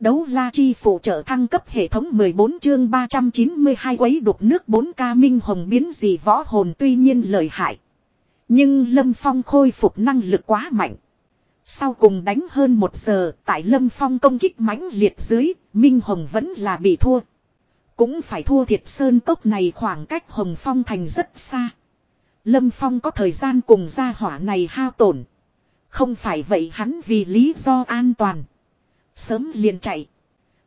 Đấu la chi phụ trợ thăng cấp hệ thống 14 chương 392 quấy đục nước 4 ca minh hồng biến gì võ hồn tuy nhiên lợi hại. Nhưng Lâm Phong khôi phục năng lực quá mạnh. Sau cùng đánh hơn một giờ tại Lâm Phong công kích mãnh liệt dưới, Minh Hồng vẫn là bị thua. Cũng phải thua thiệt sơn tốc này khoảng cách Hồng Phong thành rất xa. Lâm Phong có thời gian cùng gia hỏa này hao tổn. Không phải vậy hắn vì lý do an toàn. Sớm liền chạy.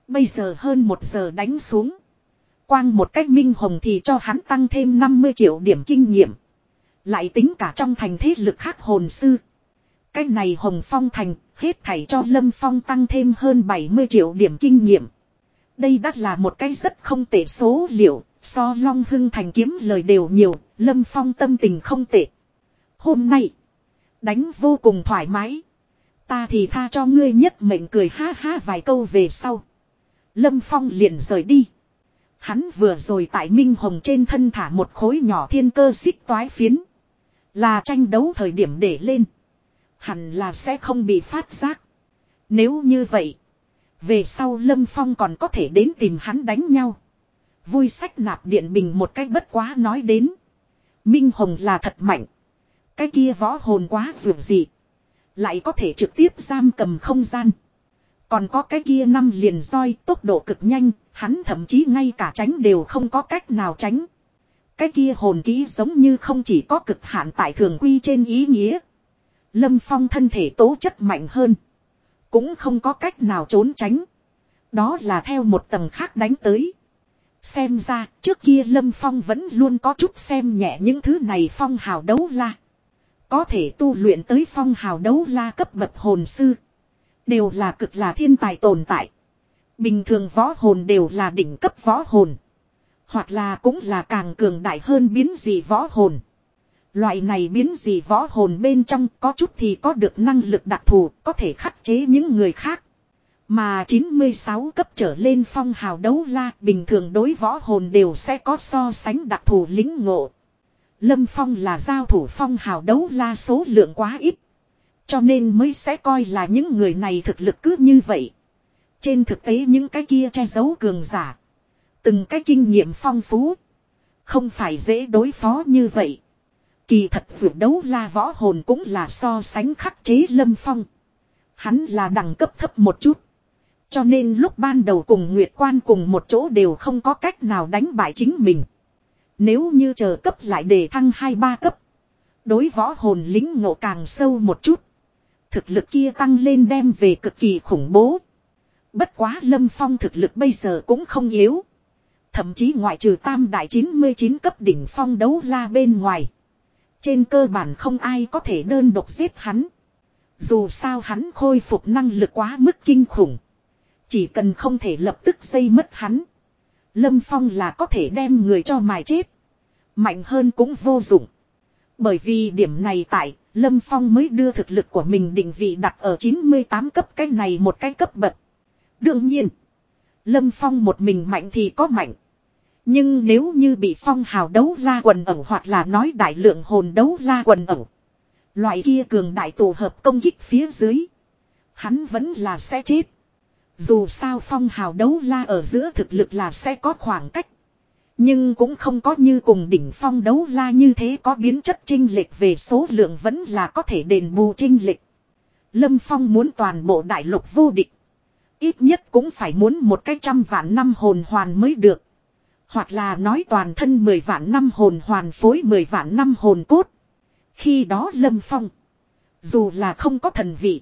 Bây giờ hơn một giờ đánh xuống. Quang một cách minh hồng thì cho hắn tăng thêm 50 triệu điểm kinh nghiệm. Lại tính cả trong thành thế lực khác hồn sư. Cách này hồng phong thành, hết thảy cho lâm phong tăng thêm hơn 70 triệu điểm kinh nghiệm. Đây đắt là một cái rất không tệ số liệu. So long hưng thành kiếm lời đều nhiều. Lâm phong tâm tình không tệ. Hôm nay. Đánh vô cùng thoải mái. Ta thì tha cho ngươi nhất mệnh cười ha ha vài câu về sau. Lâm Phong liền rời đi. Hắn vừa rồi tại Minh Hồng trên thân thả một khối nhỏ thiên cơ xích toái phiến. Là tranh đấu thời điểm để lên. Hẳn là sẽ không bị phát giác. Nếu như vậy. Về sau Lâm Phong còn có thể đến tìm hắn đánh nhau. Vui sách nạp điện bình một cách bất quá nói đến. Minh Hồng là thật mạnh. Cái kia võ hồn quá dường dị. Lại có thể trực tiếp giam cầm không gian. Còn có cái kia năm liền roi tốc độ cực nhanh, hắn thậm chí ngay cả tránh đều không có cách nào tránh. Cái kia hồn ký giống như không chỉ có cực hạn tại thường quy trên ý nghĩa. Lâm Phong thân thể tố chất mạnh hơn. Cũng không có cách nào trốn tránh. Đó là theo một tầng khác đánh tới. Xem ra trước kia Lâm Phong vẫn luôn có chút xem nhẹ những thứ này Phong hào đấu la. Có thể tu luyện tới phong hào đấu la cấp bậc hồn sư. Đều là cực là thiên tài tồn tại. Bình thường võ hồn đều là đỉnh cấp võ hồn. Hoặc là cũng là càng cường đại hơn biến dị võ hồn. Loại này biến dị võ hồn bên trong có chút thì có được năng lực đặc thù, có thể khắc chế những người khác. Mà 96 cấp trở lên phong hào đấu la bình thường đối võ hồn đều sẽ có so sánh đặc thù lính ngộ. Lâm Phong là giao thủ phong hào đấu la số lượng quá ít. Cho nên mới sẽ coi là những người này thực lực cứ như vậy. Trên thực tế những cái kia che giấu cường giả. Từng cái kinh nghiệm phong phú. Không phải dễ đối phó như vậy. Kỳ thật vượt đấu la võ hồn cũng là so sánh khắc chế lâm phong. Hắn là đẳng cấp thấp một chút. Cho nên lúc ban đầu cùng Nguyệt Quan cùng một chỗ đều không có cách nào đánh bại chính mình. Nếu như chờ cấp lại để thăng 2-3 cấp. Đối võ hồn lính ngộ càng sâu một chút. Thực lực kia tăng lên đem về cực kỳ khủng bố. Bất quá Lâm Phong thực lực bây giờ cũng không yếu. Thậm chí ngoại trừ tam đại 99 cấp đỉnh phong đấu la bên ngoài. Trên cơ bản không ai có thể đơn độc giết hắn. Dù sao hắn khôi phục năng lực quá mức kinh khủng. Chỉ cần không thể lập tức xây mất hắn. Lâm Phong là có thể đem người cho mài chết. Mạnh hơn cũng vô dụng. Bởi vì điểm này tại, Lâm Phong mới đưa thực lực của mình định vị đặt ở 98 cấp cái này một cái cấp bậc. Đương nhiên, Lâm Phong một mình mạnh thì có mạnh. Nhưng nếu như bị Phong hào đấu la quần ẩu hoặc là nói đại lượng hồn đấu la quần ẩu. Loại kia cường đại tổ hợp công kích phía dưới. Hắn vẫn là sẽ chết. Dù sao Phong hào đấu la ở giữa thực lực là sẽ có khoảng cách. Nhưng cũng không có như cùng đỉnh phong đấu la như thế có biến chất trinh lệch về số lượng vẫn là có thể đền bù trinh lệch. Lâm Phong muốn toàn bộ đại lục vô địch. Ít nhất cũng phải muốn một cái trăm vạn năm hồn hoàn mới được. Hoặc là nói toàn thân mười vạn năm hồn hoàn phối mười vạn năm hồn cốt. Khi đó Lâm Phong. Dù là không có thần vị.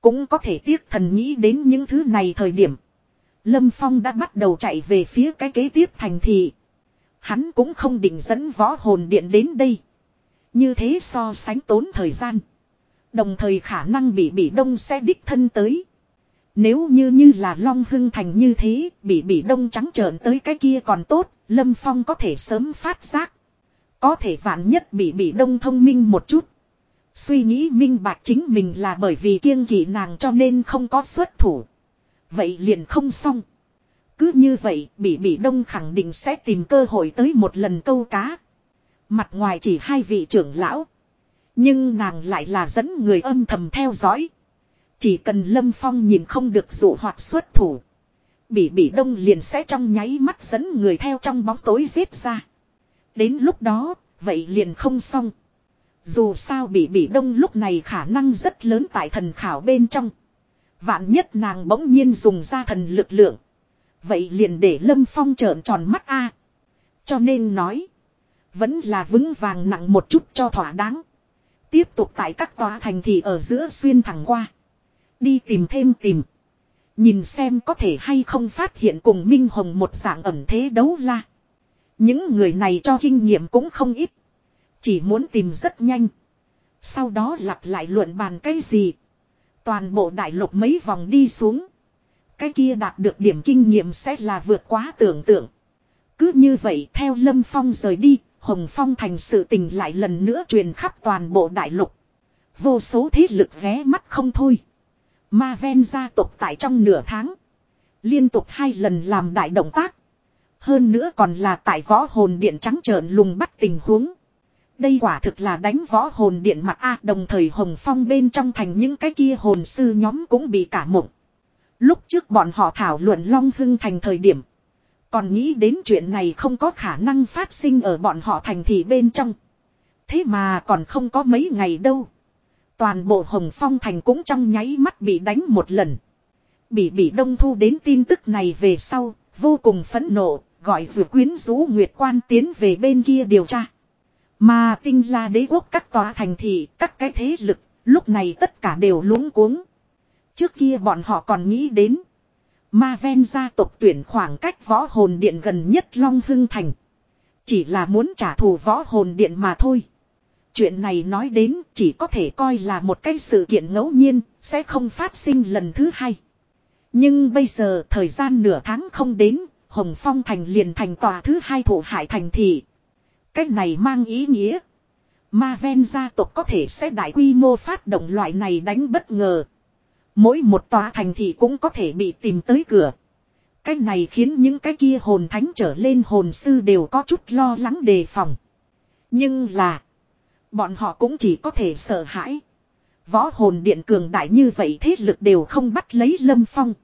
Cũng có thể tiếc thần nghĩ đến những thứ này thời điểm. Lâm Phong đã bắt đầu chạy về phía cái kế tiếp thành thị. Hắn cũng không định dẫn võ hồn điện đến đây. Như thế so sánh tốn thời gian. Đồng thời khả năng bị bị đông sẽ đích thân tới. Nếu như như là Long Hưng Thành như thế, bị bị đông trắng trợn tới cái kia còn tốt, Lâm Phong có thể sớm phát giác. Có thể vạn nhất bị bị đông thông minh một chút. Suy nghĩ minh bạch chính mình là bởi vì kiêng kỵ nàng cho nên không có xuất thủ. Vậy liền không xong. Cứ như vậy, Bỉ Bỉ đông khẳng định sẽ tìm cơ hội tới một lần câu cá. Mặt ngoài chỉ hai vị trưởng lão. Nhưng nàng lại là dẫn người âm thầm theo dõi. Chỉ cần Lâm Phong nhìn không được dụ hoặc xuất thủ. Bỉ bỉ đông liền sẽ trong nháy mắt dẫn người theo trong bóng tối giết ra. Đến lúc đó, vậy liền không xong. Dù sao bỉ bỉ đông lúc này khả năng rất lớn tại thần khảo bên trong. Vạn nhất nàng bỗng nhiên dùng ra thần lực lượng. Vậy liền để Lâm Phong trợn tròn mắt a. Cho nên nói. Vẫn là vững vàng nặng một chút cho thỏa đáng. Tiếp tục tại các tòa thành thị ở giữa xuyên thẳng qua. Đi tìm thêm tìm. Nhìn xem có thể hay không phát hiện cùng Minh Hồng một dạng ẩn thế đấu la. Những người này cho kinh nghiệm cũng không ít. Chỉ muốn tìm rất nhanh. Sau đó lặp lại luận bàn cái gì. Toàn bộ đại lục mấy vòng đi xuống. Cái kia đạt được điểm kinh nghiệm sẽ là vượt quá tưởng tượng. Cứ như vậy theo Lâm Phong rời đi, Hồng Phong thành sự tình lại lần nữa truyền khắp toàn bộ đại lục. Vô số thế lực ghé mắt không thôi. Ma ven gia tộc tại trong nửa tháng. Liên tục hai lần làm đại động tác. Hơn nữa còn là tại võ hồn điện trắng trợn lùng bắt tình huống. Đây quả thực là đánh võ hồn điện mặt A đồng thời hồng phong bên trong thành những cái kia hồn sư nhóm cũng bị cả mộng. Lúc trước bọn họ thảo luận Long Hưng thành thời điểm. Còn nghĩ đến chuyện này không có khả năng phát sinh ở bọn họ thành thị bên trong. Thế mà còn không có mấy ngày đâu. Toàn bộ Hồng Phong thành cũng trong nháy mắt bị đánh một lần. bị bị đông thu đến tin tức này về sau, vô cùng phẫn nộ, gọi vừa quyến rũ Nguyệt Quan tiến về bên kia điều tra. Mà tinh la đế quốc các tòa thành thị, các cái thế lực, lúc này tất cả đều luống cuống. Trước kia bọn họ còn nghĩ đến. Ma ven gia tộc tuyển khoảng cách võ hồn điện gần nhất Long Hưng Thành. Chỉ là muốn trả thù võ hồn điện mà thôi. Chuyện này nói đến chỉ có thể coi là một cái sự kiện ngẫu nhiên, sẽ không phát sinh lần thứ hai. Nhưng bây giờ thời gian nửa tháng không đến, Hồng Phong Thành liền thành tòa thứ hai thủ hải thành thị. Cách này mang ý nghĩa. Ma ven gia tộc có thể sẽ đại quy mô phát động loại này đánh bất ngờ. Mỗi một tòa thành thị cũng có thể bị tìm tới cửa. Cái này khiến những cái kia hồn thánh trở lên hồn sư đều có chút lo lắng đề phòng. Nhưng là. Bọn họ cũng chỉ có thể sợ hãi. Võ hồn điện cường đại như vậy thế lực đều không bắt lấy lâm phong.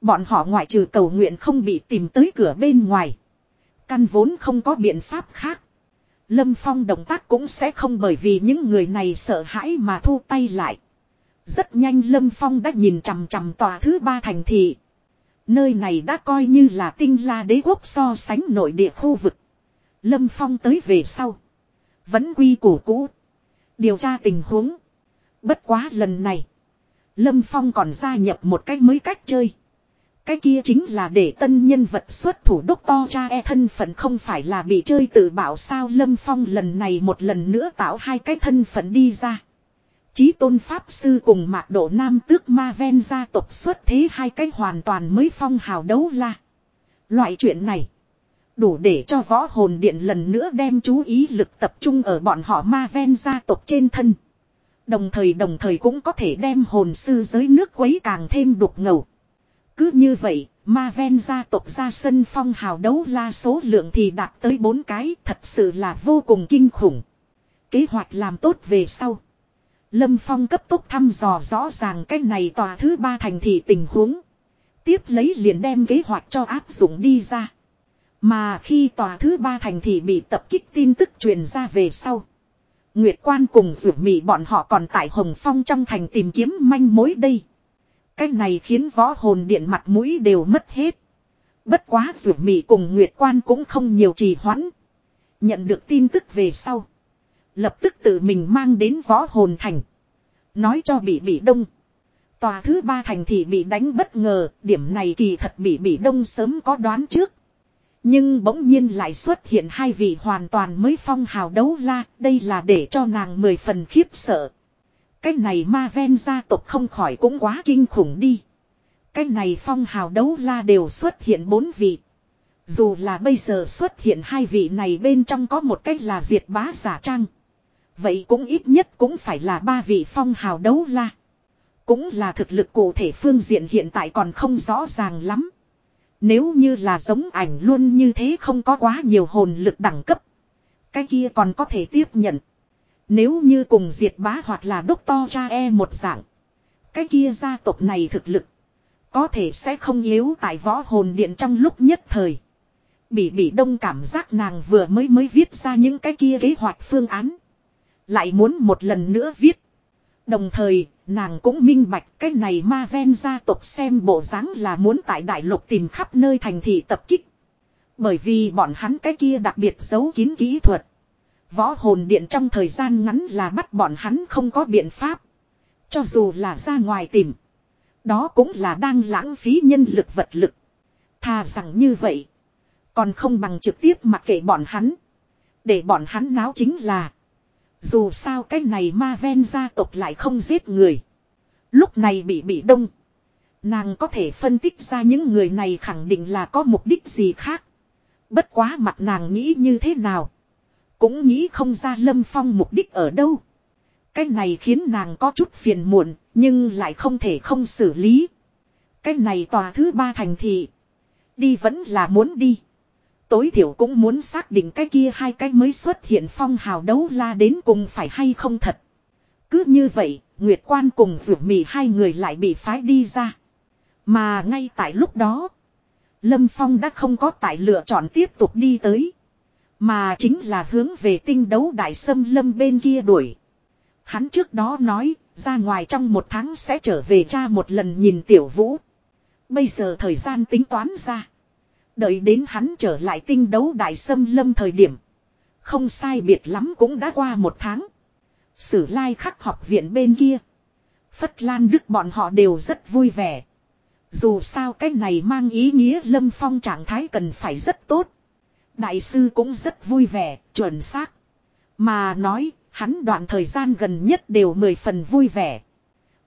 Bọn họ ngoại trừ cầu nguyện không bị tìm tới cửa bên ngoài. Căn vốn không có biện pháp khác. Lâm Phong động tác cũng sẽ không bởi vì những người này sợ hãi mà thu tay lại. Rất nhanh Lâm Phong đã nhìn chằm chằm tòa thứ ba thành thị. Nơi này đã coi như là tinh la đế quốc so sánh nội địa khu vực. Lâm Phong tới về sau. Vẫn quy củ cũ. Điều tra tình huống. Bất quá lần này. Lâm Phong còn gia nhập một cách mới cách chơi. Cái kia chính là để tân nhân vật xuất thủ đốc to cha e thân phận không phải là bị chơi tự bảo sao Lâm Phong lần này một lần nữa tạo hai cái thân phận đi ra. Chí tôn Pháp Sư cùng mạc độ nam tước ma ven gia tộc xuất thế hai cái hoàn toàn mới phong hào đấu la. Loại chuyện này. Đủ để cho võ hồn điện lần nữa đem chú ý lực tập trung ở bọn họ ma ven gia tộc trên thân. Đồng thời đồng thời cũng có thể đem hồn sư giới nước quấy càng thêm đục ngầu. Cứ như vậy, ma ven gia tộc ra sân phong hào đấu la số lượng thì đạt tới bốn cái thật sự là vô cùng kinh khủng. Kế hoạch làm tốt về sau. Lâm Phong cấp tốc thăm dò rõ ràng cái này tòa thứ ba thành thị tình huống. Tiếp lấy liền đem kế hoạch cho áp dụng đi ra. Mà khi tòa thứ ba thành thị bị tập kích tin tức truyền ra về sau. Nguyệt quan cùng rủ mị bọn họ còn tại Hồng Phong trong thành tìm kiếm manh mối đây. Cái này khiến võ hồn điện mặt mũi đều mất hết. Bất quá rủ mị cùng Nguyệt quan cũng không nhiều trì hoãn. Nhận được tin tức về sau. Lập tức tự mình mang đến võ hồn thành. Nói cho bị bị đông. Tòa thứ ba thành thì bị đánh bất ngờ, điểm này kỳ thật bị bị đông sớm có đoán trước. Nhưng bỗng nhiên lại xuất hiện hai vị hoàn toàn mới phong hào đấu la, đây là để cho nàng mười phần khiếp sợ. Cái này ma ven gia tộc không khỏi cũng quá kinh khủng đi. Cái này phong hào đấu la đều xuất hiện bốn vị. Dù là bây giờ xuất hiện hai vị này bên trong có một cách là diệt bá giả trang. Vậy cũng ít nhất cũng phải là ba vị phong hào đấu la. Cũng là thực lực cụ thể phương diện hiện tại còn không rõ ràng lắm. Nếu như là giống ảnh luôn như thế không có quá nhiều hồn lực đẳng cấp. Cái kia còn có thể tiếp nhận. Nếu như cùng diệt bá hoặc là đốc to cha e một dạng. Cái kia gia tộc này thực lực. Có thể sẽ không yếu tại võ hồn điện trong lúc nhất thời. Bỉ bỉ đông cảm giác nàng vừa mới mới viết ra những cái kia kế hoạch phương án. Lại muốn một lần nữa viết. Đồng thời, nàng cũng minh bạch cái này ma ven gia tộc xem bộ dáng là muốn tại đại lục tìm khắp nơi thành thị tập kích. Bởi vì bọn hắn cái kia đặc biệt giấu kín kỹ thuật. Võ hồn điện trong thời gian ngắn là bắt bọn hắn không có biện pháp. Cho dù là ra ngoài tìm. Đó cũng là đang lãng phí nhân lực vật lực. Thà rằng như vậy. Còn không bằng trực tiếp mặc kệ bọn hắn. Để bọn hắn náo chính là. Dù sao cái này ma ven gia tộc lại không giết người. Lúc này bị bị đông. Nàng có thể phân tích ra những người này khẳng định là có mục đích gì khác. Bất quá mặt nàng nghĩ như thế nào. Cũng nghĩ không ra Lâm Phong mục đích ở đâu. Cái này khiến nàng có chút phiền muộn, nhưng lại không thể không xử lý. Cái này tòa thứ ba thành thị. Đi vẫn là muốn đi. Tối thiểu cũng muốn xác định cái kia hai cái mới xuất hiện phong hào đấu la đến cùng phải hay không thật. Cứ như vậy, Nguyệt Quan cùng Rượu mì hai người lại bị phái đi ra. Mà ngay tại lúc đó, Lâm Phong đã không có tại lựa chọn tiếp tục đi tới. Mà chính là hướng về tinh đấu đại sâm lâm bên kia đuổi. Hắn trước đó nói, ra ngoài trong một tháng sẽ trở về cha một lần nhìn tiểu vũ. Bây giờ thời gian tính toán ra. Đợi đến hắn trở lại tinh đấu đại sâm lâm thời điểm. Không sai biệt lắm cũng đã qua một tháng. Sử lai khắc học viện bên kia. Phất Lan Đức bọn họ đều rất vui vẻ. Dù sao cái này mang ý nghĩa Lâm Phong trạng thái cần phải rất tốt. Đại sư cũng rất vui vẻ, chuẩn xác. Mà nói, hắn đoạn thời gian gần nhất đều mười phần vui vẻ.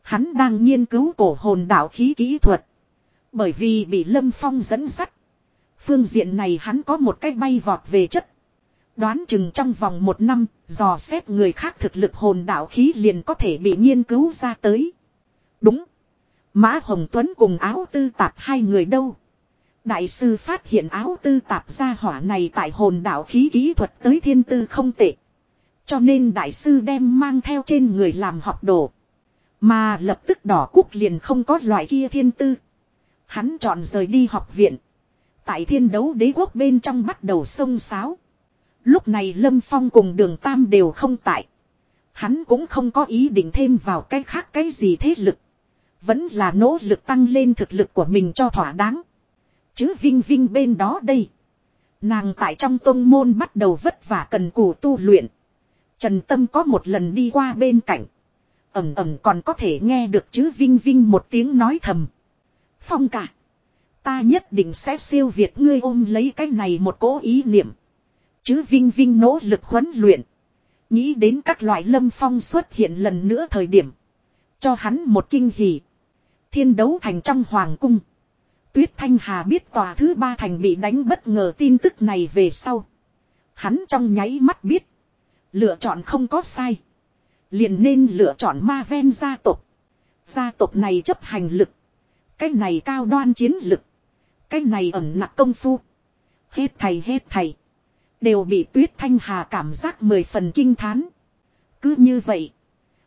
Hắn đang nghiên cứu cổ hồn đạo khí kỹ thuật. Bởi vì bị Lâm Phong dẫn dắt. Phương diện này hắn có một cách bay vọt về chất. Đoán chừng trong vòng một năm, dò xét người khác thực lực hồn đạo khí liền có thể bị nghiên cứu ra tới. Đúng. Mã Hồng Tuấn cùng áo tư tạp hai người đâu. Đại sư phát hiện áo tư tạp gia hỏa này tại hồn đạo khí kỹ thuật tới thiên tư không tệ. Cho nên đại sư đem mang theo trên người làm học đồ. Mà lập tức đỏ cúc liền không có loại kia thiên tư. Hắn chọn rời đi học viện. Tại thiên đấu đế quốc bên trong bắt đầu sông sáo. Lúc này Lâm Phong cùng đường Tam đều không tại. Hắn cũng không có ý định thêm vào cái khác cái gì thế lực. Vẫn là nỗ lực tăng lên thực lực của mình cho thỏa đáng. Chứ Vinh Vinh bên đó đây. Nàng tại trong tôn môn bắt đầu vất vả cần cù tu luyện. Trần Tâm có một lần đi qua bên cạnh. Ẩm ẩm còn có thể nghe được chứ Vinh Vinh một tiếng nói thầm. Phong cả. Ta nhất định sẽ siêu việt ngươi ôm lấy cái này một cố ý niệm. Chứ Vinh Vinh nỗ lực huấn luyện. Nghĩ đến các loại lâm phong xuất hiện lần nữa thời điểm. Cho hắn một kinh hỉ. Thiên đấu thành trong hoàng cung. Tuyết Thanh Hà biết tòa thứ ba thành bị đánh bất ngờ tin tức này về sau. Hắn trong nháy mắt biết. Lựa chọn không có sai. Liền nên lựa chọn ma ven gia tộc. Gia tộc này chấp hành lực. Cái này cao đoan chiến lực. Cái này ẩn nặng công phu. Hết thầy hết thầy. Đều bị tuyết thanh hà cảm giác mười phần kinh thán. Cứ như vậy.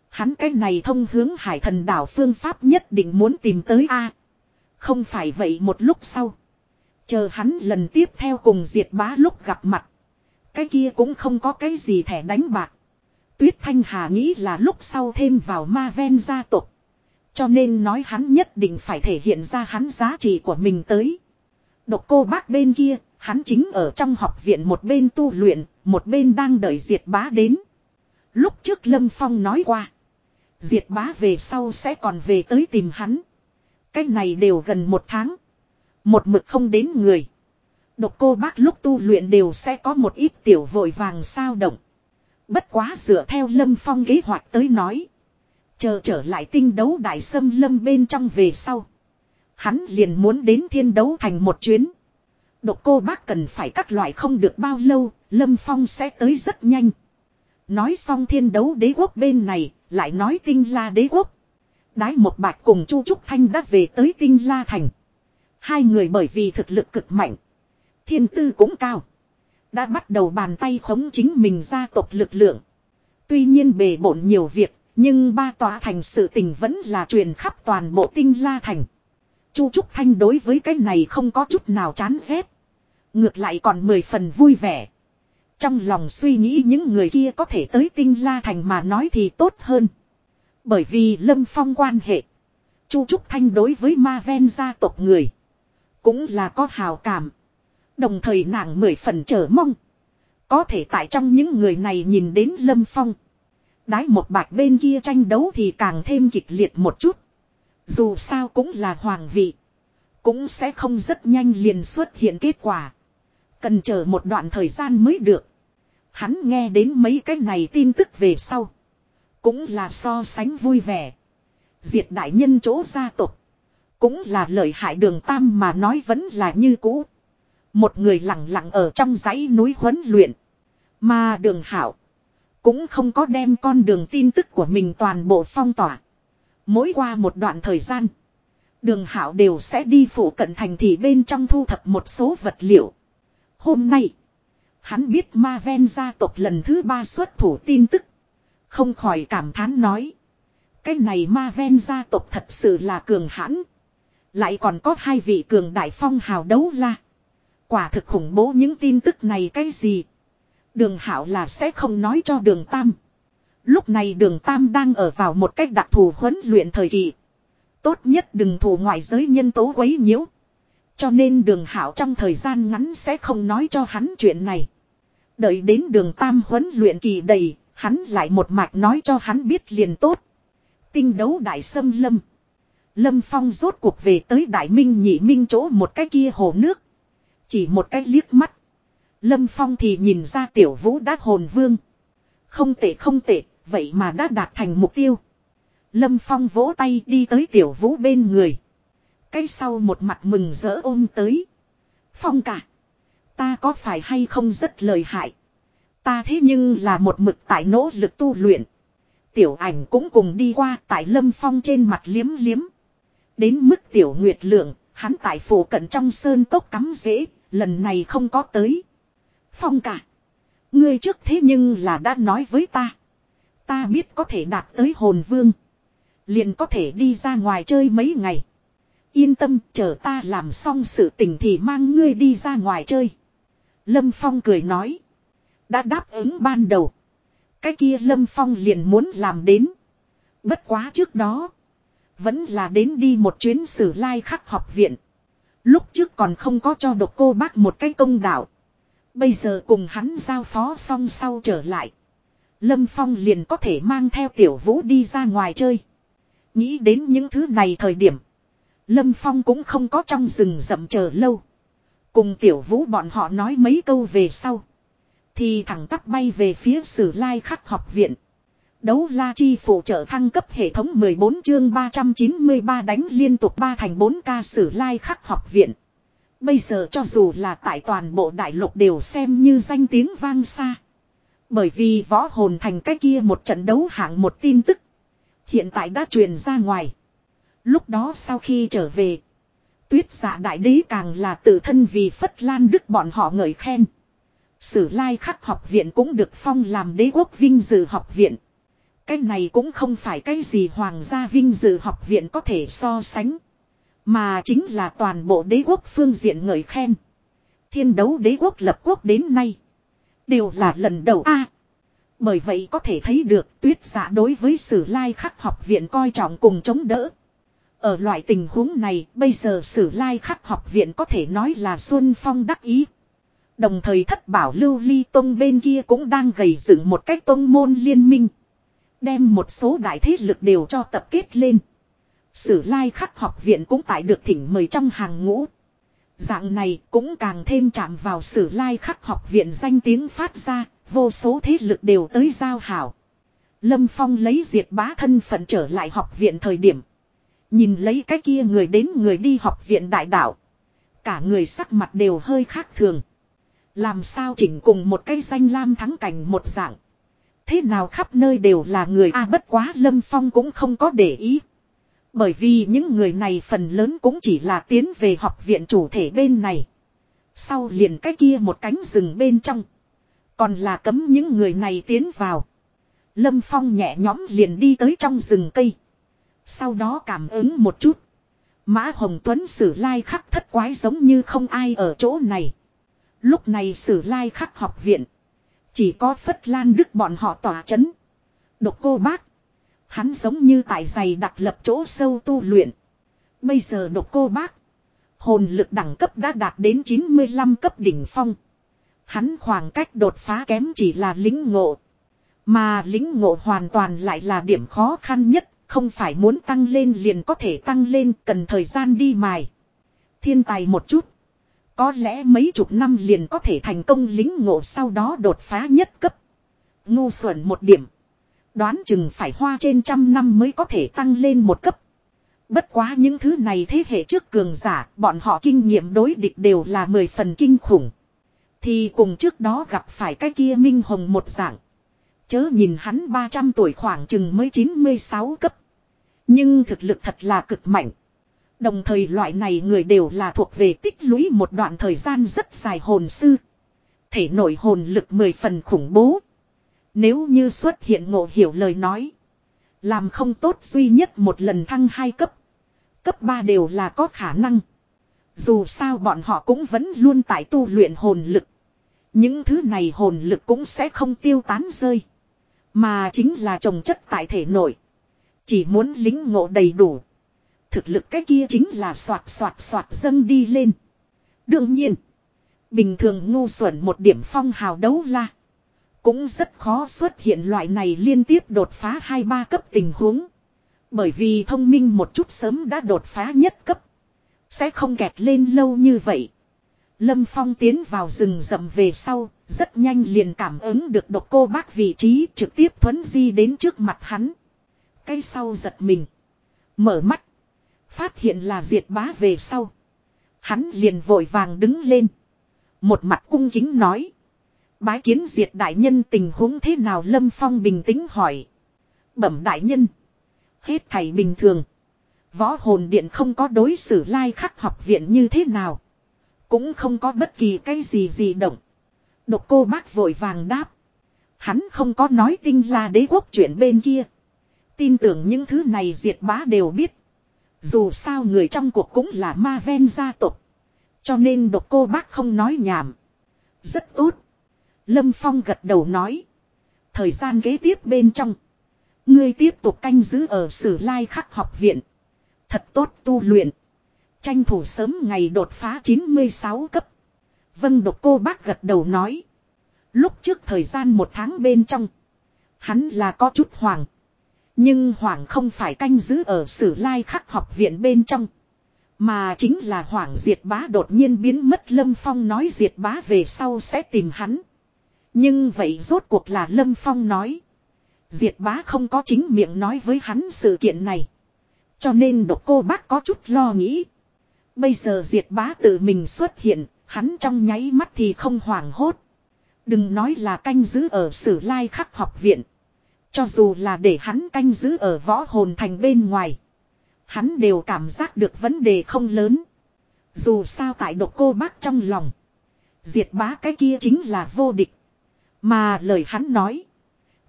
Hắn cái này thông hướng hải thần đảo phương pháp nhất định muốn tìm tới A. Không phải vậy một lúc sau. Chờ hắn lần tiếp theo cùng diệt bá lúc gặp mặt. Cái kia cũng không có cái gì thẻ đánh bạc. Tuyết Thanh Hà nghĩ là lúc sau thêm vào ma ven gia tộc. Cho nên nói hắn nhất định phải thể hiện ra hắn giá trị của mình tới. Độc cô bác bên kia, hắn chính ở trong học viện một bên tu luyện, một bên đang đợi diệt bá đến. Lúc trước Lâm Phong nói qua. Diệt bá về sau sẽ còn về tới tìm hắn. Cái này đều gần một tháng. Một mực không đến người. Độc cô bác lúc tu luyện đều sẽ có một ít tiểu vội vàng sao động. Bất quá dựa theo Lâm Phong kế hoạch tới nói. Chờ trở lại tinh đấu đại sâm lâm bên trong về sau. Hắn liền muốn đến thiên đấu thành một chuyến. Độc cô bác cần phải các loại không được bao lâu, Lâm Phong sẽ tới rất nhanh. Nói xong thiên đấu đế quốc bên này, lại nói tinh la đế quốc. Đái một bạch cùng Chu Trúc Thanh đã về tới tinh la thành. Hai người bởi vì thực lực cực mạnh. Thiên tư cũng cao. Đã bắt đầu bàn tay khống chính mình gia tộc lực lượng. Tuy nhiên bề bộn nhiều việc, Nhưng ba tòa thành sự tình vẫn là truyền khắp toàn bộ tinh la thành. Chu Trúc Thanh đối với cái này không có chút nào chán ghét. Ngược lại còn mười phần vui vẻ. Trong lòng suy nghĩ những người kia có thể tới tinh la thành mà nói thì tốt hơn. Bởi vì lâm phong quan hệ. Chu Trúc Thanh đối với ma ven gia tộc người. Cũng là có hào cảm. Đồng thời nàng mười phần chờ mong. Có thể tại trong những người này nhìn đến lâm phong. Đái một bạch bên kia tranh đấu thì càng thêm kịch liệt một chút. Dù sao cũng là hoàng vị. Cũng sẽ không rất nhanh liền xuất hiện kết quả. Cần chờ một đoạn thời gian mới được. Hắn nghe đến mấy cái này tin tức về sau. Cũng là so sánh vui vẻ. Diệt đại nhân chỗ gia tộc. Cũng là lợi hại đường tam mà nói vẫn là như cũ. Một người lặng lặng ở trong dãy núi huấn luyện. Mà đường hảo. Cũng không có đem con đường tin tức của mình toàn bộ phong tỏa. Mỗi qua một đoạn thời gian. Đường hảo đều sẽ đi phủ cận thành thị bên trong thu thập một số vật liệu. Hôm nay. Hắn biết ma ven gia tộc lần thứ ba xuất thủ tin tức. Không khỏi cảm thán nói. Cái này ma ven gia tộc thật sự là cường hãn. Lại còn có hai vị cường đại phong hào đấu la. Quả thực khủng bố những tin tức này cái gì. Đường hảo là sẽ không nói cho đường tam. Lúc này đường tam đang ở vào một cách đặc thù huấn luyện thời kỳ. Tốt nhất đừng thủ ngoại giới nhân tố quấy nhiễu. Cho nên đường hảo trong thời gian ngắn sẽ không nói cho hắn chuyện này. Đợi đến đường tam huấn luyện kỳ đầy, hắn lại một mạch nói cho hắn biết liền tốt. Tinh đấu đại sâm lâm. Lâm Phong rốt cuộc về tới đại minh nhị minh chỗ một cái kia hồ nước. Chỉ một cái liếc mắt. Lâm Phong thì nhìn ra tiểu vũ đã hồn vương. Không tệ không tệ, vậy mà đã đạt thành mục tiêu. Lâm Phong vỗ tay đi tới tiểu vũ bên người. Cái sau một mặt mừng rỡ ôm tới. Phong cả. Ta có phải hay không rất lời hại. Ta thế nhưng là một mực tại nỗ lực tu luyện. Tiểu ảnh cũng cùng đi qua tại Lâm Phong trên mặt liếm liếm. Đến mức tiểu nguyệt lượng, hắn tại phủ cận trong sơn cốc cắm rễ, lần này không có tới. Phong cả. Ngươi trước thế nhưng là đã nói với ta. Ta biết có thể đạt tới hồn vương. Liền có thể đi ra ngoài chơi mấy ngày. Yên tâm chờ ta làm xong sự tình thì mang ngươi đi ra ngoài chơi. Lâm Phong cười nói. Đã đáp ứng ban đầu. Cái kia Lâm Phong liền muốn làm đến. Bất quá trước đó. Vẫn là đến đi một chuyến sử lai khắc học viện. Lúc trước còn không có cho độc cô bác một cái công đạo. Bây giờ cùng hắn giao phó xong sau trở lại. Lâm Phong liền có thể mang theo tiểu vũ đi ra ngoài chơi. Nghĩ đến những thứ này thời điểm. Lâm Phong cũng không có trong rừng rậm chờ lâu. Cùng tiểu vũ bọn họ nói mấy câu về sau. Thì thẳng tắp bay về phía sử lai khắc học viện. Đấu la chi phụ trợ thăng cấp hệ thống 14 chương 393 đánh liên tục 3 thành 4 ca sử lai khắc học viện. Bây giờ cho dù là tại toàn bộ đại lục đều xem như danh tiếng vang xa. Bởi vì võ hồn thành cái kia một trận đấu hạng một tin tức. Hiện tại đã truyền ra ngoài. Lúc đó sau khi trở về. Tuyết giả đại đế càng là tự thân vì Phất Lan Đức bọn họ ngợi khen. Sử lai khắc học viện cũng được phong làm đế quốc vinh dự học viện. Cái này cũng không phải cái gì hoàng gia vinh dự học viện có thể so sánh. Mà chính là toàn bộ đế quốc phương diện ngợi khen. Thiên đấu đế quốc lập quốc đến nay. Đều là lần đầu a Bởi vậy có thể thấy được tuyết giả đối với sử lai khắc học viện coi trọng cùng chống đỡ. Ở loại tình huống này, bây giờ sử lai khắc học viện có thể nói là Xuân Phong đắc ý. Đồng thời thất bảo lưu ly tông bên kia cũng đang gầy dựng một cách tông môn liên minh. Đem một số đại thế lực đều cho tập kết lên. Sử lai khắc học viện cũng tại được thỉnh mời trong hàng ngũ. Dạng này cũng càng thêm chạm vào sử lai khắc học viện danh tiếng phát ra, vô số thế lực đều tới giao hảo. Lâm Phong lấy diệt bá thân phận trở lại học viện thời điểm. Nhìn lấy cái kia người đến người đi học viện đại đạo. Cả người sắc mặt đều hơi khác thường. Làm sao chỉnh cùng một cây danh lam thắng cảnh một dạng. Thế nào khắp nơi đều là người a, bất quá Lâm Phong cũng không có để ý. Bởi vì những người này phần lớn cũng chỉ là tiến về học viện chủ thể bên này. Sau liền cái kia một cánh rừng bên trong. Còn là cấm những người này tiến vào. Lâm Phong nhẹ nhõm liền đi tới trong rừng cây. Sau đó cảm ứng một chút. Mã Hồng Tuấn sử lai khắc thất quái giống như không ai ở chỗ này. Lúc này sử lai khắc học viện. Chỉ có Phất Lan Đức bọn họ tỏa chấn. Độc cô bác. Hắn giống như tại giày đặt lập chỗ sâu tu luyện. Bây giờ độc cô bác. Hồn lực đẳng cấp đã đạt đến 95 cấp đỉnh phong. Hắn khoảng cách đột phá kém chỉ là lính ngộ. Mà lính ngộ hoàn toàn lại là điểm khó khăn nhất. Không phải muốn tăng lên liền có thể tăng lên, cần thời gian đi mài. Thiên tài một chút. Có lẽ mấy chục năm liền có thể thành công lính ngộ sau đó đột phá nhất cấp. Ngu xuẩn một điểm. Đoán chừng phải hoa trên trăm năm mới có thể tăng lên một cấp. Bất quá những thứ này thế hệ trước cường giả, bọn họ kinh nghiệm đối địch đều là mười phần kinh khủng. Thì cùng trước đó gặp phải cái kia Minh Hồng một dạng. Chớ nhìn hắn 300 tuổi khoảng chừng mới 96 cấp. Nhưng thực lực thật là cực mạnh. Đồng thời loại này người đều là thuộc về tích lũy một đoạn thời gian rất dài hồn sư. Thể nổi hồn lực mười phần khủng bố. Nếu như xuất hiện ngộ hiểu lời nói. Làm không tốt duy nhất một lần thăng hai cấp. Cấp 3 đều là có khả năng. Dù sao bọn họ cũng vẫn luôn tại tu luyện hồn lực. Những thứ này hồn lực cũng sẽ không tiêu tán rơi. Mà chính là trồng chất tại thể nội. Chỉ muốn lính ngộ đầy đủ. Thực lực cái kia chính là soạt soạt soạt dâng đi lên. Đương nhiên. Bình thường ngu xuẩn một điểm phong hào đấu la. Cũng rất khó xuất hiện loại này liên tiếp đột phá hai ba cấp tình huống. Bởi vì thông minh một chút sớm đã đột phá nhất cấp. Sẽ không kẹt lên lâu như vậy. Lâm Phong tiến vào rừng rậm về sau, rất nhanh liền cảm ứng được độc cô bác vị trí trực tiếp thuấn di đến trước mặt hắn. Cây sau giật mình. Mở mắt. Phát hiện là diệt bá về sau. Hắn liền vội vàng đứng lên. Một mặt cung kính nói. Bái kiến diệt đại nhân tình huống thế nào Lâm Phong bình tĩnh hỏi. Bẩm đại nhân. Hết thầy bình thường. Võ hồn điện không có đối xử lai khắc học viện như thế nào. Cũng không có bất kỳ cái gì gì động. Độc cô bác vội vàng đáp. Hắn không có nói tinh la đế quốc chuyện bên kia. Tin tưởng những thứ này diệt bá đều biết. Dù sao người trong cuộc cũng là ma ven gia tộc. Cho nên độc cô bác không nói nhảm. Rất tốt. Lâm Phong gật đầu nói. Thời gian kế tiếp bên trong. Ngươi tiếp tục canh giữ ở sử lai khắc học viện. Thật tốt tu luyện. Tranh thủ sớm ngày đột phá 96 cấp. Vâng độc cô bác gật đầu nói. Lúc trước thời gian một tháng bên trong. Hắn là có chút hoàng. Nhưng hoàng không phải canh giữ ở sử lai khắc học viện bên trong. Mà chính là hoàng diệt bá đột nhiên biến mất Lâm Phong nói diệt bá về sau sẽ tìm hắn. Nhưng vậy rốt cuộc là Lâm Phong nói. Diệt bá không có chính miệng nói với hắn sự kiện này. Cho nên độc cô bác có chút lo nghĩ. Bây giờ diệt bá tự mình xuất hiện, hắn trong nháy mắt thì không hoảng hốt. Đừng nói là canh giữ ở sử lai khắc học viện. Cho dù là để hắn canh giữ ở võ hồn thành bên ngoài. Hắn đều cảm giác được vấn đề không lớn. Dù sao tại độc cô bác trong lòng. Diệt bá cái kia chính là vô địch. Mà lời hắn nói.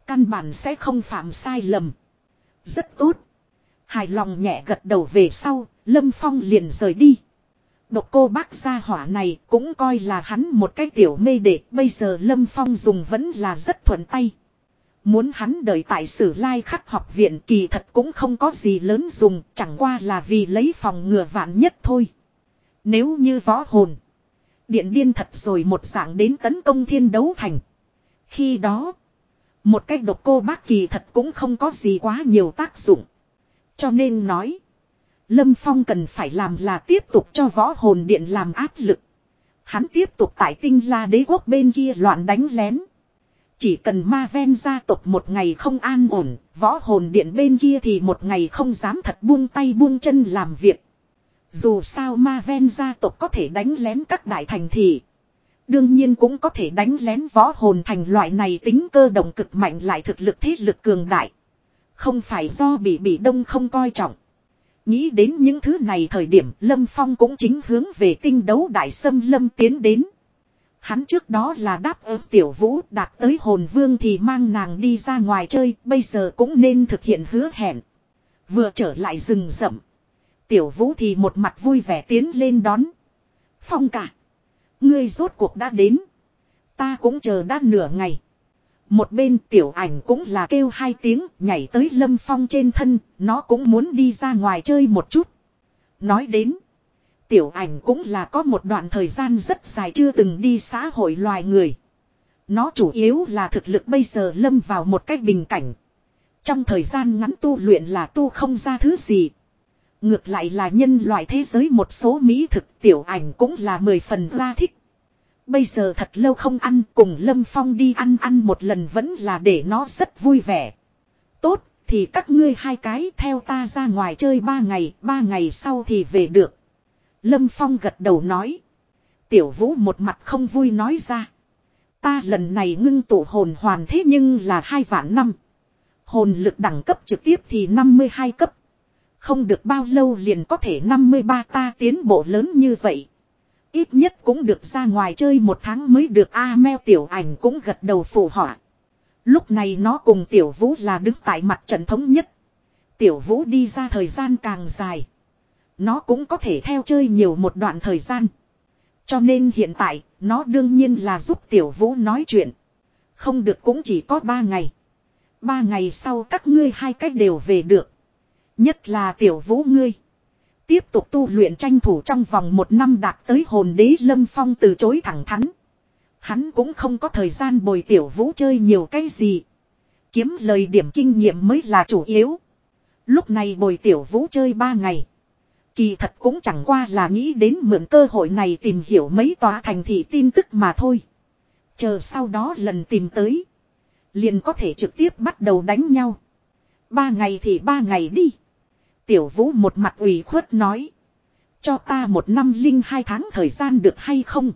Căn bản sẽ không phạm sai lầm. Rất tốt. Hài lòng nhẹ gật đầu về sau, Lâm Phong liền rời đi. Độc cô bác gia hỏa này cũng coi là hắn một cái tiểu mê đệ. Bây giờ Lâm Phong dùng vẫn là rất thuận tay. Muốn hắn đợi tại sử lai khắc học viện kỳ thật cũng không có gì lớn dùng. Chẳng qua là vì lấy phòng ngừa vạn nhất thôi. Nếu như võ hồn. Điện điên thật rồi một dạng đến tấn công thiên đấu thành. Khi đó. Một cách độc cô bác kỳ thật cũng không có gì quá nhiều tác dụng. Cho nên nói. Lâm Phong cần phải làm là tiếp tục cho võ hồn điện làm áp lực. Hắn tiếp tục tại tinh la đế quốc bên kia loạn đánh lén. Chỉ cần ma ven gia tộc một ngày không an ổn, võ hồn điện bên kia thì một ngày không dám thật buông tay buông chân làm việc. Dù sao ma ven gia tộc có thể đánh lén các đại thành thị. Đương nhiên cũng có thể đánh lén võ hồn thành loại này tính cơ động cực mạnh lại thực lực thế lực cường đại. Không phải do bị bị đông không coi trọng. Nghĩ đến những thứ này thời điểm Lâm Phong cũng chính hướng về tinh đấu đại sâm Lâm tiến đến. Hắn trước đó là đáp ứng tiểu vũ đạt tới hồn vương thì mang nàng đi ra ngoài chơi, bây giờ cũng nên thực hiện hứa hẹn. Vừa trở lại rừng rậm. Tiểu vũ thì một mặt vui vẻ tiến lên đón. Phong cả. Ngươi rốt cuộc đã đến. Ta cũng chờ đã nửa ngày. Một bên tiểu ảnh cũng là kêu hai tiếng nhảy tới lâm phong trên thân, nó cũng muốn đi ra ngoài chơi một chút. Nói đến, tiểu ảnh cũng là có một đoạn thời gian rất dài chưa từng đi xã hội loài người. Nó chủ yếu là thực lực bây giờ lâm vào một cách bình cảnh. Trong thời gian ngắn tu luyện là tu không ra thứ gì. Ngược lại là nhân loại thế giới một số mỹ thực tiểu ảnh cũng là mười phần ra thích. Bây giờ thật lâu không ăn cùng Lâm Phong đi ăn ăn một lần vẫn là để nó rất vui vẻ. Tốt, thì các ngươi hai cái theo ta ra ngoài chơi ba ngày, ba ngày sau thì về được. Lâm Phong gật đầu nói. Tiểu vũ một mặt không vui nói ra. Ta lần này ngưng tụ hồn hoàn thế nhưng là hai vạn năm. Hồn lực đẳng cấp trực tiếp thì 52 cấp. Không được bao lâu liền có thể 53 ta tiến bộ lớn như vậy. Ít nhất cũng được ra ngoài chơi một tháng mới được A meo tiểu ảnh cũng gật đầu phụ họa. Lúc này nó cùng tiểu vũ là đứng tại mặt trận thống nhất. Tiểu vũ đi ra thời gian càng dài. Nó cũng có thể theo chơi nhiều một đoạn thời gian. Cho nên hiện tại, nó đương nhiên là giúp tiểu vũ nói chuyện. Không được cũng chỉ có ba ngày. Ba ngày sau các ngươi hai cách đều về được. Nhất là tiểu vũ ngươi. Tiếp tục tu luyện tranh thủ trong vòng một năm đạt tới hồn đế lâm phong từ chối thẳng thắn. Hắn cũng không có thời gian bồi tiểu vũ chơi nhiều cái gì. Kiếm lời điểm kinh nghiệm mới là chủ yếu. Lúc này bồi tiểu vũ chơi ba ngày. Kỳ thật cũng chẳng qua là nghĩ đến mượn cơ hội này tìm hiểu mấy tòa thành thị tin tức mà thôi. Chờ sau đó lần tìm tới. Liền có thể trực tiếp bắt đầu đánh nhau. Ba ngày thì ba ngày đi. Tiểu vũ một mặt ủy khuất nói. Cho ta một năm linh hai tháng thời gian được hay không?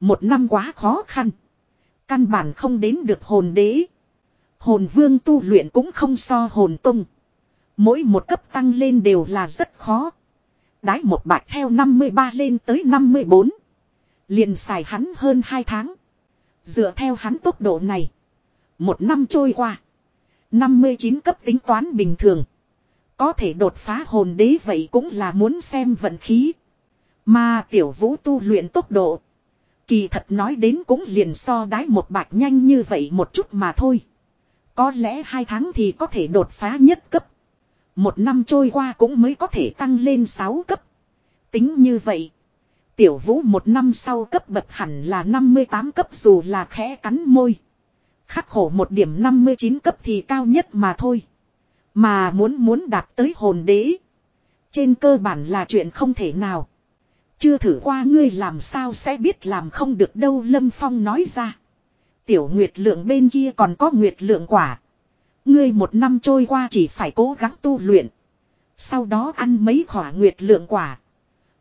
Một năm quá khó khăn. Căn bản không đến được hồn đế. Hồn vương tu luyện cũng không so hồn tung. Mỗi một cấp tăng lên đều là rất khó. Đái một bạch theo 53 lên tới 54. Liền xài hắn hơn 2 tháng. Dựa theo hắn tốc độ này. Một năm trôi qua. 59 cấp tính toán bình thường. Có thể đột phá hồn đế vậy cũng là muốn xem vận khí. Mà tiểu vũ tu luyện tốc độ. Kỳ thật nói đến cũng liền so đái một bạch nhanh như vậy một chút mà thôi. Có lẽ hai tháng thì có thể đột phá nhất cấp. Một năm trôi qua cũng mới có thể tăng lên sáu cấp. Tính như vậy. Tiểu vũ một năm sau cấp bậc hẳn là 58 cấp dù là khẽ cắn môi. Khắc khổ một điểm 59 cấp thì cao nhất mà thôi. Mà muốn muốn đạt tới hồn đế. Trên cơ bản là chuyện không thể nào. Chưa thử qua ngươi làm sao sẽ biết làm không được đâu Lâm Phong nói ra. Tiểu Nguyệt Lượng bên kia còn có Nguyệt Lượng quả. Ngươi một năm trôi qua chỉ phải cố gắng tu luyện. Sau đó ăn mấy khỏa Nguyệt Lượng quả.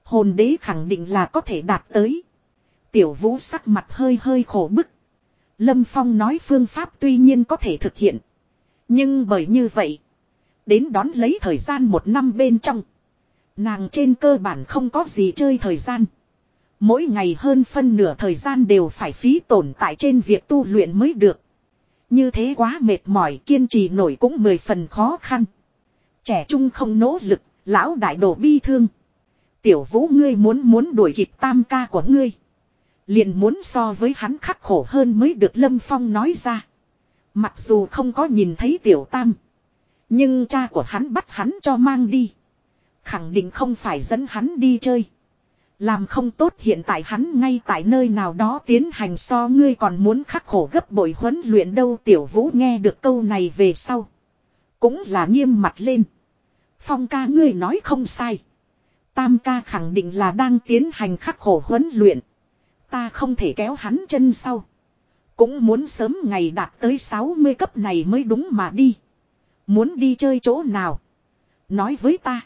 Hồn đế khẳng định là có thể đạt tới. Tiểu Vũ sắc mặt hơi hơi khổ bức. Lâm Phong nói phương pháp tuy nhiên có thể thực hiện. Nhưng bởi như vậy. Đến đón lấy thời gian một năm bên trong. Nàng trên cơ bản không có gì chơi thời gian. Mỗi ngày hơn phân nửa thời gian đều phải phí tổn tại trên việc tu luyện mới được. Như thế quá mệt mỏi kiên trì nổi cũng mười phần khó khăn. Trẻ trung không nỗ lực, lão đại đổ bi thương. Tiểu vũ ngươi muốn muốn đuổi kịp tam ca của ngươi. Liền muốn so với hắn khắc khổ hơn mới được Lâm Phong nói ra. Mặc dù không có nhìn thấy tiểu tam. Nhưng cha của hắn bắt hắn cho mang đi. Khẳng định không phải dẫn hắn đi chơi. Làm không tốt hiện tại hắn ngay tại nơi nào đó tiến hành so ngươi còn muốn khắc khổ gấp bội huấn luyện đâu tiểu vũ nghe được câu này về sau. Cũng là nghiêm mặt lên. Phong ca ngươi nói không sai. Tam ca khẳng định là đang tiến hành khắc khổ huấn luyện. Ta không thể kéo hắn chân sau. Cũng muốn sớm ngày đạt tới 60 cấp này mới đúng mà đi. Muốn đi chơi chỗ nào? Nói với ta.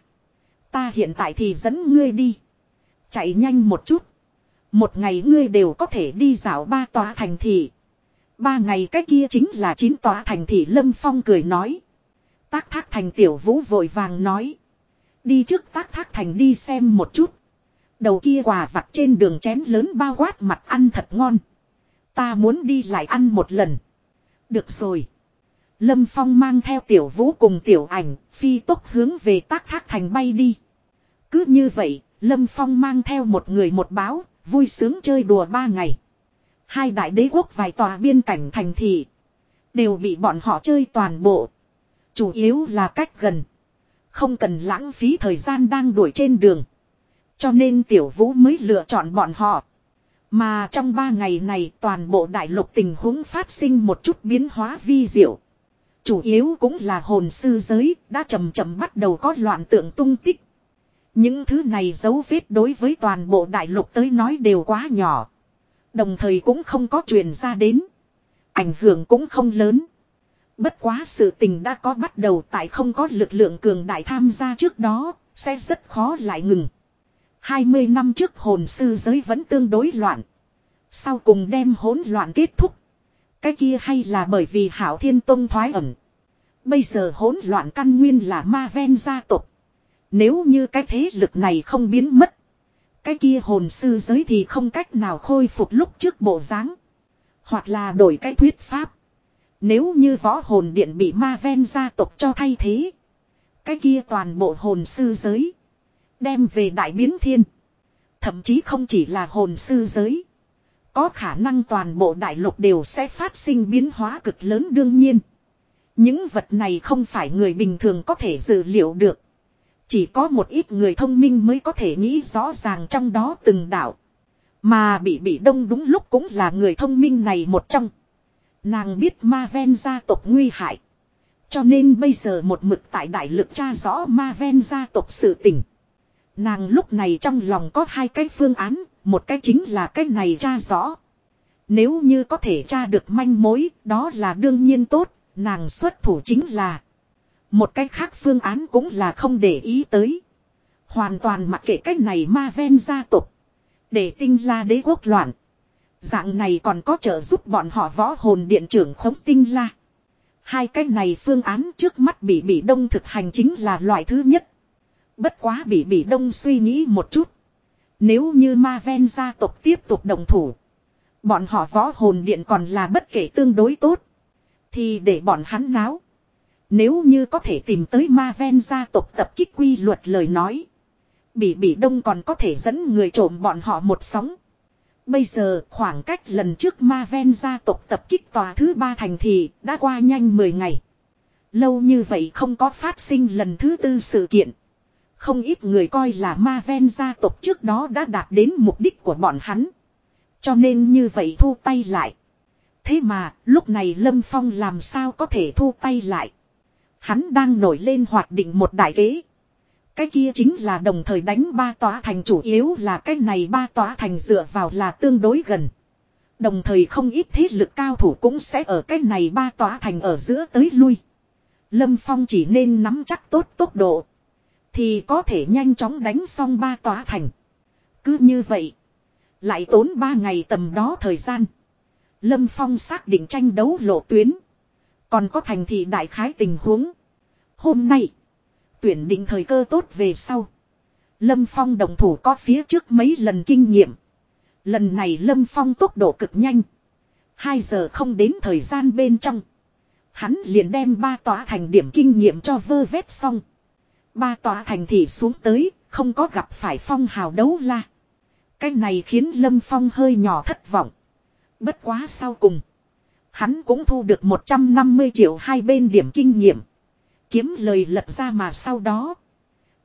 Ta hiện tại thì dẫn ngươi đi. Chạy nhanh một chút. Một ngày ngươi đều có thể đi dạo ba tòa thành thị. Ba ngày cách kia chính là chín tòa thành thị Lâm Phong cười nói. Tác thác thành tiểu vũ vội vàng nói. Đi trước tác thác thành đi xem một chút. Đầu kia quà vặt trên đường chén lớn bao quát mặt ăn thật ngon. Ta muốn đi lại ăn một lần. Được rồi. Lâm Phong mang theo tiểu vũ cùng tiểu ảnh, phi tốc hướng về tác thác thành bay đi. Cứ như vậy, Lâm Phong mang theo một người một báo, vui sướng chơi đùa ba ngày. Hai đại đế quốc vài tòa biên cảnh thành thị. Đều bị bọn họ chơi toàn bộ. Chủ yếu là cách gần. Không cần lãng phí thời gian đang đuổi trên đường. Cho nên tiểu vũ mới lựa chọn bọn họ. Mà trong ba ngày này toàn bộ đại lục tình huống phát sinh một chút biến hóa vi diệu. Chủ yếu cũng là hồn sư giới đã chậm chậm bắt đầu có loạn tượng tung tích. Những thứ này dấu vết đối với toàn bộ đại lục tới nói đều quá nhỏ. Đồng thời cũng không có truyền ra đến. Ảnh hưởng cũng không lớn. Bất quá sự tình đã có bắt đầu tại không có lực lượng cường đại tham gia trước đó, sẽ rất khó lại ngừng. 20 năm trước hồn sư giới vẫn tương đối loạn. Sau cùng đem hỗn loạn kết thúc. Cái kia hay là bởi vì hảo thiên tông thoái ẩn. Bây giờ hỗn loạn căn nguyên là ma ven gia tộc. Nếu như cái thế lực này không biến mất. Cái kia hồn sư giới thì không cách nào khôi phục lúc trước bộ dáng, Hoặc là đổi cái thuyết pháp. Nếu như võ hồn điện bị ma ven gia tộc cho thay thế. Cái kia toàn bộ hồn sư giới. Đem về đại biến thiên. Thậm chí không chỉ là hồn sư giới. Có khả năng toàn bộ đại lục đều sẽ phát sinh biến hóa cực lớn đương nhiên. Những vật này không phải người bình thường có thể dự liệu được. Chỉ có một ít người thông minh mới có thể nghĩ rõ ràng trong đó từng đạo. Mà bị bị đông đúng lúc cũng là người thông minh này một trong. Nàng biết ma ven gia tộc nguy hại. Cho nên bây giờ một mực tại đại lực tra rõ ma ven gia tộc sự tình. Nàng lúc này trong lòng có hai cái phương án, một cái chính là cái này tra rõ. Nếu như có thể tra được manh mối, đó là đương nhiên tốt, nàng xuất thủ chính là. Một cách khác phương án cũng là không để ý tới. Hoàn toàn mặc kệ cách này ma ven gia tộc. Để tinh la đế quốc loạn. Dạng này còn có trợ giúp bọn họ võ hồn điện trưởng khống tinh la. Hai cách này phương án trước mắt bị bị đông thực hành chính là loại thứ nhất. Bất quá bị bị đông suy nghĩ một chút. Nếu như ma ven gia tộc tiếp tục đồng thủ. Bọn họ võ hồn điện còn là bất kể tương đối tốt. Thì để bọn hắn náo. Nếu như có thể tìm tới ma ven gia tộc tập kích quy luật lời nói. Bị bị đông còn có thể dẫn người trộm bọn họ một sóng. Bây giờ, khoảng cách lần trước ma ven gia tộc tập kích tòa thứ ba thành thị đã qua nhanh 10 ngày. Lâu như vậy không có phát sinh lần thứ tư sự kiện. Không ít người coi là ma ven gia tộc trước đó đã đạt đến mục đích của bọn hắn. Cho nên như vậy thu tay lại. Thế mà, lúc này Lâm Phong làm sao có thể thu tay lại. Hắn đang nổi lên hoạt định một đại kế. Cái kia chính là đồng thời đánh ba tòa thành, chủ yếu là cái này ba tòa thành dựa vào là tương đối gần. Đồng thời không ít thế lực cao thủ cũng sẽ ở cái này ba tòa thành ở giữa tới lui. Lâm Phong chỉ nên nắm chắc tốt tốc độ. Thì có thể nhanh chóng đánh xong ba tòa thành. Cứ như vậy. Lại tốn ba ngày tầm đó thời gian. Lâm Phong xác định tranh đấu lộ tuyến. Còn có thành thị đại khái tình huống. Hôm nay. Tuyển định thời cơ tốt về sau. Lâm Phong đồng thủ có phía trước mấy lần kinh nghiệm. Lần này Lâm Phong tốc độ cực nhanh. Hai giờ không đến thời gian bên trong. Hắn liền đem ba tòa thành điểm kinh nghiệm cho vơ vét xong. Ba tòa thành thị xuống tới, không có gặp phải phong hào đấu la. Cái này khiến Lâm Phong hơi nhỏ thất vọng. Bất quá sau cùng. Hắn cũng thu được 150 triệu hai bên điểm kinh nghiệm. Kiếm lời lật ra mà sau đó.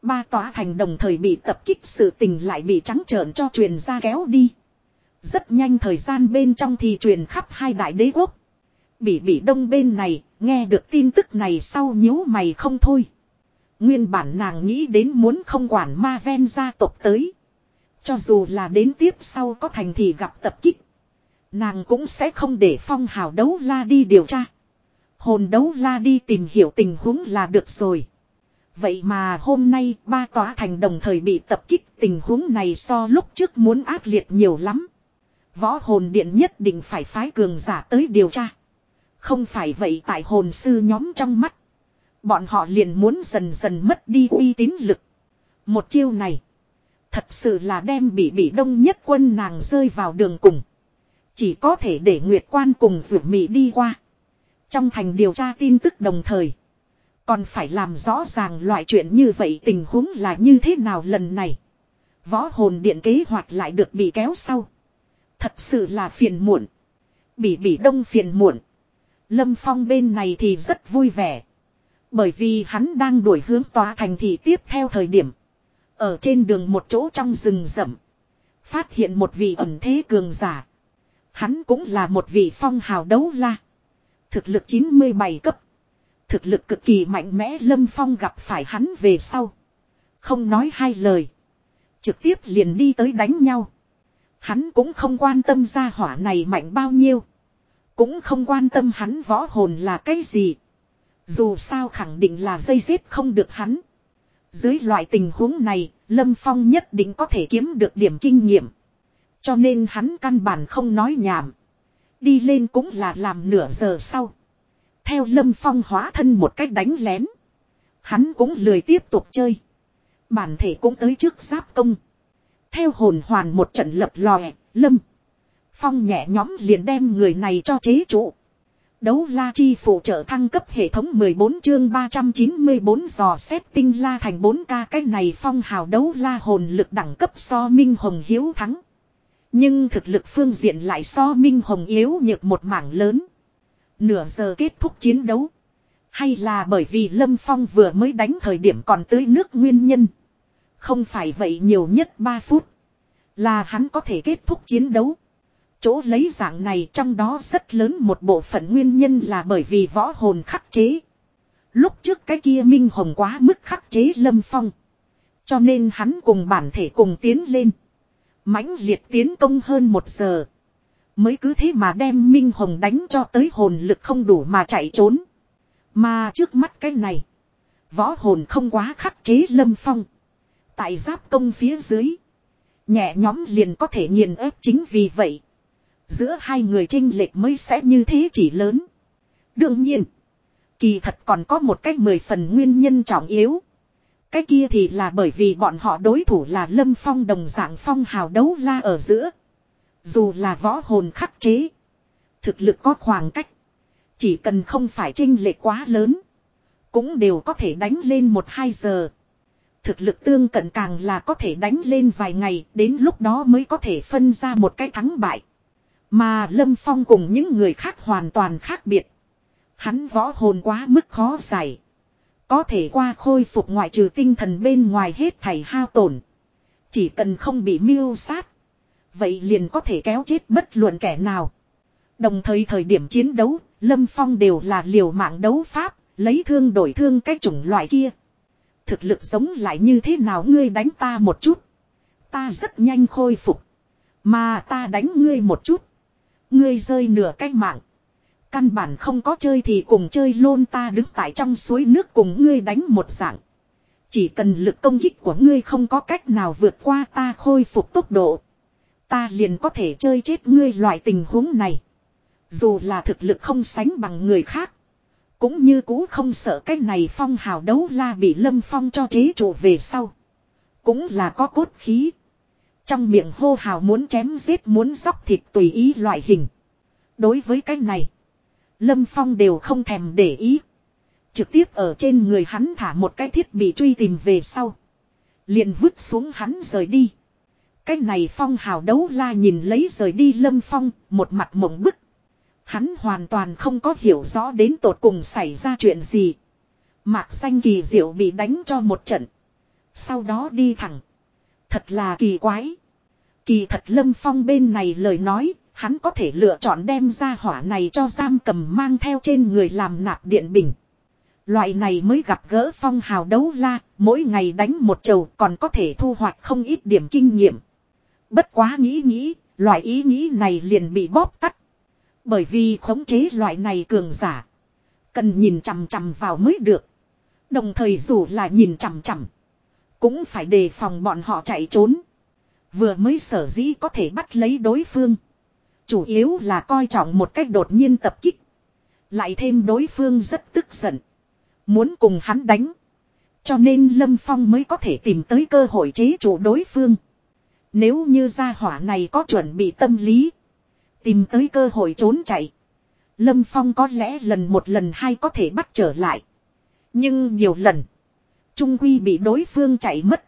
Ba tòa thành đồng thời bị tập kích sự tình lại bị trắng trợn cho truyền ra kéo đi. Rất nhanh thời gian bên trong thì truyền khắp hai đại đế quốc. Bị bị đông bên này, nghe được tin tức này sau nhíu mày không thôi. Nguyên bản nàng nghĩ đến muốn không quản ma ven gia tộc tới. Cho dù là đến tiếp sau có thành thì gặp tập kích. Nàng cũng sẽ không để phong hào đấu la đi điều tra. Hồn đấu la đi tìm hiểu tình huống là được rồi. Vậy mà hôm nay ba tòa thành đồng thời bị tập kích, tình huống này so lúc trước muốn ác liệt nhiều lắm. Võ hồn điện nhất định phải phái cường giả tới điều tra. Không phải vậy tại hồn sư nhóm trong mắt. Bọn họ liền muốn dần dần mất đi uy tín lực. Một chiêu này. Thật sự là đem bị bị đông nhất quân nàng rơi vào đường cùng. Chỉ có thể để Nguyệt Quan cùng Dược mị đi qua. Trong thành điều tra tin tức đồng thời. Còn phải làm rõ ràng loại chuyện như vậy tình huống là như thế nào lần này. Võ hồn điện kế hoạch lại được bị kéo sau. Thật sự là phiền muộn. Bị bị đông phiền muộn. Lâm Phong bên này thì rất vui vẻ. Bởi vì hắn đang đuổi hướng tòa thành thị tiếp theo thời điểm. Ở trên đường một chỗ trong rừng rậm. Phát hiện một vị ẩn thế cường giả. Hắn cũng là một vị phong hào đấu la. Thực lực 97 cấp. Thực lực cực kỳ mạnh mẽ Lâm Phong gặp phải hắn về sau. Không nói hai lời. Trực tiếp liền đi tới đánh nhau. Hắn cũng không quan tâm gia hỏa này mạnh bao nhiêu. Cũng không quan tâm hắn võ hồn là cái gì. Dù sao khẳng định là dây giết không được hắn. Dưới loại tình huống này, Lâm Phong nhất định có thể kiếm được điểm kinh nghiệm. Cho nên hắn căn bản không nói nhảm. Đi lên cũng là làm nửa giờ sau. Theo Lâm Phong hóa thân một cách đánh lén. Hắn cũng lười tiếp tục chơi. Bản thể cũng tới trước giáp công. Theo hồn hoàn một trận lập lòe, Lâm. Phong nhẹ nhóm liền đem người này cho chế trụ. Đấu la chi phụ trợ thăng cấp hệ thống 14 chương 394 dò xét tinh la thành 4K cái này phong hào đấu la hồn lực đẳng cấp so Minh Hồng Hiếu thắng. Nhưng thực lực phương diện lại so Minh Hồng yếu nhược một mảng lớn. Nửa giờ kết thúc chiến đấu. Hay là bởi vì Lâm Phong vừa mới đánh thời điểm còn tưới nước nguyên nhân. Không phải vậy nhiều nhất 3 phút. Là hắn có thể kết thúc chiến đấu. Chỗ lấy dạng này trong đó rất lớn một bộ phận nguyên nhân là bởi vì võ hồn khắc chế. Lúc trước cái kia Minh Hồng quá mức khắc chế Lâm Phong. Cho nên hắn cùng bản thể cùng tiến lên mãnh liệt tiến công hơn một giờ. Mới cứ thế mà đem Minh Hồng đánh cho tới hồn lực không đủ mà chạy trốn. Mà trước mắt cái này. Võ hồn không quá khắc chế Lâm Phong. Tại giáp công phía dưới. Nhẹ nhóm liền có thể nghiền ép chính vì vậy. Giữa hai người trinh lệch mới sẽ như thế chỉ lớn. Đương nhiên. Kỳ thật còn có một cách mười phần nguyên nhân trọng yếu. Cái kia thì là bởi vì bọn họ đối thủ là lâm phong đồng dạng phong hào đấu la ở giữa. Dù là võ hồn khắc chế. Thực lực có khoảng cách. Chỉ cần không phải trinh lệ quá lớn. Cũng đều có thể đánh lên một hai giờ. Thực lực tương cận càng là có thể đánh lên vài ngày. Đến lúc đó mới có thể phân ra một cái thắng bại. Mà Lâm Phong cùng những người khác hoàn toàn khác biệt. Hắn võ hồn quá mức khó giải. Có thể qua khôi phục ngoại trừ tinh thần bên ngoài hết thảy hao tổn. Chỉ cần không bị miêu sát. Vậy liền có thể kéo chết bất luận kẻ nào. Đồng thời thời điểm chiến đấu, Lâm Phong đều là liều mạng đấu pháp, lấy thương đổi thương cái chủng loại kia. Thực lực giống lại như thế nào ngươi đánh ta một chút. Ta rất nhanh khôi phục. Mà ta đánh ngươi một chút. Ngươi rơi nửa cách mạng. Căn bản không có chơi thì cùng chơi lôn ta đứng tại trong suối nước cùng ngươi đánh một dạng. Chỉ cần lực công kích của ngươi không có cách nào vượt qua ta khôi phục tốc độ. Ta liền có thể chơi chết ngươi loại tình huống này. Dù là thực lực không sánh bằng người khác. Cũng như cũ không sợ cái này phong hào đấu la bị lâm phong cho chế trụ về sau. Cũng là có cốt khí. Trong miệng hô hào muốn chém giết muốn dóc thịt tùy ý loại hình. Đối với cái này. Lâm Phong đều không thèm để ý. Trực tiếp ở trên người hắn thả một cái thiết bị truy tìm về sau. Liền vứt xuống hắn rời đi. Cái này Phong hào đấu la nhìn lấy rời đi Lâm Phong, một mặt mộng bức. Hắn hoàn toàn không có hiểu rõ đến tột cùng xảy ra chuyện gì. Mạc xanh kỳ diệu bị đánh cho một trận. Sau đó đi thẳng. Thật là kỳ quái. Kỳ thật Lâm Phong bên này lời nói, hắn có thể lựa chọn đem ra hỏa này cho giam cầm mang theo trên người làm nạp điện bình. Loại này mới gặp gỡ phong hào đấu la, mỗi ngày đánh một chầu còn có thể thu hoạch không ít điểm kinh nghiệm. Bất quá nghĩ nghĩ, loại ý nghĩ này liền bị bóp tắt. Bởi vì khống chế loại này cường giả. Cần nhìn chằm chằm vào mới được. Đồng thời dù là nhìn chằm chằm. Cũng phải đề phòng bọn họ chạy trốn. Vừa mới sở dĩ có thể bắt lấy đối phương. Chủ yếu là coi trọng một cách đột nhiên tập kích. Lại thêm đối phương rất tức giận. Muốn cùng hắn đánh. Cho nên Lâm Phong mới có thể tìm tới cơ hội chế chủ đối phương. Nếu như gia hỏa này có chuẩn bị tâm lý. Tìm tới cơ hội trốn chạy. Lâm Phong có lẽ lần một lần hai có thể bắt trở lại. Nhưng nhiều lần. Trung Quy bị đối phương chạy mất.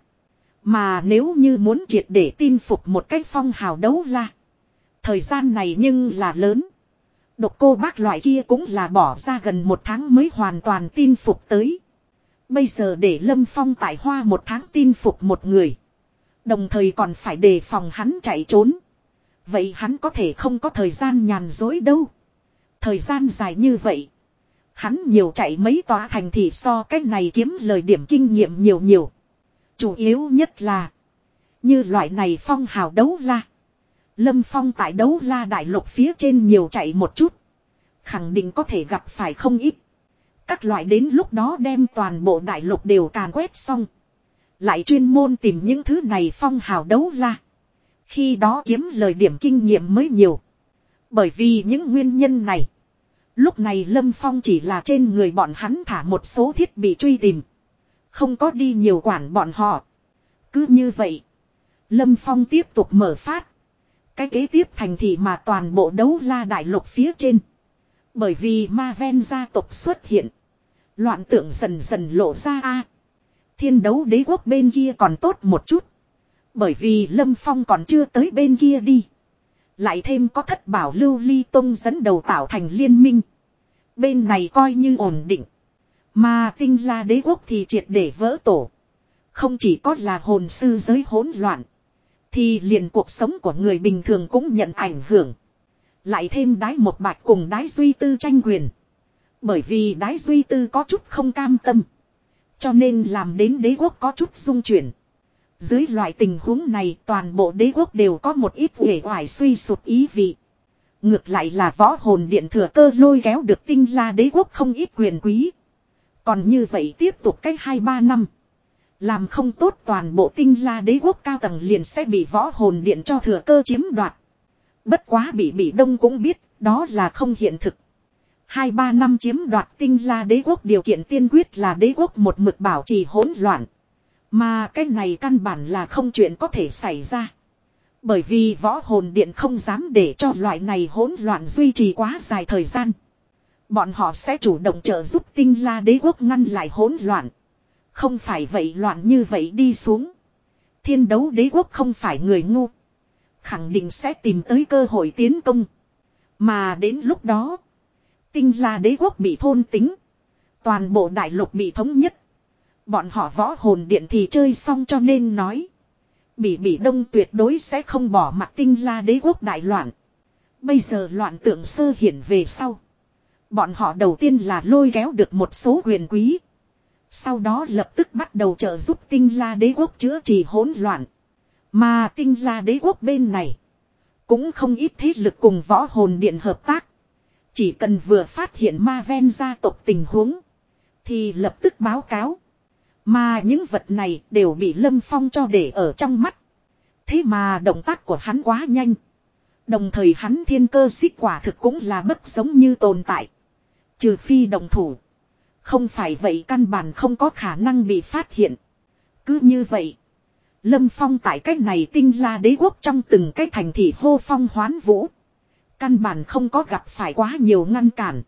Mà nếu như muốn triệt để tin phục một cách phong hào đấu la. Thời gian này nhưng là lớn. Độc cô bác loại kia cũng là bỏ ra gần một tháng mới hoàn toàn tin phục tới. Bây giờ để Lâm Phong tại hoa một tháng tin phục một người. Đồng thời còn phải đề phòng hắn chạy trốn. Vậy hắn có thể không có thời gian nhàn dối đâu. Thời gian dài như vậy. Hắn nhiều chạy mấy tòa thành thị so cách này kiếm lời điểm kinh nghiệm nhiều nhiều. Chủ yếu nhất là. Như loại này phong hào đấu la. Lâm Phong tại đấu la đại lục phía trên nhiều chạy một chút. Khẳng định có thể gặp phải không ít. Các loại đến lúc đó đem toàn bộ đại lục đều càn quét xong. Lại chuyên môn tìm những thứ này phong hào đấu la. Khi đó kiếm lời điểm kinh nghiệm mới nhiều. Bởi vì những nguyên nhân này. Lúc này Lâm Phong chỉ là trên người bọn hắn thả một số thiết bị truy tìm. Không có đi nhiều quản bọn họ. Cứ như vậy. Lâm Phong tiếp tục mở phát. Cái kế tiếp thành thị mà toàn bộ đấu la đại lục phía trên. Bởi vì ma ven gia tộc xuất hiện. Loạn tượng dần dần lộ ra a Thiên đấu đế quốc bên kia còn tốt một chút. Bởi vì Lâm Phong còn chưa tới bên kia đi. Lại thêm có thất bảo lưu ly tông dẫn đầu tạo thành liên minh. Bên này coi như ổn định. Mà tinh la đế quốc thì triệt để vỡ tổ. Không chỉ có là hồn sư giới hỗn loạn. Thì liền cuộc sống của người bình thường cũng nhận ảnh hưởng. Lại thêm đái một bạch cùng đái duy tư tranh quyền. Bởi vì đái duy tư có chút không cam tâm. Cho nên làm đến đế quốc có chút dung chuyển. Dưới loại tình huống này, toàn bộ đế quốc đều có một ít vẻ hoài suy sụp ý vị. Ngược lại là võ hồn điện thừa cơ lôi kéo được tinh la đế quốc không ít quyền quý. Còn như vậy tiếp tục cách 2-3 năm. Làm không tốt toàn bộ tinh la đế quốc cao tầng liền sẽ bị võ hồn điện cho thừa cơ chiếm đoạt. Bất quá bị bị đông cũng biết, đó là không hiện thực. Hai ba năm chiếm đoạt tinh la đế quốc điều kiện tiên quyết là đế quốc một mực bảo trì hỗn loạn. Mà cái này căn bản là không chuyện có thể xảy ra. Bởi vì võ hồn điện không dám để cho loại này hỗn loạn duy trì quá dài thời gian. Bọn họ sẽ chủ động trợ giúp tinh la đế quốc ngăn lại hỗn loạn. Không phải vậy loạn như vậy đi xuống. Thiên đấu đế quốc không phải người ngu. Khẳng định sẽ tìm tới cơ hội tiến công. Mà đến lúc đó. Tinh la đế quốc bị thôn tính. Toàn bộ đại lục bị thống nhất. Bọn họ võ hồn điện thì chơi xong cho nên nói. Bỉ bỉ đông tuyệt đối sẽ không bỏ mặt tinh la đế quốc đại loạn. Bây giờ loạn tượng sơ hiển về sau. Bọn họ đầu tiên là lôi kéo được một số quyền quý. Sau đó lập tức bắt đầu trợ giúp tinh la đế quốc chữa trị hỗn loạn. Mà tinh la đế quốc bên này. Cũng không ít thế lực cùng võ hồn điện hợp tác. Chỉ cần vừa phát hiện ma ven gia tộc tình huống. Thì lập tức báo cáo. Mà những vật này đều bị Lâm Phong cho để ở trong mắt. Thế mà động tác của hắn quá nhanh. Đồng thời hắn thiên cơ xích quả thực cũng là bất giống như tồn tại. Trừ phi đồng thủ. Không phải vậy căn bản không có khả năng bị phát hiện. Cứ như vậy. Lâm Phong tại cách này tinh la đế quốc trong từng cái thành thị hô phong hoán vũ. Căn bản không có gặp phải quá nhiều ngăn cản.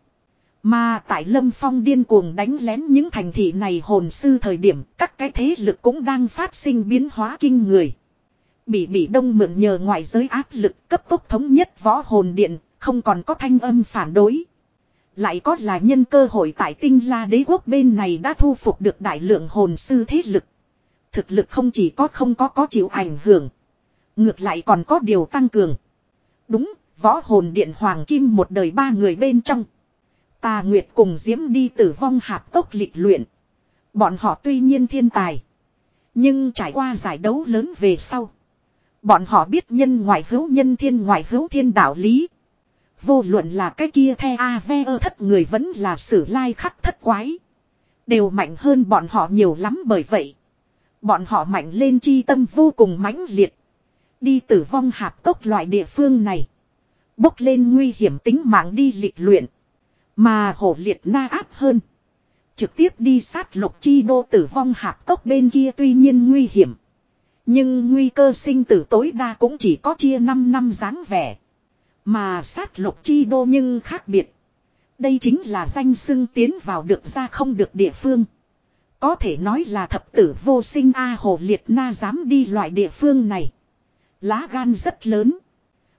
Mà tại Lâm Phong điên cuồng đánh lén những thành thị này hồn sư thời điểm các cái thế lực cũng đang phát sinh biến hóa kinh người. Bị bị đông mượn nhờ ngoại giới áp lực cấp tốc thống nhất võ hồn điện, không còn có thanh âm phản đối. Lại có là nhân cơ hội tại tinh la đế quốc bên này đã thu phục được đại lượng hồn sư thế lực. Thực lực không chỉ có không có có chịu ảnh hưởng. Ngược lại còn có điều tăng cường. Đúng, võ hồn điện hoàng kim một đời ba người bên trong. Tà Nguyệt cùng Diễm đi tử vong hạp tốc lịch luyện. Bọn họ tuy nhiên thiên tài. Nhưng trải qua giải đấu lớn về sau. Bọn họ biết nhân ngoại hữu nhân thiên ngoại hữu thiên đạo lý. Vô luận là cái kia the a ve ơ thất người vẫn là sử lai khắc thất quái. Đều mạnh hơn bọn họ nhiều lắm bởi vậy. Bọn họ mạnh lên chi tâm vô cùng mãnh liệt. Đi tử vong hạp tốc loại địa phương này. Bốc lên nguy hiểm tính mạng đi lịch luyện. Mà hổ liệt na áp hơn. Trực tiếp đi sát lục chi đô tử vong hạp tốc bên kia tuy nhiên nguy hiểm. Nhưng nguy cơ sinh tử tối đa cũng chỉ có chia 5 năm dáng vẻ. Mà sát lục chi đô nhưng khác biệt. Đây chính là danh xưng tiến vào được ra không được địa phương. Có thể nói là thập tử vô sinh A Hồ Liệt Na dám đi loại địa phương này. Lá gan rất lớn.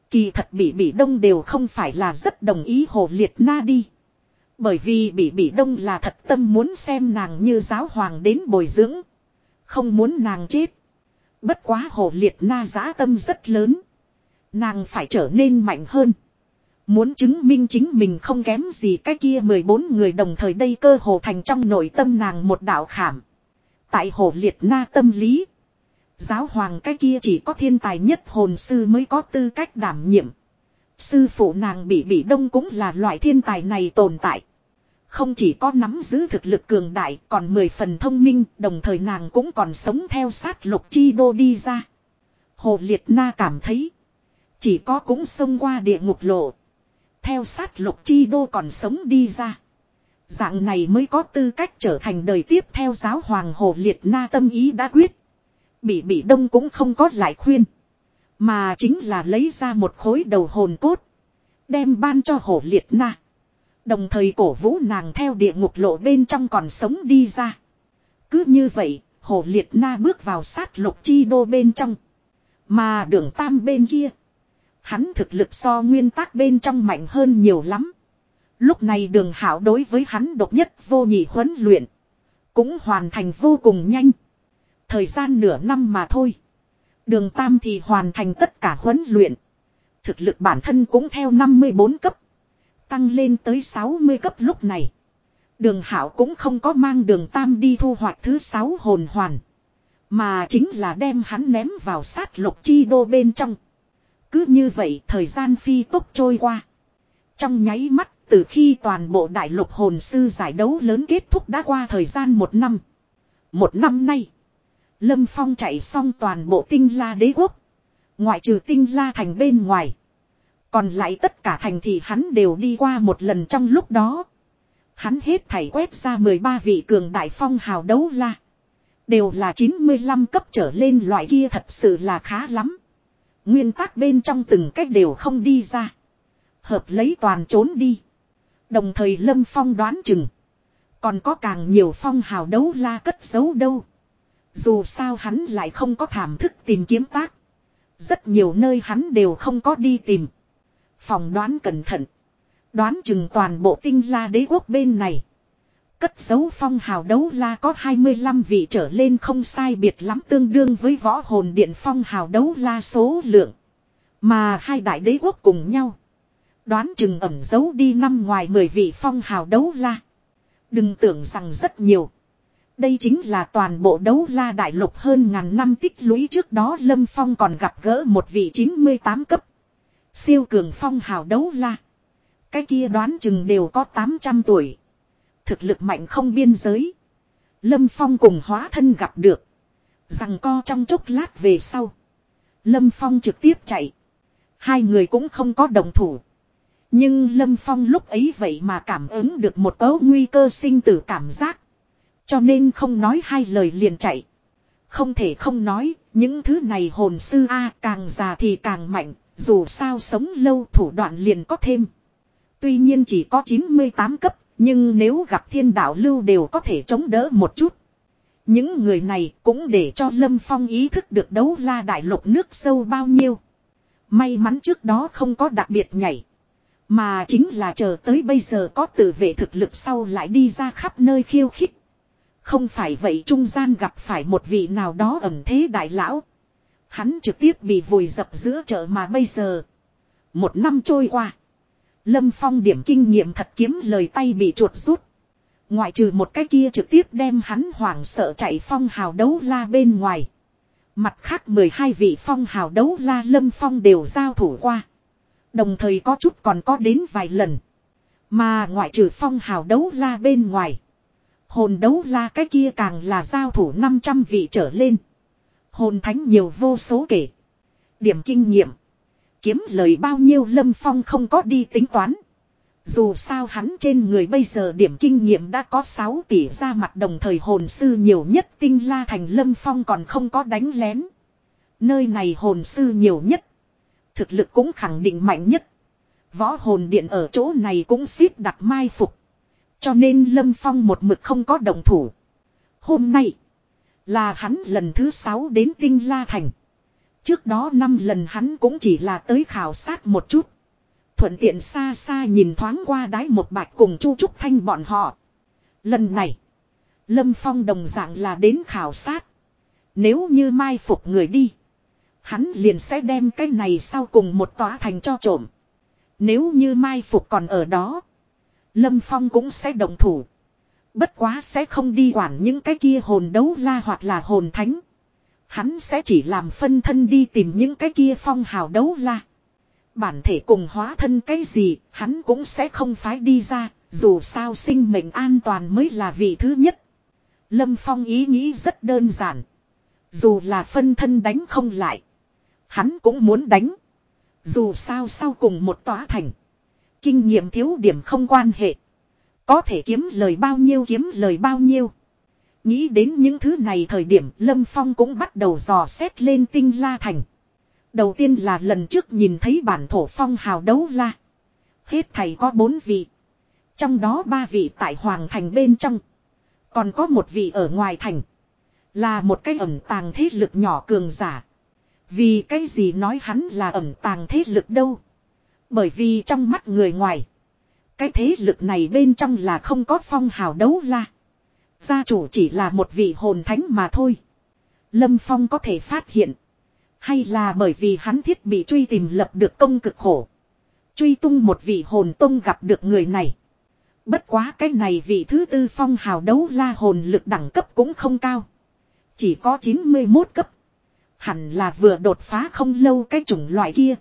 Kỳ thật bị bị đông đều không phải là rất đồng ý Hồ Liệt Na đi. Bởi vì bị bị đông là thật tâm muốn xem nàng như giáo hoàng đến bồi dưỡng. Không muốn nàng chết. Bất quá Hồ Liệt Na giá tâm rất lớn. Nàng phải trở nên mạnh hơn. Muốn chứng minh chính mình không kém gì cái kia 14 người đồng thời đây cơ hồ thành trong nội tâm nàng một đạo khảm. Tại hồ liệt na tâm lý. Giáo hoàng cái kia chỉ có thiên tài nhất hồn sư mới có tư cách đảm nhiệm. Sư phụ nàng bị bị đông cũng là loại thiên tài này tồn tại. Không chỉ có nắm giữ thực lực cường đại, còn mười phần thông minh, đồng thời nàng cũng còn sống theo sát lục chi đô đi ra. Hồ Liệt Na cảm thấy. Chỉ có cũng xông qua địa ngục lộ. Theo sát lục chi đô còn sống đi ra. Dạng này mới có tư cách trở thành đời tiếp theo giáo hoàng hồ liệt na tâm ý đã quyết. Bị bị đông cũng không có lại khuyên. Mà chính là lấy ra một khối đầu hồn cốt. Đem ban cho hồ liệt na. Đồng thời cổ vũ nàng theo địa ngục lộ bên trong còn sống đi ra. Cứ như vậy, hồ liệt na bước vào sát lục chi đô bên trong. Mà đường tam bên kia. Hắn thực lực so nguyên tắc bên trong mạnh hơn nhiều lắm. Lúc này đường hảo đối với hắn độc nhất vô nhị huấn luyện. Cũng hoàn thành vô cùng nhanh. Thời gian nửa năm mà thôi. Đường tam thì hoàn thành tất cả huấn luyện. Thực lực bản thân cũng theo 54 cấp. Tăng lên tới 60 cấp lúc này. Đường hảo cũng không có mang đường tam đi thu hoạch thứ 6 hồn hoàn. Mà chính là đem hắn ném vào sát lục chi đô bên trong. Cứ như vậy thời gian phi tốc trôi qua. Trong nháy mắt, từ khi toàn bộ đại lục hồn sư giải đấu lớn kết thúc đã qua thời gian một năm. Một năm nay. Lâm Phong chạy xong toàn bộ tinh la đế quốc. Ngoại trừ tinh la thành bên ngoài. Còn lại tất cả thành thì hắn đều đi qua một lần trong lúc đó. Hắn hết thảy quét ra 13 vị cường đại phong hào đấu la. Đều là 95 cấp trở lên loại kia thật sự là khá lắm. Nguyên tắc bên trong từng cách đều không đi ra. Hợp lấy toàn trốn đi. Đồng thời Lâm Phong đoán chừng. Còn có càng nhiều phong hào đấu la cất giấu đâu. Dù sao hắn lại không có thảm thức tìm kiếm tác. Rất nhiều nơi hắn đều không có đi tìm. Phòng đoán cẩn thận. Đoán chừng toàn bộ tinh la đế quốc bên này. Cất dấu phong hào đấu la có 25 vị trở lên không sai biệt lắm tương đương với võ hồn điện phong hào đấu la số lượng. Mà hai đại đế quốc cùng nhau. Đoán chừng ẩm giấu đi năm ngoài 10 vị phong hào đấu la. Đừng tưởng rằng rất nhiều. Đây chính là toàn bộ đấu la đại lục hơn ngàn năm tích lũy trước đó Lâm Phong còn gặp gỡ một vị 98 cấp. Siêu cường phong hào đấu la. Cái kia đoán chừng đều có 800 tuổi. Thực lực mạnh không biên giới. Lâm Phong cùng hóa thân gặp được. Rằng co trong chốc lát về sau. Lâm Phong trực tiếp chạy. Hai người cũng không có đồng thủ. Nhưng Lâm Phong lúc ấy vậy mà cảm ứng được một cấu nguy cơ sinh tử cảm giác. Cho nên không nói hai lời liền chạy. Không thể không nói, những thứ này hồn sư A càng già thì càng mạnh, dù sao sống lâu thủ đoạn liền có thêm. Tuy nhiên chỉ có 98 cấp, nhưng nếu gặp thiên đạo lưu đều có thể chống đỡ một chút. Những người này cũng để cho Lâm Phong ý thức được đấu la đại lục nước sâu bao nhiêu. May mắn trước đó không có đặc biệt nhảy. Mà chính là chờ tới bây giờ có tự vệ thực lực sau lại đi ra khắp nơi khiêu khích. Không phải vậy trung gian gặp phải một vị nào đó ẩn thế đại lão. Hắn trực tiếp bị vùi dập giữa chợ mà bây giờ. Một năm trôi qua. Lâm Phong điểm kinh nghiệm thật kiếm lời tay bị chuột rút. Ngoại trừ một cái kia trực tiếp đem hắn hoảng sợ chạy phong hào đấu la bên ngoài. Mặt khác 12 vị phong hào đấu la Lâm Phong đều giao thủ qua. Đồng thời có chút còn có đến vài lần. Mà ngoại trừ phong hào đấu la bên ngoài. Hồn đấu la cái kia càng là giao thủ 500 vị trở lên. Hồn thánh nhiều vô số kể. Điểm kinh nghiệm. Kiếm lời bao nhiêu Lâm Phong không có đi tính toán. Dù sao hắn trên người bây giờ điểm kinh nghiệm đã có 6 tỷ ra mặt đồng thời hồn sư nhiều nhất tinh la thành Lâm Phong còn không có đánh lén. Nơi này hồn sư nhiều nhất. Thực lực cũng khẳng định mạnh nhất. Võ hồn điện ở chỗ này cũng xếp đặt mai phục. Cho nên Lâm Phong một mực không có đồng thủ. Hôm nay. Là hắn lần thứ sáu đến Tinh La Thành. Trước đó năm lần hắn cũng chỉ là tới khảo sát một chút. Thuận tiện xa xa nhìn thoáng qua đái một bạch cùng Chu Trúc Thanh bọn họ. Lần này. Lâm Phong đồng dạng là đến khảo sát. Nếu như mai phục người đi. Hắn liền sẽ đem cái này sau cùng một tòa thành cho trộm. Nếu như mai phục còn ở đó. Lâm Phong cũng sẽ đồng thủ. Bất quá sẽ không đi quản những cái kia hồn đấu la hoặc là hồn thánh. Hắn sẽ chỉ làm phân thân đi tìm những cái kia phong hào đấu la. Bản thể cùng hóa thân cái gì, hắn cũng sẽ không phái đi ra, dù sao sinh mệnh an toàn mới là vị thứ nhất. Lâm Phong ý nghĩ rất đơn giản. Dù là phân thân đánh không lại. Hắn cũng muốn đánh. Dù sao sau cùng một tòa thành. Kinh nghiệm thiếu điểm không quan hệ. Có thể kiếm lời bao nhiêu kiếm lời bao nhiêu. Nghĩ đến những thứ này thời điểm, Lâm Phong cũng bắt đầu dò xét lên tinh la thành. Đầu tiên là lần trước nhìn thấy bản thổ phong hào đấu la. Hết thầy có bốn vị. Trong đó ba vị tại Hoàng Thành bên trong. Còn có một vị ở ngoài thành. Là một cái ẩm tàng thế lực nhỏ cường giả. Vì cái gì nói hắn là ẩm tàng thế lực đâu. Bởi vì trong mắt người ngoài. Cái thế lực này bên trong là không có phong hào đấu la. Gia chủ chỉ là một vị hồn thánh mà thôi. Lâm Phong có thể phát hiện. Hay là bởi vì hắn thiết bị truy tìm lập được công cực khổ. Truy tung một vị hồn tông gặp được người này. Bất quá cái này vị thứ tư phong hào đấu la hồn lực đẳng cấp cũng không cao. Chỉ có 91 cấp. Hẳn là vừa đột phá không lâu cái chủng loại kia.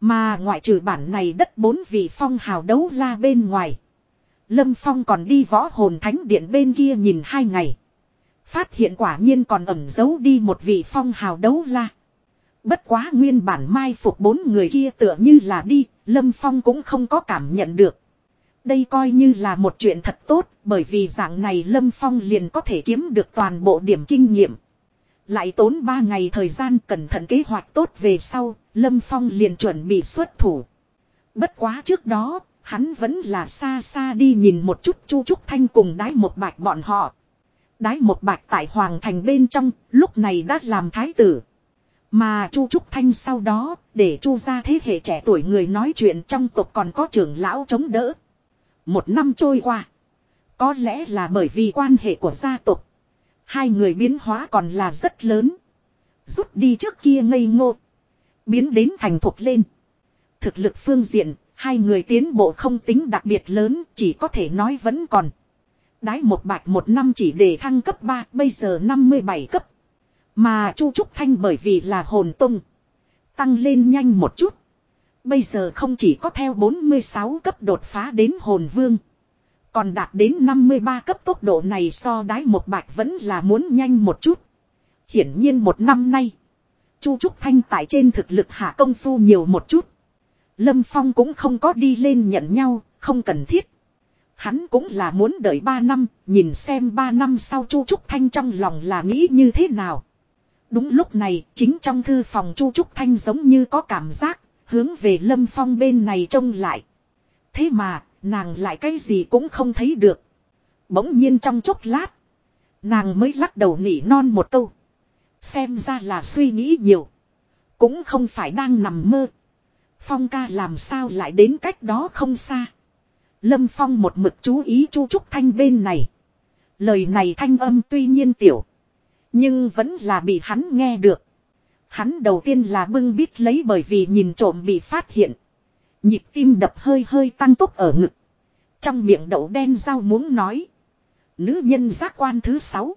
Mà ngoại trừ bản này đất bốn vị phong hào đấu la bên ngoài. Lâm Phong còn đi võ hồn thánh điện bên kia nhìn hai ngày. Phát hiện quả nhiên còn ẩn giấu đi một vị phong hào đấu la. Bất quá nguyên bản mai phục bốn người kia tựa như là đi, Lâm Phong cũng không có cảm nhận được. Đây coi như là một chuyện thật tốt, bởi vì dạng này Lâm Phong liền có thể kiếm được toàn bộ điểm kinh nghiệm. Lại tốn 3 ngày thời gian cẩn thận kế hoạch tốt về sau, Lâm Phong liền chuẩn bị xuất thủ. Bất quá trước đó, hắn vẫn là xa xa đi nhìn một chút Chu Trúc Thanh cùng đái một bạch bọn họ. Đái một bạch tại Hoàng Thành bên trong, lúc này đã làm thái tử. Mà Chu Trúc Thanh sau đó, để Chu ra thế hệ trẻ tuổi người nói chuyện trong tộc còn có trưởng lão chống đỡ. Một năm trôi qua. Có lẽ là bởi vì quan hệ của gia tộc. Hai người biến hóa còn là rất lớn. Rút đi trước kia ngây ngô. Biến đến thành thục lên. Thực lực phương diện, hai người tiến bộ không tính đặc biệt lớn, chỉ có thể nói vẫn còn. Đái một bạch một năm chỉ để thăng cấp 3, bây giờ 57 cấp. Mà Chu Trúc Thanh bởi vì là hồn tung. Tăng lên nhanh một chút. Bây giờ không chỉ có theo 46 cấp đột phá đến hồn vương. Còn đạt đến 53 cấp tốc độ này so đái một bạch vẫn là muốn nhanh một chút. Hiển nhiên một năm nay. Chu Trúc Thanh tại trên thực lực hạ công phu nhiều một chút. Lâm Phong cũng không có đi lên nhận nhau, không cần thiết. Hắn cũng là muốn đợi 3 năm, nhìn xem 3 năm sau Chu Trúc Thanh trong lòng là nghĩ như thế nào. Đúng lúc này, chính trong thư phòng Chu Trúc Thanh giống như có cảm giác, hướng về Lâm Phong bên này trông lại. Thế mà, nàng lại cái gì cũng không thấy được. Bỗng nhiên trong chốc lát, nàng mới lắc đầu nỉ non một câu. Xem ra là suy nghĩ nhiều. Cũng không phải đang nằm mơ. Phong ca làm sao lại đến cách đó không xa. Lâm Phong một mực chú ý chu trúc thanh bên này. Lời này thanh âm tuy nhiên tiểu. Nhưng vẫn là bị hắn nghe được. Hắn đầu tiên là bưng bít lấy bởi vì nhìn trộm bị phát hiện. Nhịp tim đập hơi hơi tăng tốc ở ngực. Trong miệng đậu đen rau muốn nói. Nữ nhân giác quan thứ sáu.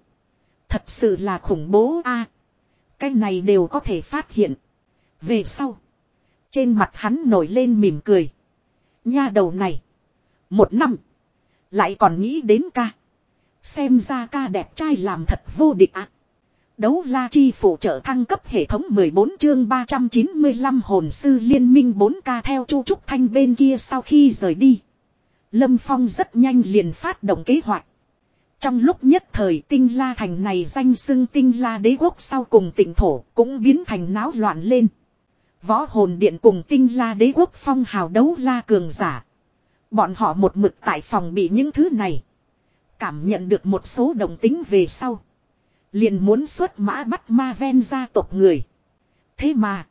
Thật sự là khủng bố a. cái này đều có thể phát hiện. Về sau. Trên mặt hắn nổi lên mỉm cười. Nha đầu này. Một năm. Lại còn nghĩ đến ca. Xem ra ca đẹp trai làm thật vô địch ạ. Đấu la chi phụ trợ thăng cấp hệ thống 14 chương 395 hồn sư liên minh 4K theo chu trúc thanh bên kia sau khi rời đi. Lâm Phong rất nhanh liền phát động kế hoạch. Trong lúc nhất thời tinh la thành này danh xưng tinh la đế quốc sau cùng tỉnh thổ cũng biến thành náo loạn lên. Võ hồn điện cùng tinh la đế quốc phong hào đấu la cường giả. Bọn họ một mực tại phòng bị những thứ này. Cảm nhận được một số đồng tính về sau. Liền muốn xuất mã bắt ma ven gia tộc người. Thế mà.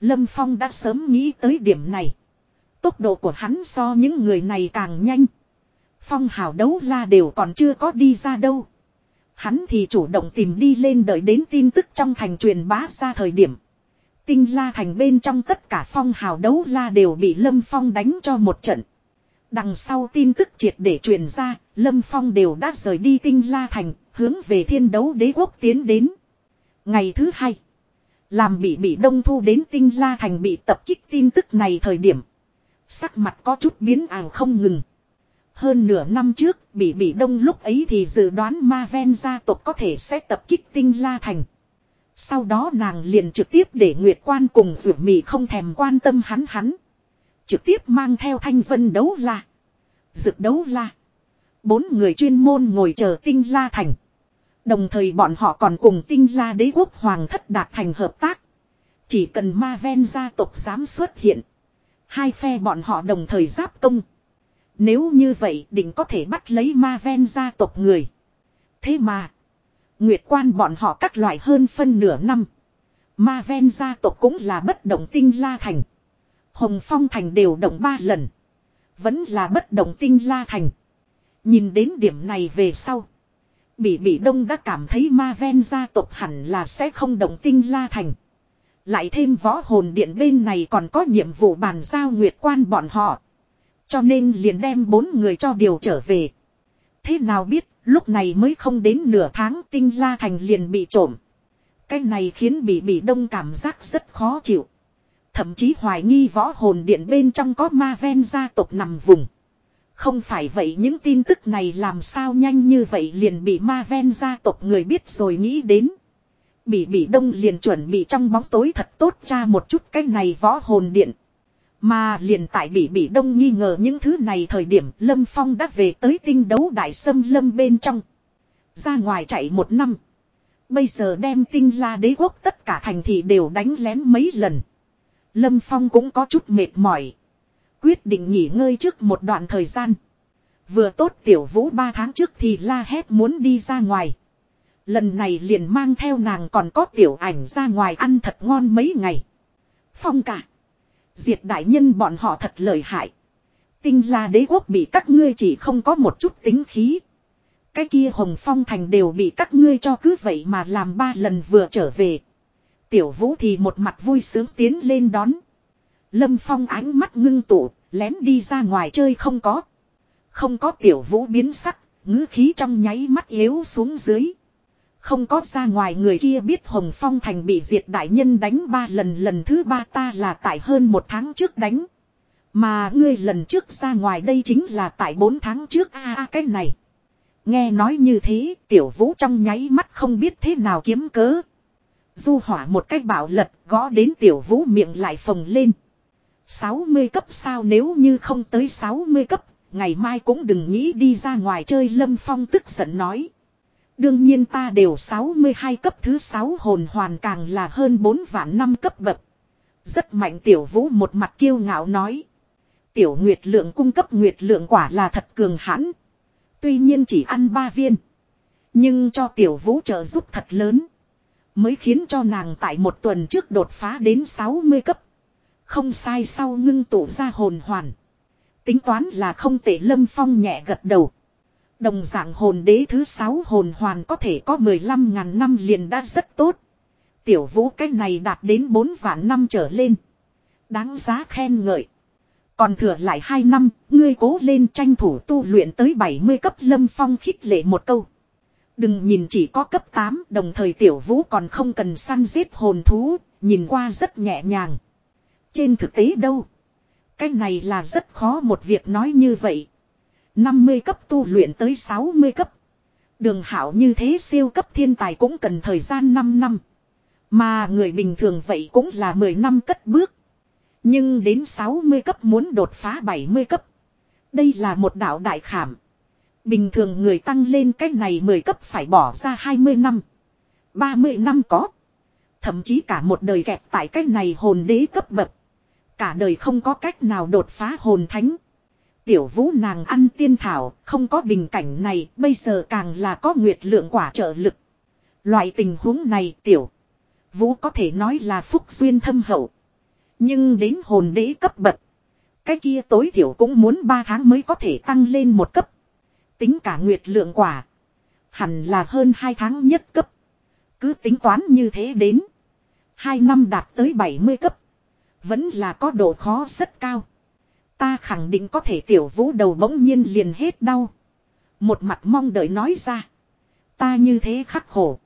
Lâm Phong đã sớm nghĩ tới điểm này. Tốc độ của hắn so những người này càng nhanh. Phong hào đấu la đều còn chưa có đi ra đâu. Hắn thì chủ động tìm đi lên đợi đến tin tức trong thành truyền bá ra thời điểm. Tinh la thành bên trong tất cả phong hào đấu la đều bị Lâm Phong đánh cho một trận. Đằng sau tin tức triệt để truyền ra, Lâm Phong đều đã rời đi tinh la thành, hướng về thiên đấu đế quốc tiến đến. Ngày thứ hai, làm bị bị đông thu đến tinh la thành bị tập kích tin tức này thời điểm. Sắc mặt có chút biến ảo không ngừng. Hơn nửa năm trước, bị bị đông lúc ấy thì dự đoán ma ven gia tộc có thể sẽ tập kích tinh la thành. Sau đó nàng liền trực tiếp để Nguyệt Quan cùng Vượt Mị không thèm quan tâm hắn hắn. Trực tiếp mang theo thanh vân đấu la. Dược đấu la. Bốn người chuyên môn ngồi chờ tinh la thành. Đồng thời bọn họ còn cùng tinh la đế quốc hoàng thất đạt thành hợp tác. Chỉ cần ma ven gia tộc dám xuất hiện. Hai phe bọn họ đồng thời giáp công. Nếu như vậy định có thể bắt lấy ma ven gia tộc người. Thế mà. Nguyệt quan bọn họ các loại hơn phân nửa năm. Ma ven gia tộc cũng là bất động tinh la thành. Hồng Phong thành đều động ba lần. Vẫn là bất động tinh la thành. Nhìn đến điểm này về sau. Bỉ Bỉ Đông đã cảm thấy ma ven gia tộc hẳn là sẽ không động tinh la thành. Lại thêm võ hồn điện bên này còn có nhiệm vụ bàn giao nguyệt quan bọn họ. Cho nên liền đem bốn người cho điều trở về. Thế nào biết, lúc này mới không đến nửa tháng tinh la thành liền bị trộm. Cái này khiến bị bị đông cảm giác rất khó chịu. Thậm chí hoài nghi võ hồn điện bên trong có ma ven gia tộc nằm vùng. Không phải vậy những tin tức này làm sao nhanh như vậy liền bị ma ven gia tộc người biết rồi nghĩ đến. Bỉ bỉ đông liền chuẩn bị trong bóng tối thật tốt cha một chút cái này võ hồn điện. Mà liền tại bị bị đông nghi ngờ những thứ này thời điểm, Lâm Phong đã về tới tinh đấu đại sâm lâm bên trong. Ra ngoài chạy một năm. Bây giờ đem tinh la đế quốc tất cả thành thị đều đánh lén mấy lần. Lâm Phong cũng có chút mệt mỏi. Quyết định nghỉ ngơi trước một đoạn thời gian. Vừa tốt tiểu vũ ba tháng trước thì la hét muốn đi ra ngoài. Lần này liền mang theo nàng còn có tiểu ảnh ra ngoài ăn thật ngon mấy ngày. Phong cả. Diệt đại nhân bọn họ thật lợi hại. Tinh la đế quốc bị các ngươi chỉ không có một chút tính khí. Cái kia hồng phong thành đều bị các ngươi cho cứ vậy mà làm ba lần vừa trở về. Tiểu vũ thì một mặt vui sướng tiến lên đón. Lâm phong ánh mắt ngưng tụ, lén đi ra ngoài chơi không có. Không có tiểu vũ biến sắc, ngữ khí trong nháy mắt yếu xuống dưới. Không có ra ngoài người kia biết Hồng Phong Thành bị diệt đại nhân đánh ba lần lần thứ ba ta là tại hơn một tháng trước đánh. Mà ngươi lần trước ra ngoài đây chính là tại bốn tháng trước a à, cái này. Nghe nói như thế tiểu vũ trong nháy mắt không biết thế nào kiếm cớ. Du hỏa một cách bảo lật gõ đến tiểu vũ miệng lại phồng lên. 60 cấp sao nếu như không tới 60 cấp, ngày mai cũng đừng nghĩ đi ra ngoài chơi lâm phong tức giận nói. Đương nhiên ta đều 62 cấp thứ 6 hồn hoàn càng là hơn 4 vạn năm cấp bậc. Rất mạnh tiểu vũ một mặt kiêu ngạo nói. Tiểu nguyệt lượng cung cấp nguyệt lượng quả là thật cường hãn. Tuy nhiên chỉ ăn 3 viên. Nhưng cho tiểu vũ trợ giúp thật lớn. Mới khiến cho nàng tại một tuần trước đột phá đến 60 cấp. Không sai sau ngưng tụ ra hồn hoàn. Tính toán là không tệ lâm phong nhẹ gật đầu. Đồng dạng hồn đế thứ sáu hồn hoàn có thể có 15 ngàn năm liền đã rất tốt. Tiểu vũ cách này đạt đến 4 vạn năm trở lên. Đáng giá khen ngợi. Còn thừa lại 2 năm, ngươi cố lên tranh thủ tu luyện tới 70 cấp lâm phong khích lệ một câu. Đừng nhìn chỉ có cấp 8, đồng thời tiểu vũ còn không cần săn giết hồn thú, nhìn qua rất nhẹ nhàng. Trên thực tế đâu? Cái này là rất khó một việc nói như vậy. 50 cấp tu luyện tới 60 cấp. Đường hảo như thế siêu cấp thiên tài cũng cần thời gian 5 năm. Mà người bình thường vậy cũng là 10 năm cất bước. Nhưng đến 60 cấp muốn đột phá 70 cấp. Đây là một đạo đại khảm. Bình thường người tăng lên cái này 10 cấp phải bỏ ra 20 năm. 30 năm có. Thậm chí cả một đời kẹt tại cái này hồn đế cấp bậc. Cả đời không có cách nào đột phá hồn thánh. Tiểu vũ nàng ăn tiên thảo, không có bình cảnh này, bây giờ càng là có nguyệt lượng quả trợ lực. Loại tình huống này tiểu. Vũ có thể nói là phúc duyên thâm hậu. Nhưng đến hồn đế cấp bậc. Cái kia tối thiểu cũng muốn 3 tháng mới có thể tăng lên một cấp. Tính cả nguyệt lượng quả. Hẳn là hơn 2 tháng nhất cấp. Cứ tính toán như thế đến. 2 năm đạt tới 70 cấp. Vẫn là có độ khó rất cao. Ta khẳng định có thể tiểu vũ đầu bỗng nhiên liền hết đau. Một mặt mong đợi nói ra. Ta như thế khắc khổ.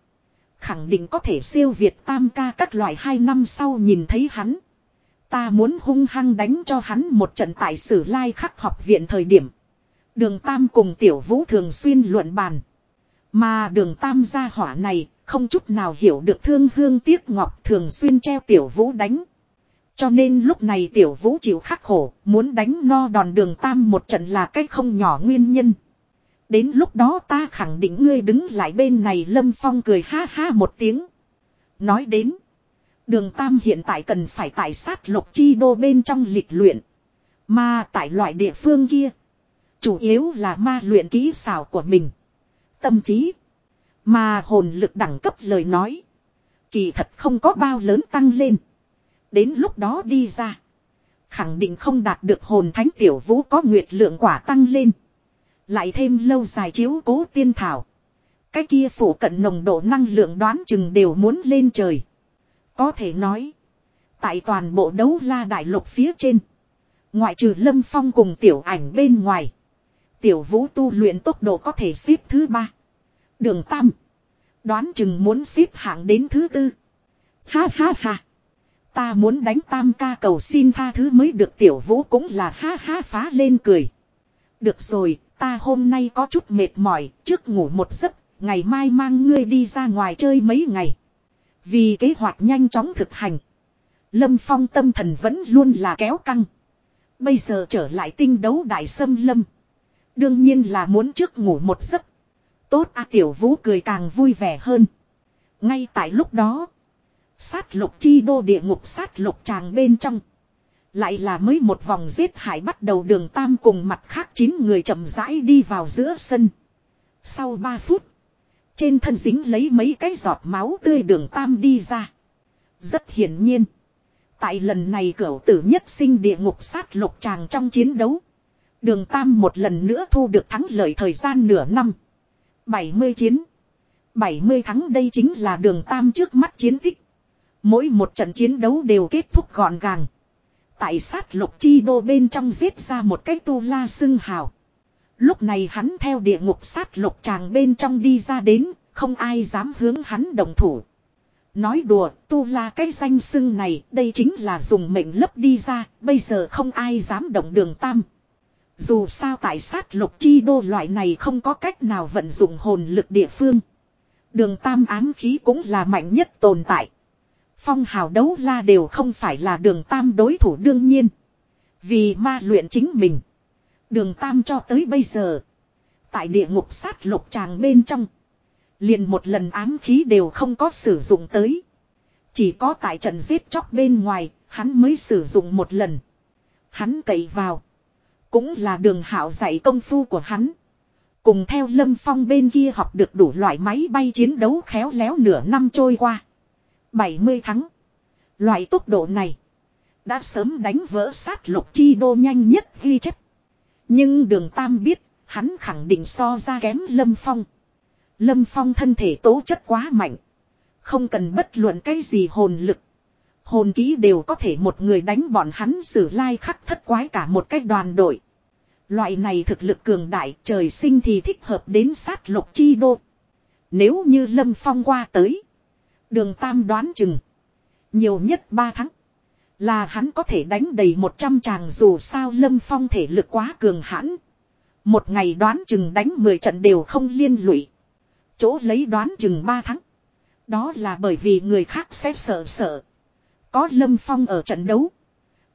Khẳng định có thể siêu việt tam ca các loại hai năm sau nhìn thấy hắn. Ta muốn hung hăng đánh cho hắn một trận tại sử lai khắc học viện thời điểm. Đường Tam cùng Tiểu Vũ thường xuyên luận bàn. Mà đường Tam gia hỏa này không chút nào hiểu được thương hương tiếc ngọc thường xuyên treo Tiểu Vũ đánh. Cho nên lúc này Tiểu Vũ chịu khắc khổ, muốn đánh no đòn đường Tam một trận là cách không nhỏ nguyên nhân. Đến lúc đó ta khẳng định ngươi đứng lại bên này Lâm Phong cười ha ha một tiếng. Nói đến. Đường Tam hiện tại cần phải tại sát lục chi đô bên trong lịch luyện. Mà tại loại địa phương kia. Chủ yếu là ma luyện kỹ xảo của mình. Tâm trí. Mà hồn lực đẳng cấp lời nói. Kỳ thật không có bao lớn tăng lên. Đến lúc đó đi ra. Khẳng định không đạt được hồn thánh tiểu vũ có nguyệt lượng quả tăng lên. Lại thêm lâu dài chiếu cố tiên thảo. Cái kia phủ cận nồng độ năng lượng đoán chừng đều muốn lên trời. Có thể nói. Tại toàn bộ đấu la đại lục phía trên. Ngoại trừ lâm phong cùng tiểu ảnh bên ngoài. Tiểu vũ tu luyện tốc độ có thể xếp thứ ba. Đường tam. Đoán chừng muốn xếp hạng đến thứ tư. Ha ha ha. Ta muốn đánh tam ca cầu xin tha thứ mới được tiểu vũ cũng là ha ha phá lên cười. Được rồi, ta hôm nay có chút mệt mỏi, trước ngủ một giấc, ngày mai mang ngươi đi ra ngoài chơi mấy ngày. Vì kế hoạch nhanh chóng thực hành. Lâm Phong tâm thần vẫn luôn là kéo căng. Bây giờ trở lại tinh đấu đại sâm lâm. Đương nhiên là muốn trước ngủ một giấc. Tốt a tiểu vũ cười càng vui vẻ hơn. Ngay tại lúc đó. Sát lục chi đô địa ngục sát lục tràng bên trong. Lại là mới một vòng giết hại bắt đầu đường tam cùng mặt khác chín người chậm rãi đi vào giữa sân. Sau 3 phút. Trên thân dính lấy mấy cái giọt máu tươi đường tam đi ra. Rất hiển nhiên. Tại lần này cửu tử nhất sinh địa ngục sát lục tràng trong chiến đấu. Đường tam một lần nữa thu được thắng lợi thời gian nửa năm. 70 chiến. 70 thắng đây chính là đường tam trước mắt chiến tích. Mỗi một trận chiến đấu đều kết thúc gọn gàng. Tại sát lục chi đô bên trong giết ra một cái tu la xưng hào. Lúc này hắn theo địa ngục sát lục tràng bên trong đi ra đến, không ai dám hướng hắn đồng thủ. Nói đùa, tu la cái danh xưng này, đây chính là dùng mệnh lấp đi ra, bây giờ không ai dám động đường tam. Dù sao tại sát lục chi đô loại này không có cách nào vận dụng hồn lực địa phương. Đường tam ám khí cũng là mạnh nhất tồn tại. Phong hào đấu la đều không phải là đường tam đối thủ đương nhiên. Vì ma luyện chính mình. Đường tam cho tới bây giờ. Tại địa ngục sát lục tràng bên trong. Liền một lần ám khí đều không có sử dụng tới. Chỉ có tại trận giết chóc bên ngoài, hắn mới sử dụng một lần. Hắn cậy vào. Cũng là đường hảo dạy công phu của hắn. Cùng theo Lâm Phong bên kia học được đủ loại máy bay chiến đấu khéo léo nửa năm trôi qua. 70 thắng Loại tốc độ này. Đã sớm đánh vỡ sát lục chi đô nhanh nhất ghi chép. Nhưng đường Tam biết, hắn khẳng định so ra kém Lâm Phong. Lâm Phong thân thể tố chất quá mạnh. Không cần bất luận cái gì hồn lực. Hồn ký đều có thể một người đánh bọn hắn xử lai khắc thất quái cả một cái đoàn đội. Loại này thực lực cường đại trời sinh thì thích hợp đến sát lục chi đô. Nếu như Lâm Phong qua tới. Đường Tam đoán chừng. Nhiều nhất 3 tháng. Là hắn có thể đánh đầy 100 chàng dù sao Lâm Phong thể lực quá cường hãn. Một ngày đoán chừng đánh 10 trận đều không liên lụy. Chỗ lấy đoán chừng 3 tháng. Đó là bởi vì người khác sẽ sợ sợ. Có Lâm Phong ở trận đấu.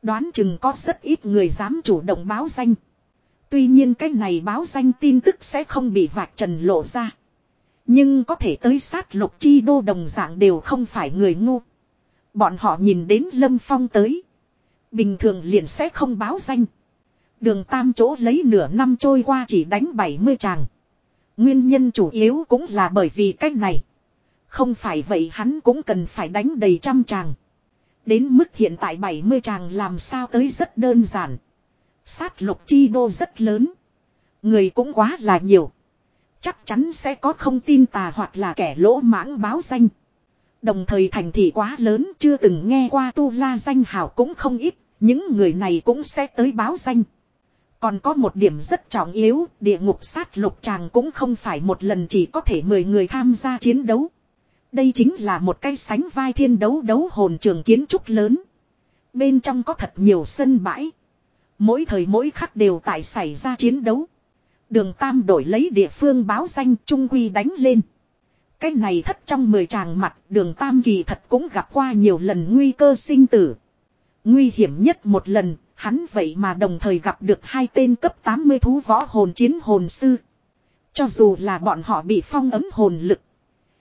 Đoán chừng có rất ít người dám chủ động báo danh. Tuy nhiên cái này báo danh tin tức sẽ không bị vạch trần lộ ra. Nhưng có thể tới sát lục chi đô đồng dạng đều không phải người ngu. Bọn họ nhìn đến Lâm Phong tới. Bình thường liền sẽ không báo danh. Đường tam chỗ lấy nửa năm trôi qua chỉ đánh 70 tràng. Nguyên nhân chủ yếu cũng là bởi vì cách này. Không phải vậy hắn cũng cần phải đánh đầy trăm tràng. Đến mức hiện tại 70 tràng làm sao tới rất đơn giản. Sát lục chi đô rất lớn. Người cũng quá là nhiều. Chắc chắn sẽ có không tin tà hoặc là kẻ lỗ mãng báo danh. Đồng thời thành thị quá lớn chưa từng nghe qua tu la danh hào cũng không ít. Những người này cũng sẽ tới báo danh. Còn có một điểm rất trọng yếu, địa ngục sát lục tràng cũng không phải một lần chỉ có thể 10 người tham gia chiến đấu. Đây chính là một cái sánh vai thiên đấu đấu hồn trường kiến trúc lớn. Bên trong có thật nhiều sân bãi. Mỗi thời mỗi khắc đều tại xảy ra chiến đấu. Đường Tam đổi lấy địa phương báo danh trung quy đánh lên. Cái này thất trong mười tràng mặt đường Tam kỳ thật cũng gặp qua nhiều lần nguy cơ sinh tử. Nguy hiểm nhất một lần, hắn vậy mà đồng thời gặp được hai tên cấp 80 thú võ hồn chiến hồn sư. Cho dù là bọn họ bị phong ấm hồn lực.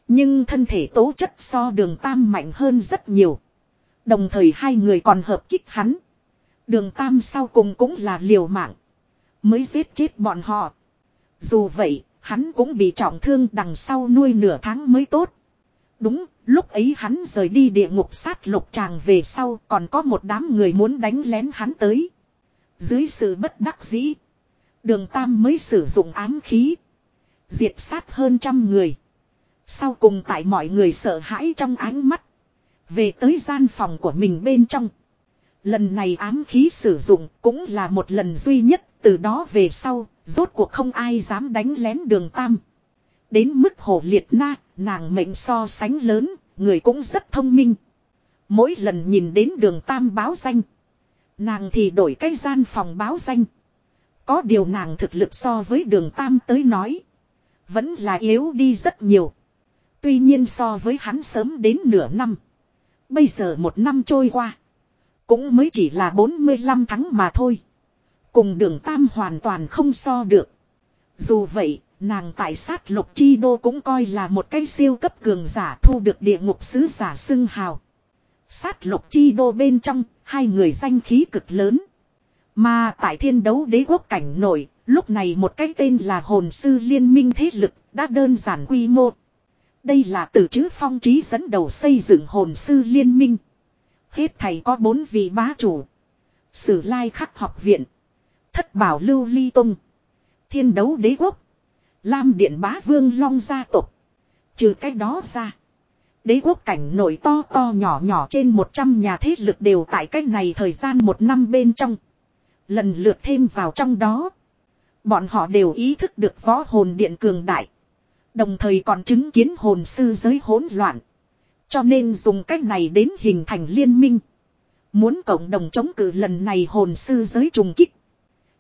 Nhưng thân thể tố chất so đường Tam mạnh hơn rất nhiều. Đồng thời hai người còn hợp kích hắn. Đường Tam sau cùng cũng là liều mạng. Mới giết chết bọn họ. Dù vậy, hắn cũng bị trọng thương đằng sau nuôi nửa tháng mới tốt. Đúng, lúc ấy hắn rời đi địa ngục sát lục tràng về sau còn có một đám người muốn đánh lén hắn tới. Dưới sự bất đắc dĩ, đường Tam mới sử dụng ám khí. Diệt sát hơn trăm người. Sau cùng tại mọi người sợ hãi trong ánh mắt. Về tới gian phòng của mình bên trong. Lần này ám khí sử dụng cũng là một lần duy nhất, từ đó về sau, rốt cuộc không ai dám đánh lén đường tam. Đến mức hồ liệt na, nàng mệnh so sánh lớn, người cũng rất thông minh. Mỗi lần nhìn đến đường tam báo danh, nàng thì đổi cái gian phòng báo danh. Có điều nàng thực lực so với đường tam tới nói, vẫn là yếu đi rất nhiều. Tuy nhiên so với hắn sớm đến nửa năm. Bây giờ một năm trôi qua. Cũng mới chỉ là 45 tháng mà thôi. Cùng đường tam hoàn toàn không so được. Dù vậy, nàng tại sát lục chi đô cũng coi là một cái siêu cấp cường giả thu được địa ngục sứ giả xưng hào. Sát lục chi đô bên trong, hai người danh khí cực lớn. Mà tại thiên đấu đế quốc cảnh nổi, lúc này một cái tên là hồn sư liên minh thế lực đã đơn giản quy mô. Đây là từ chữ phong trí dẫn đầu xây dựng hồn sư liên minh. Hết thầy có bốn vị bá chủ. Sử lai khắc học viện. Thất bảo lưu ly tông. Thiên đấu đế quốc. Lam điện bá vương long gia tộc. Trừ cái đó ra. Đế quốc cảnh nổi to to nhỏ nhỏ trên 100 nhà thế lực đều tại cách này thời gian một năm bên trong. Lần lượt thêm vào trong đó. Bọn họ đều ý thức được võ hồn điện cường đại. Đồng thời còn chứng kiến hồn sư giới hỗn loạn. Cho nên dùng cách này đến hình thành liên minh. Muốn cộng đồng chống cự lần này hồn sư giới trùng kích.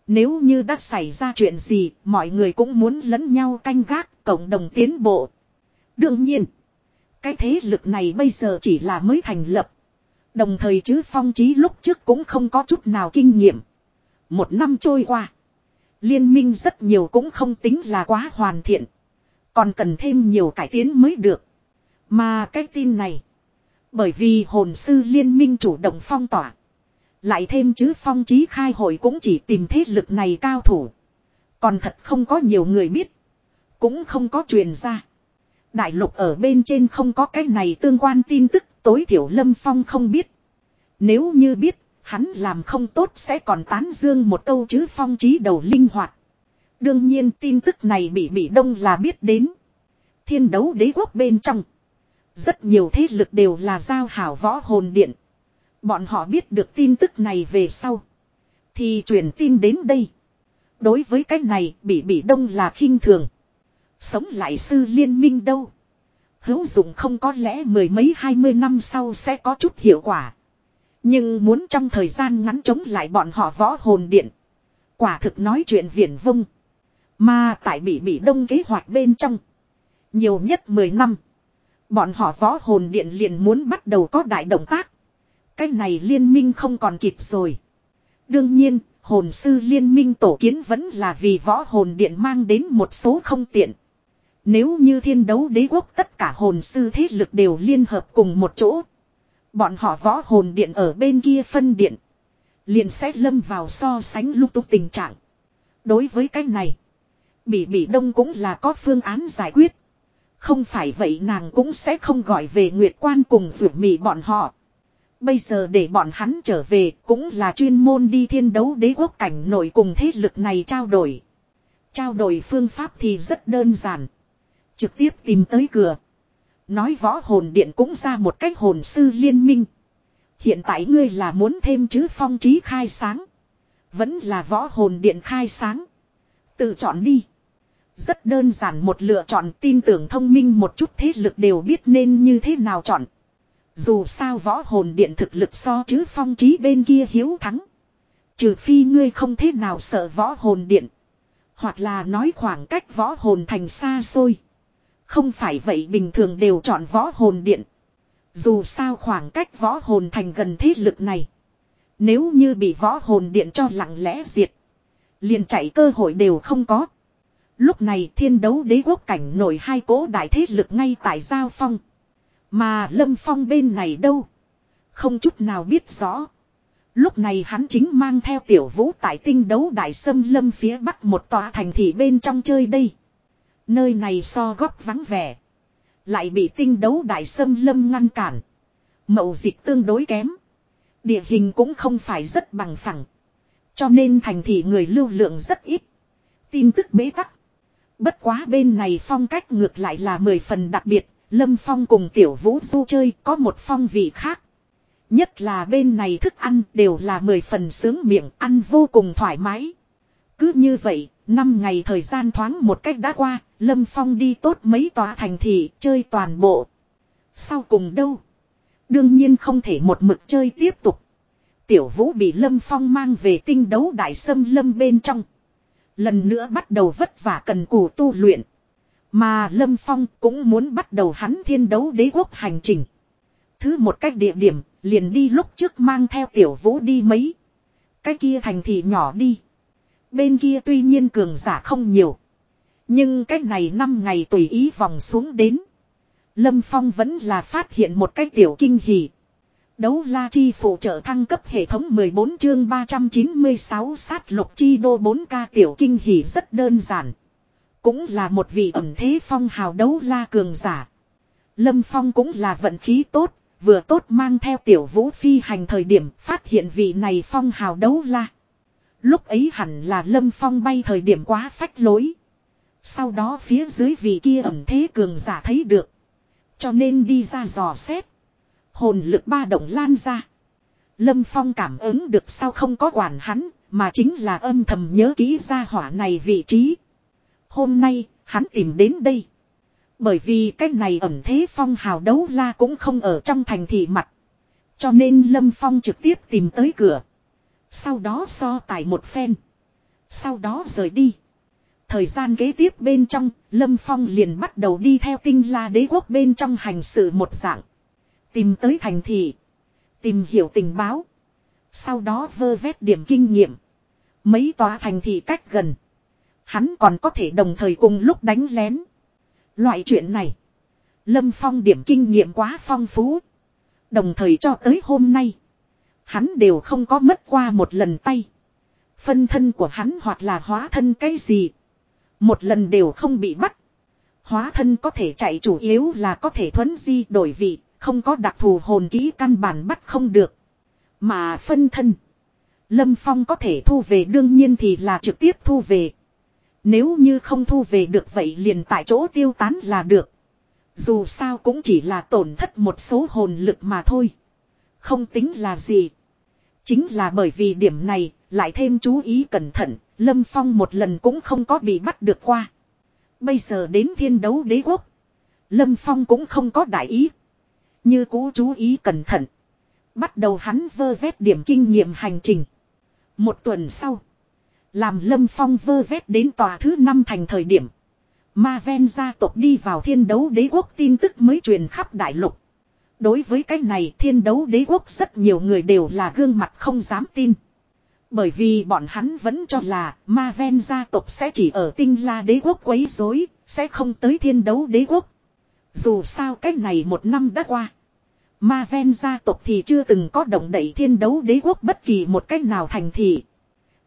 Nếu như đã xảy ra chuyện gì, mọi người cũng muốn lẫn nhau canh gác, cộng đồng tiến bộ. Đương nhiên, cái thế lực này bây giờ chỉ là mới thành lập. Đồng thời chứ phong trí lúc trước cũng không có chút nào kinh nghiệm. Một năm trôi qua, liên minh rất nhiều cũng không tính là quá hoàn thiện. Còn cần thêm nhiều cải tiến mới được. Mà cái tin này. Bởi vì hồn sư liên minh chủ động phong tỏa. Lại thêm chứ phong trí khai hội cũng chỉ tìm thế lực này cao thủ. Còn thật không có nhiều người biết. Cũng không có truyền ra. Đại lục ở bên trên không có cái này tương quan tin tức tối thiểu lâm phong không biết. Nếu như biết, hắn làm không tốt sẽ còn tán dương một câu chứ phong trí đầu linh hoạt. Đương nhiên tin tức này bị bị đông là biết đến. Thiên đấu đế quốc bên trong. Rất nhiều thế lực đều là giao hảo võ hồn điện. Bọn họ biết được tin tức này về sau. Thì truyền tin đến đây. Đối với cái này, bị bị đông là khinh thường. Sống lại sư liên minh đâu. Hữu dụng không có lẽ mười mấy hai mươi năm sau sẽ có chút hiệu quả. Nhưng muốn trong thời gian ngắn chống lại bọn họ võ hồn điện. Quả thực nói chuyện viển vông. Mà tại bị bị đông kế hoạch bên trong. Nhiều nhất 10 năm. Bọn họ võ hồn điện liền muốn bắt đầu có đại động tác. Cái này liên minh không còn kịp rồi. Đương nhiên, Hồn sư liên minh tổ kiến vẫn là vì võ hồn điện mang đến một số không tiện. Nếu như thiên đấu đế quốc tất cả hồn sư thế lực đều liên hợp cùng một chỗ. Bọn họ võ hồn điện ở bên kia phân điện. Liền sẽ lâm vào so sánh lúc túc tình trạng. Đối với cái này. Bỉ bỉ đông cũng là có phương án giải quyết. Không phải vậy nàng cũng sẽ không gọi về Nguyệt Quan cùng rượu mì bọn họ. Bây giờ để bọn hắn trở về cũng là chuyên môn đi thiên đấu đế quốc cảnh nội cùng thế lực này trao đổi. Trao đổi phương pháp thì rất đơn giản. Trực tiếp tìm tới cửa. Nói võ hồn điện cũng ra một cách hồn sư liên minh. Hiện tại ngươi là muốn thêm chữ phong trí khai sáng. Vẫn là võ hồn điện khai sáng. Tự chọn đi. Rất đơn giản một lựa chọn, tin tưởng thông minh một chút thế lực đều biết nên như thế nào chọn. Dù sao võ hồn điện thực lực so chứ phong trí bên kia hiếu thắng. Trừ phi ngươi không thế nào sợ võ hồn điện. Hoặc là nói khoảng cách võ hồn thành xa xôi. Không phải vậy bình thường đều chọn võ hồn điện. Dù sao khoảng cách võ hồn thành gần thế lực này. Nếu như bị võ hồn điện cho lặng lẽ diệt. Liền chạy cơ hội đều không có. Lúc này thiên đấu đế quốc cảnh nổi hai cố đại thế lực ngay tại Giao Phong. Mà Lâm Phong bên này đâu? Không chút nào biết rõ. Lúc này hắn chính mang theo tiểu vũ tại tinh đấu đại sâm lâm phía bắc một tòa thành thị bên trong chơi đây. Nơi này so góc vắng vẻ. Lại bị tinh đấu đại sâm lâm ngăn cản. Mậu dịch tương đối kém. Địa hình cũng không phải rất bằng phẳng. Cho nên thành thị người lưu lượng rất ít. Tin tức bế tắc. Bất quá bên này phong cách ngược lại là mười phần đặc biệt. Lâm Phong cùng Tiểu Vũ du chơi có một phong vị khác. Nhất là bên này thức ăn đều là mười phần sướng miệng ăn vô cùng thoải mái. Cứ như vậy, năm ngày thời gian thoáng một cách đã qua, Lâm Phong đi tốt mấy tòa thành thị chơi toàn bộ. Sau cùng đâu? Đương nhiên không thể một mực chơi tiếp tục. Tiểu Vũ bị Lâm Phong mang về tinh đấu đại sâm lâm bên trong. Lần nữa bắt đầu vất vả cần cù tu luyện. Mà Lâm Phong cũng muốn bắt đầu hắn thiên đấu đế quốc hành trình. Thứ một cách địa điểm, liền đi lúc trước mang theo tiểu vũ đi mấy. Cái kia thành thị nhỏ đi. Bên kia tuy nhiên cường giả không nhiều. Nhưng cách này năm ngày tùy ý vòng xuống đến. Lâm Phong vẫn là phát hiện một cái tiểu kinh hỉ. Đấu la chi phụ trợ thăng cấp hệ thống 14 chương 396 sát lục chi đô 4K tiểu kinh hỉ rất đơn giản. Cũng là một vị ẩm thế phong hào đấu la cường giả. Lâm Phong cũng là vận khí tốt, vừa tốt mang theo tiểu vũ phi hành thời điểm phát hiện vị này phong hào đấu la. Lúc ấy hẳn là Lâm Phong bay thời điểm quá phách lối. Sau đó phía dưới vị kia ẩm thế cường giả thấy được. Cho nên đi ra dò xét. Hồn lực ba động lan ra. Lâm Phong cảm ứng được sao không có quản hắn, mà chính là âm thầm nhớ kỹ ra hỏa này vị trí. Hôm nay, hắn tìm đến đây. Bởi vì cái này ẩm thế phong hào đấu la cũng không ở trong thành thị mặt. Cho nên Lâm Phong trực tiếp tìm tới cửa. Sau đó so tài một phen. Sau đó rời đi. Thời gian kế tiếp bên trong, Lâm Phong liền bắt đầu đi theo tinh la đế quốc bên trong hành sự một dạng. Tìm tới thành thị. Tìm hiểu tình báo. Sau đó vơ vét điểm kinh nghiệm. Mấy tòa thành thị cách gần. Hắn còn có thể đồng thời cùng lúc đánh lén. Loại chuyện này. Lâm Phong điểm kinh nghiệm quá phong phú. Đồng thời cho tới hôm nay. Hắn đều không có mất qua một lần tay. Phân thân của hắn hoặc là hóa thân cái gì. Một lần đều không bị bắt. Hóa thân có thể chạy chủ yếu là có thể thuấn di đổi vị. Không có đặc thù hồn ký căn bản bắt không được. Mà phân thân. Lâm Phong có thể thu về, đương nhiên thì là trực tiếp thu về. Nếu như không thu về được vậy liền tại chỗ tiêu tán là được. Dù sao cũng chỉ là tổn thất một số hồn lực mà thôi. Không tính là gì. Chính là bởi vì điểm này, lại thêm chú ý cẩn thận, Lâm Phong một lần cũng không có bị bắt được qua. Bây giờ đến thiên đấu đế quốc. Lâm Phong cũng không có đại ý. Như cũ chú ý cẩn thận. Bắt đầu hắn vơ vét điểm kinh nghiệm hành trình. Một tuần sau. Làm Lâm Phong vơ vét đến tòa thứ năm thành thời điểm. Ma ven gia tộc đi vào thiên đấu đế quốc tin tức mới truyền khắp đại lục. Đối với cái này thiên đấu đế quốc rất nhiều người đều là gương mặt không dám tin. Bởi vì bọn hắn vẫn cho là ma ven gia tộc sẽ chỉ ở tinh la đế quốc quấy rối, sẽ không tới thiên đấu đế quốc. Dù sao cách này một năm đã qua. Ma ven gia tộc thì chưa từng có động đẩy thiên đấu đế quốc bất kỳ một cách nào thành thị.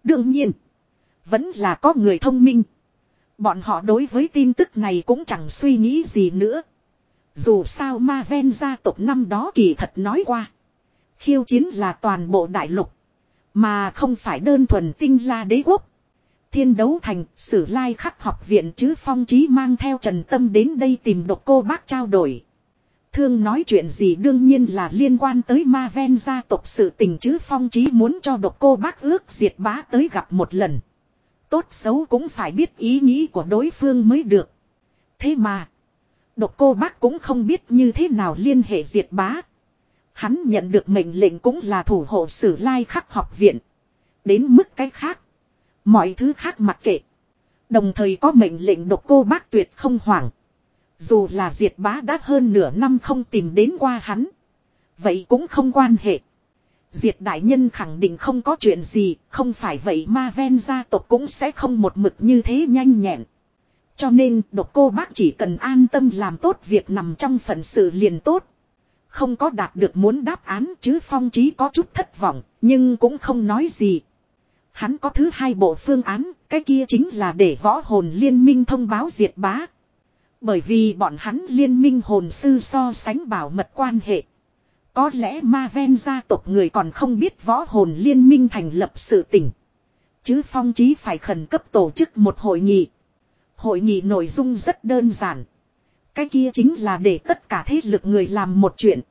Đương nhiên, vẫn là có người thông minh. Bọn họ đối với tin tức này cũng chẳng suy nghĩ gì nữa. Dù sao ma ven gia tộc năm đó kỳ thật nói qua. Khiêu chiến là toàn bộ đại lục. Mà không phải đơn thuần tinh la đế quốc. Thiên đấu thành, sử lai khắc học viện chứ phong trí mang theo trần tâm đến đây tìm độc cô bác trao đổi. Thương nói chuyện gì đương nhiên là liên quan tới ma ven gia tộc sự tình chứ phong trí muốn cho độc cô bác ước diệt bá tới gặp một lần. Tốt xấu cũng phải biết ý nghĩ của đối phương mới được. Thế mà, độc cô bác cũng không biết như thế nào liên hệ diệt bá. Hắn nhận được mệnh lệnh cũng là thủ hộ sử lai khắc học viện. Đến mức cái khác. Mọi thứ khác mặc kệ. Đồng thời có mệnh lệnh độc cô bác tuyệt không hoảng. Dù là diệt bá đã hơn nửa năm không tìm đến qua hắn. Vậy cũng không quan hệ. Diệt đại nhân khẳng định không có chuyện gì, không phải vậy ma ven gia tộc cũng sẽ không một mực như thế nhanh nhẹn. Cho nên độc cô bác chỉ cần an tâm làm tốt việc nằm trong phận sự liền tốt. Không có đạt được muốn đáp án chứ phong trí có chút thất vọng, nhưng cũng không nói gì. Hắn có thứ hai bộ phương án, cái kia chính là để võ hồn liên minh thông báo diệt bá. Bởi vì bọn hắn liên minh hồn sư so sánh bảo mật quan hệ. Có lẽ ma ven gia tộc người còn không biết võ hồn liên minh thành lập sự tỉnh. Chứ phong chí phải khẩn cấp tổ chức một hội nghị. Hội nghị nội dung rất đơn giản. Cái kia chính là để tất cả thế lực người làm một chuyện.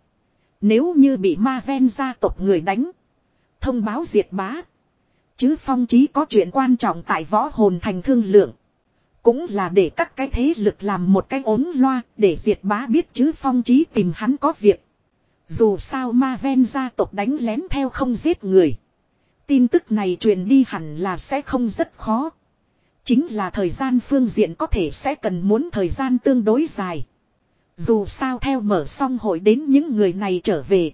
Nếu như bị ma ven gia tộc người đánh. Thông báo diệt bá. Chứ phong chí có chuyện quan trọng tại võ hồn thành thương lượng. Cũng là để các cái thế lực làm một cái ốm loa để diệt bá biết chứ phong chí tìm hắn có việc. Dù sao ma ven gia tộc đánh lén theo không giết người. Tin tức này truyền đi hẳn là sẽ không rất khó. Chính là thời gian phương diện có thể sẽ cần muốn thời gian tương đối dài. Dù sao theo mở xong hội đến những người này trở về.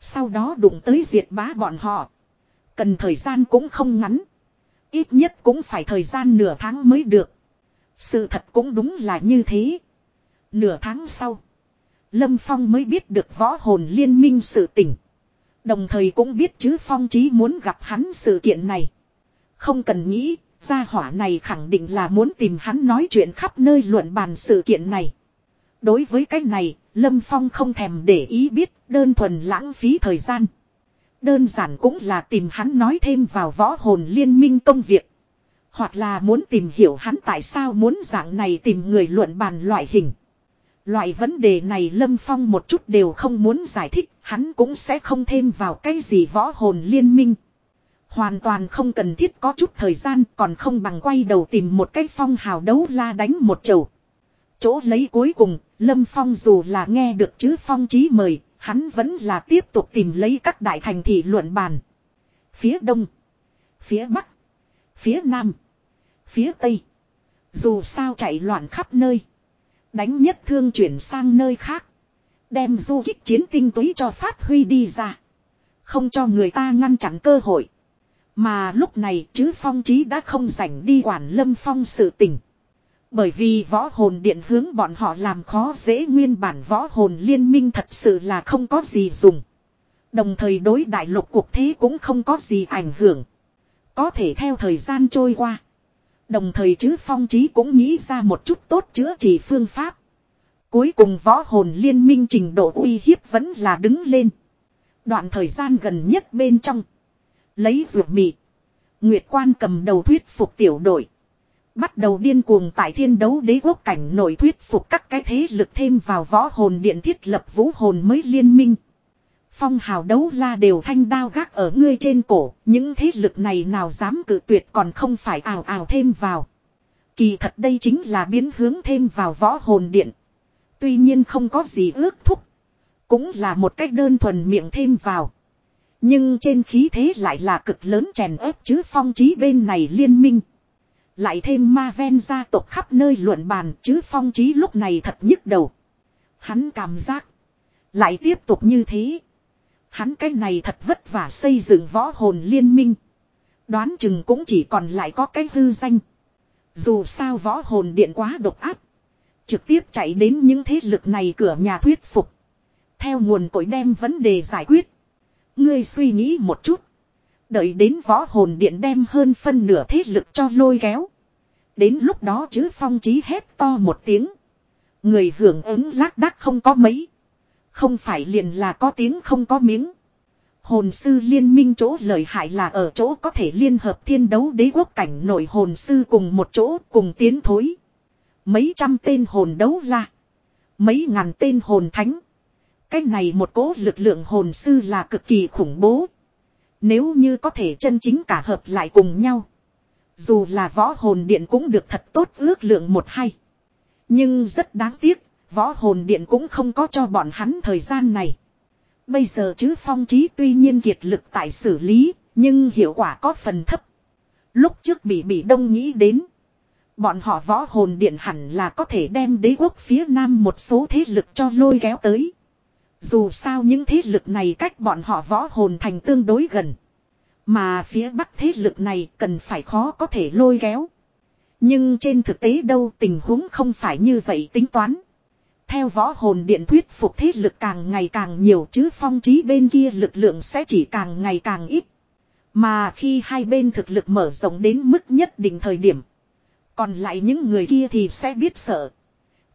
Sau đó đụng tới diệt bá bọn họ. Cần thời gian cũng không ngắn. Ít nhất cũng phải thời gian nửa tháng mới được. Sự thật cũng đúng là như thế. Nửa tháng sau. Lâm Phong mới biết được võ hồn liên minh sự tình. Đồng thời cũng biết chứ Phong chí muốn gặp hắn sự kiện này. Không cần nghĩ, gia hỏa này khẳng định là muốn tìm hắn nói chuyện khắp nơi luận bàn sự kiện này. Đối với cái này, Lâm Phong không thèm để ý biết, đơn thuần lãng phí thời gian. Đơn giản cũng là tìm hắn nói thêm vào võ hồn liên minh công việc. Hoặc là muốn tìm hiểu hắn tại sao muốn dạng này tìm người luận bàn loại hình. Loại vấn đề này Lâm Phong một chút đều không muốn giải thích, hắn cũng sẽ không thêm vào cái gì võ hồn liên minh. Hoàn toàn không cần thiết có chút thời gian còn không bằng quay đầu tìm một cái phong hào đấu la đánh một chầu. Chỗ lấy cuối cùng, Lâm Phong dù là nghe được chứ phong trí mời, hắn vẫn là tiếp tục tìm lấy các đại thành thị luận bàn. Phía đông, phía bắc, phía nam, phía tây. Dù sao chạy loạn khắp nơi. Đánh nhất thương chuyển sang nơi khác. Đem du kích chiến tinh túy cho phát huy đi ra. Không cho người ta ngăn chặn cơ hội. Mà lúc này chứ phong trí đã không rảnh đi quản lâm phong sự tình. Bởi vì võ hồn điện hướng bọn họ làm khó dễ nguyên bản võ hồn liên minh thật sự là không có gì dùng. Đồng thời đối đại lục cuộc thế cũng không có gì ảnh hưởng. Có thể theo thời gian trôi qua. Đồng thời chứ phong trí cũng nghĩ ra một chút tốt chữa trị phương pháp. Cuối cùng võ hồn liên minh trình độ uy hiếp vẫn là đứng lên. Đoạn thời gian gần nhất bên trong. Lấy ruột mị. Nguyệt quan cầm đầu thuyết phục tiểu đội. Bắt đầu điên cuồng tại thiên đấu đế quốc cảnh nổi thuyết phục các cái thế lực thêm vào võ hồn điện thiết lập vũ hồn mới liên minh. Phong hào đấu la đều thanh đao gác ở ngươi trên cổ, những thế lực này nào dám cự tuyệt còn không phải ào ào thêm vào. Kỳ thật đây chính là biến hướng thêm vào võ hồn điện. Tuy nhiên không có gì ước thúc. Cũng là một cách đơn thuần miệng thêm vào. Nhưng trên khí thế lại là cực lớn chèn ép chứ phong trí bên này liên minh. Lại thêm ma ven gia tộc khắp nơi luận bàn chứ phong trí lúc này thật nhức đầu. Hắn cảm giác. Lại tiếp tục như thế. Hắn cái này thật vất vả xây dựng võ hồn liên minh. Đoán chừng cũng chỉ còn lại có cái hư danh. Dù sao võ hồn điện quá độc áp. Trực tiếp chạy đến những thế lực này cửa nhà thuyết phục. Theo nguồn cội đem vấn đề giải quyết. Ngươi suy nghĩ một chút. Đợi đến võ hồn điện đem hơn phân nửa thế lực cho lôi kéo. Đến lúc đó chứ phong trí hét to một tiếng. Người hưởng ứng lác đác không có mấy. Không phải liền là có tiếng không có miếng. Hồn sư liên minh chỗ lợi hại là ở chỗ có thể liên hợp thiên đấu đế quốc cảnh nội hồn sư cùng một chỗ cùng tiến thối. Mấy trăm tên hồn đấu la. Mấy ngàn tên hồn thánh. Cái này một cố lực lượng hồn sư là cực kỳ khủng bố. Nếu như có thể chân chính cả hợp lại cùng nhau. Dù là võ hồn điện cũng được thật tốt ước lượng một hay. Nhưng rất đáng tiếc, võ hồn điện cũng không có cho bọn hắn thời gian này. Bây giờ chứ phong trí tuy nhiên kiệt lực tại xử lý, nhưng hiệu quả có phần thấp. Lúc trước bị bị đông nghĩ đến. Bọn họ võ hồn điện hẳn là có thể đem đế quốc phía nam một số thế lực cho lôi kéo tới. Dù sao những thế lực này cách bọn họ võ hồn thành tương đối gần. Mà phía bắc thế lực này cần phải khó có thể lôi kéo. Nhưng trên thực tế đâu tình huống không phải như vậy tính toán. Theo võ hồn điện thuyết phục thế lực càng ngày càng nhiều chứ phong trí bên kia lực lượng sẽ chỉ càng ngày càng ít. Mà khi hai bên thực lực mở rộng đến mức nhất định thời điểm. Còn lại những người kia thì sẽ biết sợ.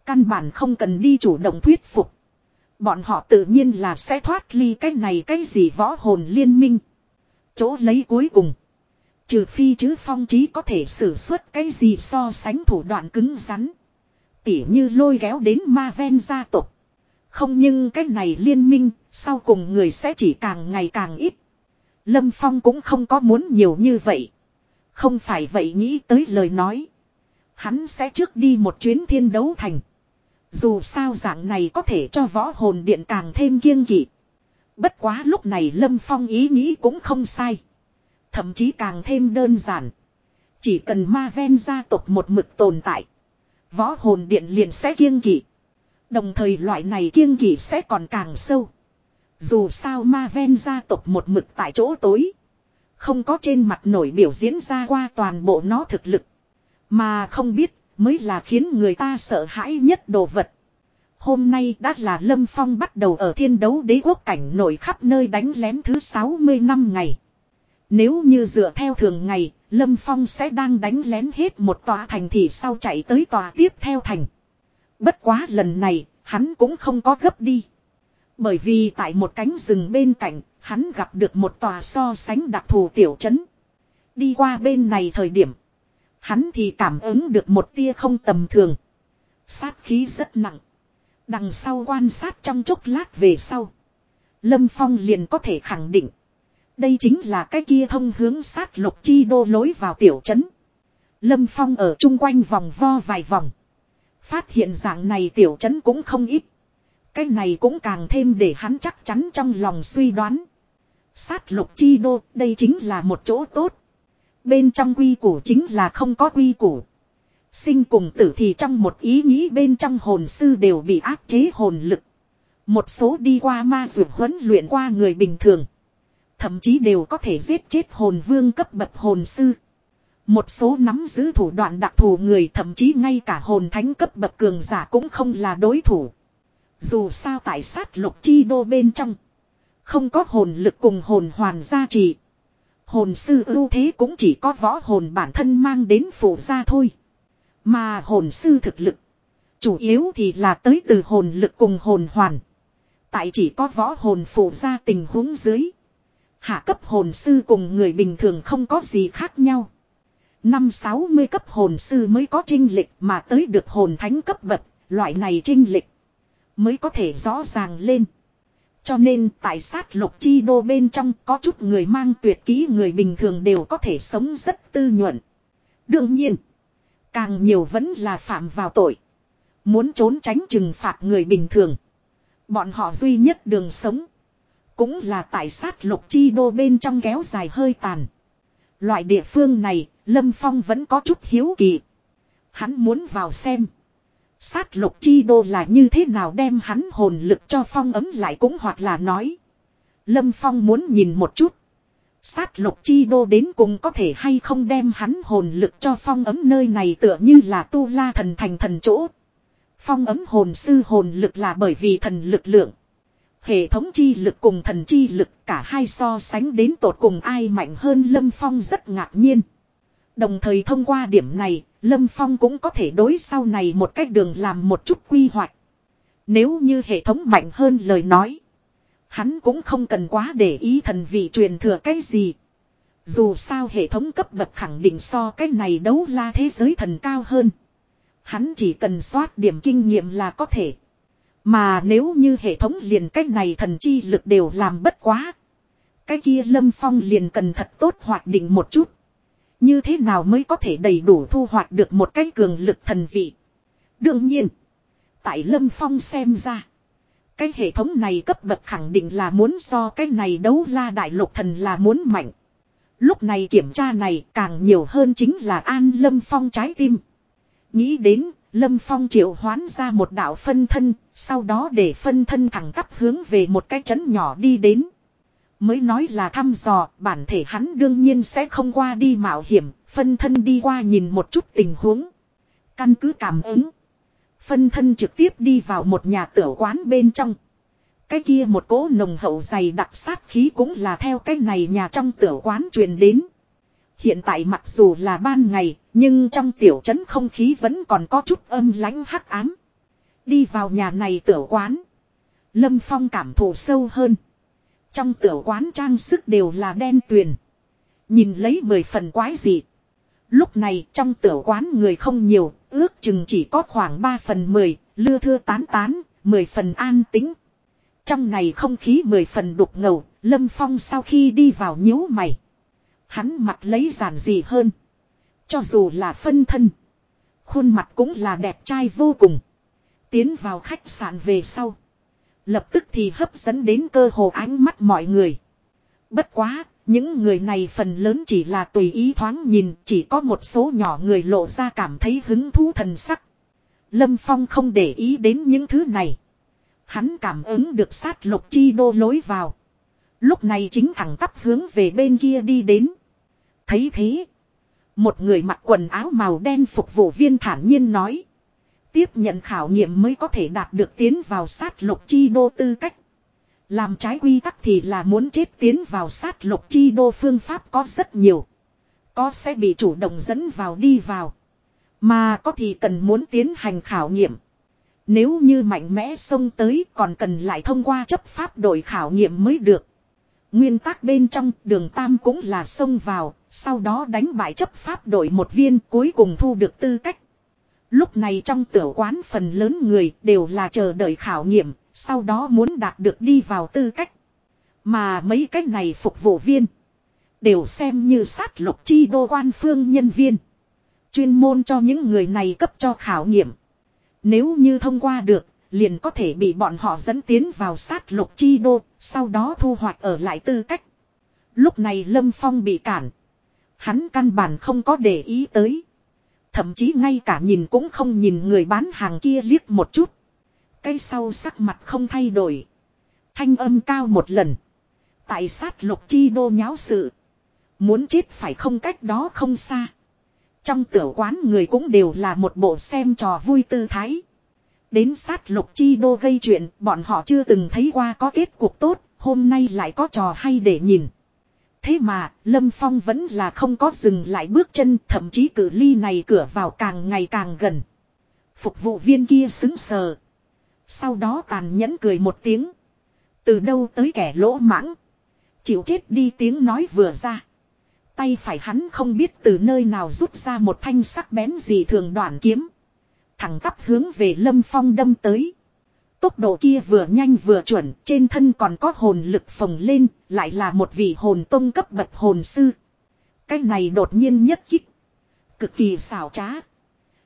Căn bản không cần đi chủ động thuyết phục. Bọn họ tự nhiên là sẽ thoát ly cái này cái gì võ hồn liên minh. Chỗ lấy cuối cùng. Trừ phi chứ phong trí có thể sử xuất cái gì so sánh thủ đoạn cứng rắn. Tỉ như lôi kéo đến ma ven gia tộc. Không nhưng cái này liên minh, sau cùng người sẽ chỉ càng ngày càng ít. Lâm Phong cũng không có muốn nhiều như vậy. Không phải vậy nghĩ tới lời nói. Hắn sẽ trước đi một chuyến thiên đấu thành. Dù sao dạng này có thể cho võ hồn điện càng thêm kiêng kỵ. Bất quá lúc này Lâm Phong ý nghĩ cũng không sai. Thậm chí càng thêm đơn giản. Chỉ cần ma ven gia tộc một mực tồn tại. Võ hồn điện liền sẽ kiêng kỵ. Đồng thời loại này kiêng kỵ sẽ còn càng sâu. Dù sao ma ven gia tộc một mực tại chỗ tối. Không có trên mặt nổi biểu diễn ra qua toàn bộ nó thực lực. Mà không biết mới là khiến người ta sợ hãi nhất đồ vật. Hôm nay đã là Lâm Phong bắt đầu ở thiên đấu đế quốc cảnh nổi khắp nơi đánh lén thứ 60 năm ngày. Nếu như dựa theo thường ngày, Lâm Phong sẽ đang đánh lén hết một tòa thành thì sau chạy tới tòa tiếp theo thành. Bất quá lần này, hắn cũng không có gấp đi. Bởi vì tại một cánh rừng bên cạnh, hắn gặp được một tòa so sánh đặc thù tiểu trấn. Đi qua bên này thời điểm, hắn thì cảm ứng được một tia không tầm thường. Sát khí rất nặng. Đằng sau quan sát trong chốc lát về sau. Lâm Phong liền có thể khẳng định. Đây chính là cái kia thông hướng sát lục chi đô lối vào tiểu trấn. Lâm Phong ở chung quanh vòng vo vài vòng. Phát hiện dạng này tiểu trấn cũng không ít. Cái này cũng càng thêm để hắn chắc chắn trong lòng suy đoán. Sát lục chi đô, đây chính là một chỗ tốt. Bên trong quy củ chính là không có quy củ. Sinh cùng tử thì trong một ý nghĩ bên trong hồn sư đều bị áp chế hồn lực. Một số đi qua ma dược huấn luyện qua người bình thường. Thậm chí đều có thể giết chết hồn vương cấp bậc hồn sư. Một số nắm giữ thủ đoạn đặc thù người, thậm chí ngay cả hồn thánh cấp bậc cường giả cũng không là đối thủ. Dù sao tại sát lục chi đô bên trong. Không có hồn lực cùng hồn hoàn gia trì. Hồn sư ưu thế cũng chỉ có võ hồn bản thân mang đến phụ gia thôi. Mà hồn sư thực lực. Chủ yếu thì là tới từ hồn lực cùng hồn hoàn. Tại chỉ có võ hồn phụ gia tình huống dưới. Hạ cấp hồn sư cùng người bình thường không có gì khác nhau. Năm 60 cấp hồn sư mới có trinh lịch mà tới được hồn thánh cấp bậc, loại này trinh lịch mới có thể rõ ràng lên. Cho nên tại sát lục chi đô bên trong có chút người mang tuyệt ký người bình thường đều có thể sống rất tư nhuận. Đương nhiên, càng nhiều vẫn là phạm vào tội. Muốn trốn tránh trừng phạt người bình thường. Bọn họ duy nhất đường sống. Cũng là tại sát lục chi đô bên trong kéo dài hơi tàn. Loại địa phương này, Lâm Phong vẫn có chút hiếu kỳ. Hắn muốn vào xem. Sát lục chi đô là như thế nào đem hắn hồn lực cho phong ấm lại cũng hoặc là nói. Lâm Phong muốn nhìn một chút. Sát lục chi đô đến cùng có thể hay không đem hắn hồn lực cho phong ấm nơi này tựa như là tu la thần thành thần chỗ. Phong ấm hồn sư hồn lực là bởi vì thần lực lượng. Hệ thống chi lực cùng thần chi lực cả hai so sánh đến tột cùng ai mạnh hơn Lâm Phong rất ngạc nhiên. Đồng thời thông qua điểm này, Lâm Phong cũng có thể đối sau này một cách đường làm một chút quy hoạch. Nếu như hệ thống mạnh hơn lời nói. Hắn cũng không cần quá để ý thần vị truyền thừa cái gì. Dù sao hệ thống cấp bậc khẳng định so cái này đấu la thế giới thần cao hơn. Hắn chỉ cần soát điểm kinh nghiệm là có thể. Mà nếu như hệ thống liền cách này thần chi lực đều làm bất quá. Cái kia lâm phong liền cần thật tốt hoạt định một chút. Như thế nào mới có thể đầy đủ thu hoạch được một cái cường lực thần vị. Đương nhiên. Tại lâm phong xem ra. Cái hệ thống này cấp bậc khẳng định là muốn so cái này đấu la đại lục thần là muốn mạnh. Lúc này kiểm tra này càng nhiều hơn chính là an lâm phong trái tim. Nghĩ đến, lâm phong triệu hoán ra một đạo phân thân, sau đó để phân thân thẳng tắp hướng về một cái trấn nhỏ đi đến. Mới nói là thăm dò, bản thể hắn đương nhiên sẽ không qua đi mạo hiểm, phân thân đi qua nhìn một chút tình huống. Căn cứ cảm ứng. Phân thân trực tiếp đi vào một nhà tiểu quán bên trong. Cái kia một cỗ nồng hậu dày đặc sát khí cũng là theo cái này nhà trong tiểu quán truyền đến. Hiện tại mặc dù là ban ngày, nhưng trong tiểu trấn không khí vẫn còn có chút âm lãnh hắc ám. Đi vào nhà này tiểu quán. Lâm Phong cảm thụ sâu hơn. Trong tiểu quán trang sức đều là đen tuyền. Nhìn lấy mười phần quái dị. Lúc này trong tiểu quán người không nhiều, ước chừng chỉ có khoảng 3 phần 10, lưa thưa tán tán, 10 phần an tính. Trong này không khí 10 phần đục ngầu, Lâm Phong sau khi đi vào nhíu mày. Hắn mặt lấy giản dị hơn. Cho dù là phân thân. Khuôn mặt cũng là đẹp trai vô cùng. Tiến vào khách sạn về sau. Lập tức thì hấp dẫn đến cơ hồ ánh mắt mọi người. Bất quá, những người này phần lớn chỉ là tùy ý thoáng nhìn, chỉ có một số nhỏ người lộ ra cảm thấy hứng thú thần sắc. Lâm Phong không để ý đến những thứ này. Hắn cảm ứng được sát lục chi đô lối vào. Lúc này chính thẳng tắp hướng về bên kia đi đến. Thấy thế. Một người mặc quần áo màu đen phục vụ viên thản nhiên nói. Tiếp nhận khảo nghiệm mới có thể đạt được tiến vào sát lục chi đô tư cách. Làm trái quy tắc thì là muốn chết tiến vào sát lục chi đô phương pháp có rất nhiều. Có sẽ bị chủ động dẫn vào đi vào. Mà có thì cần muốn tiến hành khảo nghiệm. Nếu như mạnh mẽ xông tới còn cần lại thông qua chấp pháp đội khảo nghiệm mới được. Nguyên tắc bên trong đường Tam cũng là xông vào, sau đó đánh bại chấp pháp đội một viên cuối cùng thu được tư cách. Lúc này trong tiểu quán phần lớn người đều là chờ đợi khảo nghiệm, sau đó muốn đạt được đi vào tư cách. Mà mấy cách này phục vụ viên, đều xem như sát lục chi đô quan phương nhân viên. Chuyên môn cho những người này cấp cho khảo nghiệm. Nếu như thông qua được, liền có thể bị bọn họ dẫn tiến vào sát lục chi đô, sau đó thu hoạch ở lại tư cách. Lúc này Lâm Phong bị cản. Hắn căn bản không có để ý tới. Thậm chí ngay cả nhìn cũng không nhìn người bán hàng kia liếc một chút. Cái sau sắc mặt không thay đổi. Thanh âm cao một lần. Tại sát lục chi đô nháo sự. Muốn chết phải không cách đó không xa. Trong tiểu quán người cũng đều là một bộ xem trò vui tư thái. Đến sát lục chi đô gây chuyện, bọn họ chưa từng thấy qua có kết cuộc tốt, hôm nay lại có trò hay để nhìn. Thế mà, Lâm Phong vẫn là không có dừng lại bước chân, thậm chí cử ly này cửa vào càng ngày càng gần. Phục vụ viên kia xứng sờ. Sau đó tàn nhẫn cười một tiếng. Từ đâu tới kẻ lỗ mãng. Chịu chết đi tiếng nói vừa ra. Tay phải hắn không biết từ nơi nào rút ra một thanh sắc bén gì thường đoạn kiếm. Thẳng tắp hướng về Lâm Phong đâm tới. Tốc độ kia vừa nhanh vừa chuẩn, trên thân còn có hồn lực phồng lên, lại là một vị hồn tông cấp bậc hồn sư. Cái này đột nhiên nhất kích. Cực kỳ xảo trá.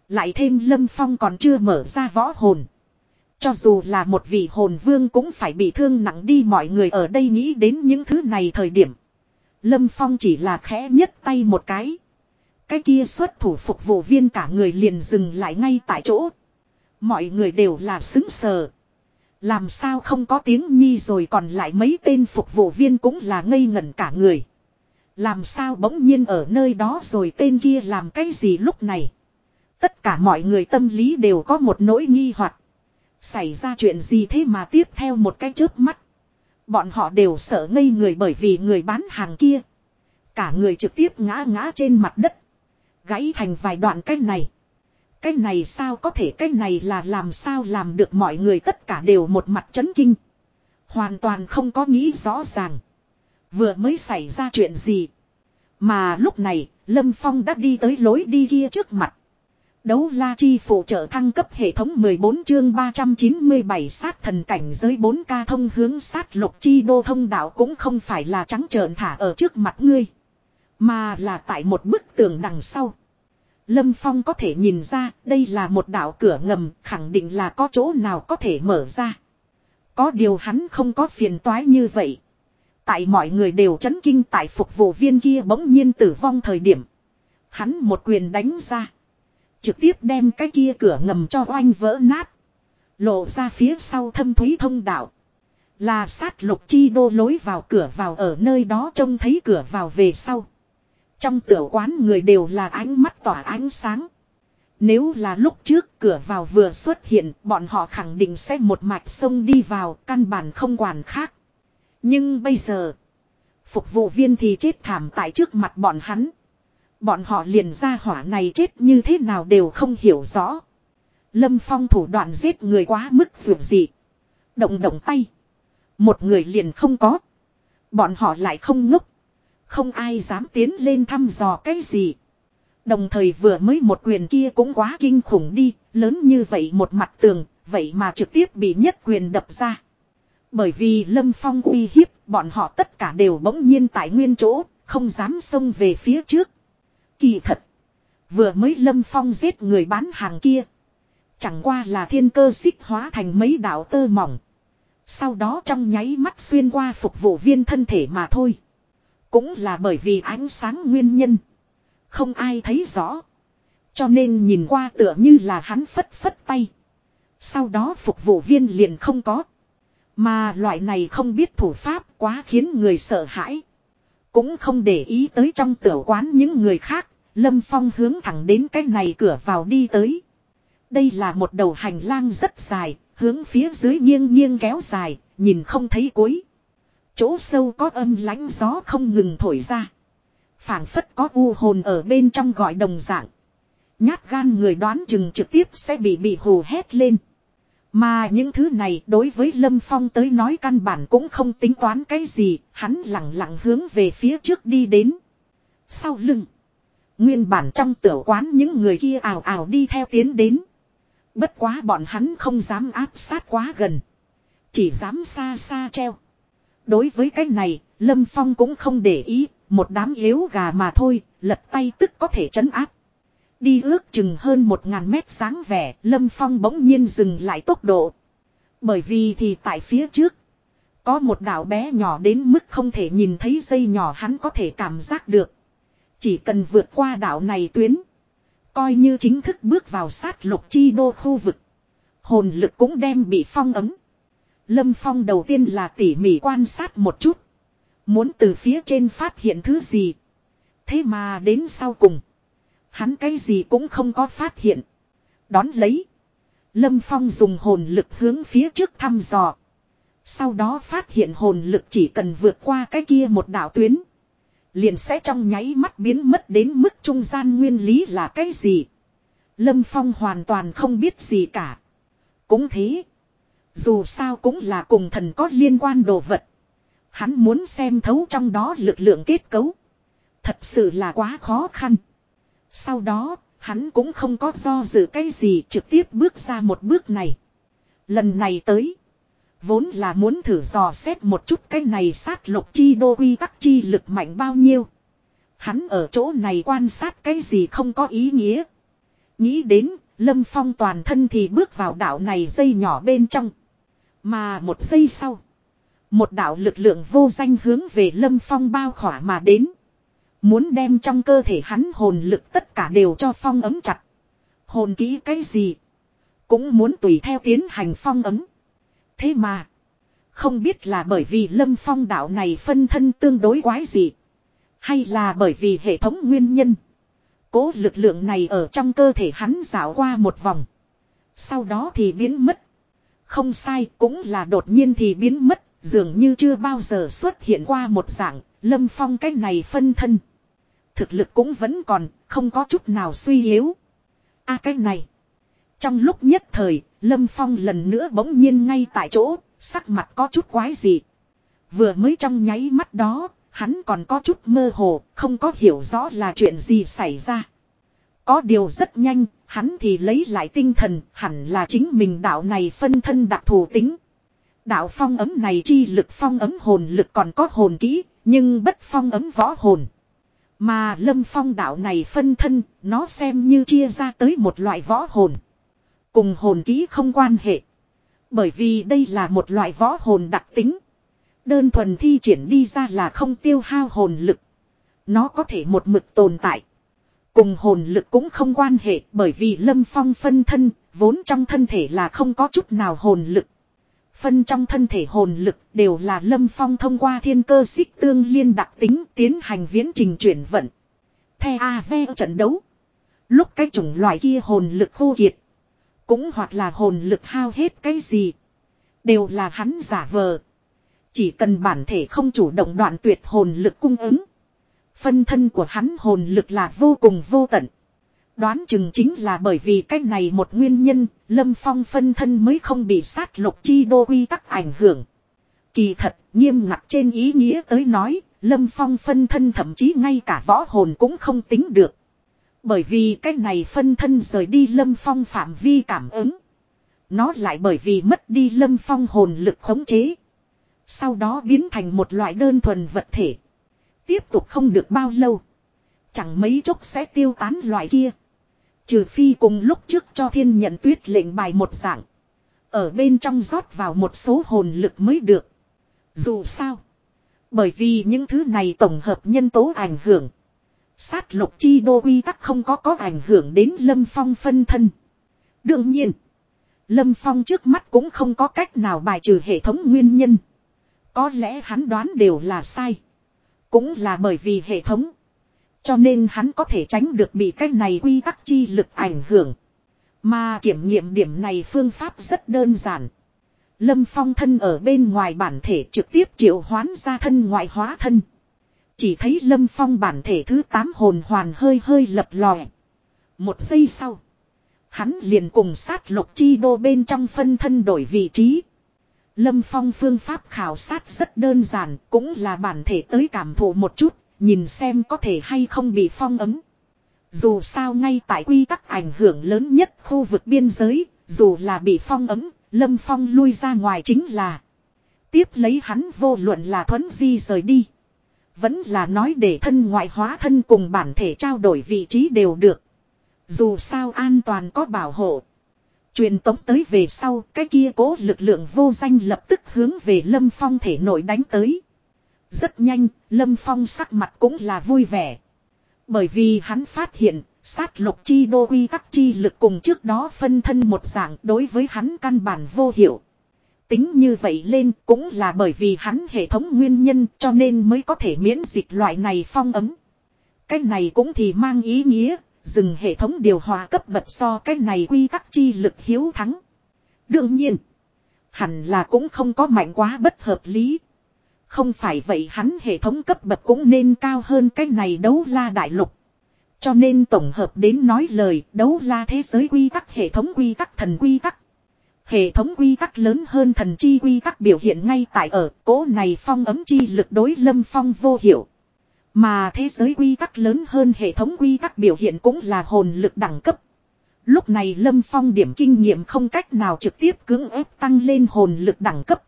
Lại thêm Lâm Phong còn chưa mở ra võ hồn. Cho dù là một vị hồn vương cũng phải bị thương nặng đi mọi người ở đây nghĩ đến những thứ này thời điểm. Lâm Phong chỉ là khẽ nhất tay một cái. Cái kia xuất thủ phục vụ viên cả người liền dừng lại ngay tại chỗ. Mọi người đều là xứng sờ. Làm sao không có tiếng nhi rồi còn lại mấy tên phục vụ viên cũng là ngây ngẩn cả người. Làm sao bỗng nhiên ở nơi đó rồi tên kia làm cái gì lúc này. Tất cả mọi người tâm lý đều có một nỗi nghi hoặc Xảy ra chuyện gì thế mà tiếp theo một cái chớp mắt. Bọn họ đều sợ ngây người bởi vì người bán hàng kia. Cả người trực tiếp ngã ngã trên mặt đất. Gãy thành vài đoạn cách này. Cái này sao có thể cái này là làm sao làm được mọi người tất cả đều một mặt chấn kinh. Hoàn toàn không có nghĩ rõ ràng. Vừa mới xảy ra chuyện gì. Mà lúc này, Lâm Phong đã đi tới lối đi kia trước mặt. Đấu la chi phụ trợ thăng cấp hệ thống 14 chương 397 sát thần cảnh giới 4K thông hướng sát lục chi đô thông đạo cũng không phải là trắng trợn thả ở trước mặt ngươi. Mà là tại một bức tường đằng sau. Lâm Phong có thể nhìn ra, đây là một đạo cửa ngầm, khẳng định là có chỗ nào có thể mở ra. Có điều hắn không có phiền toái như vậy. Tại mọi người đều chấn kinh tại phục vụ viên kia bỗng nhiên tử vong thời điểm. Hắn một quyền đánh ra. Trực tiếp đem cái kia cửa ngầm cho oanh vỡ nát. Lộ ra phía sau thâm thúy thông đạo. Là sát lục chi đô lối vào cửa vào ở nơi đó trông thấy cửa vào về sau. Trong tiểu quán người đều là ánh mắt tỏa ánh sáng. Nếu là lúc trước cửa vào vừa xuất hiện, bọn họ khẳng định sẽ một mạch sông đi vào, căn bản không quản khác. Nhưng bây giờ, phục vụ viên thì chết thảm tại trước mặt bọn hắn. Bọn họ liền ra hỏa này chết như thế nào đều không hiểu rõ. Lâm Phong thủ đoạn giết người quá mức dường gì. Động động tay. Một người liền không có. Bọn họ lại không ngốc. Không ai dám tiến lên thăm dò cái gì. Đồng thời vừa mới một quyền kia cũng quá kinh khủng đi, lớn như vậy một mặt tường, vậy mà trực tiếp bị nhất quyền đập ra. Bởi vì Lâm Phong uy hiếp, bọn họ tất cả đều bỗng nhiên tại nguyên chỗ, không dám xông về phía trước. Kỳ thật, vừa mới Lâm Phong giết người bán hàng kia. Chẳng qua là thiên cơ xích hóa thành mấy đạo tơ mỏng. Sau đó trong nháy mắt xuyên qua phục vụ viên thân thể mà thôi. Cũng là bởi vì ánh sáng nguyên nhân. Không ai thấy rõ. Cho nên nhìn qua tựa như là hắn phất phất tay. Sau đó phục vụ viên liền không có. Mà loại này không biết thủ pháp quá khiến người sợ hãi. Cũng không để ý tới trong tiểu quán những người khác. Lâm Phong hướng thẳng đến cái này cửa vào đi tới. Đây là một đầu hành lang rất dài, hướng phía dưới nghiêng nghiêng kéo dài, nhìn không thấy cuối. Chỗ sâu có âm lãnh gió không ngừng thổi ra phảng phất có u hồn ở bên trong gọi đồng dạng. Nhát gan người đoán chừng trực tiếp sẽ bị bị hù hét lên. Mà những thứ này đối với Lâm Phong tới nói căn bản cũng không tính toán cái gì, hắn lặng lặng hướng về phía trước đi đến. Sau lưng, nguyên bản trong tiểu quán những người kia ảo ảo đi theo tiến đến. Bất quá bọn hắn không dám áp sát quá gần. Chỉ dám xa xa treo. Đối với cái này, Lâm Phong cũng không để ý, một đám yếu gà mà thôi, lật tay tức có thể chấn áp. Đi ước chừng hơn một ngàn mét sáng vẻ, Lâm Phong bỗng nhiên dừng lại tốc độ. Bởi vì thì tại phía trước, có một đảo bé nhỏ đến mức không thể nhìn thấy dây nhỏ hắn có thể cảm giác được. Chỉ cần vượt qua đảo này tuyến, coi như chính thức bước vào sát lục chi đô khu vực. Hồn lực cũng đem bị phong ấm. Lâm Phong đầu tiên là tỉ mỉ quan sát một chút. Muốn từ phía trên phát hiện thứ gì. Thế mà đến sau cùng. Hắn cái gì cũng không có phát hiện. Đón lấy. Lâm Phong dùng hồn lực hướng phía trước thăm dò. Sau đó phát hiện hồn lực chỉ cần vượt qua cái kia một đạo tuyến. Liền sẽ trong nháy mắt biến mất đến mức trung gian nguyên lý là cái gì. Lâm Phong hoàn toàn không biết gì cả. Cũng thế. Dù sao cũng là cùng thần có liên quan đồ vật. Hắn muốn xem thấu trong đó lực lượng kết cấu. Thật sự là quá khó khăn. Sau đó, hắn cũng không có do dự cái gì trực tiếp bước ra một bước này. Lần này tới. Vốn là muốn thử dò xét một chút cái này sát lục chi đô quy tắc chi lực mạnh bao nhiêu. Hắn ở chỗ này quan sát cái gì không có ý nghĩa. Nghĩ đến, Lâm Phong toàn thân thì bước vào đảo này dây nhỏ bên trong. Mà một giây sau. Một đạo lực lượng vô danh hướng về Lâm Phong bao khỏa mà đến. Muốn đem trong cơ thể hắn hồn lực tất cả đều cho phong ấm chặt. Hồn kỹ cái gì? Cũng muốn tùy theo tiến hành phong ấm. Thế mà. Không biết là bởi vì lâm phong đạo này phân thân tương đối quái gì. Hay là bởi vì hệ thống nguyên nhân. Cố lực lượng này ở trong cơ thể hắn dạo qua một vòng. Sau đó thì biến mất. Không sai cũng là đột nhiên thì biến mất. Dường như chưa bao giờ xuất hiện qua một dạng. Lâm Phong cái này phân thân. Thực lực cũng vẫn còn. Không có chút nào suy yếu. a cái này. Trong lúc nhất thời. Lâm Phong lần nữa bỗng nhiên ngay tại chỗ. Sắc mặt có chút quái gì. Vừa mới trong nháy mắt đó, hắn còn có chút mơ hồ, không có hiểu rõ là chuyện gì xảy ra. Có điều rất nhanh, hắn thì lấy lại tinh thần, hẳn là chính mình đạo này phân thân đặc thù tính. Đạo phong ấm này chi lực phong ấm hồn lực còn có hồn kỹ, nhưng bất phong ấm võ hồn. Mà lâm phong đạo này phân thân, nó xem như chia ra tới một loại võ hồn. Cùng hồn kỹ không quan hệ. Bởi vì đây là một loại võ hồn đặc tính. Đơn thuần thi triển đi ra là không tiêu hao hồn lực. Nó có thể một mực tồn tại. Cùng hồn lực cũng không quan hệ bởi vì lâm phong phân thân, vốn trong thân thể là không có chút nào hồn lực. Phân trong thân thể hồn lực đều là lâm phong thông qua thiên cơ xích tương liên đặc tính tiến hành viễn trình chuyển vận. The AV trận đấu. Lúc cái chủng loại kia hồn lực khô kiệt. Cũng hoặc là hồn lực hao hết cái gì. Đều là hắn giả vờ. Chỉ cần bản thể không chủ động đoạn tuyệt hồn lực cung ứng. Phân thân của hắn hồn lực là vô cùng vô tận. Đoán chừng chính là bởi vì cách này một nguyên nhân, Lâm Phong phân thân mới không bị sát lục chi đô quy tắc ảnh hưởng. Kỳ thật, nghiêm ngặt trên ý nghĩa tới nói, Lâm Phong phân thân thậm chí ngay cả võ hồn cũng không tính được. Bởi vì cái này phân thân rời đi Lâm Phong phạm vi cảm ứng. Nó lại bởi vì mất đi Lâm Phong hồn lực khống chế. Sau đó biến thành một loại đơn thuần vật thể. Tiếp tục không được bao lâu. Chẳng mấy chốc sẽ tiêu tán loại kia. Trừ phi cùng lúc trước cho thiên nhận tuyết lệnh bài một dạng. Ở bên trong rót vào một số hồn lực mới được. Dù sao. Bởi vì những thứ này tổng hợp nhân tố ảnh hưởng. Sát lục chi đô quy tắc không có có ảnh hưởng đến lâm phong phân thân. Đương nhiên. Lâm phong trước mắt cũng không có cách nào bài trừ hệ thống nguyên nhân. Có lẽ hắn đoán đều là sai. Cũng là bởi vì hệ thống. Cho nên hắn có thể tránh được bị cái này quy tắc chi lực ảnh hưởng. Mà kiểm nghiệm điểm này phương pháp rất đơn giản. Lâm Phong thân ở bên ngoài bản thể trực tiếp triệu hoán ra thân ngoại hóa thân. Chỉ thấy Lâm Phong bản thể thứ 8 hồn hoàn hơi hơi lập lòe. Một giây sau. Hắn liền cùng sát lục chi đô bên trong phân thân đổi vị trí. Lâm Phong phương pháp khảo sát rất đơn giản, cũng là bản thể tới cảm thụ một chút, nhìn xem có thể hay không bị phong ấm. Dù sao ngay tại quy tắc ảnh hưởng lớn nhất khu vực biên giới, dù là bị phong ấm, Lâm Phong lui ra ngoài chính là. Tiếp lấy hắn vô luận là thuấn di rời đi. Vẫn là nói để thân ngoại hóa thân cùng bản thể trao đổi vị trí đều được. Dù sao an toàn có bảo hộ. Truyền tống tới về sau, cái kia cố lực lượng vô danh lập tức hướng về Lâm Phong thể nội đánh tới. Rất nhanh, Lâm Phong sắc mặt cũng là vui vẻ. Bởi vì hắn phát hiện, sát lục chi đô quy tắc chi lực cùng trước đó phân thân một dạng đối với hắn căn bản vô hiệu. Tính như vậy lên cũng là bởi vì hắn hệ thống nguyên nhân cho nên mới có thể miễn dịch loại này phong ấm. Cái này cũng thì mang ý nghĩa Dừng hệ thống điều hòa cấp bậc so cái này quy tắc chi lực hiếu thắng. Đương nhiên. Hẳn là cũng không có mạnh quá bất hợp lý. Không phải vậy hắn hệ thống cấp bậc cũng nên cao hơn cái này đấu la đại lục. Cho nên tổng hợp đến nói lời, đấu la thế giới quy tắc, hệ thống quy tắc, thần quy tắc. Hệ thống quy tắc lớn hơn thần chi quy tắc biểu hiện ngay tại ở, cố này phong ấm chi lực đối lâm phong vô hiệu. Mà thế giới quy tắc lớn hơn hệ thống quy tắc biểu hiện cũng là hồn lực đẳng cấp. Lúc này Lâm Phong điểm kinh nghiệm không cách nào trực tiếp cưỡng ép tăng lên hồn lực đẳng cấp.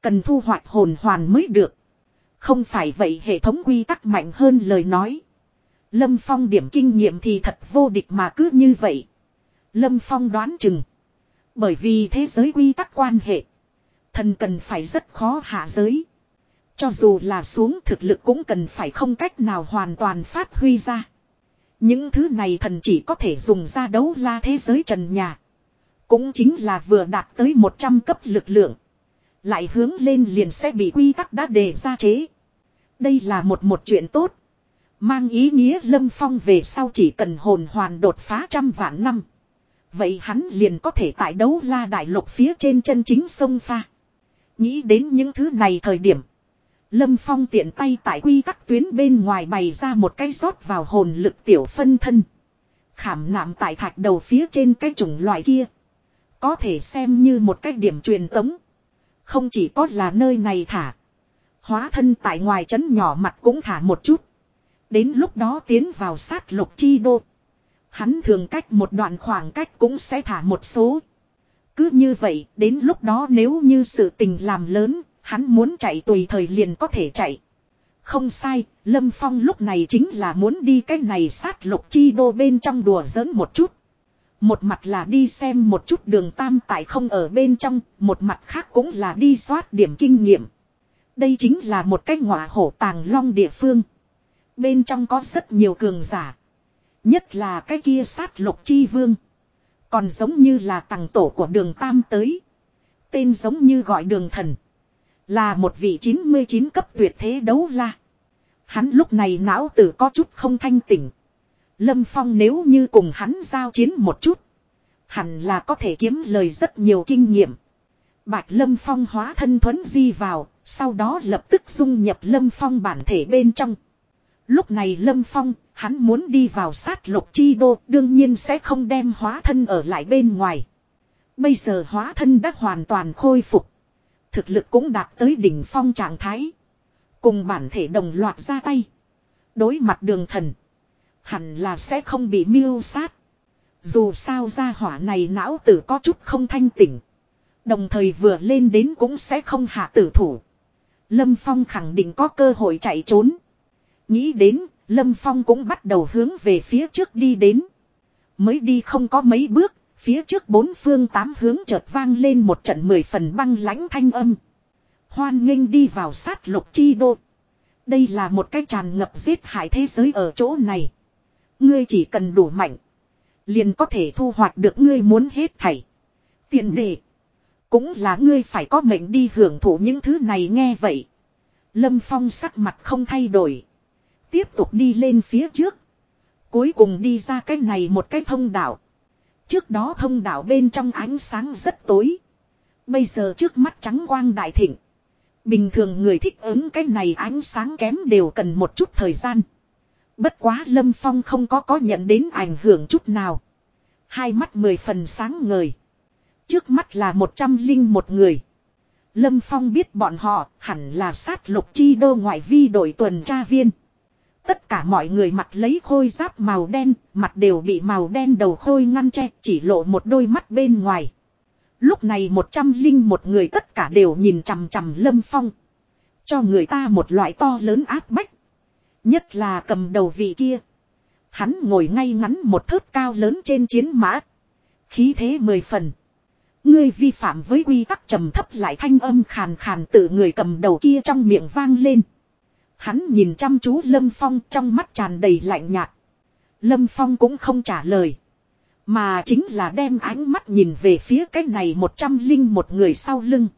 Cần thu hoạch hồn hoàn mới được. Không phải vậy hệ thống quy tắc mạnh hơn lời nói. Lâm Phong điểm kinh nghiệm thì thật vô địch mà cứ như vậy. Lâm Phong đoán chừng. Bởi vì thế giới quy tắc quan hệ. Thần cần phải rất khó hạ giới. Cho dù là xuống thực lực cũng cần phải không cách nào hoàn toàn phát huy ra. Những thứ này thần chỉ có thể dùng ra đấu la thế giới trần nhà. Cũng chính là vừa đạt tới 100 cấp lực lượng. Lại hướng lên liền sẽ bị quy tắc đã đề ra chế. Đây là một một chuyện tốt. Mang ý nghĩa Lâm Phong về sau chỉ cần hồn hoàn đột phá trăm vạn năm. Vậy hắn liền có thể tại đấu la đại lục phía trên chân chính sông pha. Nghĩ đến những thứ này thời điểm. Lâm Phong tiện tay tại quy các tuyến bên ngoài bày ra một cái rót vào hồn lực tiểu phân thân. Khảm nạm tại thạch đầu phía trên cái chủng loại kia. Có thể xem như một cái điểm truyền tống. Không chỉ có là nơi này thả. Hóa thân tại ngoài trấn nhỏ mặt cũng thả một chút. Đến lúc đó tiến vào sát lục chi đô. Hắn thường cách một đoạn khoảng cách cũng sẽ thả một số. Cứ như vậy, đến lúc đó nếu như sự tình làm lớn, hắn muốn chạy tùy thời liền có thể chạy. Không sai, Lâm Phong lúc này chính là muốn đi cái này sát lục chi đô bên trong đùa giỡn một chút. Một mặt là đi xem một chút đường tam tại không ở bên trong, một mặt khác cũng là đi soát điểm kinh nghiệm. Đây chính là một cái ngọa hổ tàng long địa phương. Bên trong có rất nhiều cường giả. Nhất là cái kia sát lục chi vương. Còn giống như là tàng tổ của đường tam tới. Tên giống như gọi đường thần. Là một vị 99 cấp tuyệt thế đấu la. Hắn lúc này não tử có chút không thanh tỉnh. Lâm Phong nếu như cùng hắn giao chiến một chút. Hẳn là có thể kiếm lời rất nhiều kinh nghiệm. Bạch Lâm Phong hóa thân thuấn di vào, sau đó lập tức dung nhập Lâm Phong bản thể bên trong. Lúc này Lâm Phong, hắn muốn đi vào sát lục chi đô, đương nhiên sẽ không đem hóa thân ở lại bên ngoài. Bây giờ hóa thân đã hoàn toàn khôi phục. Thực lực cũng đạt tới đỉnh phong trạng thái. Cùng bản thể đồng loạt ra tay. Đối mặt đường thần. Hẳn là sẽ không bị miêu sát. Dù sao ra hỏa này não tử có chút không thanh tỉnh. Đồng thời vừa lên đến cũng sẽ không hạ tử thủ. Lâm Phong khẳng định có cơ hội chạy trốn. Nghĩ đến, Lâm Phong cũng bắt đầu hướng về phía trước đi đến. Mới đi không có mấy bước, phía trước bốn phương tám hướng chợt vang lên một trận mười phần băng lãnh thanh âm. Hoan nghênh đi vào sát lục chi đô. Đây là một cái tràn ngập giết hại thế giới ở chỗ này. Ngươi chỉ cần đủ mạnh. Liền có thể thu hoạch được ngươi muốn hết thảy. Tiền đề. Cũng là ngươi phải có mệnh đi hưởng thụ những thứ này nghe vậy. Lâm Phong sắc mặt không thay đổi. Tiếp tục đi lên phía trước. Cuối cùng đi ra cái này một cái thông đạo. Trước đó thông đạo bên trong ánh sáng rất tối. Bây giờ trước mắt trắng quang đại thịnh. Bình thường người thích ứng cái này ánh sáng kém đều cần một chút thời gian. Bất quá Lâm Phong không có có nhận đến ảnh hưởng chút nào. Hai mắt mười phần sáng ngời. Trước mắt là một trăm linh một người. Lâm Phong biết bọn họ hẳn là sát lục chi đô ngoại vi đội tuần tra viên. Tất cả mọi người mặt lấy khôi giáp màu đen, mặt đều bị màu đen đầu khôi ngăn che, chỉ lộ một đôi mắt bên ngoài. Lúc này một trăm linh một người tất cả đều nhìn chằm chằm Lâm Phong. Cho người ta một loại to lớn áp bách. Nhất là cầm đầu vị kia. Hắn ngồi ngay ngắn một thớt cao lớn trên chiến mã. Khí thế mười phần. Ngươi vi phạm với quy tắc trầm thấp lại thanh âm khàn khàn tự người cầm đầu kia trong miệng vang lên. Hắn nhìn chăm chú Lâm Phong trong mắt tràn đầy lạnh nhạt. Lâm Phong cũng không trả lời. Mà chính là đem ánh mắt nhìn về phía cái này một trăm linh một người sau lưng.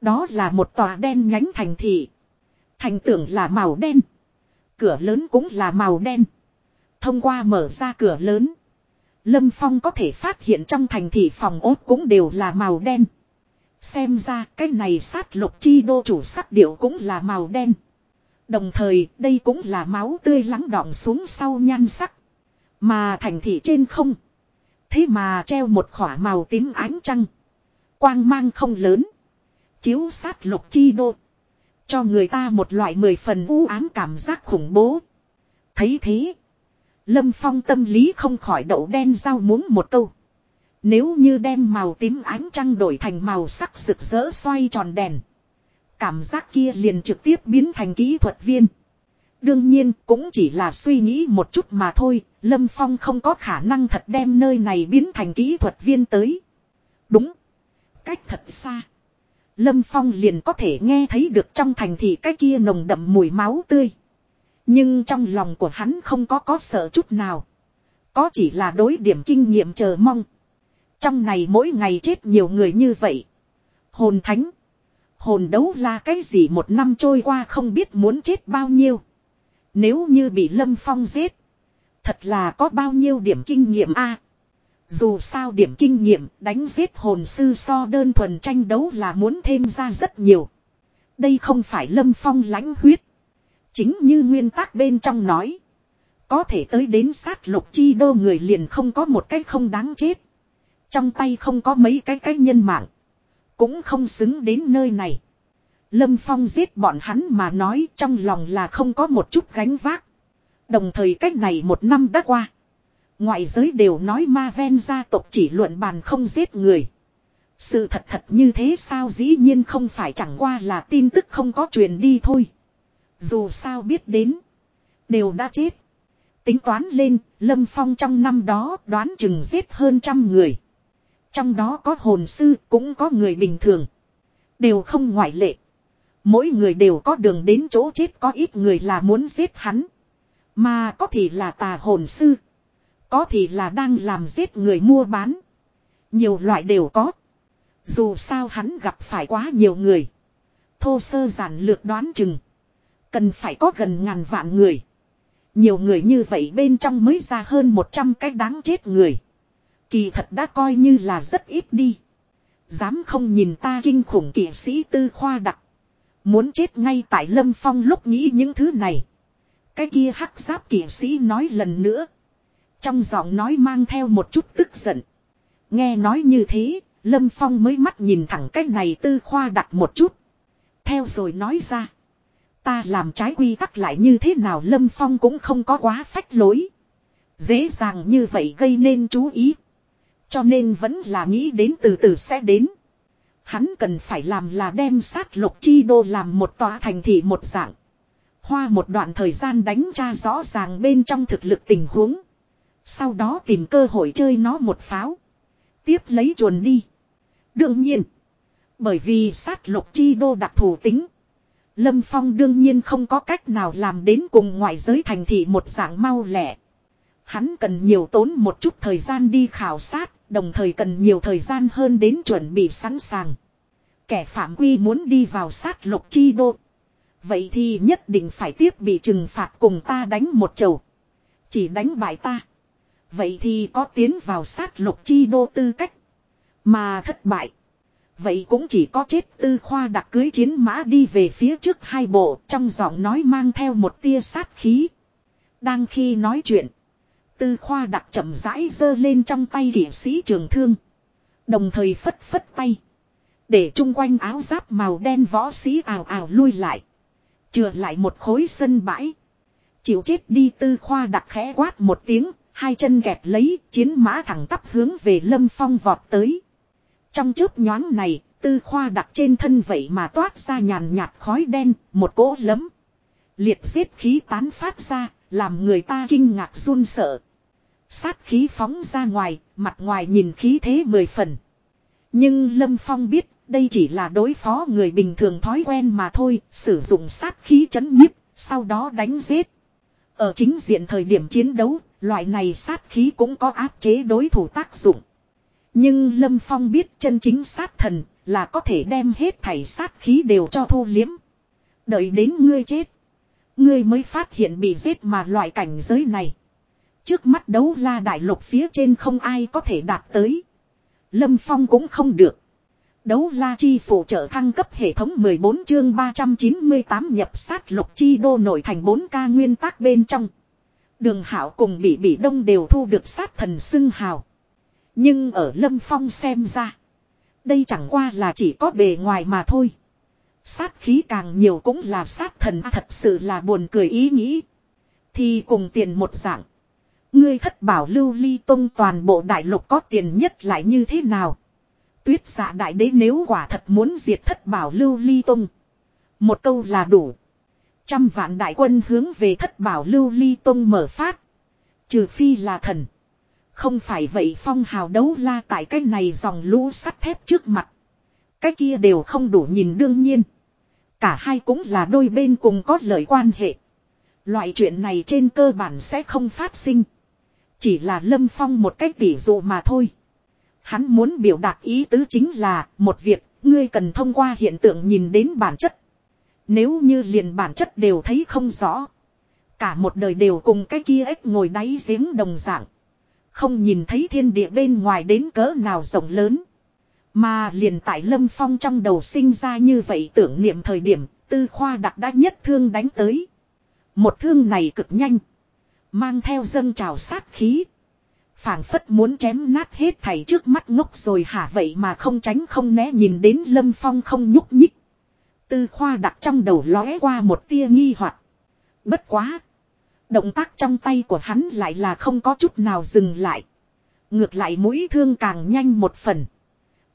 Đó là một tòa đen nhánh thành thị. Thành tưởng là màu đen. Cửa lớn cũng là màu đen. Thông qua mở ra cửa lớn. Lâm Phong có thể phát hiện trong thành thị phòng ốt cũng đều là màu đen. Xem ra cái này sát lục chi đô chủ sắc điệu cũng là màu đen. Đồng thời, đây cũng là máu tươi lắng đọng xuống sau nhan sắc. Mà thành thị trên không. Thế mà treo một khỏa màu tím ánh trăng. Quang mang không lớn. Chiếu sát lục chi đô. Cho người ta một loại mười phần u ám cảm giác khủng bố. Thấy thế. Lâm Phong tâm lý không khỏi đậu đen rau muốn một câu. Nếu như đem màu tím ánh trăng đổi thành màu sắc rực rỡ xoay tròn đèn. Cảm giác kia liền trực tiếp biến thành kỹ thuật viên. Đương nhiên cũng chỉ là suy nghĩ một chút mà thôi, Lâm Phong không có khả năng thật đem nơi này biến thành kỹ thuật viên tới. Đúng. Cách thật xa. Lâm Phong liền có thể nghe thấy được trong thành thị cái kia nồng đậm mùi máu tươi. Nhưng trong lòng của hắn không có có sợ chút nào. Có chỉ là đối điểm kinh nghiệm chờ mong. Trong này mỗi ngày chết nhiều người như vậy. Hồn thánh. Hồn đấu là cái gì một năm trôi qua không biết muốn chết bao nhiêu. Nếu như bị Lâm Phong giết. Thật là có bao nhiêu điểm kinh nghiệm a Dù sao điểm kinh nghiệm đánh giết hồn sư so đơn thuần tranh đấu là muốn thêm ra rất nhiều. Đây không phải Lâm Phong lãnh huyết. Chính như nguyên tắc bên trong nói. Có thể tới đến sát lục chi đô người liền không có một cái không đáng chết. Trong tay không có mấy cái cái nhân mạng. Cũng không xứng đến nơi này. Lâm Phong giết bọn hắn mà nói trong lòng là không có một chút gánh vác. Đồng thời cách này một năm đã qua. Ngoại giới đều nói ma ven gia tộc chỉ luận bàn không giết người. Sự thật thật như thế sao dĩ nhiên không phải chẳng qua là tin tức không có truyền đi thôi. Dù sao biết đến. Đều đã chết. Tính toán lên, Lâm Phong trong năm đó đoán chừng giết hơn trăm người. Trong đó có hồn sư, cũng có người bình thường. Đều không ngoại lệ. Mỗi người đều có đường đến chỗ chết có ít người là muốn giết hắn. Mà có thì là tà hồn sư. Có thì là đang làm giết người mua bán. Nhiều loại đều có. Dù sao hắn gặp phải quá nhiều người. Thô sơ giản lược đoán chừng. Cần phải có gần ngàn vạn người. Nhiều người như vậy bên trong mới ra hơn 100 cái đáng chết người. Kỳ thật đã coi như là rất ít đi. Dám không nhìn ta kinh khủng kỵ sĩ tư khoa đặc. Muốn chết ngay tại lâm phong lúc nghĩ những thứ này. Cái kia hắc giáp kỵ sĩ nói lần nữa. Trong giọng nói mang theo một chút tức giận. Nghe nói như thế, Lâm Phong mới mắt nhìn thẳng cái này tư khoa đặt một chút. Theo rồi nói ra. Ta làm trái quy tắc lại như thế nào Lâm Phong cũng không có quá phách lối. Dễ dàng như vậy gây nên chú ý. Cho nên vẫn là nghĩ đến từ từ sẽ đến. Hắn cần phải làm là đem sát lục chi đô làm một tòa thành thị một dạng. Hoa một đoạn thời gian đánh tra rõ ràng bên trong thực lực tình huống. Sau đó tìm cơ hội chơi nó một pháo. Tiếp lấy chuồn đi. Đương nhiên. Bởi vì sát lục chi đô đặc thù tính. Lâm Phong đương nhiên không có cách nào làm đến cùng ngoại giới thành thị một dạng mau lẻ. Hắn cần nhiều tốn một chút thời gian đi khảo sát, đồng thời cần nhiều thời gian hơn đến chuẩn bị sẵn sàng. Kẻ phạm quy muốn đi vào sát lục chi đô. Vậy thì nhất định phải tiếp bị trừng phạt cùng ta đánh một chầu. Chỉ đánh bại ta. Vậy thì có tiến vào sát lục chi đô tư cách. Mà thất bại. Vậy cũng chỉ có chết tư khoa đặc cưới chiến mã đi về phía trước hai bộ trong giọng nói mang theo một tia sát khí. Đang khi nói chuyện. Tư khoa đặc chậm rãi giơ lên trong tay kỷ sĩ trường thương. Đồng thời phất phất tay. Để chung quanh áo giáp màu đen võ sĩ ào ào lui lại. Chừa lại một khối sân bãi. Chịu chết đi tư khoa đặc khẽ quát một tiếng. Hai chân gẹp lấy chiến mã thẳng tắp hướng về lâm phong vọt tới. Trong chớp nhoáng này, tư khoa đặt trên thân vậy mà toát ra nhàn nhạt khói đen, một cỗ lấm. Liệt giết khí tán phát ra, làm người ta kinh ngạc run sợ. Sát khí phóng ra ngoài, mặt ngoài nhìn khí thế mười phần. Nhưng Lâm Phong biết, đây chỉ là đối phó người bình thường thói quen mà thôi, sử dụng sát khí chấn nhiếp, sau đó đánh giết. Ở chính diện thời điểm chiến đấu, loại này sát khí cũng có áp chế đối thủ tác dụng. Nhưng Lâm Phong biết chân chính sát thần là có thể đem hết thảy sát khí đều cho thu liếm. Đợi đến ngươi chết. Ngươi mới phát hiện bị giết mà loại cảnh giới này. Trước mắt đấu la đại lục phía trên không ai có thể đạt tới. Lâm Phong cũng không được. Đấu la chi phụ trợ thăng cấp hệ thống 14 chương 398 nhập sát lục chi đô nội thành 4K nguyên tắc bên trong. Đường Hảo cùng bị bị đông đều thu được sát thần xưng hào. Nhưng ở Lâm Phong xem ra. Đây chẳng qua là chỉ có bề ngoài mà thôi. Sát khí càng nhiều cũng là sát thần, thật sự là buồn cười ý nghĩ. Thì cùng tiền một dạng. Ngươi thất bảo lưu ly tông toàn bộ đại lục có tiền nhất lại như thế nào? Tuyết giả đại đế nếu quả thật muốn diệt thất bảo lưu ly tông. Một câu là đủ. Trăm vạn đại quân hướng về thất bảo lưu ly tông mở phát. Trừ phi là thần. Không phải vậy phong hào đấu la tại cái này dòng lũ sắt thép trước mặt. Cái kia đều không đủ nhìn đương nhiên. Cả hai cũng là đôi bên cùng có lợi quan hệ. Loại chuyện này trên cơ bản sẽ không phát sinh. Chỉ là lâm phong một cách tỉ dụ mà thôi. Hắn muốn biểu đạt ý tứ chính là một việc, ngươi cần thông qua hiện tượng nhìn đến bản chất. Nếu như liền bản chất đều thấy không rõ. Cả một đời đều cùng cái kia ếch ngồi đáy giếng đồng dạng. Không nhìn thấy thiên địa bên ngoài đến cỡ nào rộng lớn. Mà liền tại Lâm Phong trong đầu sinh ra như vậy tưởng niệm thời điểm, tư khoa đặc đã nhất thương đánh tới. Một thương này cực nhanh. Mang theo dâng trào sát khí. phảng phất muốn chém nát hết thảy trước mắt ngốc rồi hả vậy mà không tránh không né nhìn đến Lâm Phong không nhúc nhích. Tư khoa đặt trong đầu lóe qua một tia nghi hoặc Bất quá. Động tác trong tay của hắn lại là không có chút nào dừng lại. Ngược lại mũi thương càng nhanh một phần.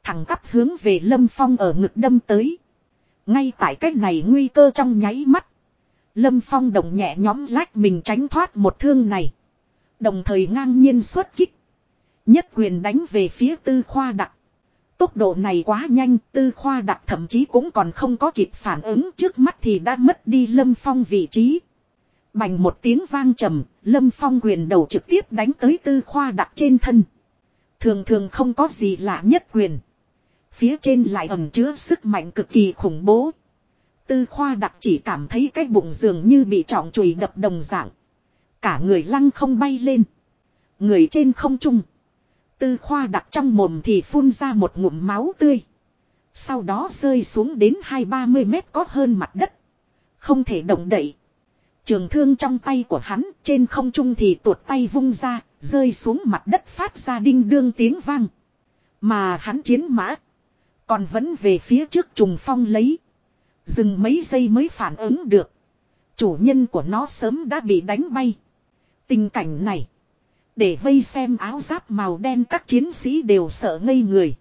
Thẳng tắp hướng về Lâm Phong ở ngực đâm tới. Ngay tại cách này nguy cơ trong nháy mắt. Lâm Phong động nhẹ nhóm lách mình tránh thoát một thương này. Đồng thời ngang nhiên xuất kích. Nhất quyền đánh về phía tư khoa đặc. Tốc độ này quá nhanh, tư khoa đặc thậm chí cũng còn không có kịp phản ứng trước mắt thì đã mất đi Lâm Phong vị trí. Bành một tiếng vang trầm, Lâm Phong quyền đầu trực tiếp đánh tới tư khoa đặc trên thân. Thường thường không có gì lạ nhất quyền. Phía trên lại ẩn chứa sức mạnh cực kỳ khủng bố. Tư khoa đặc chỉ cảm thấy cái bụng dường như bị trọng chùy đập đồng dạng. Cả người lăng không bay lên. Người trên không trung. Tư khoa đặc trong mồm thì phun ra một ngụm máu tươi. Sau đó rơi xuống đến hai ba mươi mét có hơn mặt đất. Không thể động đậy. Trường thương trong tay của hắn trên không trung thì tuột tay vung ra, rơi xuống mặt đất phát ra đinh đương tiếng vang. Mà hắn chiến mã. Còn vẫn về phía trước trùng phong lấy. Dừng mấy giây mới phản ứng được. Chủ nhân của nó sớm đã bị đánh bay. Tình cảnh này. Để vây xem áo giáp màu đen các chiến sĩ đều sợ ngây người.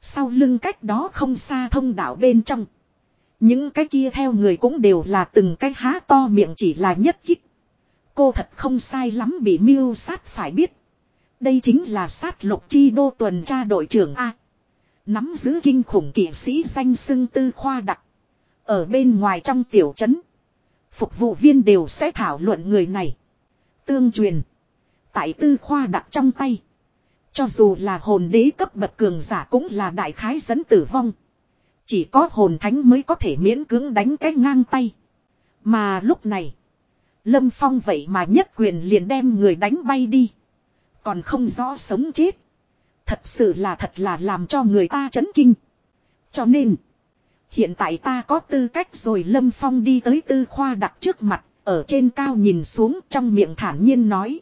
Sau lưng cách đó không xa thông đạo bên trong. Những cái kia theo người cũng đều là từng cái há to miệng chỉ là nhất kích. Cô thật không sai lắm bị mưu sát phải biết. Đây chính là sát lục chi đô tuần tra đội trưởng A. Nắm giữ kinh khủng kỵ sĩ danh xưng tư khoa đặc. Ở bên ngoài trong tiểu trấn. Phục vụ viên đều sẽ thảo luận người này. Tương truyền. Tại tư khoa đặt trong tay. Cho dù là hồn đế cấp bậc cường giả cũng là đại khái dẫn tử vong. Chỉ có hồn thánh mới có thể miễn cưỡng đánh cái ngang tay. Mà lúc này. Lâm Phong vậy mà nhất quyền liền đem người đánh bay đi. Còn không rõ sống chết. Thật sự là thật là làm cho người ta chấn kinh. Cho nên. Hiện tại ta có tư cách rồi Lâm Phong đi tới tư khoa đặt trước mặt. Ở trên cao nhìn xuống trong miệng thản nhiên nói.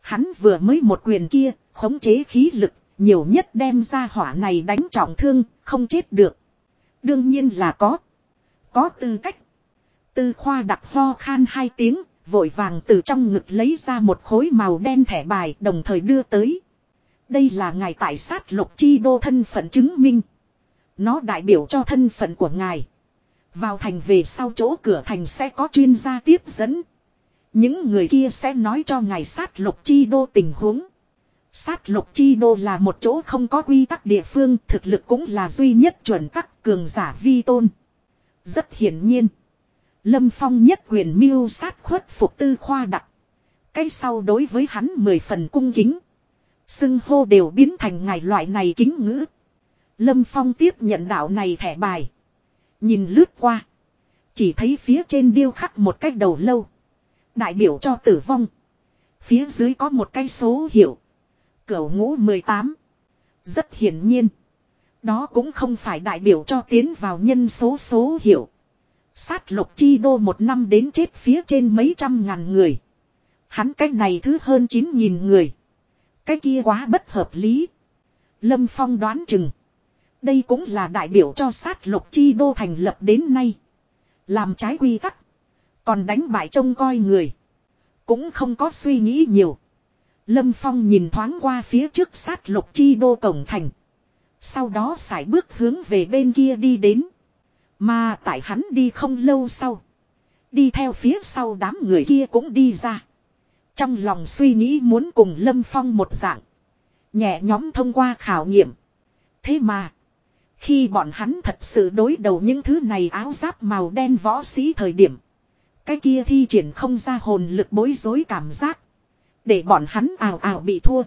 Hắn vừa mới một quyền kia, khống chế khí lực, nhiều nhất đem ra hỏa này đánh trọng thương, không chết được. Đương nhiên là có. Có tư cách. Tư khoa đặt ho khan hai tiếng, vội vàng từ trong ngực lấy ra một khối màu đen thẻ bài đồng thời đưa tới. Đây là ngài tại sát lục chi đô thân phận chứng minh. Nó đại biểu cho thân phận của ngài. Vào thành về sau chỗ cửa thành sẽ có chuyên gia tiếp dẫn. Những người kia sẽ nói cho ngài sát lục chi đô tình huống. Sát lục chi đô là một chỗ không có quy tắc địa phương, thực lực cũng là duy nhất chuẩn tắc cường giả vi tôn. Rất hiển nhiên. Lâm Phong nhất quyền mưu sát khuất phục tư khoa đặc. Cái sau đối với hắn mười phần cung kính. Xưng hô đều biến thành ngài loại này kính ngữ. Lâm Phong tiếp nhận đạo này thẻ bài. Nhìn lướt qua. Chỉ thấy phía trên điêu khắc một cái đầu lâu. Đại biểu cho tử vong. Phía dưới có một cái số hiệu. Cửu ngũ 18. Rất hiển nhiên. Đó cũng không phải đại biểu cho tiến vào nhân số số hiệu. Sát lục chi đô một năm đến chết phía trên mấy trăm ngàn người. Hắn cái này thứ hơn 9.000 người. Cái kia quá bất hợp lý. Lâm Phong đoán chừng. Đây cũng là đại biểu cho sát lục chi đô thành lập đến nay. Làm trái quy tắc. Còn đánh bại trông coi người. Cũng không có suy nghĩ nhiều. Lâm Phong nhìn thoáng qua phía trước sát lục chi đô cổng thành. Sau đó sải bước hướng về bên kia đi đến. Mà tại hắn đi không lâu sau. Đi theo phía sau đám người kia cũng đi ra. Trong lòng suy nghĩ muốn cùng Lâm Phong một dạng. Nhẹ nhóm thông qua khảo nghiệm. Thế mà. Khi bọn hắn thật sự đối đầu những thứ này áo giáp màu đen võ sĩ thời điểm. Cái kia thi triển không ra hồn lực bối rối cảm giác. Để bọn hắn ào ào bị thua.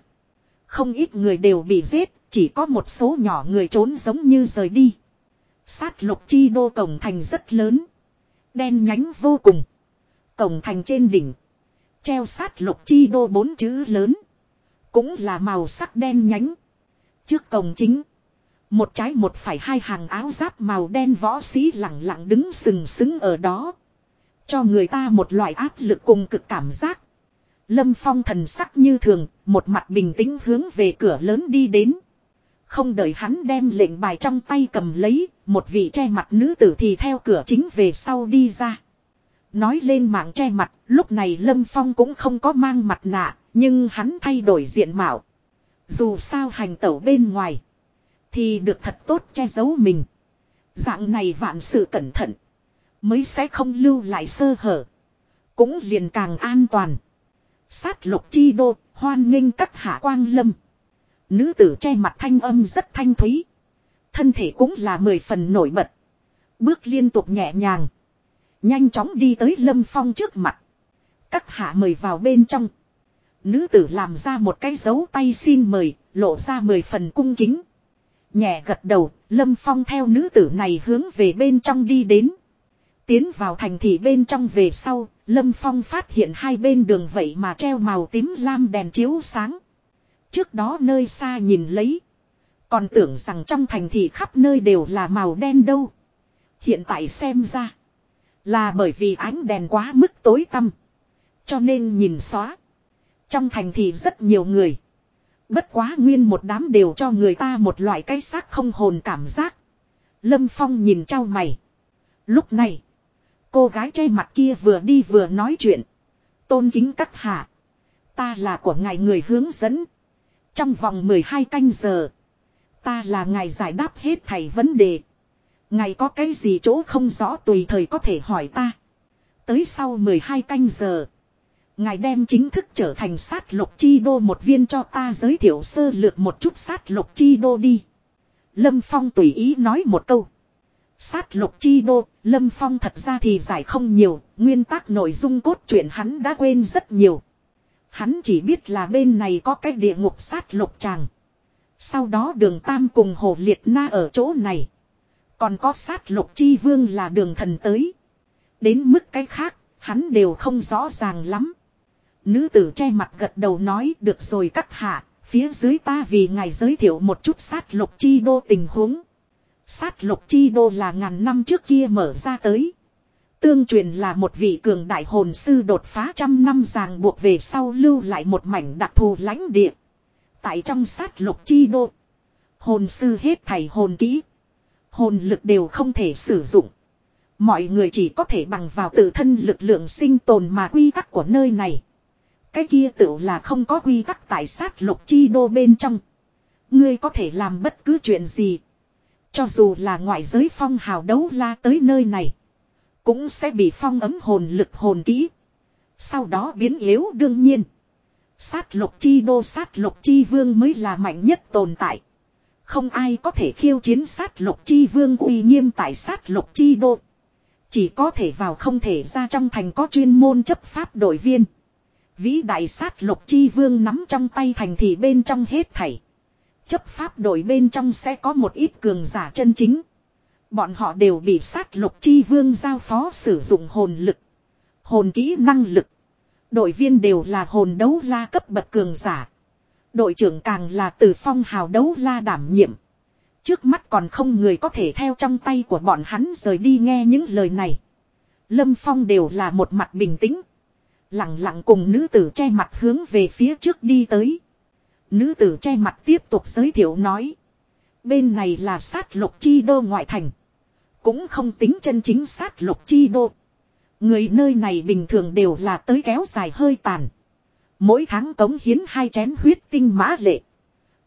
Không ít người đều bị giết, chỉ có một số nhỏ người trốn giống như rời đi. Sát lục chi đô cổng thành rất lớn. Đen nhánh vô cùng. Cổng thành trên đỉnh. Treo sát lục chi đô bốn chữ lớn. Cũng là màu sắc đen nhánh. Trước cổng chính. Một trái một phải hai hàng áo giáp màu đen võ sĩ lặng lặng đứng sừng sững ở đó. Cho người ta một loại áp lực cùng cực cảm giác. Lâm Phong thần sắc như thường, một mặt bình tĩnh hướng về cửa lớn đi đến. Không đợi hắn đem lệnh bài trong tay cầm lấy, một vị che mặt nữ tử thì theo cửa chính về sau đi ra. Nói lên mạng che mặt, lúc này Lâm Phong cũng không có mang mặt nạ, nhưng hắn thay đổi diện mạo. Dù sao hành tẩu bên ngoài, thì được thật tốt che giấu mình. Dạng này vạn sự cẩn thận, mới sẽ không lưu lại sơ hở. Cũng liền càng an toàn. Sát lục chi đô, hoan nghênh các hạ quang lâm. Nữ tử che mặt thanh âm rất thanh thúy. Thân thể cũng là mười phần nổi bật. Bước liên tục nhẹ nhàng. Nhanh chóng đi tới lâm phong trước mặt. Các hạ mời vào bên trong. Nữ tử làm ra một cái dấu tay xin mời, lộ ra mười phần cung kính. Nhẹ gật đầu, lâm phong theo nữ tử này hướng về bên trong đi đến. Tiến vào thành thị bên trong về sau, Lâm Phong phát hiện hai bên đường vậy mà treo màu tím lam đèn chiếu sáng. Trước đó nơi xa nhìn lấy. Còn tưởng rằng trong thành thị khắp nơi đều là màu đen đâu. Hiện tại xem ra. Là bởi vì ánh đèn quá mức tối tăm. Cho nên nhìn xóa. Trong thành thị rất nhiều người. Bất quá nguyên một đám đều cho người ta một loại cái xác không hồn cảm giác. Lâm Phong nhìn trao mày. Lúc này. Cô gái che mặt kia vừa đi vừa nói chuyện. Tôn kính các hạ. Ta là của ngài người hướng dẫn. Trong vòng 12 canh giờ. Ta là ngài giải đáp hết thầy vấn đề. Ngài có cái gì chỗ không rõ tùy thời có thể hỏi ta. Tới sau 12 canh giờ. Ngài đem chính thức trở thành sát lục chi đô một viên cho ta giới thiệu sơ lược một chút sát lục chi đô đi. Lâm Phong tùy ý nói một câu. Sát lục chi đô, Lâm Phong thật ra thì giải không nhiều, nguyên tắc nội dung cốt truyện hắn đã quên rất nhiều. Hắn chỉ biết là bên này có cái địa ngục sát lục tràng. Sau đó đường Tam cùng Hồ Liệt Na ở chỗ này. Còn có sát lục chi vương là đường thần tới. Đến mức cái khác, hắn đều không rõ ràng lắm. Nữ tử che mặt gật đầu nói được rồi các hạ, phía dưới ta vì ngài giới thiệu một chút sát lục chi đô tình huống. Sát lục chi đô là ngàn năm trước kia mở ra tới. Tương truyền là một vị cường đại hồn sư đột phá trăm năm ràng buộc về sau lưu lại một mảnh đặc thù lãnh địa. Tại trong sát lục chi đô. Hồn sư hết thảy hồn kỹ. Hồn lực đều không thể sử dụng. Mọi người chỉ có thể bằng vào tự thân lực lượng sinh tồn mà quy tắc của nơi này. Cái kia tự là không có quy tắc tại sát lục chi đô bên trong. Ngươi có thể làm bất cứ chuyện gì. Cho dù là ngoại giới phong hào đấu la tới nơi này. Cũng sẽ bị phong ấm hồn lực hồn kỹ. Sau đó biến yếu đương nhiên. Sát lục chi đô, sát lục chi vương mới là mạnh nhất tồn tại. Không ai có thể khiêu chiến sát lục chi vương uy nghiêm tại sát lục chi đô. Chỉ có thể vào không thể ra trong thành có chuyên môn chấp pháp đội viên. Vĩ đại sát lục chi vương nắm trong tay thành thị bên trong hết thảy. Chấp pháp đội bên trong sẽ có một ít cường giả chân chính. Bọn họ đều bị sát lục chi vương giao phó sử dụng hồn lực. Hồn kỹ năng lực. Đội viên đều là hồn đấu la cấp bậc cường giả. Đội trưởng càng là từ phong hào đấu la đảm nhiệm. Trước mắt còn không người có thể theo trong tay của bọn hắn rời đi nghe những lời này. Lâm Phong đều là một mặt bình tĩnh. Lặng lặng cùng nữ tử che mặt hướng về phía trước đi tới. Nữ tử che mặt tiếp tục giới thiệu nói. Bên này là sát lục chi đô ngoại thành. Cũng không tính chân chính sát lục chi đô. Người nơi này bình thường đều là tới kéo dài hơi tàn. Mỗi tháng cống hiến hai chén huyết tinh mã lệ.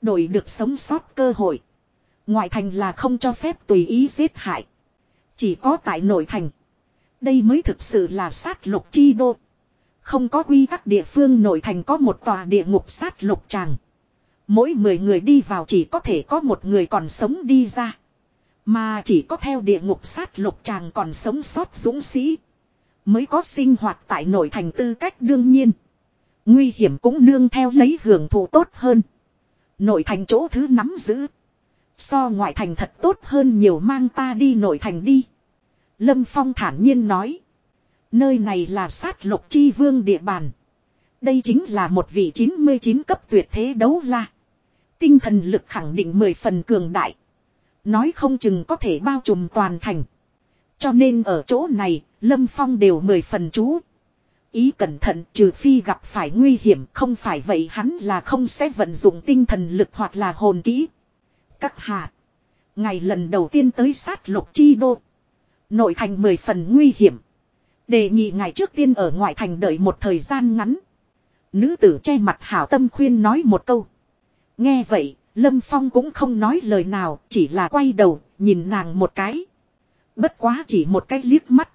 Đổi được sống sót cơ hội. Ngoại thành là không cho phép tùy ý giết hại. Chỉ có tại nội thành. Đây mới thực sự là sát lục chi đô. Không có quy tắc địa phương nội thành có một tòa địa ngục sát lục tràng. Mỗi 10 người đi vào chỉ có thể có một người còn sống đi ra. Mà chỉ có theo địa ngục sát lục tràng còn sống sót dũng sĩ. Mới có sinh hoạt tại nội thành tư cách đương nhiên. Nguy hiểm cũng nương theo lấy hưởng thụ tốt hơn. Nội thành chỗ thứ nắm giữ. So ngoại thành thật tốt hơn nhiều mang ta đi nội thành đi. Lâm Phong thản nhiên nói. Nơi này là sát lục chi vương địa bàn. Đây chính là một vị 99 cấp tuyệt thế đấu la. Tinh thần lực khẳng định 10 phần cường đại. Nói không chừng có thể bao trùm toàn thành. Cho nên ở chỗ này, Lâm Phong đều 10 phần chú. Ý cẩn thận trừ phi gặp phải nguy hiểm không phải vậy hắn là không sẽ vận dụng tinh thần lực hoặc là hồn kỹ. Các hạ. Ngày lần đầu tiên tới sát lục chi đô. Nội thành 10 phần nguy hiểm. Đề nghị ngày trước tiên ở ngoại thành đợi một thời gian ngắn. Nữ tử che mặt hảo tâm khuyên nói một câu. Nghe vậy, Lâm Phong cũng không nói lời nào, chỉ là quay đầu, nhìn nàng một cái. Bất quá chỉ một cái liếc mắt.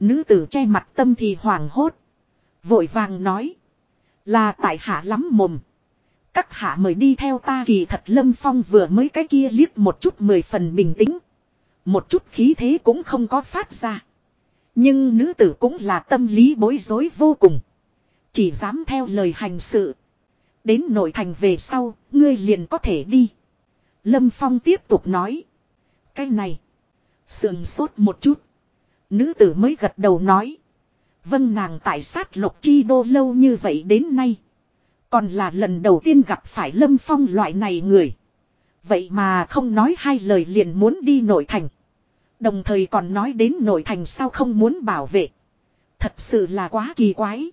Nữ tử che mặt tâm thì hoảng hốt. Vội vàng nói. Là tại hạ lắm mồm. Các hạ mời đi theo ta kỳ thật Lâm Phong vừa mới cái kia liếc một chút mười phần bình tĩnh. Một chút khí thế cũng không có phát ra. Nhưng nữ tử cũng là tâm lý bối rối vô cùng. Chỉ dám theo lời hành sự. Đến nội thành về sau, ngươi liền có thể đi. Lâm Phong tiếp tục nói. Cái này. Sườn sốt một chút. Nữ tử mới gật đầu nói. Vâng nàng tại sát lục chi đô lâu như vậy đến nay. Còn là lần đầu tiên gặp phải Lâm Phong loại này người. Vậy mà không nói hai lời liền muốn đi nội thành. Đồng thời còn nói đến nội thành sao không muốn bảo vệ. Thật sự là quá kỳ quái.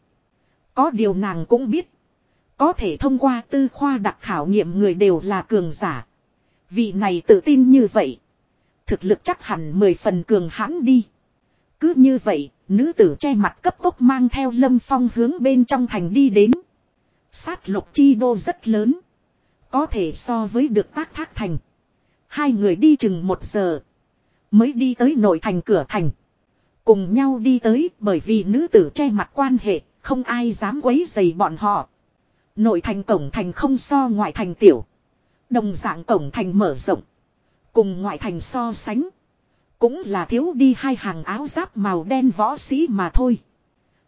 Có điều nàng cũng biết. Có thể thông qua tư khoa đặc khảo nghiệm người đều là cường giả. Vị này tự tin như vậy. Thực lực chắc hẳn mười phần cường hãn đi. Cứ như vậy, nữ tử che mặt cấp tốc mang theo lâm phong hướng bên trong thành đi đến. Sát lục chi đô rất lớn. Có thể so với được tác thác thành. Hai người đi chừng một giờ. Mới đi tới nội thành cửa thành. Cùng nhau đi tới bởi vì nữ tử che mặt quan hệ, không ai dám quấy dày bọn họ. Nội thành cổng thành không so ngoại thành tiểu. Đồng dạng cổng thành mở rộng. Cùng ngoại thành so sánh. Cũng là thiếu đi hai hàng áo giáp màu đen võ sĩ mà thôi.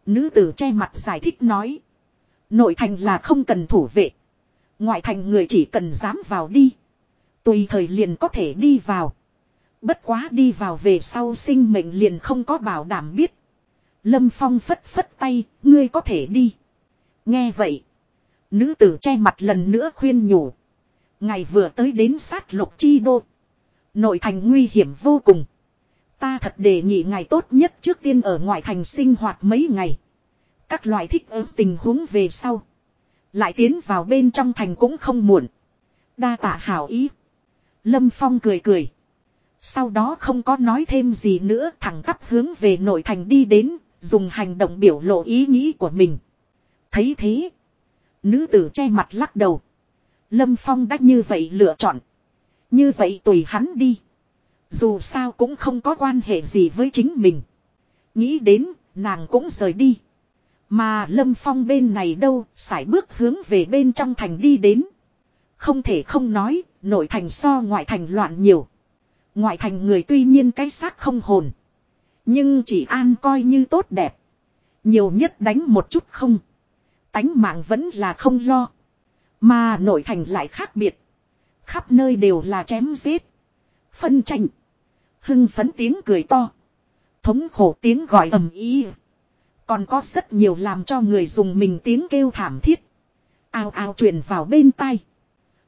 Nữ tử che mặt giải thích nói. Nội thành là không cần thủ vệ. Ngoại thành người chỉ cần dám vào đi. Tùy thời liền có thể đi vào. Bất quá đi vào về sau sinh mệnh liền không có bảo đảm biết. Lâm Phong phất phất tay, ngươi có thể đi. Nghe vậy. Nữ tử che mặt lần nữa khuyên nhủ. Ngày vừa tới đến sát lục chi đô. Nội thành nguy hiểm vô cùng. Ta thật đề nghị ngày tốt nhất trước tiên ở ngoại thành sinh hoạt mấy ngày. Các loại thích ứng tình huống về sau. Lại tiến vào bên trong thành cũng không muộn. Đa tạ hảo ý. Lâm Phong cười cười. Sau đó không có nói thêm gì nữa thẳng tắp hướng về nội thành đi đến, dùng hành động biểu lộ ý nghĩ của mình. Thấy thế. Nữ tử che mặt lắc đầu. Lâm Phong đã như vậy lựa chọn. Như vậy tùy hắn đi. Dù sao cũng không có quan hệ gì với chính mình. Nghĩ đến, nàng cũng rời đi. Mà Lâm Phong bên này đâu, sải bước hướng về bên trong thành đi đến. Không thể không nói, nội thành so ngoại thành loạn nhiều. Ngoại thành người tuy nhiên cái xác không hồn. Nhưng chỉ an coi như tốt đẹp. Nhiều nhất đánh một chút không. Tánh mạng vẫn là không lo. Mà nội thành lại khác biệt. Khắp nơi đều là chém giết. Phân tranh. Hưng phấn tiếng cười to. Thống khổ tiếng gọi ầm ý. Còn có rất nhiều làm cho người dùng mình tiếng kêu thảm thiết. Ao ao truyền vào bên tai.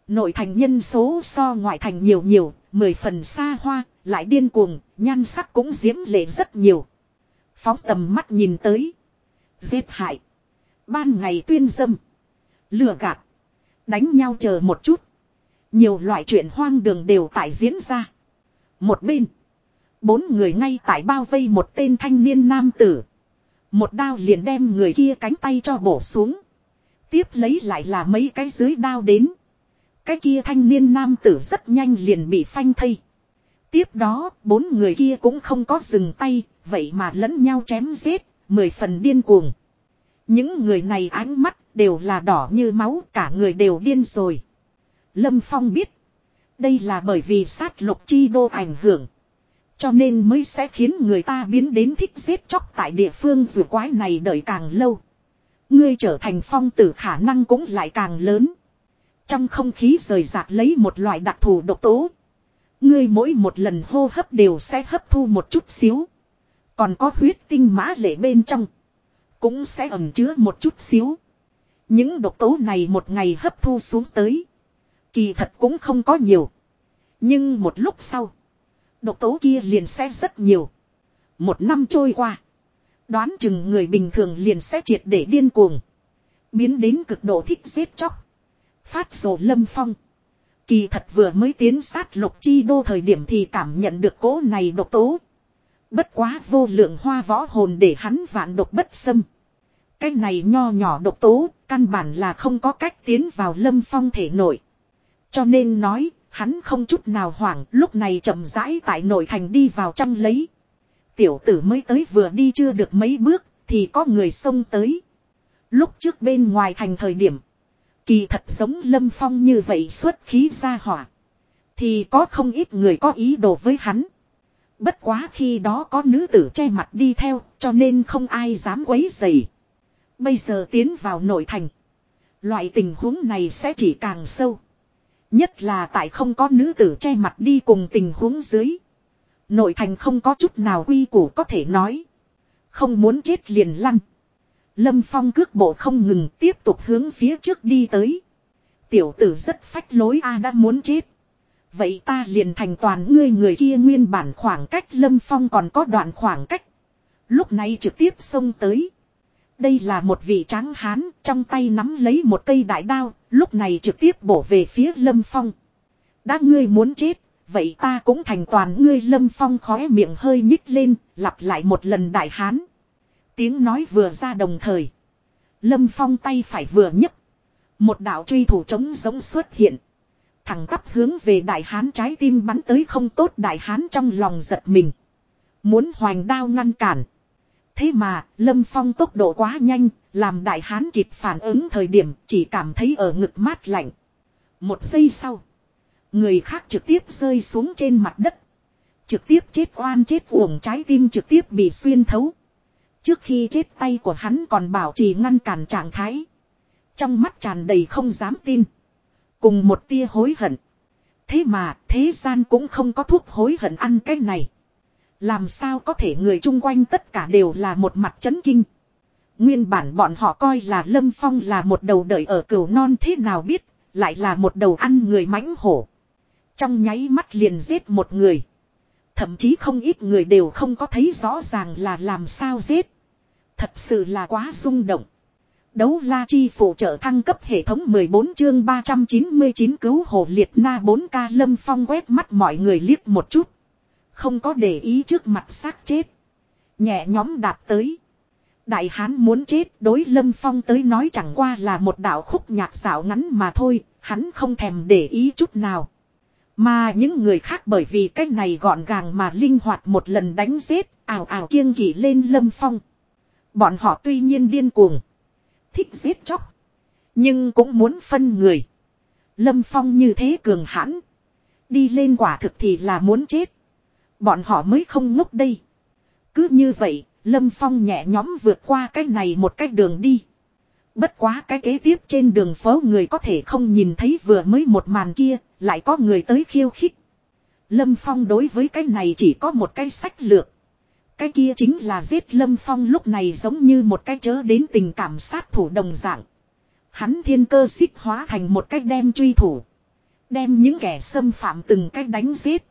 Nội thành nhân số so ngoại thành nhiều nhiều, mười phần xa hoa, lại điên cuồng, nhan sắc cũng diễm lệ rất nhiều. Phóng tầm mắt nhìn tới. Giết hại. Ban ngày tuyên dâm. Lừa gạt. Đánh nhau chờ một chút. Nhiều loại chuyện hoang đường đều tại diễn ra. Một bên. Bốn người ngay tại bao vây một tên thanh niên nam tử. Một đao liền đem người kia cánh tay cho bổ xuống. Tiếp lấy lại là mấy cái dưới đao đến. Cái kia thanh niên nam tử rất nhanh liền bị phanh thây. Tiếp đó, bốn người kia cũng không có dừng tay, vậy mà lẫn nhau chém giết, mười phần điên cuồng. Những người này ánh mắt đều là đỏ như máu, cả người đều điên rồi. Lâm Phong biết, đây là bởi vì sát lục chi đô ảnh hưởng. Cho nên mới sẽ khiến người ta biến đến thích giết chóc tại địa phương dù quái này đợi càng lâu. Ngươi trở thành phong tử khả năng cũng lại càng lớn. Trong không khí rời rạc lấy một loại đặc thù độc tố. Ngươi mỗi một lần hô hấp đều sẽ hấp thu một chút xíu. Còn có huyết tinh mã lệ bên trong. Cũng sẽ ẩm chứa một chút xíu. Những độc tố này một ngày hấp thu xuống tới. Kỳ thật cũng không có nhiều. Nhưng một lúc sau. Độc tố kia liền sẽ rất nhiều. Một năm trôi qua. Đoán chừng người bình thường liền sẽ triệt để điên cuồng. Biến đến cực độ thích giết chóc. Phát rồ lâm phong. Kỳ thật vừa mới tiến sát lục chi đô thời điểm thì cảm nhận được cỗ này độc tố. Bất quá vô lượng hoa võ hồn để hắn vạn độc bất xâm. Cái này nho nhỏ độc tố, căn bản là không có cách tiến vào lâm phong thể nội. Cho nên nói, hắn không chút nào hoảng, lúc này chậm rãi tại nội thành đi vào trong lấy. Tiểu tử mới tới vừa đi chưa được mấy bước, thì có người xông tới. Lúc trước bên ngoài thành thời điểm, kỳ thật giống lâm phong như vậy xuất khí ra hỏa. Thì có không ít người có ý đồ với hắn. Bất quá khi đó có nữ tử che mặt đi theo, cho nên không ai dám quấy rầy. Bây giờ tiến vào nội thành. Loại tình huống này sẽ chỉ càng sâu. Nhất là tại không có nữ tử che mặt đi cùng tình huống dưới. Nội thành không có chút nào quy củ có thể nói. Không muốn chết liền lăn. Lâm Phong cước bộ không ngừng tiếp tục hướng phía trước đi tới. Tiểu tử rất phách lối a đã muốn chết. Vậy ta liền thành toàn ngươi người kia nguyên bản khoảng cách Lâm Phong còn có đoạn khoảng cách. Lúc này trực tiếp xông tới. Đây là một vị tráng hán trong tay nắm lấy một cây đại đao, lúc này trực tiếp bổ về phía Lâm Phong. Đã ngươi muốn chết, vậy ta cũng thành toàn ngươi Lâm Phong khóe miệng hơi nhích lên, lặp lại một lần đại hán. Tiếng nói vừa ra đồng thời. Lâm Phong tay phải vừa nhấc. Một đạo truy thủ trống giống xuất hiện. Thẳng tắp hướng về đại hán trái tim bắn tới không tốt đại hán trong lòng giật mình. Muốn hoành đao ngăn cản. Thế mà, Lâm Phong tốc độ quá nhanh, làm đại hán kịp phản ứng thời điểm chỉ cảm thấy ở ngực mát lạnh. Một giây sau, người khác trực tiếp rơi xuống trên mặt đất. Trực tiếp chết oan chết uổng trái tim trực tiếp bị xuyên thấu. Trước khi chết tay của hắn còn bảo trì ngăn cản trạng thái. Trong mắt tràn đầy không dám tin. Cùng một tia hối hận. Thế mà thế gian cũng không có thuốc hối hận ăn cái này. Làm sao có thể người chung quanh tất cả đều là một mặt chấn kinh. Nguyên bản bọn họ coi là Lâm Phong là một đầu đợi ở cửu non thế nào biết, lại là một đầu ăn người mãnh hổ. Trong nháy mắt liền giết một người. Thậm chí không ít người đều không có thấy rõ ràng là làm sao giết. Thật sự là quá rung động. Đấu la chi phụ trợ thăng cấp hệ thống 14 chương 399 cứu hồ liệt na 4K lâm phong quét mắt mọi người liếc một chút. Không có để ý trước mặt xác chết. Nhẹ nhóm đạp tới. Đại hán muốn chết đối lâm phong tới nói chẳng qua là một đạo khúc nhạc xảo ngắn mà thôi, hắn không thèm để ý chút nào. Mà những người khác bởi vì cách này gọn gàng mà linh hoạt một lần đánh giết, ảo ảo kiêng kỵ lên lâm phong. Bọn họ tuy nhiên điên cuồng. Thích giết chóc. Nhưng cũng muốn phân người. Lâm phong như thế cường hãn. Đi lên quả thực thì là muốn chết. Bọn họ mới không ngốc đây. Cứ như vậy, Lâm Phong nhẹ nhóm vượt qua cái này một cái đường đi. Bất quá cái kế tiếp trên đường phố người có thể không nhìn thấy vừa mới một màn kia, lại có người tới khiêu khích. Lâm Phong đối với cái này chỉ có một cái sách lược. Cái kia chính là giết Lâm Phong lúc này giống như một cái chớ đến tình cảm sát thủ đồng dạng. Hắn thiên cơ xích hóa thành một cách đem truy thủ. Đem những kẻ xâm phạm từng cách đánh giết.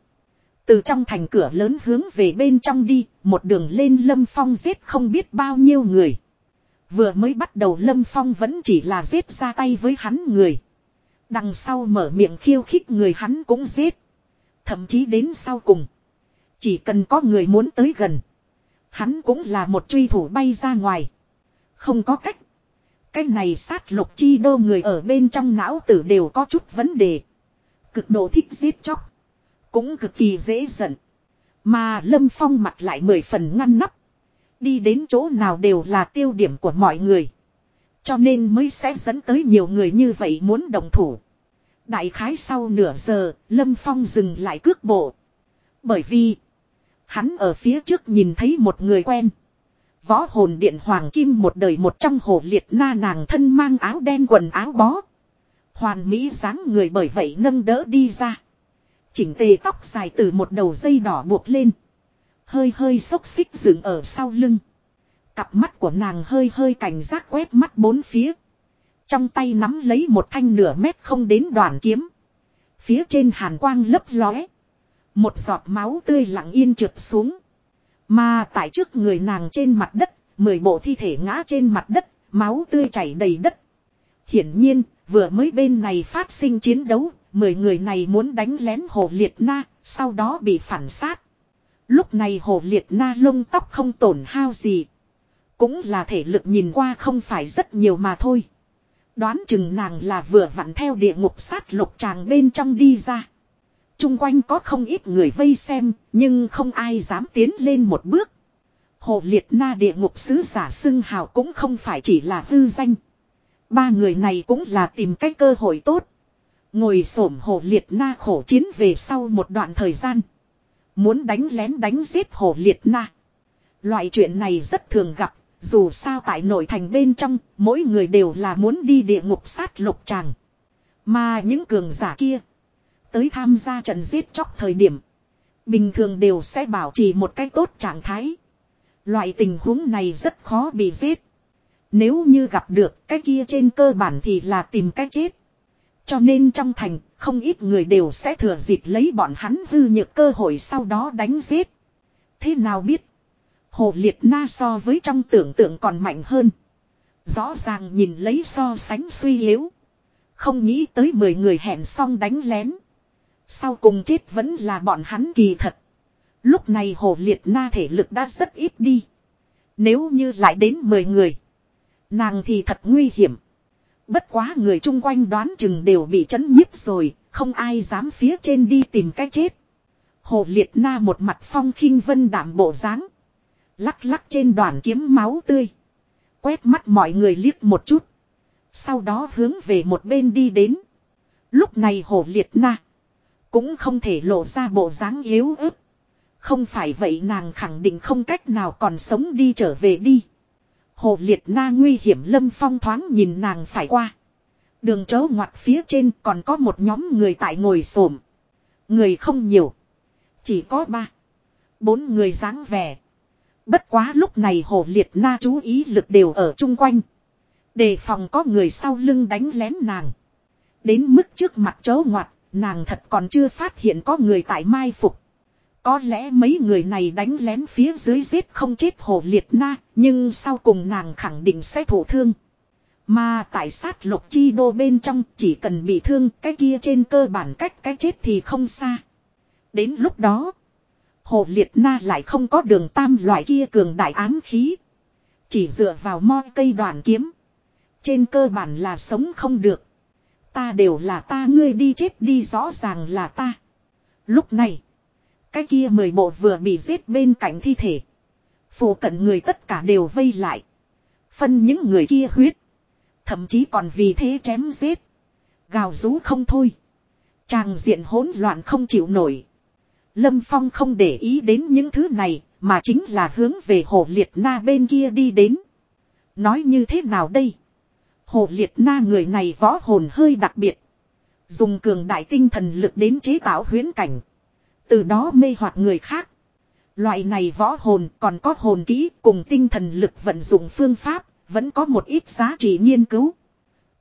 Từ trong thành cửa lớn hướng về bên trong đi, một đường lên Lâm Phong giết không biết bao nhiêu người. Vừa mới bắt đầu Lâm Phong vẫn chỉ là giết ra tay với hắn người. Đằng sau mở miệng khiêu khích người hắn cũng giết. Thậm chí đến sau cùng. Chỉ cần có người muốn tới gần. Hắn cũng là một truy thủ bay ra ngoài. Không có cách. Cái này sát lục chi đô người ở bên trong não tử đều có chút vấn đề. Cực độ thích giết chóc. Cũng cực kỳ dễ giận. Mà Lâm Phong mặt lại mười phần ngăn nắp. Đi đến chỗ nào đều là tiêu điểm của mọi người. Cho nên mới sẽ dẫn tới nhiều người như vậy muốn đồng thủ. Đại khái sau nửa giờ, Lâm Phong dừng lại cước bộ. Bởi vì, hắn ở phía trước nhìn thấy một người quen. Võ hồn điện hoàng kim một đời một trong hồ liệt na nàng thân mang áo đen quần áo bó. Hoàn mỹ dáng người bởi vậy nâng đỡ đi ra. Chỉnh tề tóc dài từ một đầu dây đỏ buộc lên. Hơi hơi xốc xích dựng ở sau lưng. Cặp mắt của nàng hơi hơi cảnh giác quét mắt bốn phía. Trong tay nắm lấy một thanh nửa mét không đến đoàn kiếm. Phía trên hàn quang lấp lóe. Một giọt máu tươi lặng yên trượt xuống. Mà tại trước người nàng trên mặt đất, mười bộ thi thể ngã trên mặt đất, máu tươi chảy đầy đất. Hiển nhiên, vừa mới bên này phát sinh chiến đấu, mười người này muốn đánh lén hồ liệt na, sau đó bị phản sát. Lúc này hồ liệt na lông tóc không tổn hao gì. Cũng là thể lực nhìn qua không phải rất nhiều mà thôi. Đoán chừng nàng là vừa vặn theo địa ngục sát lục tràng bên trong đi ra. Trung quanh có không ít người vây xem, nhưng không ai dám tiến lên một bước. Hồ liệt na địa ngục sứ giả xưng hào cũng không phải chỉ là hư danh. Ba người này cũng là tìm cách cơ hội tốt. Ngồi xổm hồ liệt na khổ chiến về sau một đoạn thời gian. Muốn đánh lén đánh giết hồ liệt na. Loại chuyện này rất thường gặp, dù sao tại nội thành bên trong, mỗi người đều là muốn đi địa ngục sát lục tràng. Mà những cường giả kia, tới tham gia trận giết chóc thời điểm, bình thường đều sẽ bảo trì một cách tốt trạng thái. Loại tình huống này rất khó bị giết. Nếu như gặp được cái kia trên cơ bản thì là tìm cách chết. Cho nên trong thành, không ít người đều sẽ thừa dịp lấy bọn hắn hư nhược cơ hội sau đó đánh giết. Thế nào biết? Hồ liệt na so với trong tưởng tượng còn mạnh hơn. Rõ ràng nhìn lấy so sánh suy yếu. Không nghĩ tới 10 người hẹn xong đánh lén. Sau cùng chết vẫn là bọn hắn kỳ thật. Lúc này hồ liệt na thể lực đã rất ít đi. Nếu như lại đến 10 người. Nàng thì thật nguy hiểm. Bất quá người chung quanh đoán chừng đều bị chấn nhiếp rồi. Không ai dám phía trên đi tìm cái chết. Hồ liệt na một mặt phong khinh vân đảm bộ dáng, Lắc lắc trên đoàn kiếm máu tươi. Quét mắt mọi người liếc một chút. Sau đó hướng về một bên đi đến. Lúc này hồ liệt na. Cũng không thể lộ ra bộ dáng yếu ớt. Không phải vậy nàng khẳng định không cách nào còn sống đi trở về đi. Hồ liệt na nguy hiểm lâm phong thoáng nhìn nàng phải qua. Đường chấu ngoặt phía trên còn có một nhóm người tại ngồi xổm Người không nhiều. Chỉ có ba. Bốn người dáng vẻ. Bất quá lúc này hồ liệt na chú ý lực đều ở chung quanh. Đề phòng có người sau lưng đánh lén nàng. Đến mức trước mặt chấu ngoặt, nàng thật còn chưa phát hiện có người tại mai phục. Có lẽ mấy người này đánh lén phía dưới giết không chết hồ liệt na, nhưng sau cùng nàng khẳng định sẽ thổ thương. Mà tại sát lục chi đô bên trong chỉ cần bị thương cái kia trên cơ bản cách cái chết thì không xa. Đến lúc đó, hồ liệt na lại không có đường tam loại kia cường đại ám khí. Chỉ dựa vào mo cây đoàn kiếm. Trên cơ bản là sống không được. Ta đều là ta ngươi đi chết đi rõ ràng là ta. Lúc này, cái kia mười bộ vừa bị giết bên cạnh thi thể. Phủ cận người tất cả đều vây lại. Phân những người kia huyết. Thậm chí còn vì thế chém giết. Gào rú không thôi. Tràng diện hỗn loạn không chịu nổi. Lâm Phong không để ý đến những thứ này, mà chính là hướng về hồ liệt na bên kia đi đến. Nói như thế nào đây? Hồ liệt na người này võ hồn hơi đặc biệt. Dùng cường đại tinh thần lực đến chế tạo huyến cảnh. Từ đó mê hoặc người khác. Loại này võ hồn còn có hồn kỹ cùng tinh thần lực vận dụng phương pháp, vẫn có một ít giá trị nghiên cứu.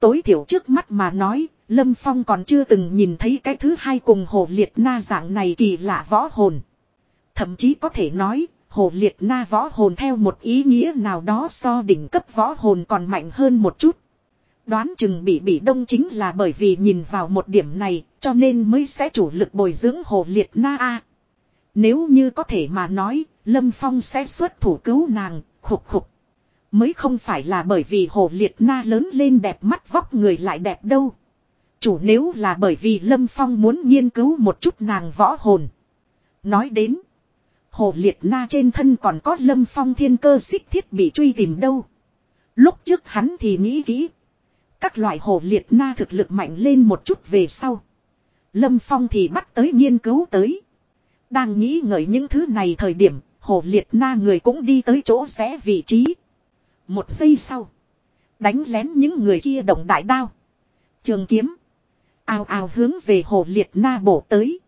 Tối thiểu trước mắt mà nói, Lâm Phong còn chưa từng nhìn thấy cái thứ hai cùng hồ liệt na dạng này kỳ lạ võ hồn. Thậm chí có thể nói, hồ liệt na võ hồn theo một ý nghĩa nào đó so đỉnh cấp võ hồn còn mạnh hơn một chút. Đoán chừng bị bị đông chính là bởi vì nhìn vào một điểm này, cho nên mới sẽ chủ lực bồi dưỡng hồ liệt na a. Nếu như có thể mà nói, Lâm Phong sẽ xuất thủ cứu nàng, khục khục. Mới không phải là bởi vì hồ liệt na lớn lên đẹp mắt vóc người lại đẹp đâu. Chủ nếu là bởi vì Lâm Phong muốn nghiên cứu một chút nàng võ hồn. Nói đến. Hồ liệt na trên thân còn có Lâm Phong thiên cơ xích thiết bị truy tìm đâu. Lúc trước hắn thì nghĩ kỹ. Các loại hồ liệt na thực lực mạnh lên một chút về sau. Lâm Phong thì bắt tới nghiên cứu tới. Đang nghĩ ngợi những thứ này thời điểm, hồ liệt na người cũng đi tới chỗ rẽ vị trí. Một giây sau. Đánh lén những người kia động đại đao. Trường kiếm. Ao ao hướng về hồ liệt na bổ tới.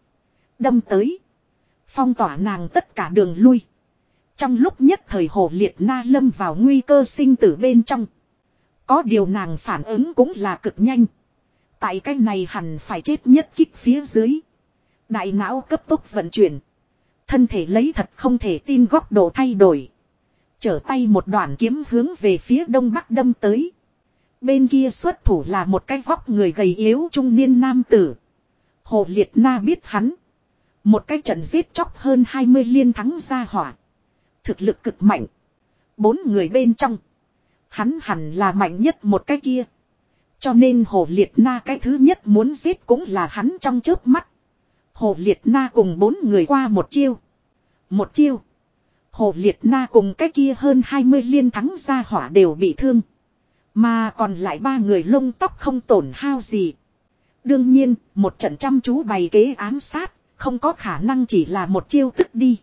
Đâm tới. Phong tỏa nàng tất cả đường lui. Trong lúc nhất thời hồ liệt na lâm vào nguy cơ sinh tử bên trong. Có điều nàng phản ứng cũng là cực nhanh. Tại cái này hẳn phải chết nhất kích phía dưới. Đại não cấp tốc vận chuyển. Thân thể lấy thật không thể tin góc độ thay đổi. Trở tay một đoạn kiếm hướng về phía đông bắc đâm tới. Bên kia xuất thủ là một cái vóc người gầy yếu trung niên nam tử. Hồ Liệt Na biết hắn. Một cái trận giết chóc hơn 20 liên thắng ra hỏa. Thực lực cực mạnh. Bốn người bên trong. Hắn hẳn là mạnh nhất một cái kia. Cho nên Hồ Liệt Na cái thứ nhất muốn giết cũng là hắn trong chớp mắt. Hồ Liệt Na cùng bốn người qua một chiêu. Một chiêu. Hồ Liệt Na cùng cái kia hơn 20 liên thắng ra hỏa đều bị thương. Mà còn lại ba người lông tóc không tổn hao gì. Đương nhiên, một trận chăm chú bày kế ám sát, không có khả năng chỉ là một chiêu tức đi.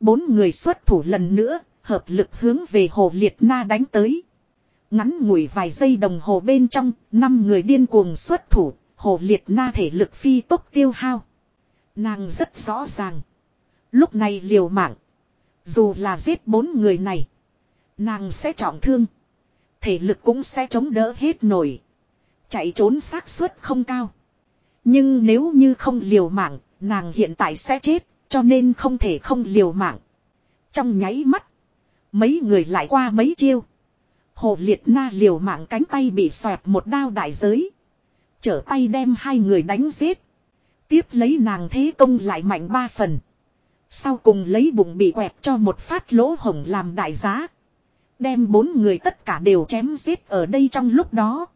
Bốn người xuất thủ lần nữa, hợp lực hướng về Hồ Liệt Na đánh tới. Ngắn ngủi vài giây đồng hồ bên trong, năm người điên cuồng xuất thủ, Hồ Liệt Na thể lực phi tốc tiêu hao. Nàng rất rõ ràng. Lúc này liều mạng. Dù là giết bốn người này. Nàng sẽ trọng thương. Thể lực cũng sẽ chống đỡ hết nổi. Chạy trốn xác suất không cao. Nhưng nếu như không liều mạng, nàng hiện tại sẽ chết, cho nên không thể không liều mạng. Trong nháy mắt, mấy người lại qua mấy chiêu. Hồ liệt na liều mạng cánh tay bị xoẹt một đao đại giới. Trở tay đem hai người đánh giết. Tiếp lấy nàng thế công lại mạnh ba phần. Sau cùng lấy bụng bị quẹt cho một phát lỗ hổng làm đại giá. Đem bốn người tất cả đều chém giết ở đây trong lúc đó.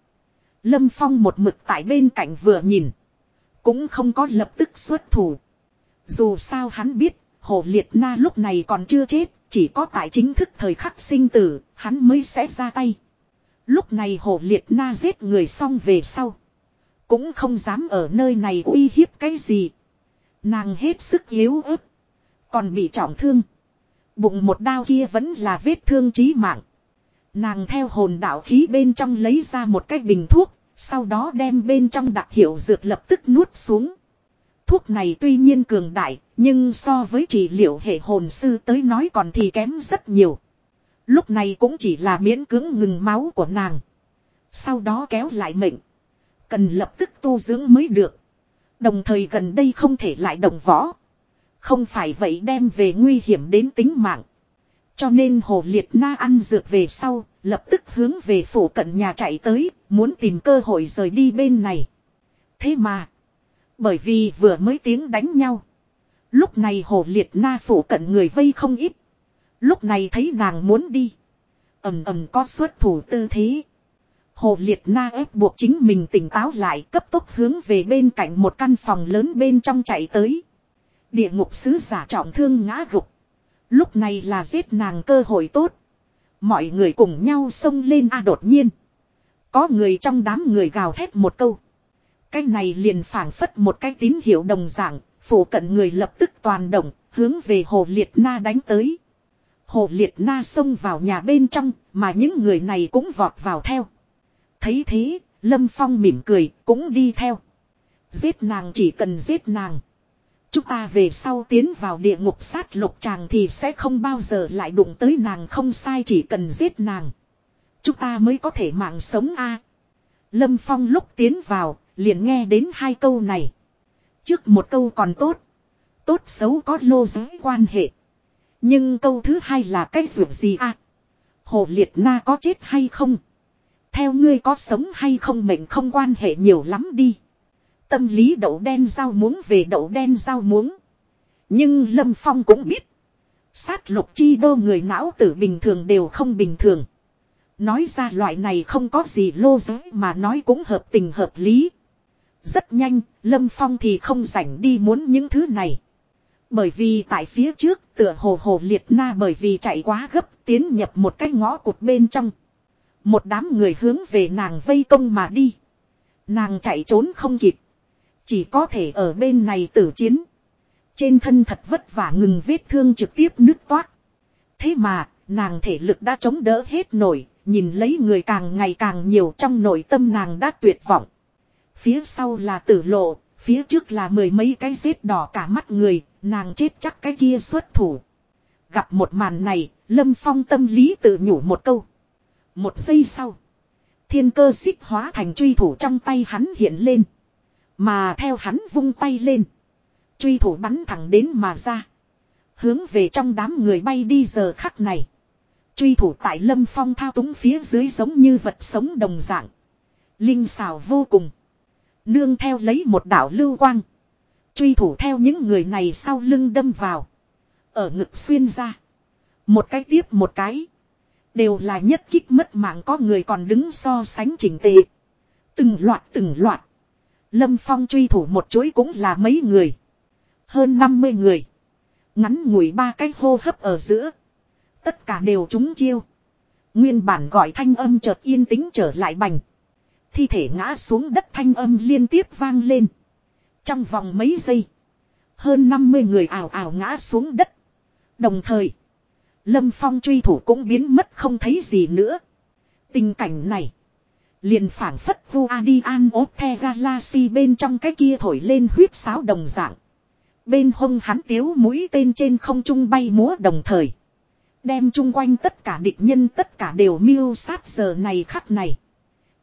Lâm Phong một mực tại bên cạnh vừa nhìn. Cũng không có lập tức xuất thủ. Dù sao hắn biết, Hồ Liệt Na lúc này còn chưa chết, chỉ có tại chính thức thời khắc sinh tử, hắn mới sẽ ra tay. Lúc này Hồ Liệt Na giết người xong về sau. Cũng không dám ở nơi này uy hiếp cái gì. Nàng hết sức yếu ớt. Còn bị trọng thương. Bụng một đao kia vẫn là vết thương chí mạng. Nàng theo hồn đạo khí bên trong lấy ra một cái bình thuốc. Sau đó đem bên trong đặc hiệu dược lập tức nuốt xuống. Thuốc này tuy nhiên cường đại, nhưng so với trị liệu hệ hồn sư tới nói còn thì kém rất nhiều. Lúc này cũng chỉ là miễn cưỡng ngừng máu của nàng. Sau đó kéo lại mệnh. Cần lập tức tu dưỡng mới được. Đồng thời gần đây không thể lại đồng võ. Không phải vậy đem về nguy hiểm đến tính mạng. Cho nên Hồ Liệt Na ăn dược về sau, lập tức hướng về phủ cận nhà chạy tới, muốn tìm cơ hội rời đi bên này. Thế mà, bởi vì vừa mới tiếng đánh nhau. Lúc này Hồ Liệt Na phủ cận người vây không ít. Lúc này thấy nàng muốn đi. ầm ầm có xuất thủ tư thế. Hồ Liệt Na ép buộc chính mình tỉnh táo lại cấp tốc hướng về bên cạnh một căn phòng lớn bên trong chạy tới. Địa ngục sứ giả trọng thương ngã gục. Lúc này là giết nàng cơ hội tốt. Mọi người cùng nhau xông lên a đột nhiên. Có người trong đám người gào thét một câu. Cái này liền phảng phất một cái tín hiệu đồng dạng, phủ cận người lập tức toàn động, hướng về hồ liệt na đánh tới. Hồ liệt na xông vào nhà bên trong, mà những người này cũng vọt vào theo. Thấy thế, Lâm Phong mỉm cười, cũng đi theo. Giết nàng chỉ cần giết nàng. Chúng ta về sau tiến vào địa ngục sát lục chàng thì sẽ không bao giờ lại đụng tới nàng không sai chỉ cần giết nàng. Chúng ta mới có thể mạng sống a. Lâm Phong lúc tiến vào, liền nghe đến hai câu này. Trước một câu còn tốt. Tốt xấu có lô giới quan hệ. Nhưng câu thứ hai là cái ruột gì a? Hồ Liệt Na có chết hay không? Theo ngươi có sống hay không mệnh không quan hệ nhiều lắm đi. Tâm lý đậu đen rau muống về đậu đen rau muống. Nhưng Lâm Phong cũng biết. Sát lục chi đô người não tử bình thường đều không bình thường. Nói ra loại này không có gì lô giới mà nói cũng hợp tình hợp lý. Rất nhanh, Lâm Phong thì không rảnh đi muốn những thứ này. Bởi vì tại phía trước tựa hồ hồ liệt na bởi vì chạy quá gấp tiến nhập một cái ngõ cụt bên trong. Một đám người hướng về nàng vây công mà đi. Nàng chạy trốn không kịp. Chỉ có thể ở bên này tử chiến. Trên thân thật vất vả ngừng vết thương trực tiếp nứt toát. Thế mà, nàng thể lực đã chống đỡ hết nổi, nhìn lấy người càng ngày càng nhiều trong nội tâm nàng đã tuyệt vọng. Phía sau là tử lộ, Phía trước là mười mấy cái xếp đỏ cả mắt người, nàng chết chắc cái kia xuất thủ. Gặp một màn này, Lâm Phong tâm lý tự nhủ một câu. Một giây sau, thiên cơ xích hóa thành truy thủ trong tay hắn hiện lên. Mà theo hắn vung tay lên, truy thủ bắn thẳng đến mà ra. Hướng về trong đám người bay đi giờ khắc này. Truy thủ tại lâm phong thao túng phía dưới giống như vật sống đồng dạng. Linh xào vô cùng. Nương theo lấy một đảo lưu quang. Truy thủ theo những người này sau lưng đâm vào. Ở ngực xuyên ra. Một cái tiếp một cái. Đều là nhất kích mất mạng có người còn đứng so sánh chỉnh tề. Từng loạt từng loạt. Lâm Phong truy thủ một chuỗi cũng là mấy người. Hơn 50 người. Ngắn ngủi ba cái hô hấp ở giữa. Tất cả đều trúng chiêu. Nguyên bản gọi thanh âm chợt yên tĩnh trở lại bành. Thi thể ngã xuống đất thanh âm liên tiếp vang lên. Trong vòng mấy giây. Hơn 50 người ảo ảo ngã xuống đất. Đồng thời. Lâm Phong truy thủ cũng biến mất không thấy gì nữa. Tình cảnh này. Liền phản phất vu Adian Galaxy bên trong cái kia thổi lên huyết sáo đồng dạng. Bên hông hắn tiếu mũi tên trên không trung bay múa đồng thời. Đem chung quanh tất cả địch nhân tất cả đều miêu sát giờ này khắc này.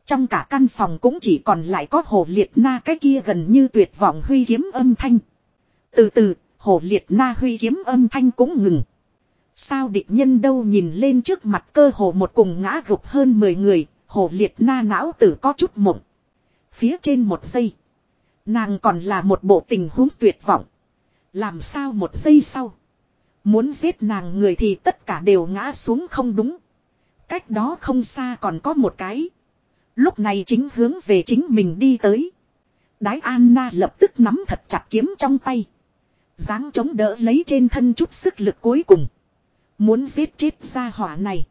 Trong cả căn phòng cũng chỉ còn lại có hồ liệt na cái kia gần như tuyệt vọng huy kiếm âm thanh. Từ từ, hồ liệt na huy kiếm âm thanh cũng ngừng. Sao địch nhân đâu nhìn lên trước mặt cơ hồ một cùng ngã gục hơn 10 người, hồ liệt na não tử có chút mộng. Phía trên một giây, nàng còn là một bộ tình huống tuyệt vọng. Làm sao một giây sau, muốn giết nàng người thì tất cả đều ngã xuống không đúng. Cách đó không xa còn có một cái. Lúc này chính hướng về chính mình đi tới. Đái Anna lập tức nắm thật chặt kiếm trong tay. dáng chống đỡ lấy trên thân chút sức lực cuối cùng. Muốn giết chết ra hỏa này.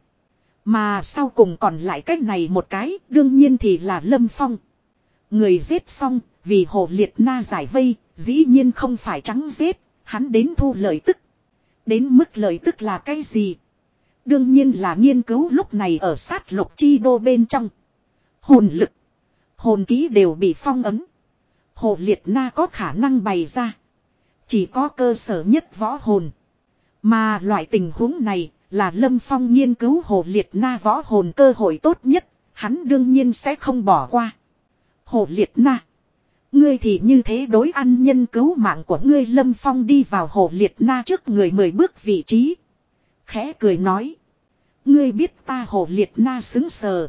Mà sau cùng còn lại cách này một cái, đương nhiên thì là Lâm Phong. Người giết xong, vì hồ liệt na giải vây, dĩ nhiên không phải trắng giết, hắn đến thu lợi tức. Đến mức lợi tức là cái gì? Đương nhiên là nghiên cứu lúc này ở sát lục chi đô bên trong. Hồn lực, hồn ký đều bị phong ấn. Hồ liệt na có khả năng bày ra. Chỉ có cơ sở nhất võ hồn. Mà loại tình huống này là Lâm Phong nghiên cứu hồ liệt na võ hồn cơ hội tốt nhất, hắn đương nhiên sẽ không bỏ qua. Hồ liệt na. Ngươi thì như thế đối ăn nhân cứu mạng của ngươi Lâm Phong đi vào hồ liệt na trước người mười bước vị trí. Khẽ cười nói. Ngươi biết ta hồ liệt na xứng sờ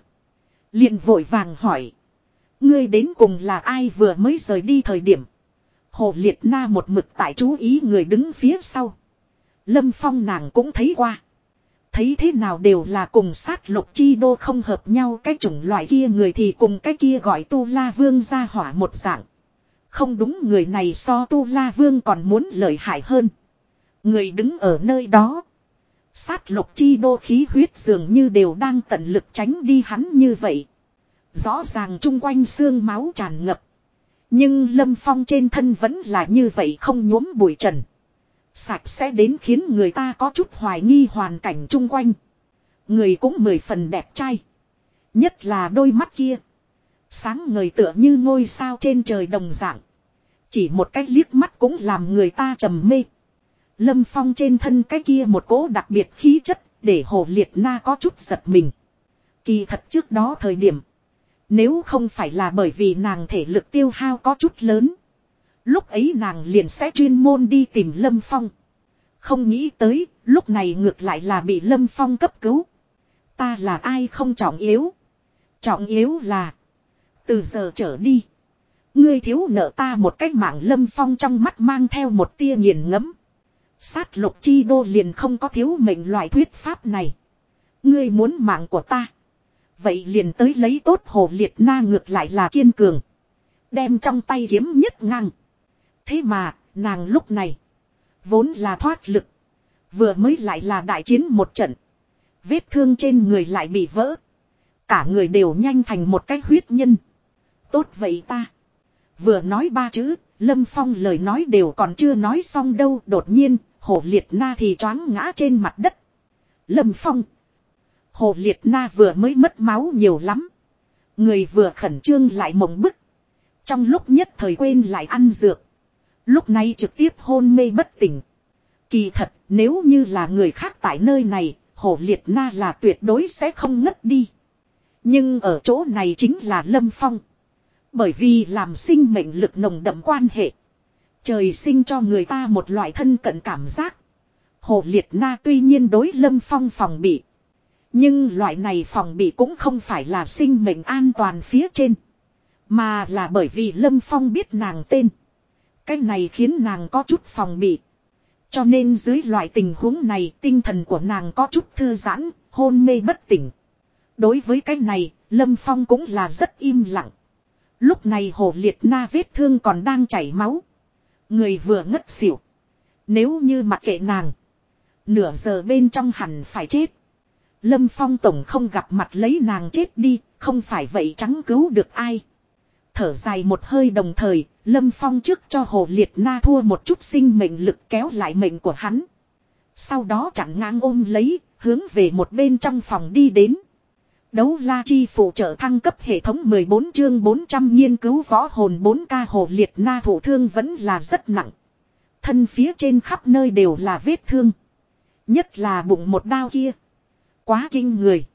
liền vội vàng hỏi. Ngươi đến cùng là ai vừa mới rời đi thời điểm. Hồ liệt na một mực tại chú ý người đứng phía sau. Lâm Phong nàng cũng thấy qua. Thấy thế nào đều là cùng sát lục chi đô không hợp nhau, cái chủng loại kia người thì cùng cái kia gọi tu la vương ra hỏa một dạng. Không đúng, người này so tu la vương còn muốn lợi hại hơn. Người đứng ở nơi đó. Sát lục chi đô khí huyết dường như đều đang tận lực tránh đi hắn như vậy. Rõ ràng chung quanh xương máu tràn ngập. Nhưng lâm phong trên thân vẫn là như vậy không nhuốm bụi trần. Sạch sẽ đến khiến người ta có chút hoài nghi hoàn cảnh chung quanh. Người cũng mười phần đẹp trai. Nhất là đôi mắt kia. Sáng người tựa như ngôi sao trên trời đồng dạng. Chỉ một cái liếc mắt cũng làm người ta trầm mê. Lâm Phong trên thân cái kia một cỗ đặc biệt khí chất để hồ liệt na có chút giật mình. Kỳ thật trước đó thời điểm. Nếu không phải là bởi vì nàng thể lực tiêu hao có chút lớn. Lúc ấy nàng liền sẽ chuyên môn đi tìm Lâm Phong. Không nghĩ tới, lúc này ngược lại là bị Lâm Phong cấp cứu. Ta là ai không trọng yếu. Trọng yếu là. Từ giờ trở đi. Ngươi thiếu nợ ta một cách mạng Lâm Phong trong mắt mang theo một tia nghiền ngẫm. Sát lục chi đô liền không có thiếu mệnh loại thuyết pháp này. Ngươi muốn mạng của ta. Vậy liền tới lấy tốt hồ liệt na ngược lại là kiên cường. Đem trong tay kiếm nhất ngang. Thế mà, nàng lúc này. Vốn là thoát lực. Vừa mới lại là đại chiến một trận. Vết thương trên người lại bị vỡ. Cả người đều nhanh thành một cái huyết nhân. Tốt vậy ta. Vừa nói ba chữ, Lâm Phong lời nói đều còn chưa nói xong đâu. Đột nhiên, hồ liệt na thì choáng ngã trên mặt đất. Lâm Phong. Hồ liệt na vừa mới mất máu nhiều lắm. Người vừa khẩn trương lại mộng bức. Trong lúc nhất thời quên lại ăn dược. Lúc này trực tiếp hôn mê bất tỉnh. Kỳ thật, nếu như là người khác tại nơi này, Hồ Liệt Na là tuyệt đối sẽ không ngất đi. Nhưng ở chỗ này chính là Lâm Phong. Bởi vì làm sinh mệnh lực nồng đậm quan hệ. Trời sinh cho người ta một loại thân cận cảm giác. Hồ Liệt Na tuy nhiên đối Lâm Phong phòng bị. Nhưng loại này phòng bị cũng không phải là sinh mệnh an toàn phía trên. Mà là bởi vì Lâm Phong biết nàng tên. Cái này khiến nàng có chút phòng bị. Cho nên dưới loại tình huống này tinh thần của nàng có chút thư giãn, hôn mê bất tỉnh. Đối với cái này, Lâm Phong cũng là rất im lặng. Lúc này hồ liệt na vết thương còn đang chảy máu. Người vừa ngất xỉu. Nếu như mặc kệ nàng. Nửa giờ bên trong hẳn phải chết. Lâm Phong tổng không gặp mặt lấy nàng chết đi, không phải vậy trắng cứu được ai. Thở dài một hơi đồng thời, Lâm Phong trước cho Hồ Liệt Na thua một chút sinh mệnh lực kéo lại mệnh của hắn. Sau đó chặn ngang ôm lấy, hướng về một bên trong phòng đi đến. Đấu la chi phụ trợ thăng cấp hệ thống 14 chương 400 nghiên cứu võ hồn 4K Hồ Liệt Na thủ thương vẫn là rất nặng. Thân phía trên khắp nơi đều là vết thương. Nhất là bụng một đao kia. Quá kinh người.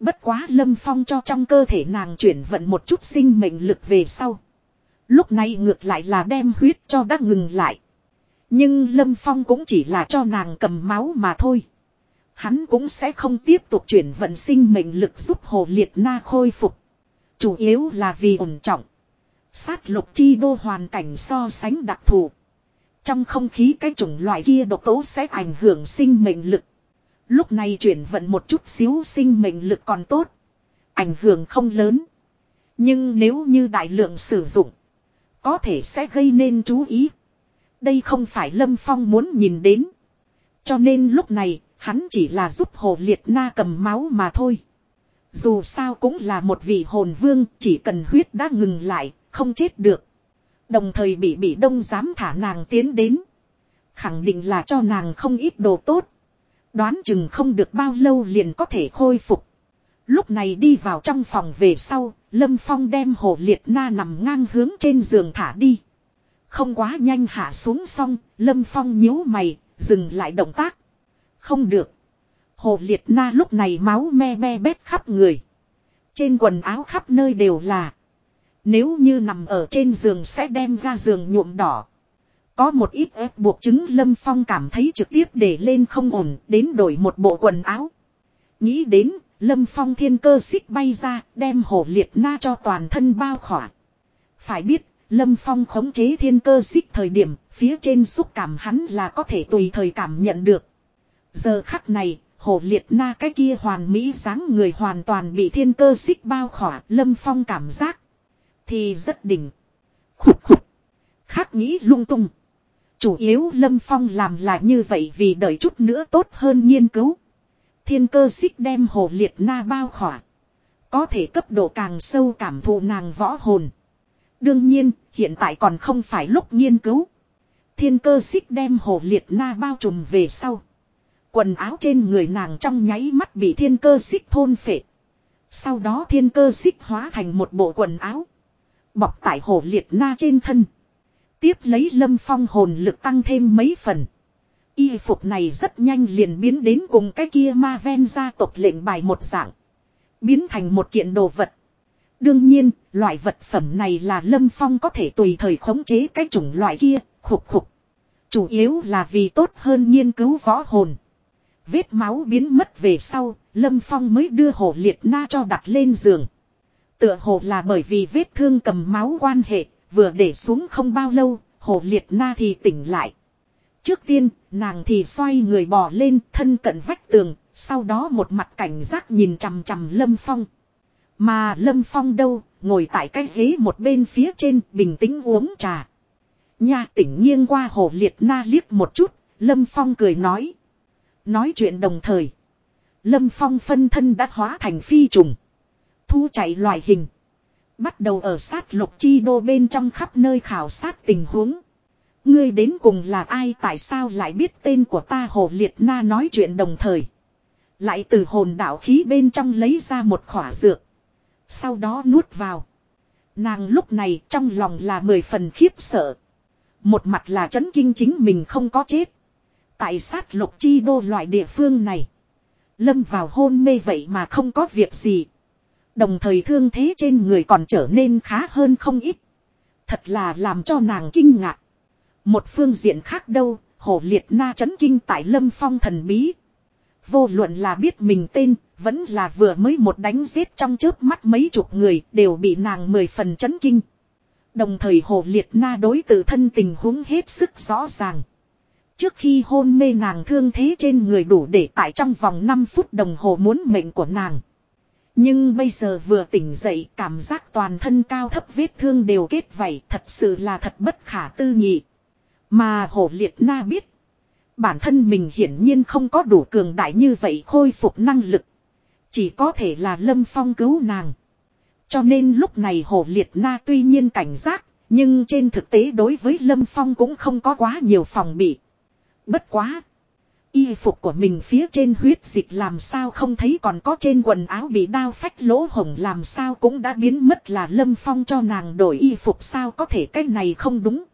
Bất quá Lâm Phong cho trong cơ thể nàng chuyển vận một chút sinh mệnh lực về sau. Lúc này ngược lại là đem huyết cho đã ngừng lại. Nhưng Lâm Phong cũng chỉ là cho nàng cầm máu mà thôi. Hắn cũng sẽ không tiếp tục chuyển vận sinh mệnh lực giúp Hồ Liệt Na khôi phục. Chủ yếu là vì ổn trọng. Sát lục chi đô hoàn cảnh so sánh đặc thù. Trong không khí cái chủng loại kia độc tố sẽ ảnh hưởng sinh mệnh lực. Lúc này chuyển vận một chút xíu sinh mệnh lực còn tốt. Ảnh hưởng không lớn. Nhưng nếu như đại lượng sử dụng. Có thể sẽ gây nên chú ý. Đây không phải Lâm Phong muốn nhìn đến. Cho nên lúc này, hắn chỉ là giúp Hồ Liệt Na cầm máu mà thôi. Dù sao cũng là một vị hồn vương, chỉ cần huyết đã ngừng lại, không chết được. Đồng thời bị bị đông dám thả nàng tiến đến. Khẳng định là cho nàng không ít đồ tốt. Đoán chừng không được bao lâu liền có thể khôi phục. Lúc này đi vào trong phòng về sau, Lâm Phong đem hồ liệt na nằm ngang hướng trên giường thả đi. Không quá nhanh hạ xuống xong, Lâm Phong nhíu mày, dừng lại động tác. Không được. Hồ liệt na lúc này máu me me bét khắp người. Trên quần áo khắp nơi đều là. Nếu như nằm ở trên giường sẽ đem ra giường nhuộm đỏ. Có một ít ép buộc chứng Lâm Phong cảm thấy trực tiếp để lên không ổn, đến đổi một bộ quần áo. Nghĩ đến, Lâm Phong thiên cơ xích bay ra, đem hồ liệt na cho toàn thân bao khỏa. Phải biết, Lâm Phong khống chế thiên cơ xích thời điểm, phía trên xúc cảm hắn là có thể tùy thời cảm nhận được. Giờ khắc này, hồ liệt na cái kia hoàn mỹ sáng người hoàn toàn bị thiên cơ xích bao khỏa, Lâm Phong cảm giác. Thì rất đỉnh. Khục khục. Khác nghĩ lung tung. Chủ yếu Lâm Phong làm là như vậy vì đợi chút nữa tốt hơn nghiên cứu. Thiên cơ xích đem hồ liệt na bao khỏa. Có thể cấp độ càng sâu cảm thụ nàng võ hồn. Đương nhiên, hiện tại còn không phải lúc nghiên cứu. Thiên cơ xích đem hồ liệt na bao trùm về sau. Quần áo trên người nàng trong nháy mắt bị thiên cơ xích thôn phệ. Sau đó thiên cơ xích hóa thành một bộ quần áo. Bọc tại hồ liệt na trên thân. Tiếp lấy lâm phong hồn lực tăng thêm mấy phần. Y phục này rất nhanh liền biến đến cùng cái kia ma ven gia tộc lệnh bài một dạng. Biến thành một kiện đồ vật. Đương nhiên, loại vật phẩm này là lâm phong có thể tùy thời khống chế cái chủng loại kia, khục khục. Chủ yếu là vì tốt hơn nghiên cứu võ hồn. Vết máu biến mất về sau, lâm phong mới đưa hồ liệt na cho đặt lên giường. Tựa hồ là bởi vì vết thương cầm máu quan hệ, vừa để xuống không bao lâu, hồ liệt na thì tỉnh lại. Trước tiên, nàng thì xoay người bò lên thân cận vách tường, sau đó một mặt cảnh giác nhìn chằm chằm Lâm Phong. Mà Lâm Phong đâu, ngồi tại cái ghế một bên phía trên, bình tĩnh uống trà. Nha tỉnh nghiêng qua hồ liệt na liếc một chút, Lâm Phong cười nói. Nói chuyện đồng thời. Lâm Phong phân thân đã hóa thành phi trùng. Thu chạy loại hình. Bắt đầu ở sát lục chi đô bên trong khắp nơi khảo sát tình huống. Ngươi đến cùng là ai, tại sao lại biết tên của ta hồ liệt na nói chuyện đồng thời. Lại từ hồn đạo khí bên trong lấy ra một khỏa dược. Sau đó nuốt vào. Nàng lúc này trong lòng là mười phần khiếp sợ. Một mặt là chấn kinh chính mình không có chết. Tại sát lục chi đô loại địa phương này. Lâm vào hôn mê vậy mà không có việc gì. Đồng thời thương thế trên người còn trở nên khá hơn không ít. Thật là làm cho nàng kinh ngạc. Một phương diện khác đâu, hổ liệt na chấn kinh tại lâm phong thần bí. Vô luận là biết mình tên, vẫn là vừa mới một đánh giết trong chớp mắt mấy chục người đều bị nàng mười phần chấn kinh. Đồng thời hồ liệt na đối tự thân tình huống hết sức rõ ràng. Trước khi hôn mê nàng thương thế trên người đủ để tại trong vòng 5 phút đồng hồ muốn mệnh của nàng. Nhưng bây giờ vừa tỉnh dậy, cảm giác toàn thân cao thấp vết thương đều kết vảy, thật sự là thật bất khả tư nghị. Mà hồ liệt na biết. Bản thân mình hiển nhiên không có đủ cường đại như vậy khôi phục năng lực. Chỉ có thể là lâm phong cứu nàng. Cho nên lúc này hồ liệt na tuy nhiên cảnh giác. Nhưng trên thực tế đối với lâm phong cũng không có quá nhiều phòng bị. Bất quá. Y phục của mình phía trên huyết dịch làm sao không thấy còn có trên quần áo bị đao phách lỗ hồng làm sao cũng đã biến mất là lâm phong cho nàng đổi y phục sao có thể cái này không đúng.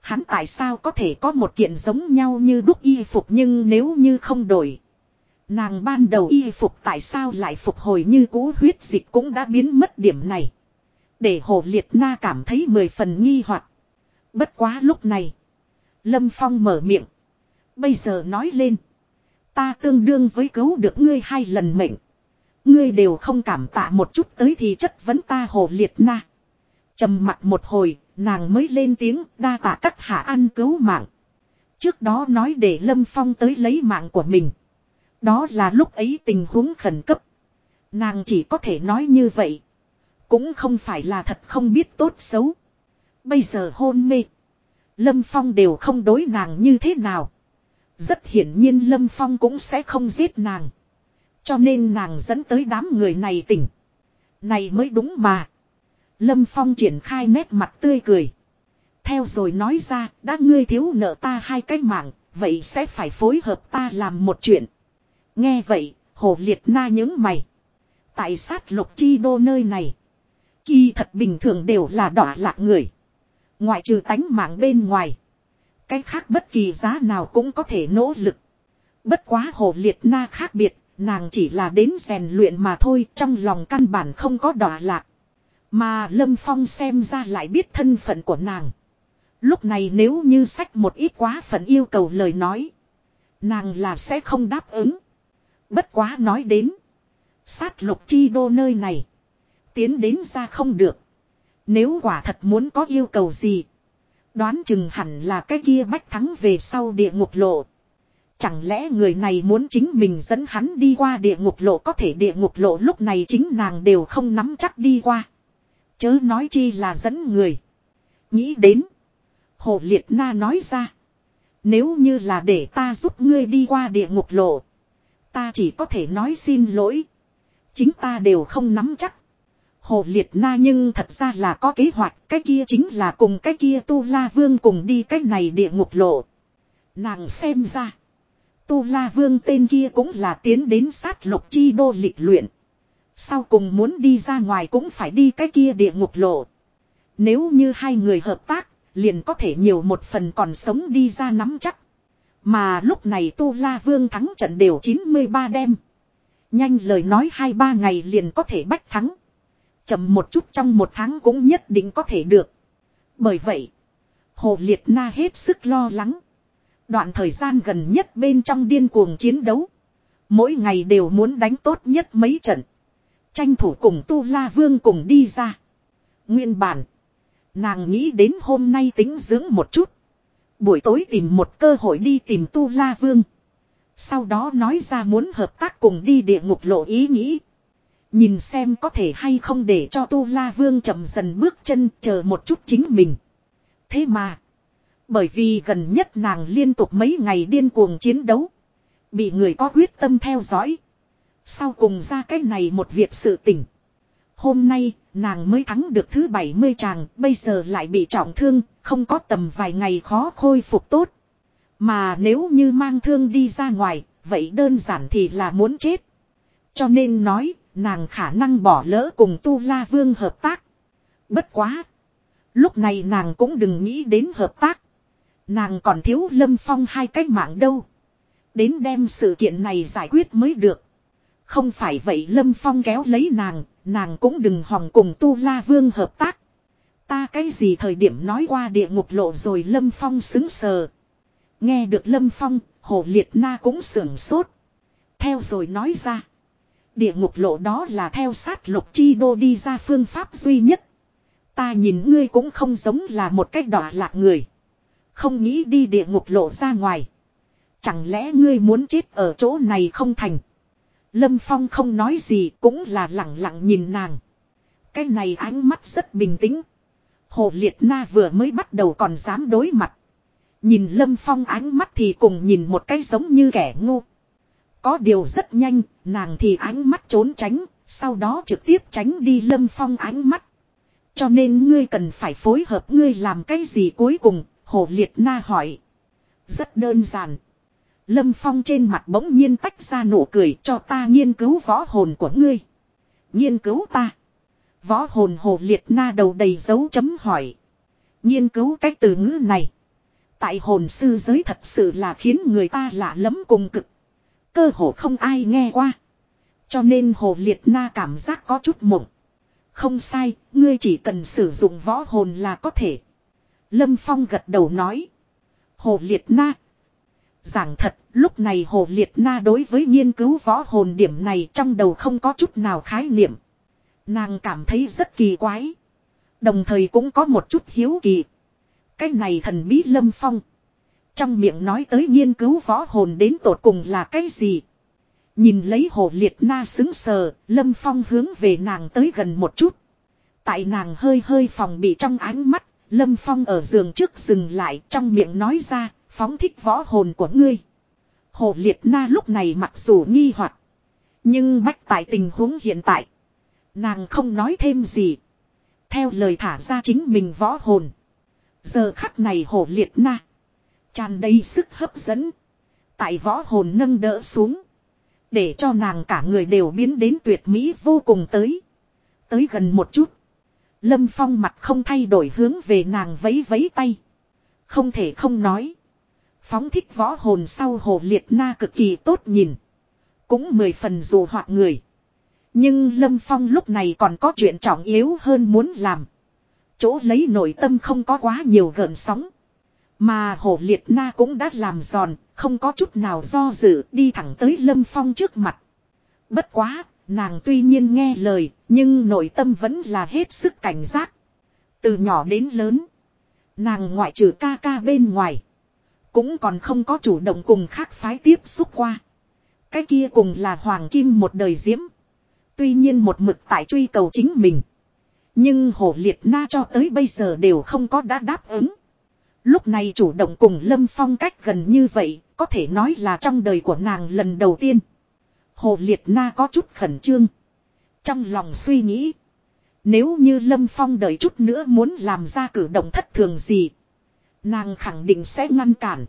Hắn tại sao có thể có một kiện giống nhau như đúc y phục nhưng nếu như không đổi. Nàng ban đầu y phục tại sao lại phục hồi như cũ huyết dịch cũng đã biến mất điểm này. Để hồ liệt na cảm thấy mười phần nghi hoặc Bất quá lúc này. Lâm Phong mở miệng. Bây giờ nói lên. Ta tương đương với cứu được ngươi hai lần mệnh. Ngươi đều không cảm tạ một chút tới thì chất vấn ta hồ liệt na. trầm mặt một hồi, nàng mới lên tiếng đa tạ các hạ ăn cứu mạng. Trước đó nói để Lâm Phong tới lấy mạng của mình. Đó là lúc ấy tình huống khẩn cấp. Nàng chỉ có thể nói như vậy. Cũng không phải là thật không biết tốt xấu. Bây giờ hôn mê. Lâm Phong đều không đối nàng như thế nào. Rất hiển nhiên Lâm Phong cũng sẽ không giết nàng. Cho nên nàng dẫn tới đám người này tỉnh. Này mới đúng mà. Lâm Phong triển khai nét mặt tươi cười. Theo rồi nói ra, đã ngươi thiếu nợ ta hai cái mạng, vậy sẽ phải phối hợp ta làm một chuyện. Nghe vậy, hồ liệt na những mày. Tại sát lục chi đô nơi này. Kỳ thật bình thường đều là đỏ lạc người. Ngoại trừ tánh mạng bên ngoài. Cái khác bất kỳ giá nào cũng có thể nỗ lực. Bất quá hồ liệt na khác biệt, nàng chỉ là đến rèn luyện mà thôi, trong lòng căn bản không có đỏ lạc. Mà Lâm Phong xem ra lại biết thân phận của nàng. Lúc này nếu như sách một ít quá phận yêu cầu lời nói. Nàng là sẽ không đáp ứng. Bất quá nói đến. Sát lục chi đô nơi này. Tiến đến ra không được. Nếu quả thật muốn có yêu cầu gì. Đoán chừng hẳn là cái kia bách thắng về sau địa ngục lộ. Chẳng lẽ người này muốn chính mình dẫn hắn đi qua địa ngục lộ có thể địa ngục lộ lúc này chính nàng đều không nắm chắc đi qua. Chớ nói chi là dẫn người. Nghĩ đến. Hồ Liệt Na nói ra. Nếu như là để ta giúp ngươi đi qua địa ngục lộ. Ta chỉ có thể nói xin lỗi. Chính ta đều không nắm chắc. Hồ Liệt Na nhưng thật ra là có kế hoạch. Cái kia chính là cùng cái kia Tu La Vương cùng đi cái này địa ngục lộ. Nàng xem ra. Tu La Vương tên kia cũng là tiến đến sát lục chi đô lịch luyện. Sau cùng muốn đi ra ngoài cũng phải đi cái kia địa ngục lộ. Nếu như hai người hợp tác, liền có thể nhiều một phần còn sống đi ra nắm chắc. Mà lúc này Tu La Vương thắng trận đều 93 đêm. Nhanh lời nói hai ba ngày liền có thể bách thắng. Chậm một chút trong một tháng cũng nhất định có thể được. Bởi vậy, Hồ Liệt Na hết sức lo lắng. Đoạn thời gian gần nhất bên trong điên cuồng chiến đấu. Mỗi ngày đều muốn đánh tốt nhất mấy trận. Tranh thủ cùng Tu La Vương cùng đi ra. Nguyên bản. Nàng nghĩ đến hôm nay tính dưỡng một chút. Buổi tối tìm một cơ hội đi tìm Tu La Vương. Sau đó nói ra muốn hợp tác cùng đi địa ngục lộ ý nghĩ. Nhìn xem có thể hay không để cho Tu La Vương chậm dần bước chân chờ một chút chính mình. Thế mà. Bởi vì gần nhất nàng liên tục mấy ngày điên cuồng chiến đấu. Bị người có quyết tâm theo dõi. Sau cùng ra cái này một việc sự tỉnh. Hôm nay, nàng mới thắng được thứ 70 chàng, bây giờ lại bị trọng thương, không có tầm vài ngày khó khôi phục tốt. Mà nếu như mang thương đi ra ngoài, vậy đơn giản thì là muốn chết. Cho nên nói, nàng khả năng bỏ lỡ cùng Tu La Vương hợp tác. Bất quá. Lúc này nàng cũng đừng nghĩ đến hợp tác. Nàng còn thiếu Lâm Phong hai cách mạng đâu. Đến đem sự kiện này giải quyết mới được. Không phải vậy Lâm Phong kéo lấy nàng, nàng cũng đừng hòng cùng Tu La Vương hợp tác. Ta cái gì thời điểm nói qua địa ngục lộ rồi Lâm Phong xứng sờ. Nghe được Lâm Phong, Hồ Liệt Na cũng sưởng sốt. Theo rồi nói ra. Địa ngục lộ đó là theo sát lục chi đô đi ra phương pháp duy nhất. Ta nhìn ngươi cũng không giống là một cách đỏ lạc người. Không nghĩ đi địa ngục lộ ra ngoài. Chẳng lẽ ngươi muốn chết ở chỗ này không thành. Lâm Phong không nói gì cũng là lặng lặng nhìn nàng. Cái này ánh mắt rất bình tĩnh. Hồ Liệt Na vừa mới bắt đầu còn dám đối mặt. Nhìn Lâm Phong ánh mắt thì cùng nhìn một cái giống như kẻ ngu. Có điều rất nhanh, nàng thì ánh mắt trốn tránh, sau đó trực tiếp tránh đi Lâm Phong ánh mắt. Cho nên ngươi cần phải phối hợp ngươi làm cái gì cuối cùng, Hồ Liệt Na hỏi. Rất đơn giản. Lâm Phong trên mặt bỗng nhiên tách ra nụ cười cho ta nghiên cứu võ hồn của ngươi. Nghiên cứu ta. Võ hồn Hồ Liệt Na đầu đầy dấu chấm hỏi. Nghiên cứu cái từ ngữ này. Tại hồn sư giới thật sự là khiến người ta lạ lẫm cùng cực. Cơ hồ không ai nghe qua. Cho nên Hồ Liệt Na cảm giác có chút mộng. Không sai, ngươi chỉ cần sử dụng võ hồn là có thể. Lâm Phong gật đầu nói. Hồ Liệt Na. Giảng thật, lúc này Hồ Liệt Na đối với nghiên cứu võ hồn điểm này trong đầu không có chút nào khái niệm. Nàng cảm thấy rất kỳ quái. Đồng thời cũng có một chút hiếu kỳ. Cái này thần bí Lâm Phong. Trong miệng nói tới nghiên cứu võ hồn đến tột cùng là cái gì. Nhìn lấy hồ liệt na xứng sờ, Lâm Phong hướng về nàng tới gần một chút. Tại nàng hơi hơi phòng bị trong ánh mắt, Lâm Phong ở giường trước dừng lại trong miệng nói ra, phóng thích võ hồn của ngươi. Hồ liệt na lúc này mặc dù nghi hoặc Nhưng bách tại tình huống hiện tại. Nàng không nói thêm gì. Theo lời thả ra chính mình võ hồn. Giờ khắc này hồ liệt na tràn đầy sức hấp dẫn. Tại võ hồn nâng đỡ xuống. Để cho nàng cả người đều biến đến tuyệt mỹ vô cùng tới. Tới gần một chút. Lâm Phong mặt không thay đổi hướng về nàng vấy vấy tay. Không thể không nói. Phóng thích võ hồn sau hồ liệt na cực kỳ tốt nhìn. Cũng mười phần dù hoạt người. Nhưng Lâm Phong lúc này còn có chuyện trọng yếu hơn muốn làm. Chỗ lấy nội tâm không có quá nhiều gợn sóng. Mà hồ liệt na cũng đã làm giòn, không có chút nào do dự đi thẳng tới Lâm Phong trước mặt. Bất quá, nàng tuy nhiên nghe lời, nhưng nội tâm vẫn là hết sức cảnh giác. Từ nhỏ đến lớn, nàng ngoại trừ ca ca bên ngoài. Cũng còn không có chủ động cùng khác phái tiếp xúc qua. Cái kia cùng là Hoàng Kim một đời diễm. Tuy nhiên một mực tại truy cầu chính mình. Nhưng Hồ Liệt Na cho tới bây giờ đều không có đã đáp ứng. Lúc này chủ động cùng Lâm Phong cách gần như vậy, có thể nói là trong đời của nàng lần đầu tiên. Hồ Liệt Na có chút khẩn trương. Trong lòng suy nghĩ. Nếu như Lâm Phong đợi chút nữa muốn làm ra cử động thất thường gì. Nàng khẳng định sẽ ngăn cản.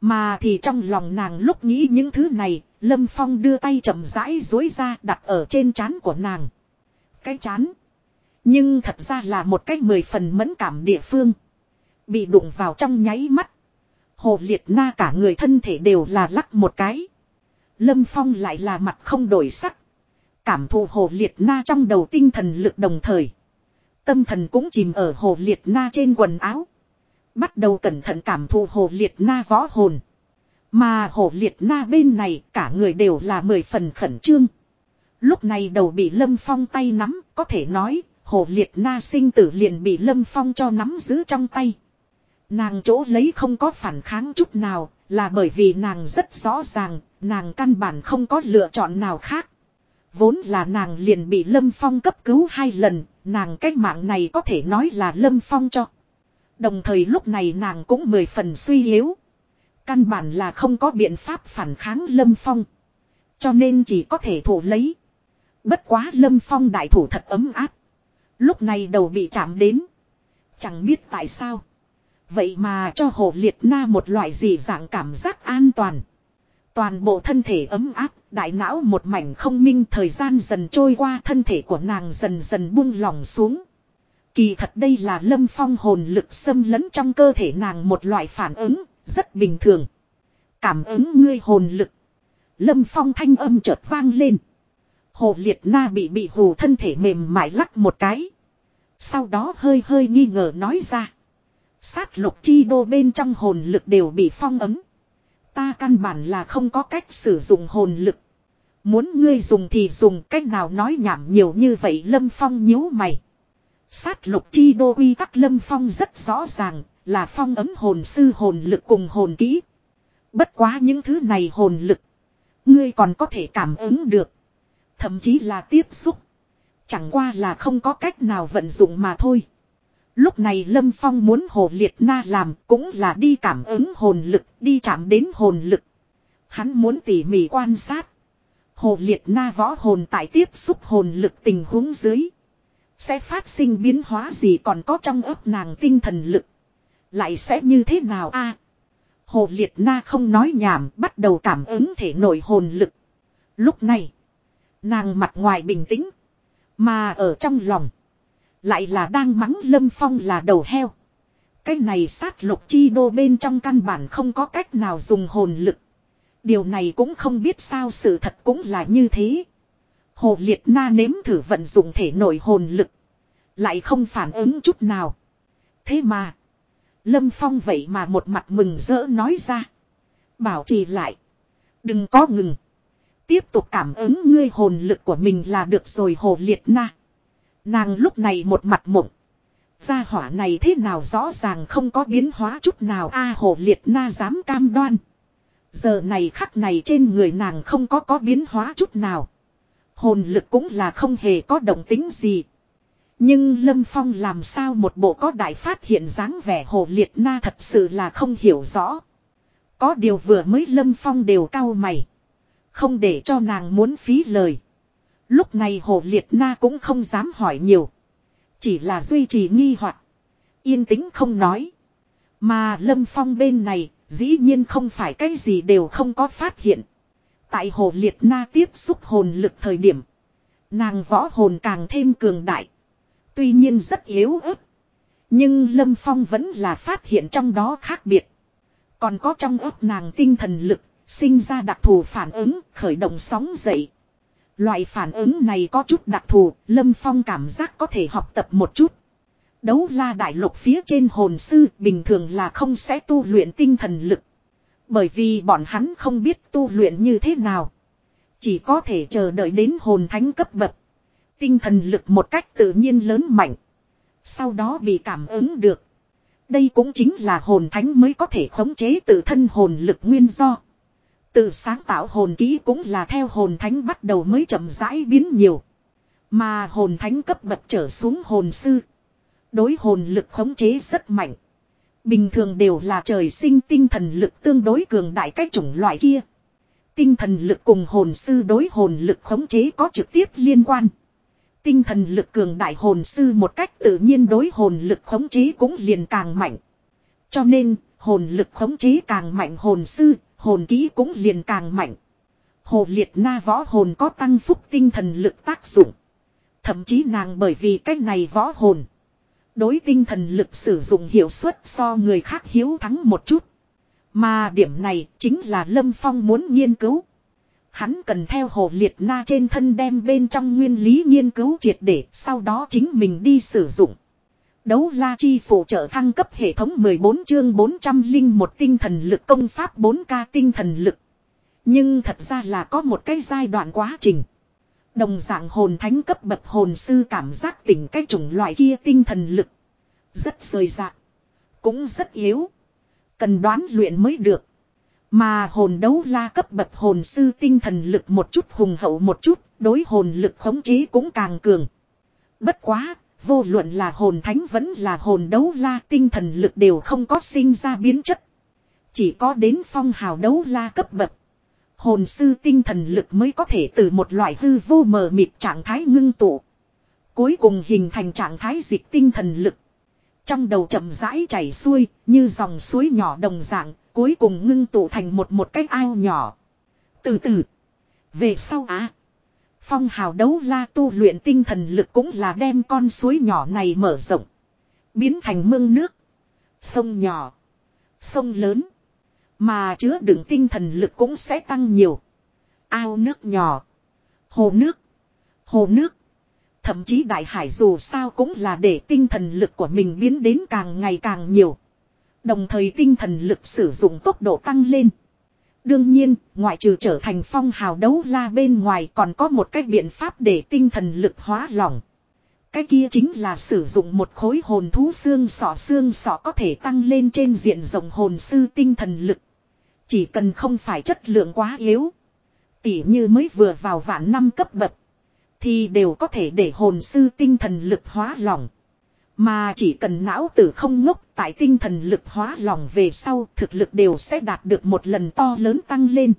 Mà thì trong lòng nàng lúc nghĩ những thứ này, Lâm Phong đưa tay chậm rãi dối ra đặt ở trên trán của nàng. Cái chán. Nhưng thật ra là một cái mười phần mẫn cảm địa phương. Bị đụng vào trong nháy mắt. Hồ liệt na cả người thân thể đều là lắc một cái. Lâm Phong lại là mặt không đổi sắc. Cảm thụ hồ liệt na trong đầu tinh thần lực đồng thời. Tâm thần cũng chìm ở hồ liệt na trên quần áo. Bắt đầu cẩn thận cảm thụ hồ liệt na võ hồn. Mà hồ liệt na bên này cả người đều là mười phần khẩn trương. Lúc này đầu bị Lâm Phong tay nắm, có thể nói, hồ liệt na sinh tử liền bị Lâm Phong cho nắm giữ trong tay. Nàng chỗ lấy không có phản kháng chút nào, là bởi vì nàng rất rõ ràng, nàng căn bản không có lựa chọn nào khác. Vốn là nàng liền bị Lâm Phong cấp cứu hai lần, nàng cách mạng này có thể nói là Lâm Phong cho. Đồng thời lúc này nàng cũng mười phần suy yếu. Căn bản là không có biện pháp phản kháng Lâm Phong. Cho nên chỉ có thể thủ lấy. Bất quá Lâm Phong đại thủ thật ấm áp. Lúc này đầu bị chạm đến. Chẳng biết tại sao. Vậy mà cho hồ liệt na một loại gì dạng cảm giác an toàn. Toàn bộ thân thể ấm áp, đại não một mảnh không minh thời gian dần trôi qua thân thể của nàng dần dần buông lỏng xuống. Kỳ thật đây là lâm phong hồn lực xâm lấn trong cơ thể nàng một loại phản ứng, rất bình thường. Cảm ứng ngươi hồn lực. Lâm phong thanh âm chợt vang lên. Hồ liệt na bị bị hù thân thể mềm mại lắc một cái. Sau đó hơi hơi nghi ngờ nói ra. Sát lục chi đô bên trong hồn lực đều bị phong ấm. Ta căn bản là không có cách sử dụng hồn lực. Muốn ngươi dùng thì dùng, cách nào nói nhảm nhiều như vậy, Lâm Phong nhíu mày. Sát lục chi đô quy tắc Lâm Phong rất rõ ràng, là phong ấm hồn sư hồn lực cùng hồn kỹ. Bất quá những thứ này hồn lực. Ngươi còn có thể cảm ứng được. Thậm chí là tiếp xúc. Chẳng qua là không có cách nào vận dụng mà thôi. Lúc này Lâm Phong muốn hồ liệt na làm cũng là đi cảm ứng hồn lực, đi chạm đến hồn lực. Hắn muốn tỉ mỉ quan sát. Hồ liệt na võ hồn tại tiếp xúc hồn lực tình huống dưới. Sẽ phát sinh biến hóa gì còn có trong ấp nàng tinh thần lực. Lại sẽ như thế nào a Hồ liệt na không nói nhảm bắt đầu cảm ứng thể nội hồn lực. Lúc này. Nàng mặt ngoài bình tĩnh. Mà ở trong lòng. Lại là đang mắng Lâm Phong là đầu heo. Cái này sát lục chi đô bên trong căn bản không có cách nào dùng hồn lực. Điều này cũng không biết sao sự thật cũng là như thế. Hồ Liệt Na nếm thử vận dụng thể nội hồn lực. Lại không phản ứng chút nào. Thế mà. Lâm Phong vậy mà một mặt mừng rỡ nói ra. Bảo trì lại. Đừng có ngừng. Tiếp tục cảm ứng ngươi hồn lực của mình là được rồi Hồ Liệt Na. Nàng lúc này một mặt mộng. Gia hỏa này thế nào rõ ràng không có biến hóa chút nào a hồ liệt na dám cam đoan. Giờ này khắc này trên người nàng không có có biến hóa chút nào. Hồn lực cũng là không hề có động tính gì. Nhưng Lâm Phong làm sao một bộ có đại phát hiện dáng vẻ hồ liệt na thật sự là không hiểu rõ. Có điều vừa mới Lâm Phong đều cau mày. Không để cho nàng muốn phí lời. Lúc này hồ liệt na cũng không dám hỏi nhiều. Chỉ là duy trì nghi hoặc Yên tĩnh không nói. Mà lâm phong bên này dĩ nhiên không phải cái gì đều không có phát hiện. Tại hồ liệt na tiếp xúc hồn lực thời điểm. Nàng võ hồn càng thêm cường đại. Tuy nhiên rất yếu ớt. Nhưng Lâm Phong vẫn là phát hiện trong đó khác biệt. Còn có trong ớt nàng tinh thần lực, sinh ra đặc thù phản ứng, khởi động sóng dậy. Loại phản ứng này có chút đặc thù, Lâm Phong cảm giác có thể học tập một chút. Đấu la đại lục phía trên hồn sư bình thường là không sẽ tu luyện tinh thần lực. Bởi vì bọn hắn không biết tu luyện như thế nào. Chỉ có thể chờ đợi đến hồn thánh cấp bậc. Tinh thần lực một cách tự nhiên lớn mạnh. Sau đó bị cảm ứng được. Đây cũng chính là hồn thánh mới có thể khống chế tự thân hồn lực nguyên do. Tự sáng tạo hồn ký cũng là theo hồn thánh bắt đầu mới chậm rãi biến nhiều. Mà hồn thánh cấp bậc trở xuống hồn sư. Đối hồn lực khống chế rất mạnh. Bình thường đều là trời sinh tinh thần lực tương đối cường đại cái chủng loại kia. Tinh thần lực cùng hồn sư đối hồn lực khống chế có trực tiếp liên quan. Tinh thần lực cường đại hồn sư một cách tự nhiên đối hồn lực khống chế cũng liền càng mạnh. Cho nên, hồn lực khống chế càng mạnh hồn sư, hồn ký cũng liền càng mạnh. Hồ liệt na võ hồn có tăng phúc tinh thần lực tác dụng. Thậm chí nàng bởi vì cách này võ hồn. Đối tinh thần lực sử dụng hiệu suất so người khác hiếu thắng một chút. Mà điểm này chính là Lâm Phong muốn nghiên cứu. Hắn cần theo hồ liệt na trên thân đem bên trong nguyên lý nghiên cứu triệt để, sau đó chính mình đi sử dụng. Đấu la chi phụ trợ thăng cấp hệ thống 14 chương 400 linh một tinh thần lực công pháp 4K tinh thần lực. Nhưng thật ra là có một cái giai đoạn quá trình. Đồng dạng hồn thánh cấp bậc hồn sư cảm giác tỉnh cái chủng loại kia tinh thần lực. Rất rời rạc. Cũng rất yếu. Cần đoán luyện mới được. Mà hồn đấu la cấp bậc hồn sư tinh thần lực một chút hùng hậu một chút, đối hồn lực khống chế cũng càng cường. Bất quá, Vô luận là hồn thánh vẫn là hồn đấu la tinh thần lực đều không có sinh ra biến chất. Chỉ có đến phong hào đấu la cấp bậc. Hồn sư tinh thần lực mới có thể từ một loại hư vô mờ mịt trạng thái ngưng tụ. Cuối cùng hình thành trạng thái dịch tinh thần lực. Trong đầu chậm rãi chảy xuôi, như dòng suối nhỏ đồng dạng. Cuối cùng ngưng tụ thành một một cái ao nhỏ. Từ từ. Về sau á. Phong hào đấu la tu luyện tinh thần lực cũng là đem con suối nhỏ này mở rộng. Biến thành mương nước. Sông nhỏ. Sông lớn. Mà chứa đựng tinh thần lực cũng sẽ tăng nhiều. Ao nước nhỏ. Hồ nước. Hồ nước. Thậm chí đại hải dù sao cũng là để tinh thần lực của mình biến đến càng ngày càng nhiều. Đồng thời tinh thần lực sử dụng tốc độ tăng lên. Đương nhiên, ngoại trừ trở thành phong hào đấu la bên ngoài còn có một cách biện pháp để tinh thần lực hóa lỏng. Cái kia chính là sử dụng một khối hồn thú xương sọ xương sọ có thể tăng lên trên diện rộng hồn sư tinh thần lực. Chỉ cần không phải chất lượng quá yếu. Tỉ như mới vừa vào vạn năm cấp bậc. Thì đều có thể để hồn sư tinh thần lực hóa lỏng. Mà chỉ cần não tử không ngốc tại tinh thần lực hóa lỏng về sau, thực lực đều sẽ đạt được một lần to lớn tăng lên.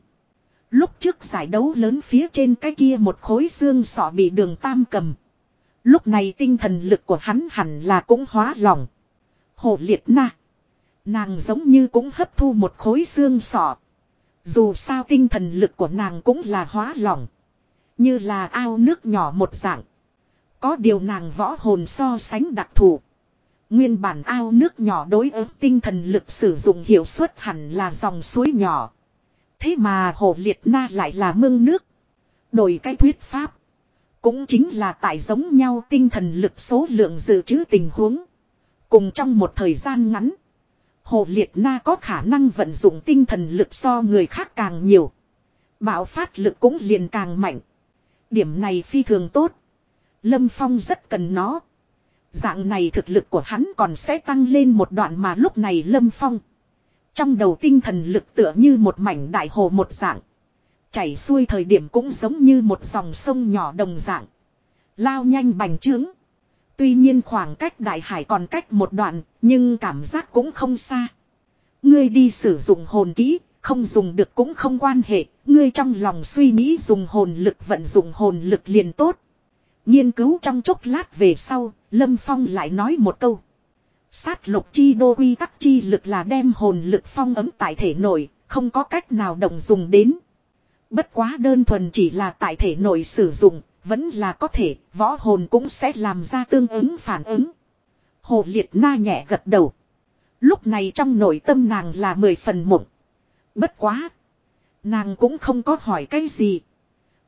Lúc trước giải đấu lớn phía trên cái kia một khối xương sọ bị đường tam cầm. Lúc này tinh thần lực của hắn hẳn là cũng hóa lỏng. Hồ liệt na. Nàng giống như cũng hấp thu một khối xương sọ. Dù sao tinh thần lực của nàng cũng là hóa lỏng. Như là ao nước nhỏ một dạng. Có điều nàng võ hồn so sánh đặc thù. Nguyên bản ao nước nhỏ đối ứng tinh thần lực sử dụng hiệu suất hẳn là dòng suối nhỏ. Thế mà hồ liệt na lại là mương nước. Đổi cái thuyết pháp. Cũng chính là tại giống nhau tinh thần lực số lượng dự trữ tình huống. Cùng trong một thời gian ngắn. Hồ liệt na có khả năng vận dụng tinh thần lực so người khác càng nhiều. Bạo phát lực cũng liền càng mạnh. Điểm này phi thường tốt. Lâm Phong rất cần nó. Dạng này thực lực của hắn còn sẽ tăng lên một đoạn mà lúc này Lâm Phong. Trong đầu tinh thần lực tựa như một mảnh đại hồ một dạng. Chảy xuôi thời điểm cũng giống như một dòng sông nhỏ đồng dạng. Lao nhanh bành trướng. Tuy nhiên khoảng cách đại hải còn cách một đoạn, nhưng cảm giác cũng không xa. Ngươi đi sử dụng hồn kỹ, không dùng được cũng không quan hệ, ngươi trong lòng suy nghĩ dùng hồn lực vận dụng hồn lực liền tốt. Nghiên cứu trong chốc lát về sau, Lâm Phong lại nói một câu. Sát lục chi đô quy tắc chi lực là đem hồn lực phong ấm tại thể nội, không có cách nào đồng dùng đến. Bất quá đơn thuần chỉ là tại thể nội sử dụng, vẫn là có thể, võ hồn cũng sẽ làm ra tương ứng phản ứng. Hồ liệt na nhẹ gật đầu. Lúc này trong nội tâm nàng là mười phần mộng. Bất quá. Nàng cũng không có hỏi cái gì.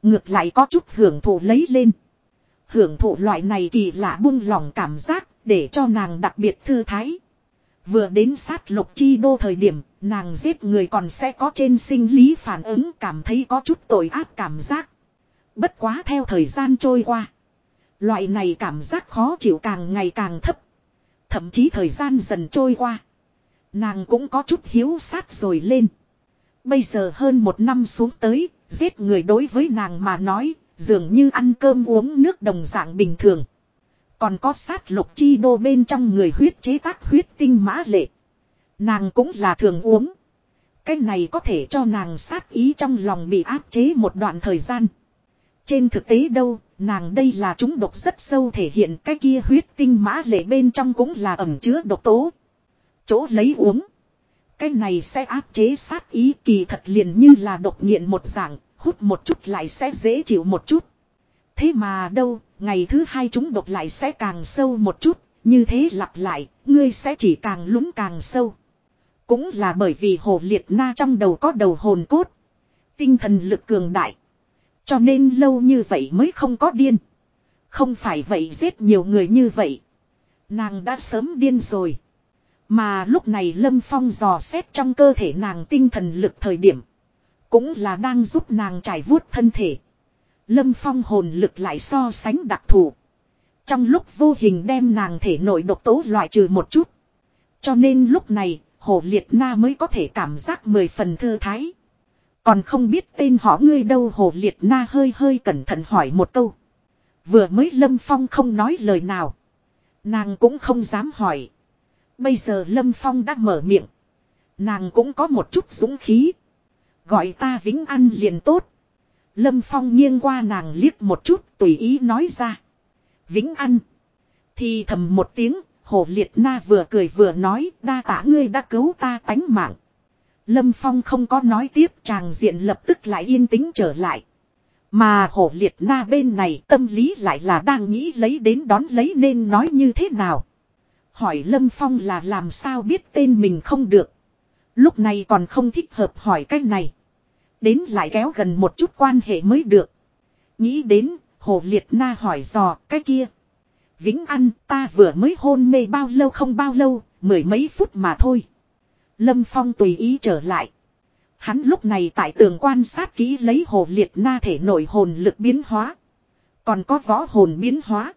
Ngược lại có chút hưởng thụ lấy lên. Hưởng thụ loại này kỳ lạ buông lòng cảm giác để cho nàng đặc biệt thư thái. Vừa đến sát lục chi đô thời điểm, nàng giết người còn sẽ có trên sinh lý phản ứng cảm thấy có chút tội ác cảm giác. Bất quá theo thời gian trôi qua. Loại này cảm giác khó chịu càng ngày càng thấp. Thậm chí thời gian dần trôi qua. Nàng cũng có chút hiếu sát rồi lên. Bây giờ hơn một năm xuống tới, giết người đối với nàng mà nói, dường như ăn cơm uống nước đồng dạng bình thường. Còn có sát lục chi đô bên trong người huyết chế tác huyết tinh mã lệ. Nàng cũng là thường uống. Cái này có thể cho nàng sát ý trong lòng bị áp chế một đoạn thời gian. Trên thực tế đâu, nàng đây là chúng độc rất sâu thể hiện cái kia huyết tinh mã lệ bên trong cũng là ẩm chứa độc tố. Chỗ lấy uống. Cái này sẽ áp chế sát ý kỳ thật liền như là độc nghiện một dạng, hút một chút lại sẽ dễ chịu một chút. Thế mà đâu, ngày thứ hai chúng độc lại sẽ càng sâu một chút, như thế lặp lại, ngươi sẽ chỉ càng lún càng sâu. Cũng là bởi vì hồ liệt na trong đầu có đầu hồn cốt. Tinh thần lực cường đại. Cho nên lâu như vậy mới không có điên. Không phải vậy giết nhiều người như vậy. Nàng đã sớm điên rồi. Mà lúc này Lâm Phong dò xét trong cơ thể nàng tinh thần lực thời điểm. Cũng là đang giúp nàng trải vuốt thân thể. Lâm Phong hồn lực lại so sánh đặc thù. Trong lúc vô hình đem nàng thể nội độc tố loại trừ một chút. Cho nên lúc này, Hồ Liệt Na mới có thể cảm giác mười phần thư thái. Còn không biết tên họ ngươi đâu Hồ Liệt Na hơi hơi cẩn thận hỏi một câu. Vừa mới Lâm Phong không nói lời nào. Nàng cũng không dám hỏi. Bây giờ Lâm Phong đã mở miệng. Nàng cũng có một chút dũng khí. Gọi ta Vĩnh An liền tốt. Lâm Phong nghiêng qua nàng liếc một chút tùy ý nói ra. Vĩnh An. Thì thầm một tiếng, Hồ Liệt Na vừa cười vừa nói đa tả ngươi đã cứu ta tánh mạng. Lâm Phong không có nói tiếp chàng diện lập tức lại yên tĩnh trở lại. Mà hổ liệt na bên này tâm lý lại là đang nghĩ lấy đến đón lấy nên nói như thế nào. Hỏi Lâm Phong là làm sao biết tên mình không được. Lúc này còn không thích hợp hỏi cái này. Đến lại kéo gần một chút quan hệ mới được. Nghĩ đến, hồ liệt na hỏi dò cái kia. Vĩnh An ta vừa mới hôn mê bao lâu không bao lâu, mười mấy phút mà thôi. Lâm Phong tùy ý trở lại. Hắn lúc này tại tường quan sát kỹ lấy hồ liệt na thể nội hồn lực biến hóa. Còn có võ hồn biến hóa.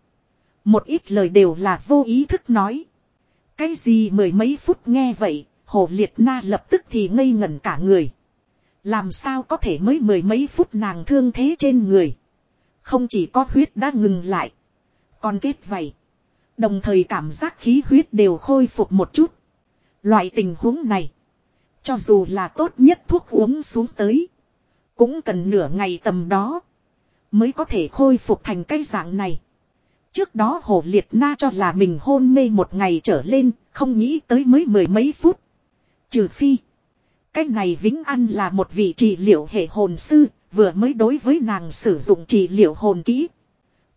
Một ít lời đều là vô ý thức nói. Cái gì mười mấy phút nghe vậy, hồ liệt na lập tức thì ngây ngẩn cả người. Làm sao có thể mới mười mấy phút nàng thương thế trên người. Không chỉ có huyết đã ngừng lại. Còn kết vậy. Đồng thời cảm giác khí huyết đều khôi phục một chút. Loại tình huống này. Cho dù là tốt nhất thuốc uống xuống tới. Cũng cần nửa ngày tầm đó. Mới có thể khôi phục thành cái dạng này. Trước đó hồ liệt na cho là mình hôn mê một ngày trở lên. Không nghĩ tới mới mười mấy phút. Trừ phi. Cái này Vĩnh An là một vị trị liệu hệ hồn sư. Vừa mới đối với nàng sử dụng trị liệu hồn kỹ.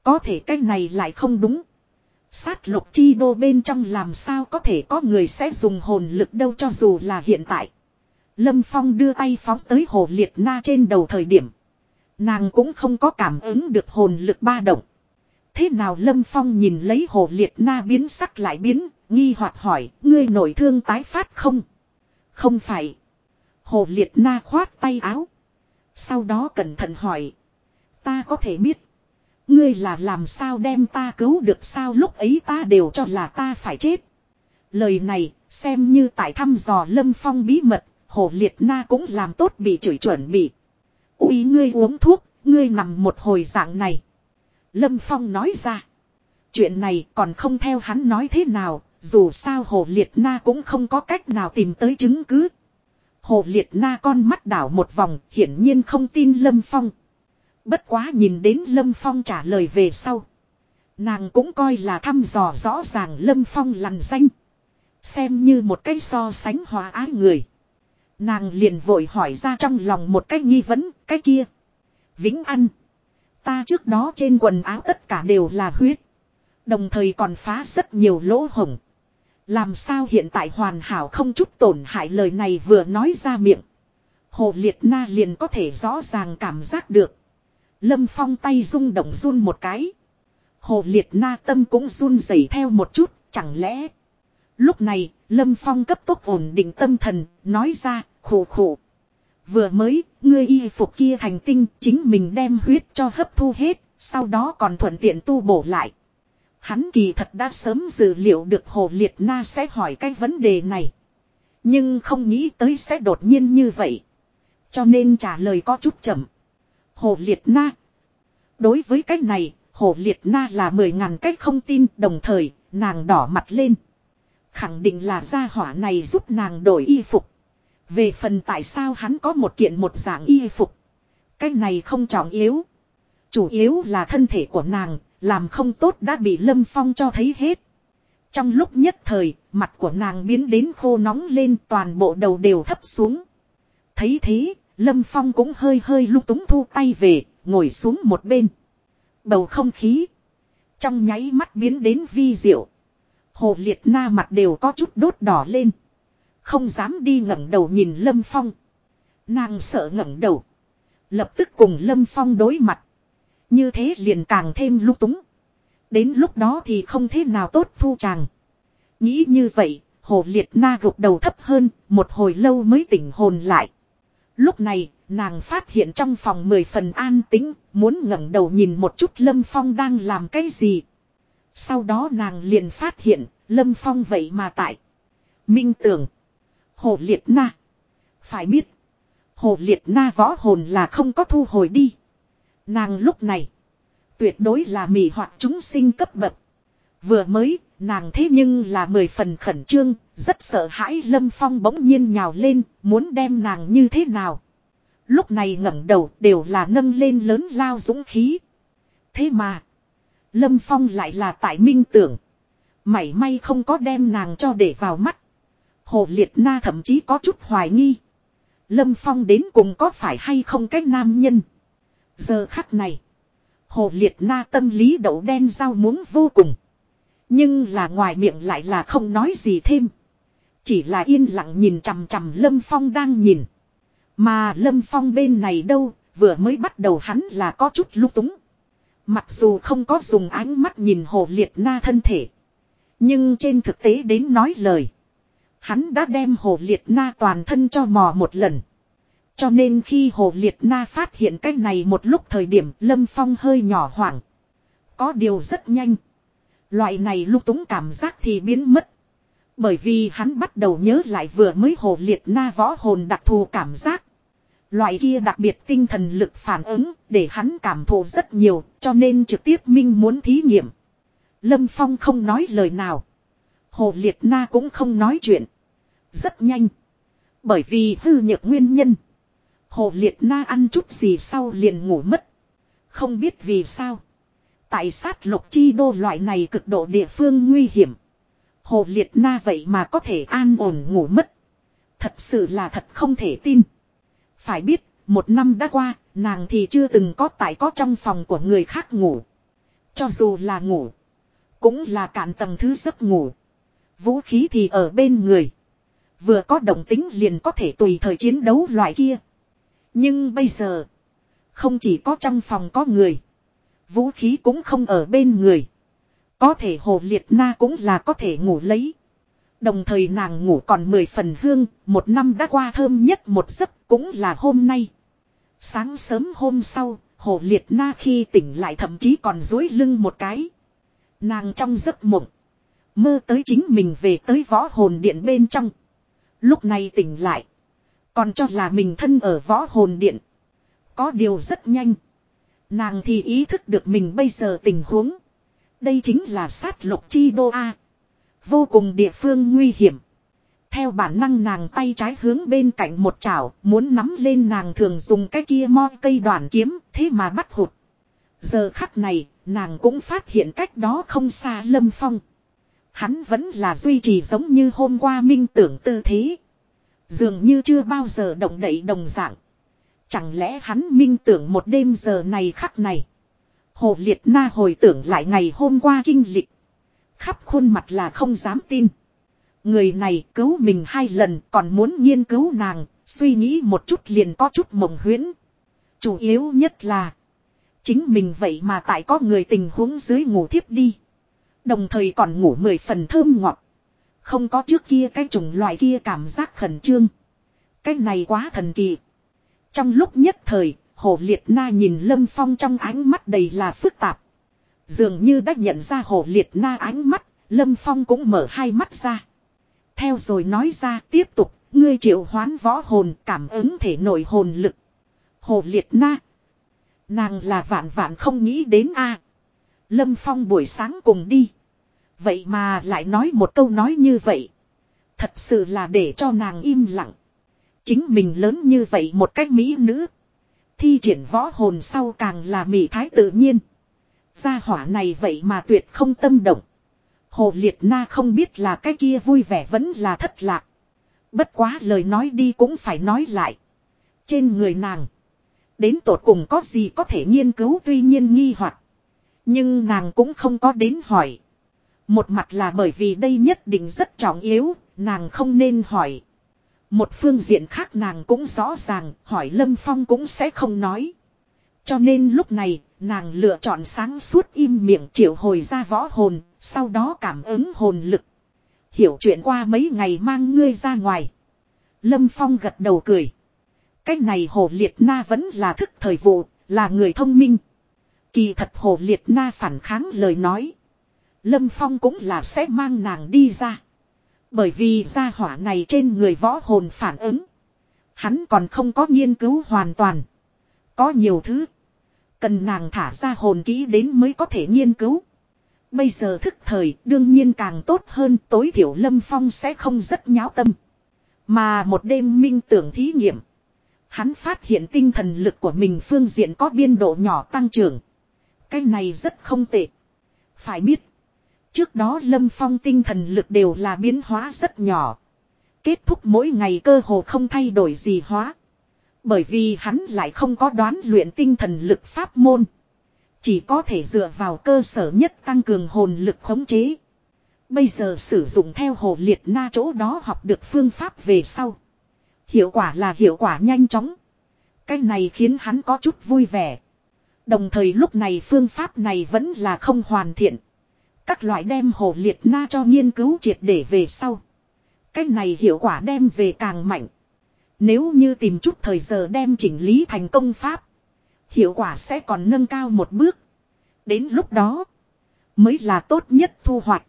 Có thể cái này lại không đúng. Sát lục chi đô bên trong làm sao có thể có người sẽ dùng hồn lực đâu cho dù là hiện tại. Lâm Phong đưa tay phóng tới hồ liệt na trên đầu thời điểm. Nàng cũng không có cảm ứng được hồn lực ba động. Thế nào Lâm Phong nhìn lấy hồ liệt na biến sắc lại biến, nghi hoặc hỏi, ngươi nổi thương tái phát không? Không phải. Hồ liệt na khoát tay áo. Sau đó cẩn thận hỏi. Ta có thể biết. Ngươi là làm sao đem ta cứu được sao lúc ấy ta đều cho là ta phải chết. Lời này xem như tại thăm dò Lâm Phong bí mật Hồ Liệt Na cũng làm tốt bị chửi chuẩn bị. Úi ngươi uống thuốc, ngươi nằm một hồi dạng này. Lâm Phong nói ra. Chuyện này còn không theo hắn nói thế nào, dù sao Hồ Liệt Na cũng không có cách nào tìm tới chứng cứ. Hồ Liệt Na con mắt đảo một vòng, hiển nhiên không tin Lâm Phong. Bất quá nhìn đến Lâm Phong trả lời về sau. Nàng cũng coi là thăm dò rõ ràng Lâm Phong lằn danh. Xem như một cái so sánh hòa ái người. Nàng liền vội hỏi ra trong lòng một cái nghi vấn, cái kia. Vĩnh An. Ta trước đó trên quần áo tất cả đều là huyết. Đồng thời còn phá rất nhiều lỗ hổng. Làm sao hiện tại hoàn hảo không chút tổn hại lời này vừa nói ra miệng. Hồ Liệt Na liền có thể rõ ràng cảm giác được. Lâm Phong tay rung động run một cái. Hồ Liệt Na tâm cũng run rẩy theo một chút, chẳng lẽ. Lúc này, Lâm Phong cấp tốc ổn định tâm thần, nói ra, khổ khổ. Vừa mới, ngươi y phục kia thành tinh, chính mình đem huyết cho hấp thu hết, sau đó còn thuận tiện tu bổ lại. Hắn kỳ thật đã sớm dự liệu được Hồ Liệt Na sẽ hỏi cái vấn đề này. Nhưng không nghĩ tới sẽ đột nhiên như vậy. Cho nên trả lời có chút chậm. Hồ Liệt Na. Đối với cái này, Hồ Liệt Na là mười ngàn cách không tin đồng thời, nàng đỏ mặt lên. Khẳng định là gia hỏa này giúp nàng đổi y phục. Về phần tại sao hắn có một kiện một dạng y phục. Cái này không trọng yếu. Chủ yếu là thân thể của nàng, làm không tốt đã bị Lâm Phong cho thấy hết. Trong lúc nhất thời, mặt của nàng biến đến khô nóng lên toàn bộ đầu đều thấp xuống. Thấy thế, Lâm Phong cũng hơi hơi lung túng thu tay về, ngồi xuống một bên. Bầu không khí. Trong nháy mắt biến đến vi diệu. Hồ liệt na mặt đều có chút đốt đỏ lên. Không dám đi ngẩng đầu nhìn Lâm Phong. Nàng sợ ngẩng đầu. Lập tức cùng Lâm Phong đối mặt. Như thế liền càng thêm lúc túng. Đến lúc đó thì không thế nào tốt thu chàng. Nghĩ như vậy, hồ liệt na gục đầu thấp hơn, một hồi lâu mới tỉnh hồn lại. Lúc này, nàng phát hiện trong phòng mười phần an tĩnh, muốn ngẩng đầu nhìn một chút Lâm Phong đang làm cái gì. Sau đó nàng liền phát hiện, Lâm Phong vậy mà tại. Minh tưởng. Hồ liệt na. Phải biết. Hồ liệt na võ hồn là không có thu hồi đi. Nàng lúc này. Tuyệt đối là mị hoạt chúng sinh cấp bậc. Vừa mới, nàng thế nhưng là mười phần khẩn trương, rất sợ hãi Lâm Phong bỗng nhiên nhào lên, muốn đem nàng như thế nào. Lúc này ngẩng đầu đều là nâng lên lớn lao dũng khí. Thế mà, Lâm Phong lại là tại minh tưởng. Mảy may không có đem nàng cho để vào mắt. Hồ Liệt Na thậm chí có chút hoài nghi. Lâm Phong đến cùng có phải hay không cái nam nhân. Giờ khắc này. Hồ liệt na tâm lý đậu đen dao muốn vô cùng. Nhưng là ngoài miệng lại là không nói gì thêm. Chỉ là yên lặng nhìn chằm chằm Lâm Phong đang nhìn. Mà Lâm Phong bên này đâu, vừa mới bắt đầu hắn là có chút lúc túng. Mặc dù không có dùng ánh mắt nhìn hồ liệt na thân thể. Nhưng trên thực tế đến nói lời. Hắn đã đem hồ liệt na toàn thân cho mò một lần. Cho nên khi hồ liệt na phát hiện cái này một lúc thời điểm, lâm phong hơi nhỏ hoảng. Có điều rất nhanh. Loại này lúc túng cảm giác thì biến mất. Bởi vì hắn bắt đầu nhớ lại vừa mới hồ liệt na võ hồn đặc thù cảm giác. Loại kia đặc biệt tinh thần lực phản ứng để hắn cảm thụ rất nhiều, cho nên trực tiếp minh muốn thí nghiệm. Lâm Phong không nói lời nào. Hồ Liệt Na cũng không nói chuyện. Rất nhanh. Bởi vì hư nhược nguyên nhân. Hồ Liệt Na ăn chút gì sau liền ngủ mất. Không biết vì sao. Tại sát lục chi đô loại này cực độ địa phương nguy hiểm. Hồ Liệt Na vậy mà có thể an ổn ngủ mất. Thật sự là thật không thể tin. Phải biết, một năm đã qua, nàng thì chưa từng có tại có trong phòng của người khác ngủ. Cho dù là ngủ, cũng là cạn tầng thứ giấc ngủ. Vũ khí thì ở bên người. Vừa có động tính liền có thể tùy thời chiến đấu loại kia. Nhưng bây giờ, không chỉ có trong phòng có người. Vũ khí cũng không ở bên người. Có thể hồ liệt na cũng là có thể ngủ lấy. Đồng thời nàng ngủ còn mười phần hương, một năm đã qua thơm nhất một giấc cũng là hôm nay. Sáng sớm hôm sau, hồ liệt na khi tỉnh lại thậm chí còn dối lưng một cái. Nàng trong giấc mộng. Mơ tới chính mình về tới võ hồn điện bên trong. Lúc này tỉnh lại. Còn cho là mình thân ở võ hồn điện. Có điều rất nhanh. Nàng thì ý thức được mình bây giờ tình huống. Đây chính là sát lục chi đô A. Vô cùng địa phương nguy hiểm. Theo bản năng nàng tay trái hướng bên cạnh một chảo, muốn nắm lên nàng thường dùng cái kia mo cây đoàn kiếm, thế mà bắt hụt. Giờ khắc này, nàng cũng phát hiện cách đó không xa lâm phong. Hắn vẫn là duy trì giống như hôm qua minh tưởng tư thế. Dường như chưa bao giờ động đậy đồng dạng. Chẳng lẽ hắn minh tưởng một đêm giờ này khắc này. Hồ Liệt Na hồi tưởng lại ngày hôm qua kinh lịch. Khắp khuôn mặt là không dám tin. Người này cứu mình hai lần còn muốn nghiên cứu nàng, suy nghĩ một chút liền có chút mộng huyễn. Chủ yếu nhất là, chính mình vậy mà tại có người tình huống dưới ngủ thiếp đi. Đồng thời còn ngủ mười phần thơm ngọt. Không có trước kia cái chủng loại kia cảm giác khẩn trương. Cái này quá thần kỳ. Trong lúc nhất thời, Hồ Liệt Na nhìn Lâm Phong trong ánh mắt đầy là phức tạp. Dường như đã nhận ra Hồ Liệt Na ánh mắt, Lâm Phong cũng mở hai mắt ra. Theo rồi nói ra tiếp tục, ngươi triệu hoán võ hồn cảm ứng thể nội hồn lực. Hồ Liệt Na. Nàng là vạn vạn không nghĩ đến a Lâm Phong buổi sáng cùng đi. Vậy mà lại nói một câu nói như vậy. Thật sự là để cho nàng im lặng. Chính mình lớn như vậy một cách mỹ nữ. Thi triển võ hồn sau càng là mỹ thái tự nhiên. Gia hỏa này vậy mà tuyệt không tâm động. Hồ Liệt Na không biết là cái kia vui vẻ vẫn là thất lạc. Bất quá lời nói đi cũng phải nói lại. Trên người nàng. Đến tột cùng có gì có thể nghiên cứu tuy nhiên nghi hoặc Nhưng nàng cũng không có đến hỏi. Một mặt là bởi vì đây nhất định rất trọng yếu, nàng không nên hỏi. Một phương diện khác nàng cũng rõ ràng, hỏi Lâm Phong cũng sẽ không nói. Cho nên lúc này, nàng lựa chọn sáng suốt im miệng triệu hồi ra võ hồn, sau đó cảm ứng hồn lực. Hiểu chuyện qua mấy ngày mang ngươi ra ngoài. Lâm Phong gật đầu cười. Cách này hồ liệt na vẫn là thức thời vụ, là người thông minh. Kỳ thật hồ liệt na phản kháng lời nói. Lâm Phong cũng là sẽ mang nàng đi ra. Bởi vì gia hỏa này trên người võ hồn phản ứng. Hắn còn không có nghiên cứu hoàn toàn. Có nhiều thứ. Cần nàng thả ra hồn kỹ đến mới có thể nghiên cứu. Bây giờ thức thời, đương nhiên càng tốt hơn, tối thiểu Lâm Phong sẽ không rất nháo tâm. Mà một đêm minh tưởng thí nghiệm. Hắn phát hiện tinh thần lực của mình phương diện có biên độ nhỏ tăng trưởng. Cái này rất không tệ. Phải biết. Trước đó Lâm Phong tinh thần lực đều là biến hóa rất nhỏ. Kết thúc mỗi ngày cơ hồ không thay đổi gì hóa. Bởi vì hắn lại không có đoán luyện tinh thần lực pháp môn. Chỉ có thể dựa vào cơ sở nhất tăng cường hồn lực khống chế. Bây giờ sử dụng theo hồ liệt na chỗ đó học được phương pháp về sau. Hiệu quả là hiệu quả nhanh chóng. Cái này khiến hắn có chút vui vẻ. Đồng thời lúc này phương pháp này vẫn là không hoàn thiện. Các loại đem hồ liệt na cho nghiên cứu triệt để về sau. Cái này hiệu quả đem về càng mạnh. Nếu như tìm chút thời giờ đem chỉnh lý thành công pháp. Hiệu quả sẽ còn nâng cao một bước. Đến lúc đó. Mới là tốt nhất thu hoạch.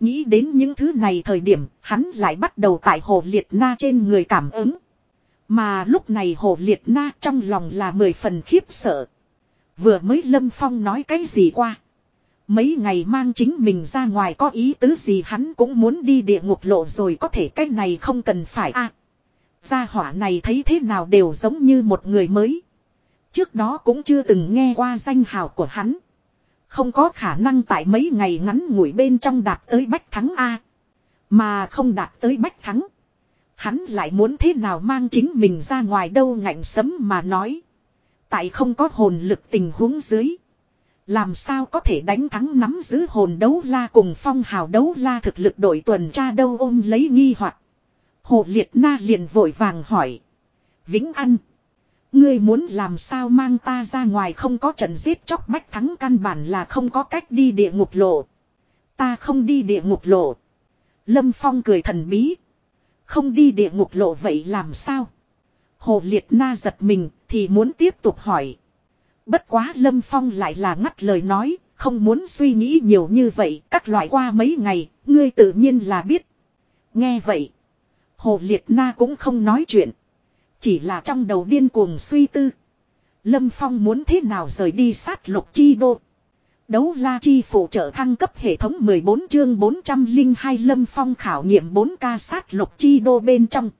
Nghĩ đến những thứ này thời điểm, hắn lại bắt đầu tại hồ liệt na trên người cảm ứng. Mà lúc này hồ liệt na trong lòng là mười phần khiếp sợ. Vừa mới Lâm Phong nói cái gì qua. Mấy ngày mang chính mình ra ngoài có ý tứ gì hắn cũng muốn đi địa ngục lộ rồi có thể cái này không cần phải a Gia hỏa này thấy thế nào đều giống như một người mới. Trước đó cũng chưa từng nghe qua danh hào của hắn. Không có khả năng tại mấy ngày ngắn ngủi bên trong đạt tới bách thắng A. Mà không đạt tới bách thắng. Hắn lại muốn thế nào mang chính mình ra ngoài đâu ngạnh sấm mà nói. Tại không có hồn lực tình huống dưới. Làm sao có thể đánh thắng nắm giữ hồn đấu la cùng phong hào đấu la thực lực đội tuần tra đâu ôm lấy nghi hoặc Hồ liệt na liền vội vàng hỏi. Vĩnh An. Ngươi muốn làm sao mang ta ra ngoài không có trận giết chóc bách thắng căn bản là không có cách đi địa ngục lộ. Ta không đi địa ngục lộ. Lâm Phong cười thần bí. Không đi địa ngục lộ vậy làm sao? Hồ Liệt Na giật mình thì muốn tiếp tục hỏi. Bất quá Lâm Phong lại là ngắt lời nói, không muốn suy nghĩ nhiều như vậy, các loại qua mấy ngày, ngươi tự nhiên là biết. Nghe vậy, Hồ Liệt Na cũng không nói chuyện. Chỉ là trong đầu điên cuồng suy tư. Lâm Phong muốn thế nào rời đi sát lục chi đô. Đấu la chi phụ trợ thăng cấp hệ thống 14 chương 402 Lâm Phong khảo nghiệm 4K sát lục chi đô bên trong.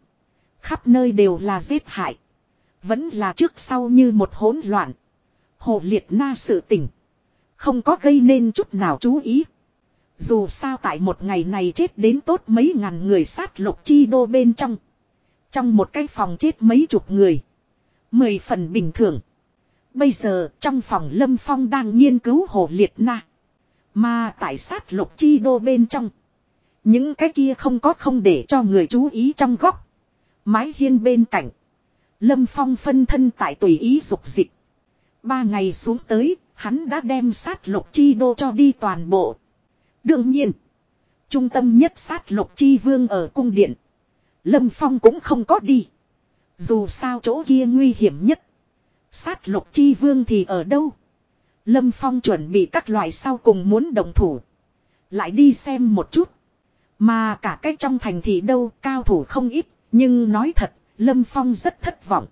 Khắp nơi đều là giết hại. Vẫn là trước sau như một hỗn loạn. Hồ liệt na sự tỉnh. Không có gây nên chút nào chú ý. Dù sao tại một ngày này chết đến tốt mấy ngàn người sát lục chi đô bên trong. Trong một cái phòng chết mấy chục người. Mười phần bình thường. Bây giờ trong phòng Lâm Phong đang nghiên cứu hồ liệt na. Mà tại sát lục chi đô bên trong. Những cái kia không có không để cho người chú ý trong góc. Mái hiên bên cạnh. Lâm Phong phân thân tại tùy ý dục dịch. Ba ngày xuống tới, hắn đã đem sát lục chi đô cho đi toàn bộ. Đương nhiên, trung tâm nhất sát lục chi vương ở cung điện. Lâm Phong cũng không có đi. Dù sao chỗ kia nguy hiểm nhất. Sát lục chi vương thì ở đâu? Lâm Phong chuẩn bị các loại sau cùng muốn đồng thủ. Lại đi xem một chút. Mà cả cách trong thành thị đâu cao thủ không ít. Nhưng nói thật, Lâm Phong rất thất vọng.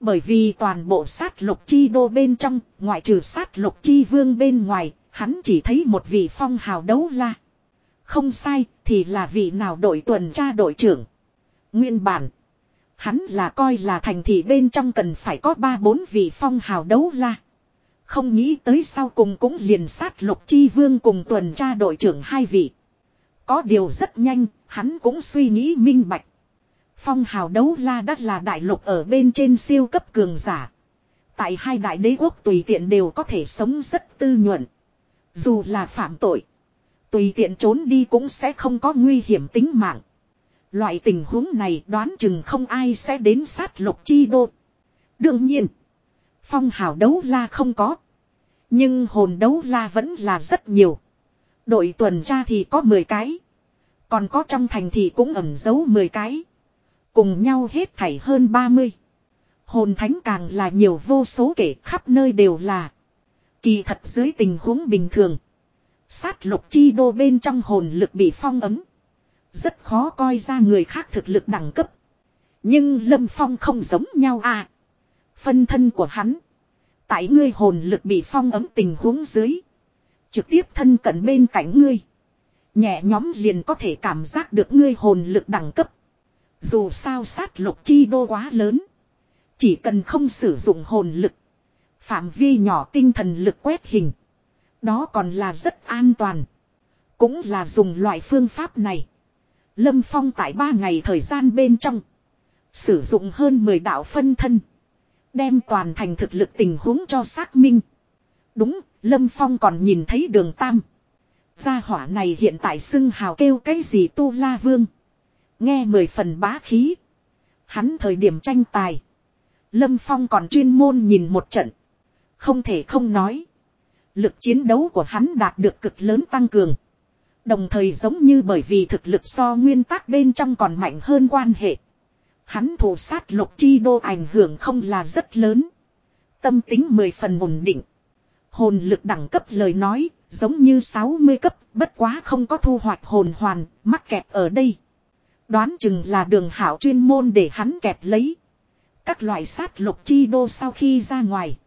Bởi vì toàn bộ sát lục chi đô bên trong, ngoại trừ sát lục chi vương bên ngoài, hắn chỉ thấy một vị phong hào đấu la. Không sai, thì là vị nào đội tuần tra đội trưởng. Nguyên bản. Hắn là coi là thành thị bên trong cần phải có ba bốn vị phong hào đấu la. Không nghĩ tới sau cùng cũng liền sát lục chi vương cùng tuần tra đội trưởng hai vị. Có điều rất nhanh, hắn cũng suy nghĩ minh bạch. Phong hào đấu la đắt là đại lục ở bên trên siêu cấp cường giả. Tại hai đại đế quốc tùy tiện đều có thể sống rất tư nhuận. Dù là phạm tội. Tùy tiện trốn đi cũng sẽ không có nguy hiểm tính mạng. Loại tình huống này đoán chừng không ai sẽ đến sát lục chi đô. Đương nhiên. Phong hào đấu la không có. Nhưng hồn đấu la vẫn là rất nhiều. Đội tuần tra thì có 10 cái. Còn có trong thành thì cũng ẩn giấu 10 cái. Cùng nhau hết thảy hơn 30. Hồn thánh càng là nhiều vô số kể khắp nơi đều là. Kỳ thật dưới tình huống bình thường. Sát lục chi đô bên trong hồn lực bị phong ấm. Rất khó coi ra người khác thực lực đẳng cấp. Nhưng Lâm Phong không giống nhau à. Phân thân của hắn. Tại ngươi hồn lực bị phong ấm tình huống dưới. Trực tiếp thân cận bên cạnh ngươi. Nhẹ nhóm liền có thể cảm giác được ngươi hồn lực đẳng cấp. Dù sao sát lục chi đô quá lớn. Chỉ cần không sử dụng hồn lực. Phạm vi nhỏ tinh thần lực quét hình. Đó còn là rất an toàn. Cũng là dùng loại phương pháp này. Lâm Phong tại ba ngày thời gian bên trong. Sử dụng hơn 10 đạo phân thân. Đem toàn thành thực lực tình huống cho xác minh. Đúng, Lâm Phong còn nhìn thấy đường Tam. Gia hỏa này hiện tại xưng hào kêu cái gì tu la vương. Nghe mười phần bá khí. Hắn thời điểm tranh tài. Lâm Phong còn chuyên môn nhìn một trận. Không thể không nói. Lực chiến đấu của hắn đạt được cực lớn tăng cường. Đồng thời giống như bởi vì thực lực so nguyên tắc bên trong còn mạnh hơn quan hệ. Hắn thủ sát lục chi đô ảnh hưởng không là rất lớn. Tâm tính mười phần ổn định. Hồn lực đẳng cấp lời nói, giống như 60 cấp, bất quá không có thu hoạch hồn hoàn, mắc kẹt ở đây. Đoán chừng là đường hảo chuyên môn để hắn kẹp lấy. Các loại sát lục chi đô sau khi ra ngoài.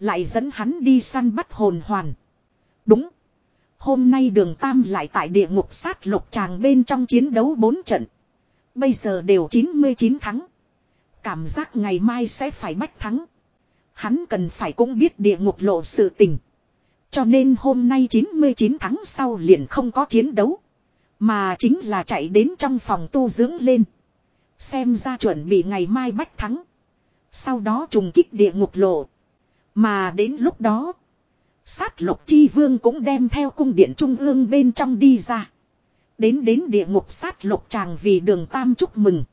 Lại dẫn hắn đi săn bắt hồn hoàn. Đúng. Hôm nay đường Tam lại tại địa ngục sát lục tràng bên trong chiến đấu 4 trận. Bây giờ đều 99 thắng. Cảm giác ngày mai sẽ phải bách thắng. Hắn cần phải cũng biết địa ngục lộ sự tình. Cho nên hôm nay 99 thắng sau liền không có chiến đấu. Mà chính là chạy đến trong phòng tu dưỡng lên. Xem ra chuẩn bị ngày mai bách thắng. Sau đó trùng kích địa ngục lộ. Mà đến lúc đó. Sát lục chi vương cũng đem theo cung điện trung ương bên trong đi ra. Đến đến địa ngục sát lục chàng vì đường tam chúc mừng.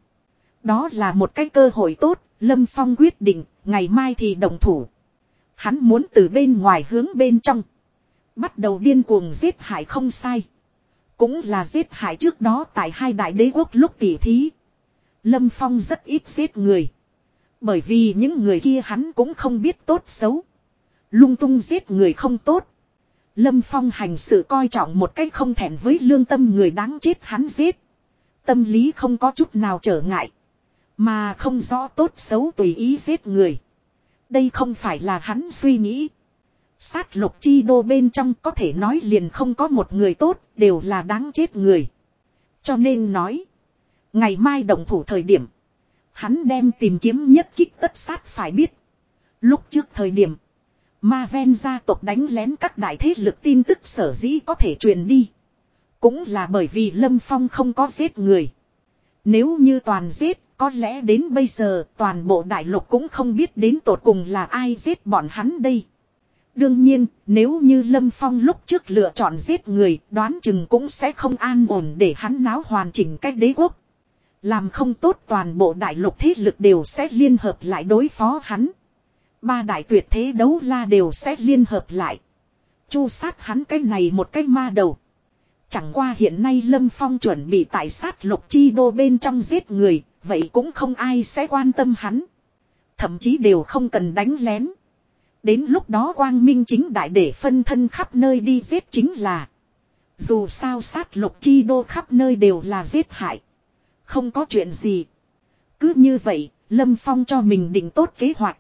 Đó là một cái cơ hội tốt, Lâm Phong quyết định, ngày mai thì đồng thủ. Hắn muốn từ bên ngoài hướng bên trong. Bắt đầu điên cuồng giết hại không sai. Cũng là giết hại trước đó tại hai đại đế quốc lúc tỉ thí. Lâm Phong rất ít giết người. Bởi vì những người kia hắn cũng không biết tốt xấu. Lung tung giết người không tốt. Lâm Phong hành sự coi trọng một cách không thèm với lương tâm người đáng chết hắn giết. Tâm lý không có chút nào trở ngại. Mà không rõ tốt xấu tùy ý giết người. Đây không phải là hắn suy nghĩ. Sát lục chi đô bên trong có thể nói liền không có một người tốt, đều là đáng chết người. Cho nên nói. Ngày mai động thủ thời điểm. Hắn đem tìm kiếm nhất kích tất sát phải biết. Lúc trước thời điểm. Ma ven gia tộc đánh lén các đại thế lực tin tức sở dĩ có thể truyền đi. Cũng là bởi vì Lâm Phong không có giết người. Nếu như toàn giết, có lẽ đến bây giờ toàn bộ đại lục cũng không biết đến tột cùng là ai giết bọn hắn đây. Đương nhiên, nếu như Lâm Phong lúc trước lựa chọn giết người, đoán chừng cũng sẽ không an ổn để hắn náo hoàn chỉnh cách đế quốc. Làm không tốt toàn bộ đại lục thế lực đều sẽ liên hợp lại đối phó hắn. Ba đại tuyệt thế đấu la đều sẽ liên hợp lại. Chu sát hắn cái này một cái ma đầu. Chẳng qua hiện nay Lâm Phong chuẩn bị tại sát lục chi đô bên trong giết người, vậy cũng không ai sẽ quan tâm hắn. Thậm chí đều không cần đánh lén. Đến lúc đó quang minh chính đại để phân thân khắp nơi đi giết chính là. Dù sao sát lục chi đô khắp nơi đều là giết hại. Không có chuyện gì. Cứ như vậy, Lâm Phong cho mình định tốt kế hoạch.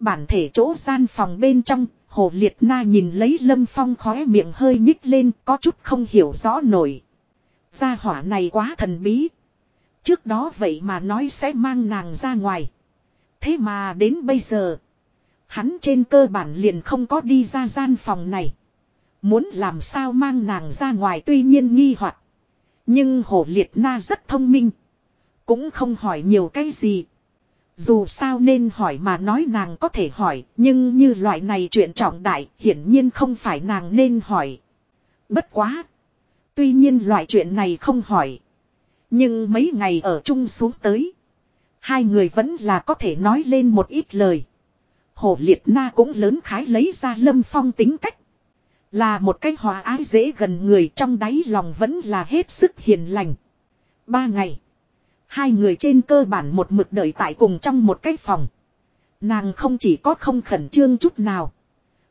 Bản thể chỗ gian phòng bên trong, Hồ Liệt Na nhìn lấy Lâm Phong khóe miệng hơi nhích lên có chút không hiểu rõ nổi. Gia hỏa này quá thần bí. Trước đó vậy mà nói sẽ mang nàng ra ngoài. Thế mà đến bây giờ. Hắn trên cơ bản liền không có đi ra gian phòng này. Muốn làm sao mang nàng ra ngoài tuy nhiên nghi hoặc Nhưng Hồ Liệt Na rất thông minh. Cũng không hỏi nhiều cái gì. Dù sao nên hỏi mà nói nàng có thể hỏi, nhưng như loại này chuyện trọng đại, hiển nhiên không phải nàng nên hỏi. Bất quá. Tuy nhiên loại chuyện này không hỏi. Nhưng mấy ngày ở chung xuống tới. Hai người vẫn là có thể nói lên một ít lời. Hổ liệt na cũng lớn khái lấy ra lâm phong tính cách. Là một cái hòa ái dễ gần người, trong đáy lòng vẫn là hết sức hiền lành. Ba ngày. Hai người trên cơ bản một mực đợi tại cùng trong một cái phòng. Nàng không chỉ có không khẩn trương chút nào.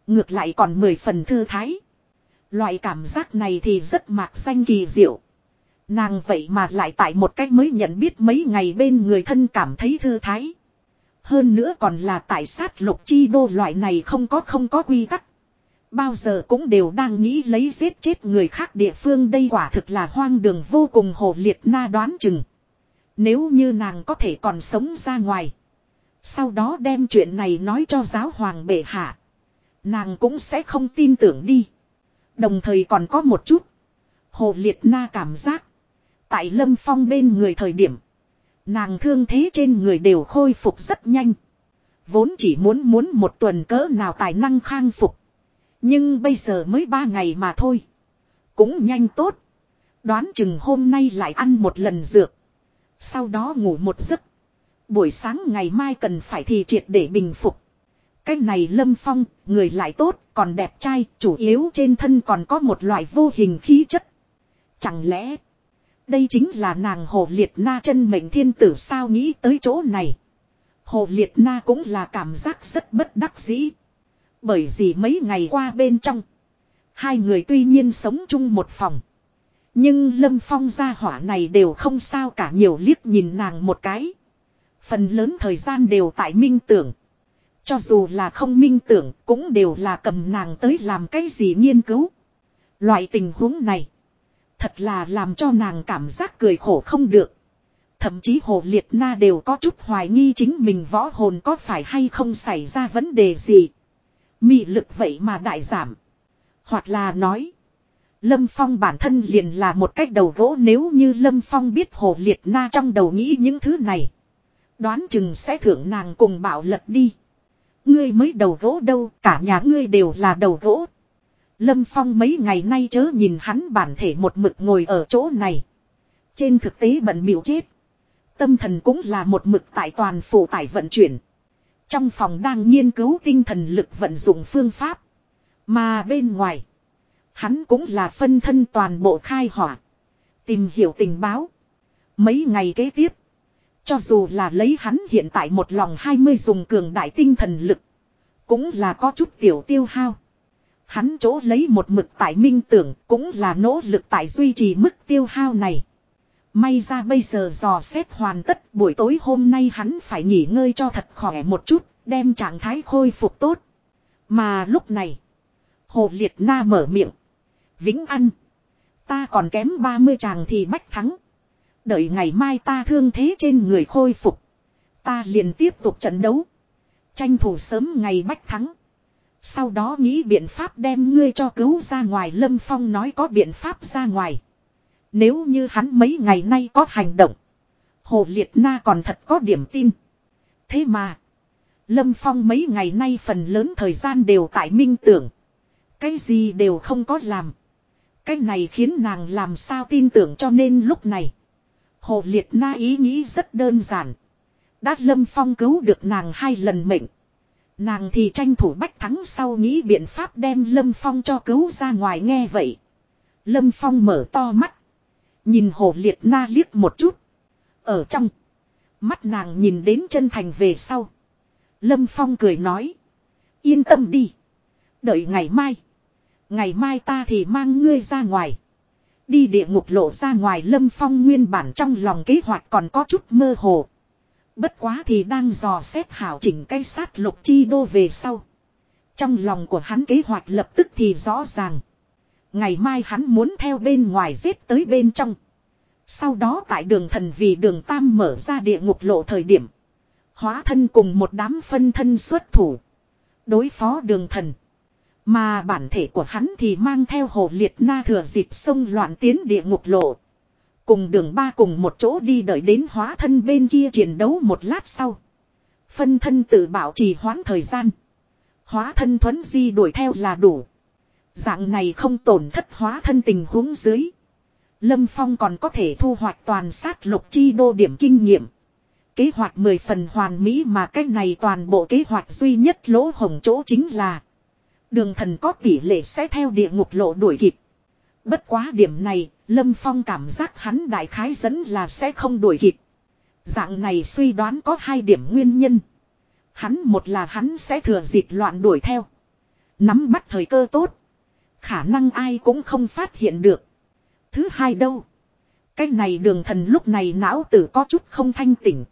Ngược lại còn mười phần thư thái. Loại cảm giác này thì rất mạc xanh kỳ diệu. Nàng vậy mà lại tại một cách mới nhận biết mấy ngày bên người thân cảm thấy thư thái. Hơn nữa còn là tại sát lục chi đô loại này không có không có quy tắc. Bao giờ cũng đều đang nghĩ lấy giết chết người khác địa phương đây quả thực là hoang đường vô cùng hồ liệt na đoán chừng. Nếu như nàng có thể còn sống ra ngoài. Sau đó đem chuyện này nói cho giáo hoàng bệ hạ. Nàng cũng sẽ không tin tưởng đi. Đồng thời còn có một chút. Hồ liệt na cảm giác. Tại lâm phong bên người thời điểm. Nàng thương thế trên người đều khôi phục rất nhanh. Vốn chỉ muốn muốn một tuần cỡ nào tài năng khang phục. Nhưng bây giờ mới ba ngày mà thôi. Cũng nhanh tốt. Đoán chừng hôm nay lại ăn một lần dược. Sau đó ngủ một giấc. Buổi sáng ngày mai cần phải thì triệt để bình phục. Cái này lâm phong, người lại tốt, còn đẹp trai, chủ yếu trên thân còn có một loại vô hình khí chất. Chẳng lẽ, đây chính là nàng hồ liệt na chân mệnh thiên tử sao nghĩ tới chỗ này. Hồ liệt na cũng là cảm giác rất bất đắc dĩ. Bởi vì mấy ngày qua bên trong, hai người tuy nhiên sống chung một phòng. Nhưng lâm phong gia hỏa này đều không sao cả nhiều liếc nhìn nàng một cái. Phần lớn thời gian đều tại minh tưởng. Cho dù là không minh tưởng cũng đều là cầm nàng tới làm cái gì nghiên cứu. Loại tình huống này. Thật là làm cho nàng cảm giác cười khổ không được. Thậm chí hồ liệt na đều có chút hoài nghi chính mình võ hồn có phải hay không xảy ra vấn đề gì. Mị lực vậy mà đại giảm. Hoặc là nói. Lâm Phong bản thân liền là một cách đầu gỗ nếu như Lâm Phong biết hồ liệt na trong đầu nghĩ những thứ này. Đoán chừng sẽ thưởng nàng cùng bạo lật đi. Ngươi mới đầu gỗ đâu, cả nhà ngươi đều là đầu gỗ. Lâm Phong mấy ngày nay chớ nhìn hắn bản thể một mực ngồi ở chỗ này. Trên thực tế bận biểu chết. Tâm thần cũng là một mực tại toàn phụ tải vận chuyển. Trong phòng đang nghiên cứu tinh thần lực vận dụng phương pháp. Mà bên ngoài, hắn cũng là phân thân toàn bộ khai hỏa. Tìm hiểu tình báo. Mấy ngày kế tiếp, cho dù là lấy hắn hiện tại một lòng 20 dùng cường đại tinh thần lực. Cũng là có chút tiểu tiêu hao. Hắn chỗ lấy một mực tại minh tưởng cũng là nỗ lực tại duy trì mức tiêu hao này. May ra bây giờ dò xét hoàn tất buổi tối hôm nay hắn phải nghỉ ngơi cho thật khỏe một chút, đem trạng thái khôi phục tốt. Mà lúc này, Hồ Liệt Na mở miệng. Vĩnh ăn. Ta còn kém 30 chàng thì bách thắng. Đợi ngày mai ta thương thế trên người khôi phục. Ta liền tiếp tục trận đấu. Tranh thủ sớm ngày bách thắng. Sau đó nghĩ biện pháp đem ngươi cho cứu ra ngoài, Lâm Phong nói có biện pháp ra ngoài. Nếu như hắn mấy ngày nay có hành động. Hồ Liệt Na còn thật có điểm tin. Thế mà. Lâm Phong mấy ngày nay phần lớn thời gian đều tại minh tưởng. Cái gì đều không có làm. Cái này khiến nàng làm sao tin tưởng cho nên lúc này. Hồ Liệt Na ý nghĩ rất đơn giản. Đã Lâm Phong cứu được nàng hai lần mệnh. Nàng thì tranh thủ bách thắng sau nghĩ biện pháp đem Lâm Phong cho cứu ra ngoài nghe vậy. Lâm Phong mở to mắt. Nhìn Hồ Liệt Na liếc một chút. Ở trong. Mắt nàng nhìn đến chân thành về sau. Lâm Phong cười nói. Yên tâm đi. Đợi ngày mai. Ngày mai ta thì mang ngươi ra ngoài. Đi địa ngục lộ ra ngoài lâm phong nguyên bản trong lòng kế hoạch còn có chút mơ hồ. Bất quá thì đang dò xét hảo chỉnh cây sát lục chi đô về sau. Trong lòng của hắn kế hoạch lập tức thì rõ ràng. Ngày mai hắn muốn theo bên ngoài giết tới bên trong. Sau đó tại đường thần vì đường tam mở ra địa ngục lộ thời điểm. Hóa thân cùng một đám phân thân xuất thủ. Đối phó đường thần. Mà bản thể của hắn thì mang theo hồ liệt na thừa dịp sông loạn tiến địa ngục lộ. Cùng đường ba cùng một chỗ đi đợi đến hóa thân bên kia chiến đấu một lát sau. Phân thân tự bảo trì hoãn thời gian. Hóa thân thuấn di đuổi theo là đủ. Dạng này không tổn thất hóa thân tình huống dưới. Lâm Phong còn có thể thu hoạch toàn sát lục chi đô điểm kinh nghiệm. Kế hoạch 10 phần hoàn mỹ mà cách này toàn bộ kế hoạch duy nhất lỗ hồng chỗ chính là Đường thần có tỷ lệ sẽ theo địa ngục lộ đuổi kịp. Bất quá điểm này, Lâm Phong cảm giác hắn đại khái dẫn là sẽ không đuổi kịp. Dạng này suy đoán có hai điểm nguyên nhân. Hắn một là hắn sẽ thừa dịp loạn đuổi theo. Nắm bắt thời cơ tốt. Khả năng ai cũng không phát hiện được. Thứ hai đâu. Cái này đường thần lúc này não tử có chút không thanh tỉnh.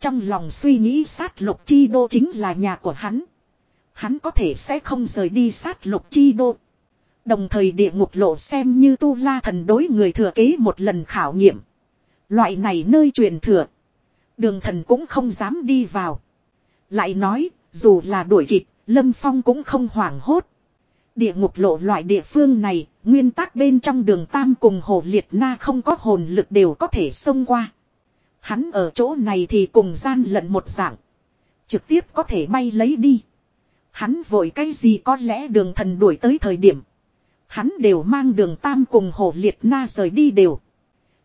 Trong lòng suy nghĩ sát lục chi đô chính là nhà của hắn. Hắn có thể sẽ không rời đi sát lục chi đô. Đồng thời địa ngục lộ xem như tu la thần đối người thừa kế một lần khảo nghiệm. Loại này nơi truyền thừa. Đường thần cũng không dám đi vào. Lại nói, dù là đuổi kịp, Lâm Phong cũng không hoảng hốt. Địa ngục lộ loại địa phương này, nguyên tắc bên trong đường Tam cùng hồ liệt na không có hồn lực đều có thể xông qua. Hắn ở chỗ này thì cùng gian lận một dạng. Trực tiếp có thể bay lấy đi. Hắn vội cái gì có lẽ đường thần đuổi tới thời điểm. Hắn đều mang đường tam cùng hổ liệt na rời đi đều.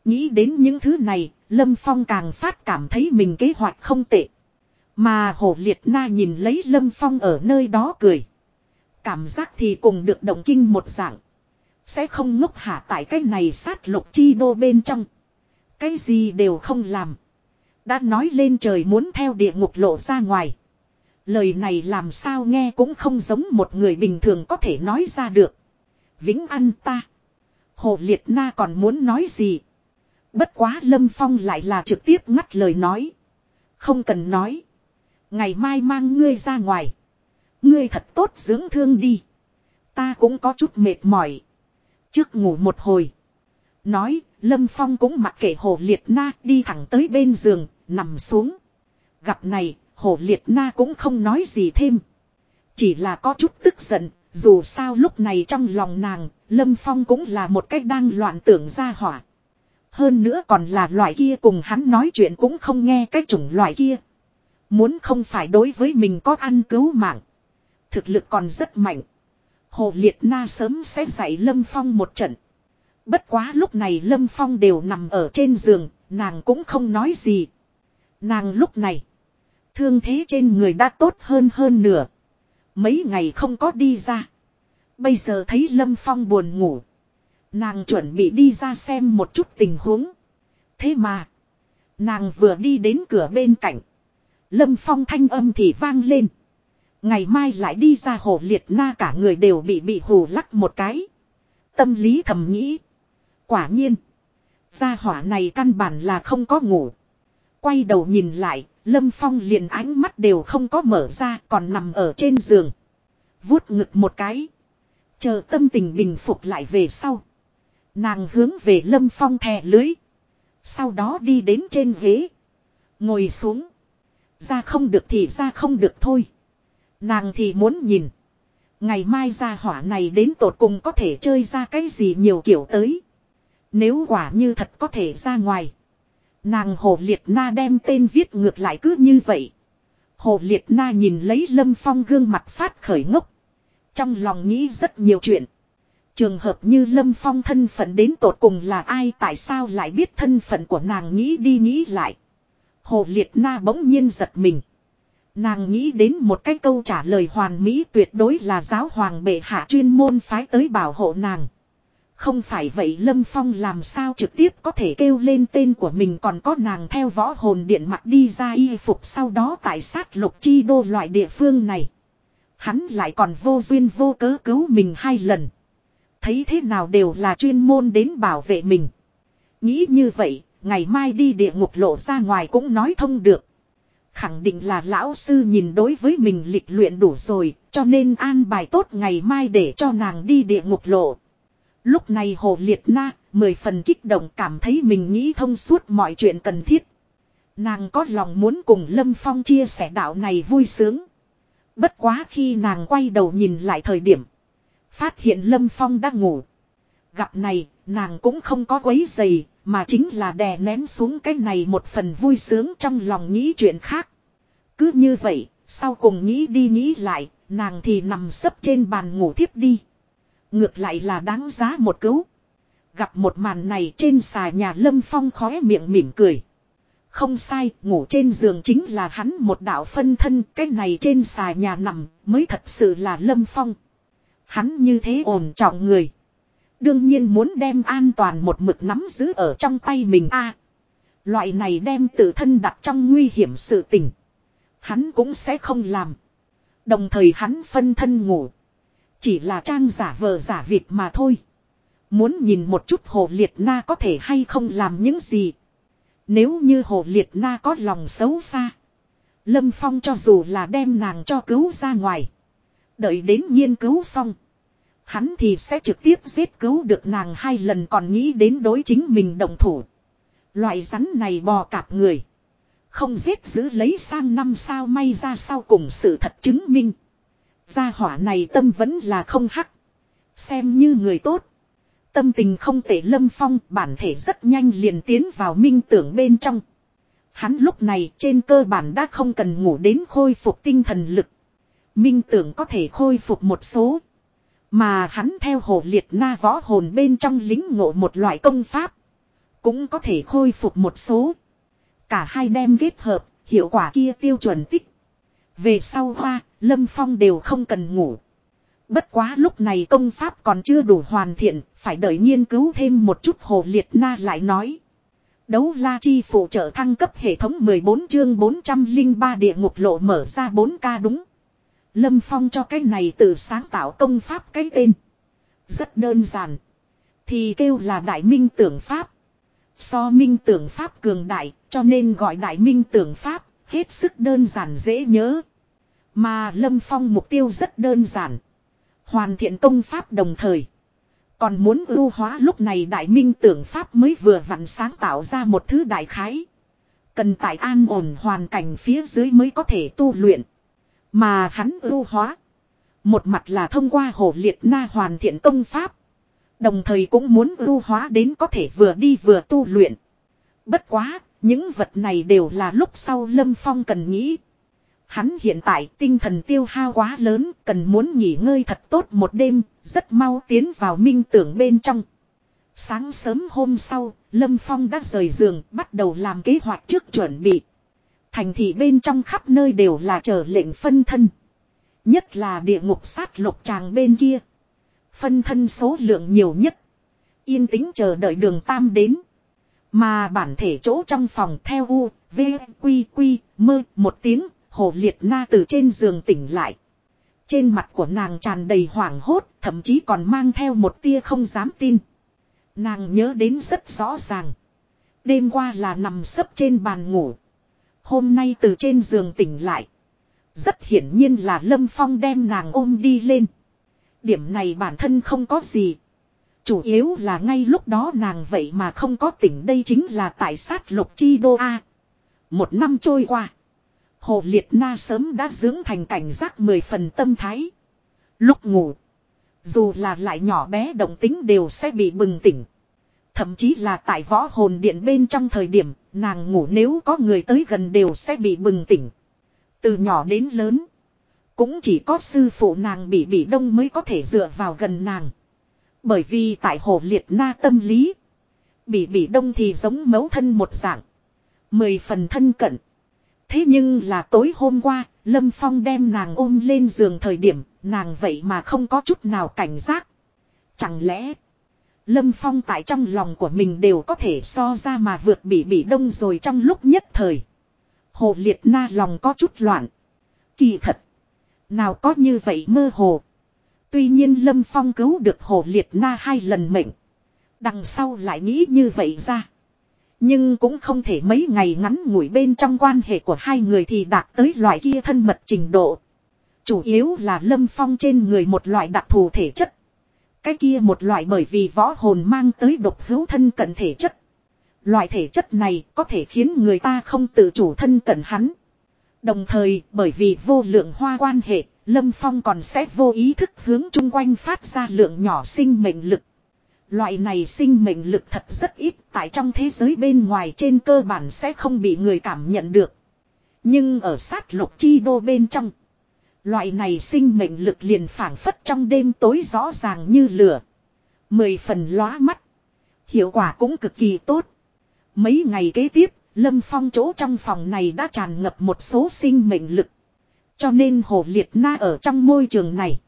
Nghĩ đến những thứ này, Lâm Phong càng phát cảm thấy mình kế hoạch không tệ. Mà hổ liệt na nhìn lấy Lâm Phong ở nơi đó cười. Cảm giác thì cùng được động kinh một dạng. Sẽ không ngốc hạ tại cái này sát lục chi đô bên trong. Cái gì đều không làm. Đã nói lên trời muốn theo địa ngục lộ ra ngoài. Lời này làm sao nghe cũng không giống một người bình thường có thể nói ra được. Vĩnh ăn ta. Hồ Liệt Na còn muốn nói gì? Bất quá Lâm Phong lại là trực tiếp ngắt lời nói. Không cần nói. Ngày mai mang ngươi ra ngoài. Ngươi thật tốt dưỡng thương đi. Ta cũng có chút mệt mỏi. Trước ngủ một hồi. Nói, Lâm Phong cũng mặc kệ hồ liệt na đi thẳng tới bên giường, nằm xuống. Gặp này, hồ liệt na cũng không nói gì thêm. Chỉ là có chút tức giận, dù sao lúc này trong lòng nàng, Lâm Phong cũng là một cách đang loạn tưởng ra hỏa. Hơn nữa còn là loại kia cùng hắn nói chuyện cũng không nghe cái chủng loại kia. Muốn không phải đối với mình có ăn cứu mạng. Thực lực còn rất mạnh. Hồ Liệt Na sớm sẽ dạy Lâm Phong một trận. Bất quá lúc này Lâm Phong đều nằm ở trên giường, nàng cũng không nói gì. Nàng lúc này, thương thế trên người đã tốt hơn hơn nửa. Mấy ngày không có đi ra. Bây giờ thấy Lâm Phong buồn ngủ. Nàng chuẩn bị đi ra xem một chút tình huống. Thế mà, nàng vừa đi đến cửa bên cạnh. Lâm Phong thanh âm thì vang lên. Ngày mai lại đi ra hồ liệt na cả người đều bị bị hù lắc một cái. Tâm lý thầm nghĩ. Quả nhiên. Gia hỏa này căn bản là không có ngủ. Quay đầu nhìn lại, Lâm Phong liền ánh mắt đều không có mở ra, còn nằm ở trên giường. vuốt ngực một cái. Chờ tâm tình bình phục lại về sau. Nàng hướng về Lâm Phong thè lưới. Sau đó đi đến trên ghế. Ngồi xuống. Ra không được thì ra không được thôi. Nàng thì muốn nhìn. Ngày mai ra hỏa này đến tột cùng có thể chơi ra cái gì nhiều kiểu tới. Nếu quả như thật có thể ra ngoài. Nàng Hồ Liệt Na đem tên viết ngược lại cứ như vậy. Hồ Liệt Na nhìn lấy Lâm Phong gương mặt phát khởi ngốc. Trong lòng nghĩ rất nhiều chuyện. Trường hợp như Lâm Phong thân phận đến tột cùng là ai, tại sao lại biết thân phận của nàng nghĩ đi nghĩ lại. Hồ Liệt Na bỗng nhiên giật mình. Nàng nghĩ đến một cái câu trả lời hoàn mỹ tuyệt đối là giáo hoàng bệ hạ chuyên môn phái tới bảo hộ nàng. Không phải vậy Lâm Phong làm sao trực tiếp có thể kêu lên tên của mình còn có nàng theo võ hồn điện mặt đi ra y phục sau đó tại sát lục chi đô loại địa phương này. Hắn lại còn vô duyên vô cớ cứu mình hai lần. Thấy thế nào đều là chuyên môn đến bảo vệ mình. Nghĩ như vậy, ngày mai đi địa ngục lộ ra ngoài cũng nói thông được. Khẳng định là lão sư nhìn đối với mình lịch luyện đủ rồi, cho nên an bài tốt ngày mai để cho nàng đi địa ngục lộ. Lúc này Hồ Liệt Na, mười phần kích động cảm thấy mình nghĩ thông suốt mọi chuyện cần thiết. Nàng có lòng muốn cùng Lâm Phong chia sẻ đạo này vui sướng. Bất quá khi nàng quay đầu nhìn lại thời điểm. Phát hiện Lâm Phong đang ngủ. Gặp này, nàng cũng không có quấy giày, mà chính là đè nén xuống cái này một phần vui sướng trong lòng nghĩ chuyện khác. Cứ như vậy, sau cùng nghĩ đi nghĩ lại, nàng thì nằm sấp trên bàn ngủ thiếp đi. Ngược lại là đáng giá một cứu. Gặp một màn này trên xà nhà Lâm Phong khóe miệng mỉm cười. Không sai, ngủ trên giường chính là hắn một đạo phân thân, cái này trên xà nhà nằm, mới thật sự là Lâm Phong. Hắn như thế ổn trọng người. Đương nhiên muốn đem an toàn một mực nắm giữ ở trong tay mình a Loại này đem tự thân đặt trong nguy hiểm sự tình. Hắn cũng sẽ không làm. Đồng thời hắn phân thân ngủ. Chỉ là trang giả vờ giả việc mà thôi. Muốn nhìn một chút hồ liệt na có thể hay không làm những gì. Nếu như hồ liệt na có lòng xấu xa. Lâm Phong cho dù là đem nàng cho cứu ra ngoài. Đợi đến nghiên cứu xong. Hắn thì sẽ trực tiếp giết cứu được nàng hai lần còn nghĩ đến đối chính mình đồng thủ. Loại rắn này bò cạp người. Không giết giữ lấy sang năm sao may ra sau cùng sự thật chứng minh. Gia hỏa này tâm vẫn là không hắc. Xem như người tốt. Tâm tình không tệ lâm phong bản thể rất nhanh liền tiến vào minh tưởng bên trong. Hắn lúc này trên cơ bản đã không cần ngủ đến khôi phục tinh thần lực. Minh tưởng có thể khôi phục một số. Mà hắn theo hồ liệt na võ hồn bên trong lính ngộ một loại công pháp. Cũng có thể khôi phục một số. Cả hai đem kết hợp, hiệu quả kia tiêu chuẩn tích. Về sau hoa, Lâm Phong đều không cần ngủ. Bất quá lúc này công pháp còn chưa đủ hoàn thiện, phải đợi nghiên cứu thêm một chút hồ liệt na lại nói. Đấu la chi phụ trợ thăng cấp hệ thống 14 chương 403 địa ngục lộ mở ra 4K đúng. Lâm Phong cho cái này tự sáng tạo công pháp cái tên. Rất đơn giản. Thì kêu là đại minh tưởng pháp. So minh tưởng pháp cường đại cho nên gọi đại minh tưởng pháp hết sức đơn giản dễ nhớ. Mà Lâm Phong mục tiêu rất đơn giản. Hoàn thiện công pháp đồng thời. Còn muốn ưu hóa lúc này đại minh tưởng pháp mới vừa vặn sáng tạo ra một thứ đại khái. Cần tại an ổn hoàn cảnh phía dưới mới có thể tu luyện. Mà hắn ưu hóa. Một mặt là thông qua hồ liệt na hoàn thiện công pháp. Đồng thời cũng muốn ưu hóa đến có thể vừa đi vừa tu luyện. Bất quá, những vật này đều là lúc sau Lâm Phong cần nghĩ. Hắn hiện tại tinh thần tiêu hao quá lớn, cần muốn nghỉ ngơi thật tốt một đêm, rất mau tiến vào minh tưởng bên trong. Sáng sớm hôm sau, Lâm Phong đã rời giường, bắt đầu làm kế hoạch trước chuẩn bị. Thành thị bên trong khắp nơi đều là chờ lệnh phân thân. Nhất là địa ngục sát lục tràng bên kia. Phân thân số lượng nhiều nhất. Yên tĩnh chờ đợi đường tam đến. Mà bản thể chỗ trong phòng theo U, V, Quy, Quy, mơ một tiếng, hồ liệt na từ trên giường tỉnh lại. Trên mặt của nàng tràn đầy hoảng hốt, thậm chí còn mang theo một tia không dám tin. Nàng nhớ đến rất rõ ràng. Đêm qua là nằm sấp trên bàn ngủ. Hôm nay từ trên giường tỉnh lại. Rất hiển nhiên là Lâm Phong đem nàng ôm đi lên. Điểm này bản thân không có gì. Chủ yếu là ngay lúc đó nàng vậy mà không có tỉnh đây chính là tại sát lục chi đô A. Một năm trôi qua. Hồ Liệt Na sớm đã dưỡng thành cảnh giác mười phần tâm thái. Lúc ngủ. Dù là lại nhỏ bé động tính đều sẽ bị bừng tỉnh. Thậm chí là tại võ hồn điện bên trong thời điểm, nàng ngủ nếu có người tới gần đều sẽ bị bừng tỉnh. Từ nhỏ đến lớn. Cũng chỉ có sư phụ nàng bị bị đông mới có thể dựa vào gần nàng. Bởi vì tại hồ liệt na tâm lý. Bị bị đông thì giống mấu thân một dạng. Mười phần thân cận. Thế nhưng là tối hôm qua, Lâm Phong đem nàng ôm lên giường thời điểm, nàng vậy mà không có chút nào cảnh giác. Chẳng lẽ, Lâm Phong tại trong lòng của mình đều có thể so ra mà vượt bị bị đông rồi trong lúc nhất thời. Hồ liệt na lòng có chút loạn. Kỳ thật. Nào có như vậy mơ hồ. Tuy nhiên Lâm Phong cứu được hồ liệt na hai lần mệnh. Đằng sau lại nghĩ như vậy ra. Nhưng cũng không thể mấy ngày ngắn ngủi bên trong quan hệ của hai người thì đạt tới loại kia thân mật trình độ. Chủ yếu là Lâm Phong trên người một loại đặc thù thể chất. Cái kia một loại bởi vì võ hồn mang tới độc hữu thân cận thể chất. Loại thể chất này có thể khiến người ta không tự chủ thân cận hắn. Đồng thời bởi vì vô lượng hoa quan hệ, Lâm Phong còn sẽ vô ý thức hướng chung quanh phát ra lượng nhỏ sinh mệnh lực. Loại này sinh mệnh lực thật rất ít tại trong thế giới bên ngoài trên cơ bản sẽ không bị người cảm nhận được. Nhưng ở sát lục chi đô bên trong. Loại này sinh mệnh lực liền phản phất trong đêm tối rõ ràng như lửa. Mười phần lóa mắt. Hiệu quả cũng cực kỳ tốt. Mấy ngày kế tiếp, Lâm Phong chỗ trong phòng này đã tràn ngập một số sinh mệnh lực. Cho nên hồ liệt na ở trong môi trường này.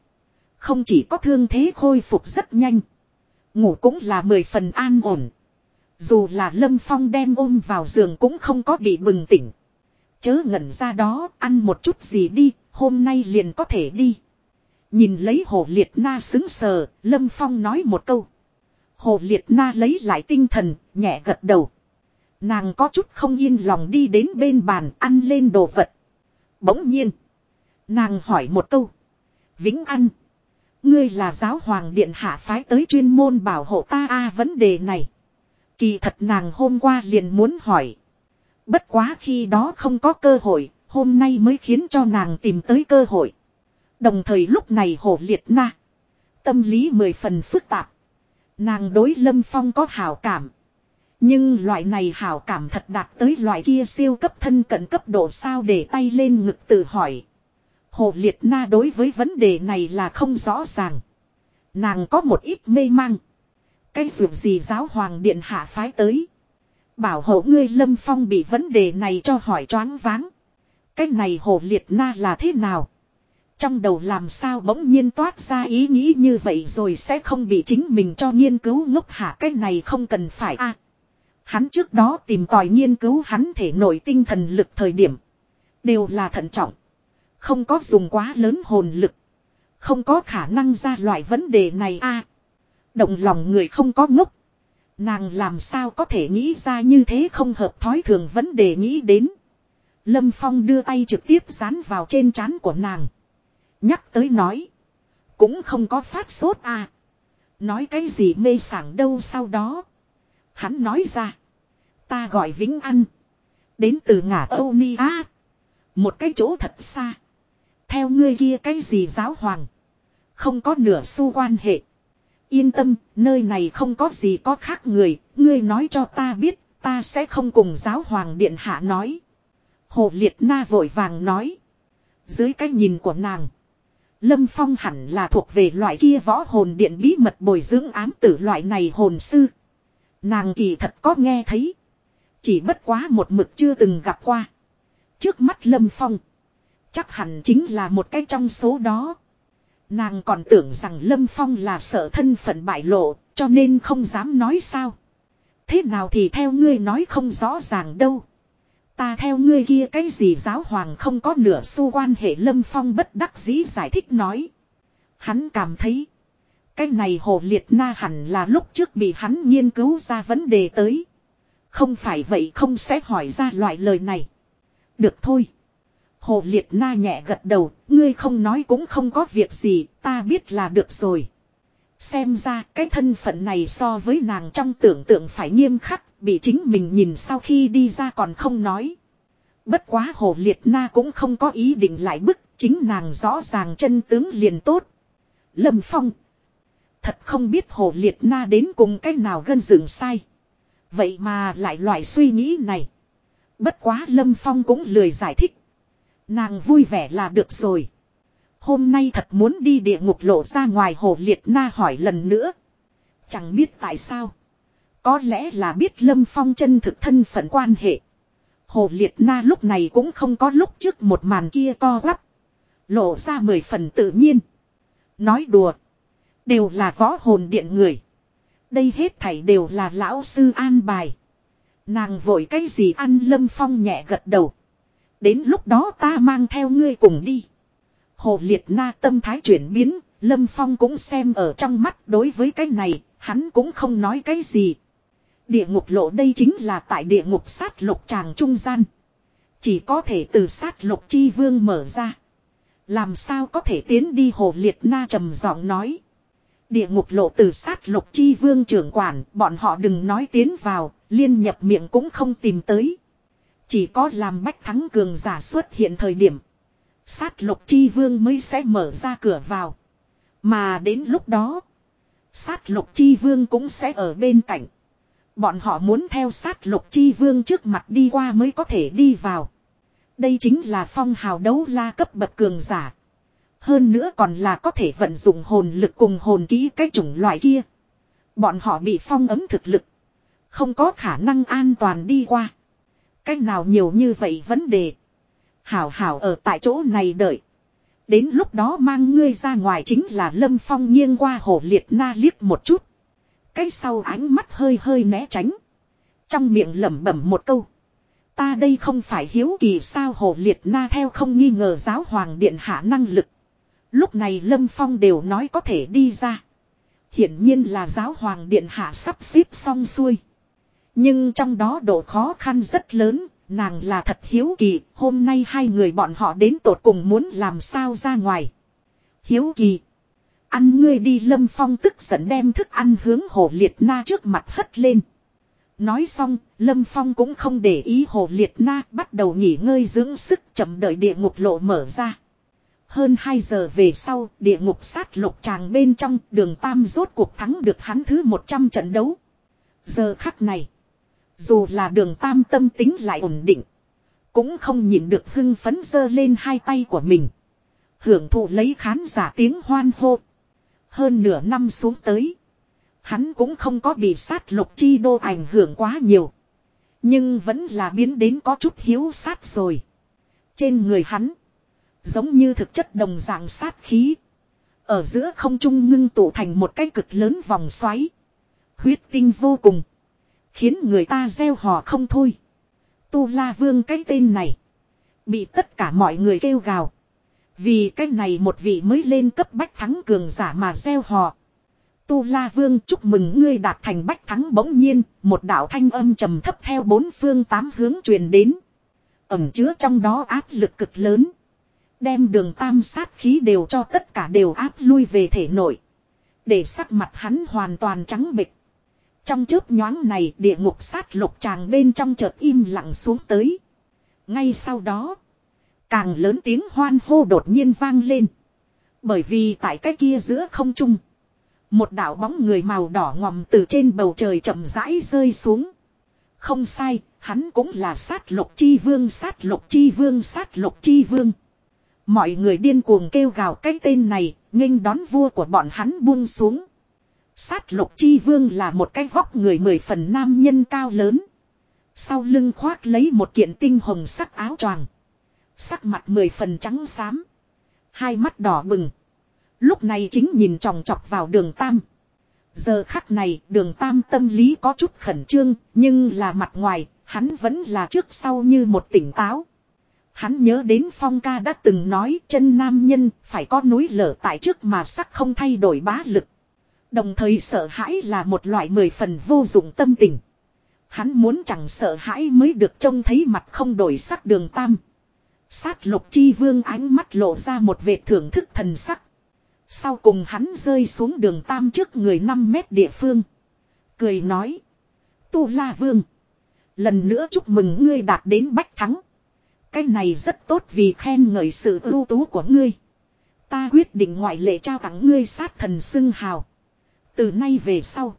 Không chỉ có thương thế khôi phục rất nhanh. Ngủ cũng là mười phần an ổn. Dù là Lâm Phong đem ôm vào giường cũng không có bị bừng tỉnh. Chớ ngẩn ra đó, ăn một chút gì đi, hôm nay liền có thể đi. Nhìn lấy hồ liệt na xứng sờ, Lâm Phong nói một câu. Hồ liệt na lấy lại tinh thần, nhẹ gật đầu. Nàng có chút không yên lòng đi đến bên bàn ăn lên đồ vật. Bỗng nhiên. Nàng hỏi một câu. Vĩnh ăn. Ngươi là giáo hoàng điện hạ phái tới chuyên môn bảo hộ ta a vấn đề này. Kỳ thật nàng hôm qua liền muốn hỏi. Bất quá khi đó không có cơ hội, hôm nay mới khiến cho nàng tìm tới cơ hội. Đồng thời lúc này hổ liệt na. Tâm lý mười phần phức tạp. Nàng đối lâm phong có hảo cảm. Nhưng loại này hảo cảm thật đạt tới loại kia siêu cấp thân cận cấp độ sao để tay lên ngực tự hỏi. Hồ Liệt Na đối với vấn đề này là không rõ ràng. Nàng có một ít mê mang. Cái dù gì giáo hoàng điện hạ phái tới. Bảo hộ ngươi lâm phong bị vấn đề này cho hỏi choáng váng. Cái này hồ liệt na là thế nào? Trong đầu làm sao bỗng nhiên toát ra ý nghĩ như vậy rồi sẽ không bị chính mình cho nghiên cứu ngốc hạ cái này không cần phải a Hắn trước đó tìm tòi nghiên cứu hắn thể nội tinh thần lực thời điểm. Đều là thận trọng. Không có dùng quá lớn hồn lực. Không có khả năng ra loại vấn đề này a Động lòng người không có ngốc. Nàng làm sao có thể nghĩ ra như thế không hợp thói thường vấn đề nghĩ đến. Lâm Phong đưa tay trực tiếp dán vào trên trán của nàng. Nhắc tới nói. Cũng không có phát sốt à. Nói cái gì mê sảng đâu sau đó. Hắn nói ra. Ta gọi Vĩnh Ăn. Đến từ ngã Âu Ni Á. Một cái chỗ thật xa. Theo ngươi kia cái gì giáo hoàng. Không có nửa xu quan hệ. Yên tâm, nơi này không có gì có khác người, ngươi nói cho ta biết, ta sẽ không cùng giáo hoàng điện hạ nói. Hồ Liệt Na vội vàng nói. Dưới cái nhìn của nàng. Lâm Phong hẳn là thuộc về loại kia võ hồn điện bí mật bồi dưỡng ám tử loại này hồn sư. Nàng kỳ thật có nghe thấy. Chỉ bất quá một mực chưa từng gặp qua. Trước mắt Lâm Phong. Chắc hẳn chính là một cái trong số đó. Nàng còn tưởng rằng Lâm Phong là sợ thân phận bại lộ, cho nên không dám nói sao. Thế nào thì theo ngươi nói không rõ ràng đâu. Ta theo ngươi kia cái gì giáo hoàng không có nửa xu quan hệ Lâm Phong bất đắc dĩ giải thích nói. Hắn cảm thấy. Cái này hồ liệt na hẳn là lúc trước bị hắn nghiên cứu ra vấn đề tới. Không phải vậy không sẽ hỏi ra loại lời này. Được thôi. Hồ Liệt Na nhẹ gật đầu, ngươi không nói cũng không có việc gì, ta biết là được rồi. Xem ra cái thân phận này so với nàng trong tưởng tượng phải nghiêm khắc, bị chính mình nhìn sau khi đi ra còn không nói. Bất quá Hồ Liệt Na cũng không có ý định lại bức, chính nàng rõ ràng chân tướng liền tốt. Lâm Phong. Thật không biết Hồ Liệt Na đến cùng cách nào gân dựng sai. Vậy mà lại loại suy nghĩ này. Bất quá Lâm Phong cũng lười giải thích. Nàng vui vẻ là được rồi. Hôm nay thật muốn đi địa ngục lộ ra ngoài hồ liệt na hỏi lần nữa. Chẳng biết tại sao. Có lẽ là biết Lâm Phong chân thực thân phận quan hệ. Hồ liệt na lúc này cũng không có lúc trước một màn kia co quắp. Lộ ra mười phần tự nhiên. Nói đùa. Đều là võ hồn điện người. Đây hết thảy đều là lão sư an bài. Nàng vội cái gì ăn Lâm Phong nhẹ gật đầu. Đến lúc đó ta mang theo ngươi cùng đi. Hồ liệt na tâm thái chuyển biến, Lâm Phong cũng xem ở trong mắt đối với cái này, hắn cũng không nói cái gì. Địa ngục lộ đây chính là tại địa ngục sát lục tràng trung gian. Chỉ có thể từ sát lục chi vương mở ra. Làm sao có thể tiến đi hồ liệt na trầm giọng nói. Địa ngục lộ từ sát lục chi vương trưởng quản, bọn họ đừng nói tiến vào, liên nhập miệng cũng không tìm tới. Chỉ có làm bách thắng cường giả xuất hiện thời điểm. Sát lục chi vương mới sẽ mở ra cửa vào. Mà đến lúc đó. Sát lục chi vương cũng sẽ ở bên cạnh. Bọn họ muốn theo sát lục chi vương trước mặt đi qua mới có thể đi vào. Đây chính là phong hào đấu la cấp bậc cường giả. Hơn nữa còn là có thể vận dụng hồn lực cùng hồn kỹ cái chủng loại kia. Bọn họ bị phong ấm thực lực. Không có khả năng an toàn đi qua. Cách nào nhiều như vậy vấn đề. Hảo hảo ở tại chỗ này đợi. Đến lúc đó mang ngươi ra ngoài chính là Lâm Phong nghiêng qua hồ liệt na liếc một chút. Cái sau ánh mắt hơi hơi né tránh. Trong miệng lẩm bẩm một câu. Ta đây không phải hiếu kỳ sao hồ liệt na theo không nghi ngờ giáo hoàng điện hạ năng lực. Lúc này Lâm Phong đều nói có thể đi ra. Hiển nhiên là giáo hoàng điện hạ sắp xếp xong xuôi. Nhưng trong đó độ khó khăn rất lớn, nàng là thật hiếu kỳ, hôm nay hai người bọn họ đến tột cùng muốn làm sao ra ngoài. Hiếu kỳ. Ăn ngươi đi lâm phong tức giận đem thức ăn hướng hồ liệt na trước mặt hất lên. Nói xong, Lâm Phong cũng không để ý hồ liệt na bắt đầu nghỉ ngơi dưỡng sức chậm đợi địa ngục lộ mở ra. Hơn 2 giờ về sau, địa ngục sát lục tràng bên trong đường Tam rốt cuộc thắng được hắn thứ 100 trận đấu. Giờ khắc này, dù là đường tam tâm tính lại ổn định. Cũng không nhìn được hưng phấn dơ lên hai tay của mình. Hưởng thụ lấy khán giả tiếng hoan hô. Hơn nửa năm xuống tới. Hắn cũng không có bị sát lục chi đô ảnh hưởng quá nhiều. Nhưng vẫn là biến đến có chút hiếu sát rồi. Trên người hắn. Giống như thực chất đồng dạng sát khí. Ở giữa không trung ngưng tụ thành một cái cực lớn vòng xoáy. Huyết tinh vô cùng. Khiến người ta gieo hò không thôi. Tu La Vương cái tên này. Bị tất cả mọi người kêu gào. Vì cái này một vị mới lên cấp bách thắng cường giả mà gieo hò. Tu La Vương chúc mừng ngươi đạt thành bách thắng bỗng nhiên, một đạo thanh âm trầm thấp theo bốn phương tám hướng truyền đến. Ẩm chứa trong đó áp lực cực lớn. Đem đường tam sát khí đều cho tất cả đều áp lui về thể nội. Để sắc mặt hắn hoàn toàn trắng bịch. Trong chớp nhoáng này địa ngục sát lục tràng bên trong chợt im lặng xuống tới. Ngay sau đó. Càng lớn tiếng hoan hô đột nhiên vang lên. Bởi vì tại cái kia giữa không trung. Một đạo bóng người màu đỏ ngòm từ trên bầu trời chậm rãi rơi xuống. Không sai, hắn cũng là sát lục chi vương sát lục chi vương sát lục chi vương. Mọi người điên cuồng kêu gào cái tên này, nghênh đón vua của bọn hắn buông xuống. Sát lục chi vương là một cái vóc người mười phần nam nhân cao lớn. Sau lưng khoác lấy một kiện tinh hồng sắc áo choàng. Sắc mặt mười phần trắng xám. Hai mắt đỏ bừng. Lúc này chính nhìn tròng trọc vào đường tam. Giờ khắc này, đường tam tâm lý có chút khẩn trương, nhưng là mặt ngoài, hắn vẫn là trước sau như một tỉnh táo. Hắn nhớ đến phong ca đã từng nói chân nam nhân phải có núi lở tại trước mà sắc không thay đổi bá lực. Đồng thời sợ hãi là một loại mười phần vô dụng tâm tình. Hắn muốn chẳng sợ hãi mới được trông thấy mặt không đổi sắc đường tam. Sát lục chi vương ánh mắt lộ ra một vệt thưởng thức thần sắc. Sau cùng hắn rơi xuống đường tam trước người 5 mét địa phương. Cười nói. Tu La Vương. Lần nữa chúc mừng ngươi đạt đến bách thắng. Cái này rất tốt vì khen ngợi sự ưu tú của ngươi. Ta quyết định ngoại lệ trao tặng ngươi sát thần xưng hào. Từ nay về sau.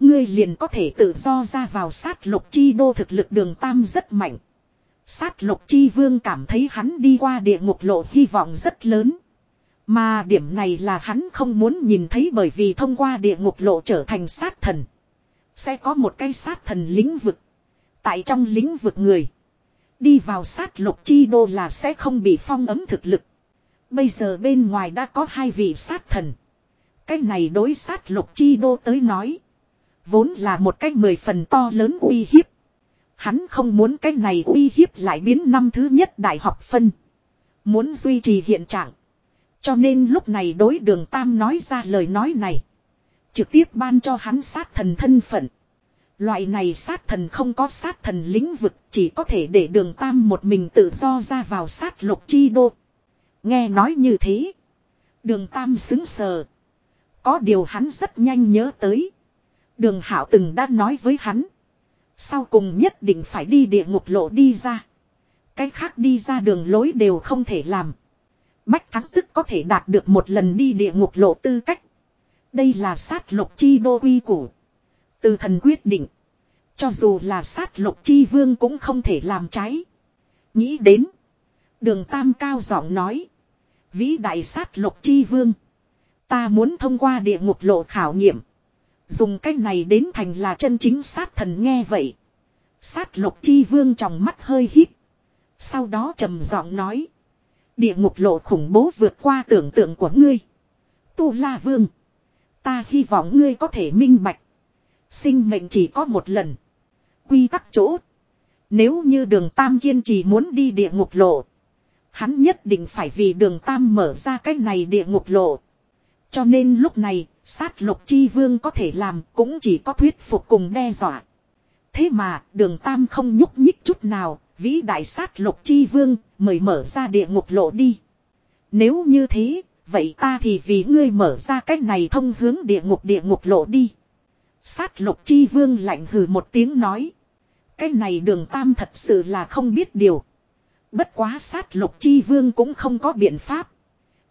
Ngươi liền có thể tự do ra vào sát lục chi đô thực lực đường tam rất mạnh. Sát lục chi vương cảm thấy hắn đi qua địa ngục lộ hy vọng rất lớn. Mà điểm này là hắn không muốn nhìn thấy bởi vì thông qua địa ngục lộ trở thành sát thần. Sẽ có một cái sát thần lĩnh vực. Tại trong lĩnh vực người. Đi vào sát lục chi đô là sẽ không bị phong ấm thực lực. Bây giờ bên ngoài đã có hai vị sát thần. Cái này đối sát lục chi đô tới nói. Vốn là một cái mười phần to lớn uy hiếp. Hắn không muốn cái này uy hiếp lại biến năm thứ nhất đại học phân. Muốn duy trì hiện trạng. Cho nên lúc này đối đường Tam nói ra lời nói này. Trực tiếp ban cho hắn sát thần thân phận. Loại này sát thần không có sát thần lĩnh vực, chỉ có thể để đường Tam một mình tự do ra vào sát lục chi đô. Nghe nói như thế. Đường Tam xứng sờ. Có điều hắn rất nhanh nhớ tới. Đường Hảo từng đã nói với hắn. Sau cùng nhất định phải đi địa ngục lộ đi ra. Cái khác đi ra đường lối đều không thể làm. Bách thắng tức có thể đạt được một lần đi địa ngục lộ tư cách. Đây là sát lục chi đô quy củ. Từ thần quyết định. Cho dù là sát lục chi vương cũng không thể làm trái. Nghĩ đến. Đường Tam cao giọng nói. Vĩ đại sát lục chi vương. Ta muốn thông qua địa ngục lộ khảo nghiệm. Dùng cách này đến thành là chân chính sát thần nghe vậy. Sát lục chi vương trong mắt hơi hít. Sau đó trầm giọng nói. Địa ngục lộ khủng bố vượt qua tưởng tượng của ngươi. Tu La Vương. Ta hy vọng ngươi có thể minh bạch. Sinh mệnh chỉ có một lần. Quy tắc chỗ. Nếu như đường Tam kiên trì muốn đi địa ngục lộ. Hắn nhất định phải vì đường Tam mở ra cái này địa ngục lộ. Cho nên lúc này, sát lục chi vương có thể làm cũng chỉ có thuyết phục cùng đe dọa. Thế mà, đường Tam không nhúc nhích chút nào, vĩ đại sát lục chi vương, mời mở ra địa ngục lộ đi. Nếu như thế, vậy ta thì vì ngươi mở ra cách này thông hướng địa ngục địa ngục lộ đi. Sát lục chi vương lạnh hừ một tiếng nói. Cái này đường tam thật sự là không biết điều. Bất quá sát lục chi vương cũng không có biện pháp.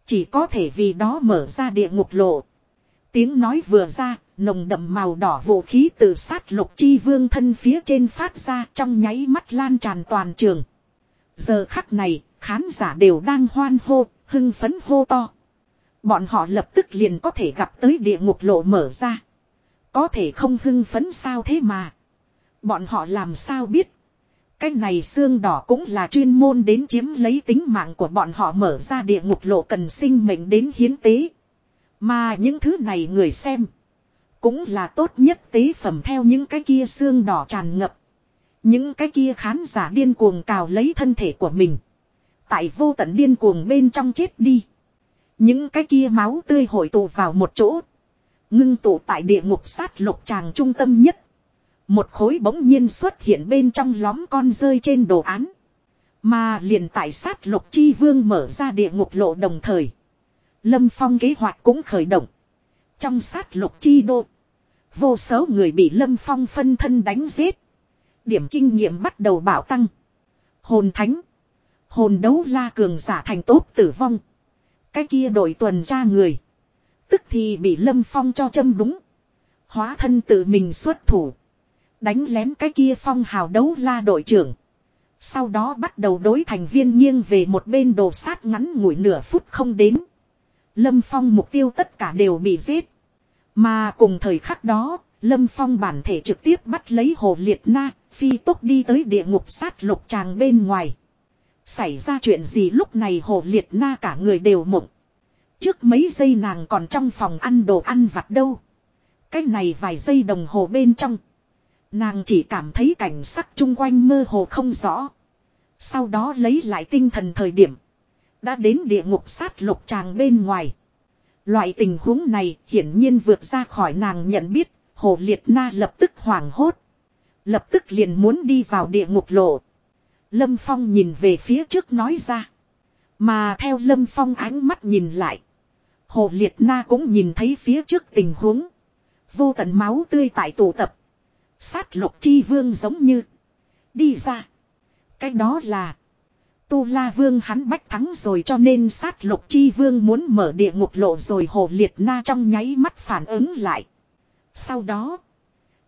Chỉ có thể vì đó mở ra địa ngục lộ. Tiếng nói vừa ra, nồng đậm màu đỏ vũ khí từ sát lục chi vương thân phía trên phát ra trong nháy mắt lan tràn toàn trường. Giờ khắc này, khán giả đều đang hoan hô, hưng phấn hô to. Bọn họ lập tức liền có thể gặp tới địa ngục lộ mở ra. Có thể không hưng phấn sao thế mà. Bọn họ làm sao biết. Cái này xương đỏ cũng là chuyên môn đến chiếm lấy tính mạng của bọn họ mở ra địa ngục lộ cần sinh mệnh đến hiến tế. Mà những thứ này người xem. Cũng là tốt nhất tế phẩm theo những cái kia xương đỏ tràn ngập. Những cái kia khán giả điên cuồng cào lấy thân thể của mình. Tại vô tận điên cuồng bên trong chết đi. Những cái kia máu tươi hội tụ vào một chỗ. Ngưng tụ tại địa ngục sát lục tràng trung tâm nhất. Một khối bỗng nhiên xuất hiện bên trong lóm con rơi trên đồ án. Mà liền tại sát lục chi vương mở ra địa ngục lộ đồng thời. Lâm Phong kế hoạch cũng khởi động. Trong sát lục chi đô. Vô số người bị Lâm Phong phân thân đánh giết. Điểm kinh nghiệm bắt đầu bảo tăng. Hồn thánh. Hồn đấu la cường giả thành tốt tử vong. Cái kia đội tuần tra người. Tức thì bị Lâm Phong cho châm đúng. Hóa thân tự mình xuất thủ. Đánh lén cái kia phong hào đấu la đội trưởng. Sau đó bắt đầu đối thành viên nghiêng về một bên đồ sát ngắn ngủi nửa phút không đến. Lâm Phong mục tiêu tất cả đều bị giết. Mà cùng thời khắc đó, Lâm Phong bản thể trực tiếp bắt lấy hồ liệt na, phi tốc đi tới địa ngục sát lục tràng bên ngoài. Xảy ra chuyện gì lúc này hồ liệt na cả người đều mộng. Trước mấy giây nàng còn trong phòng ăn đồ ăn vặt đâu. Cái này vài giây đồng hồ bên trong. Nàng chỉ cảm thấy cảnh sắc chung quanh mơ hồ không rõ. Sau đó lấy lại tinh thần thời điểm. Đã đến địa ngục sát lục tràng bên ngoài. Loại tình huống này hiển nhiên vượt ra khỏi nàng nhận biết. Hồ Liệt Na lập tức hoảng hốt. Lập tức liền muốn đi vào địa ngục lộ. Lâm Phong nhìn về phía trước nói ra. Mà theo Lâm Phong ánh mắt nhìn lại. Hồ Liệt Na cũng nhìn thấy phía trước tình huống. Vô tận máu tươi tại tụ tập. Sát lục chi vương giống như. Đi ra. Cái đó là. Tu La Vương hắn bách thắng rồi cho nên sát lục chi vương muốn mở địa ngục lộ rồi hồ liệt na trong nháy mắt phản ứng lại. Sau đó.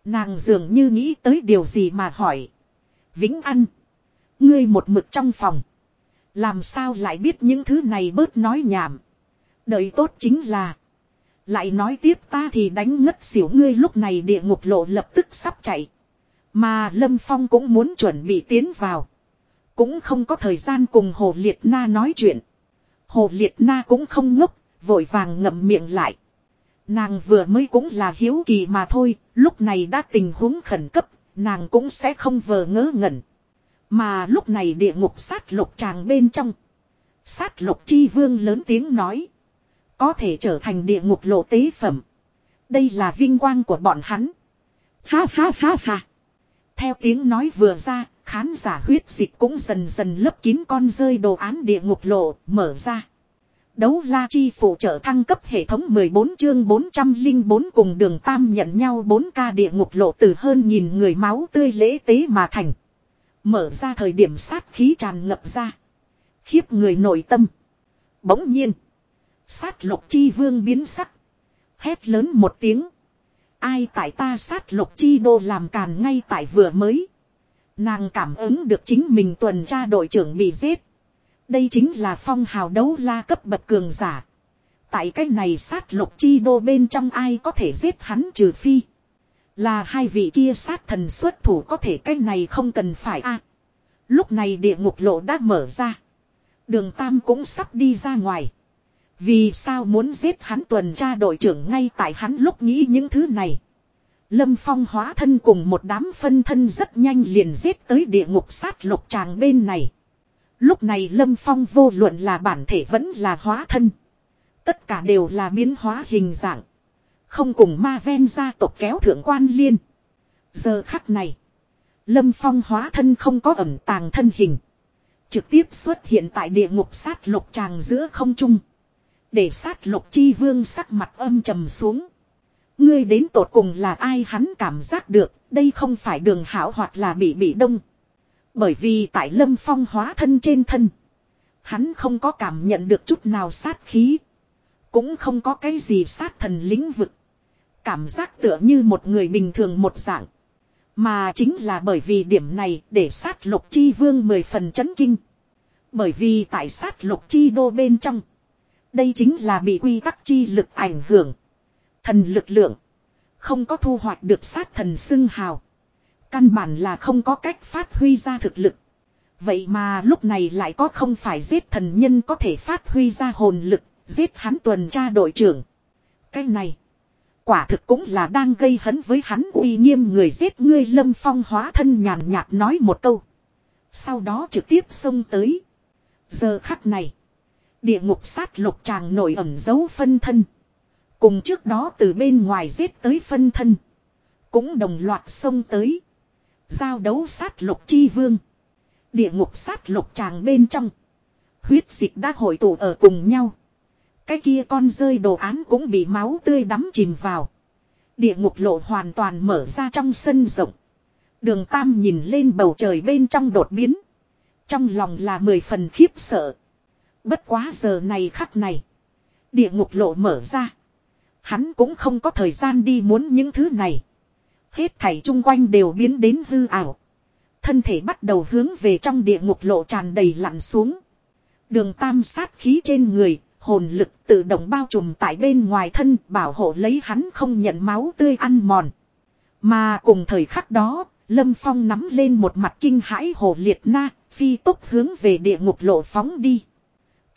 Nàng dường như nghĩ tới điều gì mà hỏi. Vĩnh Ăn. Ngươi một mực trong phòng. Làm sao lại biết những thứ này bớt nói nhảm. Đợi tốt chính là. Lại nói tiếp ta thì đánh ngất xỉu ngươi lúc này địa ngục lộ lập tức sắp chạy. Mà Lâm Phong cũng muốn chuẩn bị tiến vào. Cũng không có thời gian cùng Hồ Liệt Na nói chuyện. Hồ Liệt Na cũng không ngốc, vội vàng ngậm miệng lại. Nàng vừa mới cũng là hiếu kỳ mà thôi, lúc này đã tình huống khẩn cấp, nàng cũng sẽ không vờ ngớ ngẩn. Mà lúc này địa ngục sát lục tràng bên trong. Sát lục chi vương lớn tiếng nói. Có thể trở thành địa ngục lộ tế phẩm. Đây là vinh quang của bọn hắn. Ha ha ha ha. Theo tiếng nói vừa ra, khán giả huyết dịch cũng dần dần lấp kín con rơi đồ án địa ngục lộ, mở ra. Đấu la chi phụ trợ thăng cấp hệ thống 14 chương 404 cùng đường tam nhận nhau 4 ca địa ngục lộ từ hơn nhìn người máu tươi lễ tế mà thành. Mở ra thời điểm sát khí tràn ngập ra. Khiếp người nội tâm. Bỗng nhiên. Sát lục chi vương biến sắc. Hét lớn một tiếng. Ai tại ta sát lục chi đô làm càn ngay tại vừa mới. Nàng cảm ứng được chính mình tuần tra đội trưởng bị giết. Đây chính là phong hào đấu la cấp bậc cường giả. Tại cái này sát lục chi đô bên trong ai có thể giết hắn trừ phi. Là hai vị kia sát thần xuất thủ có thể cái này không cần phải a. lúc này địa ngục lộ đã mở ra. Đường Tam cũng sắp đi ra ngoài. Vì sao muốn giết hắn tuần tra đội trưởng ngay tại hắn lúc nghĩ những thứ này. Lâm Phong hóa thân cùng một đám phân thân rất nhanh liền giết tới địa ngục sát lục tràng bên này. Lúc này Lâm Phong vô luận là bản thể vẫn là hóa thân. Tất cả đều là biến hóa hình dạng. Không cùng ma ven gia tộc kéo thượng quan liên. Giờ khắc này. Lâm Phong hóa thân không có ẩm tàng thân hình. Trực tiếp xuất hiện tại địa ngục sát lục tràng giữa không trung. Để sát lục chi vương sắc mặt âm trầm xuống. Ngươi đến tột cùng là ai hắn cảm giác được, đây không phải đường hảo hoặc là bị bị đông. Bởi vì tại lâm phong hóa thân trên thân. Hắn không có cảm nhận được chút nào sát khí. Cũng không có cái gì sát thần lĩnh vực. Cảm giác tựa như một người bình thường một dạng. Mà chính là bởi vì điểm này để sát lục chi vương mười phần chấn kinh. Bởi vì tại sát lục chi đô bên trong. Đây chính là bị quy tắc chi lực ảnh hưởng. Thần lực lượng. Không có thu hoạch được sát thần xưng hào. Căn bản là không có cách phát huy ra thực lực. Vậy mà lúc này lại có không phải giết thần nhân có thể phát huy ra hồn lực, giết hắn tuần tra đội trưởng. Cái này, quả thực cũng là đang gây hấn với hắn uy nghiêm người giết ngươi lâm phong hóa thân nhàn nhạt nói một câu. Sau đó trực tiếp xông tới. Giờ khắc này, địa ngục sát lục chàng nổi ẩm dấu phân thân. Cùng trước đó từ bên ngoài giết tới phân thân. Cũng đồng loạt xông tới. Giao đấu sát lục chi vương. Địa ngục sát lục chàng bên trong. Huyết dịch đã hội tụ ở cùng nhau. Cái kia con rơi đồ án cũng bị máu tươi đắm chìm vào. Địa ngục lộ hoàn toàn mở ra trong sân rộng. Đường Tam nhìn lên bầu trời bên trong đột biến. Trong lòng là mười phần khiếp sợ. Bất quá giờ này khắc này. Địa ngục lộ mở ra. Hắn cũng không có thời gian đi muốn những thứ này. Hết thảy chung quanh đều biến đến hư ảo. Thân thể bắt đầu hướng về trong địa ngục lộ tràn đầy lặn xuống. Đường tam sát khí trên người, hồn lực tự động bao trùm tại bên ngoài thân bảo hộ lấy hắn không nhận máu tươi ăn mòn. Mà cùng thời khắc đó, Lâm Phong nắm lên một mặt kinh hãi hồ liệt na, phi tốc hướng về địa ngục lộ phóng đi.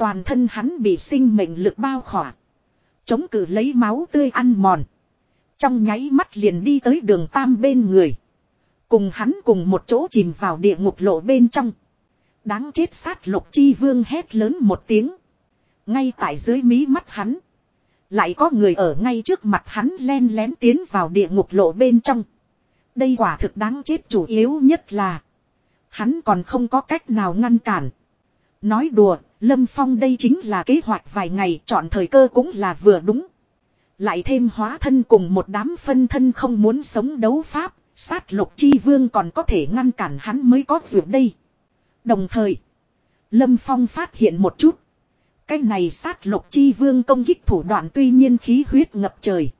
Toàn thân hắn bị sinh mệnh lực bao khỏa. Chống cự lấy máu tươi ăn mòn. Trong nháy mắt liền đi tới đường tam bên người. Cùng hắn cùng một chỗ chìm vào địa ngục lộ bên trong. Đáng chết sát lục chi vương hét lớn một tiếng. Ngay tại dưới mí mắt hắn. Lại có người ở ngay trước mặt hắn len lén tiến vào địa ngục lộ bên trong. Đây quả thực đáng chết chủ yếu nhất là. Hắn còn không có cách nào ngăn cản. Nói đùa, Lâm Phong đây chính là kế hoạch vài ngày chọn thời cơ cũng là vừa đúng. Lại thêm hóa thân cùng một đám phân thân không muốn sống đấu pháp, sát lục chi vương còn có thể ngăn cản hắn mới có dược đây. Đồng thời, Lâm Phong phát hiện một chút. Cái này sát lục chi vương công kích thủ đoạn tuy nhiên khí huyết ngập trời.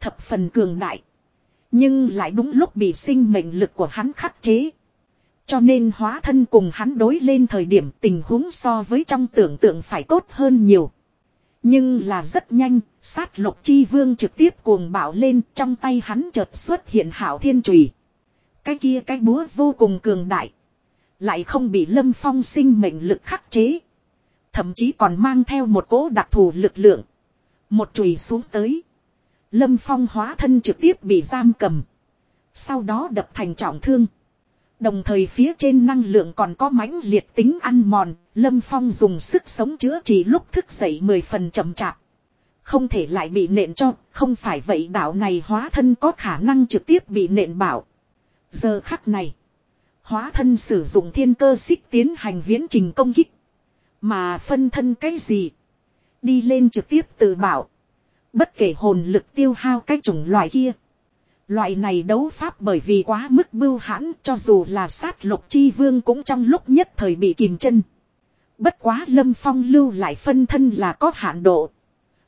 Thập phần cường đại. Nhưng lại đúng lúc bị sinh mệnh lực của hắn khắc chế. Cho nên hóa thân cùng hắn đối lên thời điểm tình huống so với trong tưởng tượng phải tốt hơn nhiều. Nhưng là rất nhanh, sát lục chi vương trực tiếp cuồng bạo lên trong tay hắn chợt xuất hiện hảo thiên trùy. Cái kia cái búa vô cùng cường đại. Lại không bị lâm phong sinh mệnh lực khắc chế. Thậm chí còn mang theo một cỗ đặc thù lực lượng. Một chùy xuống tới. Lâm phong hóa thân trực tiếp bị giam cầm. Sau đó đập thành trọng thương. Đồng thời phía trên năng lượng còn có mãnh liệt tính ăn mòn, Lâm Phong dùng sức sống chữa trị lúc thức dậy mười phần chậm chạp. Không thể lại bị nện cho, không phải vậy đạo này hóa thân có khả năng trực tiếp bị nện bảo. Giờ khắc này, hóa thân sử dụng thiên cơ xích tiến hành viễn trình công kích. Mà phân thân cái gì? Đi lên trực tiếp tự bảo. Bất kể hồn lực tiêu hao cái chủng loại kia. Loại này đấu pháp bởi vì quá mức bưu hãn cho dù là sát lục chi vương cũng trong lúc nhất thời bị kìm chân. Bất quá lâm phong lưu lại phân thân là có hạn độ.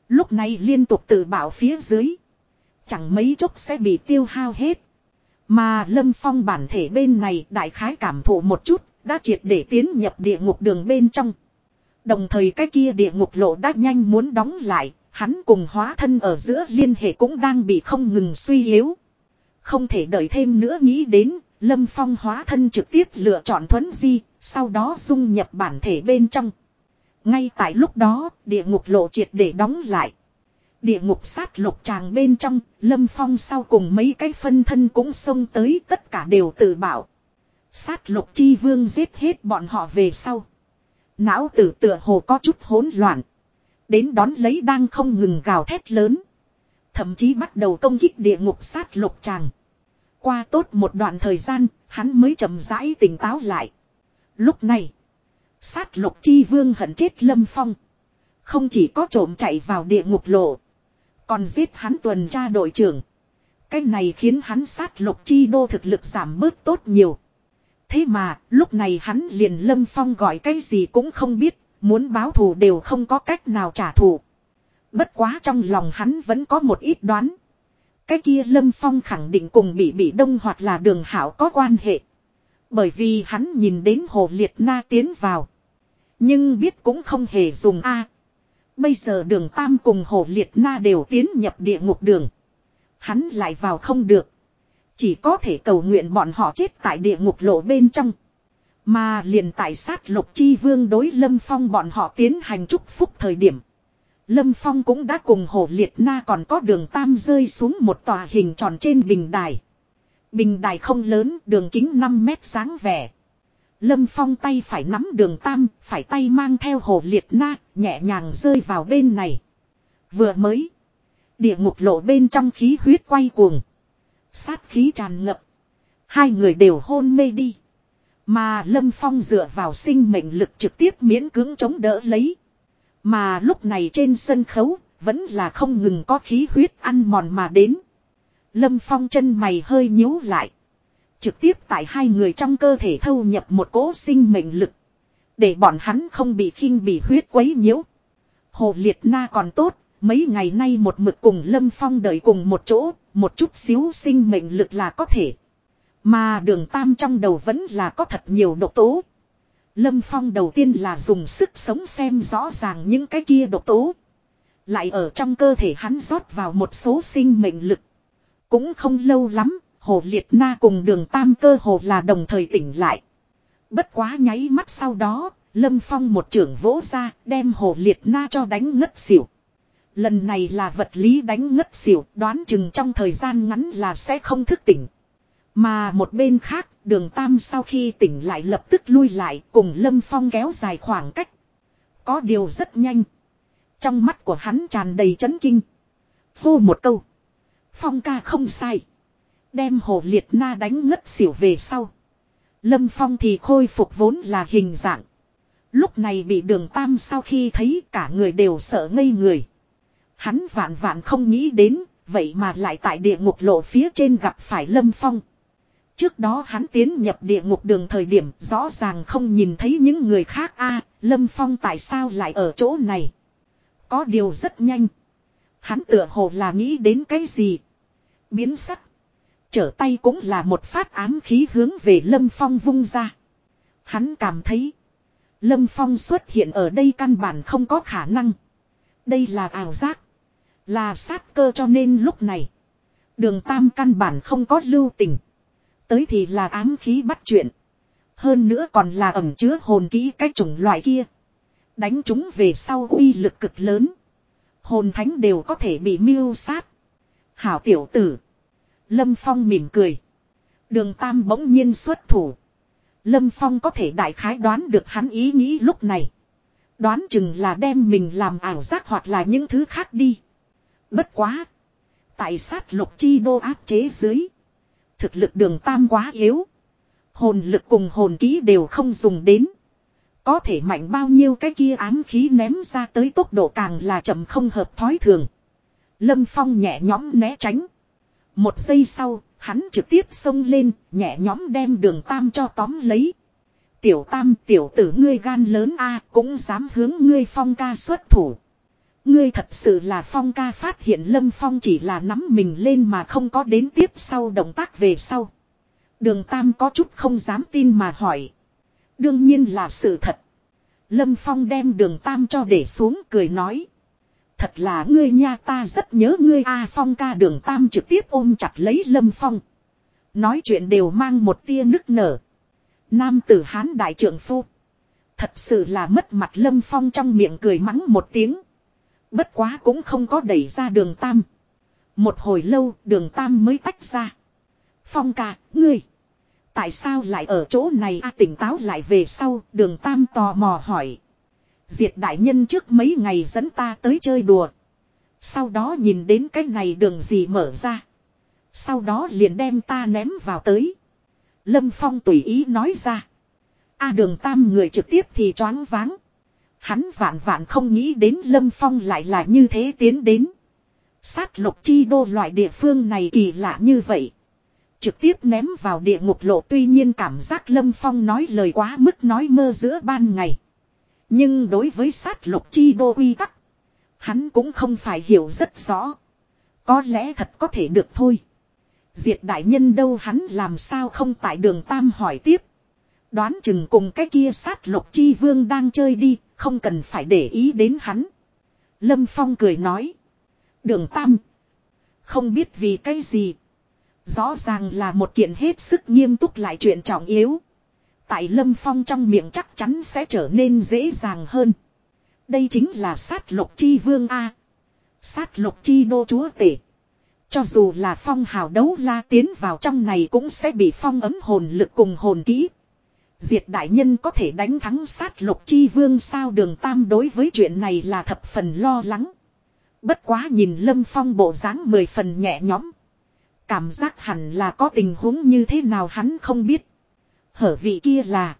Lúc này liên tục tự bảo phía dưới. Chẳng mấy chốc sẽ bị tiêu hao hết. Mà lâm phong bản thể bên này đại khái cảm thụ một chút, đã triệt để tiến nhập địa ngục đường bên trong. Đồng thời cái kia địa ngục lộ đã nhanh muốn đóng lại, hắn cùng hóa thân ở giữa liên hệ cũng đang bị không ngừng suy yếu. Không thể đợi thêm nữa nghĩ đến, Lâm Phong hóa thân trực tiếp lựa chọn thuấn di, sau đó dung nhập bản thể bên trong. Ngay tại lúc đó, địa ngục lộ triệt để đóng lại. Địa ngục sát lục tràng bên trong, Lâm Phong sau cùng mấy cái phân thân cũng xông tới tất cả đều tự bảo. Sát lục chi vương giết hết bọn họ về sau. Não tử tựa hồ có chút hỗn loạn. Đến đón lấy đang không ngừng gào thét lớn. Thậm chí bắt đầu công kích địa ngục sát lục tràng. Qua tốt một đoạn thời gian, hắn mới chậm rãi tỉnh táo lại. Lúc này, sát lục chi vương hận chết lâm phong. Không chỉ có trộm chạy vào địa ngục lộ. Còn giết hắn tuần tra đội trưởng. Cái này khiến hắn sát lục chi đô thực lực giảm bớt tốt nhiều. Thế mà, lúc này hắn liền lâm phong gọi cái gì cũng không biết, muốn báo thù đều không có cách nào trả thù. Bất quá trong lòng hắn vẫn có một ít đoán. Cái kia Lâm Phong khẳng định cùng bị bị đông hoặc là đường hảo có quan hệ. Bởi vì hắn nhìn đến hồ liệt na tiến vào. Nhưng biết cũng không hề dùng A. Bây giờ đường Tam cùng hồ liệt na đều tiến nhập địa ngục đường. Hắn lại vào không được. Chỉ có thể cầu nguyện bọn họ chết tại địa ngục lộ bên trong. Mà liền tại sát lục chi vương đối Lâm Phong bọn họ tiến hành chúc phúc thời điểm. Lâm Phong cũng đã cùng hồ liệt na còn có đường tam rơi xuống một tòa hình tròn trên bình đài. Bình đài không lớn, đường kính 5 mét sáng vẻ. Lâm Phong tay phải nắm đường tam, phải tay mang theo hồ liệt na, nhẹ nhàng rơi vào bên này. Vừa mới. Địa ngục lộ bên trong khí huyết quay cuồng. Sát khí tràn ngập. Hai người đều hôn mê đi. Mà Lâm Phong dựa vào sinh mệnh lực trực tiếp miễn cưỡng chống đỡ lấy. Mà lúc này trên sân khấu, vẫn là không ngừng có khí huyết ăn mòn mà đến. Lâm Phong chân mày hơi nhíu lại. Trực tiếp tại hai người trong cơ thể thâu nhập một cỗ sinh mệnh lực. Để bọn hắn không bị khinh bị huyết quấy nhiễu. Hồ Liệt Na còn tốt, mấy ngày nay một mực cùng Lâm Phong đợi cùng một chỗ, một chút xíu sinh mệnh lực là có thể. Mà đường tam trong đầu vẫn là có thật nhiều độc tố. Lâm Phong đầu tiên là dùng sức sống xem rõ ràng những cái kia độc tố. Lại ở trong cơ thể hắn rót vào một số sinh mệnh lực. Cũng không lâu lắm, Hồ Liệt Na cùng đường Tam cơ hồ là đồng thời tỉnh lại. Bất quá nháy mắt sau đó, Lâm Phong một trưởng vỗ ra, đem Hồ Liệt Na cho đánh ngất xỉu. Lần này là vật lý đánh ngất xỉu, đoán chừng trong thời gian ngắn là sẽ không thức tỉnh. Mà một bên khác, đường Tam sau khi tỉnh lại lập tức lui lại cùng Lâm Phong kéo dài khoảng cách. Có điều rất nhanh. Trong mắt của hắn tràn đầy chấn kinh. phu một câu. Phong ca không sai. Đem hồ liệt na đánh ngất xỉu về sau. Lâm Phong thì khôi phục vốn là hình dạng. Lúc này bị đường tam sau khi thấy cả người đều sợ ngây người. Hắn vạn vạn không nghĩ đến, vậy mà lại tại địa ngục lộ phía trên gặp phải Lâm Phong. Trước đó hắn tiến nhập địa ngục đường thời điểm rõ ràng không nhìn thấy những người khác a, Lâm Phong tại sao lại ở chỗ này. Có điều rất nhanh. Hắn tựa hồ là nghĩ đến cái gì. Biến sắc. Trở tay cũng là một phát ám khí hướng về Lâm Phong vung ra. Hắn cảm thấy. Lâm Phong xuất hiện ở đây căn bản không có khả năng. Đây là ảo giác. Là sát cơ cho nên lúc này. Đường tam căn bản không có lưu tình. Tới thì là ám khí bắt chuyện. Hơn nữa còn là ẩm chứa hồn kỹ cái chủng loại kia. Đánh chúng về sau uy lực cực lớn. Hồn thánh đều có thể bị miêu sát. Hảo tiểu tử. Lâm Phong mỉm cười. Đường Tam bỗng nhiên xuất thủ. Lâm Phong có thể đại khái đoán được hắn ý nghĩ lúc này. Đoán chừng là đem mình làm ảo giác hoặc là những thứ khác đi. Bất quá. Tại sát lục chi đô áp chế dưới. Thực lực đường Tam quá yếu. Hồn lực cùng hồn ký đều không dùng đến. Có thể mạnh bao nhiêu cái kia ám khí ném ra tới tốc độ càng là chậm không hợp thói thường. Lâm Phong nhẹ nhõm né tránh. Một giây sau, hắn trực tiếp xông lên, nhẹ nhõm đem đường tam cho tóm lấy. Tiểu tam tiểu tử ngươi gan lớn a cũng dám hướng ngươi phong ca xuất thủ. Ngươi thật sự là phong ca phát hiện lâm phong chỉ là nắm mình lên mà không có đến tiếp sau động tác về sau. Đường tam có chút không dám tin mà hỏi. Đương nhiên là sự thật. Lâm phong đem đường tam cho để xuống cười nói. Thật là ngươi nha, ta rất nhớ ngươi A, Phong ca đường tam trực tiếp ôm chặt lấy Lâm Phong. Nói chuyện đều mang một tia nức nở. Nam tử hán đại trưởng phu. Thật sự là mất mặt Lâm Phong trong miệng cười mắng một tiếng. Bất quá cũng không có đẩy ra đường tam. Một hồi lâu đường tam mới tách ra. Phong ca, ngươi. Tại sao lại ở chỗ này a tỉnh táo lại về sau đường tam tò mò hỏi. Diệt đại nhân trước mấy ngày dẫn ta tới chơi đùa. Sau đó nhìn đến cái này đường gì mở ra. Sau đó liền đem ta ném vào tới. Lâm Phong tùy ý nói ra. A đường tam người trực tiếp thì choáng váng. Hắn vạn vạn không nghĩ đến Lâm Phong lại là như thế tiến đến. Sát lục chi đô loại địa phương này kỳ lạ như vậy. Trực tiếp ném vào địa ngục lộ tuy nhiên cảm giác Lâm Phong nói lời quá mức nói mơ giữa ban ngày. Nhưng đối với sát lục chi đô quy tắc. Hắn cũng không phải hiểu rất rõ. Có lẽ thật có thể được thôi. Diệt đại nhân đâu hắn làm sao không tại đường Tam hỏi tiếp. Đoán chừng cùng cái kia sát lục chi vương đang chơi đi, không cần phải để ý đến hắn. Lâm Phong cười nói. Đường Tam. Không biết vì cái gì. Rõ ràng là một kiện hết sức nghiêm túc lại chuyện trọng yếu. Tại Lâm Phong trong miệng chắc chắn sẽ trở nên dễ dàng hơn. Đây chính là sát lục chi vương A. Sát lục chi đô chúa tể. Cho dù là phong hào đấu la tiến vào trong này cũng sẽ bị phong ấm hồn lực cùng hồn kỹ. Diệt đại nhân có thể đánh thắng sát lục chi vương sao đường tam đối với chuyện này là thập phần lo lắng. Bất quá nhìn lâm phong bộ dáng mười phần nhẹ nhõm. Cảm giác hẳn là có tình huống như thế nào hắn không biết. Hở vị kia là.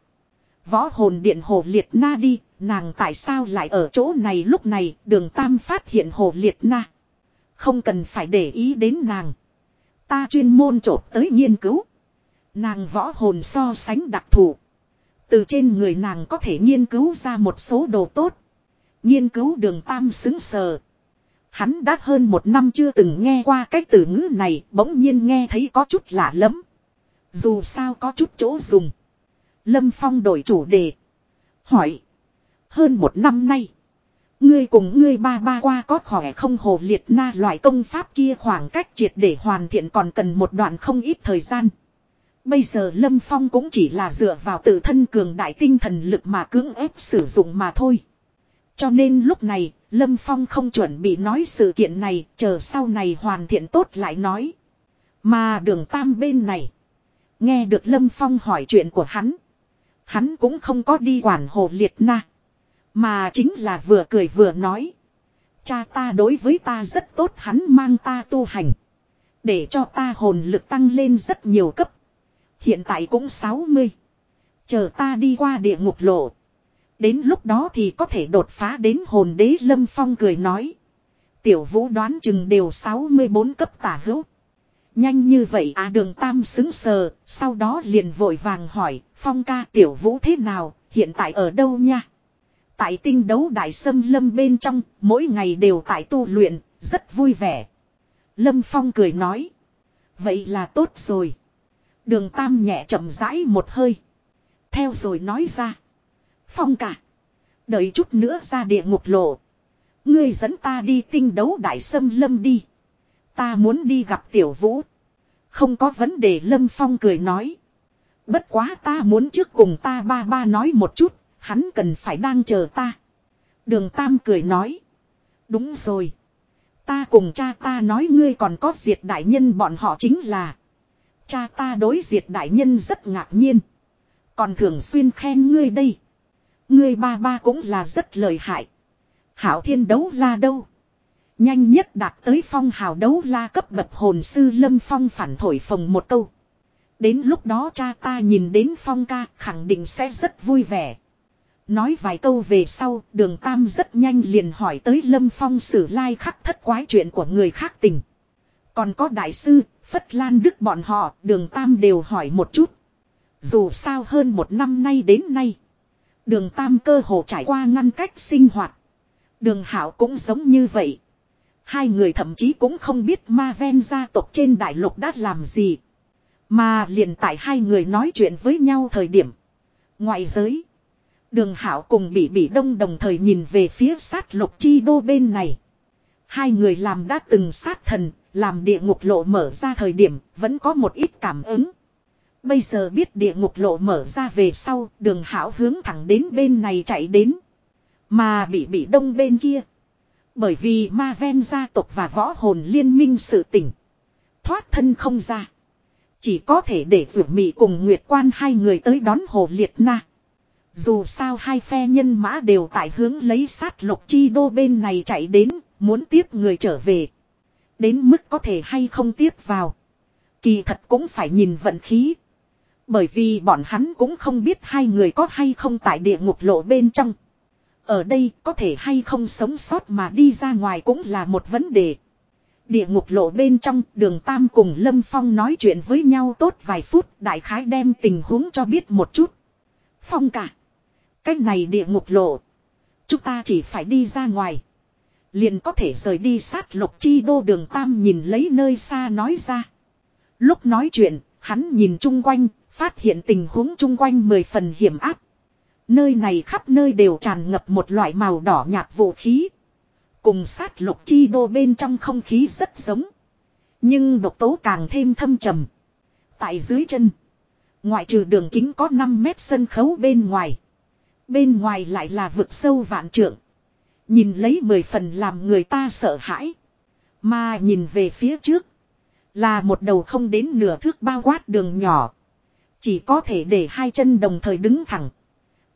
Võ hồn điện hồ liệt na đi, nàng tại sao lại ở chỗ này lúc này đường tam phát hiện hồ liệt na. Không cần phải để ý đến nàng. Ta chuyên môn trộp tới nghiên cứu. Nàng võ hồn so sánh đặc thù. Từ trên người nàng có thể nghiên cứu ra một số đồ tốt. Nghiên cứu đường tam xứng sờ. Hắn đã hơn một năm chưa từng nghe qua cái từ ngữ này, bỗng nhiên nghe thấy có chút lạ lắm. Dù sao có chút chỗ dùng. Lâm Phong đổi chủ đề. Hỏi. Hơn một năm nay. Ngươi cùng ngươi ba ba qua có khỏe không hồ liệt na loại công pháp kia khoảng cách triệt để hoàn thiện còn cần một đoạn không ít thời gian. Bây giờ Lâm Phong cũng chỉ là dựa vào tự thân cường đại tinh thần lực mà cưỡng ép sử dụng mà thôi. Cho nên lúc này, Lâm Phong không chuẩn bị nói sự kiện này, chờ sau này hoàn thiện tốt lại nói. Mà đường tam bên này, nghe được Lâm Phong hỏi chuyện của hắn. Hắn cũng không có đi quản hồ liệt na. Mà chính là vừa cười vừa nói. Cha ta đối với ta rất tốt hắn mang ta tu hành. Để cho ta hồn lực tăng lên rất nhiều cấp. Hiện tại cũng 60. Chờ ta đi qua địa ngục lộ. Đến lúc đó thì có thể đột phá đến hồn đế lâm phong cười nói. Tiểu vũ đoán chừng đều 64 cấp tả hữu. Nhanh như vậy à đường tam xứng sờ, sau đó liền vội vàng hỏi, phong ca tiểu vũ thế nào, hiện tại ở đâu nha? Tại tinh đấu đại sâm lâm bên trong, mỗi ngày đều tại tu luyện, rất vui vẻ. Lâm phong cười nói. Vậy là tốt rồi. Đường tam nhẹ chậm rãi một hơi. Theo rồi nói ra. Phong cả. Đợi chút nữa ra địa ngục lộ. Ngươi dẫn ta đi tinh đấu đại sâm lâm đi. Ta muốn đi gặp tiểu vũ. Không có vấn đề lâm phong cười nói. Bất quá ta muốn trước cùng ta ba ba nói một chút. Hắn cần phải đang chờ ta. Đường tam cười nói. Đúng rồi. Ta cùng cha ta nói ngươi còn có diệt đại nhân bọn họ chính là. Cha ta đối diệt đại nhân rất ngạc nhiên. Còn thường xuyên khen ngươi đây. Ngươi ba ba cũng là rất lợi hại. Hảo thiên đấu la đâu. Nhanh nhất đạt tới phong hào đấu la cấp bậc hồn sư lâm phong phản thổi phồng một câu. Đến lúc đó cha ta nhìn đến phong ca khẳng định sẽ rất vui vẻ. Nói vài câu về sau, đường tam rất nhanh liền hỏi tới lâm phong sử lai khắc thất quái chuyện của người khác tình. Còn có đại sư, Phất Lan Đức bọn họ, đường Tam đều hỏi một chút. Dù sao hơn một năm nay đến nay. Đường Tam cơ hồ trải qua ngăn cách sinh hoạt. Đường Hảo cũng giống như vậy. Hai người thậm chí cũng không biết ma ven gia tộc trên đại lục đã làm gì. Mà liền tại hai người nói chuyện với nhau thời điểm. Ngoại giới. Đường Hảo cùng bị bị đông đồng thời nhìn về phía sát lục chi đô bên này. Hai người làm đã từng sát thần, làm địa ngục lộ mở ra thời điểm, vẫn có một ít cảm ứng. Bây giờ biết địa ngục lộ mở ra về sau, đường hảo hướng thẳng đến bên này chạy đến. Mà bị bị đông bên kia. Bởi vì ma ven gia tộc và võ hồn liên minh sự tỉnh. Thoát thân không ra. Chỉ có thể để rủ mị cùng Nguyệt Quan hai người tới đón hồ liệt na. Dù sao hai phe nhân mã đều tại hướng lấy sát lục chi đô bên này chạy đến, muốn tiếp người trở về. Đến mức có thể hay không tiếp vào. Kỳ thật cũng phải nhìn vận khí. Bởi vì bọn hắn cũng không biết hai người có hay không tại địa ngục lộ bên trong. Ở đây có thể hay không sống sót mà đi ra ngoài cũng là một vấn đề. Địa ngục lộ bên trong, đường Tam cùng Lâm Phong nói chuyện với nhau tốt vài phút, đại khái đem tình huống cho biết một chút. Phong cả. Cách này địa ngục lộ. Chúng ta chỉ phải đi ra ngoài. Liền có thể rời đi sát lục chi đô đường Tam nhìn lấy nơi xa nói ra. Lúc nói chuyện, hắn nhìn chung quanh, phát hiện tình huống chung quanh mười phần hiểm áp. Nơi này khắp nơi đều tràn ngập một loại màu đỏ nhạt vũ khí. Cùng sát lục chi đô bên trong không khí rất giống. Nhưng độc tố càng thêm thâm trầm. Tại dưới chân. Ngoại trừ đường kính có 5 mét sân khấu bên ngoài. Bên ngoài lại là vực sâu vạn trượng. Nhìn lấy mười phần làm người ta sợ hãi. Mà nhìn về phía trước. Là một đầu không đến nửa thước bao quát đường nhỏ. Chỉ có thể để hai chân đồng thời đứng thẳng.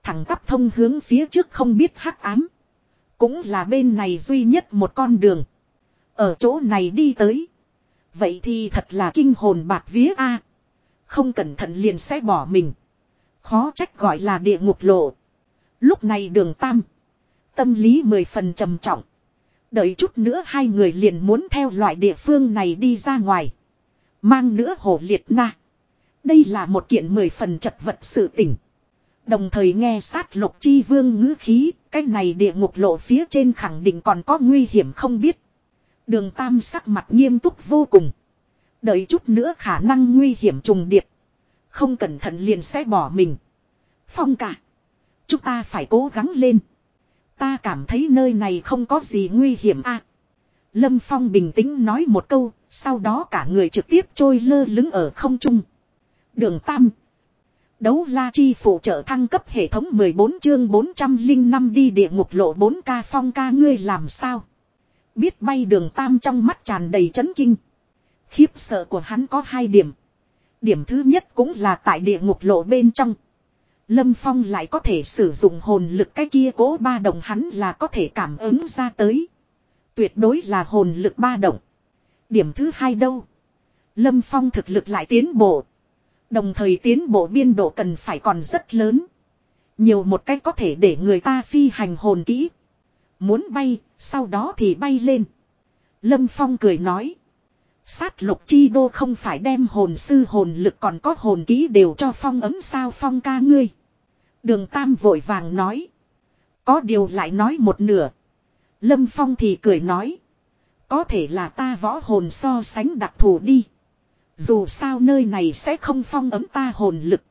Thẳng tắp thông hướng phía trước không biết hắc ám. Cũng là bên này duy nhất một con đường. Ở chỗ này đi tới. Vậy thì thật là kinh hồn bạc vía A. Không cẩn thận liền sẽ bỏ mình. Khó trách gọi là địa ngục lộ. Lúc này đường tam. Tâm lý mười phần trầm trọng. Đợi chút nữa hai người liền muốn theo loại địa phương này đi ra ngoài. Mang nữa hổ liệt na. Đây là một kiện mười phần chật vật sự tỉnh. Đồng thời nghe sát lục chi vương ngữ khí, cái này địa ngục lộ phía trên khẳng định còn có nguy hiểm không biết. Đường tam sắc mặt nghiêm túc vô cùng. Đợi chút nữa khả năng nguy hiểm trùng điệp. Không cẩn thận liền sẽ bỏ mình. Phong cả. Chúng ta phải cố gắng lên. Ta cảm thấy nơi này không có gì nguy hiểm a. Lâm Phong bình tĩnh nói một câu, sau đó cả người trực tiếp trôi lơ lứng ở không trung. Đường Tam. Đấu la chi phụ trợ thăng cấp hệ thống 14 chương 405 đi địa ngục lộ 4 ca phong ca ngươi làm sao. Biết bay đường Tam trong mắt tràn đầy chấn kinh. Khiếp sợ của hắn có hai điểm. Điểm thứ nhất cũng là tại địa ngục lộ bên trong. Lâm Phong lại có thể sử dụng hồn lực cái kia cố ba đồng hắn là có thể cảm ứng ra tới. Tuyệt đối là hồn lực ba động. Điểm thứ hai đâu? Lâm Phong thực lực lại tiến bộ. Đồng thời tiến bộ biên độ cần phải còn rất lớn. Nhiều một cách có thể để người ta phi hành hồn kỹ. Muốn bay, sau đó thì bay lên. Lâm Phong cười nói. Sát lục chi đô không phải đem hồn sư hồn lực còn có hồn kỹ đều cho Phong ấm sao Phong ca ngươi. Đường Tam vội vàng nói. Có điều lại nói một nửa. Lâm Phong thì cười nói. Có thể là ta võ hồn so sánh đặc thù đi. Dù sao nơi này sẽ không phong ấm ta hồn lực.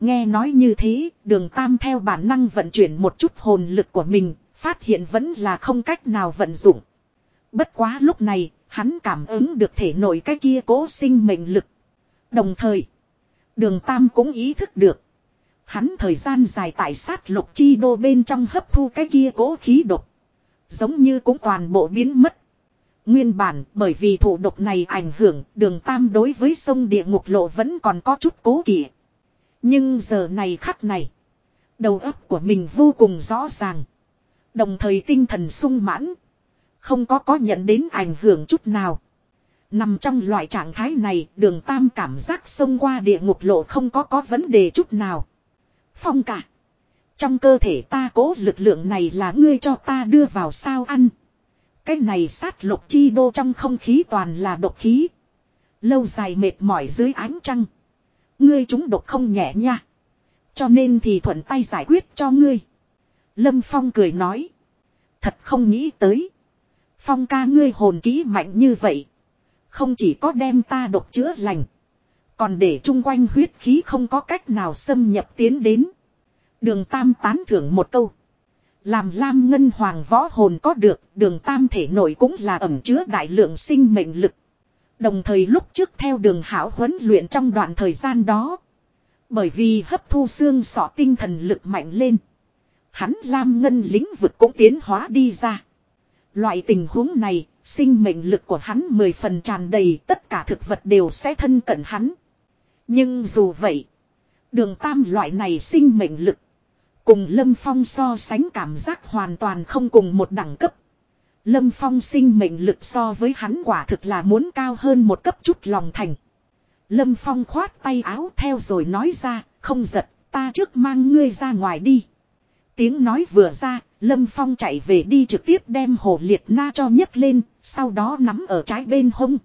Nghe nói như thế, đường Tam theo bản năng vận chuyển một chút hồn lực của mình, phát hiện vẫn là không cách nào vận dụng. Bất quá lúc này, hắn cảm ứng được thể nội cái kia cố sinh mệnh lực. Đồng thời, đường Tam cũng ý thức được. Hắn thời gian dài tại sát lục chi đô bên trong hấp thu cái kia cố khí độc. Giống như cũng toàn bộ biến mất. Nguyên bản, bởi vì thủ độc này ảnh hưởng, đường tam đối với sông địa ngục lộ vẫn còn có chút cố kỵ. Nhưng giờ này khắc này. Đầu óc của mình vô cùng rõ ràng. Đồng thời tinh thần sung mãn. Không có có nhận đến ảnh hưởng chút nào. Nằm trong loại trạng thái này, đường tam cảm giác xông qua địa ngục lộ không có có vấn đề chút nào. Phong cả. Trong cơ thể ta cố lực lượng này là ngươi cho ta đưa vào sao ăn. Cái này sát lục chi đô trong không khí toàn là độc khí. Lâu dài mệt mỏi dưới ánh trăng. Ngươi chúng độc không nhẹ nha. Cho nên thì thuận tay giải quyết cho ngươi. Lâm Phong cười nói. Thật không nghĩ tới. Phong ca ngươi hồn ký mạnh như vậy. Không chỉ có đem ta độc chữa lành. Còn để chung quanh huyết khí không có cách nào xâm nhập tiến đến. Đường Tam tán thưởng một câu. Làm Lam Ngân Hoàng võ hồn có được, đường Tam thể nội cũng là ẩm chứa đại lượng sinh mệnh lực. Đồng thời lúc trước theo đường hảo huấn luyện trong đoạn thời gian đó. Bởi vì hấp thu xương sọ tinh thần lực mạnh lên. Hắn Lam Ngân lĩnh vực cũng tiến hóa đi ra. Loại tình huống này, sinh mệnh lực của hắn mười phần tràn đầy tất cả thực vật đều sẽ thân cận hắn. Nhưng dù vậy, đường tam loại này sinh mệnh lực Cùng Lâm Phong so sánh cảm giác hoàn toàn không cùng một đẳng cấp. Lâm Phong sinh mệnh lực so với hắn quả thực là muốn cao hơn một cấp chút lòng thành. Lâm Phong khoát tay áo theo rồi nói ra, không giật, ta trước mang ngươi ra ngoài đi. Tiếng nói vừa ra, Lâm Phong chạy về đi trực tiếp đem hồ liệt na cho nhấc lên, sau đó nắm ở trái bên hông.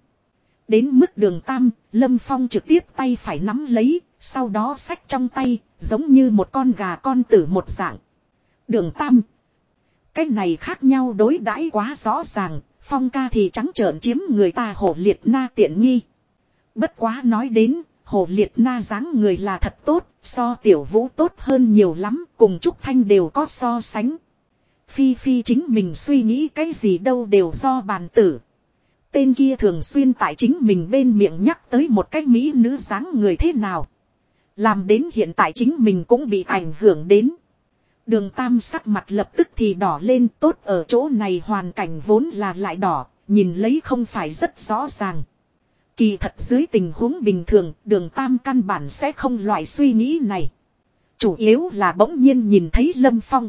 Đến mức đường tam, Lâm Phong trực tiếp tay phải nắm lấy, sau đó xách trong tay, giống như một con gà con tử một dạng. Đường tam. Cái này khác nhau đối đãi quá rõ ràng, phong ca thì trắng trợn chiếm người ta hổ liệt na tiện nghi. Bất quá nói đến, hổ liệt na dáng người là thật tốt, so tiểu vũ tốt hơn nhiều lắm, cùng Trúc Thanh đều có so sánh. Phi Phi chính mình suy nghĩ cái gì đâu đều do bàn tử. Tên kia thường xuyên tại chính mình bên miệng nhắc tới một cái mỹ nữ dáng người thế nào. Làm đến hiện tại chính mình cũng bị ảnh hưởng đến. Đường tam sắc mặt lập tức thì đỏ lên tốt ở chỗ này hoàn cảnh vốn là lại đỏ, nhìn lấy không phải rất rõ ràng. Kỳ thật dưới tình huống bình thường, đường tam căn bản sẽ không loại suy nghĩ này. Chủ yếu là bỗng nhiên nhìn thấy Lâm Phong.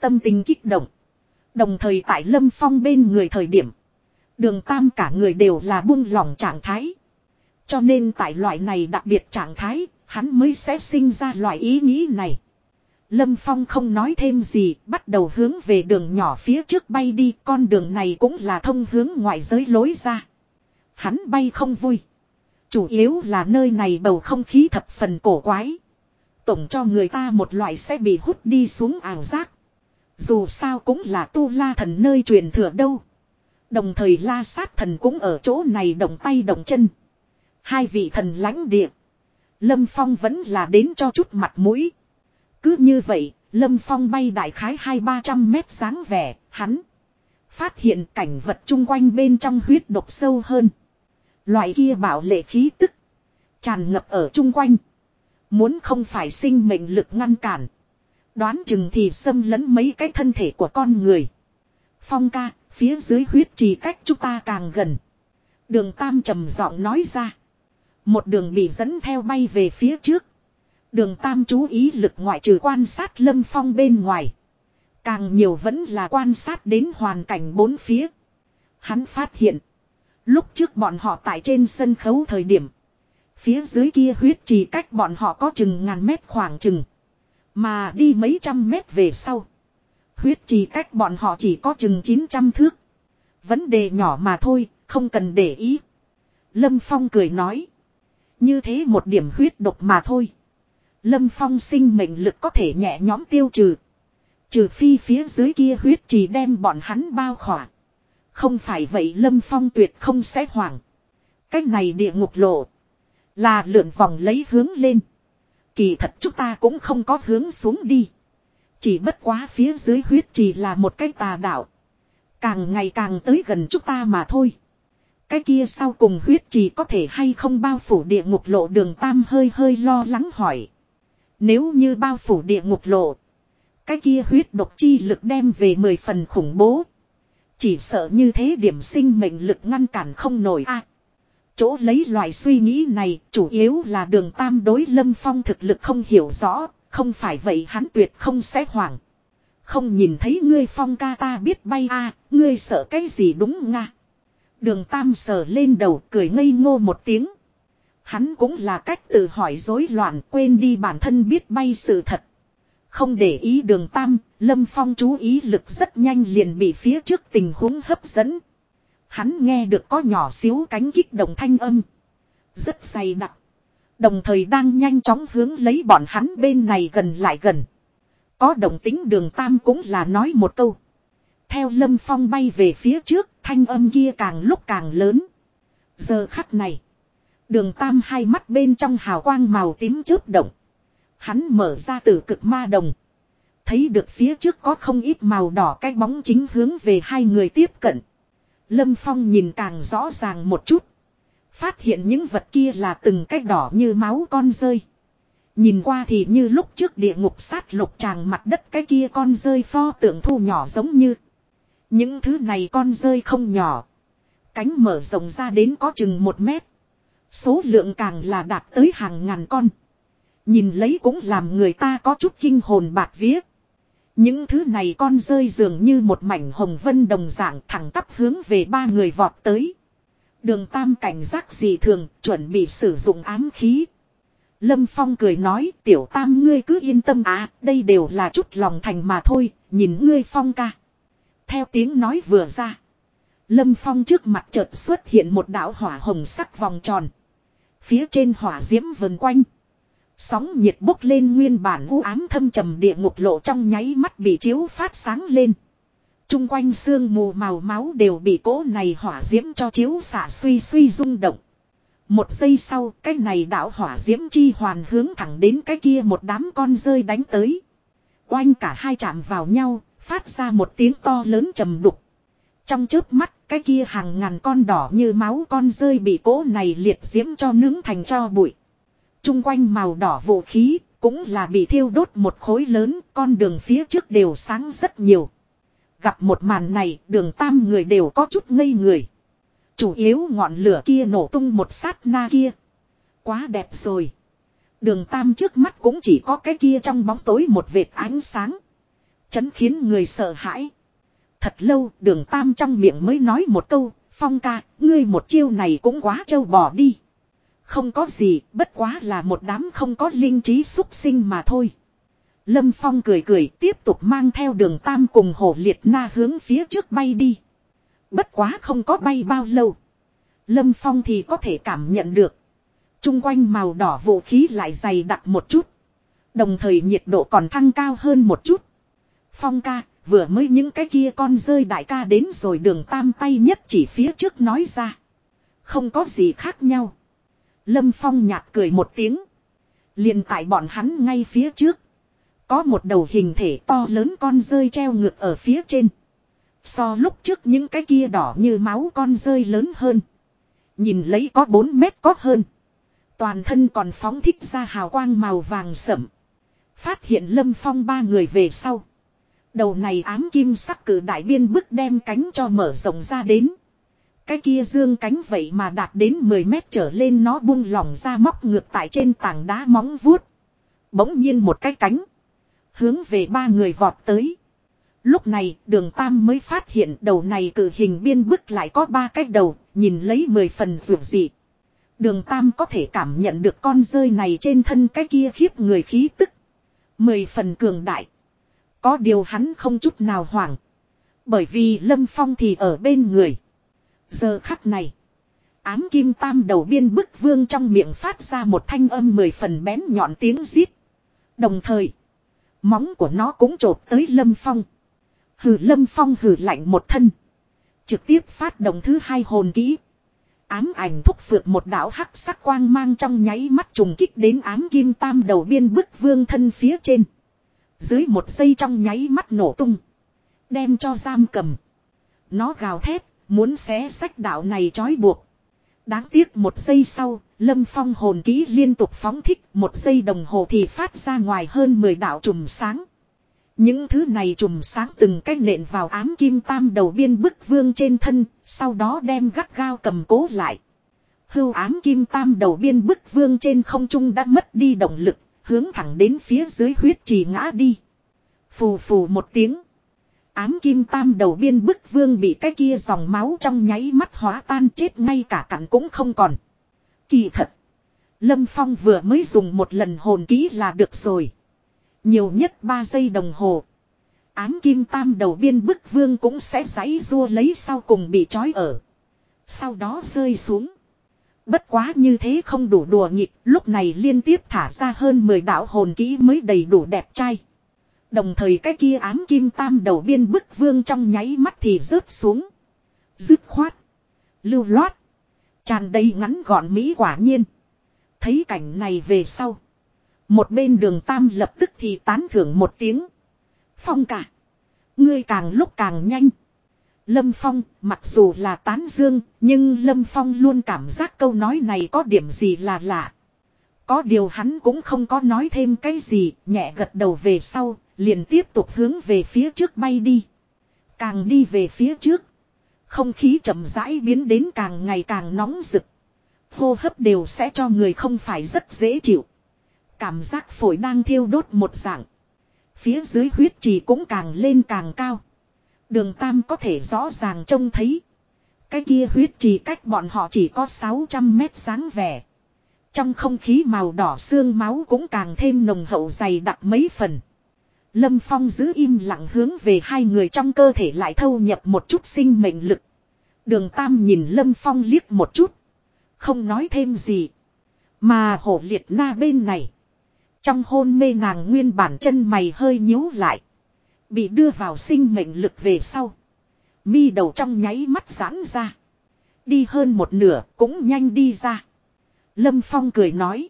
Tâm tình kích động. Đồng thời tại Lâm Phong bên người thời điểm. Đường tam cả người đều là buông lỏng trạng thái. Cho nên tại loại này đặc biệt trạng thái, hắn mới sẽ sinh ra loại ý nghĩ này. Lâm Phong không nói thêm gì, bắt đầu hướng về đường nhỏ phía trước bay đi, con đường này cũng là thông hướng ngoại giới lối ra. Hắn bay không vui. Chủ yếu là nơi này bầu không khí thập phần cổ quái. Tổng cho người ta một loại sẽ bị hút đi xuống ảo giác. Dù sao cũng là tu la thần nơi truyền thừa đâu. Đồng thời la sát thần cũng ở chỗ này động tay động chân. Hai vị thần lãnh địa. Lâm Phong vẫn là đến cho chút mặt mũi. Cứ như vậy, Lâm Phong bay đại khái hai ba trăm mét sáng vẻ, hắn. Phát hiện cảnh vật chung quanh bên trong huyết độc sâu hơn. Loại kia bảo lệ khí tức. Tràn ngập ở chung quanh. Muốn không phải sinh mệnh lực ngăn cản. Đoán chừng thì xâm lấn mấy cái thân thể của con người. Phong ca, phía dưới huyết trì cách chúng ta càng gần. Đường Tam trầm giọng nói ra. Một đường bị dẫn theo bay về phía trước. Đường Tam chú ý lực ngoại trừ quan sát lâm phong bên ngoài. Càng nhiều vẫn là quan sát đến hoàn cảnh bốn phía. Hắn phát hiện. Lúc trước bọn họ tại trên sân khấu thời điểm. Phía dưới kia huyết trì cách bọn họ có chừng ngàn mét khoảng chừng. Mà đi mấy trăm mét về sau. Huyết trì cách bọn họ chỉ có chừng 900 thước. Vấn đề nhỏ mà thôi, không cần để ý. Lâm Phong cười nói. Như thế một điểm huyết độc mà thôi. Lâm Phong sinh mệnh lực có thể nhẹ nhóm tiêu trừ. Trừ phi phía dưới kia huyết trì đem bọn hắn bao khỏa. Không phải vậy Lâm Phong tuyệt không sẽ hoảng. Cách này địa ngục lộ. Là lượn vòng lấy hướng lên. Kỳ thật chúng ta cũng không có hướng xuống đi. Chỉ bất quá phía dưới huyết trì là một cái tà đạo. Càng ngày càng tới gần chúng ta mà thôi. Cái kia sau cùng huyết trì có thể hay không bao phủ địa ngục lộ đường tam hơi hơi lo lắng hỏi. Nếu như bao phủ địa ngục lộ. Cái kia huyết độc chi lực đem về 10 phần khủng bố. Chỉ sợ như thế điểm sinh mệnh lực ngăn cản không nổi a. chỗ lấy loại suy nghĩ này chủ yếu là đường tam đối lâm phong thực lực không hiểu rõ, không phải vậy hắn tuyệt không sẽ hoảng. Không nhìn thấy ngươi phong ca ta biết bay a ngươi sợ cái gì đúng nga. Đường tam sờ lên đầu cười ngây ngô một tiếng. Hắn cũng là cách tự hỏi rối loạn quên đi bản thân biết bay sự thật. Không để ý đường tam, Lâm Phong chú ý lực rất nhanh liền bị phía trước tình huống hấp dẫn. Hắn nghe được có nhỏ xíu cánh kích động thanh âm. Rất dày đặc. Đồng thời đang nhanh chóng hướng lấy bọn hắn bên này gần lại gần. Có động tính đường tam cũng là nói một câu. Theo Lâm Phong bay về phía trước, thanh âm kia càng lúc càng lớn. Giờ khắc này. Đường tam hai mắt bên trong hào quang màu tím chớp động. Hắn mở ra từ cực ma đồng. Thấy được phía trước có không ít màu đỏ cái bóng chính hướng về hai người tiếp cận. Lâm Phong nhìn càng rõ ràng một chút. Phát hiện những vật kia là từng cái đỏ như máu con rơi. Nhìn qua thì như lúc trước địa ngục sát lục tràng mặt đất cái kia con rơi pho tượng thu nhỏ giống như. Những thứ này con rơi không nhỏ. Cánh mở rộng ra đến có chừng một mét. Số lượng càng là đạt tới hàng ngàn con. Nhìn lấy cũng làm người ta có chút kinh hồn bạc vía. Những thứ này con rơi dường như một mảnh hồng vân đồng dạng thẳng tắp hướng về ba người vọt tới. Đường tam cảnh giác gì thường, chuẩn bị sử dụng ám khí. Lâm Phong cười nói, tiểu tam ngươi cứ yên tâm à, đây đều là chút lòng thành mà thôi, nhìn ngươi Phong ca. Theo tiếng nói vừa ra. Lâm Phong trước mặt chợt xuất hiện một đạo hỏa hồng sắc vòng tròn. Phía trên hỏa diễm vần quanh. Sóng nhiệt bốc lên nguyên bản u ám thâm trầm địa ngục lộ trong nháy mắt bị chiếu phát sáng lên. Trung quanh xương mù màu máu đều bị cỗ này hỏa diễm cho chiếu xả suy suy rung động. Một giây sau, cái này đạo hỏa diễm chi hoàn hướng thẳng đến cái kia một đám con rơi đánh tới. Oanh cả hai chạm vào nhau, phát ra một tiếng to lớn trầm đục. Trong chớp mắt, cái kia hàng ngàn con đỏ như máu con rơi bị cỗ này liệt diễm cho nướng thành cho bụi. Trung quanh màu đỏ vũ khí, cũng là bị thiêu đốt một khối lớn, con đường phía trước đều sáng rất nhiều. Gặp một màn này, đường tam người đều có chút ngây người. Chủ yếu ngọn lửa kia nổ tung một sát na kia. Quá đẹp rồi. Đường tam trước mắt cũng chỉ có cái kia trong bóng tối một vệt ánh sáng. Chấn khiến người sợ hãi. Thật lâu đường tam trong miệng mới nói một câu. Phong ca, ngươi một chiêu này cũng quá trâu bò đi. Không có gì, bất quá là một đám không có linh trí xúc sinh mà thôi. Lâm Phong cười cười tiếp tục mang theo đường tam cùng hổ liệt na hướng phía trước bay đi. Bất quá không có bay bao lâu. Lâm Phong thì có thể cảm nhận được. Trung quanh màu đỏ vũ khí lại dày đặc một chút. Đồng thời nhiệt độ còn thăng cao hơn một chút. Phong ca, vừa mới những cái kia con rơi đại ca đến rồi đường tam tay nhất chỉ phía trước nói ra. Không có gì khác nhau. Lâm Phong nhạt cười một tiếng. liền tại bọn hắn ngay phía trước. Có một đầu hình thể to lớn con rơi treo ngược ở phía trên. So lúc trước những cái kia đỏ như máu con rơi lớn hơn. Nhìn lấy có 4 mét có hơn. Toàn thân còn phóng thích ra hào quang màu vàng sẫm. Phát hiện lâm phong ba người về sau. Đầu này ám kim sắc cử đại biên bức đem cánh cho mở rộng ra đến. Cái kia dương cánh vậy mà đạt đến 10 mét trở lên nó buông lỏng ra móc ngược tại trên tảng đá móng vuốt. Bỗng nhiên một cái cánh. Hướng về ba người vọt tới. Lúc này đường Tam mới phát hiện đầu này cử hình biên bức lại có ba cái đầu, nhìn lấy mười phần rượu dị. Đường Tam có thể cảm nhận được con rơi này trên thân cái kia khiếp người khí tức. Mười phần cường đại. Có điều hắn không chút nào hoảng. Bởi vì Lâm Phong thì ở bên người. Giờ khắc này. Ám kim tam đầu biên bức vương trong miệng phát ra một thanh âm mười phần bén nhọn tiếng rít. Đồng thời. Móng của nó cũng chộp tới Lâm Phong. Hừ Lâm Phong hừ lạnh một thân. Trực tiếp phát động thứ hai hồn kỹ. Ám ảnh thúc phượt một đạo hắc sắc quang mang trong nháy mắt trùng kích đến ám kim tam đầu biên bức vương thân phía trên. Dưới một giây trong nháy mắt nổ tung. Đem cho giam cầm. Nó gào thét, muốn xé sách đạo này trói buộc. Đáng tiếc một giây sau, Lâm Phong hồn ký liên tục phóng thích một giây đồng hồ thì phát ra ngoài hơn 10 đạo trùm sáng. Những thứ này trùm sáng từng cách nện vào ám kim tam đầu biên bức vương trên thân, sau đó đem gắt gao cầm cố lại. Hưu ám kim tam đầu biên bức vương trên không trung đã mất đi động lực, hướng thẳng đến phía dưới huyết trì ngã đi. Phù phù một tiếng. Ám kim tam đầu biên bức vương bị cái kia dòng máu trong nháy mắt hóa tan chết ngay cả cặn cũng không còn. Kỳ thật. Lâm Phong vừa mới dùng một lần hồn ký là được rồi. Nhiều nhất 3 giây đồng hồ. Ám kim tam đầu biên bức vương cũng sẽ giấy rua lấy sau cùng bị trói ở. Sau đó rơi xuống. Bất quá như thế không đủ đùa nghịch, lúc này liên tiếp thả ra hơn 10 đạo hồn kỹ mới đầy đủ đẹp trai. Đồng thời cái kia ám kim tam đầu biên bức vương trong nháy mắt thì rớt xuống. Dứt khoát. Lưu loát. Tràn đầy ngắn gọn Mỹ quả nhiên. Thấy cảnh này về sau. Một bên đường tam lập tức thì tán thưởng một tiếng. Phong cả. Ngươi càng lúc càng nhanh. Lâm Phong, mặc dù là tán dương, nhưng Lâm Phong luôn cảm giác câu nói này có điểm gì là lạ. Có điều hắn cũng không có nói thêm cái gì, nhẹ gật đầu về sau, liền tiếp tục hướng về phía trước bay đi. Càng đi về phía trước, không khí chậm rãi biến đến càng ngày càng nóng rực. Hô hấp đều sẽ cho người không phải rất dễ chịu. Cảm giác phổi đang thiêu đốt một dạng. Phía dưới huyết trì cũng càng lên càng cao. Đường Tam có thể rõ ràng trông thấy. Cái kia huyết trì cách bọn họ chỉ có 600 mét dáng vẻ. Trong không khí màu đỏ xương máu cũng càng thêm nồng hậu dày đặc mấy phần. Lâm Phong giữ im lặng hướng về hai người trong cơ thể lại thâu nhập một chút sinh mệnh lực. Đường Tam nhìn Lâm Phong liếc một chút. Không nói thêm gì. Mà hổ liệt na bên này. Trong hôn mê nàng nguyên bản chân mày hơi nhíu lại. Bị đưa vào sinh mệnh lực về sau. Mi đầu trong nháy mắt giãn ra. Đi hơn một nửa cũng nhanh đi ra. Lâm Phong cười nói.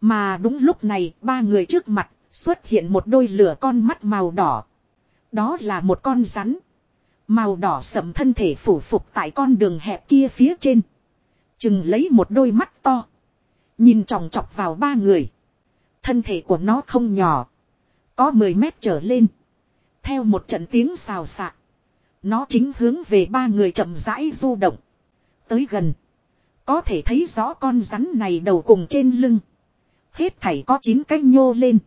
Mà đúng lúc này, ba người trước mặt, xuất hiện một đôi lửa con mắt màu đỏ. Đó là một con rắn. Màu đỏ sậm thân thể phủ phục tại con đường hẹp kia phía trên. Chừng lấy một đôi mắt to. Nhìn tròng trọc vào ba người. Thân thể của nó không nhỏ. Có 10 mét trở lên. Theo một trận tiếng xào xạc. Nó chính hướng về ba người chậm rãi du động. Tới gần. Có thể thấy rõ con rắn này đầu cùng trên lưng. Hết thảy có 9 cách nhô lên.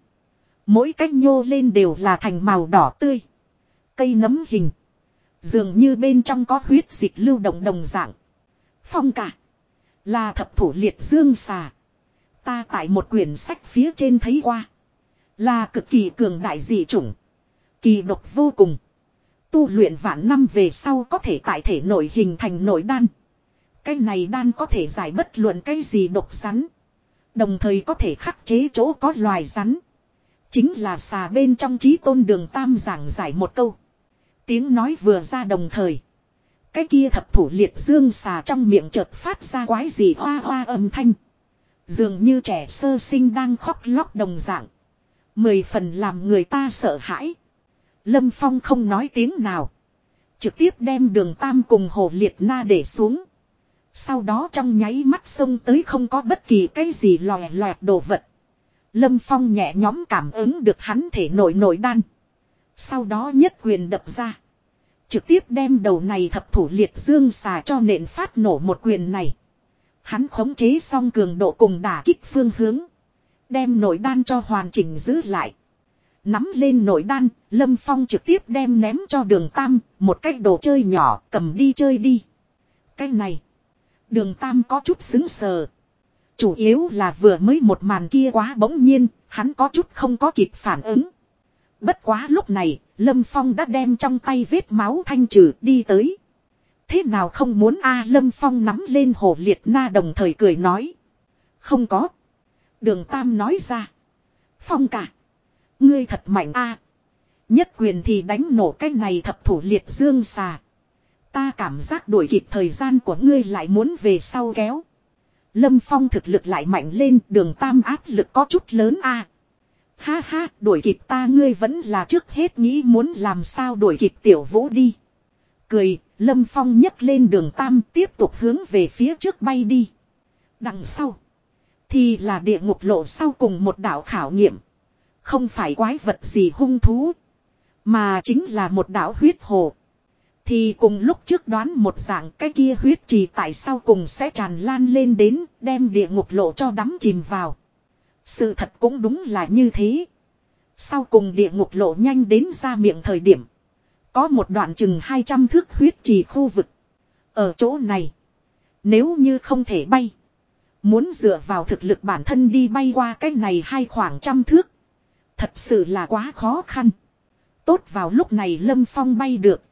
Mỗi cách nhô lên đều là thành màu đỏ tươi. Cây nấm hình. Dường như bên trong có huyết dịch lưu động đồng dạng. Phong cả. Là thập thủ liệt dương xà. Ta tại một quyển sách phía trên thấy qua. Là cực kỳ cường đại dị chủng. Kỳ độc vô cùng. Tu luyện vạn năm về sau có thể tại thể nội hình thành nội đan. Cái này đan có thể giải bất luận cái gì độc rắn. Đồng thời có thể khắc chế chỗ có loài rắn. Chính là xà bên trong trí tôn đường tam giảng giải một câu. Tiếng nói vừa ra đồng thời. Cái kia thập thủ liệt dương xà trong miệng chợt phát ra quái gì hoa hoa âm thanh. Dường như trẻ sơ sinh đang khóc lóc đồng dạng. Mười phần làm người ta sợ hãi. Lâm Phong không nói tiếng nào. Trực tiếp đem đường tam cùng hồ liệt na để xuống. Sau đó trong nháy mắt xông tới không có bất kỳ cái gì lòe loẹt đồ vật. Lâm Phong nhẹ nhóm cảm ứng được hắn thể nội nội đan. Sau đó nhất quyền đập ra. Trực tiếp đem đầu này thập thủ liệt dương xà cho nện phát nổ một quyền này. Hắn khống chế xong cường độ cùng đả kích phương hướng. Đem nội đan cho hoàn chỉnh giữ lại. Nắm lên nội đan, Lâm Phong trực tiếp đem ném cho đường Tam, một cái đồ chơi nhỏ, cầm đi chơi đi. Cái này, đường Tam có chút xứng sờ. Chủ yếu là vừa mới một màn kia quá bỗng nhiên, hắn có chút không có kịp phản ứng. Bất quá lúc này, Lâm Phong đã đem trong tay vết máu thanh trừ đi tới. Thế nào không muốn a Lâm Phong nắm lên hồ liệt na đồng thời cười nói. Không có. Đường Tam nói ra. Phong cả. Ngươi thật mạnh a Nhất quyền thì đánh nổ cái này thập thủ liệt dương xà. Ta cảm giác đuổi kịp thời gian của ngươi lại muốn về sau kéo. Lâm Phong thực lực lại mạnh lên đường tam áp lực có chút lớn a Ha ha, đuổi kịp ta ngươi vẫn là trước hết nghĩ muốn làm sao đuổi kịp tiểu vũ đi. Cười, Lâm Phong nhấc lên đường tam tiếp tục hướng về phía trước bay đi. Đằng sau, thì là địa ngục lộ sau cùng một đảo khảo nghiệm. Không phải quái vật gì hung thú, mà chính là một đảo huyết hồ. Thì cùng lúc trước đoán một dạng cái kia huyết trì tại sao cùng sẽ tràn lan lên đến, đem địa ngục lộ cho đắm chìm vào. Sự thật cũng đúng là như thế. Sau cùng địa ngục lộ nhanh đến ra miệng thời điểm. Có một đoạn chừng 200 thước huyết trì khu vực. Ở chỗ này. Nếu như không thể bay. Muốn dựa vào thực lực bản thân đi bay qua cái này hai khoảng trăm thước. Thật sự là quá khó khăn. Tốt vào lúc này Lâm Phong bay được.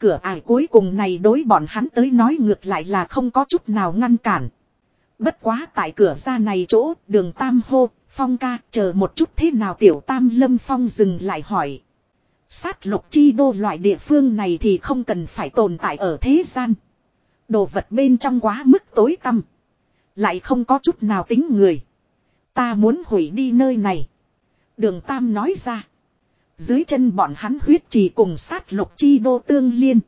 Cửa ải cuối cùng này đối bọn hắn tới nói ngược lại là không có chút nào ngăn cản. Bất quá tại cửa ra này chỗ đường Tam hô, Phong ca chờ một chút thế nào tiểu Tam Lâm Phong dừng lại hỏi. Sát lục chi đô loại địa phương này thì không cần phải tồn tại ở thế gian. Đồ vật bên trong quá mức tối tăm. Lại không có chút nào tính người. Ta muốn hủy đi nơi này. Đường Tam nói ra. Dưới chân bọn hắn huyết trì cùng sát lục chi đô tương liên.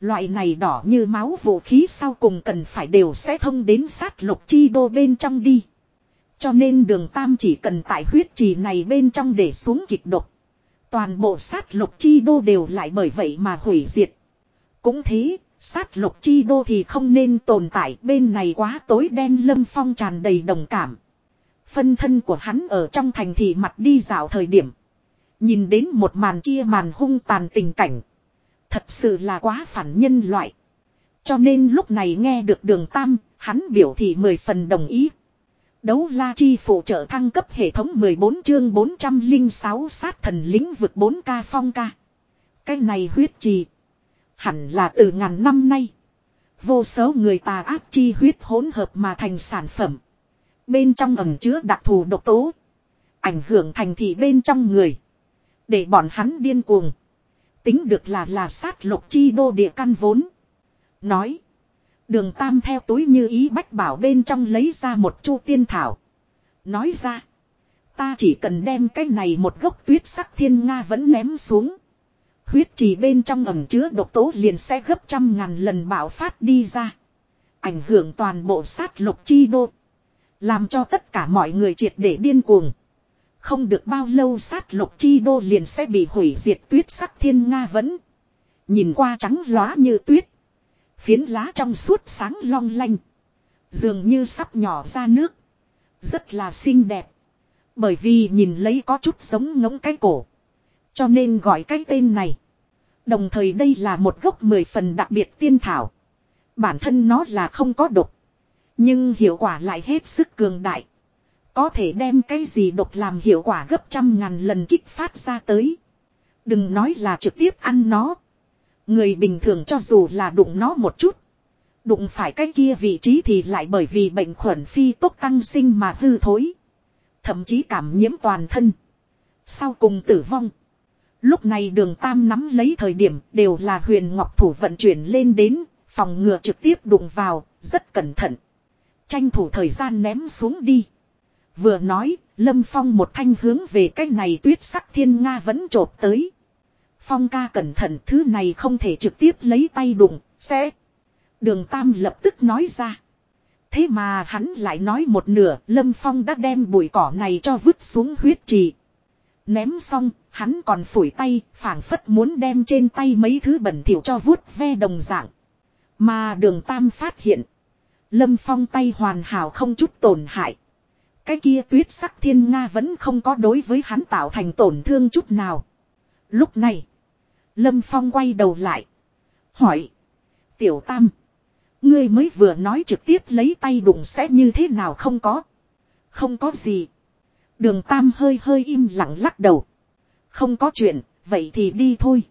Loại này đỏ như máu vũ khí sau cùng cần phải đều sẽ thông đến sát lục chi đô bên trong đi. Cho nên đường Tam chỉ cần tại huyết trì này bên trong để xuống kịch độc. Toàn bộ sát lục chi đô đều lại bởi vậy mà hủy diệt. Cũng thế, sát lục chi đô thì không nên tồn tại bên này quá tối đen lâm phong tràn đầy đồng cảm. Phân thân của hắn ở trong thành thị mặt đi dạo thời điểm. Nhìn đến một màn kia màn hung tàn tình cảnh. Thật sự là quá phản nhân loại. Cho nên lúc này nghe được đường tam, hắn biểu thị mười phần đồng ý. Đấu la chi phụ trợ thăng cấp hệ thống 14 chương 406 sát thần lĩnh vực 4K phong ca. Cái này huyết trì. Hẳn là từ ngàn năm nay. Vô số người tà ác chi huyết hỗn hợp mà thành sản phẩm. Bên trong ẩm chứa đặc thù độc tố. Ảnh hưởng thành thị bên trong người. Để bọn hắn điên cuồng. Tính được là là sát lục chi đô địa căn vốn. Nói. Đường Tam theo túi như ý bách bảo bên trong lấy ra một chu tiên thảo. Nói ra. Ta chỉ cần đem cái này một gốc tuyết sắc thiên Nga vẫn ném xuống. Huyết trì bên trong ẩm chứa độc tố liền sẽ gấp trăm ngàn lần bạo phát đi ra. Ảnh hưởng toàn bộ sát lục chi đô. Làm cho tất cả mọi người triệt để điên cuồng. Không được bao lâu sát lục chi đô liền sẽ bị hủy diệt tuyết sắc thiên Nga vẫn. Nhìn qua trắng lóa như tuyết. Phiến lá trong suốt sáng long lanh. Dường như sắp nhỏ ra nước. Rất là xinh đẹp. Bởi vì nhìn lấy có chút giống ngỗng cái cổ. Cho nên gọi cái tên này. Đồng thời đây là một gốc mười phần đặc biệt tiên thảo. Bản thân nó là không có độc. Nhưng hiệu quả lại hết sức cường đại. Có thể đem cái gì độc làm hiệu quả gấp trăm ngàn lần kích phát ra tới. Đừng nói là trực tiếp ăn nó. Người bình thường cho dù là đụng nó một chút. Đụng phải cái kia vị trí thì lại bởi vì bệnh khuẩn phi tốc tăng sinh mà hư thối. Thậm chí cảm nhiễm toàn thân. Sau cùng tử vong. Lúc này đường Tam nắm lấy thời điểm đều là huyền ngọc thủ vận chuyển lên đến, phòng ngừa trực tiếp đụng vào, rất cẩn thận. Tranh thủ thời gian ném xuống đi. Vừa nói, Lâm Phong một thanh hướng về cái này tuyết sắc thiên Nga vẫn trộp tới. Phong ca cẩn thận thứ này không thể trực tiếp lấy tay đụng, sẽ. Đường Tam lập tức nói ra. Thế mà hắn lại nói một nửa, Lâm Phong đã đem bụi cỏ này cho vứt xuống huyết trì. Ném xong, hắn còn phủi tay, phảng phất muốn đem trên tay mấy thứ bẩn thỉu cho vuốt ve đồng dạng. Mà đường Tam phát hiện. Lâm Phong tay hoàn hảo không chút tổn hại. Cái kia tuyết sắc thiên Nga vẫn không có đối với hắn tạo thành tổn thương chút nào. Lúc này, Lâm Phong quay đầu lại. Hỏi. Tiểu Tam. Ngươi mới vừa nói trực tiếp lấy tay đụng sẽ như thế nào không có. Không có gì. Đường Tam hơi hơi im lặng lắc đầu. Không có chuyện, vậy thì đi thôi.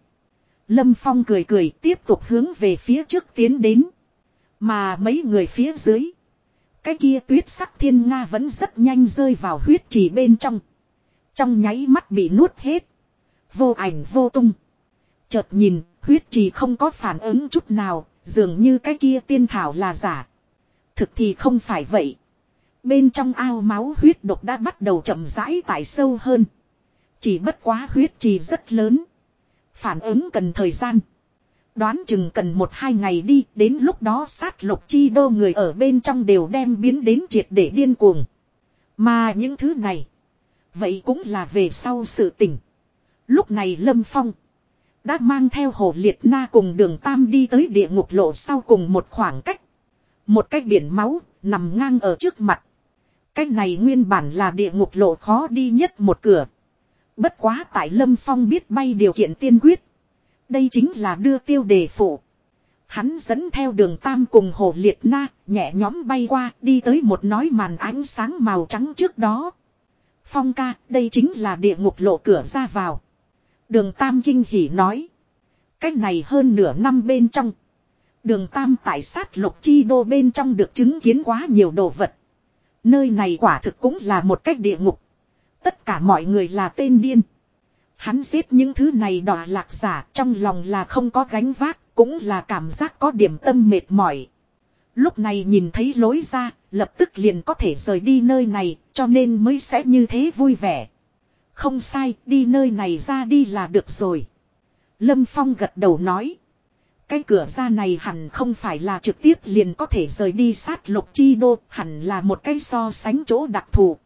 Lâm Phong cười cười tiếp tục hướng về phía trước tiến đến. Mà mấy người phía dưới. Cái kia tuyết sắc thiên Nga vẫn rất nhanh rơi vào huyết trì bên trong. Trong nháy mắt bị nuốt hết. Vô ảnh vô tung. Chợt nhìn, huyết trì không có phản ứng chút nào, dường như cái kia tiên thảo là giả. Thực thì không phải vậy. Bên trong ao máu huyết độc đã bắt đầu chậm rãi tải sâu hơn. Chỉ bất quá huyết trì rất lớn. Phản ứng cần thời gian. Đoán chừng cần một hai ngày đi, đến lúc đó sát lục chi đô người ở bên trong đều đem biến đến triệt để điên cuồng. Mà những thứ này, vậy cũng là về sau sự tình. Lúc này Lâm Phong đã mang theo hồ liệt na cùng đường Tam đi tới địa ngục lộ sau cùng một khoảng cách. Một cái biển máu nằm ngang ở trước mặt. Cái này nguyên bản là địa ngục lộ khó đi nhất một cửa. Bất quá tại Lâm Phong biết bay điều kiện tiên quyết. Đây chính là đưa tiêu đề phụ. Hắn dẫn theo đường Tam cùng Hồ Liệt Na, nhẹ nhóm bay qua, đi tới một nói màn ánh sáng màu trắng trước đó. Phong ca, đây chính là địa ngục lộ cửa ra vào. Đường Tam kinh hỉ nói. Cách này hơn nửa năm bên trong. Đường Tam tại sát lục chi đô bên trong được chứng kiến quá nhiều đồ vật. Nơi này quả thực cũng là một cách địa ngục. Tất cả mọi người là tên điên. Hắn giết những thứ này đỏ lạc giả trong lòng là không có gánh vác, cũng là cảm giác có điểm tâm mệt mỏi. Lúc này nhìn thấy lối ra, lập tức liền có thể rời đi nơi này, cho nên mới sẽ như thế vui vẻ. Không sai, đi nơi này ra đi là được rồi. Lâm Phong gật đầu nói. Cái cửa ra này hẳn không phải là trực tiếp liền có thể rời đi sát lục chi đô, hẳn là một cái so sánh chỗ đặc thù.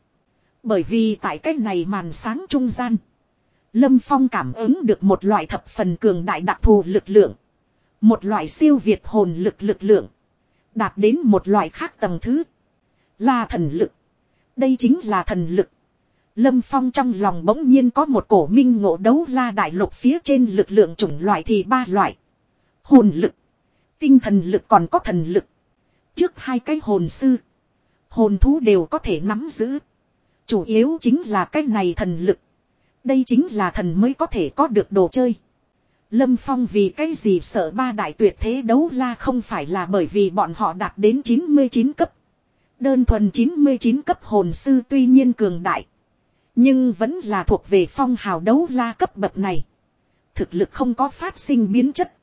Bởi vì tại cái này màn sáng trung gian. Lâm Phong cảm ứng được một loại thập phần cường đại đặc thù lực lượng. Một loại siêu việt hồn lực lực lượng. Đạt đến một loại khác tầng thứ. Là thần lực. Đây chính là thần lực. Lâm Phong trong lòng bỗng nhiên có một cổ minh ngộ đấu la đại lục phía trên lực lượng chủng loại thì ba loại. Hồn lực. Tinh thần lực còn có thần lực. Trước hai cái hồn sư. Hồn thú đều có thể nắm giữ. Chủ yếu chính là cái này thần lực. Đây chính là thần mới có thể có được đồ chơi. Lâm Phong vì cái gì sợ ba đại tuyệt thế đấu la không phải là bởi vì bọn họ đạt đến 99 cấp. Đơn thuần 99 cấp hồn sư tuy nhiên cường đại. Nhưng vẫn là thuộc về phong hào đấu la cấp bậc này. thực lực không có phát sinh biến chất.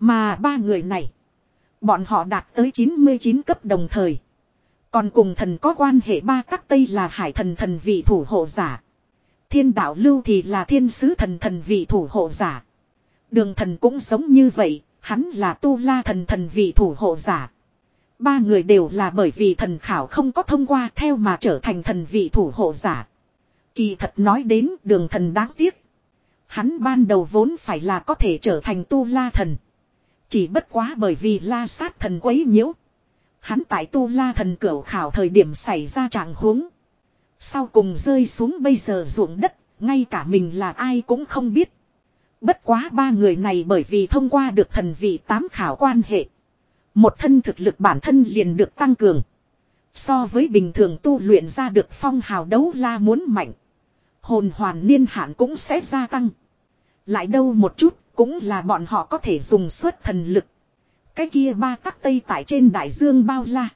Mà ba người này. Bọn họ đạt tới 99 cấp đồng thời. Còn cùng thần có quan hệ ba các tây là hải thần thần vị thủ hộ giả. Thiên đạo lưu thì là thiên sứ thần thần vị thủ hộ giả. Đường thần cũng giống như vậy, hắn là tu la thần thần vị thủ hộ giả. Ba người đều là bởi vì thần khảo không có thông qua theo mà trở thành thần vị thủ hộ giả. Kỳ thật nói đến đường thần đáng tiếc. Hắn ban đầu vốn phải là có thể trở thành tu la thần. Chỉ bất quá bởi vì la sát thần quấy nhiễu. Hắn tại tu la thần cửu khảo thời điểm xảy ra trạng huống. Sau cùng rơi xuống bây giờ ruộng đất, ngay cả mình là ai cũng không biết. Bất quá ba người này bởi vì thông qua được thần vị tám khảo quan hệ. Một thân thực lực bản thân liền được tăng cường. So với bình thường tu luyện ra được phong hào đấu la muốn mạnh. Hồn hoàn niên hạn cũng sẽ gia tăng. Lại đâu một chút cũng là bọn họ có thể dùng suốt thần lực. Cái kia ba tắc tây tại trên đại dương bao la.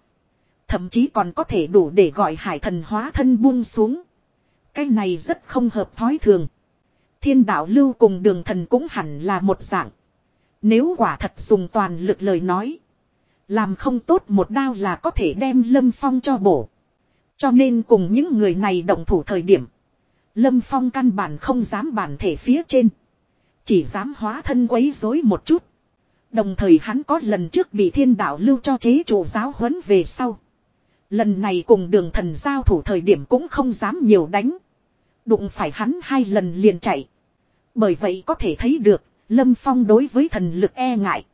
Thậm chí còn có thể đủ để gọi hải thần hóa thân buông xuống. Cái này rất không hợp thói thường. Thiên đạo lưu cùng đường thần cũng hẳn là một dạng. Nếu quả thật dùng toàn lực lời nói. Làm không tốt một đao là có thể đem Lâm Phong cho bổ. Cho nên cùng những người này động thủ thời điểm. Lâm Phong căn bản không dám bản thể phía trên. Chỉ dám hóa thân quấy rối một chút. Đồng thời hắn có lần trước bị thiên đạo lưu cho chế chủ giáo huấn về sau. Lần này cùng đường thần giao thủ thời điểm cũng không dám nhiều đánh. Đụng phải hắn hai lần liền chạy. Bởi vậy có thể thấy được, Lâm Phong đối với thần lực e ngại.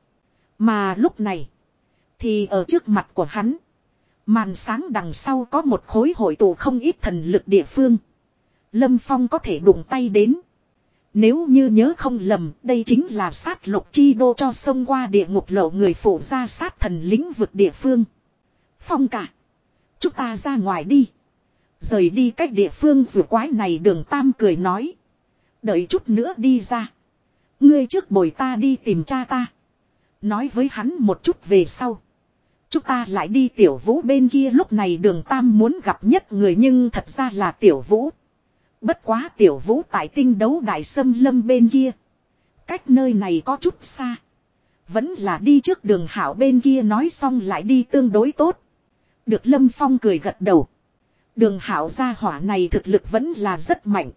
Mà lúc này, thì ở trước mặt của hắn, màn sáng đằng sau có một khối hội tụ không ít thần lực địa phương. Lâm Phong có thể đụng tay đến. Nếu như nhớ không lầm, đây chính là sát lục chi đô cho sông qua địa ngục lộ người phụ ra sát thần lĩnh vực địa phương. Phong cả. Chúng ta ra ngoài đi. Rời đi cách địa phương rùa quái này đường Tam cười nói. Đợi chút nữa đi ra. Ngươi trước bồi ta đi tìm cha ta. Nói với hắn một chút về sau. Chúng ta lại đi tiểu vũ bên kia lúc này đường Tam muốn gặp nhất người nhưng thật ra là tiểu vũ. Bất quá tiểu vũ tại tinh đấu đại sâm lâm bên kia. Cách nơi này có chút xa. Vẫn là đi trước đường hảo bên kia nói xong lại đi tương đối tốt. Được Lâm Phong cười gật đầu. Đường hảo gia hỏa này thực lực vẫn là rất mạnh.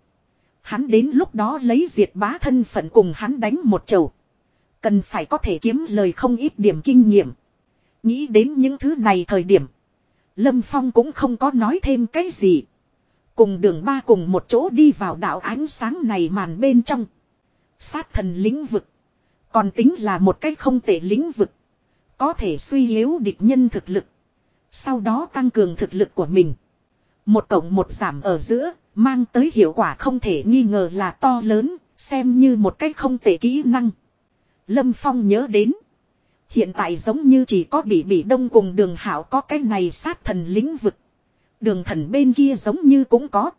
Hắn đến lúc đó lấy diệt bá thân phận cùng hắn đánh một chầu. Cần phải có thể kiếm lời không ít điểm kinh nghiệm. Nghĩ đến những thứ này thời điểm. Lâm Phong cũng không có nói thêm cái gì. Cùng đường ba cùng một chỗ đi vào đảo ánh sáng này màn bên trong. Sát thần lĩnh vực. Còn tính là một cái không tệ lĩnh vực. Có thể suy yếu địch nhân thực lực. Sau đó tăng cường thực lực của mình. Một cộng một giảm ở giữa, mang tới hiệu quả không thể nghi ngờ là to lớn, xem như một cách không tệ kỹ năng. Lâm Phong nhớ đến. Hiện tại giống như chỉ có bị bị đông cùng đường hảo có cái này sát thần lĩnh vực. Đường thần bên kia giống như cũng có.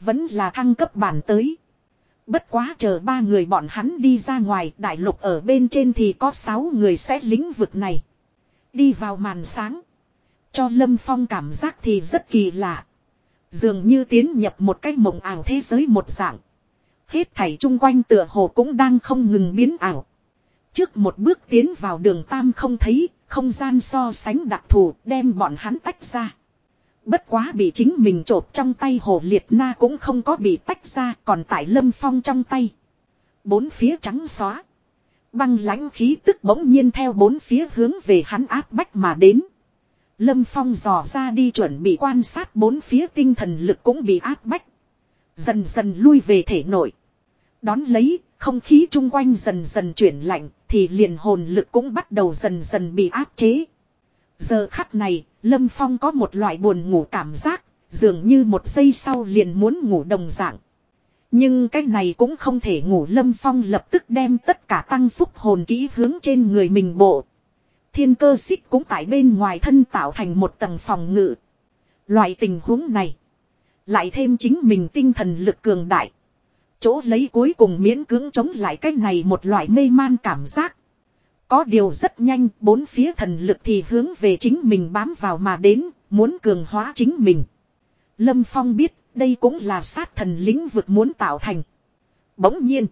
Vẫn là thăng cấp bản tới. Bất quá chờ ba người bọn hắn đi ra ngoài đại lục ở bên trên thì có sáu người sẽ lĩnh vực này. Đi vào màn sáng. Cho Lâm Phong cảm giác thì rất kỳ lạ. Dường như tiến nhập một cái mộng ảo thế giới một dạng. Hết thảy chung quanh tựa hồ cũng đang không ngừng biến ảo. Trước một bước tiến vào đường tam không thấy, không gian so sánh đặc thù đem bọn hắn tách ra. Bất quá bị chính mình trộp trong tay hồ liệt na cũng không có bị tách ra còn tại lâm phong trong tay. Bốn phía trắng xóa. Băng lãnh khí tức bỗng nhiên theo bốn phía hướng về hắn áp bách mà đến. Lâm Phong dò ra đi chuẩn bị quan sát bốn phía tinh thần lực cũng bị áp bách. Dần dần lui về thể nội. Đón lấy, không khí chung quanh dần dần chuyển lạnh, thì liền hồn lực cũng bắt đầu dần dần bị áp chế. Giờ khắc này, Lâm Phong có một loại buồn ngủ cảm giác, dường như một giây sau liền muốn ngủ đồng dạng. Nhưng cái này cũng không thể ngủ Lâm Phong lập tức đem tất cả tăng phúc hồn kỹ hướng trên người mình bộ. Thiên cơ xích cũng tại bên ngoài thân tạo thành một tầng phòng ngự. Loại tình huống này. Lại thêm chính mình tinh thần lực cường đại. Chỗ lấy cuối cùng miễn cưỡng chống lại cái này một loại mê man cảm giác. Có điều rất nhanh, bốn phía thần lực thì hướng về chính mình bám vào mà đến, muốn cường hóa chính mình. Lâm Phong biết, đây cũng là sát thần lĩnh vực muốn tạo thành. Bỗng nhiên,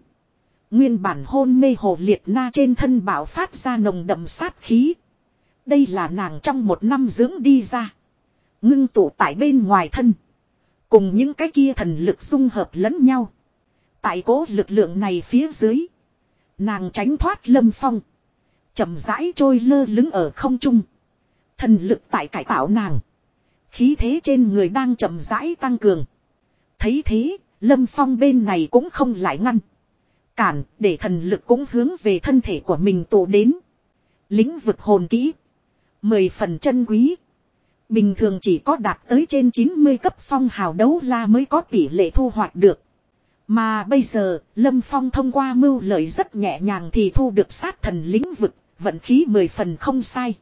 Nguyên bản hôn mê hồ liệt na trên thân bảo phát ra nồng đậm sát khí. Đây là nàng trong một năm dưỡng đi ra. Ngưng tụ tại bên ngoài thân. Cùng những cái kia thần lực dung hợp lẫn nhau. Tại cố lực lượng này phía dưới. Nàng tránh thoát lâm phong. chậm rãi trôi lơ lứng ở không trung. Thần lực tại cải tạo nàng. Khí thế trên người đang chậm rãi tăng cường. Thấy thế, lâm phong bên này cũng không lại ngăn. Cản, để thần lực cũng hướng về thân thể của mình tụ đến. Lĩnh vực hồn kỹ. Mười phần chân quý. Bình thường chỉ có đạt tới trên 90 cấp phong hào đấu la mới có tỷ lệ thu hoạch được. Mà bây giờ, Lâm Phong thông qua mưu lợi rất nhẹ nhàng thì thu được sát thần lĩnh vực, vận khí mười phần không sai.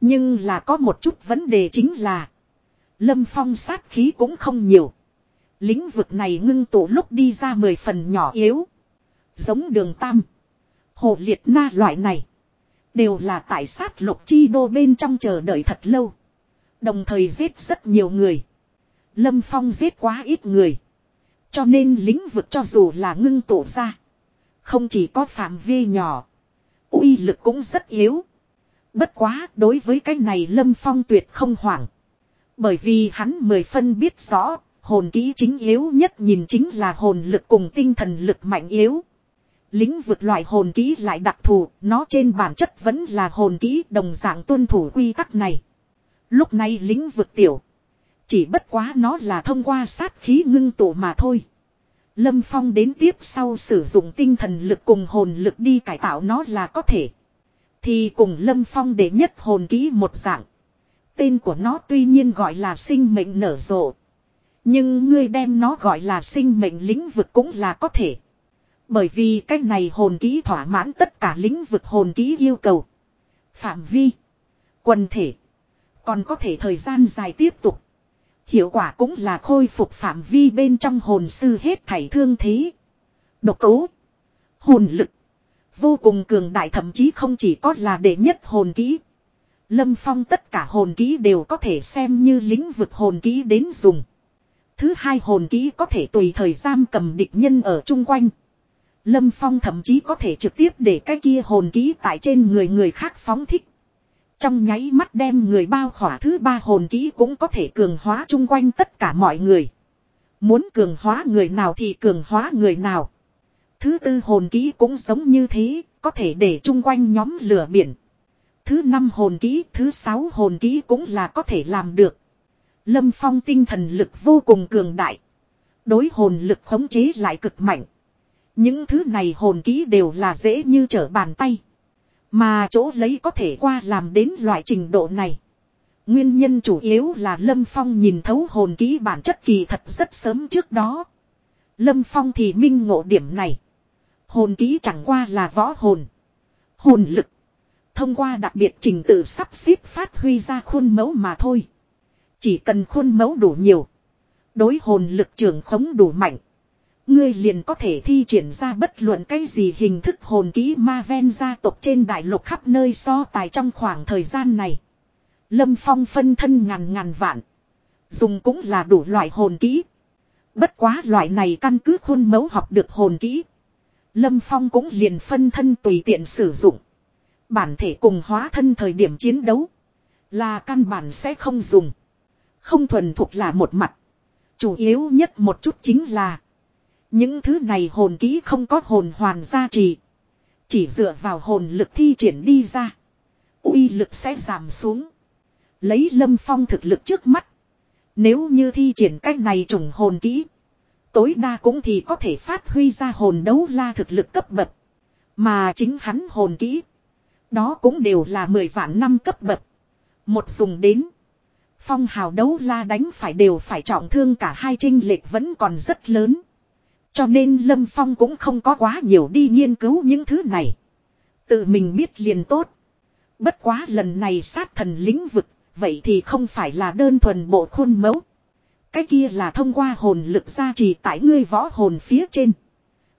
Nhưng là có một chút vấn đề chính là Lâm Phong sát khí cũng không nhiều. Lĩnh vực này ngưng tụ lúc đi ra mười phần nhỏ yếu. Giống đường tam. Hồ liệt na loại này. Đều là tại sát lục chi đô bên trong chờ đợi thật lâu. Đồng thời giết rất nhiều người. Lâm Phong giết quá ít người. Cho nên lĩnh vực cho dù là ngưng tổ ra. Không chỉ có phạm vi nhỏ. uy lực cũng rất yếu. Bất quá đối với cái này Lâm Phong tuyệt không hoảng. Bởi vì hắn mười phân biết rõ, hồn kỹ chính yếu nhất nhìn chính là hồn lực cùng tinh thần lực mạnh yếu. Lĩnh vực loại hồn ký lại đặc thù, nó trên bản chất vẫn là hồn ký đồng dạng tuân thủ quy tắc này. Lúc này lĩnh vực tiểu. Chỉ bất quá nó là thông qua sát khí ngưng tụ mà thôi. Lâm Phong đến tiếp sau sử dụng tinh thần lực cùng hồn lực đi cải tạo nó là có thể. Thì cùng Lâm Phong để nhất hồn ký một dạng. Tên của nó tuy nhiên gọi là sinh mệnh nở rộ. Nhưng ngươi đem nó gọi là sinh mệnh lĩnh vực cũng là có thể. Bởi vì cách này hồn ký thỏa mãn tất cả lĩnh vực hồn ký yêu cầu. Phạm vi. Quần thể. Còn có thể thời gian dài tiếp tục. Hiệu quả cũng là khôi phục phạm vi bên trong hồn sư hết thảy thương thế. Độc tố. Hồn lực. Vô cùng cường đại thậm chí không chỉ có là đệ nhất hồn ký Lâm Phong tất cả hồn ký đều có thể xem như lĩnh vực hồn ký đến dùng. Thứ hai hồn ký có thể tùy thời giam cầm địch nhân ở chung quanh. Lâm Phong thậm chí có thể trực tiếp để cái kia hồn ký tại trên người người khác phóng thích. Trong nháy mắt đem người bao khỏa thứ ba hồn ký cũng có thể cường hóa chung quanh tất cả mọi người. Muốn cường hóa người nào thì cường hóa người nào. Thứ tư hồn ký cũng giống như thế, có thể để chung quanh nhóm lửa biển. Thứ năm hồn ký, thứ sáu hồn ký cũng là có thể làm được. Lâm Phong tinh thần lực vô cùng cường đại. Đối hồn lực khống chế lại cực mạnh. Những thứ này hồn ký đều là dễ như trở bàn tay. Mà chỗ lấy có thể qua làm đến loại trình độ này. Nguyên nhân chủ yếu là Lâm Phong nhìn thấu hồn ký bản chất kỳ thật rất sớm trước đó. Lâm Phong thì minh ngộ điểm này. Hồn ký chẳng qua là võ hồn. Hồn lực. Thông qua đặc biệt trình tự sắp xếp phát huy ra khuôn mẫu mà thôi. Chỉ cần khuôn mẫu đủ nhiều. Đối hồn lực trường khống đủ mạnh. Ngươi liền có thể thi triển ra bất luận cái gì hình thức hồn kỹ ma ven gia tộc trên đại lục khắp nơi so tài trong khoảng thời gian này. Lâm Phong phân thân ngàn ngàn vạn. Dùng cũng là đủ loại hồn kỹ. Bất quá loại này căn cứ khuôn mẫu học được hồn kỹ. Lâm Phong cũng liền phân thân tùy tiện sử dụng. Bản thể cùng hóa thân thời điểm chiến đấu. Là căn bản sẽ không dùng. Không thuần thuộc là một mặt. Chủ yếu nhất một chút chính là. Những thứ này hồn kỹ không có hồn hoàn gia trì. Chỉ dựa vào hồn lực thi triển đi ra. uy lực sẽ giảm xuống. Lấy lâm phong thực lực trước mắt. Nếu như thi triển cách này trùng hồn kỹ. Tối đa cũng thì có thể phát huy ra hồn đấu la thực lực cấp bậc. Mà chính hắn hồn kỹ. Đó cũng đều là 10 vạn năm cấp bậc. Một dùng đến. Phong hào đấu la đánh phải đều phải trọng thương cả hai trinh lệch vẫn còn rất lớn. Cho nên Lâm Phong cũng không có quá nhiều đi nghiên cứu những thứ này. Tự mình biết liền tốt. Bất quá lần này sát thần lĩnh vực, vậy thì không phải là đơn thuần bộ khuôn mẫu. Cái kia là thông qua hồn lực gia trì tại ngươi võ hồn phía trên.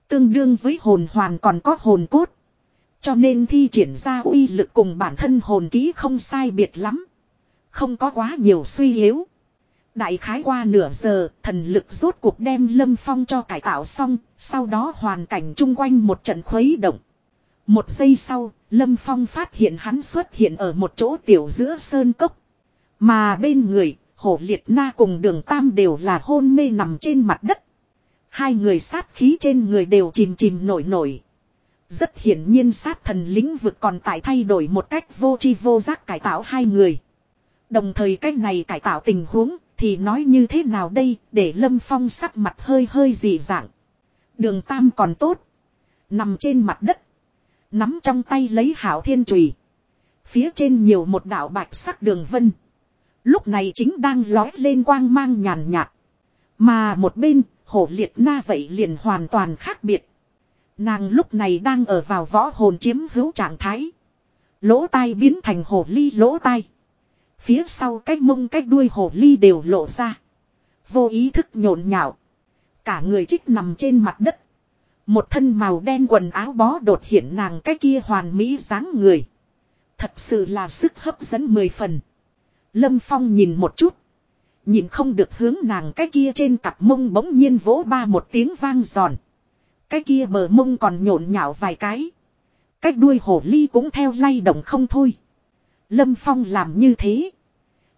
Tương đương với hồn hoàn còn có hồn cốt. Cho nên thi triển ra uy lực cùng bản thân hồn ký không sai biệt lắm. Không có quá nhiều suy yếu. Đại khái qua nửa giờ, thần lực rốt cuộc đem Lâm Phong cho cải tạo xong, sau đó hoàn cảnh chung quanh một trận khuấy động. Một giây sau, Lâm Phong phát hiện hắn xuất hiện ở một chỗ tiểu giữa sơn cốc. Mà bên người, hổ liệt na cùng đường tam đều là hôn mê nằm trên mặt đất. Hai người sát khí trên người đều chìm chìm nổi nổi. Rất hiển nhiên sát thần lĩnh vực còn tại thay đổi một cách vô tri vô giác cải tạo hai người. Đồng thời cách này cải tạo tình huống thì nói như thế nào đây để Lâm Phong sắc mặt hơi hơi dị dạng. Đường Tam còn tốt. Nằm trên mặt đất. Nắm trong tay lấy hảo thiên trùy. Phía trên nhiều một đạo bạch sắc đường vân. Lúc này chính đang lói lên quang mang nhàn nhạt. Mà một bên, hổ liệt na vậy liền hoàn toàn khác biệt. Nàng lúc này đang ở vào võ hồn chiếm hữu trạng thái. Lỗ tai biến thành hổ ly lỗ tai. Phía sau cái mông cái đuôi hồ ly đều lộ ra. Vô ý thức nhộn nhạo. Cả người trích nằm trên mặt đất. Một thân màu đen quần áo bó đột hiện nàng cái kia hoàn mỹ dáng người. Thật sự là sức hấp dẫn mười phần. Lâm Phong nhìn một chút. Nhìn không được hướng nàng cái kia trên cặp mông bỗng nhiên vỗ ba một tiếng vang giòn. Cái kia bờ mông còn nhộn nhạo vài cái. Cái đuôi hổ ly cũng theo lay động không thôi. Lâm Phong làm như thế.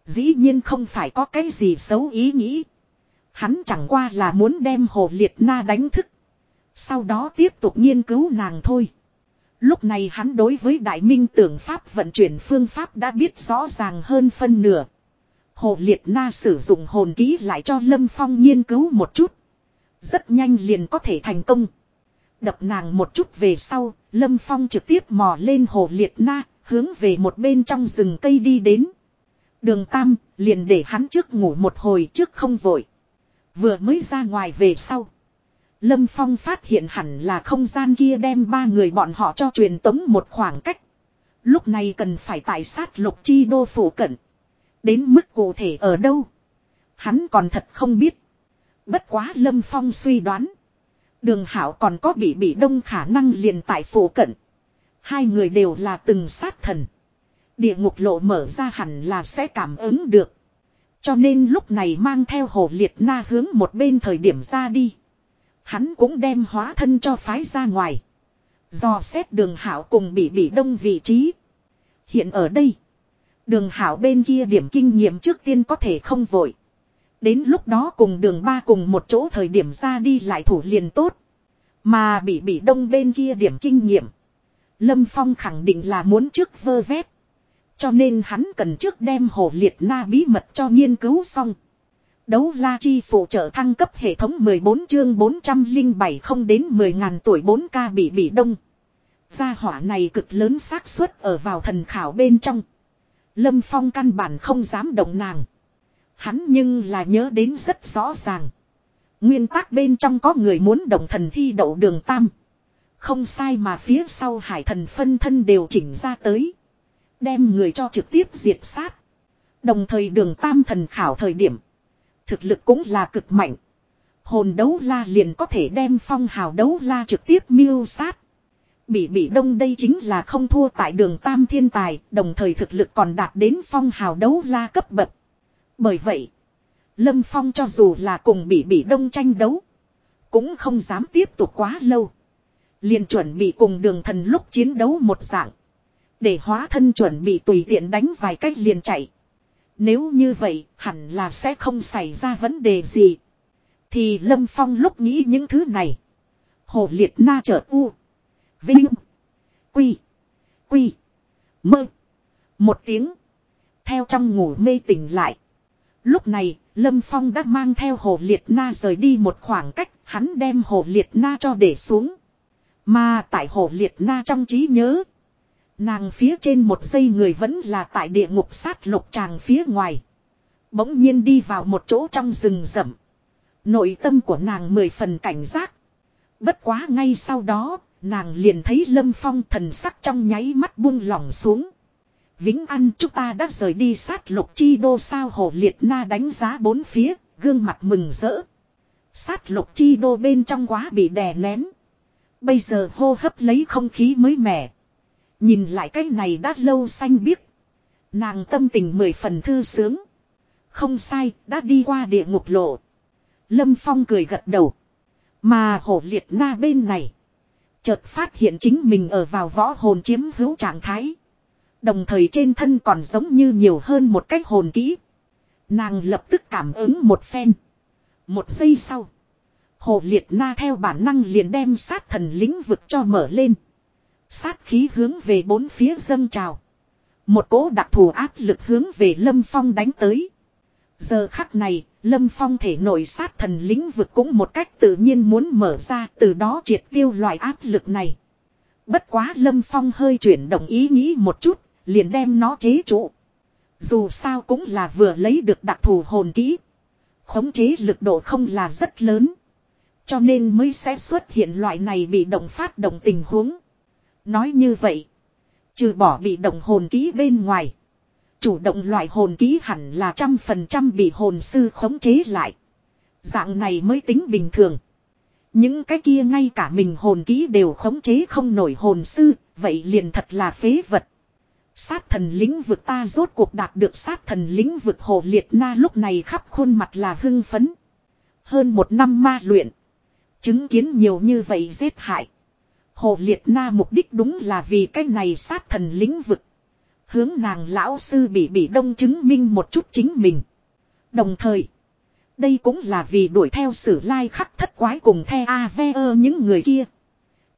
Dĩ nhiên không phải có cái gì xấu ý nghĩ. Hắn chẳng qua là muốn đem hồ liệt na đánh thức. Sau đó tiếp tục nghiên cứu nàng thôi. Lúc này hắn đối với đại minh tưởng pháp vận chuyển phương pháp đã biết rõ ràng hơn phân nửa. Hồ Liệt Na sử dụng hồn ký lại cho Lâm Phong nghiên cứu một chút. Rất nhanh liền có thể thành công. Đập nàng một chút về sau, Lâm Phong trực tiếp mò lên Hồ Liệt Na, hướng về một bên trong rừng cây đi đến. Đường Tam, liền để hắn trước ngủ một hồi trước không vội. Vừa mới ra ngoài về sau. Lâm Phong phát hiện hẳn là không gian kia đem ba người bọn họ cho truyền tống một khoảng cách. Lúc này cần phải tại sát lục chi đô phủ cận. Đến mức cụ thể ở đâu? Hắn còn thật không biết. Bất quá Lâm Phong suy đoán. Đường Hảo còn có bị bị đông khả năng liền tại phủ cận. Hai người đều là từng sát thần. Địa ngục lộ mở ra hẳn là sẽ cảm ứng được. Cho nên lúc này mang theo hồ liệt na hướng một bên thời điểm ra đi. Hắn cũng đem hóa thân cho phái ra ngoài. Do xét đường hảo cùng bị bị đông vị trí. Hiện ở đây. Đường hảo bên kia điểm kinh nghiệm trước tiên có thể không vội. Đến lúc đó cùng đường ba cùng một chỗ thời điểm ra đi lại thủ liền tốt. Mà bị bị đông bên kia điểm kinh nghiệm. Lâm Phong khẳng định là muốn trước vơ vét. Cho nên hắn cần trước đem hồ liệt na bí mật cho nghiên cứu xong. Đấu la chi phụ trợ thăng cấp hệ thống 14 chương 407 không đến 10 ngàn tuổi 4K bị bị đông. Gia hỏa này cực lớn xác suất ở vào thần khảo bên trong. Lâm Phong căn bản không dám động nàng. Hắn nhưng là nhớ đến rất rõ ràng. Nguyên tắc bên trong có người muốn động thần thi đậu đường tam. Không sai mà phía sau hải thần phân thân đều chỉnh ra tới. Đem người cho trực tiếp diệt sát. Đồng thời đường tam thần khảo thời điểm. Thực lực cũng là cực mạnh. Hồn đấu la liền có thể đem phong hào đấu la trực tiếp miêu sát. Bị bị đông đây chính là không thua tại đường tam thiên tài, đồng thời thực lực còn đạt đến phong hào đấu la cấp bậc. Bởi vậy, Lâm Phong cho dù là cùng bị bị đông tranh đấu, cũng không dám tiếp tục quá lâu. Liền chuẩn bị cùng đường thần lúc chiến đấu một dạng. Để hóa thân chuẩn bị tùy tiện đánh vài cách liền chạy. Nếu như vậy, hẳn là sẽ không xảy ra vấn đề gì. Thì Lâm Phong lúc nghĩ những thứ này. Hồ liệt na chợt u. Vinh. Quy. Quy. Mơ. Một tiếng. Theo trong ngủ mê tỉnh lại. Lúc này, Lâm Phong đã mang theo hồ liệt na rời đi một khoảng cách, hắn đem hồ liệt na cho để xuống. Mà tại hồ liệt na trong trí nhớ. Nàng phía trên một giây người vẫn là tại địa ngục sát lục tràng phía ngoài. Bỗng nhiên đi vào một chỗ trong rừng rậm. Nội tâm của nàng mười phần cảnh giác. Bất quá ngay sau đó, nàng liền thấy lâm phong thần sắc trong nháy mắt buông lỏng xuống. Vĩnh An chúng ta đã rời đi sát lục chi đô sao hồ liệt na đánh giá bốn phía, gương mặt mừng rỡ. Sát lục chi đô bên trong quá bị đè nén. Bây giờ hô hấp lấy không khí mới mẻ. Nhìn lại cái này đã lâu xanh biếc. Nàng tâm tình mười phần thư sướng. Không sai, đã đi qua địa ngục lộ. Lâm Phong cười gật đầu. Mà hổ liệt na bên này. Chợt phát hiện chính mình ở vào võ hồn chiếm hữu trạng thái. Đồng thời trên thân còn giống như nhiều hơn một cách hồn kỹ. Nàng lập tức cảm ứng một phen. Một giây sau. Hồ liệt na theo bản năng liền đem sát thần lĩnh vực cho mở lên. Sát khí hướng về bốn phía dâng trào. Một cỗ đặc thù áp lực hướng về Lâm Phong đánh tới. Giờ khắc này, Lâm Phong thể nội sát thần lĩnh vực cũng một cách tự nhiên muốn mở ra từ đó triệt tiêu loại áp lực này. Bất quá Lâm Phong hơi chuyển động ý nghĩ một chút, liền đem nó chế trụ. Dù sao cũng là vừa lấy được đặc thù hồn kỹ. Khống chế lực độ không là rất lớn. Cho nên mới sẽ xuất hiện loại này bị động phát động tình huống. Nói như vậy. Trừ bỏ bị động hồn ký bên ngoài. Chủ động loại hồn ký hẳn là trăm phần trăm bị hồn sư khống chế lại. Dạng này mới tính bình thường. Những cái kia ngay cả mình hồn ký đều khống chế không nổi hồn sư, vậy liền thật là phế vật. Sát thần lĩnh vực ta rốt cuộc đạt được sát thần lĩnh vực hồ liệt na lúc này khắp khuôn mặt là hưng phấn. Hơn một năm ma luyện. Chứng kiến nhiều như vậy giết hại. Hồ liệt na mục đích đúng là vì cái này sát thần lĩnh vực. Hướng nàng lão sư bị bị đông chứng minh một chút chính mình. Đồng thời. Đây cũng là vì đuổi theo sử lai khắc thất quái cùng the veo những người kia.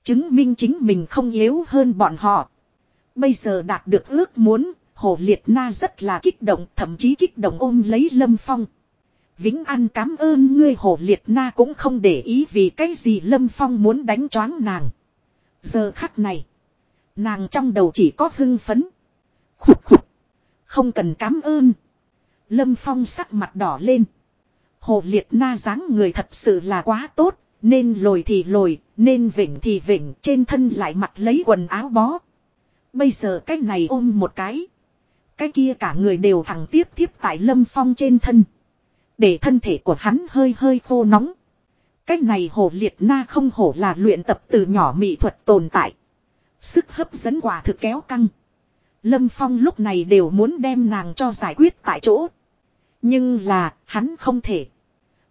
Chứng minh chính mình không yếu hơn bọn họ. Bây giờ đạt được ước muốn, Hồ Liệt Na rất là kích động, thậm chí kích động ôm lấy Lâm Phong. Vĩnh An cảm ơn ngươi Hồ Liệt Na cũng không để ý vì cái gì Lâm Phong muốn đánh choáng nàng. Giờ khắc này, nàng trong đầu chỉ có hưng phấn. Khục khục, không cần cảm ơn. Lâm Phong sắc mặt đỏ lên. Hồ Liệt Na dáng người thật sự là quá tốt, nên lồi thì lồi, nên vỉnh thì vỉnh, trên thân lại mặc lấy quần áo bó. Bây giờ cái này ôm một cái. Cái kia cả người đều thẳng tiếp tiếp tại lâm phong trên thân. Để thân thể của hắn hơi hơi khô nóng. Cái này hồ liệt na không hổ là luyện tập từ nhỏ mỹ thuật tồn tại. Sức hấp dẫn quả thực kéo căng. Lâm Phong lúc này đều muốn đem nàng cho giải quyết tại chỗ. Nhưng là, hắn không thể.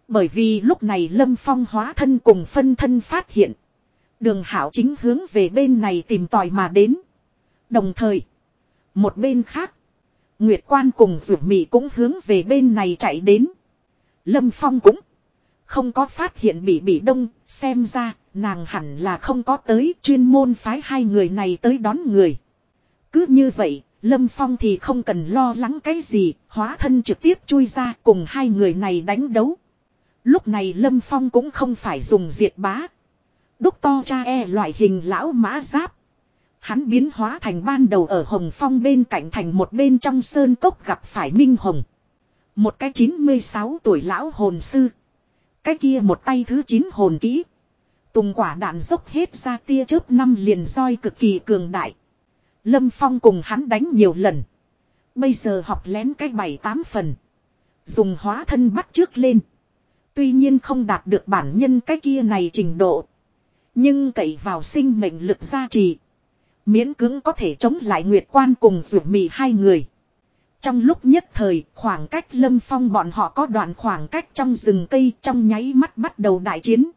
Bởi vì lúc này Lâm Phong hóa thân cùng phân thân phát hiện. Đường Hảo chính hướng về bên này tìm tòi mà đến. Đồng thời, một bên khác, Nguyệt Quan cùng Dụ Mị cũng hướng về bên này chạy đến. Lâm Phong cũng không có phát hiện bị bị đông, xem ra nàng hẳn là không có tới chuyên môn phái hai người này tới đón người. Cứ như vậy, Lâm Phong thì không cần lo lắng cái gì, hóa thân trực tiếp chui ra cùng hai người này đánh đấu. Lúc này Lâm Phong cũng không phải dùng diệt bá. Đúc to cha e loại hình lão mã giáp. Hắn biến hóa thành ban đầu ở Hồng Phong bên cạnh thành một bên trong sơn cốc gặp phải Minh Hồng. Một cái 96 tuổi lão hồn sư. Cái kia một tay thứ 9 hồn kỹ. Tùng quả đạn dốc hết ra tia chớp năm liền roi cực kỳ cường đại. Lâm Phong cùng hắn đánh nhiều lần. Bây giờ học lén cái bảy tám phần. Dùng hóa thân bắt trước lên. Tuy nhiên không đạt được bản nhân cái kia này trình độ. Nhưng cậy vào sinh mệnh lực gia trì. Miễn cưỡng có thể chống lại Nguyệt Quan cùng rượu mì hai người. Trong lúc nhất thời, khoảng cách lâm phong bọn họ có đoạn khoảng cách trong rừng cây trong nháy mắt bắt đầu đại chiến.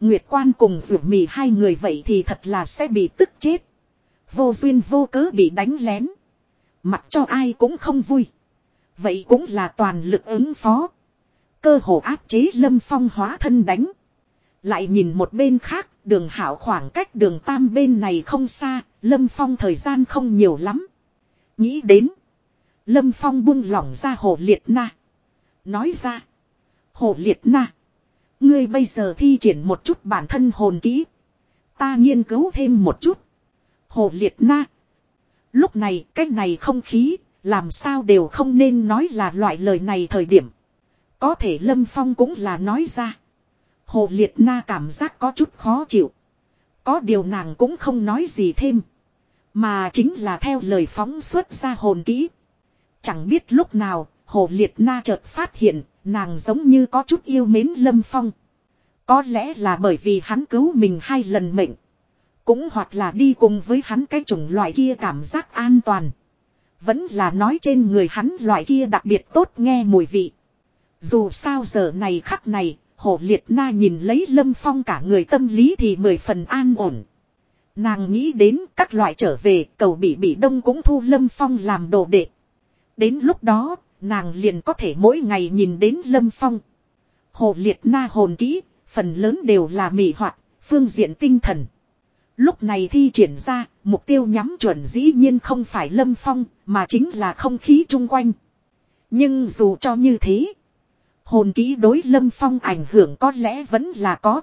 Nguyệt Quan cùng rủ mì hai người vậy thì thật là sẽ bị tức chết. Vô duyên vô cớ bị đánh lén. mặt cho ai cũng không vui. Vậy cũng là toàn lực ứng phó. Cơ hồ áp chế lâm phong hóa thân đánh. Lại nhìn một bên khác, đường hảo khoảng cách đường tam bên này không xa, Lâm Phong thời gian không nhiều lắm. Nghĩ đến. Lâm Phong buông lỏng ra hồ liệt na. Nói ra. Hồ liệt na. Ngươi bây giờ thi triển một chút bản thân hồn kỹ. Ta nghiên cứu thêm một chút. Hồ liệt na. Lúc này, cái này không khí. Làm sao đều không nên nói là loại lời này thời điểm. Có thể Lâm Phong cũng là nói ra. Hồ liệt na cảm giác có chút khó chịu. Có điều nàng cũng không nói gì thêm. Mà chính là theo lời phóng xuất ra hồn kỹ. Chẳng biết lúc nào, hồ liệt na chợt phát hiện, nàng giống như có chút yêu mến lâm phong. Có lẽ là bởi vì hắn cứu mình hai lần mệnh. Cũng hoặc là đi cùng với hắn cái chủng loại kia cảm giác an toàn. Vẫn là nói trên người hắn loại kia đặc biệt tốt nghe mùi vị. Dù sao giờ này khắc này, Hồ Liệt Na nhìn lấy Lâm Phong cả người tâm lý thì mười phần an ổn. Nàng nghĩ đến các loại trở về cầu bị bị đông cũng thu Lâm Phong làm đồ đệ. Đến lúc đó, nàng liền có thể mỗi ngày nhìn đến Lâm Phong. Hồ Liệt Na hồn kỹ, phần lớn đều là mị hoạt, phương diện tinh thần. Lúc này thi triển ra, mục tiêu nhắm chuẩn dĩ nhiên không phải Lâm Phong, mà chính là không khí chung quanh. Nhưng dù cho như thế, hồn kỹ đối Lâm Phong ảnh hưởng có lẽ vẫn là có.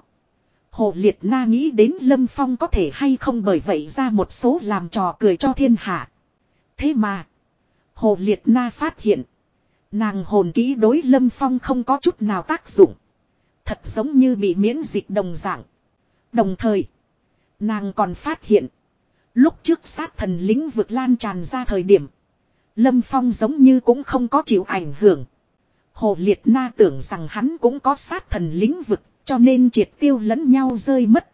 Hồ Liệt Na nghĩ đến Lâm Phong có thể hay không bởi vậy ra một số làm trò cười cho thiên hạ. Thế mà, Hồ Liệt Na phát hiện, nàng hồn ký đối Lâm Phong không có chút nào tác dụng. Thật giống như bị miễn dịch đồng dạng. Đồng thời, nàng còn phát hiện, lúc trước sát thần lính vực lan tràn ra thời điểm, Lâm Phong giống như cũng không có chịu ảnh hưởng. Hồ Liệt Na tưởng rằng hắn cũng có sát thần lính vực, cho nên triệt tiêu lẫn nhau rơi mất.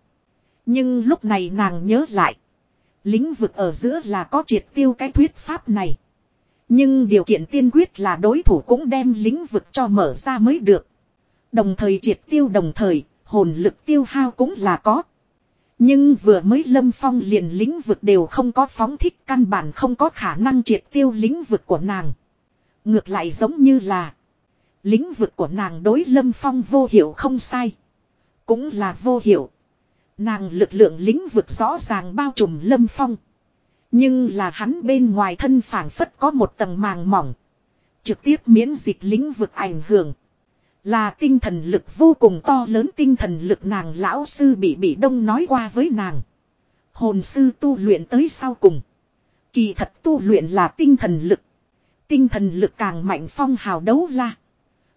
Nhưng lúc này nàng nhớ lại. Lính vực ở giữa là có triệt tiêu cái thuyết pháp này. Nhưng điều kiện tiên quyết là đối thủ cũng đem lính vực cho mở ra mới được. Đồng thời triệt tiêu đồng thời, hồn lực tiêu hao cũng là có. Nhưng vừa mới lâm phong liền lĩnh vực đều không có phóng thích căn bản không có khả năng triệt tiêu lĩnh vực của nàng. Ngược lại giống như là lĩnh vực của nàng đối lâm phong vô hiệu không sai. Cũng là vô hiệu. Nàng lực lượng lĩnh vực rõ ràng bao trùm lâm phong. Nhưng là hắn bên ngoài thân phản phất có một tầng màng mỏng. Trực tiếp miễn dịch lĩnh vực ảnh hưởng. Là tinh thần lực vô cùng to lớn tinh thần lực nàng lão sư bị bị đông nói qua với nàng. Hồn sư tu luyện tới sau cùng. Kỳ thật tu luyện là tinh thần lực. Tinh thần lực càng mạnh phong hào đấu la.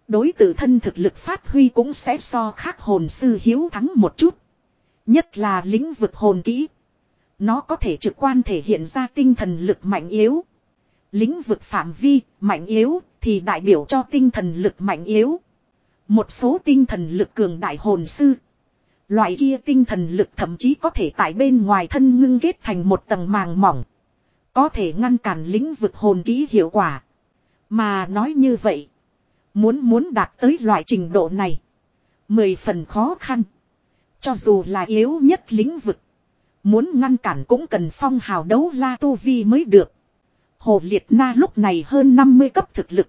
Đối tự thân thực lực phát huy cũng sẽ so khác hồn sư hiếu thắng một chút. Nhất là lĩnh vực hồn kỹ. Nó có thể trực quan thể hiện ra tinh thần lực mạnh yếu. Lĩnh vực phạm vi, mạnh yếu, thì đại biểu cho tinh thần lực mạnh yếu. Một số tinh thần lực cường đại hồn sư. Loại kia tinh thần lực thậm chí có thể tại bên ngoài thân ngưng kết thành một tầng màng mỏng. Có thể ngăn cản lĩnh vực hồn kỹ hiệu quả. Mà nói như vậy. Muốn muốn đạt tới loại trình độ này. Mười phần khó khăn. Cho dù là yếu nhất lĩnh vực. Muốn ngăn cản cũng cần phong hào đấu la tu vi mới được. Hồ Liệt Na lúc này hơn 50 cấp thực lực.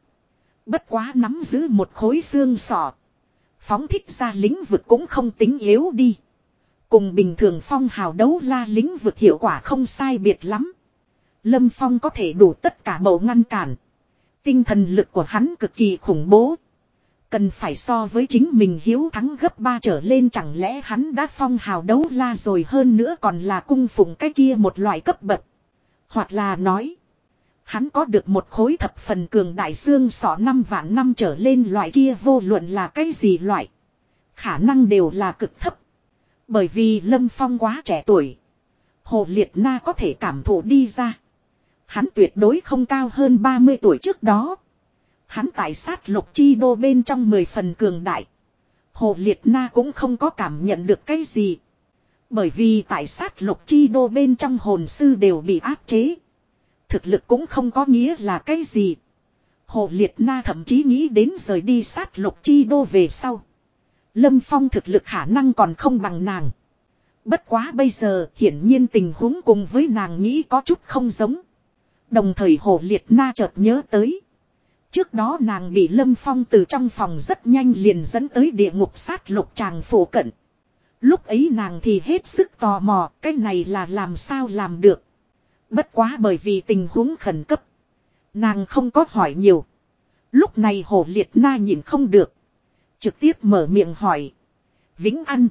Bất quá nắm giữ một khối xương sọ. Phóng thích ra lĩnh vực cũng không tính yếu đi. Cùng bình thường phong hào đấu la lĩnh vực hiệu quả không sai biệt lắm. Lâm Phong có thể đủ tất cả bầu ngăn cản. Tinh thần lực của hắn cực kỳ khủng bố. Cần phải so với chính mình hiếu thắng gấp ba trở lên chẳng lẽ hắn đã phong hào đấu la rồi hơn nữa còn là cung phụng cái kia một loại cấp bậc. Hoặc là nói. Hắn có được một khối thập phần cường đại xương sọ năm vạn năm trở lên loại kia vô luận là cái gì loại. Khả năng đều là cực thấp. Bởi vì Lâm Phong quá trẻ tuổi. Hồ Liệt Na có thể cảm thụ đi ra. Hắn tuyệt đối không cao hơn 30 tuổi trước đó. Hắn tại sát lục chi đô bên trong 10 phần cường đại. Hồ Liệt Na cũng không có cảm nhận được cái gì. Bởi vì tại sát lục chi đô bên trong hồn sư đều bị áp chế. Thực lực cũng không có nghĩa là cái gì. Hồ Liệt Na thậm chí nghĩ đến rời đi sát lục chi đô về sau. Lâm Phong thực lực khả năng còn không bằng nàng. Bất quá bây giờ hiển nhiên tình huống cùng với nàng nghĩ có chút không giống. Đồng thời Hồ Liệt Na chợt nhớ tới. Trước đó nàng bị Lâm Phong từ trong phòng rất nhanh liền dẫn tới địa ngục sát lục tràng phổ cận. Lúc ấy nàng thì hết sức tò mò, cái này là làm sao làm được. Bất quá bởi vì tình huống khẩn cấp. Nàng không có hỏi nhiều. Lúc này hồ liệt na nhìn không được. Trực tiếp mở miệng hỏi. Vĩnh An.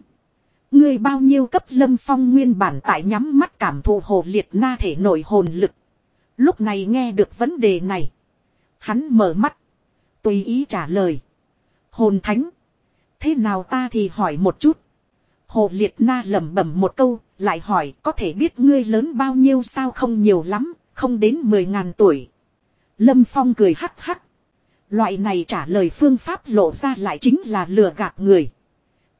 Ngươi bao nhiêu cấp lâm phong nguyên bản tại nhắm mắt cảm thụ hồ liệt na thể nổi hồn lực. Lúc này nghe được vấn đề này. Hắn mở mắt. Tùy ý trả lời. Hồn thánh. Thế nào ta thì hỏi một chút. Hồ Liệt Na lẩm bẩm một câu, lại hỏi có thể biết ngươi lớn bao nhiêu sao không nhiều lắm, không đến mười ngàn tuổi. Lâm Phong cười hắc hắc. Loại này trả lời phương pháp lộ ra lại chính là lừa gạt người.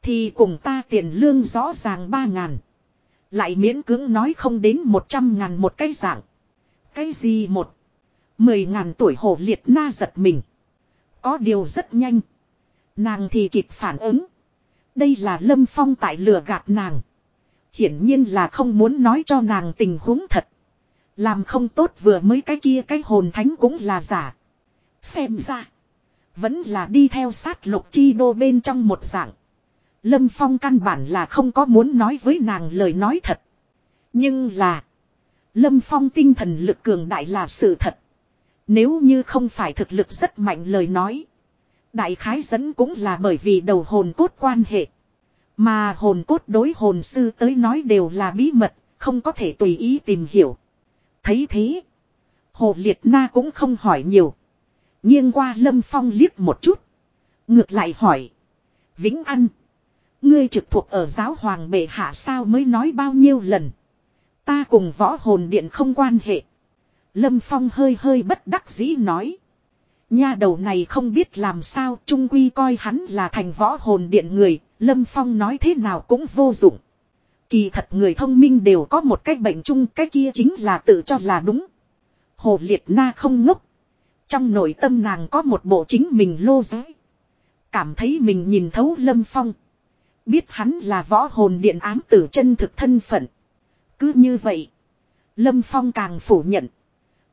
Thì cùng ta tiền lương rõ ràng ba ngàn. Lại miễn cưỡng nói không đến một trăm ngàn một cái dạng. Cái gì một? Mười ngàn tuổi hồ liệt na giật mình. Có điều rất nhanh. Nàng thì kịp phản ứng. Đây là Lâm Phong tại lừa gạt nàng. Hiển nhiên là không muốn nói cho nàng tình huống thật. Làm không tốt vừa mới cái kia cái hồn thánh cũng là giả. Xem ra. Vẫn là đi theo sát lục chi đô bên trong một dạng. Lâm Phong căn bản là không có muốn nói với nàng lời nói thật. Nhưng là. Lâm Phong tinh thần lực cường đại là sự thật. Nếu như không phải thực lực rất mạnh lời nói. Đại khái dẫn cũng là bởi vì đầu hồn cốt quan hệ. Mà hồn cốt đối hồn sư tới nói đều là bí mật, không có thể tùy ý tìm hiểu. Thấy thế. Hồ Liệt Na cũng không hỏi nhiều. Nghiêng qua Lâm Phong liếc một chút. Ngược lại hỏi. Vĩnh An. Ngươi trực thuộc ở giáo hoàng bệ hạ sao mới nói bao nhiêu lần. Ta cùng võ hồn điện không quan hệ. Lâm Phong hơi hơi bất đắc dĩ nói. Nha đầu này không biết làm sao, trung quy coi hắn là thành võ hồn điện người. Lâm Phong nói thế nào cũng vô dụng. Kỳ thật người thông minh đều có một cách bệnh chung, cái kia chính là tự cho là đúng. Hồ Liệt Na không ngốc. Trong nội tâm nàng có một bộ chính mình lô giới. Cảm thấy mình nhìn thấu Lâm Phong. Biết hắn là võ hồn điện ám tử chân thực thân phận. Cứ như vậy. Lâm Phong càng phủ nhận.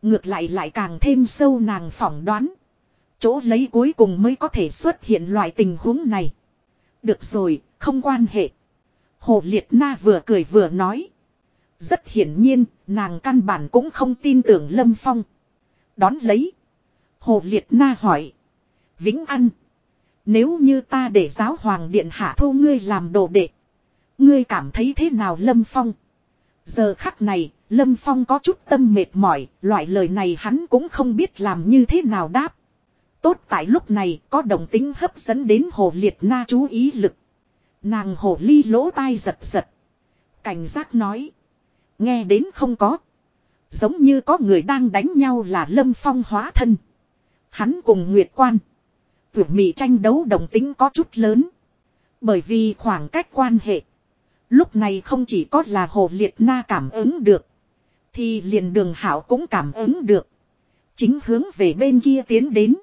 Ngược lại lại càng thêm sâu nàng phỏng đoán. Chỗ lấy cuối cùng mới có thể xuất hiện loại tình huống này. Được rồi, không quan hệ. Hồ Liệt Na vừa cười vừa nói. Rất hiển nhiên, nàng căn bản cũng không tin tưởng Lâm Phong. Đón lấy. Hồ Liệt Na hỏi. Vĩnh An. Nếu như ta để giáo hoàng điện hạ thu ngươi làm đồ đệ. Ngươi cảm thấy thế nào Lâm Phong? Giờ khắc này, Lâm Phong có chút tâm mệt mỏi, loại lời này hắn cũng không biết làm như thế nào đáp. Tốt tại lúc này có đồng tính hấp dẫn đến hồ liệt na chú ý lực. Nàng hồ ly lỗ tai giật giật. Cảnh giác nói. Nghe đến không có. Giống như có người đang đánh nhau là lâm phong hóa thân. Hắn cùng Nguyệt Quan. Vượt mị tranh đấu đồng tính có chút lớn. Bởi vì khoảng cách quan hệ. Lúc này không chỉ có là hồ liệt na cảm ứng được. Thì liền đường hảo cũng cảm ứng được. Chính hướng về bên kia tiến đến.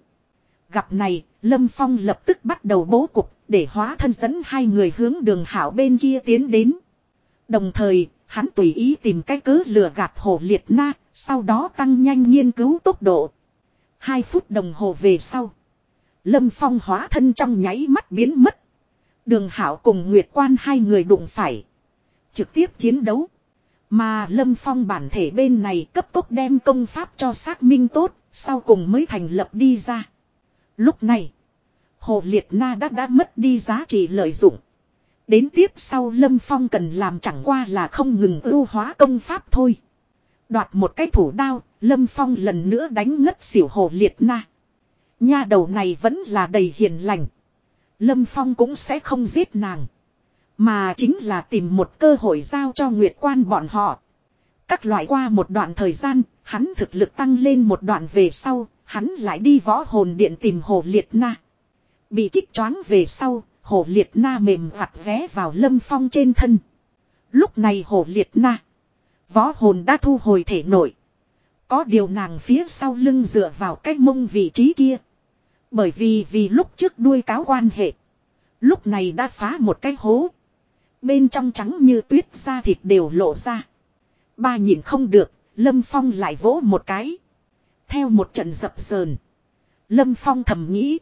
Gặp này, Lâm Phong lập tức bắt đầu bố cục để hóa thân dẫn hai người hướng đường hảo bên kia tiến đến. Đồng thời, hắn tùy ý tìm cái cớ lừa gạt hồ liệt na, sau đó tăng nhanh nghiên cứu tốc độ. Hai phút đồng hồ về sau. Lâm Phong hóa thân trong nháy mắt biến mất. Đường Hảo cùng Nguyệt Quan hai người đụng phải. Trực tiếp chiến đấu. Mà Lâm Phong bản thể bên này cấp tốc đem công pháp cho xác minh tốt, sau cùng mới thành lập đi ra. Lúc này, Hồ Liệt Na đã đã mất đi giá trị lợi dụng. Đến tiếp sau Lâm Phong cần làm chẳng qua là không ngừng ưu hóa công pháp thôi. Đoạt một cái thủ đao, Lâm Phong lần nữa đánh ngất xỉu Hồ Liệt Na. Nha đầu này vẫn là đầy hiền lành. Lâm Phong cũng sẽ không giết nàng. Mà chính là tìm một cơ hội giao cho Nguyệt Quan bọn họ. Các loại qua một đoạn thời gian, hắn thực lực tăng lên một đoạn về sau, hắn lại đi võ hồn điện tìm Hồ Liệt Na. Bị kích choáng về sau, Hồ Liệt Na mềm vặt vé vào Lâm Phong trên thân. Lúc này Hồ Liệt Na, võ hồn đã thu hồi thể nội. Có điều nàng phía sau lưng dựa vào cái mông vị trí kia. Bởi vì vì lúc trước đuôi cáo quan hệ. Lúc này đã phá một cái hố. Bên trong trắng như tuyết da thịt đều lộ ra. Ba nhìn không được, Lâm Phong lại vỗ một cái. Theo một trận dập sờn. Lâm Phong thầm nghĩ.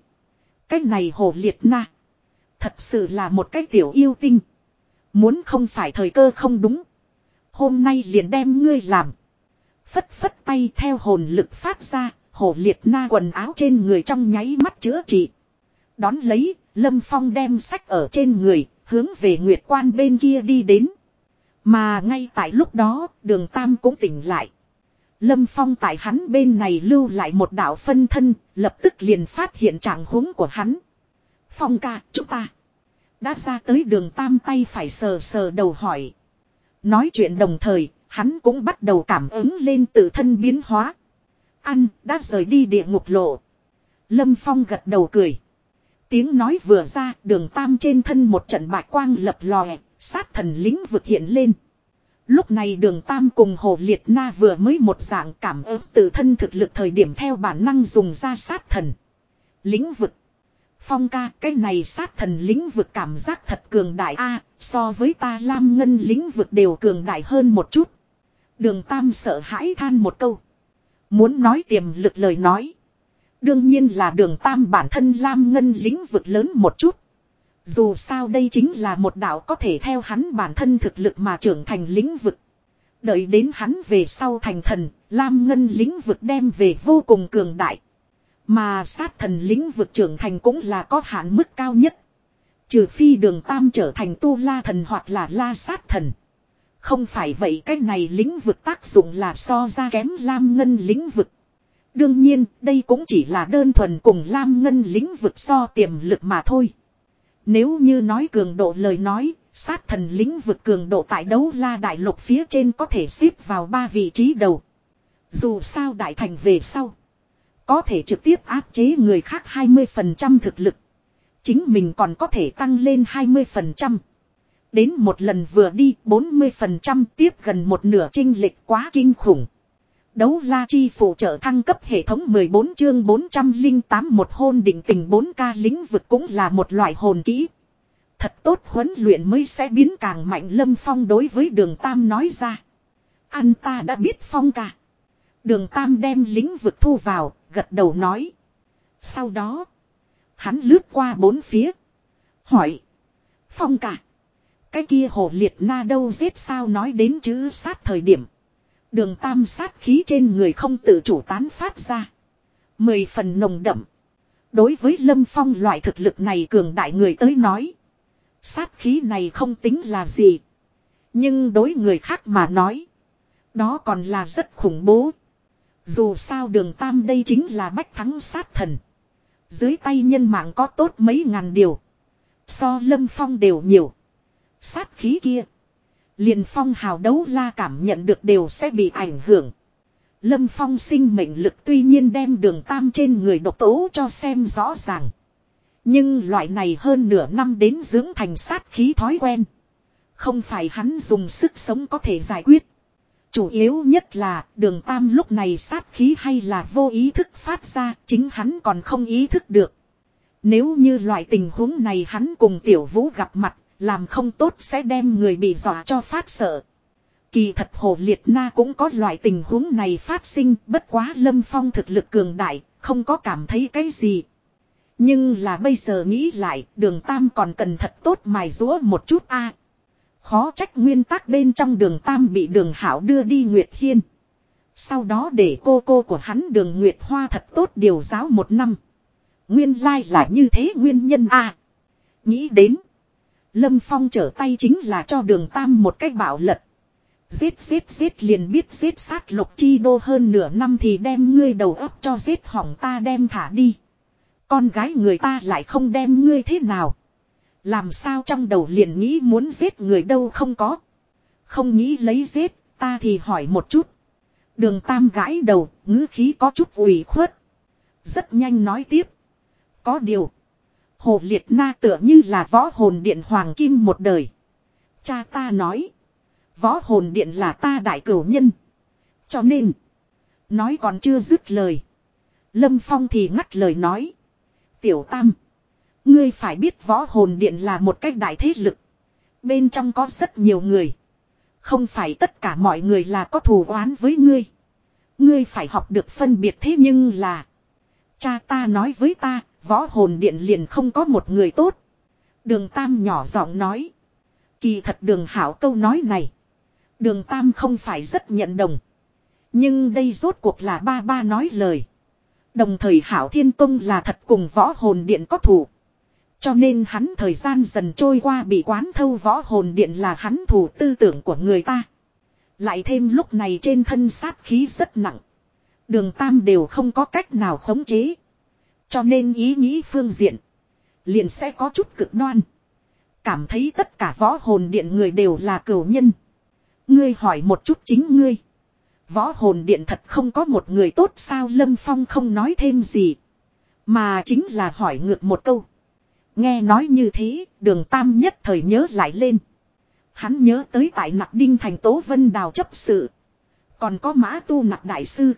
Cái này hồ liệt na. Thật sự là một cái tiểu yêu tinh. Muốn không phải thời cơ không đúng. Hôm nay liền đem ngươi làm. Phất phất tay theo hồn lực phát ra. Hồ liệt na quần áo trên người trong nháy mắt chữa trị. Đón lấy, Lâm Phong đem sách ở trên người, hướng về Nguyệt Quan bên kia đi đến. Mà ngay tại lúc đó, đường Tam cũng tỉnh lại. Lâm Phong tại hắn bên này lưu lại một đạo phân thân, lập tức liền phát hiện trạng huống của hắn. Phong ca, chúng ta đã ra tới đường Tam tay phải sờ sờ đầu hỏi. Nói chuyện đồng thời, hắn cũng bắt đầu cảm ứng lên tự thân biến hóa. Ăn, đã rời đi địa ngục lộ. Lâm Phong gật đầu cười. Tiếng nói vừa ra, đường tam trên thân một trận bạch quang lập lòe, sát thần lính vực hiện lên. Lúc này đường Tam cùng Hồ Liệt Na vừa mới một dạng cảm ứng tự thân thực lực thời điểm theo bản năng dùng ra sát thần. Lĩnh vực. Phong ca cái này sát thần lĩnh vực cảm giác thật cường đại a so với ta lam ngân lĩnh vực đều cường đại hơn một chút. Đường Tam sợ hãi than một câu. Muốn nói tiềm lực lời nói. Đương nhiên là đường Tam bản thân lam ngân lĩnh vực lớn một chút. Dù sao đây chính là một đạo có thể theo hắn bản thân thực lực mà trưởng thành lĩnh vực. Đợi đến hắn về sau thành thần, Lam Ngân lĩnh vực đem về vô cùng cường đại. Mà sát thần lĩnh vực trưởng thành cũng là có hạn mức cao nhất. Trừ phi đường tam trở thành tu la thần hoặc là la sát thần. Không phải vậy cái này lĩnh vực tác dụng là so ra kém Lam Ngân lĩnh vực. Đương nhiên, đây cũng chỉ là đơn thuần cùng Lam Ngân lĩnh vực so tiềm lực mà thôi. Nếu như nói cường độ lời nói, sát thần lĩnh vực cường độ tại đấu la đại lục phía trên có thể xếp vào ba vị trí đầu. Dù sao đại thành về sau. Có thể trực tiếp áp chế người khác 20% thực lực. Chính mình còn có thể tăng lên 20%. Đến một lần vừa đi 40% tiếp gần một nửa trinh lịch quá kinh khủng. Đấu la chi phụ trợ thăng cấp hệ thống 14 chương 408 một hôn định tình 4K lĩnh vực cũng là một loại hồn kỹ. Thật tốt huấn luyện mới sẽ biến càng mạnh lâm phong đối với đường Tam nói ra. Anh ta đã biết phong cả. Đường Tam đem lĩnh vực thu vào, gật đầu nói. Sau đó, hắn lướt qua bốn phía. Hỏi. Phong cả. Cái kia hồ liệt na đâu giết sao nói đến chữ sát thời điểm. Đường tam sát khí trên người không tự chủ tán phát ra. Mười phần nồng đậm. Đối với lâm phong loại thực lực này cường đại người tới nói. Sát khí này không tính là gì. Nhưng đối người khác mà nói. Đó còn là rất khủng bố. Dù sao đường tam đây chính là bách thắng sát thần. Dưới tay nhân mạng có tốt mấy ngàn điều. So lâm phong đều nhiều. Sát khí kia. Liền phong hào đấu la cảm nhận được đều sẽ bị ảnh hưởng. Lâm phong sinh mệnh lực tuy nhiên đem đường tam trên người độc tố cho xem rõ ràng. Nhưng loại này hơn nửa năm đến dưỡng thành sát khí thói quen. Không phải hắn dùng sức sống có thể giải quyết. Chủ yếu nhất là đường tam lúc này sát khí hay là vô ý thức phát ra chính hắn còn không ý thức được. Nếu như loại tình huống này hắn cùng tiểu vũ gặp mặt làm không tốt sẽ đem người bị dọa cho phát sợ. Kỳ thật hồ liệt na cũng có loại tình huống này phát sinh bất quá lâm phong thực lực cường đại, không có cảm thấy cái gì. Nhưng là bây giờ nghĩ lại đường tam còn cần thật tốt mài rũa một chút a Khó trách nguyên tắc bên trong đường tam bị đường hảo đưa đi Nguyệt Hiên. Sau đó để cô cô của hắn đường Nguyệt Hoa thật tốt điều giáo một năm. Nguyên lai là như thế nguyên nhân a Nghĩ đến. Lâm Phong trở tay chính là cho đường Tam một cách bảo lật. Giết giết giết liền biết giết sát lục chi đô hơn nửa năm thì đem ngươi đầu ấp cho giết hỏng ta đem thả đi. Con gái người ta lại không đem ngươi thế nào. Làm sao trong đầu liền nghĩ muốn giết người đâu không có. Không nghĩ lấy giết, ta thì hỏi một chút. Đường Tam gãi đầu, ngữ khí có chút ủy khuất. Rất nhanh nói tiếp. Có điều. Hồ Liệt Na tựa như là võ hồn điện hoàng kim một đời. Cha ta nói. Võ hồn điện là ta đại cửu nhân. Cho nên. Nói còn chưa dứt lời. Lâm Phong thì ngắt lời nói. Tiểu Tam. Ngươi phải biết võ hồn điện là một cách đại thế lực. Bên trong có rất nhiều người. Không phải tất cả mọi người là có thù oán với ngươi. Ngươi phải học được phân biệt thế nhưng là. Cha ta nói với ta, Võ hồn điện liền không có một người tốt. Đường Tam nhỏ giọng nói. Kỳ thật đường hảo câu nói này. Đường Tam không phải rất nhận đồng. Nhưng đây rốt cuộc là ba ba nói lời. Đồng thời Hảo Thiên Tông là thật cùng võ hồn điện có thủ. Cho nên hắn thời gian dần trôi qua bị quán thâu võ hồn điện là hắn thủ tư tưởng của người ta. Lại thêm lúc này trên thân sát khí rất nặng. Đường Tam đều không có cách nào khống chế. Cho nên ý nghĩ phương diện. Liền sẽ có chút cực đoan. Cảm thấy tất cả võ hồn điện người đều là cửu nhân. Ngươi hỏi một chút chính ngươi. Võ hồn điện thật không có một người tốt sao Lâm Phong không nói thêm gì. Mà chính là hỏi ngược một câu. Nghe nói như thế, đường tam nhất thời nhớ lại lên. Hắn nhớ tới tại nặc đinh thành tố vân đào chấp sự. Còn có mã tu nặc đại sư.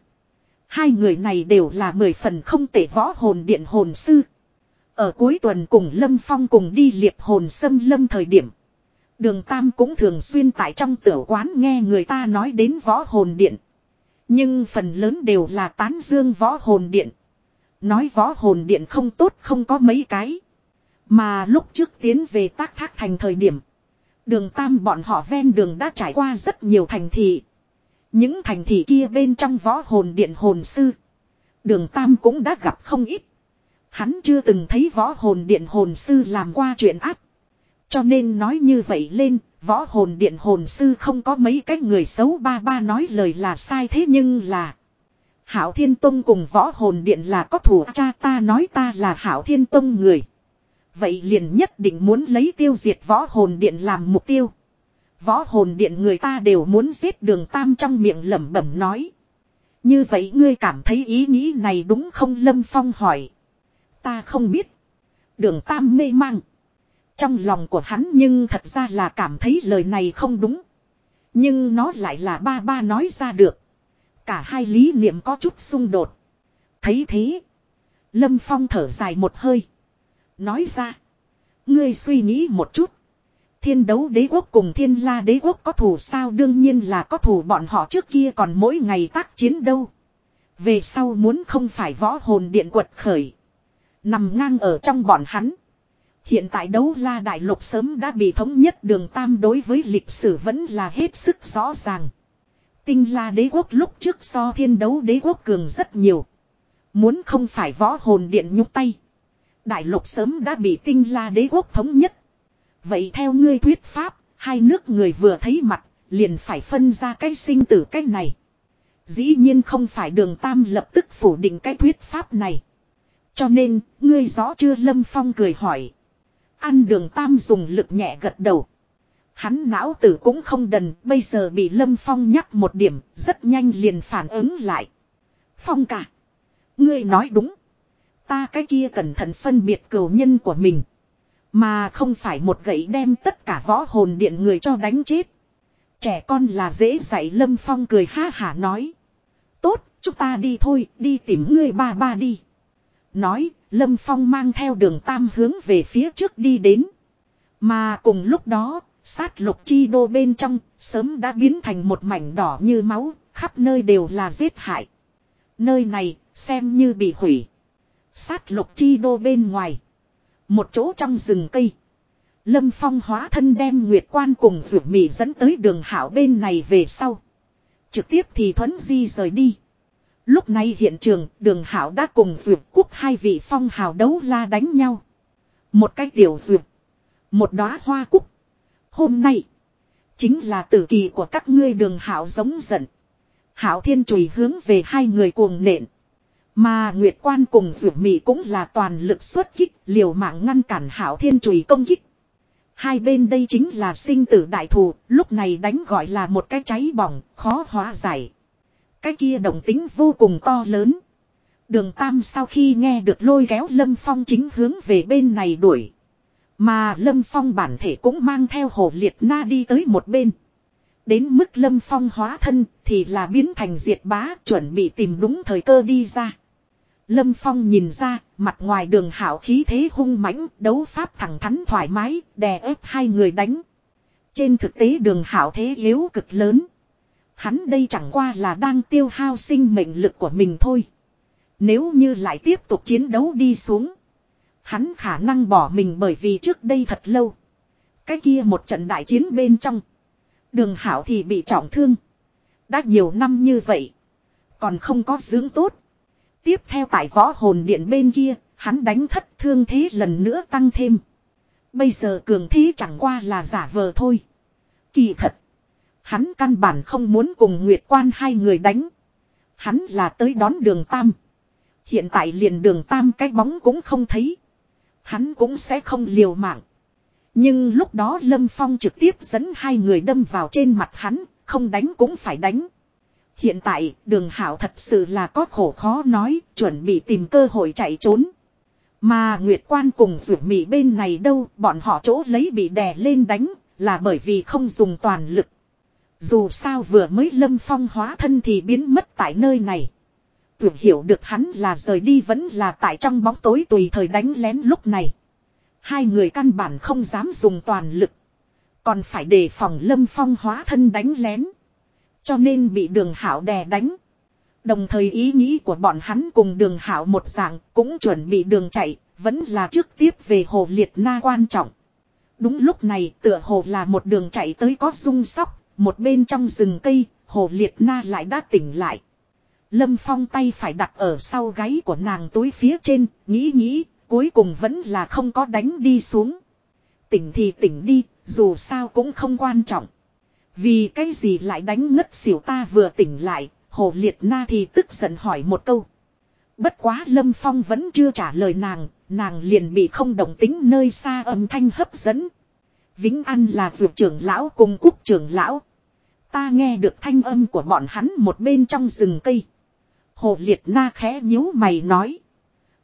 Hai người này đều là mười phần không tệ võ hồn điện hồn sư. Ở cuối tuần cùng Lâm Phong cùng đi liệp hồn xâm lâm thời điểm. Đường Tam cũng thường xuyên tại trong tiểu quán nghe người ta nói đến võ hồn điện. Nhưng phần lớn đều là tán dương võ hồn điện. Nói võ hồn điện không tốt không có mấy cái. Mà lúc trước tiến về tác thác thành thời điểm. Đường Tam bọn họ ven đường đã trải qua rất nhiều thành thị. Những thành thị kia bên trong võ hồn điện hồn sư. Đường Tam cũng đã gặp không ít. Hắn chưa từng thấy võ hồn điện hồn sư làm qua chuyện ác. Cho nên nói như vậy lên, võ hồn điện hồn sư không có mấy cái người xấu ba ba nói lời là sai thế nhưng là. Hảo Thiên Tông cùng võ hồn điện là có thủ cha ta nói ta là Hảo Thiên Tông người. Vậy liền nhất định muốn lấy tiêu diệt võ hồn điện làm mục tiêu. Võ hồn điện người ta đều muốn giết đường tam trong miệng lẩm bẩm nói. Như vậy ngươi cảm thấy ý nghĩ này đúng không Lâm Phong hỏi. Ta không biết. Đường tam mê mang. Trong lòng của hắn nhưng thật ra là cảm thấy lời này không đúng. Nhưng nó lại là ba ba nói ra được. Cả hai lý niệm có chút xung đột. Thấy thế. Lâm Phong thở dài một hơi. Nói ra. Ngươi suy nghĩ một chút. Thiên đấu đế quốc cùng thiên la đế quốc có thù sao đương nhiên là có thù bọn họ trước kia còn mỗi ngày tác chiến đâu. Về sau muốn không phải võ hồn điện quật khởi. Nằm ngang ở trong bọn hắn. Hiện tại đấu la đại lục sớm đã bị thống nhất đường tam đối với lịch sử vẫn là hết sức rõ ràng. Tinh la đế quốc lúc trước so thiên đấu đế quốc cường rất nhiều. Muốn không phải võ hồn điện nhúc tay. Đại lục sớm đã bị tinh la đế quốc thống nhất. Vậy theo ngươi thuyết pháp, hai nước người vừa thấy mặt, liền phải phân ra cái sinh tử cái này. Dĩ nhiên không phải đường tam lập tức phủ định cái thuyết pháp này. Cho nên, ngươi rõ chưa Lâm Phong cười hỏi. Ăn đường tam dùng lực nhẹ gật đầu. Hắn não tử cũng không đần, bây giờ bị Lâm Phong nhắc một điểm, rất nhanh liền phản ứng lại. Phong cả. Ngươi nói đúng. Ta cái kia cẩn thận phân biệt cửu nhân của mình. Mà không phải một gậy đem tất cả võ hồn điện người cho đánh chết. Trẻ con là dễ dạy Lâm Phong cười ha hả nói. Tốt, chúng ta đi thôi, đi tìm ngươi ba ba đi. Nói, Lâm Phong mang theo đường tam hướng về phía trước đi đến. Mà cùng lúc đó, sát lục chi đô bên trong, sớm đã biến thành một mảnh đỏ như máu, khắp nơi đều là giết hại. Nơi này, xem như bị hủy. Sát lục chi đô bên ngoài. Một chỗ trong rừng cây. Lâm Phong hóa thân đem Nguyệt Quan cùng Dược Mị dẫn tới đường hảo bên này về sau. Trực tiếp thì thuấn di rời đi. Lúc này hiện trường, đường hảo đã cùng Dược Cúc hai vị phong hào đấu la đánh nhau. Một cái tiểu Dược. Một đóa hoa cúc. Hôm nay. Chính là tử kỳ của các ngươi đường hảo giống giận. Hảo thiên chùy hướng về hai người cuồng nện. Mà Nguyệt Quan cùng Dược Mị cũng là toàn lực xuất kích, liều mạng ngăn cản Hảo Thiên Chùy công kích. Hai bên đây chính là sinh tử đại thù, lúc này đánh gọi là một cái cháy bỏng, khó hóa giải. Cái kia động tính vô cùng to lớn. Đường Tam sau khi nghe được lôi kéo Lâm Phong chính hướng về bên này đuổi. Mà Lâm Phong bản thể cũng mang theo hồ liệt na đi tới một bên. Đến mức Lâm Phong hóa thân thì là biến thành diệt bá chuẩn bị tìm đúng thời cơ đi ra. Lâm Phong nhìn ra, mặt ngoài đường hảo khí thế hung mãnh, đấu pháp thẳng thắn thoải mái, đè ép hai người đánh. Trên thực tế đường hảo thế yếu cực lớn. Hắn đây chẳng qua là đang tiêu hao sinh mệnh lực của mình thôi. Nếu như lại tiếp tục chiến đấu đi xuống. Hắn khả năng bỏ mình bởi vì trước đây thật lâu. Cái kia một trận đại chiến bên trong. Đường hảo thì bị trọng thương. Đã nhiều năm như vậy. Còn không có dưỡng tốt. Tiếp theo tại võ hồn điện bên kia, hắn đánh thất thương thế lần nữa tăng thêm. Bây giờ cường thế chẳng qua là giả vờ thôi. Kỳ thật. Hắn căn bản không muốn cùng Nguyệt Quan hai người đánh. Hắn là tới đón đường Tam. Hiện tại liền đường Tam cái bóng cũng không thấy. Hắn cũng sẽ không liều mạng. Nhưng lúc đó Lâm Phong trực tiếp dẫn hai người đâm vào trên mặt hắn, không đánh cũng phải đánh. Hiện tại, đường hảo thật sự là có khổ khó nói, chuẩn bị tìm cơ hội chạy trốn. Mà Nguyệt Quan cùng rủ mị bên này đâu, bọn họ chỗ lấy bị đè lên đánh, Là bởi vì không dùng toàn lực. Dù sao vừa mới lâm phong hóa thân thì biến mất tại nơi này. Tưởng hiểu được hắn là rời đi vẫn là tại trong bóng tối tùy thời đánh lén lúc này. Hai người căn bản không dám dùng toàn lực. Còn phải đề phòng lâm phong hóa thân đánh lén. Cho nên bị đường hảo đè đánh. Đồng thời ý nghĩ của bọn hắn cùng đường hảo một dạng cũng chuẩn bị đường chạy, vẫn là trước tiếp về hồ liệt na quan trọng. Đúng lúc này tựa hồ là một đường chạy tới có sung sóc, một bên trong rừng cây, hồ liệt na lại đã tỉnh lại. Lâm Phong tay phải đặt ở sau gáy của nàng túi phía trên, nghĩ nghĩ, cuối cùng vẫn là không có đánh đi xuống. Tỉnh thì tỉnh đi, dù sao cũng không quan trọng. Vì cái gì lại đánh ngất xỉu ta vừa tỉnh lại, hồ liệt na thì tức giận hỏi một câu. Bất quá Lâm Phong vẫn chưa trả lời nàng, nàng liền bị không đồng tính nơi xa âm thanh hấp dẫn. Vĩnh An là vượt trưởng lão cùng quốc trưởng lão. Ta nghe được thanh âm của bọn hắn một bên trong rừng cây. Hồ Liệt Na khẽ nhíu mày nói.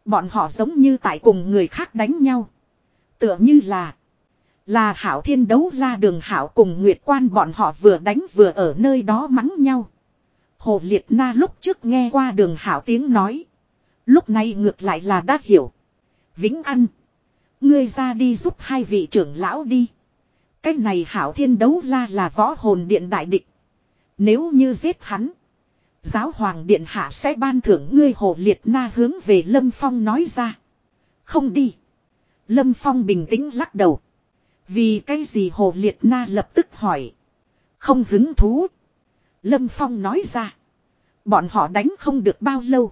Bọn họ giống như tại cùng người khác đánh nhau. Tựa như là. Là hảo thiên đấu la đường hảo cùng Nguyệt Quan bọn họ vừa đánh vừa ở nơi đó mắng nhau. Hồ Liệt Na lúc trước nghe qua đường hảo tiếng nói. Lúc này ngược lại là đã hiểu. Vĩnh An. Ngươi ra đi giúp hai vị trưởng lão đi. Cái này hảo thiên đấu la là võ hồn điện đại địch. Nếu như giết hắn. Giáo hoàng điện hạ sẽ ban thưởng ngươi hồ liệt na hướng về Lâm Phong nói ra. Không đi. Lâm Phong bình tĩnh lắc đầu. Vì cái gì hồ liệt na lập tức hỏi. Không hứng thú. Lâm Phong nói ra. Bọn họ đánh không được bao lâu.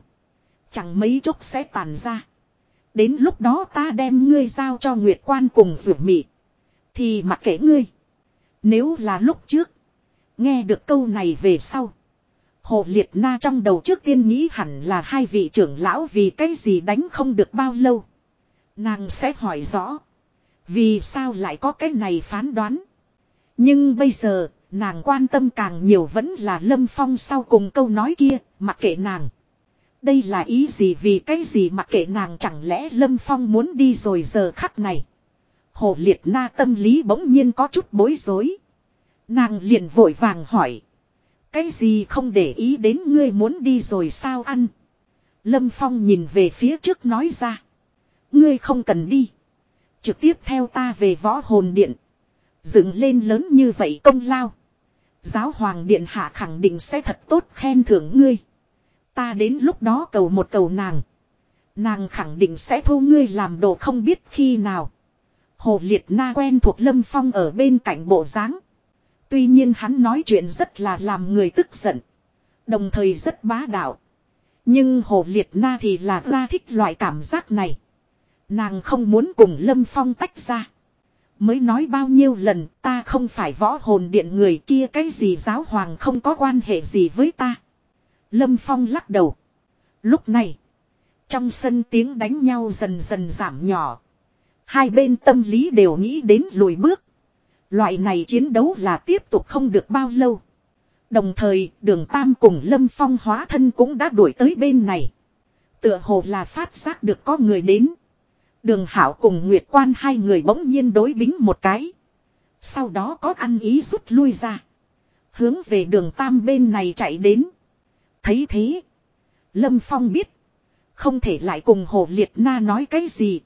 Chẳng mấy chốc sẽ tàn ra. Đến lúc đó ta đem ngươi giao cho Nguyệt Quan cùng rửa mị. Thì mặc kệ ngươi. Nếu là lúc trước. Nghe được câu này về sau. Hồ Liệt Na trong đầu trước tiên nghĩ hẳn là hai vị trưởng lão vì cái gì đánh không được bao lâu. Nàng sẽ hỏi rõ. Vì sao lại có cái này phán đoán. Nhưng bây giờ, nàng quan tâm càng nhiều vẫn là Lâm Phong sau cùng câu nói kia, mặc kệ nàng. Đây là ý gì vì cái gì mặc kệ nàng chẳng lẽ Lâm Phong muốn đi rồi giờ khắc này. Hồ Liệt Na tâm lý bỗng nhiên có chút bối rối. Nàng liền vội vàng hỏi. Cái gì không để ý đến ngươi muốn đi rồi sao ăn. Lâm Phong nhìn về phía trước nói ra. Ngươi không cần đi. Trực tiếp theo ta về võ hồn điện. Dựng lên lớn như vậy công lao. Giáo hoàng điện hạ khẳng định sẽ thật tốt khen thưởng ngươi. Ta đến lúc đó cầu một cầu nàng. Nàng khẳng định sẽ thu ngươi làm đồ không biết khi nào. Hồ Liệt Na quen thuộc Lâm Phong ở bên cạnh bộ dáng Tuy nhiên hắn nói chuyện rất là làm người tức giận. Đồng thời rất bá đạo. Nhưng Hồ Liệt Na thì là ra thích loại cảm giác này. Nàng không muốn cùng Lâm Phong tách ra. Mới nói bao nhiêu lần, ta không phải võ hồn điện người kia, cái gì giáo hoàng không có quan hệ gì với ta. Lâm Phong lắc đầu. Lúc này. Trong sân tiếng đánh nhau dần dần giảm nhỏ. Hai bên tâm lý đều nghĩ đến lùi bước. Loại này chiến đấu là tiếp tục không được bao lâu. Đồng thời, đường Tam cùng Lâm Phong hóa thân cũng đã đuổi tới bên này. Tựa hồ là phát giác được có người đến. Đường Hảo cùng Nguyệt Quan hai người bỗng nhiên đối bính một cái. Sau đó có ăn ý rút lui ra. Hướng về đường Tam bên này chạy đến. Thấy thế. Lâm Phong biết. Không thể lại cùng Hồ Liệt Na nói cái gì.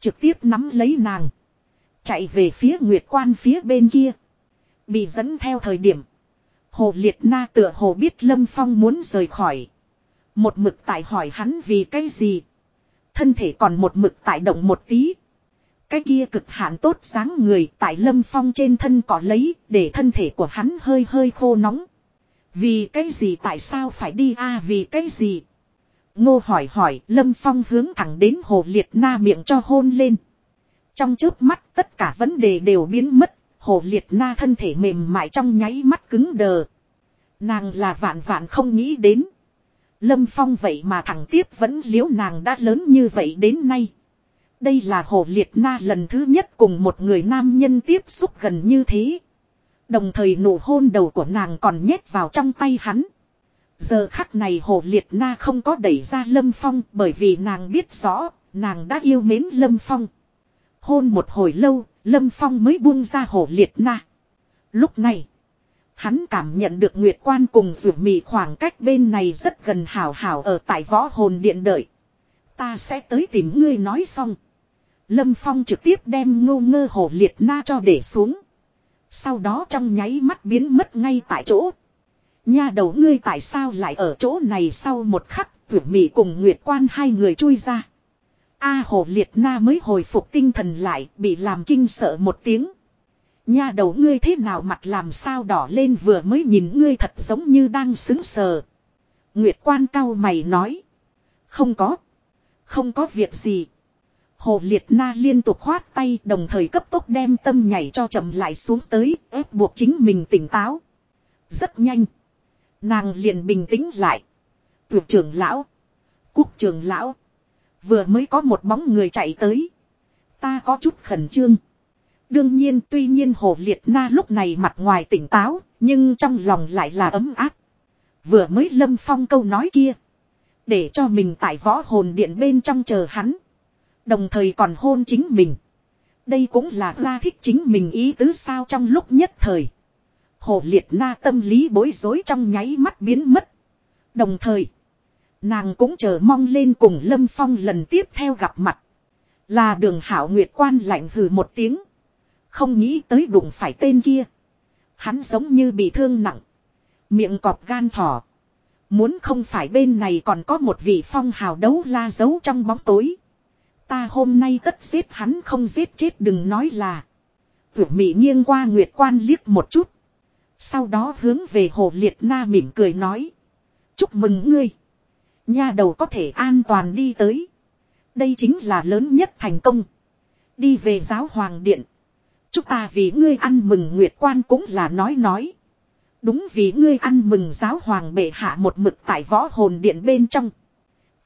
Trực tiếp nắm lấy nàng. Chạy về phía Nguyệt Quan phía bên kia. Bị dẫn theo thời điểm. Hồ Liệt Na tựa hồ biết Lâm Phong muốn rời khỏi. Một mực tại hỏi hắn vì cái gì. Thân thể còn một mực tại động một tí. Cái kia cực hạn tốt sáng người tại Lâm Phong trên thân cỏ lấy để thân thể của hắn hơi hơi khô nóng. Vì cái gì tại sao phải đi a à, vì cái gì? Ngô hỏi hỏi Lâm Phong hướng thẳng đến Hồ Liệt Na miệng cho hôn lên. Trong trước mắt tất cả vấn đề đều biến mất, Hồ Liệt Na thân thể mềm mại trong nháy mắt cứng đờ. Nàng là vạn vạn không nghĩ đến. Lâm Phong vậy mà thẳng tiếp vẫn liễu nàng đã lớn như vậy đến nay. Đây là Hồ Liệt Na lần thứ nhất cùng một người nam nhân tiếp xúc gần như thế. Đồng thời nụ hôn đầu của nàng còn nhét vào trong tay hắn. Giờ khắc này Hồ Liệt Na không có đẩy ra Lâm Phong bởi vì nàng biết rõ, nàng đã yêu mến Lâm Phong. Hôn một hồi lâu, Lâm Phong mới buông ra hồ liệt na. Lúc này, hắn cảm nhận được Nguyệt Quan cùng rủ mì khoảng cách bên này rất gần hảo hảo ở tại võ hồn điện đợi. Ta sẽ tới tìm ngươi nói xong. Lâm Phong trực tiếp đem ngô ngơ hồ liệt na cho để xuống. Sau đó trong nháy mắt biến mất ngay tại chỗ. Nha đầu ngươi tại sao lại ở chỗ này sau một khắc, vượt mị cùng Nguyệt Quan hai người chui ra. A hồ liệt na mới hồi phục tinh thần lại, bị làm kinh sợ một tiếng. Nha đầu ngươi thế nào mặt làm sao đỏ lên vừa mới nhìn ngươi thật giống như đang xứng sờ. Nguyệt Quan cao mày nói. Không có. Không có việc gì. Hồ Liệt Na liên tục khoát tay đồng thời cấp tốc đem tâm nhảy cho chậm lại xuống tới, ép buộc chính mình tỉnh táo. Rất nhanh. Nàng liền bình tĩnh lại. Tuyệt trưởng lão. Cúc trưởng lão. Vừa mới có một bóng người chạy tới. Ta có chút khẩn trương. Đương nhiên tuy nhiên Hồ Liệt Na lúc này mặt ngoài tỉnh táo. Nhưng trong lòng lại là ấm áp. Vừa mới lâm phong câu nói kia. Để cho mình tại võ hồn điện bên trong chờ hắn. Đồng thời còn hôn chính mình. Đây cũng là ra thích chính mình ý tứ sao trong lúc nhất thời. Hồ liệt na tâm lý bối rối trong nháy mắt biến mất. Đồng thời. Nàng cũng chờ mong lên cùng Lâm Phong lần tiếp theo gặp mặt. Là đường hảo nguyệt quan lạnh hừ một tiếng. Không nghĩ tới đụng phải tên kia. Hắn giống như bị thương nặng. Miệng cọp gan thỏ. Muốn không phải bên này còn có một vị phong hào đấu la giấu trong bóng tối. Ta hôm nay tất giết hắn không giết chết đừng nói là. Vượt mị nghiêng qua Nguyệt Quan liếc một chút. Sau đó hướng về Hồ Liệt Na mỉm cười nói. Chúc mừng ngươi. nhà đầu có thể an toàn đi tới. Đây chính là lớn nhất thành công. Đi về giáo hoàng điện. Chúng ta vì ngươi ăn mừng Nguyệt Quan cũng là nói nói. Đúng vì ngươi ăn mừng giáo hoàng bệ hạ một mực tại võ hồn điện bên trong.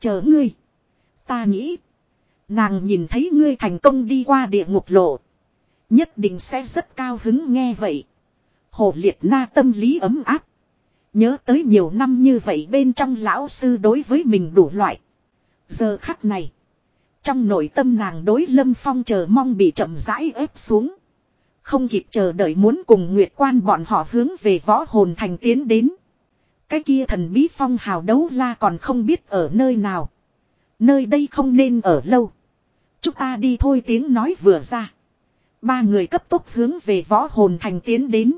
Chờ ngươi. Ta nghĩ. Nàng nhìn thấy ngươi thành công đi qua địa ngục lộ. Nhất định sẽ rất cao hứng nghe vậy. Hồ liệt na tâm lý ấm áp. Nhớ tới nhiều năm như vậy bên trong lão sư đối với mình đủ loại. Giờ khắc này. Trong nội tâm nàng đối lâm phong chờ mong bị chậm rãi ép xuống. Không kịp chờ đợi muốn cùng Nguyệt Quan bọn họ hướng về võ hồn thành tiến đến. Cái kia thần bí phong hào đấu la còn không biết ở nơi nào. Nơi đây không nên ở lâu. Chúng ta đi thôi tiếng nói vừa ra. Ba người cấp tốc hướng về võ hồn thành tiến đến.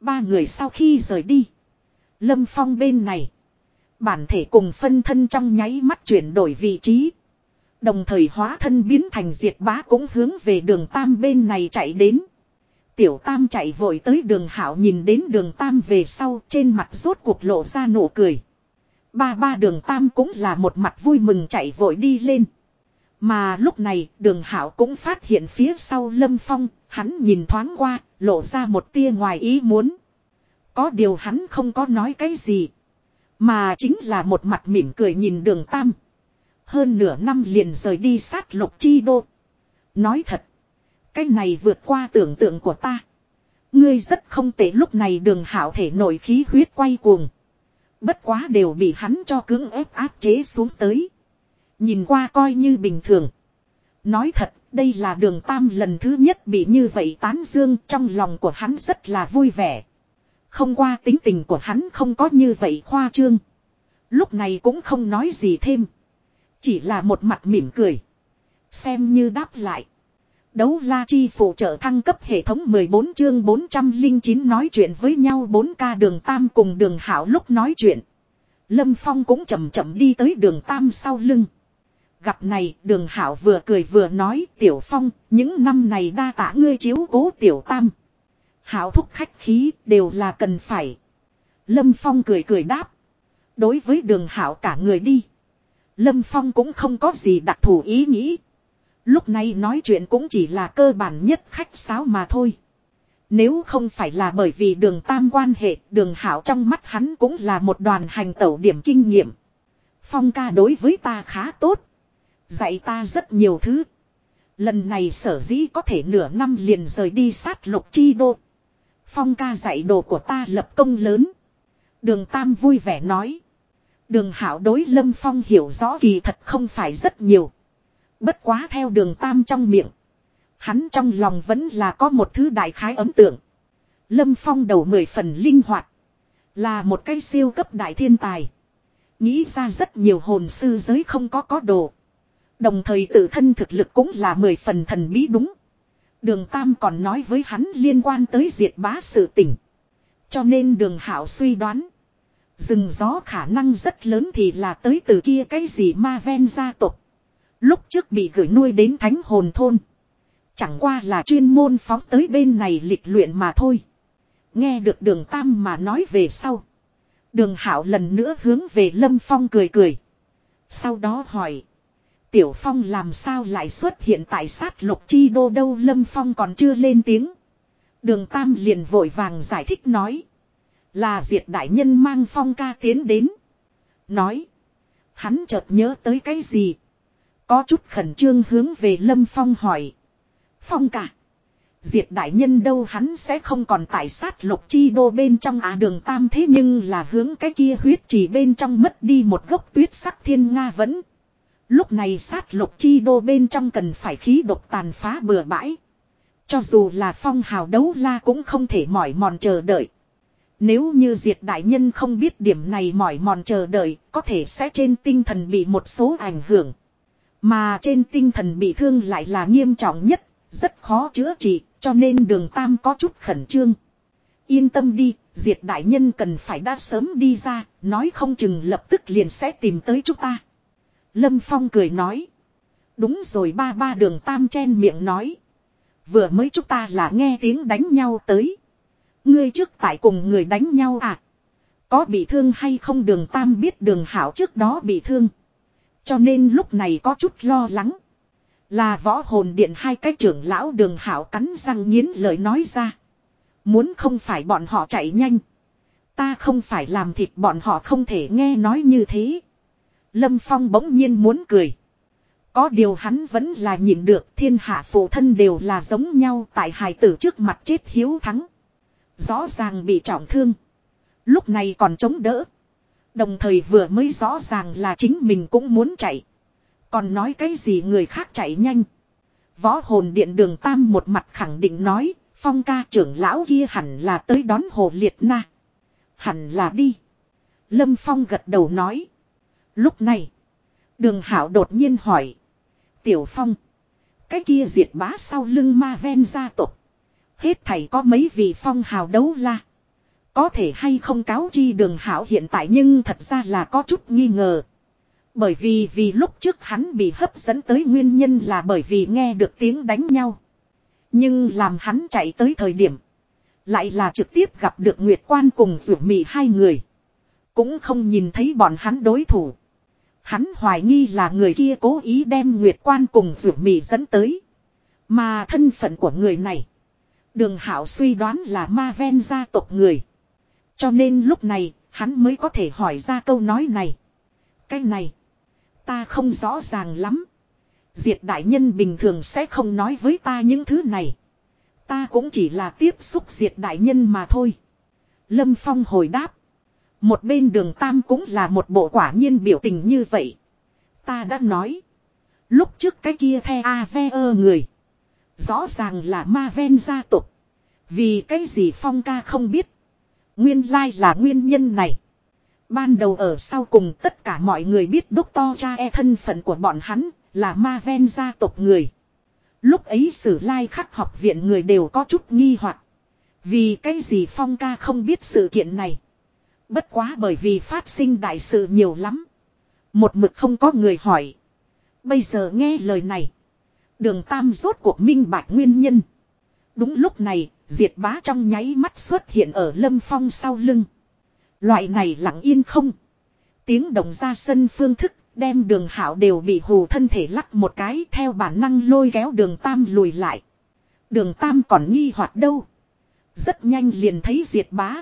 Ba người sau khi rời đi. Lâm Phong bên này. Bản thể cùng phân thân trong nháy mắt chuyển đổi vị trí. Đồng thời hóa thân biến thành diệt bá cũng hướng về đường Tam bên này chạy đến. Tiểu Tam chạy vội tới đường Hảo nhìn đến đường Tam về sau trên mặt rốt cuộc lộ ra nụ cười. Ba ba đường Tam cũng là một mặt vui mừng chạy vội đi lên. Mà lúc này đường Hảo cũng phát hiện phía sau Lâm Phong, hắn nhìn thoáng qua, lộ ra một tia ngoài ý muốn. Có điều hắn không có nói cái gì. Mà chính là một mặt mỉm cười nhìn đường Tam. Hơn nửa năm liền rời đi sát lục chi đô. Nói thật. Cái này vượt qua tưởng tượng của ta. Ngươi rất không tệ lúc này đường hảo thể nội khí huyết quay cuồng. Bất quá đều bị hắn cho cưỡng ép áp chế xuống tới. Nhìn qua coi như bình thường. Nói thật, đây là đường tam lần thứ nhất bị như vậy tán dương trong lòng của hắn rất là vui vẻ. Không qua tính tình của hắn không có như vậy khoa trương. Lúc này cũng không nói gì thêm. Chỉ là một mặt mỉm cười. Xem như đáp lại. Đấu la chi phụ trợ thăng cấp hệ thống 14 chương 409 nói chuyện với nhau 4 ca đường tam cùng đường hảo lúc nói chuyện. Lâm Phong cũng chậm chậm đi tới đường tam sau lưng. Gặp này, đường hảo vừa cười vừa nói, tiểu phong, những năm này đa tả ngươi chiếu cố tiểu tam. Hảo thúc khách khí đều là cần phải. Lâm Phong cười cười đáp. Đối với đường hảo cả người đi. Lâm Phong cũng không có gì đặc thù ý nghĩ. Lúc này nói chuyện cũng chỉ là cơ bản nhất khách sáo mà thôi. Nếu không phải là bởi vì đường tam quan hệ, đường hảo trong mắt hắn cũng là một đoàn hành tẩu điểm kinh nghiệm. Phong ca đối với ta khá tốt. Dạy ta rất nhiều thứ. Lần này sở dĩ có thể nửa năm liền rời đi sát lục chi đô. Phong ca dạy đồ của ta lập công lớn. Đường Tam vui vẻ nói. Đường Hảo đối Lâm Phong hiểu rõ kỳ thật không phải rất nhiều. Bất quá theo đường Tam trong miệng. Hắn trong lòng vẫn là có một thứ đại khái ấm tượng. Lâm Phong đầu mười phần linh hoạt. Là một cái siêu cấp đại thiên tài. Nghĩ ra rất nhiều hồn sư giới không có có đồ. Đồng thời tự thân thực lực cũng là mười phần thần bí đúng. Đường Tam còn nói với hắn liên quan tới diệt bá sự tỉnh. Cho nên đường Hảo suy đoán. Rừng gió khả năng rất lớn thì là tới từ kia cái gì ma ven gia tộc. Lúc trước bị gửi nuôi đến thánh hồn thôn. Chẳng qua là chuyên môn phóng tới bên này lịch luyện mà thôi. Nghe được đường Tam mà nói về sau. Đường Hảo lần nữa hướng về Lâm Phong cười cười. Sau đó hỏi. Tiểu Phong làm sao lại xuất hiện tại sát lục chi đô đâu Lâm Phong còn chưa lên tiếng. Đường Tam liền vội vàng giải thích nói. Là diệt đại nhân mang Phong ca tiến đến. Nói. Hắn chợt nhớ tới cái gì. Có chút khẩn trương hướng về Lâm Phong hỏi. Phong cả Diệt đại nhân đâu hắn sẽ không còn tại sát lục chi đô bên trong á đường tam thế nhưng là hướng cái kia huyết chỉ bên trong mất đi một gốc tuyết sắc thiên nga vẫn. Lúc này sát lục chi đô bên trong cần phải khí độc tàn phá bừa bãi. Cho dù là phong hào đấu la cũng không thể mỏi mòn chờ đợi. Nếu như diệt đại nhân không biết điểm này mỏi mòn chờ đợi, có thể sẽ trên tinh thần bị một số ảnh hưởng. Mà trên tinh thần bị thương lại là nghiêm trọng nhất, rất khó chữa trị, cho nên đường Tam có chút khẩn trương. Yên tâm đi, diệt đại nhân cần phải đã sớm đi ra, nói không chừng lập tức liền sẽ tìm tới chúng ta. Lâm Phong cười nói. Đúng rồi ba ba đường Tam chen miệng nói. Vừa mới chúng ta là nghe tiếng đánh nhau tới. Ngươi trước tại cùng người đánh nhau à? Có bị thương hay không đường Tam biết đường Hảo trước đó bị thương. Cho nên lúc này có chút lo lắng. Là võ hồn điện hai cái trưởng lão đường hảo cắn răng nghiến lời nói ra. Muốn không phải bọn họ chạy nhanh. Ta không phải làm thịt bọn họ không thể nghe nói như thế. Lâm Phong bỗng nhiên muốn cười. Có điều hắn vẫn là nhìn được thiên hạ phụ thân đều là giống nhau tại hài tử trước mặt chết hiếu thắng. Rõ ràng bị trọng thương. Lúc này còn chống đỡ. Đồng thời vừa mới rõ ràng là chính mình cũng muốn chạy. Còn nói cái gì người khác chạy nhanh. Võ hồn điện đường tam một mặt khẳng định nói, phong ca trưởng lão kia hẳn là tới đón hồ liệt na. Hẳn là đi. Lâm Phong gật đầu nói. Lúc này, đường hảo đột nhiên hỏi. Tiểu Phong, cái kia diệt bá sau lưng ma ven gia tộc. Hết thảy có mấy vị phong hào đấu la. Có thể hay không cáo chi đường hảo hiện tại nhưng thật ra là có chút nghi ngờ. Bởi vì vì lúc trước hắn bị hấp dẫn tới nguyên nhân là bởi vì nghe được tiếng đánh nhau. Nhưng làm hắn chạy tới thời điểm. Lại là trực tiếp gặp được Nguyệt Quan cùng rủ mị hai người. Cũng không nhìn thấy bọn hắn đối thủ. Hắn hoài nghi là người kia cố ý đem Nguyệt Quan cùng rủ mị dẫn tới. Mà thân phận của người này. Đường Hảo suy đoán là ma ven gia tộc người. Cho nên lúc này, hắn mới có thể hỏi ra câu nói này. Cái này, ta không rõ ràng lắm. Diệt đại nhân bình thường sẽ không nói với ta những thứ này. Ta cũng chỉ là tiếp xúc diệt đại nhân mà thôi. Lâm Phong hồi đáp. Một bên đường Tam cũng là một bộ quả nhiên biểu tình như vậy. Ta đã nói. Lúc trước cái kia the A-ve-ơ người. Rõ ràng là ma ven gia tộc. Vì cái gì Phong ca không biết. Nguyên lai là nguyên nhân này. Ban đầu ở sau cùng tất cả mọi người biết đốc to cha e thân phận của bọn hắn là ma ven gia tộc người. Lúc ấy sử lai khắc học viện người đều có chút nghi hoặc Vì cái gì Phong ca không biết sự kiện này. Bất quá bởi vì phát sinh đại sự nhiều lắm. Một mực không có người hỏi. Bây giờ nghe lời này. Đường Tam rốt cuộc minh bạch nguyên nhân. Đúng lúc này, diệt bá trong nháy mắt xuất hiện ở lâm phong sau lưng. Loại này lặng yên không. Tiếng động ra sân phương thức, đem đường hảo đều bị hù thân thể lắc một cái theo bản năng lôi kéo đường tam lùi lại. Đường tam còn nghi hoặc đâu. Rất nhanh liền thấy diệt bá.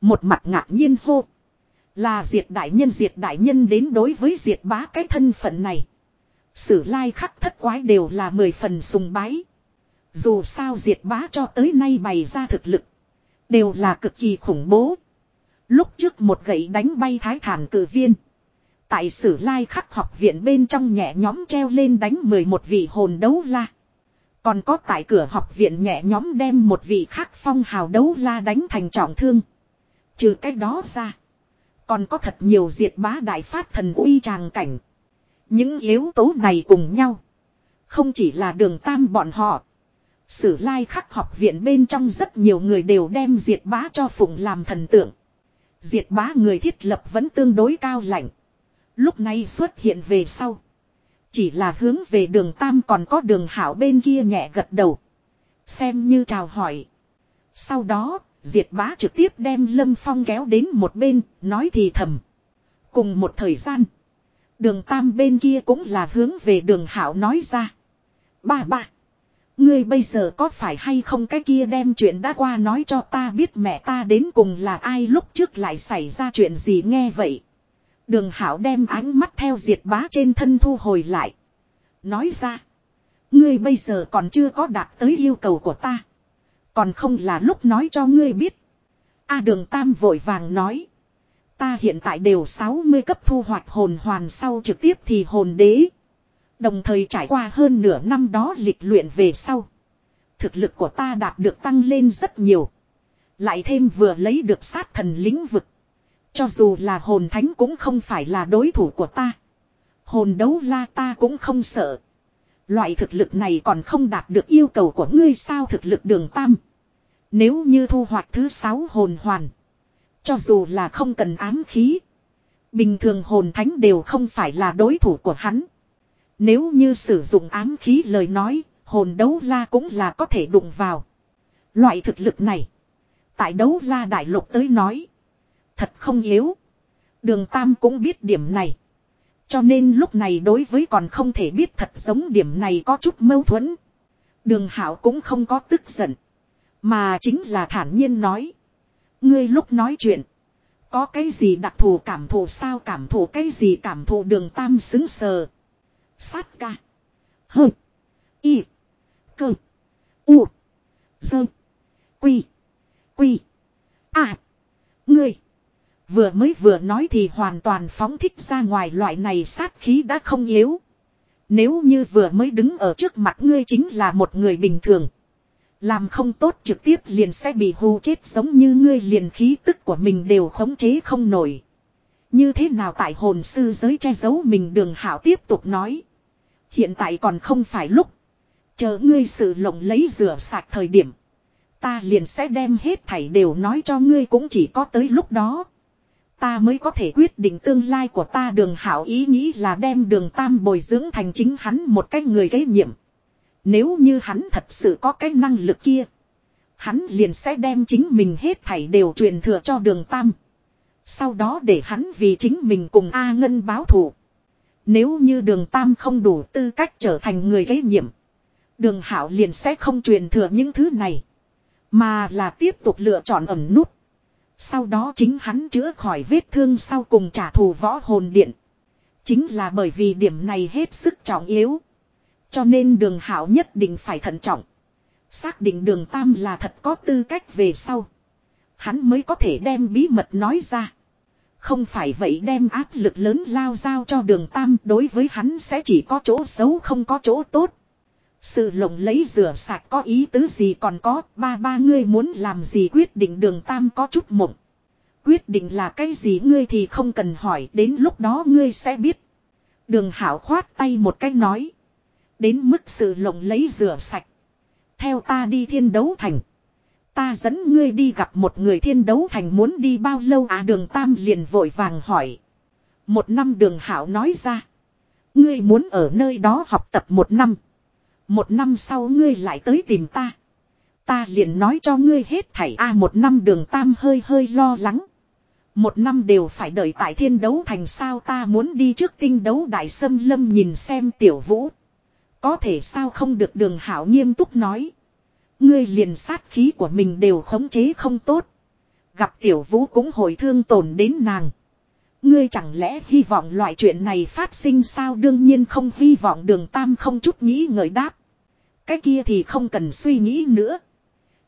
Một mặt ngạc nhiên hô. Là diệt đại nhân diệt đại nhân đến đối với diệt bá cái thân phận này. Sử lai khắc thất quái đều là mười phần sùng bái. Dù sao diệt bá cho tới nay bày ra thực lực. Đều là cực kỳ khủng bố. Lúc trước một gậy đánh bay thái thản cử viên. Tại sử lai khắc học viện bên trong nhẹ nhóm treo lên đánh 11 vị hồn đấu la. Còn có tại cửa học viện nhẹ nhóm đem một vị khác phong hào đấu la đánh thành trọng thương. Trừ cái đó ra. Còn có thật nhiều diệt bá đại phát thần uy tràng cảnh. Những yếu tố này cùng nhau. Không chỉ là đường tam bọn họ. Sử lai khắc học viện bên trong rất nhiều người đều đem diệt bá cho phụng làm thần tượng. Diệt bá người thiết lập vẫn tương đối cao lạnh. Lúc này xuất hiện về sau. Chỉ là hướng về đường Tam còn có đường Hảo bên kia nhẹ gật đầu. Xem như chào hỏi. Sau đó, Diệt bá trực tiếp đem Lâm Phong kéo đến một bên, nói thì thầm. Cùng một thời gian, đường Tam bên kia cũng là hướng về đường Hảo nói ra. Ba ba. Ngươi bây giờ có phải hay không cái kia đem chuyện đã qua nói cho ta biết mẹ ta đến cùng là ai lúc trước lại xảy ra chuyện gì nghe vậy. Đường hảo đem ánh mắt theo diệt bá trên thân thu hồi lại. Nói ra. Ngươi bây giờ còn chưa có đạt tới yêu cầu của ta. Còn không là lúc nói cho ngươi biết. A đường tam vội vàng nói. Ta hiện tại đều 60 cấp thu hoạch hồn hoàn sau trực tiếp thì hồn đế. Đồng thời trải qua hơn nửa năm đó lịch luyện về sau. Thực lực của ta đạt được tăng lên rất nhiều. Lại thêm vừa lấy được sát thần lĩnh vực. Cho dù là hồn thánh cũng không phải là đối thủ của ta. Hồn đấu la ta cũng không sợ. Loại thực lực này còn không đạt được yêu cầu của ngươi sao thực lực đường tam. Nếu như thu hoạch thứ sáu hồn hoàn. Cho dù là không cần ám khí. Bình thường hồn thánh đều không phải là đối thủ của hắn. Nếu như sử dụng ám khí lời nói, hồn đấu la cũng là có thể đụng vào. Loại thực lực này. Tại đấu la đại lục tới nói. Thật không yếu. Đường Tam cũng biết điểm này. Cho nên lúc này đối với còn không thể biết thật giống điểm này có chút mâu thuẫn. Đường Hảo cũng không có tức giận. Mà chính là thản nhiên nói. Ngươi lúc nói chuyện. Có cái gì đặc thù cảm thụ sao cảm thụ cái gì cảm thụ đường Tam xứng sờ. Sát ca. Hơ. Y. Cơ. U. Dơ. Quy. Quy. À. Ngươi. Vừa mới vừa nói thì hoàn toàn phóng thích ra ngoài loại này sát khí đã không yếu. Nếu như vừa mới đứng ở trước mặt ngươi chính là một người bình thường. Làm không tốt trực tiếp liền sẽ bị hù chết giống như ngươi liền khí tức của mình đều khống chế không nổi. Như thế nào tại hồn sư giới che giấu mình đường hảo tiếp tục nói. Hiện tại còn không phải lúc. Chờ ngươi sự lộng lấy rửa sạch thời điểm. Ta liền sẽ đem hết thảy đều nói cho ngươi cũng chỉ có tới lúc đó. Ta mới có thể quyết định tương lai của ta đường hảo ý nghĩ là đem đường tam bồi dưỡng thành chính hắn một cái người kế nhiệm. Nếu như hắn thật sự có cái năng lực kia. Hắn liền sẽ đem chính mình hết thảy đều truyền thừa cho đường tam. Sau đó để hắn vì chính mình cùng A Ngân báo thù. Nếu như đường tam không đủ tư cách trở thành người gây nhiệm. Đường hảo liền sẽ không truyền thừa những thứ này. Mà là tiếp tục lựa chọn ẩm nút. Sau đó chính hắn chữa khỏi vết thương sau cùng trả thù võ hồn điện. Chính là bởi vì điểm này hết sức trọng yếu. Cho nên đường hảo nhất định phải thận trọng. Xác định đường tam là thật có tư cách về sau. Hắn mới có thể đem bí mật nói ra. Không phải vậy đem áp lực lớn lao giao cho đường tam, đối với hắn sẽ chỉ có chỗ xấu không có chỗ tốt. Sự lộng lấy rửa sạch có ý tứ gì còn có, ba ba ngươi muốn làm gì quyết định đường tam có chút mộng. Quyết định là cái gì ngươi thì không cần hỏi, đến lúc đó ngươi sẽ biết. Đường hảo khoát tay một cách nói. Đến mức sự lộng lấy rửa sạch. Theo ta đi thiên đấu thành. Ta dẫn ngươi đi gặp một người thiên đấu thành muốn đi bao lâu à đường tam liền vội vàng hỏi. Một năm đường hảo nói ra. Ngươi muốn ở nơi đó học tập một năm. Một năm sau ngươi lại tới tìm ta. Ta liền nói cho ngươi hết thảy a một năm đường tam hơi hơi lo lắng. Một năm đều phải đợi tại thiên đấu thành sao ta muốn đi trước tinh đấu đại sâm lâm nhìn xem tiểu vũ. Có thể sao không được đường hảo nghiêm túc nói. Ngươi liền sát khí của mình đều khống chế không tốt. Gặp tiểu vũ cũng hồi thương tổn đến nàng. Ngươi chẳng lẽ hy vọng loại chuyện này phát sinh sao đương nhiên không hy vọng đường tam không chút nghĩ ngợi đáp. Cái kia thì không cần suy nghĩ nữa.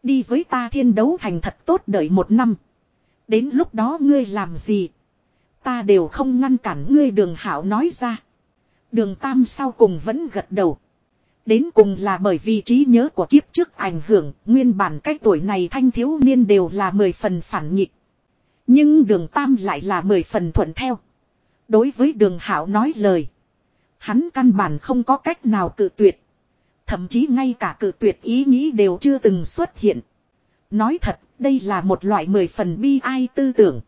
Đi với ta thiên đấu thành thật tốt đợi một năm. Đến lúc đó ngươi làm gì? Ta đều không ngăn cản ngươi đường hảo nói ra. Đường tam sau cùng vẫn gật đầu. Đến cùng là bởi vì trí nhớ của kiếp trước ảnh hưởng, nguyên bản cái tuổi này thanh thiếu niên đều là mười phần phản nghịch. Nhưng đường Tam lại là mười phần thuận theo. Đối với đường Hảo nói lời. Hắn căn bản không có cách nào cự tuyệt. Thậm chí ngay cả cự tuyệt ý nghĩ đều chưa từng xuất hiện. Nói thật, đây là một loại mười phần bi ai tư tưởng.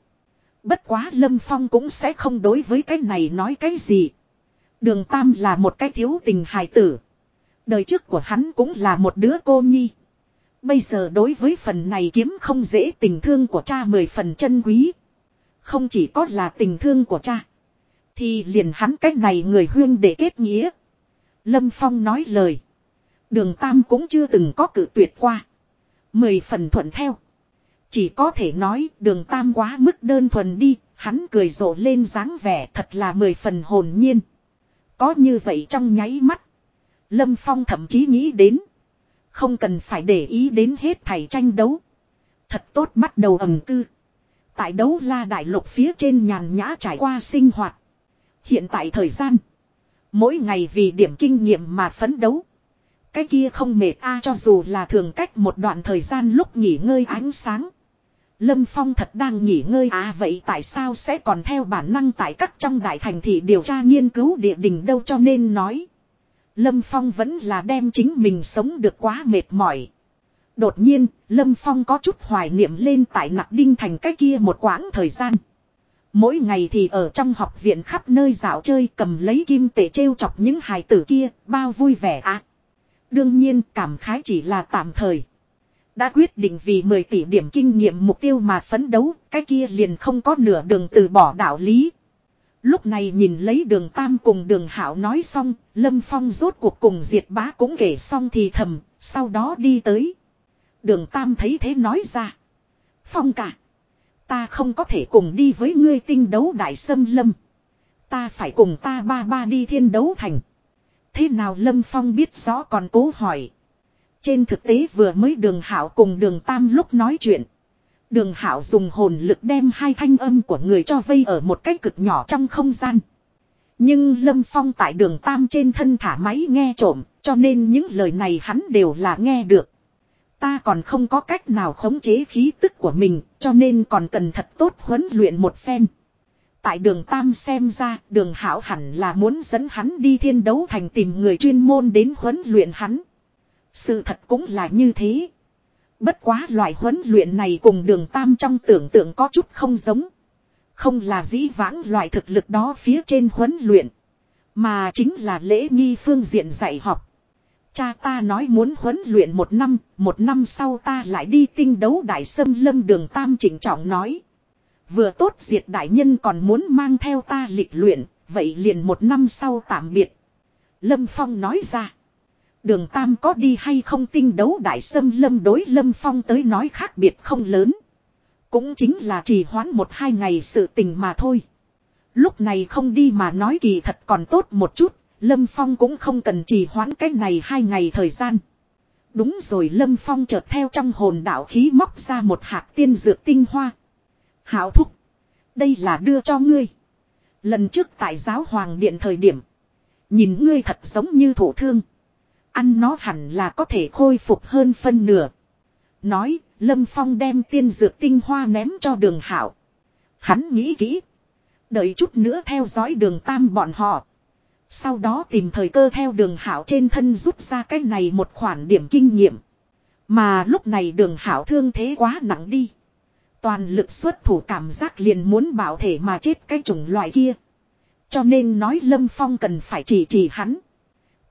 Bất quá Lâm Phong cũng sẽ không đối với cái này nói cái gì. Đường Tam là một cái thiếu tình hài tử. Đời trước của hắn cũng là một đứa cô nhi. Bây giờ đối với phần này kiếm không dễ tình thương của cha mười phần chân quý. Không chỉ có là tình thương của cha. Thì liền hắn cách này người huyên để kết nghĩa. Lâm Phong nói lời. Đường Tam cũng chưa từng có cử tuyệt qua. Mười phần thuận theo. Chỉ có thể nói đường Tam quá mức đơn thuần đi. Hắn cười rộ lên dáng vẻ thật là mười phần hồn nhiên. Có như vậy trong nháy mắt. Lâm Phong thậm chí nghĩ đến. Không cần phải để ý đến hết thầy tranh đấu. Thật tốt bắt đầu ẩm cư. Tại đấu la đại lục phía trên nhàn nhã trải qua sinh hoạt. Hiện tại thời gian. Mỗi ngày vì điểm kinh nghiệm mà phấn đấu. Cái kia không mệt a, cho dù là thường cách một đoạn thời gian lúc nghỉ ngơi ánh sáng. Lâm Phong thật đang nghỉ ngơi à vậy tại sao sẽ còn theo bản năng tại các trong đại thành thị điều tra nghiên cứu địa đình đâu cho nên nói. Lâm Phong vẫn là đem chính mình sống được quá mệt mỏi. Đột nhiên, Lâm Phong có chút hoài niệm lên tại nặc đinh thành cái kia một quãng thời gian. Mỗi ngày thì ở trong học viện khắp nơi dạo chơi cầm lấy kim tệ trêu chọc những hài tử kia, bao vui vẻ à. Đương nhiên cảm khái chỉ là tạm thời. Đã quyết định vì 10 tỷ điểm kinh nghiệm mục tiêu mà phấn đấu, cái kia liền không có nửa đường từ bỏ đạo lý. Lúc này nhìn lấy đường Tam cùng đường Hảo nói xong, Lâm Phong rốt cuộc cùng Diệt Bá cũng kể xong thì thầm, sau đó đi tới. Đường Tam thấy thế nói ra. Phong cả. Ta không có thể cùng đi với ngươi tinh đấu đại sâm lâm. Ta phải cùng ta ba ba đi thiên đấu thành. Thế nào Lâm Phong biết rõ còn cố hỏi. Trên thực tế vừa mới đường hảo cùng đường tam lúc nói chuyện. Đường hảo dùng hồn lực đem hai thanh âm của người cho vây ở một cái cực nhỏ trong không gian. Nhưng Lâm Phong tại đường tam trên thân thả máy nghe trộm, cho nên những lời này hắn đều là nghe được. Ta còn không có cách nào khống chế khí tức của mình, cho nên còn cần thật tốt huấn luyện một phen. Tại đường Tam xem ra, đường Hảo hẳn là muốn dẫn hắn đi thiên đấu thành tìm người chuyên môn đến huấn luyện hắn. Sự thật cũng là như thế. Bất quá loại huấn luyện này cùng đường Tam trong tưởng tượng có chút không giống. Không là dĩ vãng loại thực lực đó phía trên huấn luyện. Mà chính là lễ nghi phương diện dạy học. Cha ta nói muốn huấn luyện một năm, một năm sau ta lại đi tinh đấu đại sâm lâm đường tam chỉnh trọng nói. Vừa tốt diệt đại nhân còn muốn mang theo ta lịch luyện, vậy liền một năm sau tạm biệt. Lâm Phong nói ra. Đường Tam có đi hay không tinh đấu đại sâm lâm đối Lâm Phong tới nói khác biệt không lớn. Cũng chính là trì hoãn một hai ngày sự tình mà thôi. Lúc này không đi mà nói kỳ thật còn tốt một chút, Lâm Phong cũng không cần trì hoãn cái này hai ngày thời gian. Đúng rồi Lâm Phong chợt theo trong hồn đạo khí móc ra một hạt tiên dược tinh hoa. Hảo thúc. Đây là đưa cho ngươi. Lần trước tại giáo hoàng điện thời điểm. Nhìn ngươi thật giống như thủ thương. Ăn nó hẳn là có thể khôi phục hơn phân nửa. Nói, Lâm Phong đem tiên dược tinh hoa ném cho đường hảo. Hắn nghĩ kỹ. Đợi chút nữa theo dõi đường tam bọn họ. Sau đó tìm thời cơ theo đường hảo trên thân rút ra cái này một khoản điểm kinh nghiệm. Mà lúc này đường hảo thương thế quá nặng đi. Toàn lực xuất thủ cảm giác liền muốn bảo thể mà chết cái chủng loại kia. Cho nên nói Lâm Phong cần phải chỉ chỉ hắn.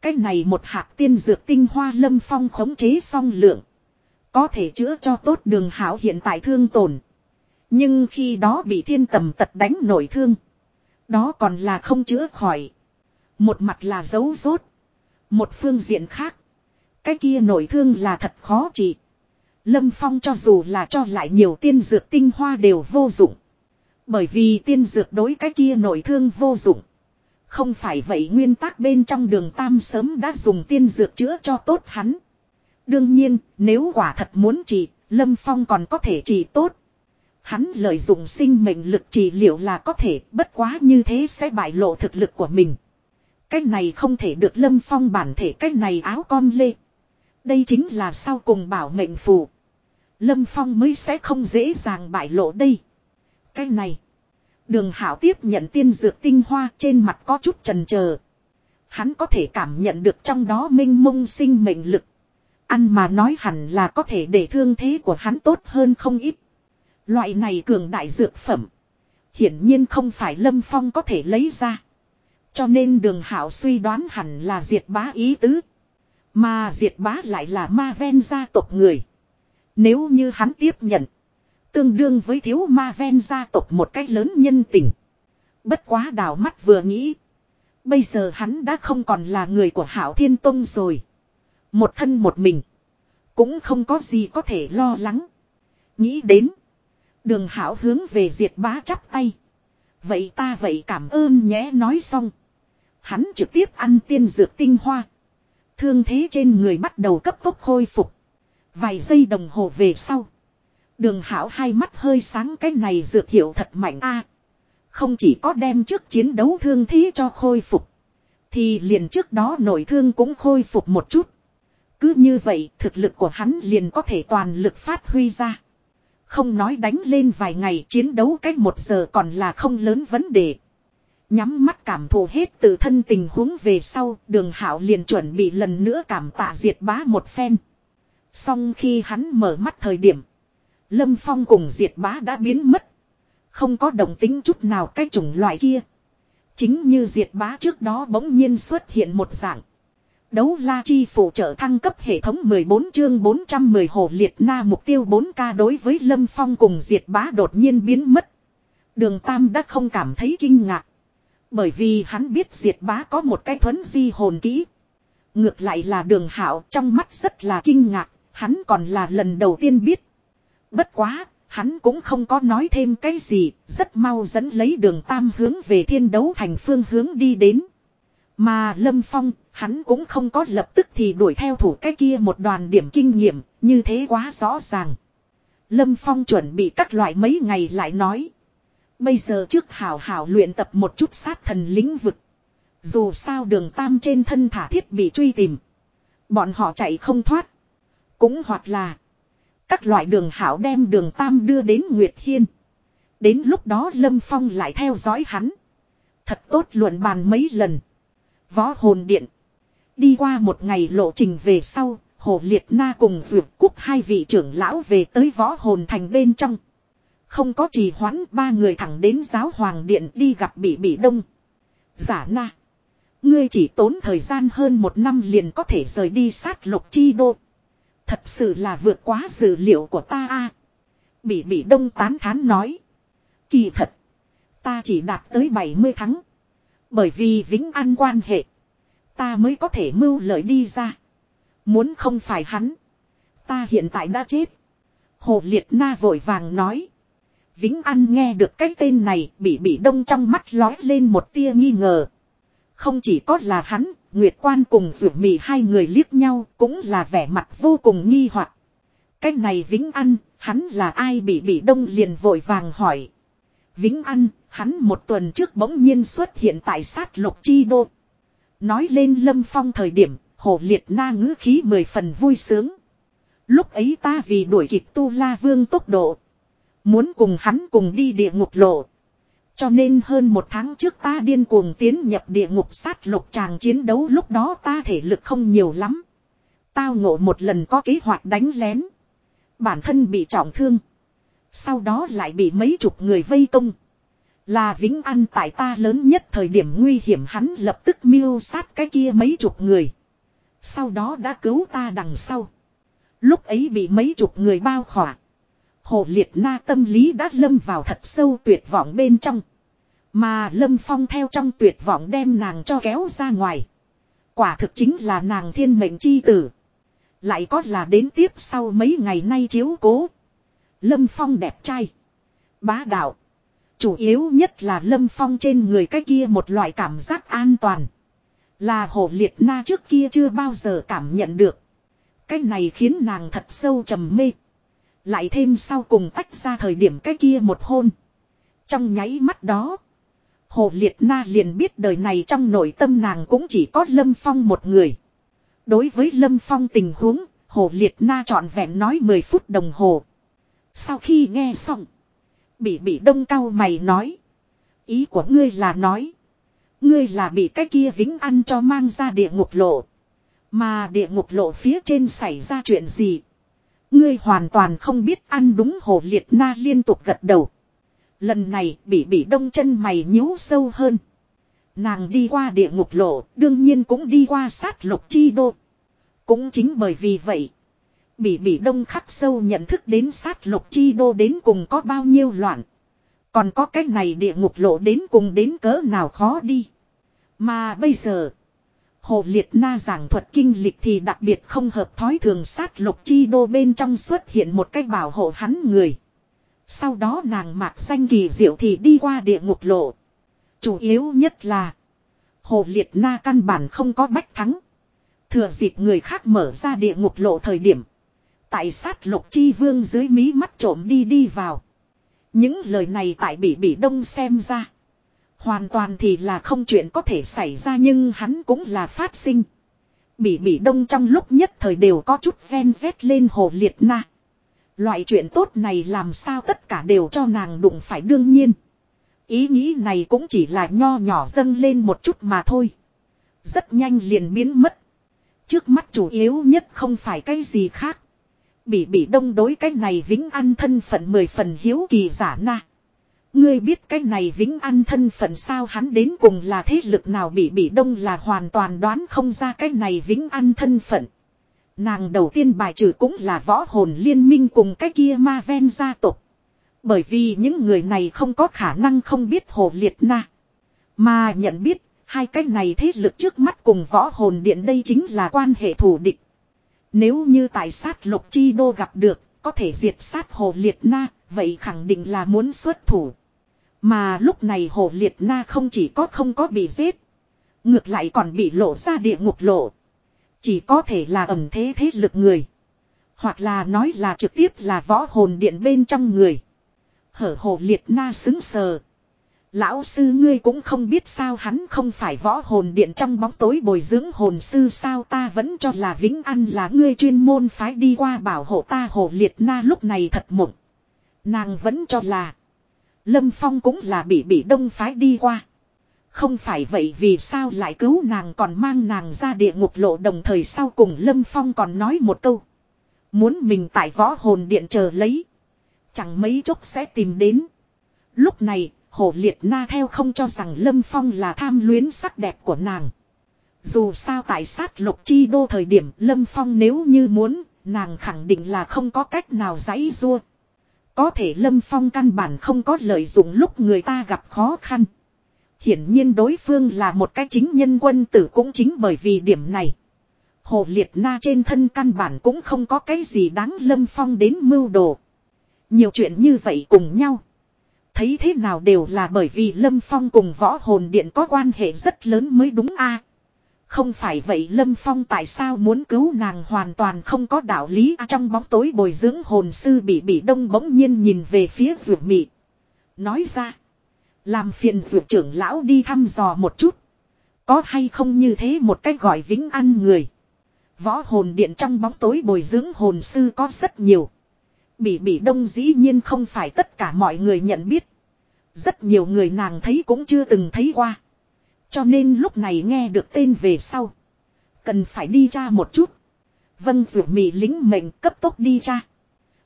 Cái này một hạt tiên dược tinh hoa Lâm Phong khống chế song lượng. Có thể chữa cho tốt đường hảo hiện tại thương tổn. Nhưng khi đó bị thiên tầm tật đánh nổi thương. Đó còn là không chữa khỏi. Một mặt là dấu rốt. Một phương diện khác. Cái kia nổi thương là thật khó trị. Lâm Phong cho dù là cho lại nhiều tiên dược tinh hoa đều vô dụng. Bởi vì tiên dược đối cái kia nổi thương vô dụng. Không phải vậy nguyên tắc bên trong đường Tam sớm đã dùng tiên dược chữa cho tốt hắn. Đương nhiên, nếu quả thật muốn trị, Lâm Phong còn có thể trị tốt. Hắn lợi dụng sinh mệnh lực trị liệu là có thể, bất quá như thế sẽ bại lộ thực lực của mình. Cái này không thể được lâm phong bản thể cái này áo con lê. Đây chính là sau cùng bảo mệnh phù. Lâm phong mới sẽ không dễ dàng bại lộ đây. Cái này. Đường hảo tiếp nhận tiên dược tinh hoa trên mặt có chút trần chờ Hắn có thể cảm nhận được trong đó minh mông sinh mệnh lực. Ăn mà nói hẳn là có thể để thương thế của hắn tốt hơn không ít. Loại này cường đại dược phẩm. Hiển nhiên không phải Lâm Phong có thể lấy ra. Cho nên đường hảo suy đoán hẳn là diệt bá ý tứ. Mà diệt bá lại là ma ven gia tộc người. Nếu như hắn tiếp nhận. Tương đương với thiếu ma ven gia tộc một cách lớn nhân tình. Bất quá đào mắt vừa nghĩ. Bây giờ hắn đã không còn là người của Hảo Thiên Tông rồi. Một thân một mình. Cũng không có gì có thể lo lắng. Nghĩ đến. Đường Hảo hướng về diệt bá chắp tay. Vậy ta vậy cảm ơn nhé nói xong. Hắn trực tiếp ăn tiên dược tinh hoa. Thương thế trên người bắt đầu cấp tốc khôi phục. Vài giây đồng hồ về sau. Đường hảo hai mắt hơi sáng cái này dược hiệu thật mạnh a Không chỉ có đem trước chiến đấu thương thế cho khôi phục. Thì liền trước đó nội thương cũng khôi phục một chút. Cứ như vậy, thực lực của hắn liền có thể toàn lực phát huy ra. Không nói đánh lên vài ngày chiến đấu cách một giờ còn là không lớn vấn đề. Nhắm mắt cảm thụ hết từ thân tình huống về sau, đường hảo liền chuẩn bị lần nữa cảm tạ diệt bá một phen. Xong khi hắn mở mắt thời điểm. Lâm Phong cùng diệt bá đã biến mất. Không có động tính chút nào cái chủng loại kia. Chính như diệt bá trước đó bỗng nhiên xuất hiện một dạng. Đấu la chi phụ trợ thăng cấp hệ thống 14 chương 410 hồ liệt na mục tiêu 4K đối với Lâm Phong cùng diệt bá đột nhiên biến mất. Đường Tam đã không cảm thấy kinh ngạc. Bởi vì hắn biết diệt bá có một cái thuấn di hồn kỹ. Ngược lại là đường hảo trong mắt rất là kinh ngạc, hắn còn là lần đầu tiên biết. Bất quá, hắn cũng không có nói thêm cái gì, rất mau dẫn lấy đường tam hướng về thiên đấu thành phương hướng đi đến. Mà Lâm Phong, hắn cũng không có lập tức thì đuổi theo thủ cái kia một đoàn điểm kinh nghiệm, như thế quá rõ ràng. Lâm Phong chuẩn bị các loại mấy ngày lại nói. Bây giờ trước hảo hảo luyện tập một chút sát thần lĩnh vực. Dù sao đường tam trên thân thả thiết bị truy tìm. Bọn họ chạy không thoát. Cũng hoặc là. Các loại đường hảo đem đường tam đưa đến Nguyệt Hiên. Đến lúc đó Lâm Phong lại theo dõi hắn. Thật tốt luận bàn mấy lần. Võ hồn điện. Đi qua một ngày lộ trình về sau, Hồ Liệt Na cùng Duyệt Cúc hai vị trưởng lão về tới võ hồn thành bên trong. Không có trì hoãn ba người thẳng đến giáo hoàng điện đi gặp bị bị đông. Giả na. Ngươi chỉ tốn thời gian hơn một năm liền có thể rời đi sát lục chi đô. Thật sự là vượt quá dự liệu của ta a. Bị bị đông tán thán nói. Kỳ thật. Ta chỉ đạt tới 70 tháng. Bởi vì vĩnh an quan hệ. Ta mới có thể mưu lợi đi ra. Muốn không phải hắn. Ta hiện tại đã chết. Hồ Liệt Na vội vàng nói. Vĩnh An nghe được cái tên này, bị bị đông trong mắt lói lên một tia nghi ngờ. Không chỉ có là hắn, Nguyệt Quan cùng Dược Mị hai người liếc nhau cũng là vẻ mặt vô cùng nghi hoặc. Cái này Vĩnh An, hắn là ai bị bị đông liền vội vàng hỏi. Vĩnh An, hắn một tuần trước bỗng nhiên xuất hiện tại sát lục chi đô. Nói lên lâm phong thời điểm, hồ liệt na ngữ khí mười phần vui sướng. Lúc ấy ta vì đuổi kịp tu la vương tốc độ. Muốn cùng hắn cùng đi địa ngục lộ. Cho nên hơn một tháng trước ta điên cuồng tiến nhập địa ngục sát lục tràng chiến đấu lúc đó ta thể lực không nhiều lắm. Tao ngộ một lần có kế hoạch đánh lén. Bản thân bị trọng thương. Sau đó lại bị mấy chục người vây công. Là Vĩnh ăn tại ta lớn nhất thời điểm nguy hiểm hắn lập tức miêu sát cái kia mấy chục người. Sau đó đã cứu ta đằng sau. Lúc ấy bị mấy chục người bao khỏa. Hồ liệt na tâm lý đã lâm vào thật sâu tuyệt vọng bên trong. Mà lâm phong theo trong tuyệt vọng đem nàng cho kéo ra ngoài. Quả thực chính là nàng thiên mệnh chi tử. Lại có là đến tiếp sau mấy ngày nay chiếu cố. Lâm phong đẹp trai. Bá đạo. Chủ yếu nhất là lâm phong trên người cái kia một loại cảm giác an toàn. Là hồ liệt na trước kia chưa bao giờ cảm nhận được. Cái này khiến nàng thật sâu trầm mê. Lại thêm sau cùng tách ra thời điểm cái kia một hôn. Trong nháy mắt đó. Hồ Liệt Na liền biết đời này trong nội tâm nàng cũng chỉ có Lâm Phong một người. Đối với Lâm Phong tình huống, Hồ Liệt Na trọn vẹn nói 10 phút đồng hồ. Sau khi nghe xong, bị bị đông cao mày nói. Ý của ngươi là nói. Ngươi là bị cái kia vĩnh ăn cho mang ra địa ngục lộ. Mà địa ngục lộ phía trên xảy ra chuyện gì? Ngươi hoàn toàn không biết ăn đúng hồ liệt na liên tục gật đầu. Lần này bị bị đông chân mày nhíu sâu hơn. Nàng đi qua địa ngục lộ, đương nhiên cũng đi qua sát lục chi đô. Cũng chính bởi vì vậy, bị bị đông khắc sâu nhận thức đến sát lục chi đô đến cùng có bao nhiêu loạn. Còn có cái này địa ngục lộ đến cùng đến cỡ nào khó đi. Mà bây giờ, Hồ Liệt Na giảng thuật kinh lịch thì đặc biệt không hợp thói thường sát lục chi đô bên trong xuất hiện một cách bảo hộ hắn người. Sau đó nàng mạc danh kỳ diệu thì đi qua địa ngục lộ. Chủ yếu nhất là, Hồ Liệt Na căn bản không có bách thắng. Thừa dịp người khác mở ra địa ngục lộ thời điểm. Tại sát lục chi vương dưới mí mắt trộm đi đi vào. Những lời này tại bị bị đông xem ra. Hoàn toàn thì là không chuyện có thể xảy ra nhưng hắn cũng là phát sinh. Bỉ bỉ đông trong lúc nhất thời đều có chút gen rét lên hồ liệt na. Loại chuyện tốt này làm sao tất cả đều cho nàng đụng phải đương nhiên. Ý nghĩ này cũng chỉ là nho nhỏ dâng lên một chút mà thôi. Rất nhanh liền biến mất. Trước mắt chủ yếu nhất không phải cái gì khác. Bỉ bỉ đông đối cái này vĩnh ăn thân phận mười phần hiếu kỳ giả na. Ngươi biết cái này vĩnh an thân phận sao hắn đến cùng là thế lực nào bị bị đông là hoàn toàn đoán không ra cái này vĩnh an thân phận. Nàng đầu tiên bài trừ cũng là võ hồn liên minh cùng cái kia ma ven gia tộc. Bởi vì những người này không có khả năng không biết hồ liệt na. Mà nhận biết, hai cái này thế lực trước mắt cùng võ hồn điện đây chính là quan hệ thù địch. Nếu như tại sát lục chi đô gặp được, có thể diệt sát hồ liệt na, vậy khẳng định là muốn xuất thủ. Mà lúc này hồ liệt na không chỉ có không có bị giết. Ngược lại còn bị lộ ra địa ngục lộ. Chỉ có thể là ẩm thế thế lực người. Hoặc là nói là trực tiếp là võ hồn điện bên trong người. Hở hồ liệt na xứng sờ. Lão sư ngươi cũng không biết sao hắn không phải võ hồn điện trong bóng tối bồi dưỡng hồn sư sao ta vẫn cho là vĩnh ăn là ngươi chuyên môn phái đi qua bảo hộ ta hồ liệt na lúc này thật mộng. Nàng vẫn cho là Lâm Phong cũng là bị bị đông phái đi qua. Không phải vậy vì sao lại cứu nàng còn mang nàng ra địa ngục lộ đồng thời sau cùng Lâm Phong còn nói một câu. Muốn mình tại võ hồn điện chờ lấy. Chẳng mấy chốc sẽ tìm đến. Lúc này, Hồ Liệt Na theo không cho rằng Lâm Phong là tham luyến sắc đẹp của nàng. Dù sao tại sát lục chi đô thời điểm Lâm Phong nếu như muốn, nàng khẳng định là không có cách nào giãy rua. Có thể Lâm Phong căn bản không có lợi dụng lúc người ta gặp khó khăn. Hiển nhiên đối phương là một cái chính nhân quân tử cũng chính bởi vì điểm này. Hồ Liệt Na trên thân căn bản cũng không có cái gì đáng Lâm Phong đến mưu đồ. Nhiều chuyện như vậy cùng nhau. Thấy thế nào đều là bởi vì Lâm Phong cùng võ hồn điện có quan hệ rất lớn mới đúng a không phải vậy Lâm Phong tại sao muốn cứu nàng hoàn toàn không có đạo lý à, trong bóng tối bồi dưỡng hồn sư bị bị đông bỗng nhiên nhìn về phía ruột mị. Nói ra. Làm phiền ruột trưởng lão đi thăm dò một chút. Có hay không như thế một cách gọi vĩnh ăn người. Võ hồn điện trong bóng tối bồi dưỡng hồn sư có rất nhiều. Bị bị đông dĩ nhiên không phải tất cả mọi người nhận biết. Rất nhiều người nàng thấy cũng chưa từng thấy qua. Cho nên lúc này nghe được tên về sau. Cần phải đi ra một chút. Vân rủ mị lính mệnh cấp tốc đi ra.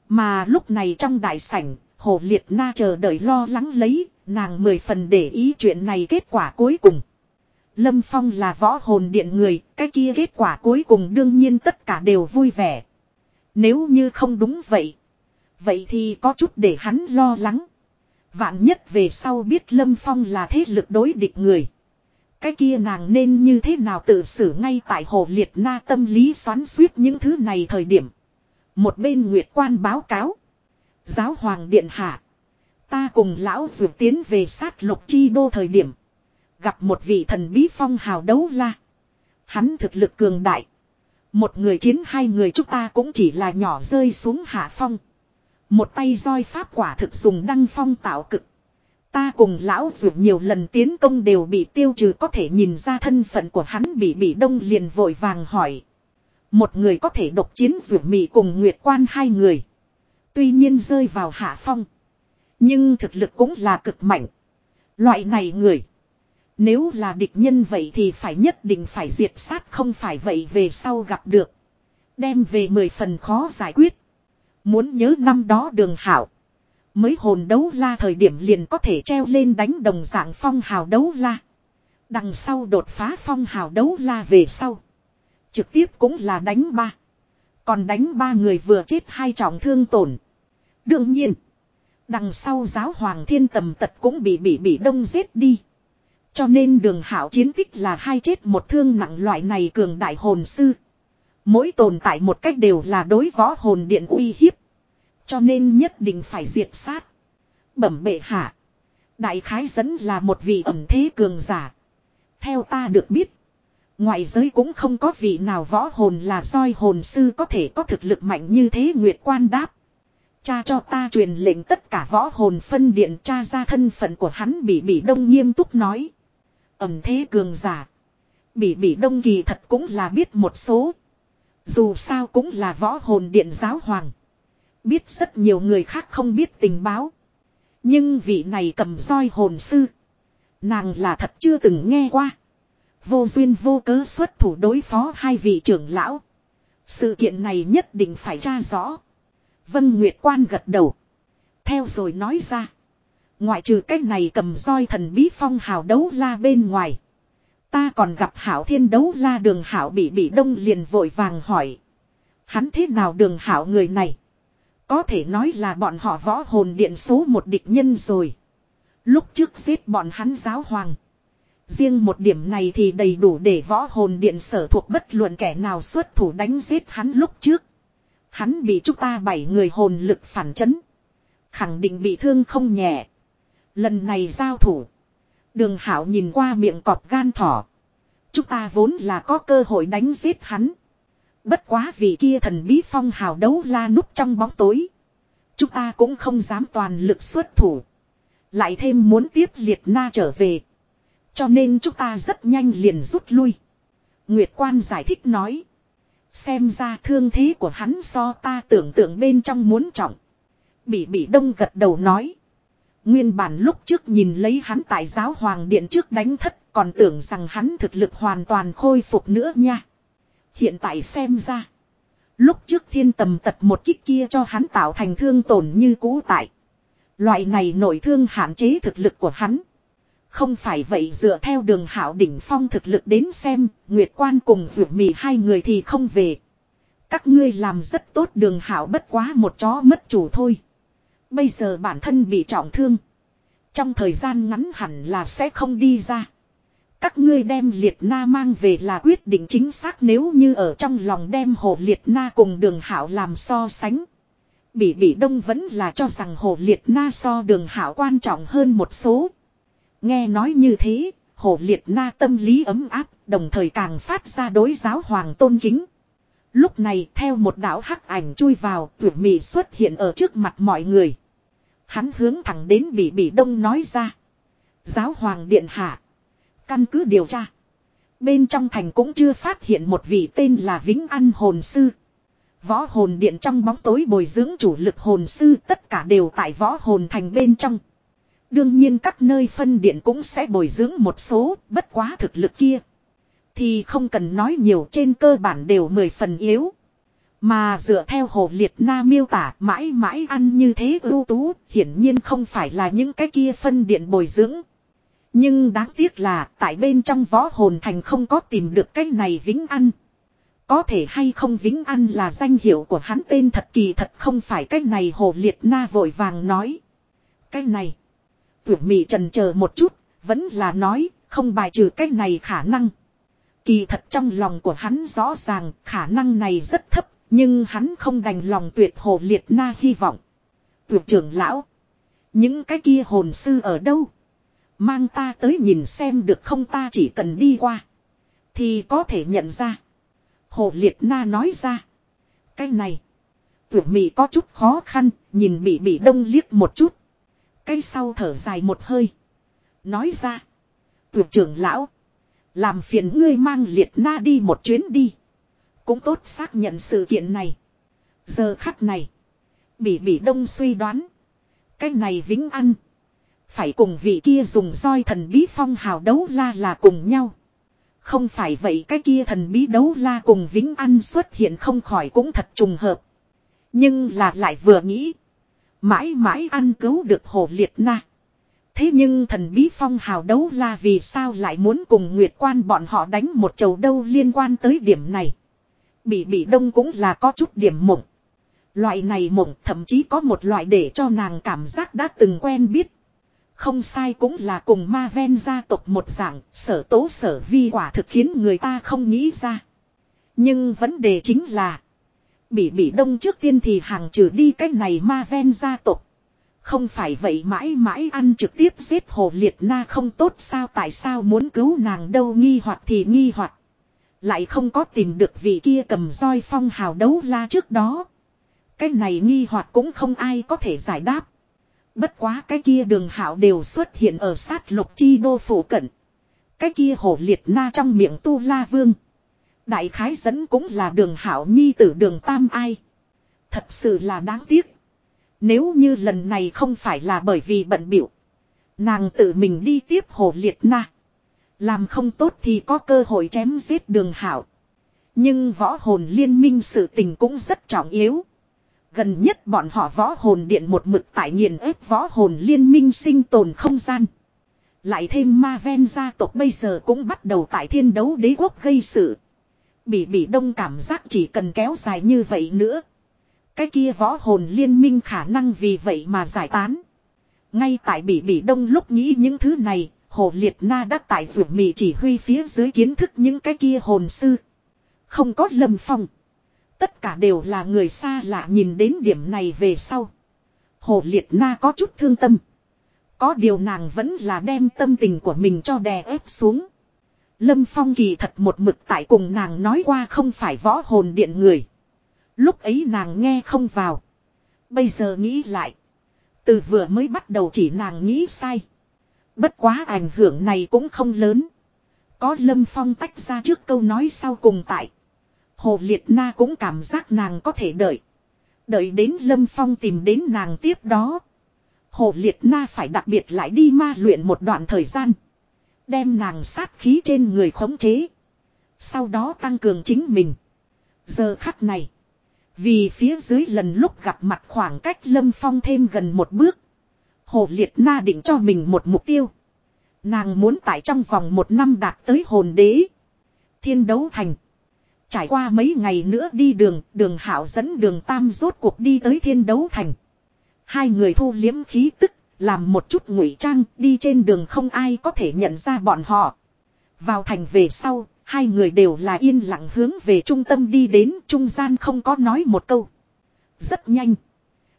Mà lúc này trong đại sảnh, Hồ Liệt Na chờ đợi lo lắng lấy, nàng mười phần để ý chuyện này kết quả cuối cùng. Lâm Phong là võ hồn điện người, cái kia kết quả cuối cùng đương nhiên tất cả đều vui vẻ. Nếu như không đúng vậy, vậy thì có chút để hắn lo lắng. Vạn nhất về sau biết Lâm Phong là thế lực đối địch người. Cái kia nàng nên như thế nào tự xử ngay tại hồ liệt na tâm lý xoắn suýt những thứ này thời điểm. Một bên nguyệt quan báo cáo. Giáo hoàng điện hạ. Ta cùng lão dù tiến về sát lục chi đô thời điểm. Gặp một vị thần bí phong hào đấu la. Hắn thực lực cường đại. Một người chiến hai người chúng ta cũng chỉ là nhỏ rơi xuống hạ phong. Một tay roi pháp quả thực dùng đăng phong tạo cực. Ta cùng lão dù nhiều lần tiến công đều bị tiêu trừ, có thể nhìn ra thân phận của hắn bị bị đông liền vội vàng hỏi. Một người có thể độc chiến dù mị cùng Nguyệt Quan hai người. Tuy nhiên rơi vào hạ phong. Nhưng thực lực cũng là cực mạnh. Loại này người. Nếu là địch nhân vậy thì phải nhất định phải diệt sát, không phải vậy về sau gặp được. Đem về mười phần khó giải quyết. Muốn nhớ năm đó đường hảo. Mới hồn đấu la thời điểm liền có thể treo lên đánh đồng dạng phong hào đấu la. Đằng sau đột phá phong hào đấu la về sau. Trực tiếp cũng là đánh ba. Còn đánh ba người vừa chết hai trọng thương tổn. Đương nhiên. Đằng sau giáo hoàng thiên tầm tật cũng bị bị bị đông giết đi. Cho nên đường hảo chiến tích là hai chết một thương nặng loại này cường đại hồn sư. Mỗi tồn tại một cách đều là đối võ hồn điện uy hiếp. Cho nên nhất định phải diệt sát. Bẩm bệ hạ. Đại khái dẫn là một vị ẩm thế cường giả. Theo ta được biết. Ngoại giới cũng không có vị nào võ hồn là soi hồn sư có thể có thực lực mạnh như thế Nguyệt quan đáp. Cha cho ta truyền lệnh tất cả võ hồn phân điện cha ra thân phận của hắn bị bị đông nghiêm túc nói. Ẩm thế cường giả. Bị bị đông kỳ thật cũng là biết một số. Dù sao cũng là võ hồn điện giáo hoàng. Biết rất nhiều người khác không biết tình báo. Nhưng vị này cầm roi hồn sư. Nàng là thật chưa từng nghe qua. Vô duyên vô cớ xuất thủ đối phó hai vị trưởng lão. Sự kiện này nhất định phải tra rõ. Vân Nguyệt Quan gật đầu. Theo rồi nói ra. Ngoại trừ cách này cầm roi thần bí phong hào đấu la bên ngoài. Ta còn gặp hảo thiên đấu la đường hảo bị bị đông liền vội vàng hỏi. Hắn thế nào đường hảo người này? Có thể nói là bọn họ võ hồn điện số một địch nhân rồi. Lúc trước giết bọn hắn giáo hoàng. Riêng một điểm này thì đầy đủ để võ hồn điện sở thuộc bất luận kẻ nào xuất thủ đánh giết hắn lúc trước. Hắn bị chúng ta bảy người hồn lực phản chấn. Khẳng định bị thương không nhẹ. Lần này giao thủ. Đường hảo nhìn qua miệng cọp gan thỏ. Chúng ta vốn là có cơ hội đánh giết hắn. Bất quá vì kia thần bí phong hào đấu la núp trong bóng tối. Chúng ta cũng không dám toàn lực xuất thủ. Lại thêm muốn tiếp liệt na trở về. Cho nên chúng ta rất nhanh liền rút lui. Nguyệt quan giải thích nói. Xem ra thương thế của hắn so ta tưởng tượng bên trong muốn trọng. Bị bị đông gật đầu nói. Nguyên bản lúc trước nhìn lấy hắn tại giáo hoàng điện trước đánh thất còn tưởng rằng hắn thực lực hoàn toàn khôi phục nữa nha. Hiện tại xem ra. Lúc trước thiên tầm tật một kích kia cho hắn tạo thành thương tổn như cũ tại. Loại này nổi thương hạn chế thực lực của hắn. Không phải vậy dựa theo đường hảo đỉnh phong thực lực đến xem, Nguyệt Quan cùng rượu mì hai người thì không về. Các ngươi làm rất tốt đường hảo bất quá một chó mất chủ thôi. Bây giờ bản thân bị trọng thương. Trong thời gian ngắn hẳn là sẽ không đi ra. Các ngươi đem liệt na mang về là quyết định chính xác nếu như ở trong lòng đem hồ liệt na cùng đường hảo làm so sánh. Bỉ bỉ đông vẫn là cho rằng hồ liệt na so đường hảo quan trọng hơn một số. Nghe nói như thế, hồ liệt na tâm lý ấm áp, đồng thời càng phát ra đối giáo hoàng tôn kính. Lúc này theo một đạo hắc ảnh chui vào, tuyệt mị xuất hiện ở trước mặt mọi người. Hắn hướng thẳng đến bỉ bỉ đông nói ra. Giáo hoàng điện hạ. Căn cứ điều tra. Bên trong thành cũng chưa phát hiện một vị tên là Vĩnh An hồn sư. Võ hồn điện trong bóng tối bồi dưỡng chủ lực hồn sư tất cả đều tại võ hồn thành bên trong. Đương nhiên các nơi phân điện cũng sẽ bồi dưỡng một số, bất quá thực lực kia. Thì không cần nói nhiều trên cơ bản đều mười phần yếu. Mà dựa theo hồ liệt na miêu tả mãi mãi ăn như thế ưu tú, hiển nhiên không phải là những cái kia phân điện bồi dưỡng. Nhưng đáng tiếc là tại bên trong võ hồn thành không có tìm được cái này vĩnh ăn. Có thể hay không vĩnh ăn là danh hiệu của hắn tên thật kỳ thật không phải cái này hồ liệt na vội vàng nói. Cái này. Tưởng mị trần chờ một chút, vẫn là nói, không bài trừ cái này khả năng. Kỳ thật trong lòng của hắn rõ ràng khả năng này rất thấp, nhưng hắn không đành lòng tuyệt hồ liệt na hy vọng. Tuyệt trưởng lão. Những cái kia hồn sư ở đâu? Mang ta tới nhìn xem được không ta chỉ cần đi qua. Thì có thể nhận ra. Hồ liệt na nói ra. Cái này. Tuyệt mị có chút khó khăn, nhìn bị bị đông liếc một chút. Cái sau thở dài một hơi. Nói ra. Tuyệt trưởng lão. Làm phiền ngươi mang liệt na đi một chuyến đi. Cũng tốt xác nhận sự kiện này. Giờ khắc này. Bỉ bỉ đông suy đoán. Cái này vĩnh ăn. Phải cùng vị kia dùng roi thần bí phong hào đấu la là cùng nhau. Không phải vậy cái kia thần bí đấu la cùng vĩnh an xuất hiện không khỏi cũng thật trùng hợp. Nhưng là lại vừa nghĩ. Mãi mãi ăn cứu được hồ liệt na. Thế nhưng thần bí phong hào đấu la vì sao lại muốn cùng Nguyệt quan bọn họ đánh một chầu đâu liên quan tới điểm này. Bị bị đông cũng là có chút điểm mộng. Loại này mộng thậm chí có một loại để cho nàng cảm giác đã từng quen biết. Không sai cũng là cùng ma ven gia tộc một dạng, sở tố sở vi quả thực khiến người ta không nghĩ ra. Nhưng vấn đề chính là, bị bị đông trước tiên thì hàng trừ đi cái này ma ven gia tộc. Không phải vậy mãi mãi ăn trực tiếp giết hồ liệt na không tốt sao tại sao muốn cứu nàng đâu nghi hoặc thì nghi hoặc Lại không có tìm được vị kia cầm roi phong hào đấu la trước đó. Cái này nghi hoặc cũng không ai có thể giải đáp. Bất quá cái kia đường hảo đều xuất hiện ở sát lục chi đô phủ cận. Cái kia hổ liệt na trong miệng tu la vương. Đại khái dẫn cũng là đường hảo nhi tử đường tam ai. Thật sự là đáng tiếc. Nếu như lần này không phải là bởi vì bận biểu. Nàng tự mình đi tiếp hồ liệt na. Làm không tốt thì có cơ hội chém giết đường hảo. Nhưng võ hồn liên minh sự tình cũng rất trọng yếu. Gần nhất bọn họ võ hồn điện một mực tại nghiền ép võ hồn liên minh sinh tồn không gian. Lại thêm ma ven gia tộc bây giờ cũng bắt đầu tại thiên đấu đế quốc gây sự. bị bị đông cảm giác chỉ cần kéo dài như vậy nữa. Cái kia võ hồn liên minh khả năng vì vậy mà giải tán. Ngay tại bị bị đông lúc nghĩ những thứ này, hồ liệt na đã tại ruột mì chỉ huy phía dưới kiến thức những cái kia hồn sư. Không có lâm phong. Tất cả đều là người xa lạ nhìn đến điểm này về sau. Hồ liệt na có chút thương tâm. Có điều nàng vẫn là đem tâm tình của mình cho đè ép xuống. Lâm Phong kỳ thật một mực tại cùng nàng nói qua không phải võ hồn điện người. Lúc ấy nàng nghe không vào. Bây giờ nghĩ lại. Từ vừa mới bắt đầu chỉ nàng nghĩ sai. Bất quá ảnh hưởng này cũng không lớn. Có Lâm Phong tách ra trước câu nói sau cùng tại. Hồ Liệt Na cũng cảm giác nàng có thể đợi. Đợi đến Lâm Phong tìm đến nàng tiếp đó. Hồ Liệt Na phải đặc biệt lại đi ma luyện một đoạn thời gian. Đem nàng sát khí trên người khống chế. Sau đó tăng cường chính mình. Giờ khắc này. Vì phía dưới lần lúc gặp mặt khoảng cách Lâm Phong thêm gần một bước. Hồ Liệt Na định cho mình một mục tiêu. Nàng muốn tại trong vòng một năm đạt tới hồn đế. Thiên đấu thành. Trải qua mấy ngày nữa đi đường, đường hảo dẫn đường tam rốt cuộc đi tới thiên đấu thành. Hai người thu liếm khí tức, làm một chút ngụy trang, đi trên đường không ai có thể nhận ra bọn họ. Vào thành về sau, hai người đều là yên lặng hướng về trung tâm đi đến, trung gian không có nói một câu. Rất nhanh.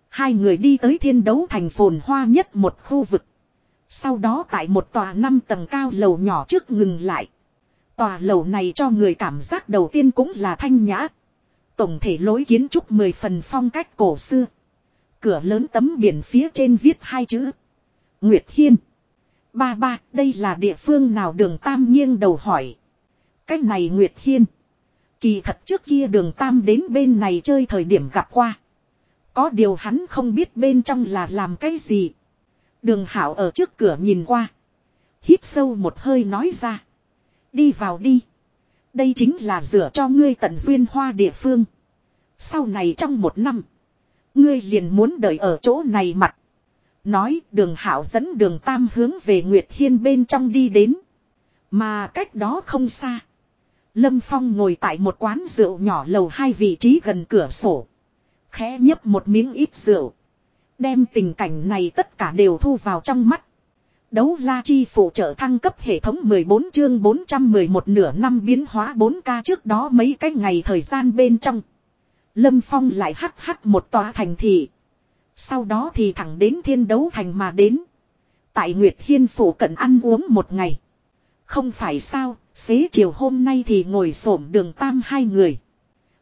Hai người đi tới thiên đấu thành phồn hoa nhất một khu vực. Sau đó tại một tòa năm tầng cao lầu nhỏ trước ngừng lại. Tòa lầu này cho người cảm giác đầu tiên cũng là thanh nhã. Tổng thể lối kiến trúc mười phần phong cách cổ xưa. Cửa lớn tấm biển phía trên viết hai chữ. Nguyệt Hiên. Ba ba, đây là địa phương nào đường Tam nghiêng đầu hỏi. Cách này Nguyệt Hiên. Kỳ thật trước kia đường Tam đến bên này chơi thời điểm gặp qua. Có điều hắn không biết bên trong là làm cái gì. Đường Hảo ở trước cửa nhìn qua. Hít sâu một hơi nói ra. Đi vào đi. Đây chính là rửa cho ngươi tận duyên hoa địa phương. Sau này trong một năm. Ngươi liền muốn đợi ở chỗ này mặt. Nói đường hảo dẫn đường tam hướng về Nguyệt Hiên bên trong đi đến. Mà cách đó không xa. Lâm Phong ngồi tại một quán rượu nhỏ lầu hai vị trí gần cửa sổ. Khẽ nhấp một miếng ít rượu. Đem tình cảnh này tất cả đều thu vào trong mắt. Đấu la chi phụ trợ thăng cấp hệ thống 14 chương 411 nửa năm biến hóa 4K trước đó mấy cái ngày thời gian bên trong. Lâm Phong lại hắc hắc một tòa thành thị. Sau đó thì thẳng đến thiên đấu thành mà đến. Tại Nguyệt Hiên phủ cận ăn uống một ngày. Không phải sao, xế chiều hôm nay thì ngồi xổm đường tam hai người.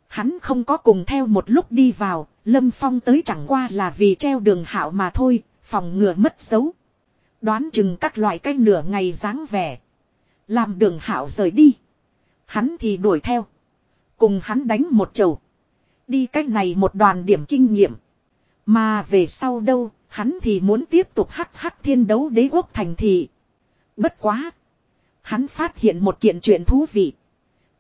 Hắn không có cùng theo một lúc đi vào, Lâm Phong tới chẳng qua là vì treo đường hảo mà thôi, phòng ngừa mất dấu. Đoán chừng các loại cách nửa ngày dáng vẻ. Làm đường hảo rời đi. Hắn thì đuổi theo. Cùng hắn đánh một chầu. Đi cách này một đoàn điểm kinh nghiệm. Mà về sau đâu, hắn thì muốn tiếp tục hắc hắc thiên đấu đế quốc thành thị. Bất quá. Hắn phát hiện một kiện chuyện thú vị.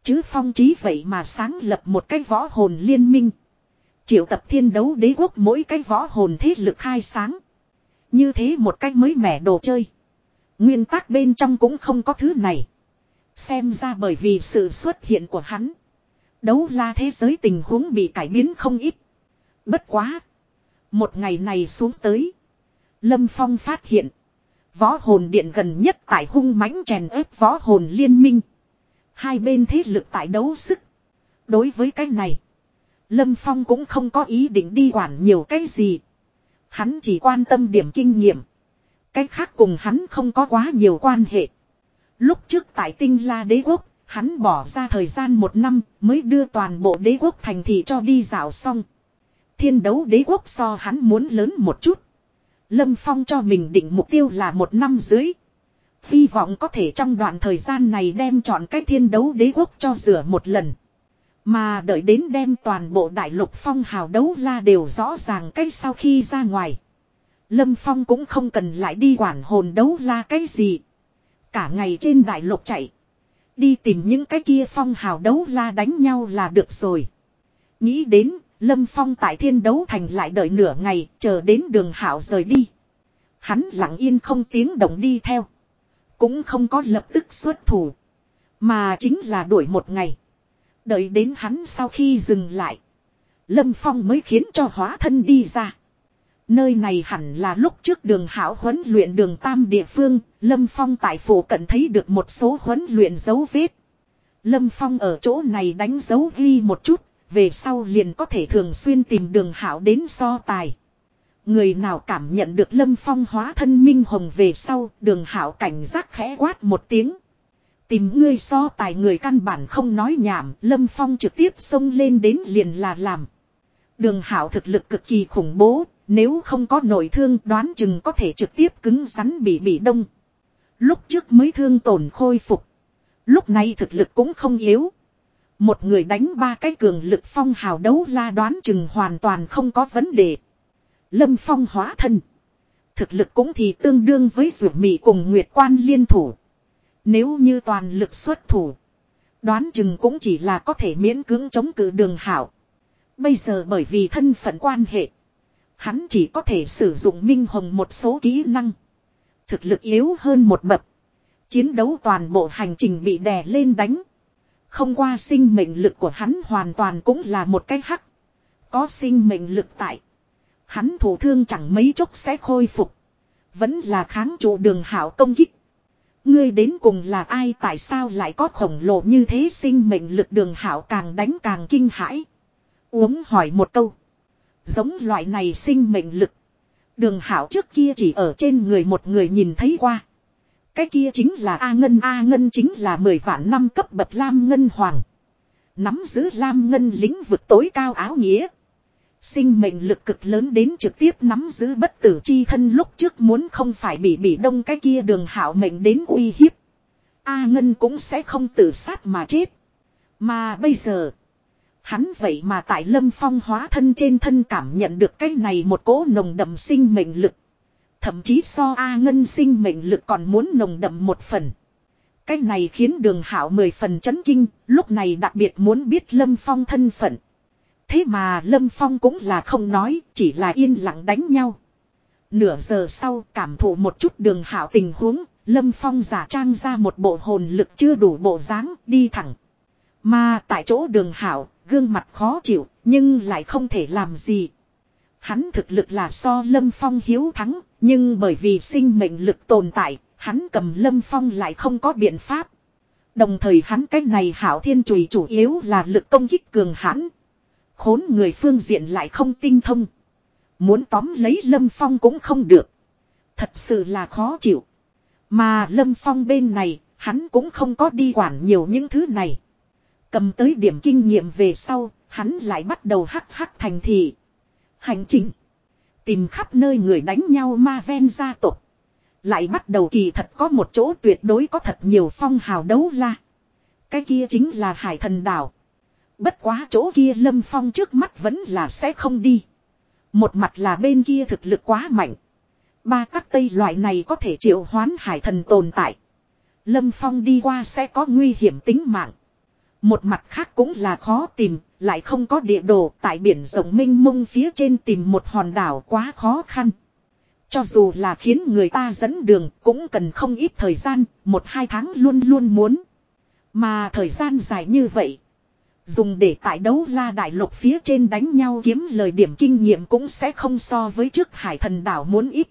Chứ phong trí vậy mà sáng lập một cái võ hồn liên minh. Triệu tập thiên đấu đế quốc mỗi cái võ hồn thế lực khai sáng. Như thế một cách mới mẻ đồ chơi. Nguyên tắc bên trong cũng không có thứ này. Xem ra bởi vì sự xuất hiện của hắn. Đấu la thế giới tình huống bị cải biến không ít. Bất quá. Một ngày này xuống tới. Lâm Phong phát hiện. Võ hồn điện gần nhất tại hung mãnh chèn ép võ hồn liên minh. Hai bên thế lực tại đấu sức. Đối với cái này. Lâm Phong cũng không có ý định đi quản nhiều cái gì. Hắn chỉ quan tâm điểm kinh nghiệm. Cái khác cùng hắn không có quá nhiều quan hệ. Lúc trước tại tinh la đế quốc, hắn bỏ ra thời gian một năm mới đưa toàn bộ đế quốc thành thị cho đi dạo xong. Thiên đấu đế quốc so hắn muốn lớn một chút. Lâm Phong cho mình định mục tiêu là một năm dưới. Hy vọng có thể trong đoạn thời gian này đem chọn cái thiên đấu đế quốc cho rửa một lần. Mà đợi đến đem toàn bộ đại lục phong hào đấu la đều rõ ràng cái sau khi ra ngoài. Lâm Phong cũng không cần lại đi quản hồn đấu la cái gì. Cả ngày trên đại lục chạy. Đi tìm những cái kia phong hào đấu la đánh nhau là được rồi. Nghĩ đến, Lâm Phong tại thiên đấu thành lại đợi nửa ngày, chờ đến đường hảo rời đi. Hắn lặng yên không tiếng động đi theo. Cũng không có lập tức xuất thủ. Mà chính là đuổi một ngày. Đợi đến hắn sau khi dừng lại. Lâm Phong mới khiến cho hóa thân đi ra. Nơi này hẳn là lúc trước đường hảo huấn luyện đường tam địa phương, Lâm Phong tại phủ cận thấy được một số huấn luyện dấu vết. Lâm Phong ở chỗ này đánh dấu ghi một chút, về sau liền có thể thường xuyên tìm đường hảo đến so tài. Người nào cảm nhận được Lâm Phong hóa thân minh hồng về sau, đường hảo cảnh giác khẽ quát một tiếng. Tìm ngươi so tài người căn bản không nói nhảm, Lâm Phong trực tiếp xông lên đến liền là làm. Đường hảo thực lực cực kỳ khủng bố, nếu không có nội thương đoán chừng có thể trực tiếp cứng rắn bị bị đông. Lúc trước mới thương tổn khôi phục. Lúc này thực lực cũng không yếu. Một người đánh ba cái cường lực phong hào đấu la đoán chừng hoàn toàn không có vấn đề. Lâm phong hóa thân. Thực lực cũng thì tương đương với rượu mị cùng Nguyệt Quan liên thủ. Nếu như toàn lực xuất thủ. Đoán chừng cũng chỉ là có thể miễn cưỡng chống cự đường hảo. Bây giờ bởi vì thân phận quan hệ. Hắn chỉ có thể sử dụng minh hồng một số kỹ năng. Thực lực yếu hơn một bậc. Chiến đấu toàn bộ hành trình bị đè lên đánh. Không qua sinh mệnh lực của hắn hoàn toàn cũng là một cái hắc. Có sinh mệnh lực tại. Hắn thủ thương chẳng mấy chốc sẽ khôi phục. Vẫn là kháng trụ đường hảo công kích. Ngươi đến cùng là ai, tại sao lại có khổng lồ như thế sinh mệnh lực đường hảo càng đánh càng kinh hãi. Uống hỏi một câu. Giống loại này sinh mệnh lực. Đường hảo trước kia chỉ ở trên người một người nhìn thấy qua. Cái kia chính là A Ngân A Ngân chính là 10 vạn năm cấp bậc Lam Ngân Hoàng. Nắm giữ Lam Ngân lĩnh vực tối cao áo nghĩa. Sinh mệnh lực cực lớn đến trực tiếp nắm giữ bất tử chi thân lúc trước muốn không phải bị bị đông cái kia đường hảo mệnh đến uy hiếp. A Ngân cũng sẽ không tự sát mà chết. Mà bây giờ. Hắn vậy mà tại lâm phong hóa thân trên thân cảm nhận được cái này một cỗ nồng đậm sinh mệnh lực. Thậm chí so A Ngân sinh mệnh lực còn muốn nồng đậm một phần. Cái này khiến đường hảo mười phần chấn kinh, lúc này đặc biệt muốn biết Lâm Phong thân phận. Thế mà Lâm Phong cũng là không nói, chỉ là yên lặng đánh nhau. Nửa giờ sau cảm thụ một chút đường hảo tình huống, Lâm Phong giả trang ra một bộ hồn lực chưa đủ bộ dáng đi thẳng. Mà tại chỗ đường hảo, gương mặt khó chịu, nhưng lại không thể làm gì. Hắn thực lực là so Lâm Phong hiếu thắng, nhưng bởi vì sinh mệnh lực tồn tại, hắn cầm Lâm Phong lại không có biện pháp. Đồng thời hắn cách này hảo thiên chùy chủ yếu là lực công kích cường hãn. Khốn người phương diện lại không tinh thông. Muốn tóm lấy Lâm Phong cũng không được. Thật sự là khó chịu. Mà Lâm Phong bên này, hắn cũng không có đi quản nhiều những thứ này. Cầm tới điểm kinh nghiệm về sau, hắn lại bắt đầu hắc hắc thành thị. Hành trình. Tìm khắp nơi người đánh nhau ma ven gia tộc. Lại bắt đầu kỳ thật có một chỗ tuyệt đối có thật nhiều phong hào đấu la. Cái kia chính là hải thần đảo. Bất quá chỗ kia lâm phong trước mắt vẫn là sẽ không đi. Một mặt là bên kia thực lực quá mạnh. Ba các tây loại này có thể triệu hoán hải thần tồn tại. Lâm phong đi qua sẽ có nguy hiểm tính mạng. Một mặt khác cũng là khó tìm, lại không có địa đồ tại biển rộng minh mông phía trên tìm một hòn đảo quá khó khăn. Cho dù là khiến người ta dẫn đường cũng cần không ít thời gian, một hai tháng luôn luôn muốn. Mà thời gian dài như vậy. Dùng để tại đấu la đại lục phía trên đánh nhau kiếm lời điểm kinh nghiệm cũng sẽ không so với trước hải thần đảo muốn ít.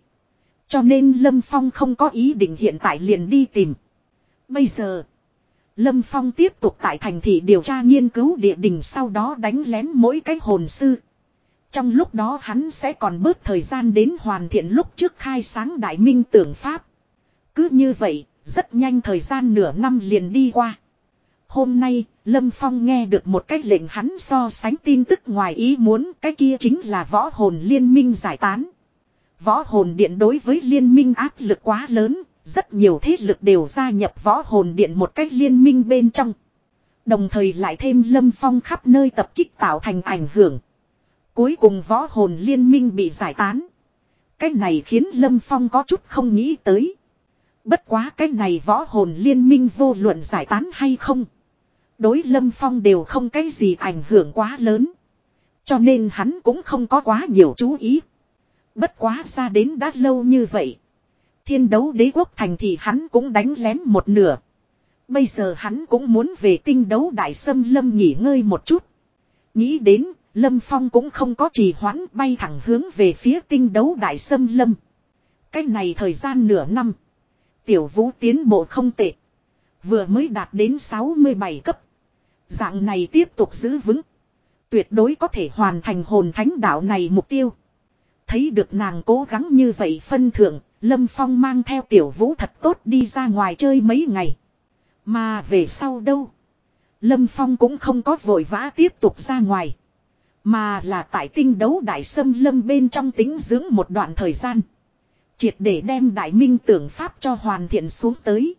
Cho nên Lâm Phong không có ý định hiện tại liền đi tìm. Bây giờ, Lâm Phong tiếp tục tại thành thị điều tra nghiên cứu địa đình sau đó đánh lén mỗi cái hồn sư. Trong lúc đó hắn sẽ còn bớt thời gian đến hoàn thiện lúc trước khai sáng đại minh tưởng pháp. Cứ như vậy, rất nhanh thời gian nửa năm liền đi qua. Hôm nay, Lâm Phong nghe được một cách lệnh hắn so sánh tin tức ngoài ý muốn cái kia chính là võ hồn liên minh giải tán. Võ hồn điện đối với liên minh áp lực quá lớn, rất nhiều thế lực đều gia nhập võ hồn điện một cách liên minh bên trong. Đồng thời lại thêm Lâm Phong khắp nơi tập kích tạo thành ảnh hưởng. Cuối cùng võ hồn liên minh bị giải tán. Cái này khiến Lâm Phong có chút không nghĩ tới. Bất quá cái này võ hồn liên minh vô luận giải tán hay không. Đối Lâm Phong đều không cái gì ảnh hưởng quá lớn. Cho nên hắn cũng không có quá nhiều chú ý. Bất quá ra đến đã lâu như vậy. Thiên đấu đế quốc thành thì hắn cũng đánh lén một nửa. Bây giờ hắn cũng muốn về tinh đấu đại sâm lâm nghỉ ngơi một chút. Nghĩ đến, Lâm Phong cũng không có trì hoãn bay thẳng hướng về phía tinh đấu đại sâm lâm. Cái này thời gian nửa năm. Tiểu vũ tiến bộ không tệ. Vừa mới đạt đến 67 cấp. Dạng này tiếp tục giữ vững. Tuyệt đối có thể hoàn thành hồn thánh đạo này mục tiêu. Thấy được nàng cố gắng như vậy phân thưởng, Lâm Phong mang theo tiểu vũ thật tốt đi ra ngoài chơi mấy ngày. Mà về sau đâu? Lâm Phong cũng không có vội vã tiếp tục ra ngoài. Mà là tại tinh đấu đại sâm lâm bên trong tính dưỡng một đoạn thời gian. Triệt để đem đại minh tưởng pháp cho hoàn thiện xuống tới.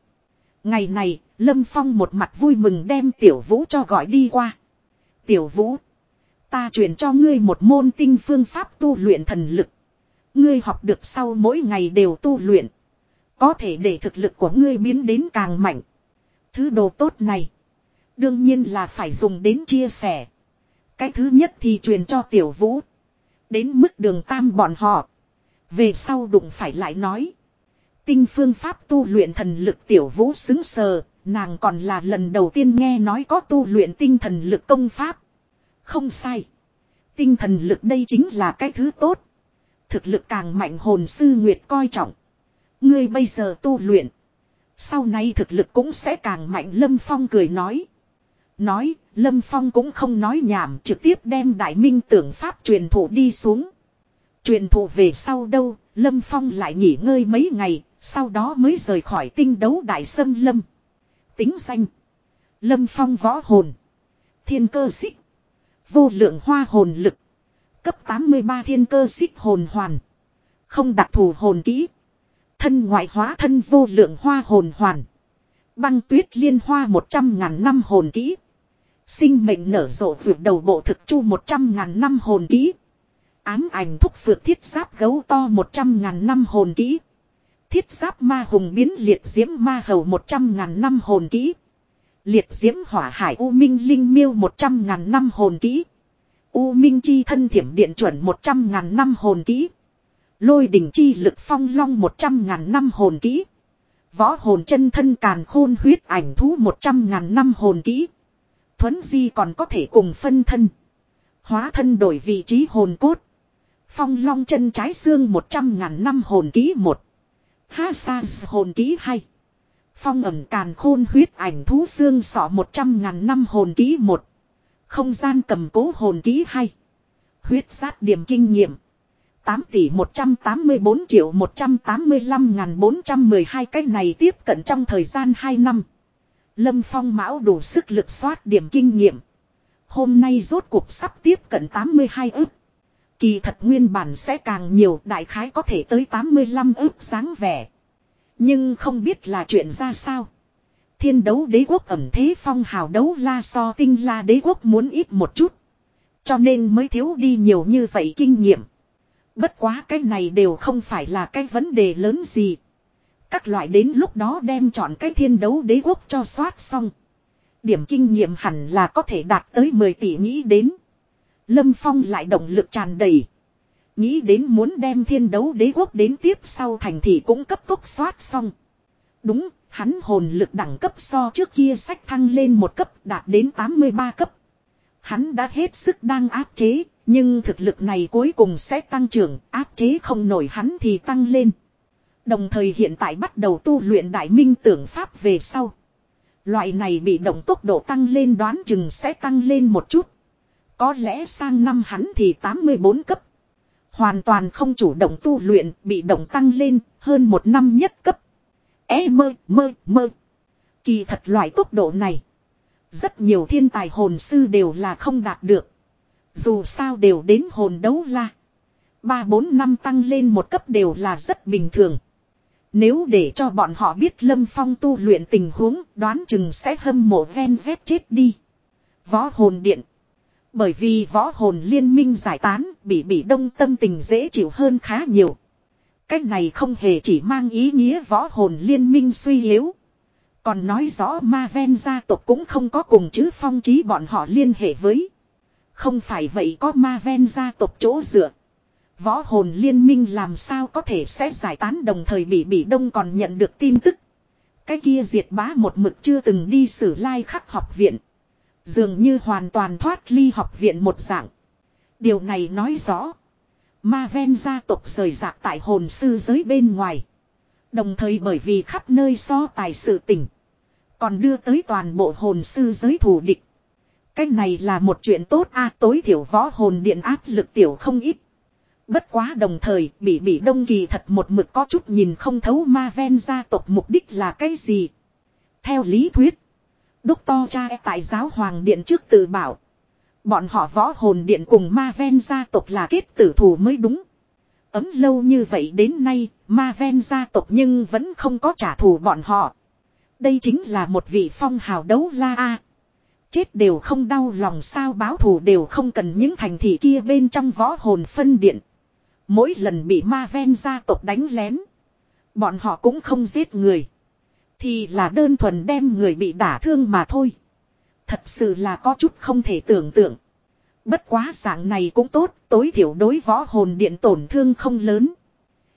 Ngày này, Lâm Phong một mặt vui mừng đem tiểu vũ cho gọi đi qua. Tiểu vũ, ta truyền cho ngươi một môn tinh phương pháp tu luyện thần lực. Ngươi học được sau mỗi ngày đều tu luyện. Có thể để thực lực của ngươi biến đến càng mạnh. Thứ đồ tốt này. Đương nhiên là phải dùng đến chia sẻ. Cái thứ nhất thì truyền cho tiểu vũ. Đến mức đường tam bọn họ. Về sau đụng phải lại nói. Tinh phương pháp tu luyện thần lực tiểu vũ xứng sờ. Nàng còn là lần đầu tiên nghe nói có tu luyện tinh thần lực công pháp. Không sai. Tinh thần lực đây chính là cái thứ tốt. Thực lực càng mạnh hồn sư Nguyệt coi trọng. Ngươi bây giờ tu luyện. Sau này thực lực cũng sẽ càng mạnh Lâm Phong cười nói. Nói, Lâm Phong cũng không nói nhảm trực tiếp đem đại minh tưởng pháp truyền thụ đi xuống. Truyền thụ về sau đâu, Lâm Phong lại nghỉ ngơi mấy ngày, sau đó mới rời khỏi tinh đấu đại sâm Lâm. Tính danh. Lâm Phong võ hồn. Thiên cơ xích. Vô lượng hoa hồn lực. Cấp 83 thiên cơ xích hồn hoàn. Không đặc thù hồn kỹ. Thân ngoại hóa thân vô lượng hoa hồn hoàn. Băng tuyết liên hoa 100 ngàn năm hồn kỹ. Sinh mệnh nở rộ vượt đầu bộ thực chu 100 ngàn năm hồn kỹ. Ám ảnh thúc vượt thiết giáp gấu to 100 ngàn năm hồn kỹ. Thiết giáp ma hùng biến liệt diễm ma hầu 100 ngàn năm hồn kỹ. Liệt diễm hỏa hải u minh linh miêu 100 ngàn năm hồn kỹ. U minh chi thân thiểm điện chuẩn 100 ngàn năm hồn kỹ. Lôi đỉnh chi lực phong long 100 ngàn năm hồn kỹ. Võ hồn chân thân càn khôn huyết ảnh thú 100 ngàn năm hồn kỹ. Thuấn di còn có thể cùng phân thân. Hóa thân đổi vị trí hồn cốt. Phong long chân trái xương 100 ngàn năm hồn kỹ một Ha sa, hồn ký hay. Phong ẩm càn khôn huyết ảnh thú xương sọ 100 ngàn năm hồn ký 1. Không gian cầm cố hồn ký hay. Huyết sát điểm kinh nghiệm. 8 tỷ 184 triệu 185 ngàn 412 cái này tiếp cận trong thời gian 2 năm. Lâm Phong mão đủ sức lực soát điểm kinh nghiệm. Hôm nay rốt cuộc sắp tiếp cận 82 ức. Kỳ thật nguyên bản sẽ càng nhiều, đại khái có thể tới 85 ước sáng vẻ. Nhưng không biết là chuyện ra sao. Thiên đấu đế quốc ẩm thế phong hào đấu la so tinh la đế quốc muốn ít một chút. Cho nên mới thiếu đi nhiều như vậy kinh nghiệm. Bất quá cái này đều không phải là cái vấn đề lớn gì. Các loại đến lúc đó đem chọn cái thiên đấu đế quốc cho soát xong. Điểm kinh nghiệm hẳn là có thể đạt tới 10 tỷ nghĩ đến. Lâm Phong lại động lực tràn đầy. Nghĩ đến muốn đem thiên đấu đế quốc đến tiếp sau thành thị cũng cấp tốc xoát xong. Đúng, hắn hồn lực đẳng cấp so trước kia sách thăng lên một cấp đạt đến 83 cấp. Hắn đã hết sức đang áp chế, nhưng thực lực này cuối cùng sẽ tăng trưởng, áp chế không nổi hắn thì tăng lên. Đồng thời hiện tại bắt đầu tu luyện đại minh tưởng pháp về sau. Loại này bị động tốc độ tăng lên đoán chừng sẽ tăng lên một chút. Có lẽ sang năm hắn thì 84 cấp. Hoàn toàn không chủ động tu luyện, bị động tăng lên, hơn một năm nhất cấp. E mơ, mơ, mơ. Kỳ thật loại tốc độ này. Rất nhiều thiên tài hồn sư đều là không đạt được. Dù sao đều đến hồn đấu la. Ba bốn năm tăng lên một cấp đều là rất bình thường. Nếu để cho bọn họ biết Lâm Phong tu luyện tình huống đoán chừng sẽ hâm mộ ven vét chết đi. Võ hồn điện. Bởi vì võ hồn liên minh giải tán, bị bị đông tâm tình dễ chịu hơn khá nhiều. Cách này không hề chỉ mang ý nghĩa võ hồn liên minh suy yếu. Còn nói rõ ma ven gia tộc cũng không có cùng chữ phong trí bọn họ liên hệ với. Không phải vậy có ma ven gia tộc chỗ dựa. Võ hồn liên minh làm sao có thể sẽ giải tán đồng thời bị bị đông còn nhận được tin tức. Cái kia diệt bá một mực chưa từng đi xử lai khắc học viện. Dường như hoàn toàn thoát ly học viện một dạng. Điều này nói rõ. Ma ven gia tộc rời rạc tại hồn sư giới bên ngoài. Đồng thời bởi vì khắp nơi so tài sự tình. Còn đưa tới toàn bộ hồn sư giới thù địch. Cái này là một chuyện tốt a, tối thiểu võ hồn điện áp lực tiểu không ít. Bất quá đồng thời, bị bị đông kỳ thật một mực có chút nhìn không thấu ma ven gia tộc mục đích là cái gì. Theo lý thuyết. Đúc to cha e tại giáo hoàng điện trước tự bảo. Bọn họ võ hồn điện cùng ma ven gia tộc là kết tử thủ mới đúng. Ấm lâu như vậy đến nay, ma ven gia tộc nhưng vẫn không có trả thù bọn họ. Đây chính là một vị phong hào đấu la a. Chết đều không đau lòng sao báo thù đều không cần những thành thị kia bên trong võ hồn phân điện. Mỗi lần bị ma ven gia tộc đánh lén. Bọn họ cũng không giết người. Thì là đơn thuần đem người bị đả thương mà thôi. Thật sự là có chút không thể tưởng tượng. Bất quá dạng này cũng tốt, tối thiểu đối võ hồn điện tổn thương không lớn.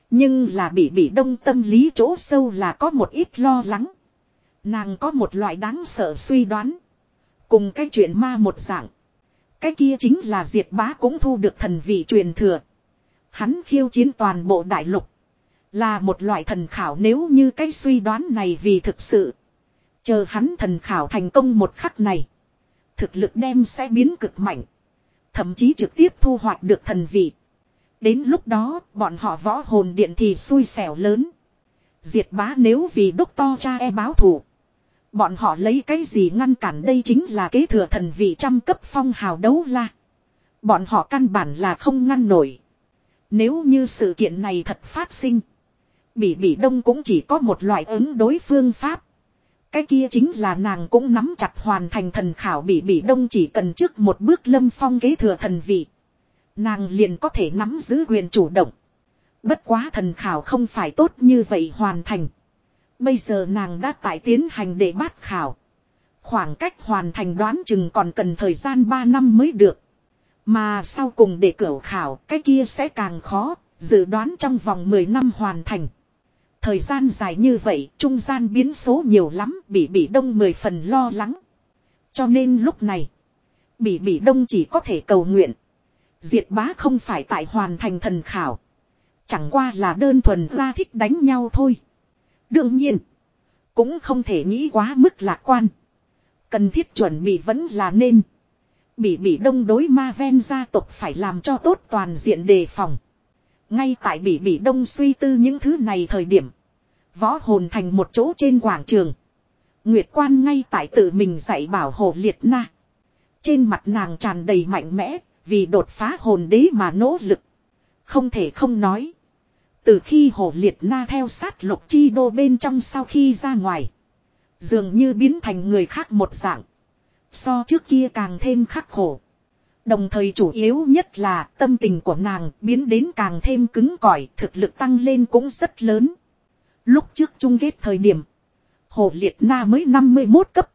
Nhưng là bị bị đông tâm lý chỗ sâu là có một ít lo lắng. Nàng có một loại đáng sợ suy đoán. Cùng cái chuyện ma một dạng. Cái kia chính là diệt bá cũng thu được thần vị truyền thừa. Hắn khiêu chiến toàn bộ đại lục. Là một loại thần khảo nếu như cái suy đoán này vì thực sự. Chờ hắn thần khảo thành công một khắc này. Thực lực đem sẽ biến cực mạnh. Thậm chí trực tiếp thu hoạch được thần vị. Đến lúc đó, bọn họ võ hồn điện thì xui xẻo lớn. Diệt bá nếu vì đốc to cha e báo thủ. Bọn họ lấy cái gì ngăn cản đây chính là kế thừa thần vị trăm cấp phong hào đấu la. Bọn họ căn bản là không ngăn nổi. Nếu như sự kiện này thật phát sinh. Bỉ Bỉ Đông cũng chỉ có một loại ứng đối phương pháp. Cái kia chính là nàng cũng nắm chặt hoàn thành thần khảo Bỉ Bỉ Đông chỉ cần trước một bước lâm phong kế thừa thần vị. Nàng liền có thể nắm giữ quyền chủ động. Bất quá thần khảo không phải tốt như vậy hoàn thành. Bây giờ nàng đã tại tiến hành để bát khảo. Khoảng cách hoàn thành đoán chừng còn cần thời gian 3 năm mới được. Mà sau cùng để cửa khảo cái kia sẽ càng khó, dự đoán trong vòng 10 năm hoàn thành. Thời gian dài như vậy, trung gian biến số nhiều lắm, bị bị đông mười phần lo lắng. Cho nên lúc này, bị bị đông chỉ có thể cầu nguyện. Diệt bá không phải tại hoàn thành thần khảo. Chẳng qua là đơn thuần ra thích đánh nhau thôi. Đương nhiên, cũng không thể nghĩ quá mức lạc quan. Cần thiết chuẩn bị vẫn là nên. Bị bị đông đối ma ven gia tộc phải làm cho tốt toàn diện đề phòng. Ngay tại bị bị đông suy tư những thứ này thời điểm. Võ hồn thành một chỗ trên quảng trường. Nguyệt quan ngay tại tự mình dạy bảo hồ liệt na. Trên mặt nàng tràn đầy mạnh mẽ, Vì đột phá hồn đế mà nỗ lực. Không thể không nói. Từ khi hồ liệt na theo sát lục chi đô bên trong sau khi ra ngoài. Dường như biến thành người khác một dạng. So trước kia càng thêm khắc khổ. Đồng thời chủ yếu nhất là tâm tình của nàng biến đến càng thêm cứng cỏi, thực lực tăng lên cũng rất lớn. Lúc trước chung kết thời điểm, Hồ Liệt Na mới 51 cấp.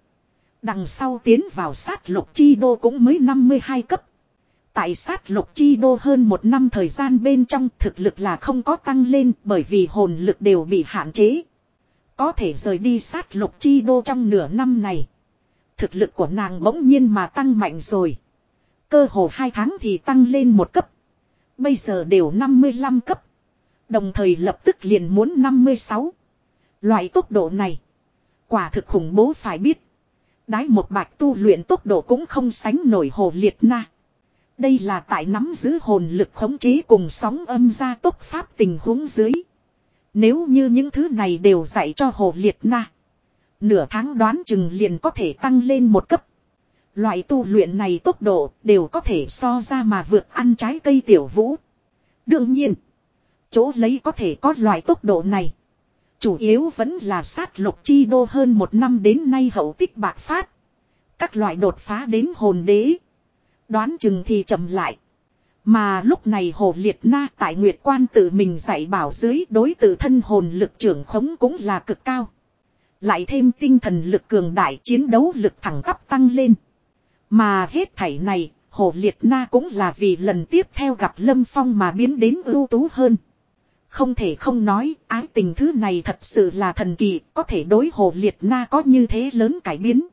Đằng sau tiến vào sát lục chi đô cũng mới 52 cấp. Tại sát lục chi đô hơn một năm thời gian bên trong thực lực là không có tăng lên bởi vì hồn lực đều bị hạn chế. Có thể rời đi sát lục chi đô trong nửa năm này. Thực lực của nàng bỗng nhiên mà tăng mạnh rồi. Cơ hồ hai tháng thì tăng lên một cấp. Bây giờ đều 55 cấp. Đồng thời lập tức liền muốn 56. Loại tốc độ này. Quả thực khủng bố phải biết. Đái một bạch tu luyện tốc độ cũng không sánh nổi hồ liệt na. Đây là tại nắm giữ hồn lực khống chế cùng sóng âm ra tốc pháp tình huống dưới. Nếu như những thứ này đều dạy cho hồ liệt na. Nửa tháng đoán chừng liền có thể tăng lên một cấp. Loại tu luyện này tốc độ đều có thể so ra mà vượt ăn trái cây tiểu vũ. Đương nhiên, chỗ lấy có thể có loại tốc độ này. Chủ yếu vẫn là sát lục chi đô hơn một năm đến nay hậu tích bạc phát. Các loại đột phá đến hồn đế. Đoán chừng thì chậm lại. Mà lúc này hồ liệt na tại nguyệt quan tự mình dạy bảo dưới đối tự thân hồn lực trưởng khống cũng là cực cao. Lại thêm tinh thần lực cường đại chiến đấu lực thẳng tắp tăng lên. Mà hết thảy này, hồ liệt na cũng là vì lần tiếp theo gặp Lâm Phong mà biến đến ưu tú hơn. Không thể không nói, ái tình thứ này thật sự là thần kỳ, có thể đối hồ liệt na có như thế lớn cải biến.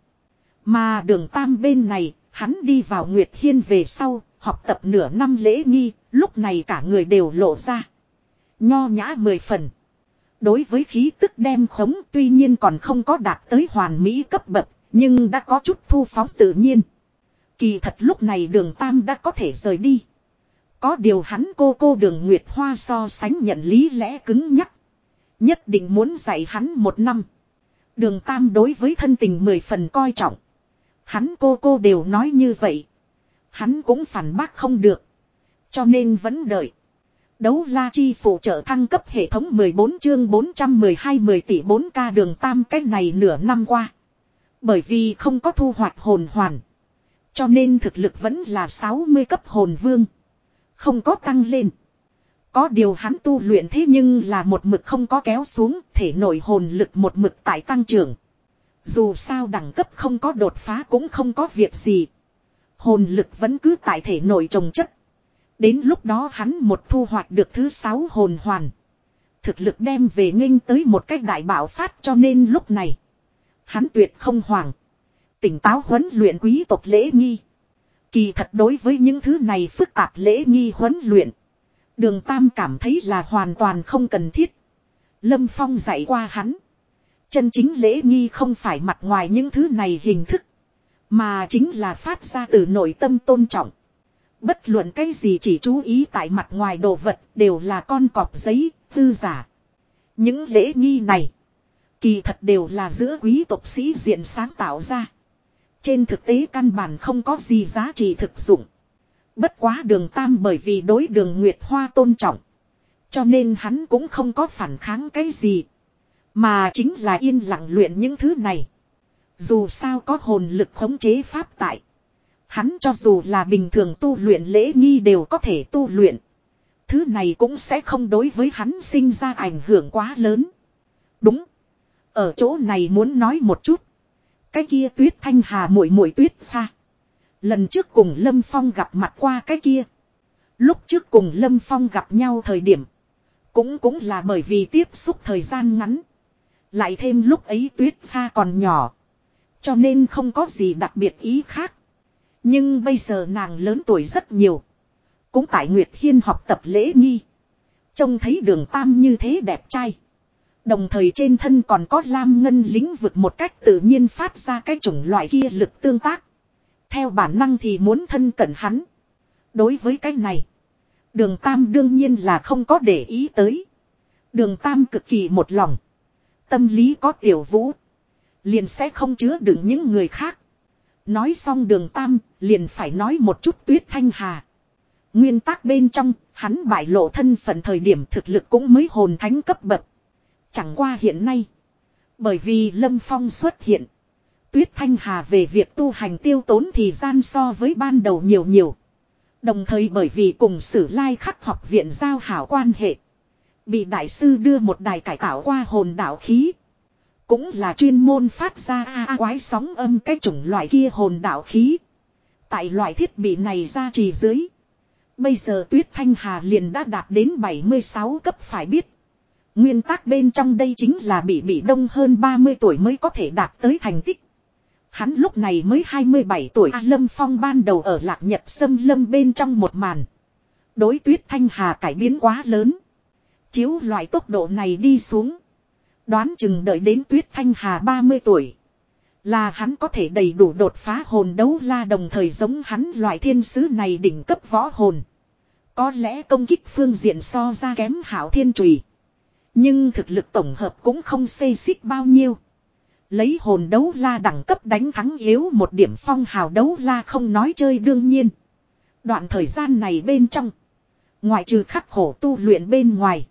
Mà đường tam bên này, hắn đi vào Nguyệt Hiên về sau, học tập nửa năm lễ nghi, lúc này cả người đều lộ ra. Nho nhã mười phần. Đối với khí tức đem khống tuy nhiên còn không có đạt tới hoàn mỹ cấp bậc, nhưng đã có chút thu phóng tự nhiên. Kỳ thật lúc này đường Tam đã có thể rời đi. Có điều hắn cô cô đường Nguyệt Hoa so sánh nhận lý lẽ cứng nhắc. Nhất định muốn dạy hắn một năm. Đường Tam đối với thân tình mười phần coi trọng. Hắn cô cô đều nói như vậy. Hắn cũng phản bác không được. Cho nên vẫn đợi. Đấu la chi phụ trợ thăng cấp hệ thống 14 chương 412 10 tỷ 4k đường tam cách này nửa năm qua. Bởi vì không có thu hoạch hồn hoàn. Cho nên thực lực vẫn là 60 cấp hồn vương. Không có tăng lên. Có điều hắn tu luyện thế nhưng là một mực không có kéo xuống, thể nội hồn lực một mực tại tăng trưởng. Dù sao đẳng cấp không có đột phá cũng không có việc gì. Hồn lực vẫn cứ tại thể nội trồng chất. Đến lúc đó hắn một thu hoạch được thứ sáu hồn hoàn. Thực lực đem về nghênh tới một cách đại bảo phát cho nên lúc này. Hắn tuyệt không hoàng tỉnh táo huấn luyện quý tộc lễ nghi. Kỳ thật đối với những thứ này phức tạp lễ nghi huấn luyện. Đường Tam cảm thấy là hoàn toàn không cần thiết. Lâm Phong dạy qua hắn. Chân chính lễ nghi không phải mặt ngoài những thứ này hình thức. Mà chính là phát ra từ nội tâm tôn trọng. Bất luận cái gì chỉ chú ý tại mặt ngoài đồ vật đều là con cọp giấy, tư giả. Những lễ nghi này. Kỳ thật đều là giữa quý tộc sĩ diện sáng tạo ra. Trên thực tế căn bản không có gì giá trị thực dụng. Bất quá đường Tam bởi vì đối đường Nguyệt Hoa tôn trọng. Cho nên hắn cũng không có phản kháng cái gì. Mà chính là yên lặng luyện những thứ này. Dù sao có hồn lực khống chế pháp tại. Hắn cho dù là bình thường tu luyện lễ nghi đều có thể tu luyện. Thứ này cũng sẽ không đối với hắn sinh ra ảnh hưởng quá lớn. Đúng. Ở chỗ này muốn nói một chút. Cái kia tuyết thanh hà muội muội tuyết pha. Lần trước cùng Lâm Phong gặp mặt qua cái kia. Lúc trước cùng Lâm Phong gặp nhau thời điểm. Cũng cũng là bởi vì tiếp xúc thời gian ngắn. Lại thêm lúc ấy tuyết pha còn nhỏ. Cho nên không có gì đặc biệt ý khác. Nhưng bây giờ nàng lớn tuổi rất nhiều. Cũng tại Nguyệt Hiên học tập lễ nghi. Trông thấy đường tam như thế đẹp trai. Đồng thời trên thân còn có lam ngân lĩnh vực một cách tự nhiên phát ra cái chủng loại kia lực tương tác. Theo bản năng thì muốn thân cận hắn. Đối với cái này. Đường Tam đương nhiên là không có để ý tới. Đường Tam cực kỳ một lòng. Tâm lý có tiểu vũ. Liền sẽ không chứa đựng những người khác. Nói xong đường Tam liền phải nói một chút tuyết thanh hà. Nguyên tắc bên trong, hắn bại lộ thân phận thời điểm thực lực cũng mới hồn thánh cấp bậc. Chẳng qua hiện nay. Bởi vì Lâm Phong xuất hiện. Tuyết Thanh Hà về việc tu hành tiêu tốn thì gian so với ban đầu nhiều nhiều. Đồng thời bởi vì cùng sử lai khắc học viện giao hảo quan hệ. Bị đại sư đưa một đài cải tạo qua hồn đạo khí. Cũng là chuyên môn phát ra a a quái sóng âm cái chủng loại kia hồn đạo khí. Tại loại thiết bị này ra trì dưới. Bây giờ Tuyết Thanh Hà liền đã đạt đến 76 cấp phải biết. Nguyên tắc bên trong đây chính là bị bị đông hơn 30 tuổi mới có thể đạt tới thành tích. Hắn lúc này mới 27 tuổi A Lâm Phong ban đầu ở lạc nhật sâm lâm bên trong một màn. Đối tuyết thanh hà cải biến quá lớn. Chiếu loại tốc độ này đi xuống. Đoán chừng đợi đến tuyết thanh hà 30 tuổi. Là hắn có thể đầy đủ đột phá hồn đấu la đồng thời giống hắn loại thiên sứ này đỉnh cấp võ hồn. Có lẽ công kích phương diện so ra kém hảo thiên trùy. Nhưng thực lực tổng hợp cũng không xây xích bao nhiêu. Lấy hồn đấu la đẳng cấp đánh thắng yếu một điểm phong hào đấu la không nói chơi đương nhiên. Đoạn thời gian này bên trong. Ngoại trừ khắc khổ tu luyện bên ngoài.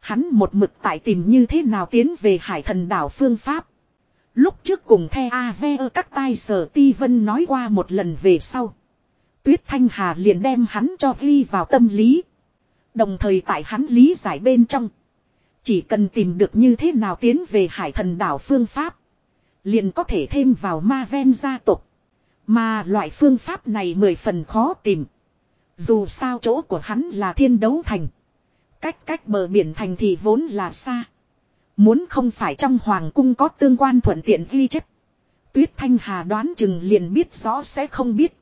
Hắn một mực tại tìm như thế nào tiến về hải thần đảo phương pháp. Lúc trước cùng the A.V. các tai sở ti vân nói qua một lần về sau. Tuyết Thanh Hà liền đem hắn cho ghi vào tâm lý. Đồng thời tại hắn lý giải bên trong. Chỉ cần tìm được như thế nào tiến về hải thần đảo phương pháp. Liền có thể thêm vào ma ven gia tộc. Mà loại phương pháp này mười phần khó tìm. Dù sao chỗ của hắn là thiên đấu thành. Cách cách bờ biển thành thì vốn là xa. Muốn không phải trong hoàng cung có tương quan thuận tiện ghi chép. Tuyết Thanh Hà đoán chừng liền biết rõ sẽ không biết.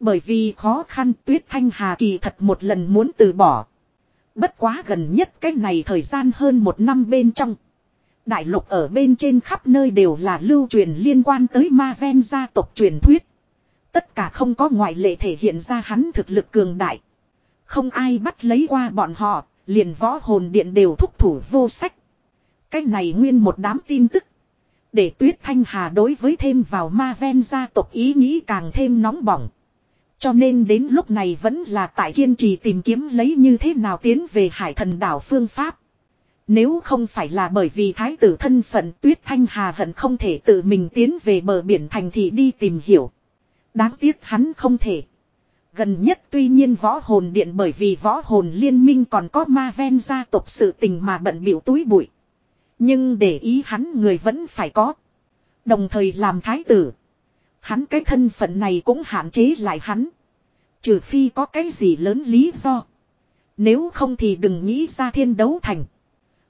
Bởi vì khó khăn, Tuyết Thanh Hà kỳ thật một lần muốn từ bỏ. Bất quá gần nhất cái này thời gian hơn một năm bên trong. Đại lục ở bên trên khắp nơi đều là lưu truyền liên quan tới ma ven gia tộc truyền thuyết. Tất cả không có ngoại lệ thể hiện ra hắn thực lực cường đại. Không ai bắt lấy qua bọn họ, liền võ hồn điện đều thúc thủ vô sách. Cái này nguyên một đám tin tức. Để tuyết thanh hà đối với thêm vào ma ven gia tộc ý nghĩ càng thêm nóng bỏng. Cho nên đến lúc này vẫn là tại kiên trì tìm kiếm lấy như thế nào tiến về hải thần đảo phương pháp. Nếu không phải là bởi vì thái tử thân phận tuyết thanh hà hận không thể tự mình tiến về bờ biển thành thị đi tìm hiểu. Đáng tiếc hắn không thể. Gần nhất tuy nhiên võ hồn điện bởi vì võ hồn liên minh còn có ma ven gia tộc sự tình mà bận biểu túi bụi. Nhưng để ý hắn người vẫn phải có. Đồng thời làm thái tử. Hắn cái thân phận này cũng hạn chế lại hắn. Trừ phi có cái gì lớn lý do. Nếu không thì đừng nghĩ ra thiên đấu thành.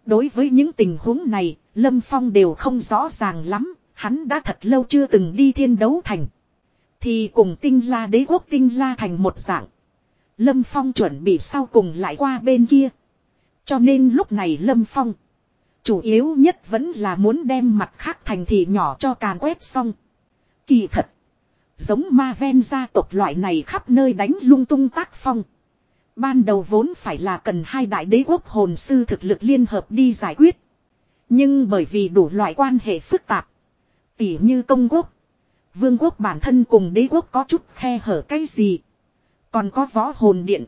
Đối với những tình huống này, Lâm Phong đều không rõ ràng lắm, hắn đã thật lâu chưa từng đi thiên đấu thành. Thì cùng tinh la đế quốc tinh la thành một dạng. Lâm Phong chuẩn bị sau cùng lại qua bên kia. Cho nên lúc này Lâm Phong. Chủ yếu nhất vẫn là muốn đem mặt khác thành thị nhỏ cho càn quét xong. Kỳ thật. Giống ma ven gia tộc loại này khắp nơi đánh lung tung tác phong. Ban đầu vốn phải là cần hai đại đế quốc hồn sư thực lực liên hợp đi giải quyết. Nhưng bởi vì đủ loại quan hệ phức tạp. Tỉ như công quốc. Vương quốc bản thân cùng đế quốc có chút khe hở cái gì. Còn có võ hồn điện.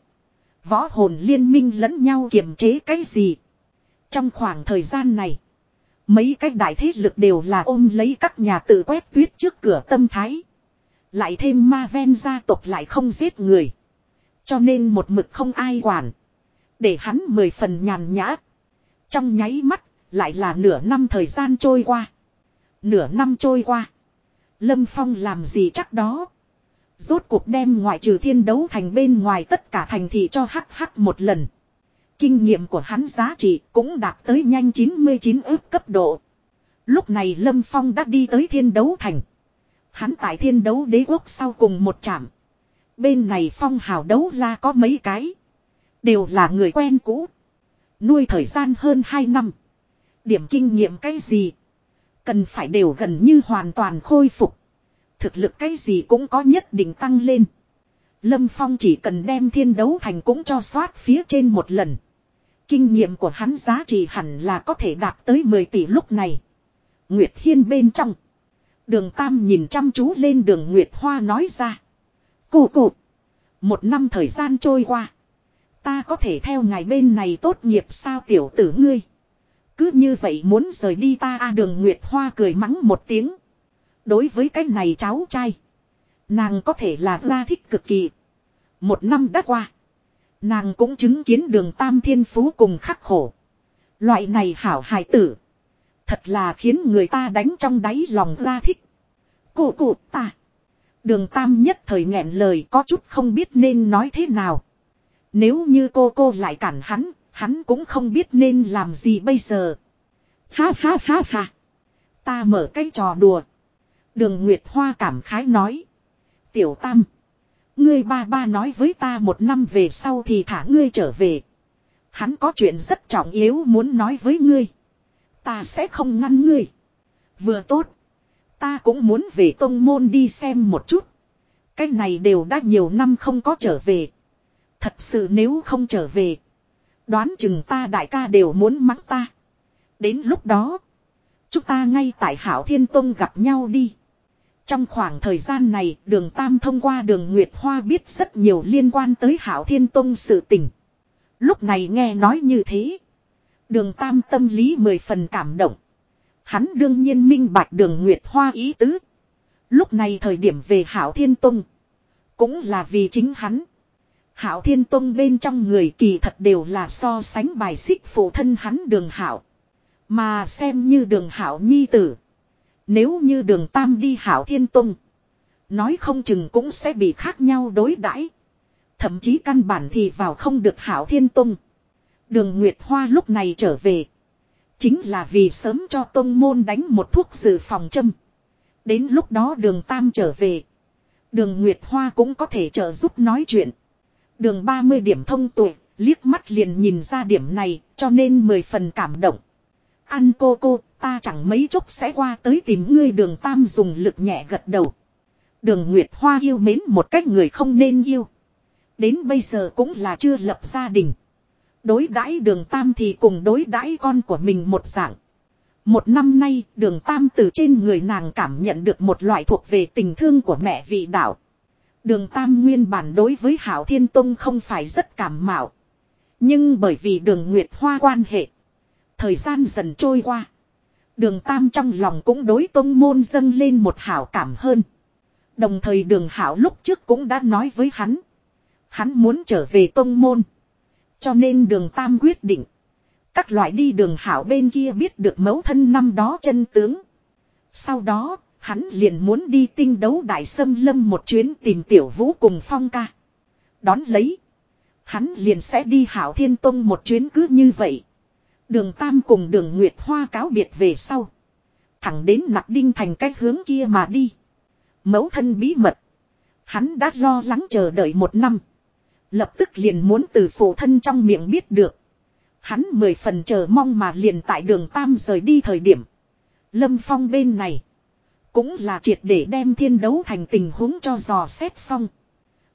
Võ hồn liên minh lẫn nhau kiềm chế cái gì. Trong khoảng thời gian này. Mấy cái đại thế lực đều là ôm lấy các nhà tự quét tuyết trước cửa tâm thái. Lại thêm ma ven gia tộc lại không giết người. Cho nên một mực không ai quản. Để hắn mười phần nhàn nhã. Trong nháy mắt, lại là nửa năm thời gian trôi qua. Nửa năm trôi qua. Lâm Phong làm gì chắc đó. Rốt cuộc đem ngoại trừ thiên đấu thành bên ngoài tất cả thành thị cho hắc hắc một lần. Kinh nghiệm của hắn giá trị cũng đạt tới nhanh 99 ước cấp độ. Lúc này Lâm Phong đã đi tới thiên đấu thành. Hắn tại thiên đấu đế quốc sau cùng một trạm. Bên này phong hào đấu la có mấy cái. Đều là người quen cũ. Nuôi thời gian hơn 2 năm. Điểm kinh nghiệm cái gì. Cần phải đều gần như hoàn toàn khôi phục. Thực lực cái gì cũng có nhất định tăng lên. Lâm Phong chỉ cần đem thiên đấu thành cũng cho soát phía trên một lần. Kinh nghiệm của hắn giá trị hẳn là có thể đạt tới 10 tỷ lúc này. Nguyệt Hiên bên trong. Đường Tam nhìn chăm chú lên đường Nguyệt Hoa nói ra. Cụ cụ. Một năm thời gian trôi qua. Ta có thể theo ngày bên này tốt nghiệp sao tiểu tử ngươi. Cứ như vậy muốn rời đi ta a đường Nguyệt Hoa cười mắng một tiếng. Đối với cái này cháu trai. Nàng có thể là ra thích cực kỳ. Một năm đã qua. Nàng cũng chứng kiến đường tam thiên phú cùng khắc khổ. Loại này hảo hài tử. Thật là khiến người ta đánh trong đáy lòng ra thích. Cô cụ ta. Đường tam nhất thời nghẹn lời có chút không biết nên nói thế nào. Nếu như cô cô lại cản hắn, hắn cũng không biết nên làm gì bây giờ. Ha ha ha ha. Ta mở cái trò đùa. Đường Nguyệt Hoa cảm khái nói. Tiểu Tam. Ngươi ba ba nói với ta một năm về sau thì thả ngươi trở về. Hắn có chuyện rất trọng yếu muốn nói với ngươi. Ta sẽ không ngăn ngươi. Vừa tốt. Ta cũng muốn về tông môn đi xem một chút. Cái này đều đã nhiều năm không có trở về. Thật sự nếu không trở về. Đoán chừng ta đại ca đều muốn mắng ta. Đến lúc đó. Chúng ta ngay tại Hảo Thiên Tông gặp nhau đi. Trong khoảng thời gian này, đường Tam thông qua đường Nguyệt Hoa biết rất nhiều liên quan tới Hảo Thiên Tông sự tình. Lúc này nghe nói như thế. Đường Tam tâm lý mười phần cảm động. Hắn đương nhiên minh bạch đường Nguyệt Hoa ý tứ. Lúc này thời điểm về Hảo Thiên Tông. Cũng là vì chính hắn. Hảo Thiên Tông bên trong người kỳ thật đều là so sánh bài xích phụ thân hắn đường Hảo. Mà xem như đường Hảo nhi tử. Nếu như đường Tam đi Hảo Thiên Tông. Nói không chừng cũng sẽ bị khác nhau đối đãi Thậm chí căn bản thì vào không được Hảo Thiên Tông. Đường Nguyệt Hoa lúc này trở về. Chính là vì sớm cho Tông Môn đánh một thuốc dự phòng châm. Đến lúc đó đường Tam trở về. Đường Nguyệt Hoa cũng có thể trợ giúp nói chuyện. Đường 30 điểm thông tuệ, liếc mắt liền nhìn ra điểm này, cho nên 10 phần cảm động. Ăn cô cô, ta chẳng mấy chốc sẽ qua tới tìm ngươi đường Tam dùng lực nhẹ gật đầu. Đường Nguyệt Hoa yêu mến một cách người không nên yêu. Đến bây giờ cũng là chưa lập gia đình. Đối đãi đường Tam thì cùng đối đãi con của mình một dạng. Một năm nay, đường Tam từ trên người nàng cảm nhận được một loại thuộc về tình thương của mẹ vị đạo. Đường Tam nguyên bản đối với Hảo Thiên Tông không phải rất cảm mạo. Nhưng bởi vì đường Nguyệt Hoa quan hệ. Thời gian dần trôi qua. Đường Tam trong lòng cũng đối tông môn dâng lên một hảo cảm hơn. Đồng thời đường Hảo lúc trước cũng đã nói với hắn. Hắn muốn trở về tông môn. Cho nên đường Tam quyết định. Các loại đi đường Hảo bên kia biết được mẫu thân năm đó chân tướng. Sau đó, hắn liền muốn đi tinh đấu đại sâm lâm một chuyến tìm tiểu vũ cùng phong ca. Đón lấy. Hắn liền sẽ đi Hảo Thiên Tông một chuyến cứ như vậy. Đường Tam cùng đường Nguyệt Hoa cáo biệt về sau. Thẳng đến nặc đinh thành cách hướng kia mà đi. Mẫu thân bí mật. Hắn đã lo lắng chờ đợi một năm. Lập tức liền muốn từ phụ thân trong miệng biết được. Hắn mười phần chờ mong mà liền tại đường Tam rời đi thời điểm. Lâm Phong bên này. Cũng là triệt để đem thiên đấu thành tình huống cho dò xét xong.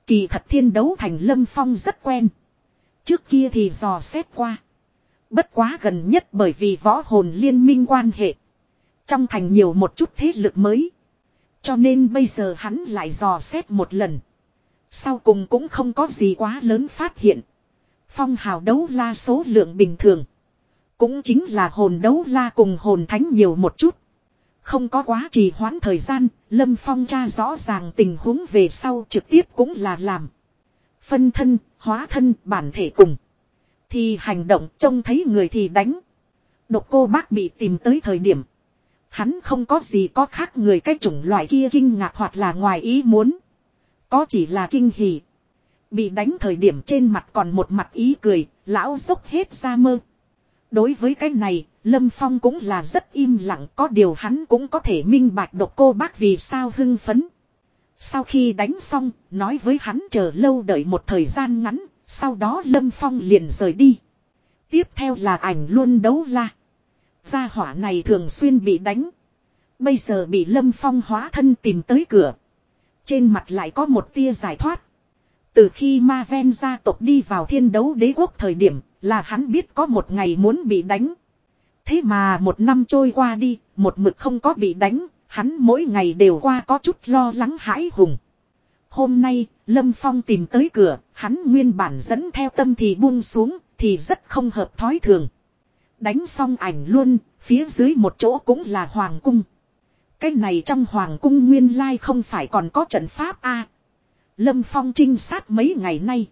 Kỳ thật thiên đấu thành Lâm Phong rất quen. Trước kia thì dò xét qua. Bất quá gần nhất bởi vì võ hồn liên minh quan hệ. Trong thành nhiều một chút thế lực mới. Cho nên bây giờ hắn lại dò xét một lần. Sau cùng cũng không có gì quá lớn phát hiện. Phong hào đấu la số lượng bình thường. Cũng chính là hồn đấu la cùng hồn thánh nhiều một chút. Không có quá trì hoãn thời gian, Lâm Phong tra rõ ràng tình huống về sau trực tiếp cũng là làm. Phân thân, hóa thân, bản thể cùng. Thì hành động trông thấy người thì đánh. Độc cô bác bị tìm tới thời điểm. Hắn không có gì có khác người cái chủng loại kia kinh ngạc hoặc là ngoài ý muốn. Có chỉ là kinh hỉ. Bị đánh thời điểm trên mặt còn một mặt ý cười, lão dốc hết ra mơ. Đối với cái này, Lâm Phong cũng là rất im lặng có điều hắn cũng có thể minh bạch độc cô bác vì sao hưng phấn. Sau khi đánh xong, nói với hắn chờ lâu đợi một thời gian ngắn, sau đó Lâm Phong liền rời đi. Tiếp theo là ảnh luôn đấu la. Gia hỏa này thường xuyên bị đánh. Bây giờ bị Lâm Phong hóa thân tìm tới cửa. Trên mặt lại có một tia giải thoát. Từ khi Ma Ven gia tộc đi vào thiên đấu đế quốc thời điểm là hắn biết có một ngày muốn bị đánh. Thế mà một năm trôi qua đi, một mực không có bị đánh, hắn mỗi ngày đều qua có chút lo lắng hãi hùng. Hôm nay, Lâm Phong tìm tới cửa, hắn nguyên bản dẫn theo tâm thì buông xuống, thì rất không hợp thói thường. Đánh xong ảnh luôn, phía dưới một chỗ cũng là Hoàng Cung. Cái này trong Hoàng Cung nguyên lai không phải còn có trận pháp a Lâm Phong trinh sát mấy ngày nay.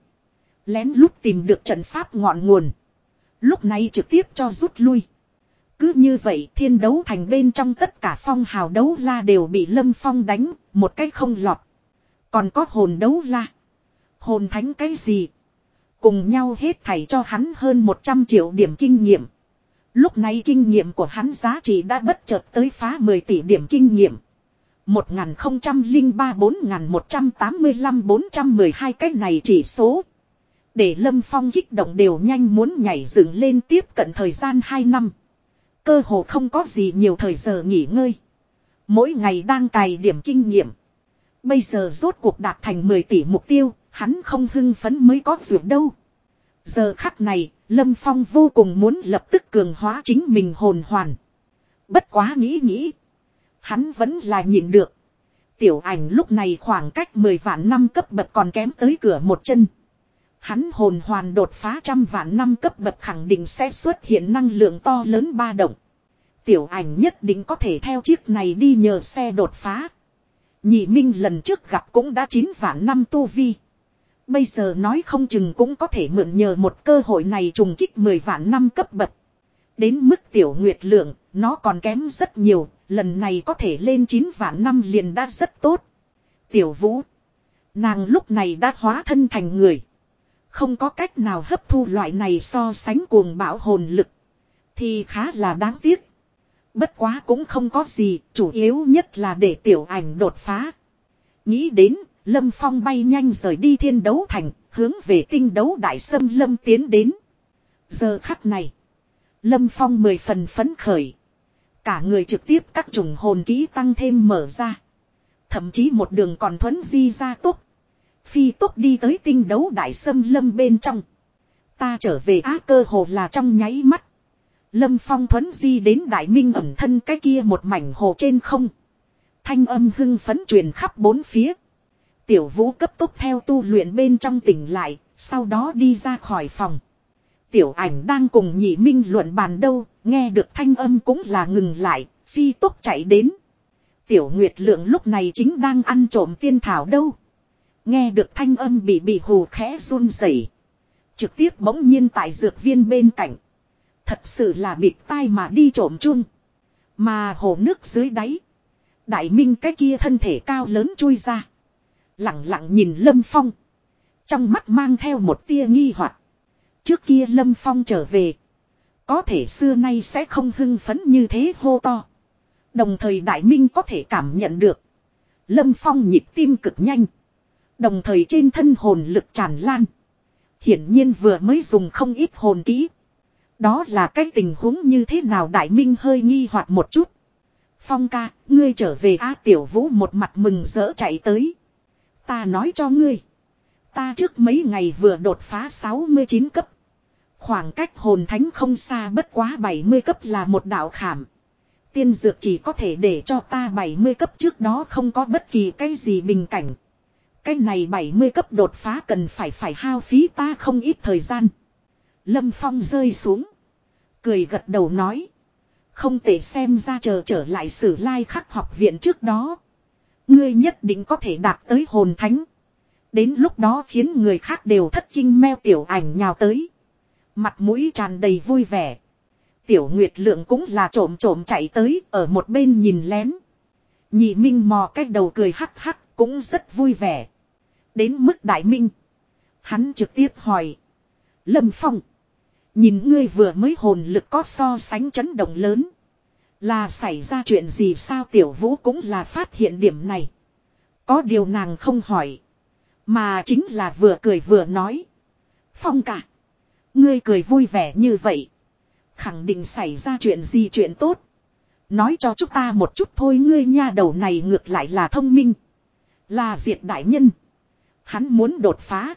Lén lút tìm được trận pháp ngọn nguồn. Lúc này trực tiếp cho rút lui. Cứ như vậy thiên đấu thành bên trong tất cả phong hào đấu la đều bị Lâm Phong đánh, một cách không lọt. Còn có hồn đấu la. Hồn thánh cái gì? Cùng nhau hết thảy cho hắn hơn 100 triệu điểm kinh nghiệm. Lúc này kinh nghiệm của hắn giá trị đã bất chợt tới phá 10 tỷ điểm kinh nghiệm. 1003 4185 412 cái này chỉ số. Để Lâm Phong kích động đều nhanh muốn nhảy dựng lên tiếp cận thời gian 2 năm. Cơ hồ không có gì nhiều thời giờ nghỉ ngơi. Mỗi ngày đang cài điểm kinh nghiệm. Bây giờ rốt cuộc đạt thành 10 tỷ mục tiêu, hắn không hưng phấn mới có duyệt đâu. Giờ khắc này, Lâm Phong vô cùng muốn lập tức cường hóa chính mình hồn hoàn. Bất quá nghĩ nghĩ. Hắn vẫn là nhịn được. Tiểu ảnh lúc này khoảng cách 10 vạn năm cấp bậc còn kém tới cửa một chân. Hắn hồn hoàn đột phá trăm vạn năm cấp bậc khẳng định sẽ xuất hiện năng lượng to lớn ba động. Tiểu ảnh nhất định có thể theo chiếc này đi nhờ xe đột phá. Nhị Minh lần trước gặp cũng đã 9 vạn năm tu vi. Bây giờ nói không chừng cũng có thể mượn nhờ một cơ hội này trùng kích 10 vạn năm cấp bậc. Đến mức tiểu nguyệt lượng, nó còn kém rất nhiều, lần này có thể lên 9 vạn năm liền đã rất tốt. Tiểu vũ, nàng lúc này đã hóa thân thành người. Không có cách nào hấp thu loại này so sánh cuồng bạo hồn lực. Thì khá là đáng tiếc. Bất quá cũng không có gì, chủ yếu nhất là để tiểu ảnh đột phá. Nghĩ đến, Lâm Phong bay nhanh rời đi thiên đấu thành, hướng về tinh đấu đại sâm Lâm tiến đến. Giờ khắc này, Lâm Phong mười phần phấn khởi. Cả người trực tiếp các trùng hồn kỹ tăng thêm mở ra. Thậm chí một đường còn thuấn di ra tốc. Phi tốc đi tới tinh đấu đại sâm lâm bên trong. Ta trở về á cơ hồ là trong nháy mắt. Lâm Phong thuấn di đến đại minh ẩn thân cái kia một mảnh hồ trên không. Thanh âm hưng phấn truyền khắp bốn phía. Tiểu vũ cấp tốc theo tu luyện bên trong tỉnh lại, sau đó đi ra khỏi phòng. Tiểu ảnh đang cùng nhị minh luận bàn đâu, nghe được thanh âm cũng là ngừng lại, phi tốc chạy đến. Tiểu Nguyệt Lượng lúc này chính đang ăn trộm tiên thảo đâu. Nghe được thanh âm bị bị hù khẽ run rẩy, Trực tiếp bỗng nhiên tại dược viên bên cạnh. Thật sự là bịt tai mà đi trộm chung. Mà hồ nước dưới đáy. Đại minh cái kia thân thể cao lớn chui ra. Lặng lặng nhìn Lâm Phong. Trong mắt mang theo một tia nghi hoặc. Trước kia Lâm Phong trở về. Có thể xưa nay sẽ không hưng phấn như thế hô to. Đồng thời Đại Minh có thể cảm nhận được. Lâm Phong nhịp tim cực nhanh. Đồng thời trên thân hồn lực tràn lan. Hiển nhiên vừa mới dùng không ít hồn kỹ. Đó là cái tình huống như thế nào Đại Minh hơi nghi hoặc một chút. Phong ca, ngươi trở về A Tiểu Vũ một mặt mừng rỡ chạy tới. Ta nói cho ngươi. Ta trước mấy ngày vừa đột phá 69 cấp. Khoảng cách hồn thánh không xa bất quá 70 cấp là một đạo khảm. Tiên dược chỉ có thể để cho ta 70 cấp trước đó không có bất kỳ cái gì bình cảnh. Cái này 70 cấp đột phá cần phải phải hao phí ta không ít thời gian. Lâm Phong rơi xuống. Cười gật đầu nói. Không thể xem ra chờ trở lại sử lai khắc học viện trước đó. Ngươi nhất định có thể đạt tới hồn thánh. Đến lúc đó khiến người khác đều thất kinh meo tiểu ảnh nhào tới. Mặt mũi tràn đầy vui vẻ. Tiểu Nguyệt Lượng cũng là trộm trộm chạy tới, ở một bên nhìn lén. Nhị Minh mò cái đầu cười hắc hắc, cũng rất vui vẻ. Đến mức Đại Minh. Hắn trực tiếp hỏi. Lâm Phong. Nhìn ngươi vừa mới hồn lực có so sánh chấn động lớn. Là xảy ra chuyện gì sao tiểu vũ cũng là phát hiện điểm này. Có điều nàng không hỏi. Mà chính là vừa cười vừa nói. Phong cả. Ngươi cười vui vẻ như vậy. Khẳng định xảy ra chuyện gì chuyện tốt. Nói cho chúng ta một chút thôi, ngươi nha đầu này ngược lại là thông minh. Là diệt đại nhân. Hắn muốn đột phá.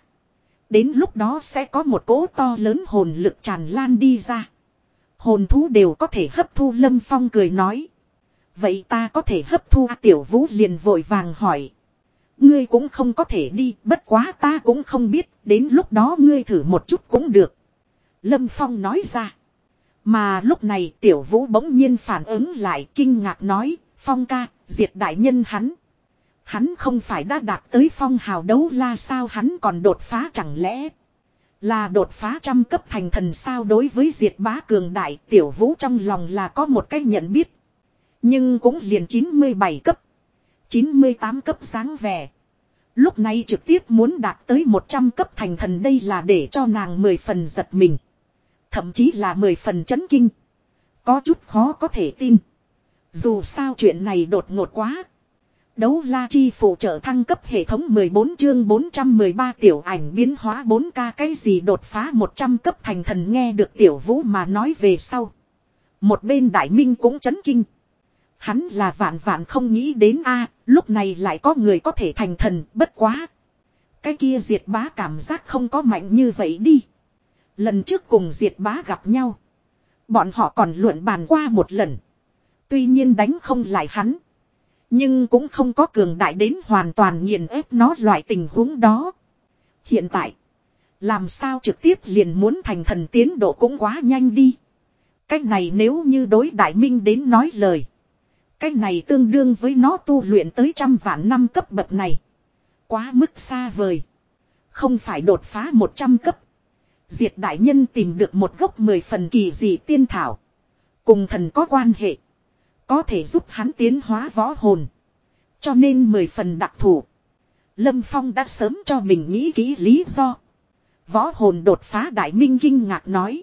Đến lúc đó sẽ có một cỗ to lớn hồn lực tràn lan đi ra. Hồn thú đều có thể hấp thu Lâm Phong cười nói. Vậy ta có thể hấp thu tiểu vũ liền vội vàng hỏi. ngươi cũng không có thể đi, bất quá ta cũng không biết, đến lúc đó ngươi thử một chút cũng được. Lâm Phong nói ra. Mà lúc này tiểu vũ bỗng nhiên phản ứng lại kinh ngạc nói, Phong ca, diệt đại nhân hắn. Hắn không phải đã đạt tới phong hào đấu la sao hắn còn đột phá chẳng lẽ. Là đột phá trăm cấp thành thần sao đối với diệt bá cường đại tiểu vũ trong lòng là có một cách nhận biết. Nhưng cũng liền 97 cấp. 98 cấp sáng vẻ. Lúc này trực tiếp muốn đạt tới 100 cấp thành thần đây là để cho nàng 10 phần giật mình. Thậm chí là 10 phần chấn kinh. Có chút khó có thể tin. Dù sao chuyện này đột ngột quá. Đấu la chi phụ trợ thăng cấp hệ thống 14 chương 413 tiểu ảnh biến hóa 4K cái gì đột phá 100 cấp thành thần nghe được tiểu vũ mà nói về sau. Một bên đại minh cũng chấn kinh. Hắn là vạn vạn không nghĩ đến a, lúc này lại có người có thể thành thần, bất quá. Cái kia diệt bá cảm giác không có mạnh như vậy đi. Lần trước cùng diệt bá gặp nhau. Bọn họ còn luận bàn qua một lần. Tuy nhiên đánh không lại hắn. Nhưng cũng không có cường đại đến hoàn toàn nghiền ép nó loại tình huống đó. Hiện tại. Làm sao trực tiếp liền muốn thành thần tiến độ cũng quá nhanh đi. Cách này nếu như đối đại minh đến nói lời. Cách này tương đương với nó tu luyện tới trăm vạn năm cấp bậc này. Quá mức xa vời. Không phải đột phá 100 cấp. Diệt đại nhân tìm được một gốc mười phần kỳ dị tiên thảo. Cùng thần có quan hệ. Có thể giúp hắn tiến hóa võ hồn. Cho nên mười phần đặc thù. Lâm Phong đã sớm cho mình nghĩ kỹ lý do. Võ hồn đột phá đại minh kinh ngạc nói.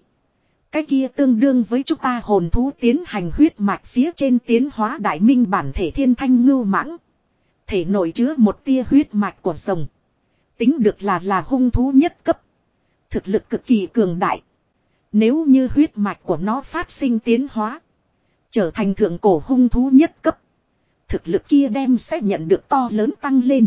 Cái kia tương đương với chúng ta hồn thú tiến hành huyết mạch phía trên tiến hóa đại minh bản thể thiên thanh ngưu mãng. Thể nội chứa một tia huyết mạch của rồng. Tính được là là hung thú nhất cấp. Thực lực cực kỳ cường đại. Nếu như huyết mạch của nó phát sinh tiến hóa. Trở thành thượng cổ hung thú nhất cấp. Thực lực kia đem sẽ nhận được to lớn tăng lên.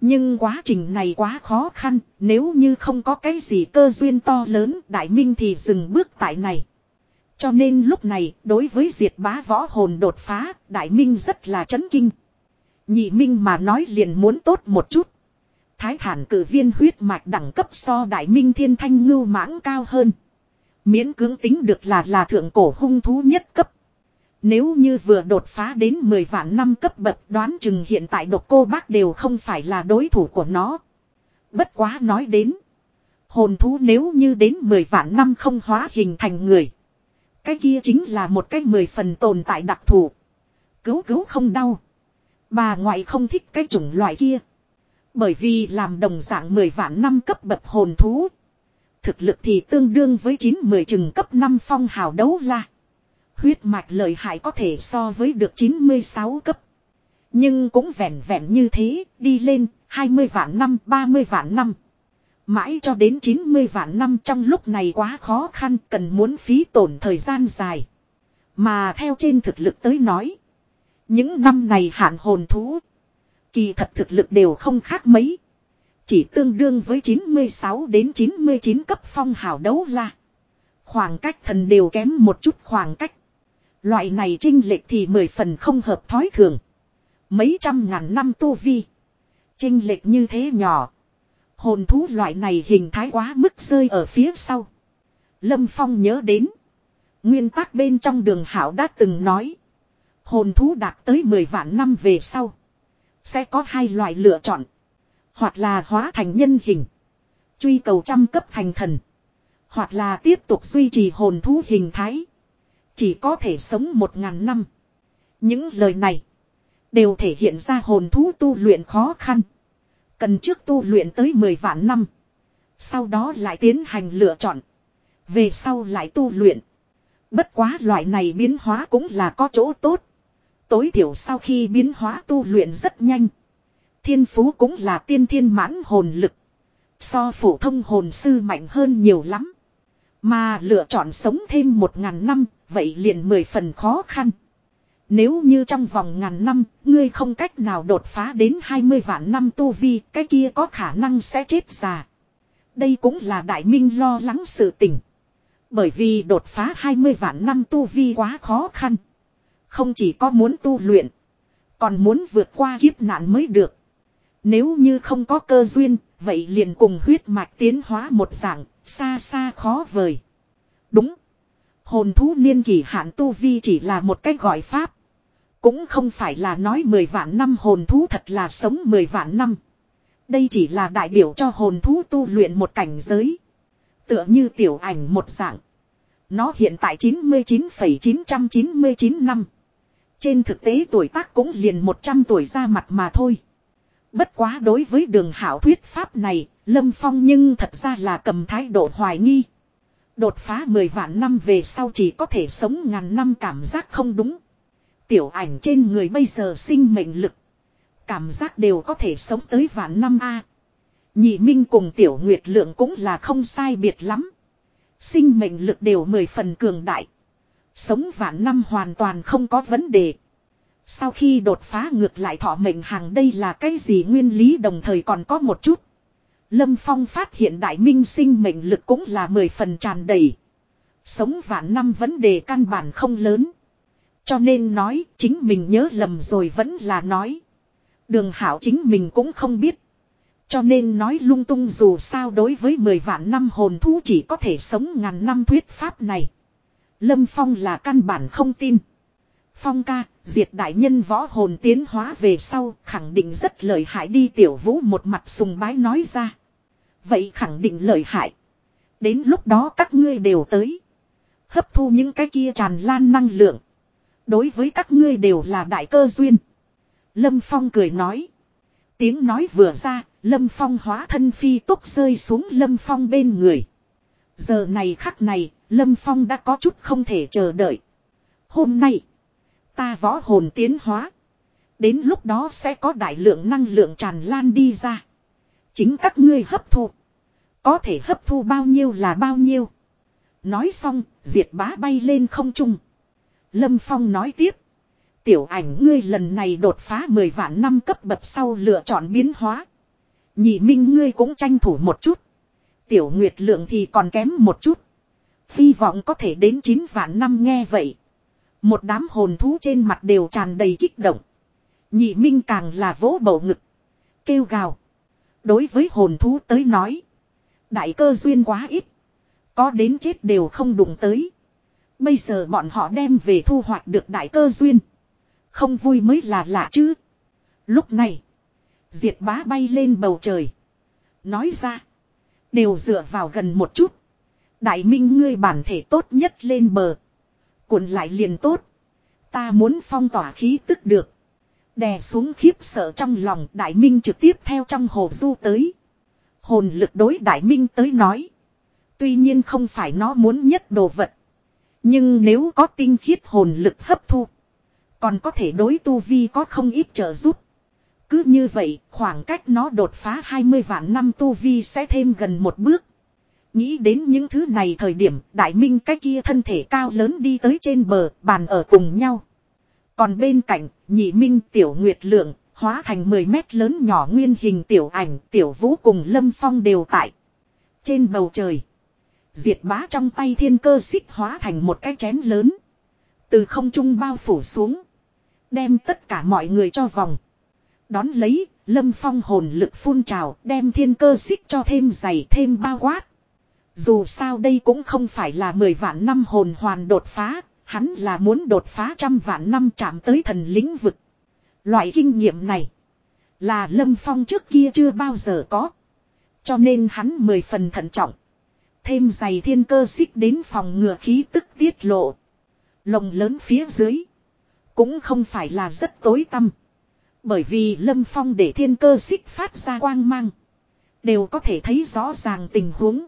Nhưng quá trình này quá khó khăn, nếu như không có cái gì cơ duyên to lớn, Đại Minh thì dừng bước tại này. Cho nên lúc này, đối với diệt bá võ hồn đột phá, Đại Minh rất là chấn kinh. Nhị Minh mà nói liền muốn tốt một chút. Thái thản cử viên huyết mạch đẳng cấp so Đại Minh thiên thanh ngưu mãng cao hơn. Miễn cưỡng tính được là là thượng cổ hung thú nhất cấp. Nếu như vừa đột phá đến 10 vạn năm cấp bậc, đoán chừng hiện tại độc cô bác đều không phải là đối thủ của nó. Bất quá nói đến. Hồn thú nếu như đến 10 vạn năm không hóa hình thành người. Cái kia chính là một cái 10 phần tồn tại đặc thù. Cứu cứu không đau. Bà ngoại không thích cái chủng loại kia. Bởi vì làm đồng dạng 10 vạn năm cấp bậc hồn thú. Thực lực thì tương đương với 9-10 chừng cấp 5 phong hào đấu la. Huyết mạch lợi hại có thể so với được 96 cấp. Nhưng cũng vẹn vẹn như thế, đi lên, 20 vạn năm, 30 vạn năm. Mãi cho đến 90 vạn năm trong lúc này quá khó khăn, cần muốn phí tổn thời gian dài. Mà theo trên thực lực tới nói. Những năm này hạn hồn thú. Kỳ thật thực lực đều không khác mấy. Chỉ tương đương với 96 đến 99 cấp phong hào đấu la. Khoảng cách thần đều kém một chút khoảng cách. Loại này trinh lệch thì mười phần không hợp thói thường. Mấy trăm ngàn năm tu vi. Trinh lệch như thế nhỏ. Hồn thú loại này hình thái quá mức rơi ở phía sau. Lâm Phong nhớ đến. Nguyên tắc bên trong đường hảo đã từng nói. Hồn thú đạt tới 10 vạn năm về sau. Sẽ có hai loại lựa chọn. Hoặc là hóa thành nhân hình. Truy cầu trăm cấp thành thần. Hoặc là tiếp tục duy trì hồn thú hình thái. Chỉ có thể sống một ngàn năm. Những lời này. Đều thể hiện ra hồn thú tu luyện khó khăn. Cần trước tu luyện tới 10 vạn năm. Sau đó lại tiến hành lựa chọn. Về sau lại tu luyện. Bất quá loại này biến hóa cũng là có chỗ tốt. Tối thiểu sau khi biến hóa tu luyện rất nhanh. Thiên phú cũng là tiên thiên mãn hồn lực. So phổ thông hồn sư mạnh hơn nhiều lắm. Mà lựa chọn sống thêm một ngàn năm, vậy liền mười phần khó khăn. Nếu như trong vòng ngàn năm, ngươi không cách nào đột phá đến 20 vạn năm tu vi, cái kia có khả năng sẽ chết già. Đây cũng là đại minh lo lắng sự tình. Bởi vì đột phá 20 vạn năm tu vi quá khó khăn. Không chỉ có muốn tu luyện, còn muốn vượt qua kiếp nạn mới được. Nếu như không có cơ duyên, vậy liền cùng huyết mạch tiến hóa một dạng, xa xa khó vời. Đúng. Hồn thú niên kỳ hạn tu vi chỉ là một cách gọi pháp. Cũng không phải là nói 10 vạn năm hồn thú thật là sống 10 vạn năm. Đây chỉ là đại biểu cho hồn thú tu luyện một cảnh giới. Tựa như tiểu ảnh một dạng. Nó hiện tại 99,999 năm. Trên thực tế tuổi tác cũng liền 100 tuổi ra mặt mà thôi. Bất quá đối với đường hảo thuyết pháp này, Lâm Phong nhưng thật ra là cầm thái độ hoài nghi. Đột phá 10 vạn năm về sau chỉ có thể sống ngàn năm cảm giác không đúng. Tiểu ảnh trên người bây giờ sinh mệnh lực. Cảm giác đều có thể sống tới vạn năm A. Nhị Minh cùng Tiểu Nguyệt Lượng cũng là không sai biệt lắm. Sinh mệnh lực đều mười phần cường đại. Sống vạn năm hoàn toàn không có vấn đề. Sau khi đột phá ngược lại thọ mệnh hàng đây là cái gì nguyên lý đồng thời còn có một chút. Lâm Phong phát hiện đại minh sinh mệnh lực cũng là mười phần tràn đầy. Sống vạn năm vấn đề căn bản không lớn. Cho nên nói, chính mình nhớ lầm rồi vẫn là nói. Đường hảo chính mình cũng không biết. Cho nên nói lung tung dù sao đối với 10 vạn năm hồn thú chỉ có thể sống ngàn năm thuyết pháp này. Lâm Phong là căn bản không tin. Phong ca, diệt đại nhân võ hồn tiến hóa về sau, khẳng định rất lợi hại đi tiểu vũ một mặt sùng bái nói ra. Vậy khẳng định lợi hại. Đến lúc đó các ngươi đều tới. Hấp thu những cái kia tràn lan năng lượng. Đối với các ngươi đều là đại cơ duyên. Lâm Phong cười nói. Tiếng nói vừa ra, Lâm Phong hóa thân phi tốc rơi xuống Lâm Phong bên người. Giờ này khắc này, Lâm Phong đã có chút không thể chờ đợi. Hôm nay, ta võ hồn tiến hóa. Đến lúc đó sẽ có đại lượng năng lượng tràn lan đi ra. Chính các ngươi hấp thu. Có thể hấp thu bao nhiêu là bao nhiêu. Nói xong, diệt bá bay lên không trung. Lâm Phong nói tiếp. Tiểu ảnh ngươi lần này đột phá 10 vạn năm cấp bậc sau lựa chọn biến hóa. Nhị minh ngươi cũng tranh thủ một chút. Tiểu nguyệt lượng thì còn kém một chút. Hy vọng có thể đến 9 vạn năm nghe vậy. Một đám hồn thú trên mặt đều tràn đầy kích động. Nhị minh càng là vỗ bầu ngực. Kêu gào. Đối với hồn thú tới nói. Đại cơ duyên quá ít. Có đến chết đều không đụng tới. Bây giờ bọn họ đem về thu hoạch được đại cơ duyên. Không vui mới là lạ chứ. Lúc này. Diệt bá bay lên bầu trời. Nói ra. Đều dựa vào gần một chút. Đại minh ngươi bản thể tốt nhất lên bờ. Cuộn lại liền tốt. Ta muốn phong tỏa khí tức được. Đè xuống khiếp sợ trong lòng đại minh trực tiếp theo trong hồ du tới. Hồn lực đối đại minh tới nói. Tuy nhiên không phải nó muốn nhất đồ vật. Nhưng nếu có tinh khiết hồn lực hấp thu. Còn có thể đối tu vi có không ít trợ giúp. Cứ như vậy, khoảng cách nó đột phá 20 vạn năm tu vi sẽ thêm gần một bước. Nghĩ đến những thứ này thời điểm, đại minh cái kia thân thể cao lớn đi tới trên bờ, bàn ở cùng nhau. Còn bên cạnh, nhị minh tiểu nguyệt lượng, hóa thành 10 mét lớn nhỏ nguyên hình tiểu ảnh, tiểu vũ cùng lâm phong đều tại. Trên bầu trời, diệt bá trong tay thiên cơ xích hóa thành một cái chén lớn. Từ không trung bao phủ xuống. Đem tất cả mọi người cho vòng. Đón lấy, lâm phong hồn lực phun trào, đem thiên cơ xích cho thêm dày thêm bao quát. Dù sao đây cũng không phải là 10 vạn năm hồn hoàn đột phá, hắn là muốn đột phá trăm vạn năm chạm tới thần lĩnh vực. Loại kinh nghiệm này là Lâm Phong trước kia chưa bao giờ có. Cho nên hắn mười phần thận trọng. Thêm giày thiên cơ xích đến phòng ngừa khí tức tiết lộ. Lồng lớn phía dưới. Cũng không phải là rất tối tăm. Bởi vì Lâm Phong để thiên cơ xích phát ra quang mang. Đều có thể thấy rõ ràng tình huống.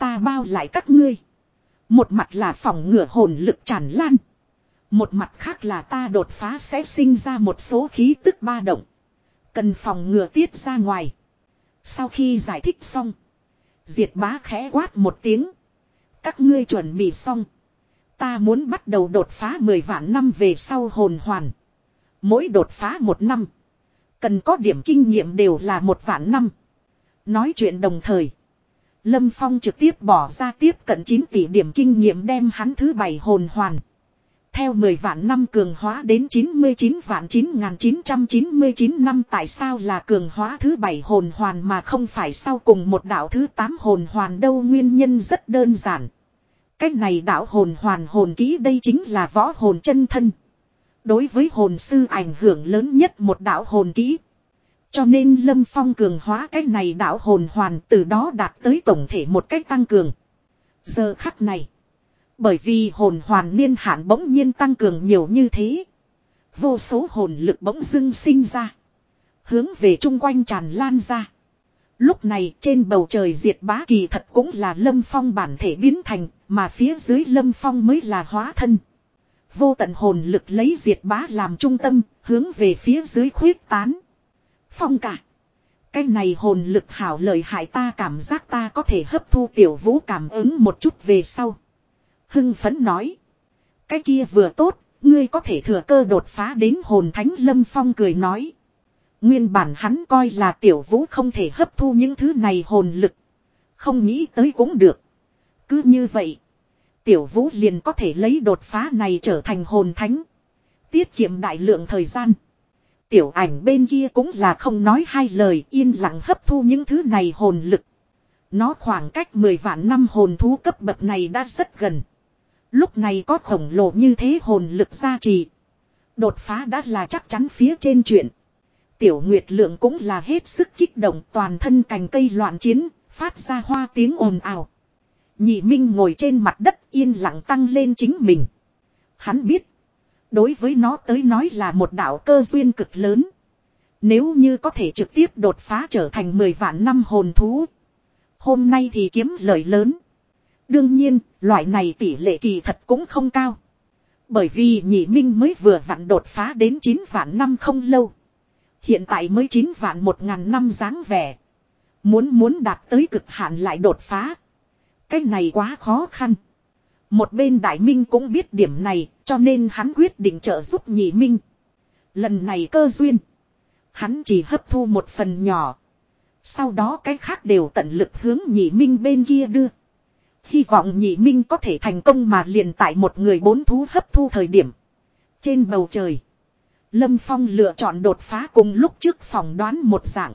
Ta bao lại các ngươi. Một mặt là phòng ngừa hồn lực tràn lan. Một mặt khác là ta đột phá sẽ sinh ra một số khí tức ba động. Cần phòng ngừa tiết ra ngoài. Sau khi giải thích xong. Diệt bá khẽ quát một tiếng. Các ngươi chuẩn bị xong. Ta muốn bắt đầu đột phá 10 vạn năm về sau hồn hoàn. Mỗi đột phá một năm. Cần có điểm kinh nghiệm đều là một vạn năm. Nói chuyện đồng thời. Lâm Phong trực tiếp bỏ ra tiếp cận 9 tỷ điểm kinh nghiệm đem hắn thứ bảy hồn hoàn. theo 10 vạn năm cường hóa đến 99 vạn 9999 năm, tại sao là cường hóa thứ bảy hồn hoàn mà không phải sau cùng một đạo thứ 8 hồn hoàn đâu nguyên nhân rất đơn giản. Cách này đạo hồn hoàn hồn kỹ đây chính là võ hồn chân thân. Đối với hồn sư ảnh hưởng lớn nhất một đạo hồn kỹ. Cho nên Lâm Phong cường hóa cái này đạo hồn hoàn từ đó đạt tới tổng thể một cách tăng cường. Giờ khắc này. Bởi vì hồn hoàn niên hạn bỗng nhiên tăng cường nhiều như thế. Vô số hồn lực bỗng dưng sinh ra. Hướng về chung quanh tràn lan ra. Lúc này trên bầu trời diệt bá kỳ thật cũng là lâm phong bản thể biến thành, mà phía dưới lâm phong mới là hóa thân. Vô tận hồn lực lấy diệt bá làm trung tâm, hướng về phía dưới khuyết tán. Phong cả. Cái này hồn lực hảo lợi hại ta cảm giác ta có thể hấp thu tiểu vũ cảm ứng một chút về sau. Hưng phấn nói. Cái kia vừa tốt, ngươi có thể thừa cơ đột phá đến hồn thánh lâm phong cười nói. Nguyên bản hắn coi là tiểu vũ không thể hấp thu những thứ này hồn lực. Không nghĩ tới cũng được. Cứ như vậy. Tiểu vũ liền có thể lấy đột phá này trở thành hồn thánh. Tiết kiệm đại lượng thời gian. Tiểu ảnh bên kia cũng là không nói hai lời yên lặng hấp thu những thứ này hồn lực. Nó khoảng cách 10 vạn năm hồn thú cấp bậc này đã rất gần. Lúc này có khổng lồ như thế hồn lực gia trì. Đột phá đã là chắc chắn phía trên chuyện. Tiểu Nguyệt Lượng cũng là hết sức kích động toàn thân cành cây loạn chiến, phát ra hoa tiếng ồn ào. Nhị Minh ngồi trên mặt đất yên lặng tăng lên chính mình. Hắn biết, đối với nó tới nói là một đạo cơ duyên cực lớn. Nếu như có thể trực tiếp đột phá trở thành 10 vạn năm hồn thú. Hôm nay thì kiếm lợi lớn. Đương nhiên, loại này tỷ lệ kỳ thật cũng không cao. Bởi vì nhị minh mới vừa vặn đột phá đến 9 vạn năm không lâu. Hiện tại mới 9 vạn 1 ngàn năm dáng vẻ. Muốn muốn đạt tới cực hạn lại đột phá. Cái này quá khó khăn. Một bên đại minh cũng biết điểm này, cho nên hắn quyết định trợ giúp nhị minh. Lần này cơ duyên. Hắn chỉ hấp thu một phần nhỏ. Sau đó cái khác đều tận lực hướng nhị minh bên kia đưa. Hy vọng nhị minh có thể thành công mà liền tại một người bốn thú hấp thu thời điểm. Trên bầu trời. Lâm Phong lựa chọn đột phá cùng lúc trước phòng đoán một dạng.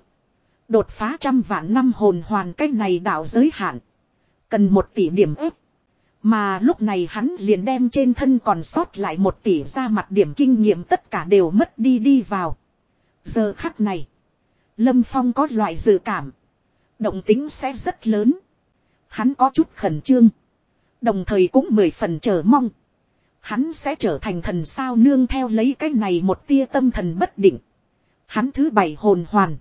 Đột phá trăm vạn năm hồn hoàn cách này đảo giới hạn. Cần một tỷ điểm ếp. Mà lúc này hắn liền đem trên thân còn sót lại một tỷ ra mặt điểm kinh nghiệm tất cả đều mất đi đi vào. Giờ khắc này. Lâm Phong có loại dự cảm. Động tính sẽ rất lớn. Hắn có chút khẩn trương. Đồng thời cũng mười phần chờ mong. Hắn sẽ trở thành thần sao nương theo lấy cái này một tia tâm thần bất định. Hắn thứ bảy hồn hoàn.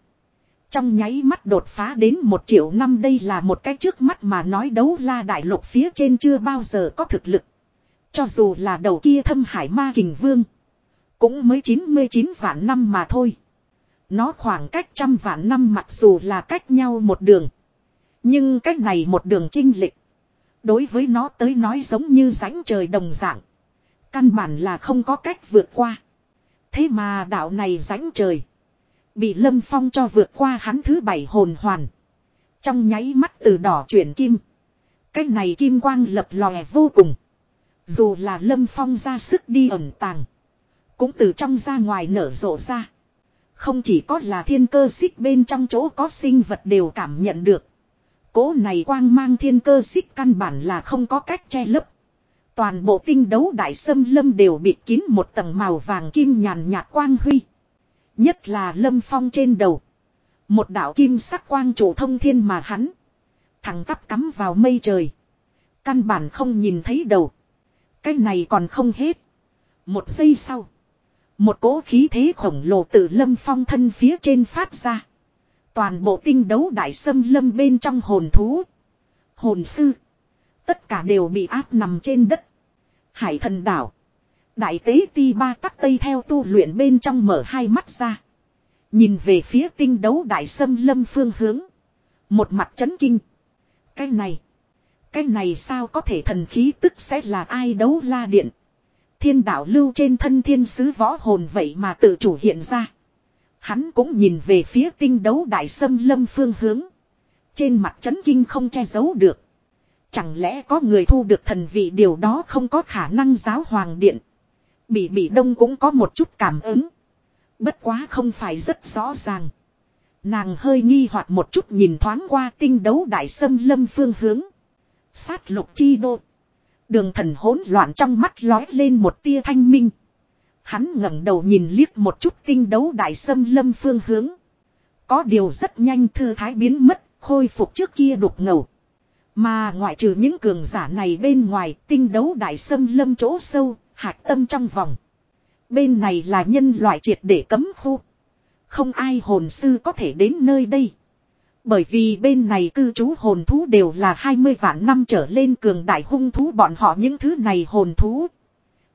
Trong nháy mắt đột phá đến một triệu năm đây là một cái trước mắt mà nói đấu la đại lục phía trên chưa bao giờ có thực lực. Cho dù là đầu kia thâm hải ma kình vương. Cũng mới 99 vạn năm mà thôi. Nó khoảng cách trăm vạn năm mặc dù là cách nhau một đường. Nhưng cách này một đường trinh lịch. Đối với nó tới nói giống như rãnh trời đồng dạng. Căn bản là không có cách vượt qua. Thế mà đạo này rãnh trời. Bị Lâm Phong cho vượt qua hắn thứ bảy hồn hoàn. Trong nháy mắt từ đỏ chuyển kim. Cái này kim quang lập lòe vô cùng. Dù là Lâm Phong ra sức đi ẩn tàng. Cũng từ trong ra ngoài nở rộ ra. Không chỉ có là thiên cơ xích bên trong chỗ có sinh vật đều cảm nhận được. Cố này quang mang thiên cơ xích căn bản là không có cách che lấp. Toàn bộ tinh đấu đại sâm lâm đều bịt kín một tầng màu vàng kim nhàn nhạt quang huy. Nhất là lâm phong trên đầu. Một đạo kim sắc quang chủ thông thiên mà hắn. Thằng tắp cắm vào mây trời. Căn bản không nhìn thấy đầu. Cái này còn không hết. Một giây sau. Một cỗ khí thế khổng lồ từ lâm phong thân phía trên phát ra. Toàn bộ tinh đấu đại sâm lâm bên trong hồn thú. Hồn sư. Tất cả đều bị áp nằm trên đất. Hải thần đảo. Đại tế ti ba tắc tây theo tu luyện bên trong mở hai mắt ra. Nhìn về phía tinh đấu đại sâm lâm phương hướng. Một mặt chấn kinh. Cái này. Cái này sao có thể thần khí tức sẽ là ai đấu la điện. Thiên đạo lưu trên thân thiên sứ võ hồn vậy mà tự chủ hiện ra. Hắn cũng nhìn về phía tinh đấu đại sâm lâm phương hướng. Trên mặt chấn kinh không che giấu được. Chẳng lẽ có người thu được thần vị điều đó không có khả năng giáo hoàng điện. Bị bỉ đông cũng có một chút cảm ứng. Bất quá không phải rất rõ ràng. Nàng hơi nghi hoặc một chút nhìn thoáng qua tinh đấu đại sâm lâm phương hướng. Sát lục chi đô. Đường thần hỗn loạn trong mắt lói lên một tia thanh minh. Hắn ngẩng đầu nhìn liếc một chút tinh đấu đại sâm lâm phương hướng. Có điều rất nhanh thư thái biến mất, khôi phục trước kia đục ngầu. Mà ngoại trừ những cường giả này bên ngoài tinh đấu đại sâm lâm chỗ sâu, hạt tâm trong vòng. Bên này là nhân loại triệt để cấm khu. Không ai hồn sư có thể đến nơi đây. Bởi vì bên này cư trú hồn thú đều là 20 vạn năm trở lên cường đại hung thú bọn họ những thứ này hồn thú.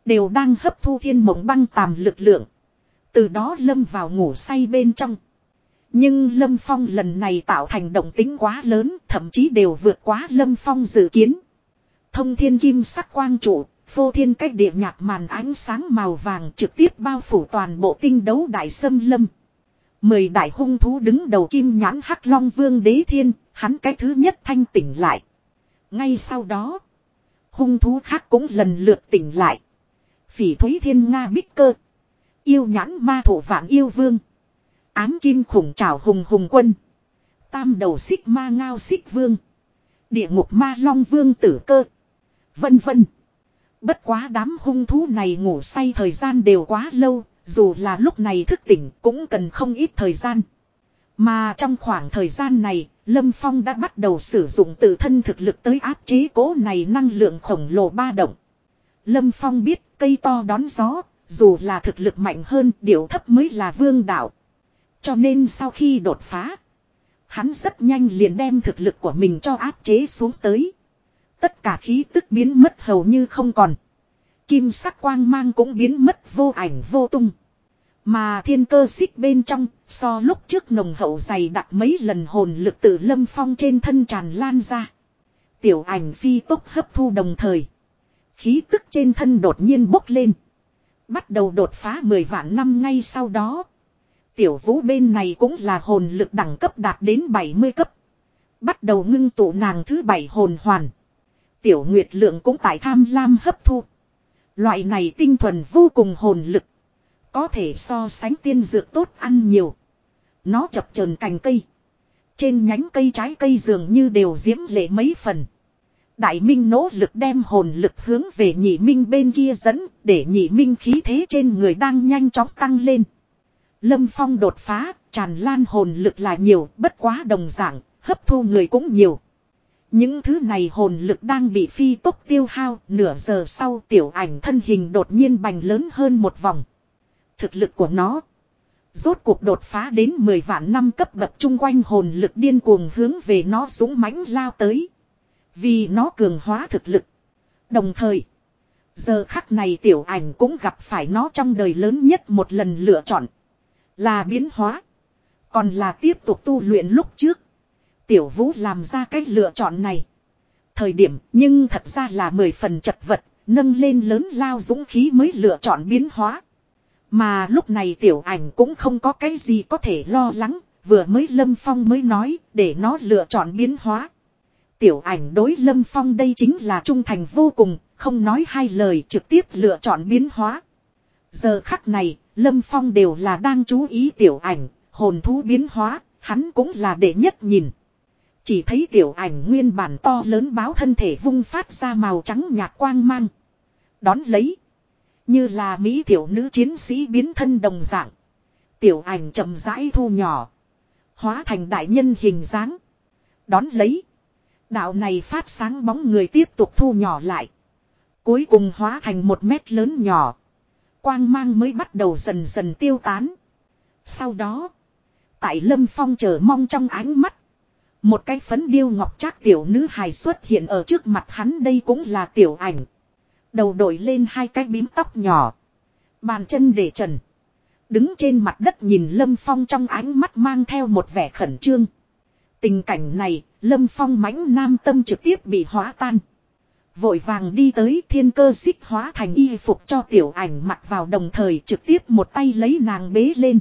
Đều đang hấp thu thiên mộng băng tàm lực lượng. Từ đó lâm vào ngủ say bên trong. Nhưng Lâm Phong lần này tạo thành động tính quá lớn, thậm chí đều vượt quá Lâm Phong dự kiến. Thông thiên kim sắc quang trụ, Vô thiên cách địa nhạc màn ánh sáng màu vàng trực tiếp bao phủ toàn bộ tinh đấu đại sâm lâm. Mười đại hung thú đứng đầu kim nhãn hắc long vương đế thiên, hắn cái thứ nhất thanh tỉnh lại. Ngay sau đó, hung thú khác cũng lần lượt tỉnh lại. Phỉ thúy thiên Nga bích cơ. Yêu nhãn ma thủ vạn yêu vương. Ám kim khủng trảo hùng hùng quân. Tam đầu xích ma ngao xích vương. Địa ngục ma long vương tử cơ. Vân vân. Bất quá đám hung thú này ngủ say thời gian đều quá lâu, dù là lúc này thức tỉnh cũng cần không ít thời gian. Mà trong khoảng thời gian này, Lâm Phong đã bắt đầu sử dụng tự thân thực lực tới áp chế cố này năng lượng khổng lồ ba động. Lâm Phong biết cây to đón gió, dù là thực lực mạnh hơn điều thấp mới là vương đạo. Cho nên sau khi đột phá, hắn rất nhanh liền đem thực lực của mình cho áp chế xuống tới. Tất cả khí tức biến mất hầu như không còn. Kim sắc quang mang cũng biến mất vô ảnh vô tung. Mà thiên cơ xích bên trong, so lúc trước nồng hậu dày đặc mấy lần hồn lực từ lâm phong trên thân tràn lan ra. Tiểu ảnh phi tốc hấp thu đồng thời. Khí tức trên thân đột nhiên bốc lên. Bắt đầu đột phá 10 vạn năm ngay sau đó. Tiểu vũ bên này cũng là hồn lực đẳng cấp đạt đến 70 cấp. Bắt đầu ngưng tụ nàng thứ bảy hồn hoàn. Tiểu nguyệt lượng cũng tại tham lam hấp thu. Loại này tinh thuần vô cùng hồn lực. Có thể so sánh tiên dược tốt ăn nhiều. Nó chập trờn cành cây. Trên nhánh cây trái cây dường như đều diễm lệ mấy phần. Đại Minh nỗ lực đem hồn lực hướng về nhị Minh bên kia dẫn, để nhị Minh khí thế trên người đang nhanh chóng tăng lên. Lâm Phong đột phá, tràn lan hồn lực là nhiều, bất quá đồng dạng, hấp thu người cũng nhiều. Những thứ này hồn lực đang bị phi tốc tiêu hao, nửa giờ sau tiểu ảnh thân hình đột nhiên bành lớn hơn một vòng. Thực lực của nó, rốt cuộc đột phá đến 10 vạn năm cấp bậc chung quanh hồn lực điên cuồng hướng về nó súng mãnh lao tới. Vì nó cường hóa thực lực. Đồng thời, giờ khắc này tiểu ảnh cũng gặp phải nó trong đời lớn nhất một lần lựa chọn. Là biến hóa. Còn là tiếp tục tu luyện lúc trước. Tiểu vũ làm ra cách lựa chọn này. Thời điểm nhưng thật ra là mười phần chật vật, nâng lên lớn lao dũng khí mới lựa chọn biến hóa. Mà lúc này tiểu ảnh cũng không có cái gì có thể lo lắng, vừa mới Lâm Phong mới nói để nó lựa chọn biến hóa. Tiểu ảnh đối Lâm Phong đây chính là trung thành vô cùng, không nói hai lời trực tiếp lựa chọn biến hóa. Giờ khắc này, Lâm Phong đều là đang chú ý tiểu ảnh, hồn thú biến hóa, hắn cũng là để nhất nhìn. Chỉ thấy tiểu ảnh nguyên bản to lớn báo thân thể vung phát ra màu trắng nhạt quang mang. Đón lấy. Như là Mỹ tiểu nữ chiến sĩ biến thân đồng dạng. Tiểu ảnh chậm rãi thu nhỏ. Hóa thành đại nhân hình dáng. Đón lấy. Đạo này phát sáng bóng người tiếp tục thu nhỏ lại. Cuối cùng hóa thành một mét lớn nhỏ. Quang mang mới bắt đầu dần dần tiêu tán. Sau đó. Tại lâm phong chờ mong trong ánh mắt. Một cái phấn điêu ngọc trác tiểu nữ hài xuất hiện ở trước mặt hắn đây cũng là tiểu ảnh. Đầu đội lên hai cái bím tóc nhỏ. Bàn chân để trần. Đứng trên mặt đất nhìn Lâm Phong trong ánh mắt mang theo một vẻ khẩn trương. Tình cảnh này, Lâm Phong mãnh nam tâm trực tiếp bị hóa tan. Vội vàng đi tới thiên cơ xích hóa thành y phục cho tiểu ảnh mặc vào đồng thời trực tiếp một tay lấy nàng bế lên.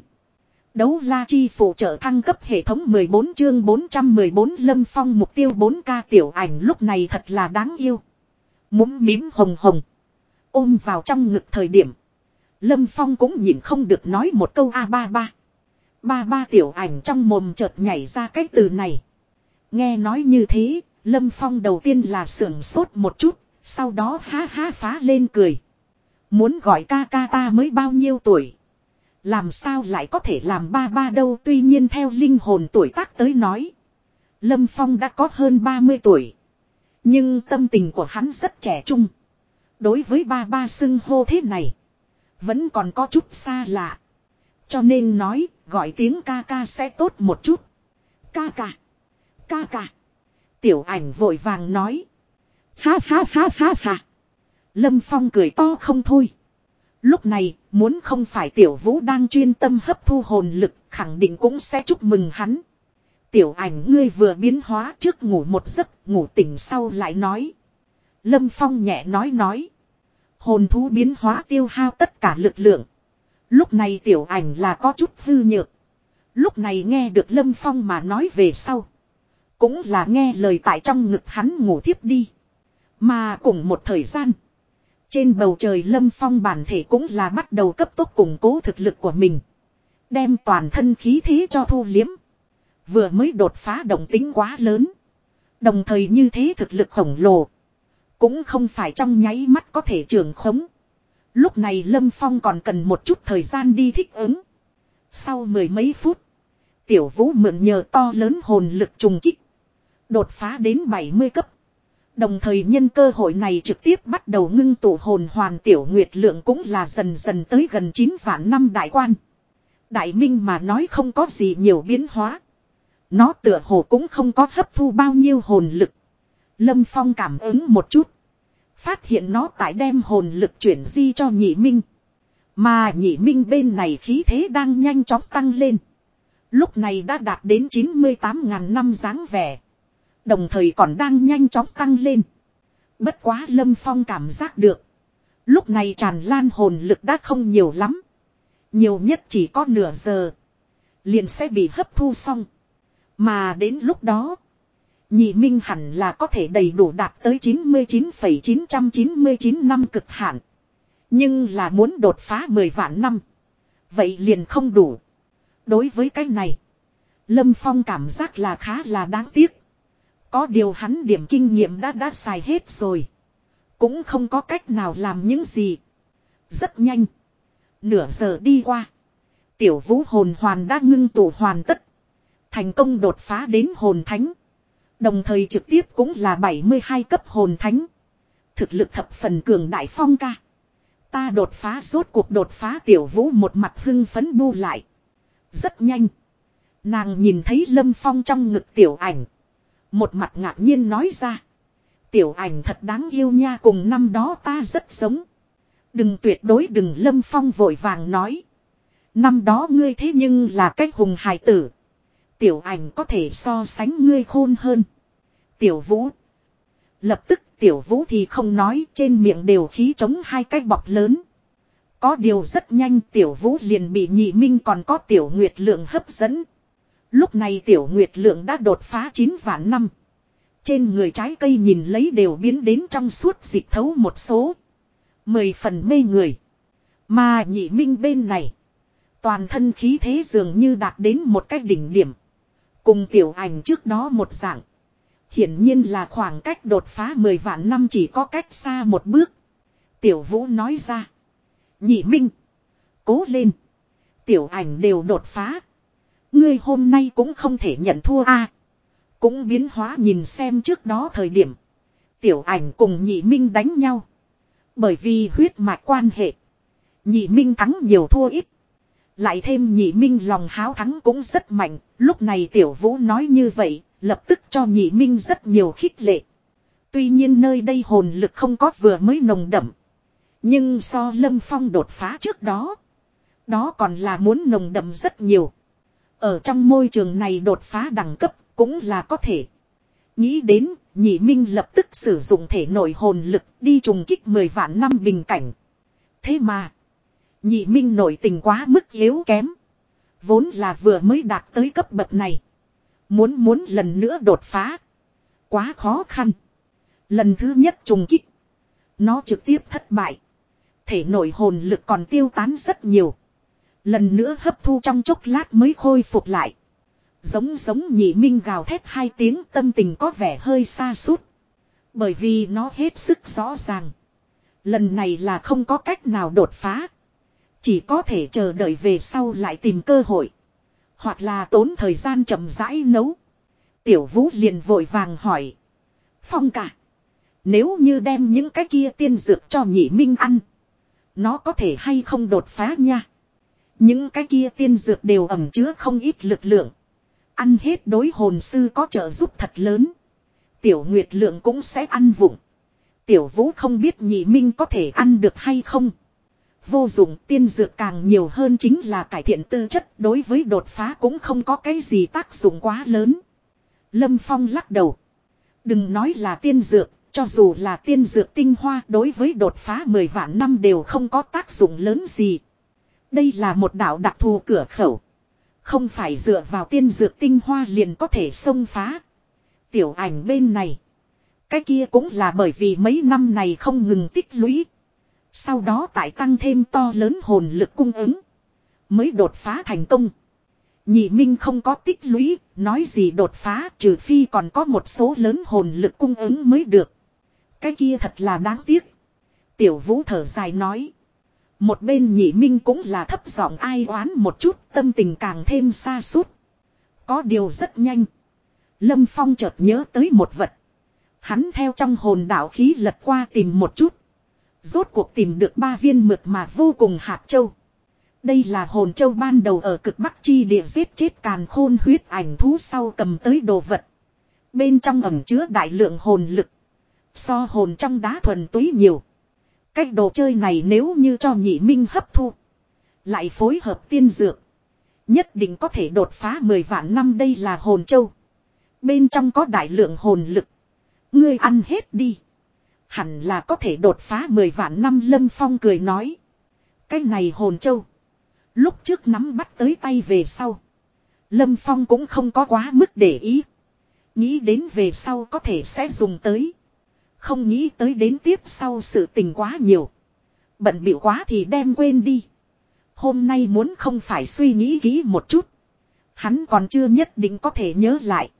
Đấu la chi phụ trợ thăng cấp hệ thống 14 chương 414 lâm phong mục tiêu 4K tiểu ảnh lúc này thật là đáng yêu. Múm mím hồng hồng. Ôm vào trong ngực thời điểm. Lâm Phong cũng nhìn không được nói một câu a ba ba. Ba ba tiểu ảnh trong mồm chợt nhảy ra cái từ này. Nghe nói như thế, Lâm Phong đầu tiên là sưởng sốt một chút, sau đó ha ha phá lên cười. Muốn gọi ca ca ta mới bao nhiêu tuổi. Làm sao lại có thể làm ba ba đâu tuy nhiên theo linh hồn tuổi tác tới nói. Lâm Phong đã có hơn 30 tuổi. Nhưng tâm tình của hắn rất trẻ trung. Đối với ba ba xưng hô thế này. Vẫn còn có chút xa lạ. Cho nên nói, gọi tiếng ca ca sẽ tốt một chút. Ca ca. Ca ca. Tiểu ảnh vội vàng nói. Ha ha ha ha ha. Lâm Phong cười to không thôi. Lúc này, muốn không phải tiểu vũ đang chuyên tâm hấp thu hồn lực, khẳng định cũng sẽ chúc mừng hắn. Tiểu ảnh ngươi vừa biến hóa trước ngủ một giấc, ngủ tỉnh sau lại nói. Lâm Phong nhẹ nói nói. Hồn thú biến hóa tiêu hao tất cả lực lượng. Lúc này tiểu ảnh là có chút hư nhược. Lúc này nghe được Lâm Phong mà nói về sau. Cũng là nghe lời tại trong ngực hắn ngủ thiếp đi. Mà cùng một thời gian. Trên bầu trời Lâm Phong bản thể cũng là bắt đầu cấp tốc củng cố thực lực của mình. Đem toàn thân khí thế cho thu liếm. Vừa mới đột phá động tính quá lớn. Đồng thời như thế thực lực khổng lồ. Cũng không phải trong nháy mắt có thể trường khống. Lúc này Lâm Phong còn cần một chút thời gian đi thích ứng. Sau mười mấy phút. Tiểu vũ mượn nhờ to lớn hồn lực trùng kích. Đột phá đến 70 cấp. Đồng thời nhân cơ hội này trực tiếp bắt đầu ngưng tụ hồn hoàn tiểu nguyệt lượng cũng là dần dần tới gần 9 vạn năm đại quan. Đại minh mà nói không có gì nhiều biến hóa. Nó tựa hồ cũng không có hấp thu bao nhiêu hồn lực. Lâm Phong cảm ứng một chút. Phát hiện nó tại đem hồn lực chuyển di cho nhị minh. Mà nhị minh bên này khí thế đang nhanh chóng tăng lên. Lúc này đã đạt đến 98.000 năm dáng vẻ. Đồng thời còn đang nhanh chóng tăng lên. Bất quá Lâm Phong cảm giác được. Lúc này tràn lan hồn lực đã không nhiều lắm. Nhiều nhất chỉ có nửa giờ. Liền sẽ bị hấp thu xong. Mà đến lúc đó. Nhị Minh hẳn là có thể đầy đủ đạt tới 99,999 năm cực hạn. Nhưng là muốn đột phá 10 vạn năm. Vậy liền không đủ. Đối với cái này. Lâm Phong cảm giác là khá là đáng tiếc. Có điều hắn điểm kinh nghiệm đã đã xài hết rồi. Cũng không có cách nào làm những gì. Rất nhanh. Nửa giờ đi qua. Tiểu vũ hồn hoàn đã ngưng tụ hoàn tất. Thành công đột phá đến hồn thánh. Đồng thời trực tiếp cũng là 72 cấp hồn thánh. Thực lực thập phần cường đại phong ca. Ta đột phá rốt cuộc đột phá tiểu vũ một mặt hưng phấn bu lại. Rất nhanh. Nàng nhìn thấy lâm phong trong ngực tiểu ảnh. Một mặt ngạc nhiên nói ra. Tiểu ảnh thật đáng yêu nha, cùng năm đó ta rất giống. Đừng tuyệt đối đừng lâm phong vội vàng nói. Năm đó ngươi thế nhưng là cách hùng hài tử. Tiểu ảnh có thể so sánh ngươi khôn hơn. Tiểu vũ. Lập tức tiểu vũ thì không nói, trên miệng đều khí chống hai cái bọc lớn. Có điều rất nhanh tiểu vũ liền bị nhị minh còn có tiểu nguyệt lượng hấp dẫn. Lúc này tiểu nguyệt lượng đã đột phá 9 vạn năm. Trên người trái cây nhìn lấy đều biến đến trong suốt dịch thấu một số. Mười phần mê người. Mà nhị minh bên này. Toàn thân khí thế dường như đạt đến một cái đỉnh điểm. Cùng tiểu ảnh trước đó một dạng. Hiển nhiên là khoảng cách đột phá 10 vạn năm chỉ có cách xa một bước. Tiểu vũ nói ra. Nhị minh. Cố lên. Tiểu ảnh đều đột phá. Ngươi hôm nay cũng không thể nhận thua a. cũng biến hóa nhìn xem trước đó thời điểm. Tiểu ảnh cùng nhị minh đánh nhau. Bởi vì huyết mạch quan hệ. Nhị minh thắng nhiều thua ít. Lại thêm nhị minh lòng háo thắng cũng rất mạnh. Lúc này tiểu vũ nói như vậy. Lập tức cho nhị minh rất nhiều khích lệ. Tuy nhiên nơi đây hồn lực không có vừa mới nồng đậm. Nhưng so lâm phong đột phá trước đó. Đó còn là muốn nồng đậm rất nhiều. Ở trong môi trường này đột phá đẳng cấp cũng là có thể. Nghĩ đến, nhị minh lập tức sử dụng thể nội hồn lực đi trùng kích 10 vạn năm bình cảnh. Thế mà, nhị minh nổi tình quá mức yếu kém. Vốn là vừa mới đạt tới cấp bậc này. Muốn muốn lần nữa đột phá. Quá khó khăn. Lần thứ nhất trùng kích. Nó trực tiếp thất bại. Thể nội hồn lực còn tiêu tán rất nhiều. Lần nữa hấp thu trong chốc lát mới khôi phục lại. Giống giống nhị minh gào thét hai tiếng tâm tình có vẻ hơi xa sút Bởi vì nó hết sức rõ ràng. Lần này là không có cách nào đột phá. Chỉ có thể chờ đợi về sau lại tìm cơ hội. Hoặc là tốn thời gian chậm rãi nấu. Tiểu vũ liền vội vàng hỏi. Phong cả. Nếu như đem những cái kia tiên dược cho nhị minh ăn. Nó có thể hay không đột phá nha. Những cái kia tiên dược đều ẩm chứa không ít lực lượng. Ăn hết đối hồn sư có trợ giúp thật lớn. Tiểu Nguyệt Lượng cũng sẽ ăn vụng. Tiểu Vũ không biết nhị minh có thể ăn được hay không. Vô dụng tiên dược càng nhiều hơn chính là cải thiện tư chất đối với đột phá cũng không có cái gì tác dụng quá lớn. Lâm Phong lắc đầu. Đừng nói là tiên dược, cho dù là tiên dược tinh hoa đối với đột phá 10 vạn năm đều không có tác dụng lớn gì. Đây là một đạo đặc thù cửa khẩu. Không phải dựa vào tiên dược tinh hoa liền có thể xông phá. Tiểu ảnh bên này. Cái kia cũng là bởi vì mấy năm này không ngừng tích lũy. Sau đó tại tăng thêm to lớn hồn lực cung ứng. Mới đột phá thành công. Nhị Minh không có tích lũy, nói gì đột phá trừ phi còn có một số lớn hồn lực cung ứng mới được. Cái kia thật là đáng tiếc. Tiểu vũ thở dài nói. Một bên nhị minh cũng là thấp giọng ai oán một chút, tâm tình càng thêm xa suốt. Có điều rất nhanh. Lâm Phong chợt nhớ tới một vật. Hắn theo trong hồn đạo khí lật qua tìm một chút. Rốt cuộc tìm được ba viên mượt mà vô cùng hạt châu. Đây là hồn châu ban đầu ở cực bắc chi địa giết chết càn khôn huyết ảnh thú sau cầm tới đồ vật. Bên trong ẩm chứa đại lượng hồn lực. So hồn trong đá thuần túy nhiều. Cách đồ chơi này nếu như cho nhị minh hấp thu. Lại phối hợp tiên dược. Nhất định có thể đột phá 10 vạn năm đây là hồn châu. Bên trong có đại lượng hồn lực. Ngươi ăn hết đi. Hẳn là có thể đột phá 10 vạn năm, lâm phong cười nói. Cái này hồn châu. Lúc trước nắm bắt tới tay về sau. Lâm Phong cũng không có quá mức để ý. Nghĩ đến về sau có thể sẽ dùng tới. Không nghĩ tới đến tiếp sau sự tình quá nhiều. Bận bịu quá thì đem quên đi. Hôm nay muốn không phải suy nghĩ kỹ một chút. Hắn còn chưa nhất định có thể nhớ lại.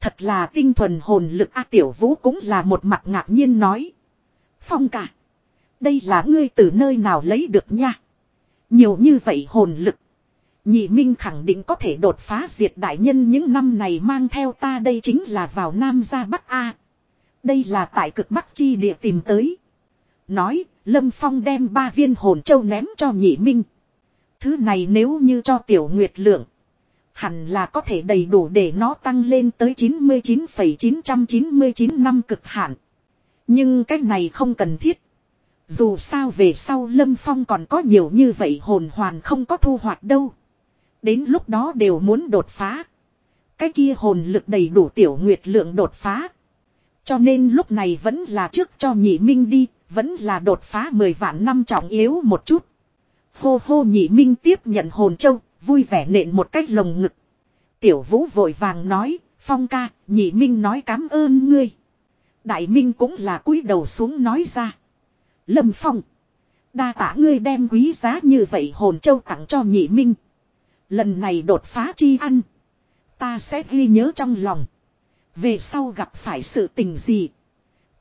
Thật là tinh thuần hồn lực A Tiểu Vũ cũng là một mặt ngạc nhiên nói. Phong cả. Đây là ngươi từ nơi nào lấy được nha. Nhiều như vậy hồn lực. Nhị Minh khẳng định có thể đột phá diệt đại nhân những năm này mang theo ta đây chính là vào Nam ra Bắc A. Đây là tại cực Bắc chi địa tìm tới. Nói, Lâm Phong đem ba viên hồn châu ném cho nhị Minh. Thứ này nếu như cho tiểu nguyệt lượng. Hẳn là có thể đầy đủ để nó tăng lên tới 99,999 năm cực hạn. Nhưng cái này không cần thiết. Dù sao về sau Lâm Phong còn có nhiều như vậy hồn hoàn không có thu hoạch đâu. Đến lúc đó đều muốn đột phá. Cái kia hồn lực đầy đủ tiểu nguyệt lượng đột phá. Cho nên lúc này vẫn là trước cho nhị minh đi, vẫn là đột phá 10 vạn năm trọng yếu một chút. Hô hô nhị minh tiếp nhận hồn châu, vui vẻ nện một cách lồng ngực. Tiểu vũ vội vàng nói, phong ca, nhị minh nói cảm ơn ngươi. Đại minh cũng là cúi đầu xuống nói ra. Lâm phong. Đa tả ngươi đem quý giá như vậy hồn châu tặng cho nhị minh. Lần này đột phá chi ăn. Ta sẽ ghi nhớ trong lòng. Về sau gặp phải sự tình gì.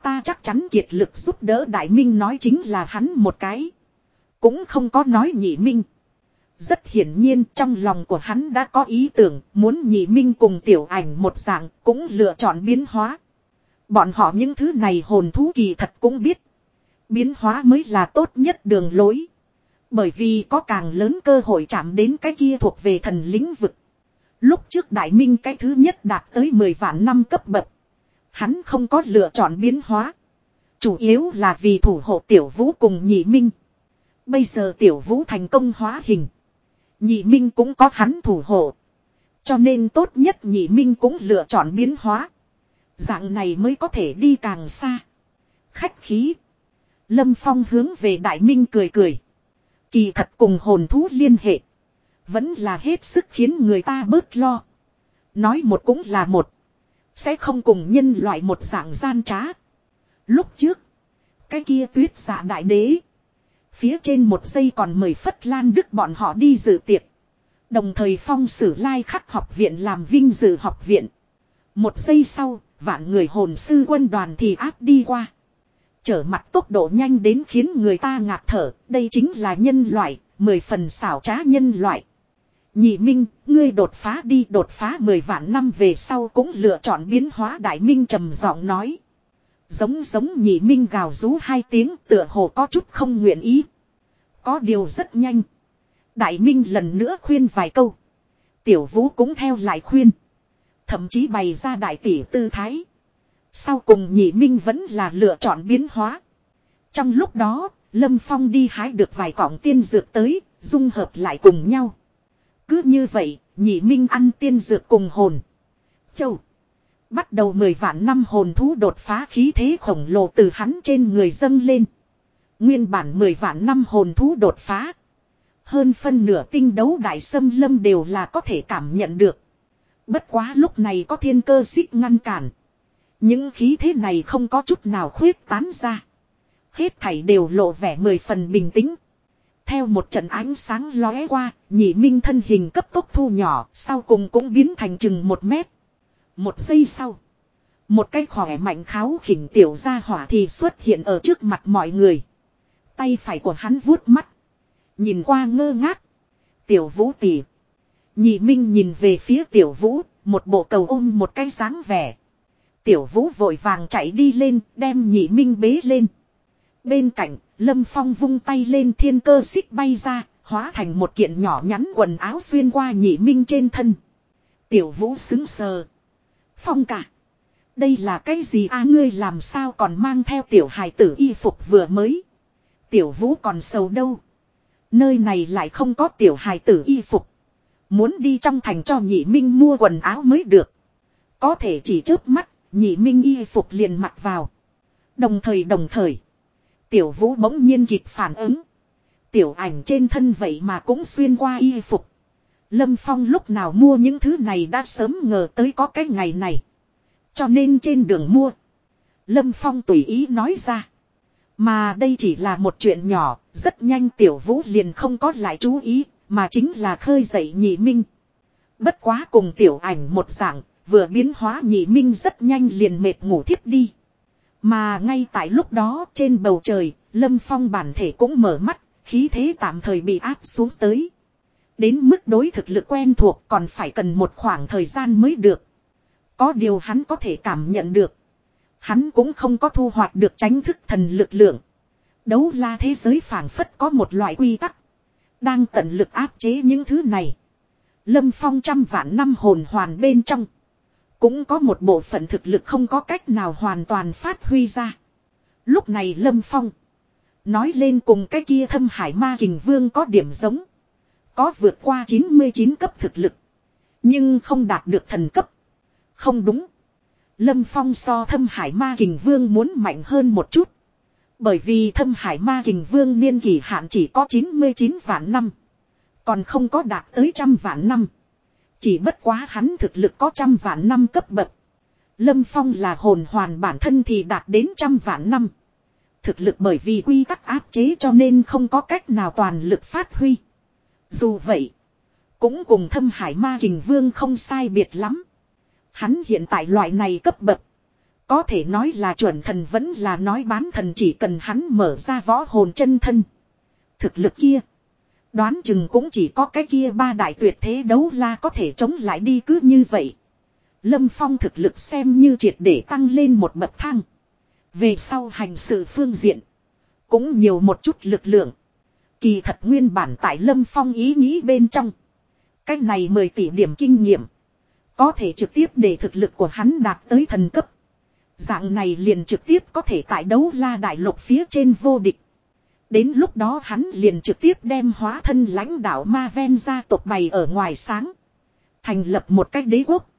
Ta chắc chắn kiệt lực giúp đỡ đại minh nói chính là hắn một cái. Cũng không có nói nhị minh. Rất hiển nhiên trong lòng của hắn đã có ý tưởng, muốn nhị minh cùng tiểu ảnh một dạng cũng lựa chọn biến hóa. Bọn họ những thứ này hồn thú kỳ thật cũng biết. Biến hóa mới là tốt nhất đường lối. Bởi vì có càng lớn cơ hội chạm đến cái kia thuộc về thần lĩnh vực. Lúc trước đại minh cái thứ nhất đạt tới 10 vạn năm cấp bậc. Hắn không có lựa chọn biến hóa. Chủ yếu là vì thủ hộ tiểu vũ cùng nhị minh. Bây giờ tiểu vũ thành công hóa hình. Nhị minh cũng có hắn thủ hộ. Cho nên tốt nhất nhị minh cũng lựa chọn biến hóa. Dạng này mới có thể đi càng xa. Khách khí. Lâm Phong hướng về Đại Minh cười cười. Kỳ thật cùng hồn thú liên hệ. Vẫn là hết sức khiến người ta bớt lo. Nói một cũng là một. Sẽ không cùng nhân loại một dạng gian trá. Lúc trước. Cái kia tuyết giả đại đế. Phía trên một giây còn mời Phất Lan Đức bọn họ đi dự tiệc. Đồng thời phong sử lai khắc học viện làm vinh dự học viện. Một giây sau, vạn người hồn sư quân đoàn thì áp đi qua. Trở mặt tốc độ nhanh đến khiến người ta ngạt thở, đây chính là nhân loại, mười phần xảo trá nhân loại. Nhị Minh, ngươi đột phá đi đột phá mười vạn năm về sau cũng lựa chọn biến hóa Đại Minh trầm giọng nói. Giống giống nhị Minh gào rú hai tiếng tựa hồ có chút không nguyện ý. Có điều rất nhanh. Đại Minh lần nữa khuyên vài câu. Tiểu Vũ cũng theo lại khuyên. Thậm chí bày ra đại tỷ tư thái. Sau cùng nhị Minh vẫn là lựa chọn biến hóa. Trong lúc đó, Lâm Phong đi hái được vài cọng tiên dược tới, dung hợp lại cùng nhau. Cứ như vậy, nhị Minh ăn tiên dược cùng hồn. Châu. Bắt đầu mười vạn năm hồn thú đột phá khí thế khổng lồ từ hắn trên người dâng lên. Nguyên bản mười vạn năm hồn thú đột phá. Hơn phân nửa tinh đấu đại sâm lâm đều là có thể cảm nhận được. Bất quá lúc này có thiên cơ xích ngăn cản. Những khí thế này không có chút nào khuyết tán ra. Hết thảy đều lộ vẻ mười phần bình tĩnh. Theo một trận ánh sáng lóe qua, nhị minh thân hình cấp tốc thu nhỏ, sau cùng cũng biến thành chừng một mét. Một giây sau, một cái khỏe mạnh kháo khỉnh tiểu ra hỏa thì xuất hiện ở trước mặt mọi người. Tay phải của hắn vuốt mắt. Nhìn qua ngơ ngác. Tiểu vũ tỉ. Nhị Minh nhìn về phía tiểu vũ, một bộ cầu ôm một cái dáng vẻ. Tiểu vũ vội vàng chạy đi lên, đem nhị Minh bế lên. Bên cạnh, Lâm Phong vung tay lên thiên cơ xích bay ra, hóa thành một kiện nhỏ nhắn quần áo xuyên qua nhị Minh trên thân. Tiểu vũ xứng sờ. Phong cả. Đây là cái gì a ngươi làm sao còn mang theo tiểu hài tử y phục vừa mới. Tiểu vũ còn sầu đâu. Nơi này lại không có tiểu hài tử y phục. Muốn đi trong thành cho nhị minh mua quần áo mới được. Có thể chỉ trước mắt, nhị minh y phục liền mặc vào. Đồng thời đồng thời. Tiểu vũ bỗng nhiên kịp phản ứng. Tiểu ảnh trên thân vậy mà cũng xuyên qua y phục. Lâm Phong lúc nào mua những thứ này đã sớm ngờ tới có cái ngày này. Cho nên trên đường mua. Lâm Phong tùy ý nói ra. Mà đây chỉ là một chuyện nhỏ, rất nhanh tiểu vũ liền không có lại chú ý, mà chính là khơi dậy nhị minh. Bất quá cùng tiểu ảnh một dạng, vừa biến hóa nhị minh rất nhanh liền mệt ngủ thiếp đi. Mà ngay tại lúc đó trên bầu trời, lâm phong bản thể cũng mở mắt, khí thế tạm thời bị áp xuống tới. Đến mức đối thực lực quen thuộc còn phải cần một khoảng thời gian mới được. Có điều hắn có thể cảm nhận được. Hắn cũng không có thu hoạch được tránh thức thần lực lượng. Đấu la thế giới phảng phất có một loại quy tắc. Đang tận lực áp chế những thứ này. Lâm Phong trăm vạn năm hồn hoàn bên trong. Cũng có một bộ phận thực lực không có cách nào hoàn toàn phát huy ra. Lúc này Lâm Phong. Nói lên cùng cái kia thâm hải ma kình vương có điểm giống. Có vượt qua 99 cấp thực lực. Nhưng không đạt được thần cấp. Không đúng. Lâm Phong so thâm hải ma kình vương muốn mạnh hơn một chút. Bởi vì thâm hải ma kình vương niên kỳ hạn chỉ có 99 vạn năm. Còn không có đạt tới trăm vạn năm. Chỉ bất quá hắn thực lực có trăm vạn năm cấp bậc. Lâm Phong là hồn hoàn bản thân thì đạt đến trăm vạn năm. Thực lực bởi vì quy tắc áp chế cho nên không có cách nào toàn lực phát huy. Dù vậy, cũng cùng thâm hải ma kình vương không sai biệt lắm. Hắn hiện tại loại này cấp bậc. Có thể nói là chuẩn thần vẫn là nói bán thần chỉ cần hắn mở ra võ hồn chân thân. Thực lực kia. Đoán chừng cũng chỉ có cái kia ba đại tuyệt thế đấu la có thể chống lại đi cứ như vậy. Lâm Phong thực lực xem như triệt để tăng lên một bậc thang. Về sau hành sự phương diện. Cũng nhiều một chút lực lượng. Kỳ thật nguyên bản tại Lâm Phong ý nghĩ bên trong. Cách này 10 tỷ điểm kinh nghiệm. Có thể trực tiếp để thực lực của hắn đạt tới thần cấp. Dạng này liền trực tiếp có thể tại đấu la đại lục phía trên vô địch. Đến lúc đó hắn liền trực tiếp đem hóa thân lãnh đạo ma ven gia tộc bày ở ngoài sáng. Thành lập một cách đế quốc.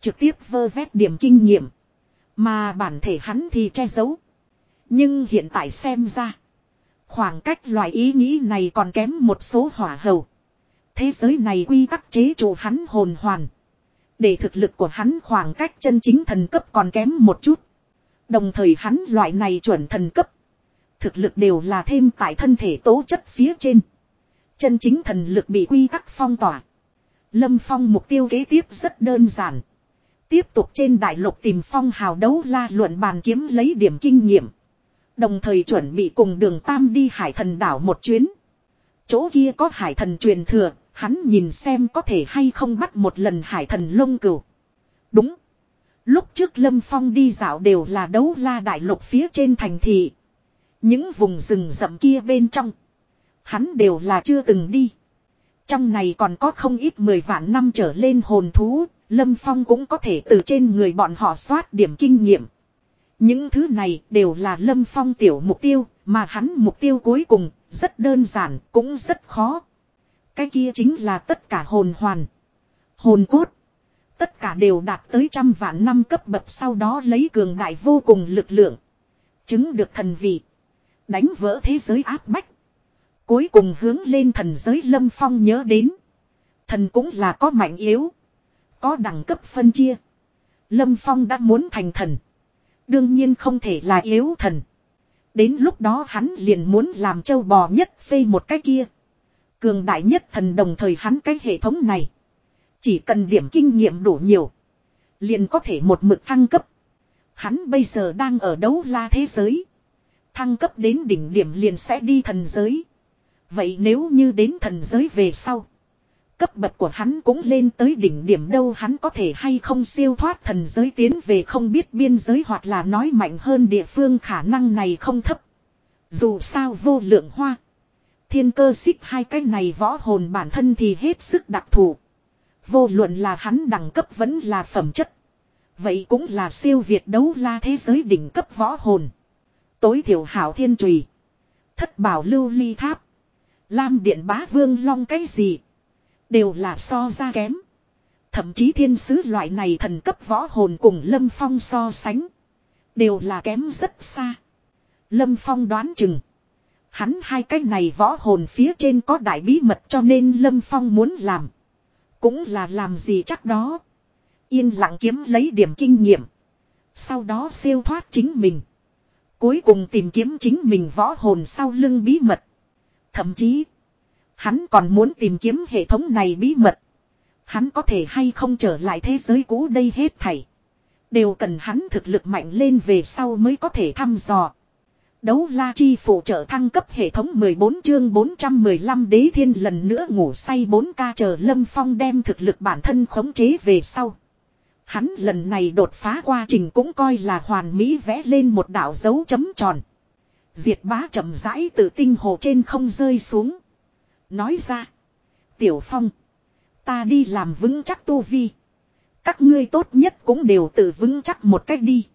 Trực tiếp vơ vét điểm kinh nghiệm. Mà bản thể hắn thì che giấu. Nhưng hiện tại xem ra. Khoảng cách loại ý nghĩ này còn kém một số hỏa hầu. Thế giới này quy tắc chế trụ hắn hồn hoàn. Để thực lực của hắn khoảng cách chân chính thần cấp còn kém một chút. Đồng thời hắn loại này chuẩn thần cấp. Thực lực đều là thêm tại thân thể tố chất phía trên. Chân chính thần lực bị quy tắc phong tỏa. Lâm Phong mục tiêu kế tiếp rất đơn giản. Tiếp tục trên đại lục tìm phong hào đấu la luận bàn kiếm lấy điểm kinh nghiệm. Đồng thời chuẩn bị cùng đường Tam đi hải thần đảo một chuyến. Chỗ kia có hải thần truyền thừa, hắn nhìn xem có thể hay không bắt một lần hải thần lông cừu. Đúng. Lúc trước Lâm Phong đi dạo đều là đấu la đại lục phía trên thành thị. Những vùng rừng rậm kia bên trong. Hắn đều là chưa từng đi. Trong này còn có không ít mười vạn năm trở lên hồn thú, Lâm Phong cũng có thể từ trên người bọn họ soát điểm kinh nghiệm. Những thứ này đều là Lâm Phong tiểu mục tiêu, mà hắn mục tiêu cuối cùng, rất đơn giản, cũng rất khó. Cái kia chính là tất cả hồn hoàn, hồn cốt. Tất cả đều đạt tới trăm vạn năm cấp bậc sau đó lấy cường đại vô cùng lực lượng. Chứng được thần vị. Đánh vỡ thế giới áp bách. Cuối cùng hướng lên thần giới Lâm Phong nhớ đến. Thần cũng là có mạnh yếu. Có đẳng cấp phân chia. Lâm Phong đã muốn thành thần. Đương nhiên không thể là yếu thần. Đến lúc đó hắn liền muốn làm châu bò nhất phê một cái kia. Cường đại nhất thần đồng thời hắn cái hệ thống này. Chỉ cần điểm kinh nghiệm đủ nhiều. Liền có thể một mực thăng cấp. Hắn bây giờ đang ở đấu la thế giới. Thăng cấp đến đỉnh điểm liền sẽ đi thần giới. Vậy nếu như đến thần giới về sau. Cấp bậc của hắn cũng lên tới đỉnh điểm đâu hắn có thể hay không siêu thoát thần giới tiến về không biết biên giới hoặc là nói mạnh hơn địa phương khả năng này không thấp. Dù sao vô lượng hoa. Thiên cơ xích hai cái này võ hồn bản thân thì hết sức đặc thù. Vô luận là hắn đẳng cấp vẫn là phẩm chất. Vậy cũng là siêu việt đấu la thế giới đỉnh cấp võ hồn. Tối thiểu hảo thiên trùy. Thất bảo lưu ly tháp. Lam điện bá vương long cái gì. Đều là so ra kém. Thậm chí thiên sứ loại này thần cấp võ hồn cùng Lâm Phong so sánh. Đều là kém rất xa. Lâm Phong đoán chừng. Hắn hai cái này võ hồn phía trên có đại bí mật cho nên Lâm Phong muốn làm. Cũng là làm gì chắc đó. Yên lặng kiếm lấy điểm kinh nghiệm. Sau đó siêu thoát chính mình. Cuối cùng tìm kiếm chính mình võ hồn sau lưng bí mật. Thậm chí. Hắn còn muốn tìm kiếm hệ thống này bí mật. Hắn có thể hay không trở lại thế giới cũ đây hết thảy. Đều cần hắn thực lực mạnh lên về sau mới có thể thăm dò. Đấu la chi phụ trợ thăng cấp hệ thống 14 chương 415 đế thiên lần nữa ngủ say 4 ca chờ Lâm Phong đem thực lực bản thân khống chế về sau. Hắn lần này đột phá qua trình cũng coi là hoàn mỹ vẽ lên một đảo dấu chấm tròn. Diệt bá chậm rãi từ tinh hồ trên không rơi xuống. Nói ra. Tiểu Phong. Ta đi làm vững chắc tu vi. Các ngươi tốt nhất cũng đều tự vững chắc một cách đi.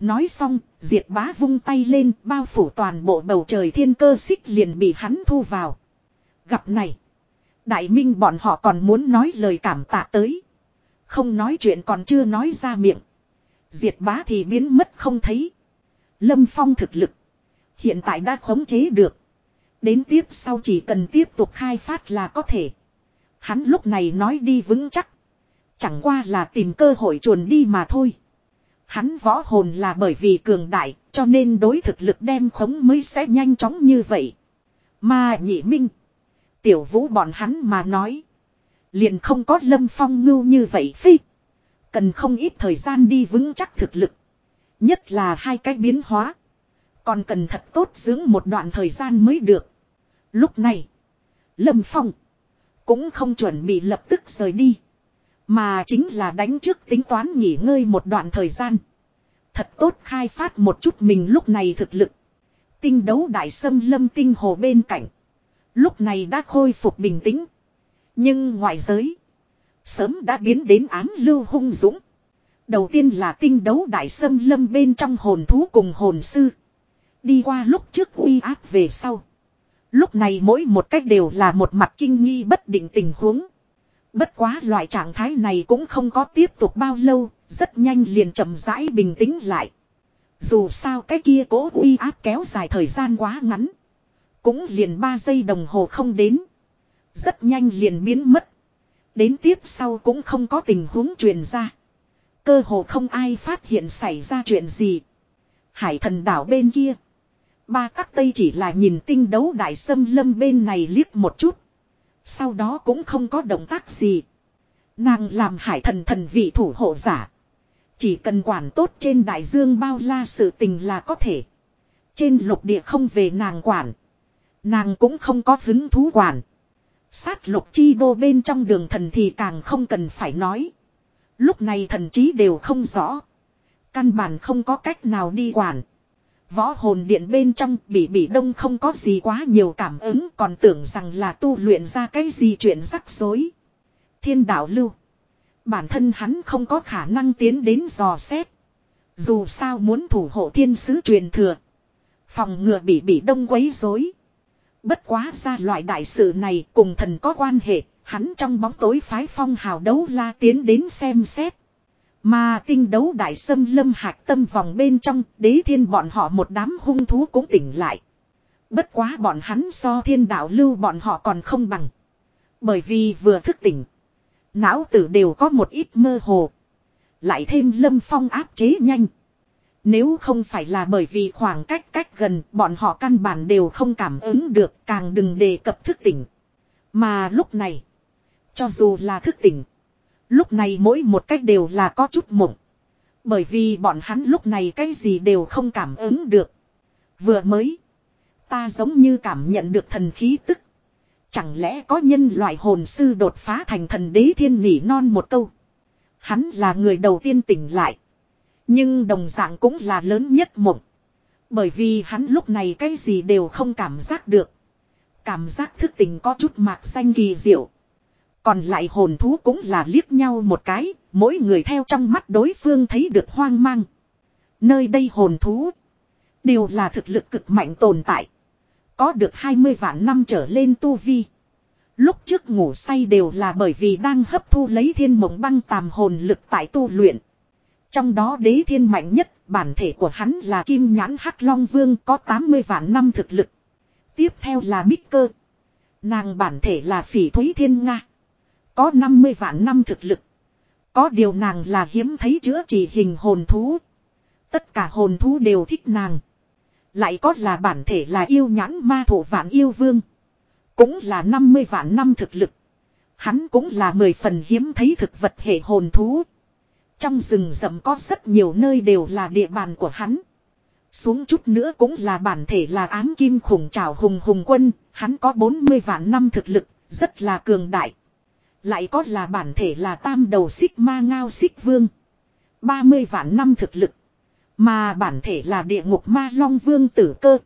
Nói xong, diệt bá vung tay lên, bao phủ toàn bộ bầu trời thiên cơ xích liền bị hắn thu vào. Gặp này, đại minh bọn họ còn muốn nói lời cảm tạ tới. Không nói chuyện còn chưa nói ra miệng. Diệt bá thì biến mất không thấy. Lâm Phong thực lực. Hiện tại đã khống chế được. Đến tiếp sau chỉ cần tiếp tục khai phát là có thể. Hắn lúc này nói đi vững chắc. Chẳng qua là tìm cơ hội chuồn đi mà thôi. Hắn võ hồn là bởi vì cường đại, cho nên đối thực lực đem khống mới sẽ nhanh chóng như vậy. Mà nhị minh. Tiểu vũ bọn hắn mà nói. Liền không có lâm phong ngưu như vậy phi. Cần không ít thời gian đi vững chắc thực lực. Nhất là hai cái biến hóa. Còn cần thật tốt dưỡng một đoạn thời gian mới được. Lúc này. Lâm phong. Cũng không chuẩn bị lập tức rời đi. Mà chính là đánh trước tính toán nghỉ ngơi một đoạn thời gian. Thật tốt khai phát một chút mình lúc này thực lực. Tinh đấu đại sâm lâm tinh hồ bên cạnh. Lúc này đã khôi phục bình tĩnh. Nhưng ngoại giới. Sớm đã biến đến ám lưu hung dũng. Đầu tiên là tinh đấu đại sâm lâm bên trong hồn thú cùng hồn sư. Đi qua lúc trước uy áp về sau. Lúc này mỗi một cách đều là một mặt kinh nghi bất định tình huống. Bất quá loại trạng thái này cũng không có tiếp tục bao lâu, rất nhanh liền chậm rãi bình tĩnh lại. Dù sao cái kia cố uy áp kéo dài thời gian quá ngắn. Cũng liền 3 giây đồng hồ không đến. Rất nhanh liền biến mất. Đến tiếp sau cũng không có tình huống truyền ra. Cơ hồ không ai phát hiện xảy ra chuyện gì. Hải thần đảo bên kia. Ba các tây chỉ là nhìn tinh đấu đại sâm lâm bên này liếc một chút. Sau đó cũng không có động tác gì. Nàng làm hải thần thần vị thủ hộ giả. Chỉ cần quản tốt trên đại dương bao la sự tình là có thể. Trên lục địa không về nàng quản. Nàng cũng không có hứng thú quản. Sát lục chi đô bên trong đường thần thì càng không cần phải nói. Lúc này thần trí đều không rõ. Căn bản không có cách nào đi quản. Võ hồn điện bên trong bị bị đông không có gì quá nhiều cảm ứng, còn tưởng rằng là tu luyện ra cái gì chuyện rắc rối. Thiên đạo lưu. Bản thân hắn không có khả năng tiến đến dò xét. Dù sao muốn thủ hộ thiên sứ truyền thừa. Phòng ngừa bị bị đông quấy rối. Bất quá ra loại đại sự này cùng thần có quan hệ, hắn trong bóng tối phái phong hào đấu la tiến đến xem xét. Mà tinh đấu đại sâm lâm hạc tâm vòng bên trong, đế thiên bọn họ một đám hung thú cũng tỉnh lại. Bất quá bọn hắn so thiên đạo lưu bọn họ còn không bằng. Bởi vì vừa thức tỉnh. Não tử đều có một ít mơ hồ. Lại thêm lâm phong áp chế nhanh. Nếu không phải là bởi vì khoảng cách cách gần bọn họ căn bản đều không cảm ứng được càng đừng đề cập thức tỉnh. Mà lúc này, cho dù là thức tỉnh, lúc này mỗi một cách đều là có chút mộng. Bởi vì bọn hắn lúc này cái gì đều không cảm ứng được. Vừa mới, ta giống như cảm nhận được thần khí tức. Chẳng lẽ có nhân loại hồn sư đột phá thành thần đế thiên nỉ non một câu. Hắn là người đầu tiên tỉnh lại. Nhưng đồng dạng cũng là lớn nhất mộng. Bởi vì hắn lúc này cái gì đều không cảm giác được. Cảm giác thức tỉnh có chút mạc xanh kỳ diệu. Còn lại hồn thú cũng là liếc nhau một cái, mỗi người theo trong mắt đối phương thấy được hoang mang. Nơi đây hồn thú đều là thực lực cực mạnh tồn tại. Có được 20 vạn năm trở lên tu vi. Lúc trước ngủ say đều là bởi vì đang hấp thu lấy thiên mộng băng tàm hồn lực tại tu luyện. Trong đó đế thiên mạnh nhất, bản thể của hắn là kim nhãn hắc long vương có 80 vạn năm thực lực. Tiếp theo là Bích Cơ. Nàng bản thể là phỉ thúy thiên Nga. Có 50 vạn năm thực lực. Có điều nàng là hiếm thấy chữa trị hình hồn thú. Tất cả hồn thú đều thích nàng. Lại có là bản thể là yêu nhãn ma thủ vạn yêu vương. Cũng là 50 vạn năm thực lực. Hắn cũng là 10 phần hiếm thấy thực vật hệ hồn thú. Trong rừng rậm có rất nhiều nơi đều là địa bàn của hắn. Xuống chút nữa cũng là bản thể là ám kim khủng trào hùng hùng quân, hắn có 40 vạn năm thực lực, rất là cường đại. Lại có là bản thể là tam đầu xích ma ngao xích vương. 30 vạn năm thực lực. Mà bản thể là địa ngục ma long vương tử cơ.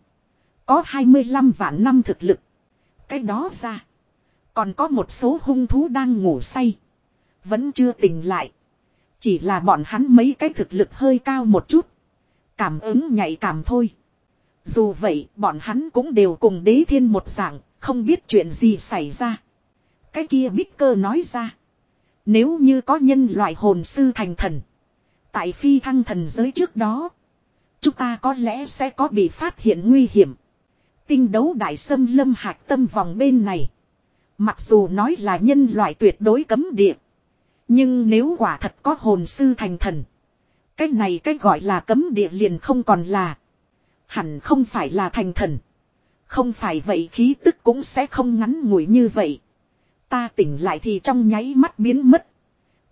Có 25 vạn năm thực lực. Cái đó ra. Còn có một số hung thú đang ngủ say. Vẫn chưa tỉnh lại. Chỉ là bọn hắn mấy cái thực lực hơi cao một chút. Cảm ứng nhạy cảm thôi. Dù vậy, bọn hắn cũng đều cùng đế thiên một dạng, không biết chuyện gì xảy ra. Cái kia bích cơ nói ra. Nếu như có nhân loại hồn sư thành thần. Tại phi thăng thần giới trước đó. Chúng ta có lẽ sẽ có bị phát hiện nguy hiểm. Tinh đấu đại sâm lâm hạc tâm vòng bên này. Mặc dù nói là nhân loại tuyệt đối cấm địa. Nhưng nếu quả thật có hồn sư thành thần. Cái này cái gọi là cấm địa liền không còn là. Hẳn không phải là thành thần. Không phải vậy khí tức cũng sẽ không ngắn ngủi như vậy. Ta tỉnh lại thì trong nháy mắt biến mất.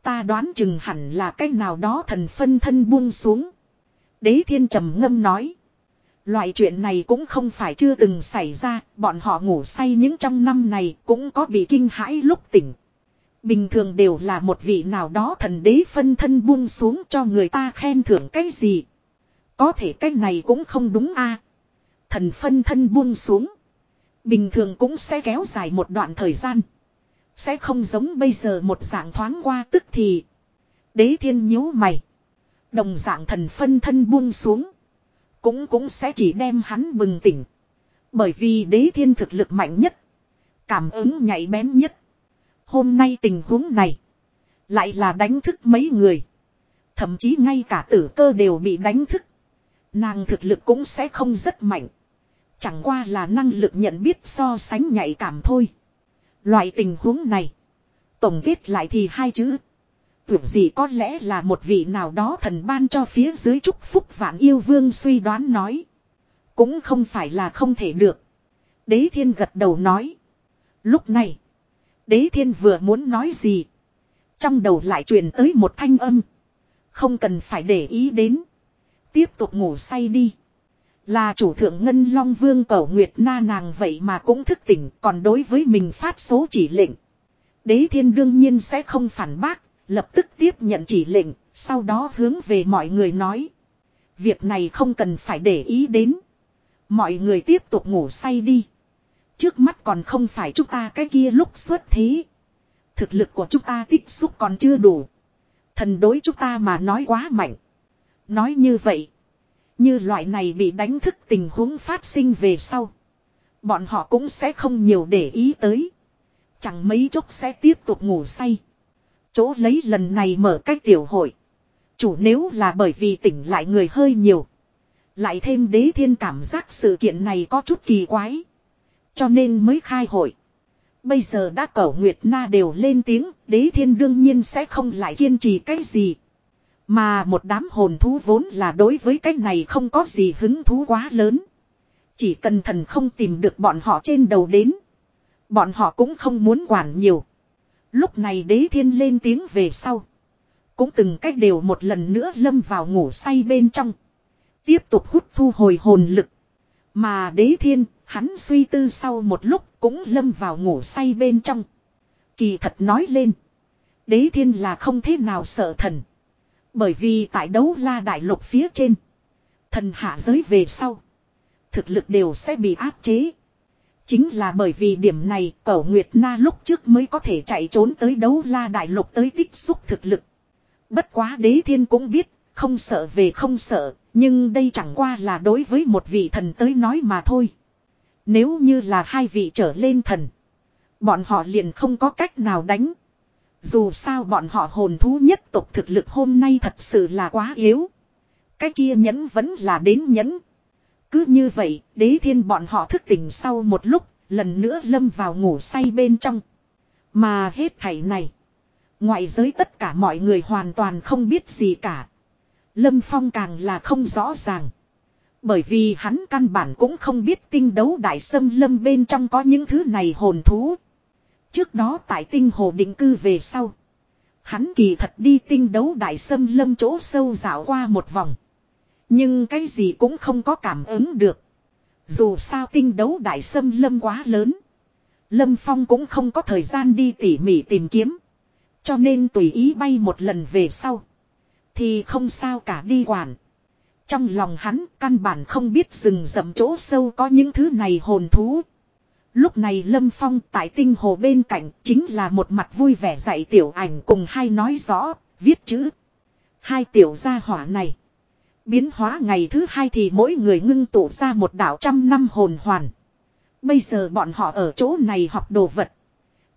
Ta đoán chừng hẳn là cái nào đó thần phân thân buông xuống. Đế thiên trầm ngâm nói. Loại chuyện này cũng không phải chưa từng xảy ra, bọn họ ngủ say những trong năm này cũng có bị kinh hãi lúc tỉnh. Bình thường đều là một vị nào đó thần đế phân thân buông xuống cho người ta khen thưởng cái gì. Có thể cái này cũng không đúng a Thần phân thân buông xuống. Bình thường cũng sẽ kéo dài một đoạn thời gian. Sẽ không giống bây giờ một dạng thoáng qua tức thì. Đế thiên nhíu mày. Đồng dạng thần phân thân buông xuống. Cũng cũng sẽ chỉ đem hắn bừng tỉnh. Bởi vì đế thiên thực lực mạnh nhất. Cảm ứng nhạy bén nhất. Hôm nay tình huống này. Lại là đánh thức mấy người. Thậm chí ngay cả tử cơ đều bị đánh thức. Nàng thực lực cũng sẽ không rất mạnh. Chẳng qua là năng lực nhận biết so sánh nhạy cảm thôi. Loại tình huống này. Tổng kết lại thì hai chữ. Tưởng gì có lẽ là một vị nào đó thần ban cho phía dưới chúc phúc vạn yêu vương suy đoán nói. Cũng không phải là không thể được. Đế thiên gật đầu nói. Lúc này. Đế thiên vừa muốn nói gì. Trong đầu lại truyền tới một thanh âm. Không cần phải để ý đến. Tiếp tục ngủ say đi. Là chủ thượng Ngân Long Vương Cẩu Nguyệt Na nàng vậy mà cũng thức tỉnh còn đối với mình phát số chỉ lệnh. Đế thiên đương nhiên sẽ không phản bác, lập tức tiếp nhận chỉ lệnh, sau đó hướng về mọi người nói. Việc này không cần phải để ý đến. Mọi người tiếp tục ngủ say đi. Trước mắt còn không phải chúng ta cái kia lúc xuất thế. Thực lực của chúng ta tích xúc còn chưa đủ. Thần đối chúng ta mà nói quá mạnh. Nói như vậy. Như loại này bị đánh thức tình huống phát sinh về sau. Bọn họ cũng sẽ không nhiều để ý tới. Chẳng mấy chốc sẽ tiếp tục ngủ say. Chỗ lấy lần này mở cách tiểu hội. Chủ nếu là bởi vì tỉnh lại người hơi nhiều. Lại thêm đế thiên cảm giác sự kiện này có chút kỳ quái. Cho nên mới khai hội. Bây giờ đã cẩu Nguyệt Na đều lên tiếng, đế thiên đương nhiên sẽ không lại kiên trì cái gì. Mà một đám hồn thú vốn là đối với cái này không có gì hứng thú quá lớn. Chỉ cần thần không tìm được bọn họ trên đầu đến. Bọn họ cũng không muốn quản nhiều. Lúc này đế thiên lên tiếng về sau. Cũng từng cách đều một lần nữa lâm vào ngủ say bên trong. Tiếp tục hút thu hồi hồn lực. Mà đế thiên, hắn suy tư sau một lúc cũng lâm vào ngủ say bên trong. Kỳ thật nói lên. Đế thiên là không thế nào sợ thần. Bởi vì tại đấu la đại lục phía trên. Thần hạ giới về sau. Thực lực đều sẽ bị áp chế. Chính là bởi vì điểm này cẩu Nguyệt Na lúc trước mới có thể chạy trốn tới đấu la đại lục tới tích xúc thực lực. Bất quá đế thiên cũng biết, không sợ về không sợ, nhưng đây chẳng qua là đối với một vị thần tới nói mà thôi. Nếu như là hai vị trở lên thần, bọn họ liền không có cách nào đánh. Dù sao bọn họ hồn thú nhất tộc thực lực hôm nay thật sự là quá yếu. Cái kia nhẫn vẫn là đến nhẫn. Cứ như vậy, đế thiên bọn họ thức tỉnh sau một lúc, lần nữa lâm vào ngủ say bên trong. Mà hết thảy này. Ngoại giới tất cả mọi người hoàn toàn không biết gì cả. Lâm Phong càng là không rõ ràng. Bởi vì hắn căn bản cũng không biết tinh đấu đại sâm lâm bên trong có những thứ này hồn thú. Trước đó tại tinh hồ định cư về sau. Hắn kỳ thật đi tinh đấu đại sâm lâm chỗ sâu dạo qua một vòng. Nhưng cái gì cũng không có cảm ứng được. Dù sao tinh đấu đại sâm lâm quá lớn. Lâm Phong cũng không có thời gian đi tỉ mỉ tìm kiếm. Cho nên tùy ý bay một lần về sau. Thì không sao cả đi quản. Trong lòng hắn căn bản không biết rừng rậm chỗ sâu có những thứ này hồn thú. Lúc này Lâm Phong tại tinh hồ bên cạnh chính là một mặt vui vẻ dạy tiểu ảnh cùng hai nói rõ, viết chữ. Hai tiểu gia hỏa này. Biến hóa ngày thứ hai thì mỗi người ngưng tụ ra một đảo trăm năm hồn hoàn. Bây giờ bọn họ ở chỗ này học đồ vật.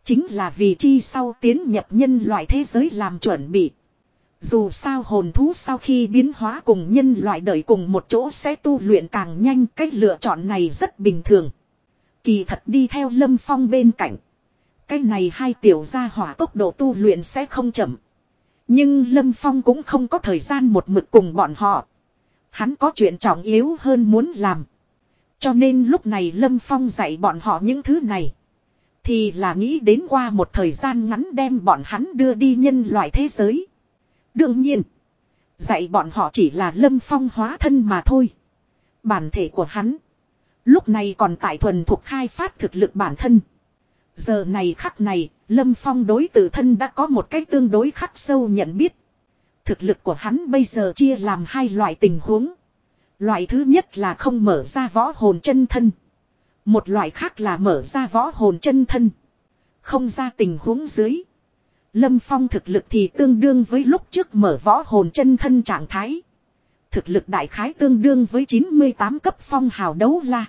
Chính là vì chi sau tiến nhập nhân loại thế giới làm chuẩn bị. Dù sao hồn thú sau khi biến hóa cùng nhân loại đợi cùng một chỗ sẽ tu luyện càng nhanh cách lựa chọn này rất bình thường. Kỳ thật đi theo lâm phong bên cạnh. Cái này hai tiểu gia hỏa tốc độ tu luyện sẽ không chậm. Nhưng lâm phong cũng không có thời gian một mực cùng bọn họ. Hắn có chuyện trọng yếu hơn muốn làm. Cho nên lúc này lâm phong dạy bọn họ những thứ này. Thì là nghĩ đến qua một thời gian ngắn đem bọn hắn đưa đi nhân loại thế giới. Đương nhiên. Dạy bọn họ chỉ là lâm phong hóa thân mà thôi. Bản thể của hắn. Lúc này còn tại thuần thuộc khai phát thực lực bản thân. Giờ này khắc này, Lâm Phong đối tự thân đã có một cách tương đối khắc sâu nhận biết. Thực lực của hắn bây giờ chia làm hai loại tình huống. Loại thứ nhất là không mở ra võ hồn chân thân. Một loại khác là mở ra võ hồn chân thân. Không ra tình huống dưới. Lâm Phong thực lực thì tương đương với lúc trước mở võ hồn chân thân trạng thái. Thực lực đại khái tương đương với 98 cấp phong hào đấu la.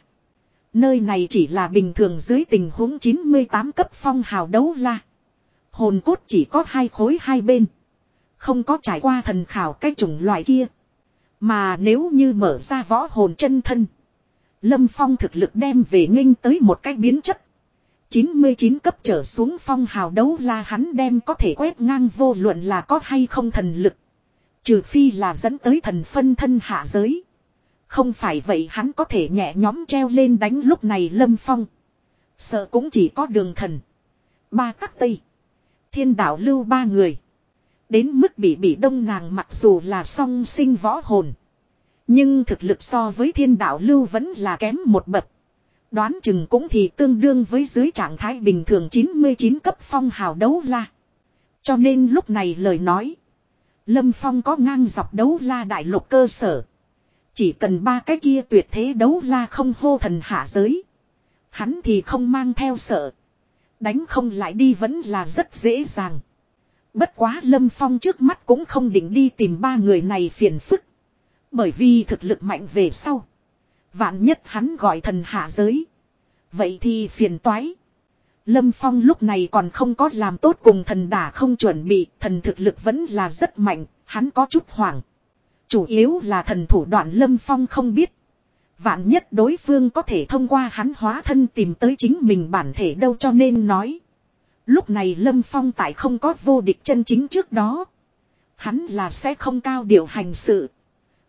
Nơi này chỉ là bình thường dưới tình huống 98 cấp phong hào đấu la. Hồn cốt chỉ có hai khối hai bên. Không có trải qua thần khảo cái chủng loại kia. Mà nếu như mở ra võ hồn chân thân. Lâm Phong thực lực đem về nghênh tới một cái biến chất. 99 cấp trở xuống phong hào đấu la hắn đem có thể quét ngang vô luận là có hay không thần lực. Trừ phi là dẫn tới thần phân thân hạ giới. Không phải vậy hắn có thể nhẹ nhóm treo lên đánh lúc này Lâm Phong. Sợ cũng chỉ có đường thần. Ba các tây. Thiên đạo lưu ba người. Đến mức bị bị đông nàng mặc dù là song sinh võ hồn. Nhưng thực lực so với thiên đạo lưu vẫn là kém một bậc. Đoán chừng cũng thì tương đương với dưới trạng thái bình thường 99 cấp phong hào đấu la. Cho nên lúc này lời nói. Lâm Phong có ngang dọc đấu la đại lục cơ sở. Chỉ cần ba cái kia tuyệt thế đấu la không hô thần hạ giới. Hắn thì không mang theo sợ. Đánh không lại đi vẫn là rất dễ dàng. Bất quá Lâm Phong trước mắt cũng không định đi tìm ba người này phiền phức. Bởi vì thực lực mạnh về sau. Vạn nhất hắn gọi thần hạ giới. Vậy thì phiền toái. Lâm Phong lúc này còn không có làm tốt cùng thần đả không chuẩn bị, thần thực lực vẫn là rất mạnh, hắn có chút hoảng. Chủ yếu là thần thủ đoạn Lâm Phong không biết. Vạn nhất đối phương có thể thông qua hắn hóa thân tìm tới chính mình bản thể đâu cho nên nói. Lúc này Lâm Phong tại không có vô địch chân chính trước đó. Hắn là sẽ không cao điều hành sự.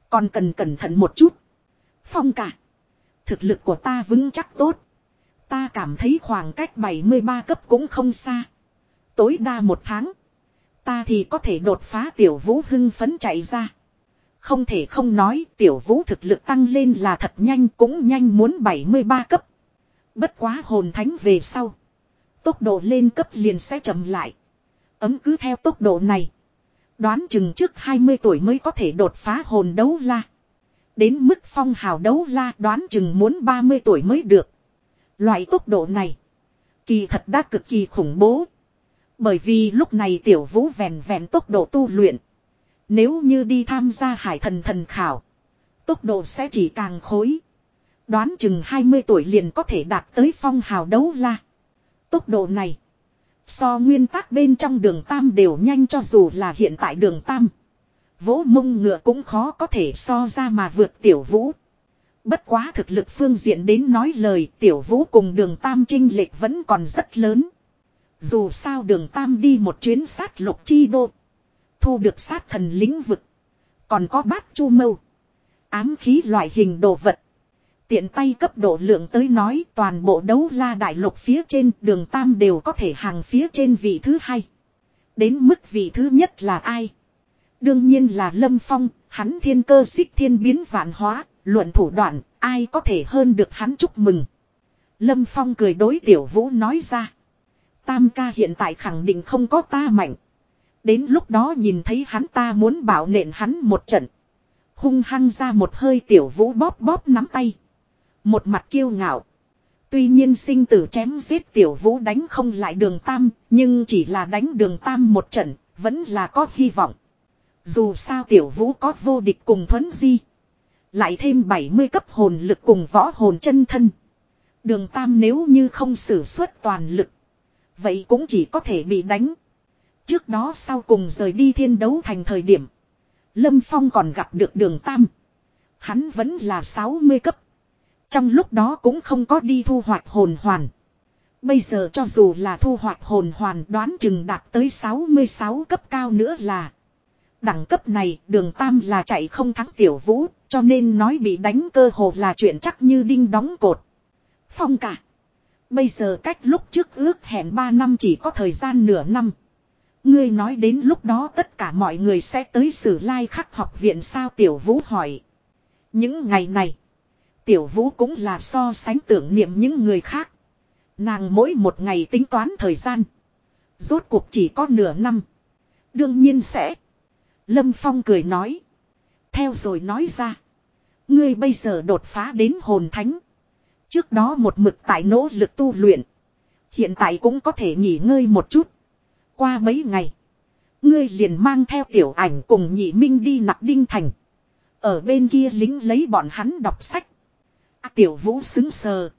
Còn cần cẩn thận một chút. Phong cả. Thực lực của ta vững chắc tốt. Ta cảm thấy khoảng cách 73 cấp cũng không xa. Tối đa một tháng. Ta thì có thể đột phá tiểu vũ hưng phấn chạy ra. Không thể không nói tiểu vũ thực lực tăng lên là thật nhanh cũng nhanh muốn 73 cấp. Bất quá hồn thánh về sau. Tốc độ lên cấp liền sẽ chậm lại. Ấm cứ theo tốc độ này. Đoán chừng trước 20 tuổi mới có thể đột phá hồn đấu la. Đến mức phong hào đấu la đoán chừng muốn 30 tuổi mới được. Loại tốc độ này. Kỳ thật đã cực kỳ khủng bố. Bởi vì lúc này tiểu vũ vèn vèn tốc độ tu luyện. Nếu như đi tham gia hải thần thần khảo. Tốc độ sẽ chỉ càng khối. Đoán chừng 20 tuổi liền có thể đạt tới phong hào đấu la. Tốc độ này. So nguyên tắc bên trong đường Tam đều nhanh cho dù là hiện tại đường Tam. Vỗ mông ngựa cũng khó có thể so ra mà vượt tiểu vũ. Bất quá thực lực phương diện đến nói lời tiểu vũ cùng đường Tam trinh lệch vẫn còn rất lớn. Dù sao đường Tam đi một chuyến sát lục chi đô. Thu được sát thần lĩnh vực. Còn có bát chu mâu. Ám khí loại hình đồ vật. Tiện tay cấp độ lượng tới nói toàn bộ đấu la đại lục phía trên đường Tam đều có thể hàng phía trên vị thứ hai. Đến mức vị thứ nhất là ai? Đương nhiên là Lâm Phong, hắn thiên cơ xích thiên biến vạn hóa, luận thủ đoạn, ai có thể hơn được hắn chúc mừng. Lâm Phong cười đối tiểu vũ nói ra. Tam ca hiện tại khẳng định không có ta mạnh. Đến lúc đó nhìn thấy hắn ta muốn bảo nện hắn một trận. Hung hăng ra một hơi tiểu vũ bóp bóp nắm tay. Một mặt kiêu ngạo. Tuy nhiên sinh tử chém giết tiểu vũ đánh không lại đường tam, nhưng chỉ là đánh đường tam một trận, vẫn là có hy vọng. Dù sao tiểu vũ có vô địch cùng thuấn di. Lại thêm 70 cấp hồn lực cùng võ hồn chân thân. Đường tam nếu như không sử xuất toàn lực. Vậy cũng chỉ có thể bị đánh. Trước đó sau cùng rời đi thiên đấu thành thời điểm. Lâm Phong còn gặp được đường tam. Hắn vẫn là 60 cấp. Trong lúc đó cũng không có đi thu hoạch hồn hoàn. Bây giờ cho dù là thu hoạch hồn hoàn đoán chừng đạt tới 66 cấp cao nữa là. Đẳng cấp này, đường tam là chạy không thắng tiểu vũ, cho nên nói bị đánh cơ hồ là chuyện chắc như đinh đóng cột. Phong cả. Bây giờ cách lúc trước ước hẹn 3 năm chỉ có thời gian nửa năm. Ngươi nói đến lúc đó tất cả mọi người sẽ tới sử lai khắc học viện sao tiểu vũ hỏi. Những ngày này. Tiểu vũ cũng là so sánh tưởng niệm những người khác. Nàng mỗi một ngày tính toán thời gian. Rốt cuộc chỉ có nửa năm. Đương nhiên sẽ. Lâm Phong cười nói. Theo rồi nói ra. Ngươi bây giờ đột phá đến hồn thánh. Trước đó một mực tại nỗ lực tu luyện. Hiện tại cũng có thể nghỉ ngơi một chút. Qua mấy ngày. Ngươi liền mang theo tiểu ảnh cùng nhị minh đi nặc đinh thành. Ở bên kia lính lấy bọn hắn đọc sách. À, tiểu vũ xứng sờ.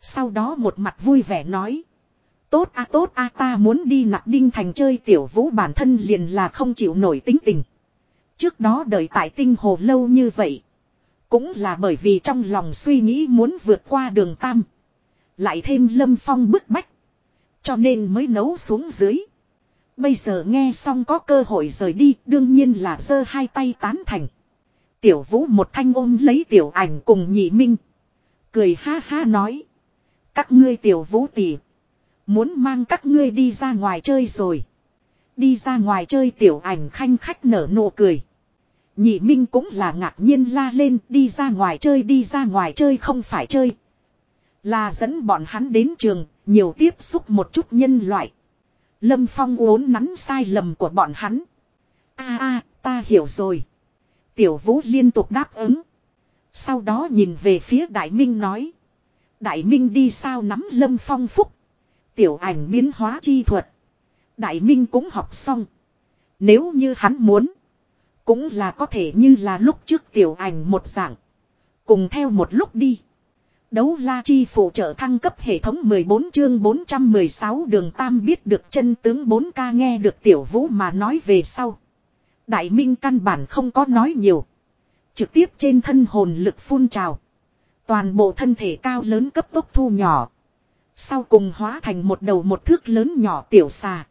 Sau đó một mặt vui vẻ nói. Tốt a tốt a, ta muốn đi nặc đinh thành chơi tiểu vũ bản thân liền là không chịu nổi tính tình. Trước đó đợi tại tinh hồ lâu như vậy. Cũng là bởi vì trong lòng suy nghĩ muốn vượt qua đường tam. Lại thêm lâm phong bức bách. Cho nên mới nấu xuống dưới. Bây giờ nghe xong có cơ hội rời đi, đương nhiên là giơ hai tay tán thành. Tiểu vũ một thanh ôm lấy tiểu ảnh cùng nhị minh. Cười ha ha nói. Các ngươi tiểu vũ tỷ Muốn mang các ngươi đi ra ngoài chơi rồi. Đi ra ngoài chơi tiểu ảnh khanh khách nở nụ cười. Nhị Minh cũng là ngạc nhiên la lên đi ra ngoài chơi đi ra ngoài chơi không phải chơi. Là dẫn bọn hắn đến trường, nhiều tiếp xúc một chút nhân loại. Lâm Phong uốn nắn sai lầm của bọn hắn. a a ta hiểu rồi. Tiểu Vũ liên tục đáp ứng. Sau đó nhìn về phía Đại Minh nói. Đại Minh đi sao nắm Lâm Phong phúc. Tiểu ảnh biến hóa chi thuật. Đại Minh cũng học xong. Nếu như hắn muốn. Cũng là có thể như là lúc trước tiểu ảnh một dạng. Cùng theo một lúc đi. Đấu la chi phụ trợ thăng cấp hệ thống 14 chương 416 đường tam biết được chân tướng 4K nghe được tiểu vũ mà nói về sau. Đại minh căn bản không có nói nhiều. Trực tiếp trên thân hồn lực phun trào. Toàn bộ thân thể cao lớn cấp tốc thu nhỏ. Sau cùng hóa thành một đầu một thước lớn nhỏ tiểu xà.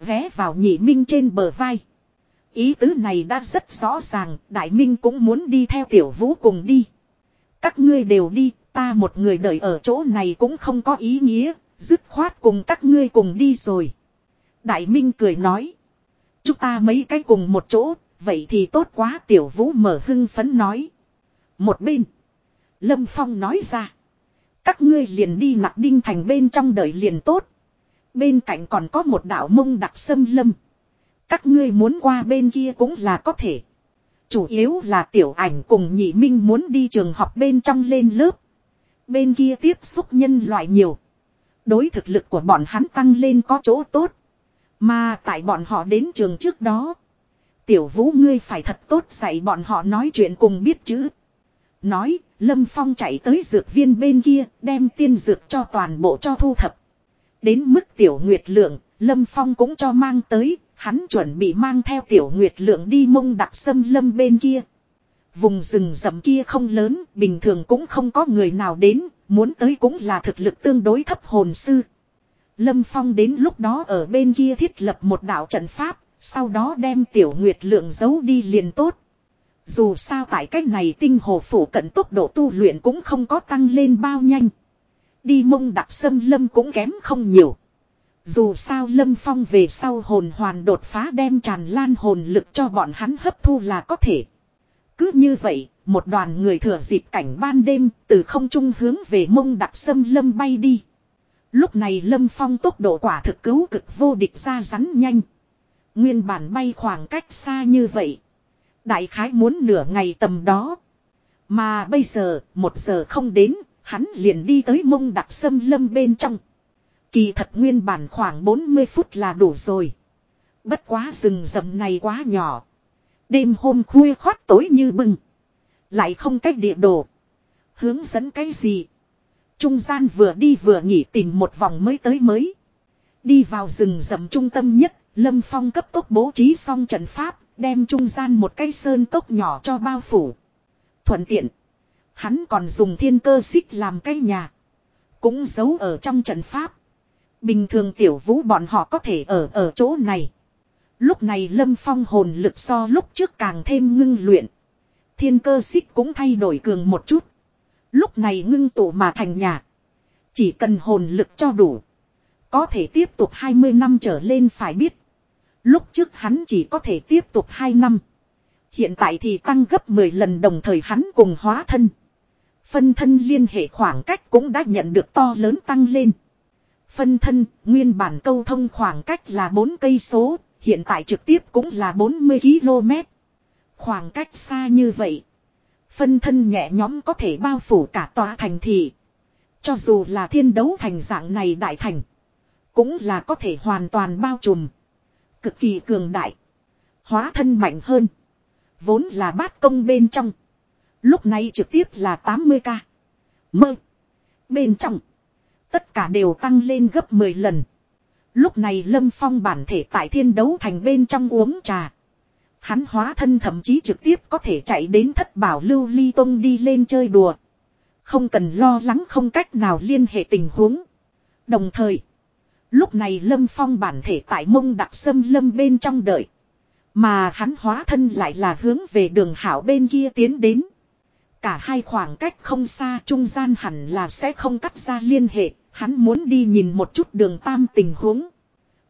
Vé vào nhị minh trên bờ vai. Ý tứ này đã rất rõ ràng, Đại Minh cũng muốn đi theo tiểu vũ cùng đi. Các ngươi đều đi, ta một người đợi ở chỗ này cũng không có ý nghĩa, dứt khoát cùng các ngươi cùng đi rồi. Đại Minh cười nói. Chúng ta mấy cái cùng một chỗ, vậy thì tốt quá tiểu vũ mở hưng phấn nói. Một bên. Lâm Phong nói ra. Các ngươi liền đi nặc đinh thành bên trong đợi liền tốt. Bên cạnh còn có một đạo mông đặc sâm lâm. Các ngươi muốn qua bên kia cũng là có thể. Chủ yếu là tiểu ảnh cùng nhị minh muốn đi trường học bên trong lên lớp. Bên kia tiếp xúc nhân loại nhiều. Đối thực lực của bọn hắn tăng lên có chỗ tốt. Mà tại bọn họ đến trường trước đó. Tiểu vũ ngươi phải thật tốt dạy bọn họ nói chuyện cùng biết chữ. Nói, Lâm Phong chạy tới dược viên bên kia, đem tiên dược cho toàn bộ cho thu thập. Đến mức tiểu nguyệt lượng, Lâm Phong cũng cho mang tới, hắn chuẩn bị mang theo tiểu nguyệt lượng đi mông đặc sâm lâm bên kia. Vùng rừng rậm kia không lớn, bình thường cũng không có người nào đến, muốn tới cũng là thực lực tương đối thấp hồn sư. Lâm Phong đến lúc đó ở bên kia thiết lập một đạo trận pháp, sau đó đem tiểu nguyệt lượng giấu đi liền tốt. Dù sao tại cách này tinh hồ phủ cận tốc độ tu luyện cũng không có tăng lên bao nhanh. Đi mông đặc sâm lâm cũng kém không nhiều. Dù sao lâm phong về sau hồn hoàn đột phá đem tràn lan hồn lực cho bọn hắn hấp thu là có thể. Cứ như vậy, một đoàn người thừa dịp cảnh ban đêm từ không trung hướng về mông đặc sâm lâm bay đi. Lúc này lâm phong tốc độ quả thực cứu cực vô địch ra rắn nhanh. Nguyên bản bay khoảng cách xa như vậy. Đại khái muốn nửa ngày tầm đó. Mà bây giờ, một giờ không đến, hắn liền đi tới mông đặc sâm lâm bên trong. Kỳ thật nguyên bản khoảng 40 phút là đủ rồi. Bất quá rừng rậm này quá nhỏ. Đêm hôm khuya khoát tối như bừng. Lại không cách địa đồ. Hướng dẫn cái gì. Trung gian vừa đi vừa nghỉ tìm một vòng mới tới mới. Đi vào rừng rậm trung tâm nhất, Lâm Phong cấp tốc bố trí xong trận pháp, đem trung gian một cây sơn cốc nhỏ cho bao phủ. Thuận tiện. Hắn còn dùng thiên cơ xích làm cây nhà. Cũng giấu ở trong trận pháp. Bình thường tiểu vũ bọn họ có thể ở ở chỗ này. Lúc này lâm phong hồn lực so lúc trước càng thêm ngưng luyện. Thiên cơ xích cũng thay đổi cường một chút. Lúc này ngưng tụ mà thành nhà. Chỉ cần hồn lực cho đủ. Có thể tiếp tục 20 năm trở lên phải biết. Lúc trước hắn chỉ có thể tiếp tục 2 năm. Hiện tại thì tăng gấp 10 lần đồng thời hắn cùng hóa thân. Phân thân liên hệ khoảng cách cũng đã nhận được to lớn tăng lên. Phân thân, nguyên bản câu thông khoảng cách là 4 cây số, hiện tại trực tiếp cũng là 40 km. Khoảng cách xa như vậy. Phân thân nhẹ nhóm có thể bao phủ cả tòa thành thị. Cho dù là thiên đấu thành dạng này đại thành. Cũng là có thể hoàn toàn bao trùm. Cực kỳ cường đại. Hóa thân mạnh hơn. Vốn là bát công bên trong. Lúc này trực tiếp là 80k. Mơ. Bên trong. Tất cả đều tăng lên gấp 10 lần. Lúc này Lâm Phong bản thể tại thiên đấu thành bên trong uống trà. Hắn hóa thân thậm chí trực tiếp có thể chạy đến thất bảo lưu ly tông đi lên chơi đùa. Không cần lo lắng không cách nào liên hệ tình huống. Đồng thời, lúc này Lâm Phong bản thể tại mông đặc sâm lâm bên trong đợi. Mà hắn hóa thân lại là hướng về đường hảo bên kia tiến đến. Cả hai khoảng cách không xa trung gian hẳn là sẽ không cắt ra liên hệ, hắn muốn đi nhìn một chút đường tam tình huống.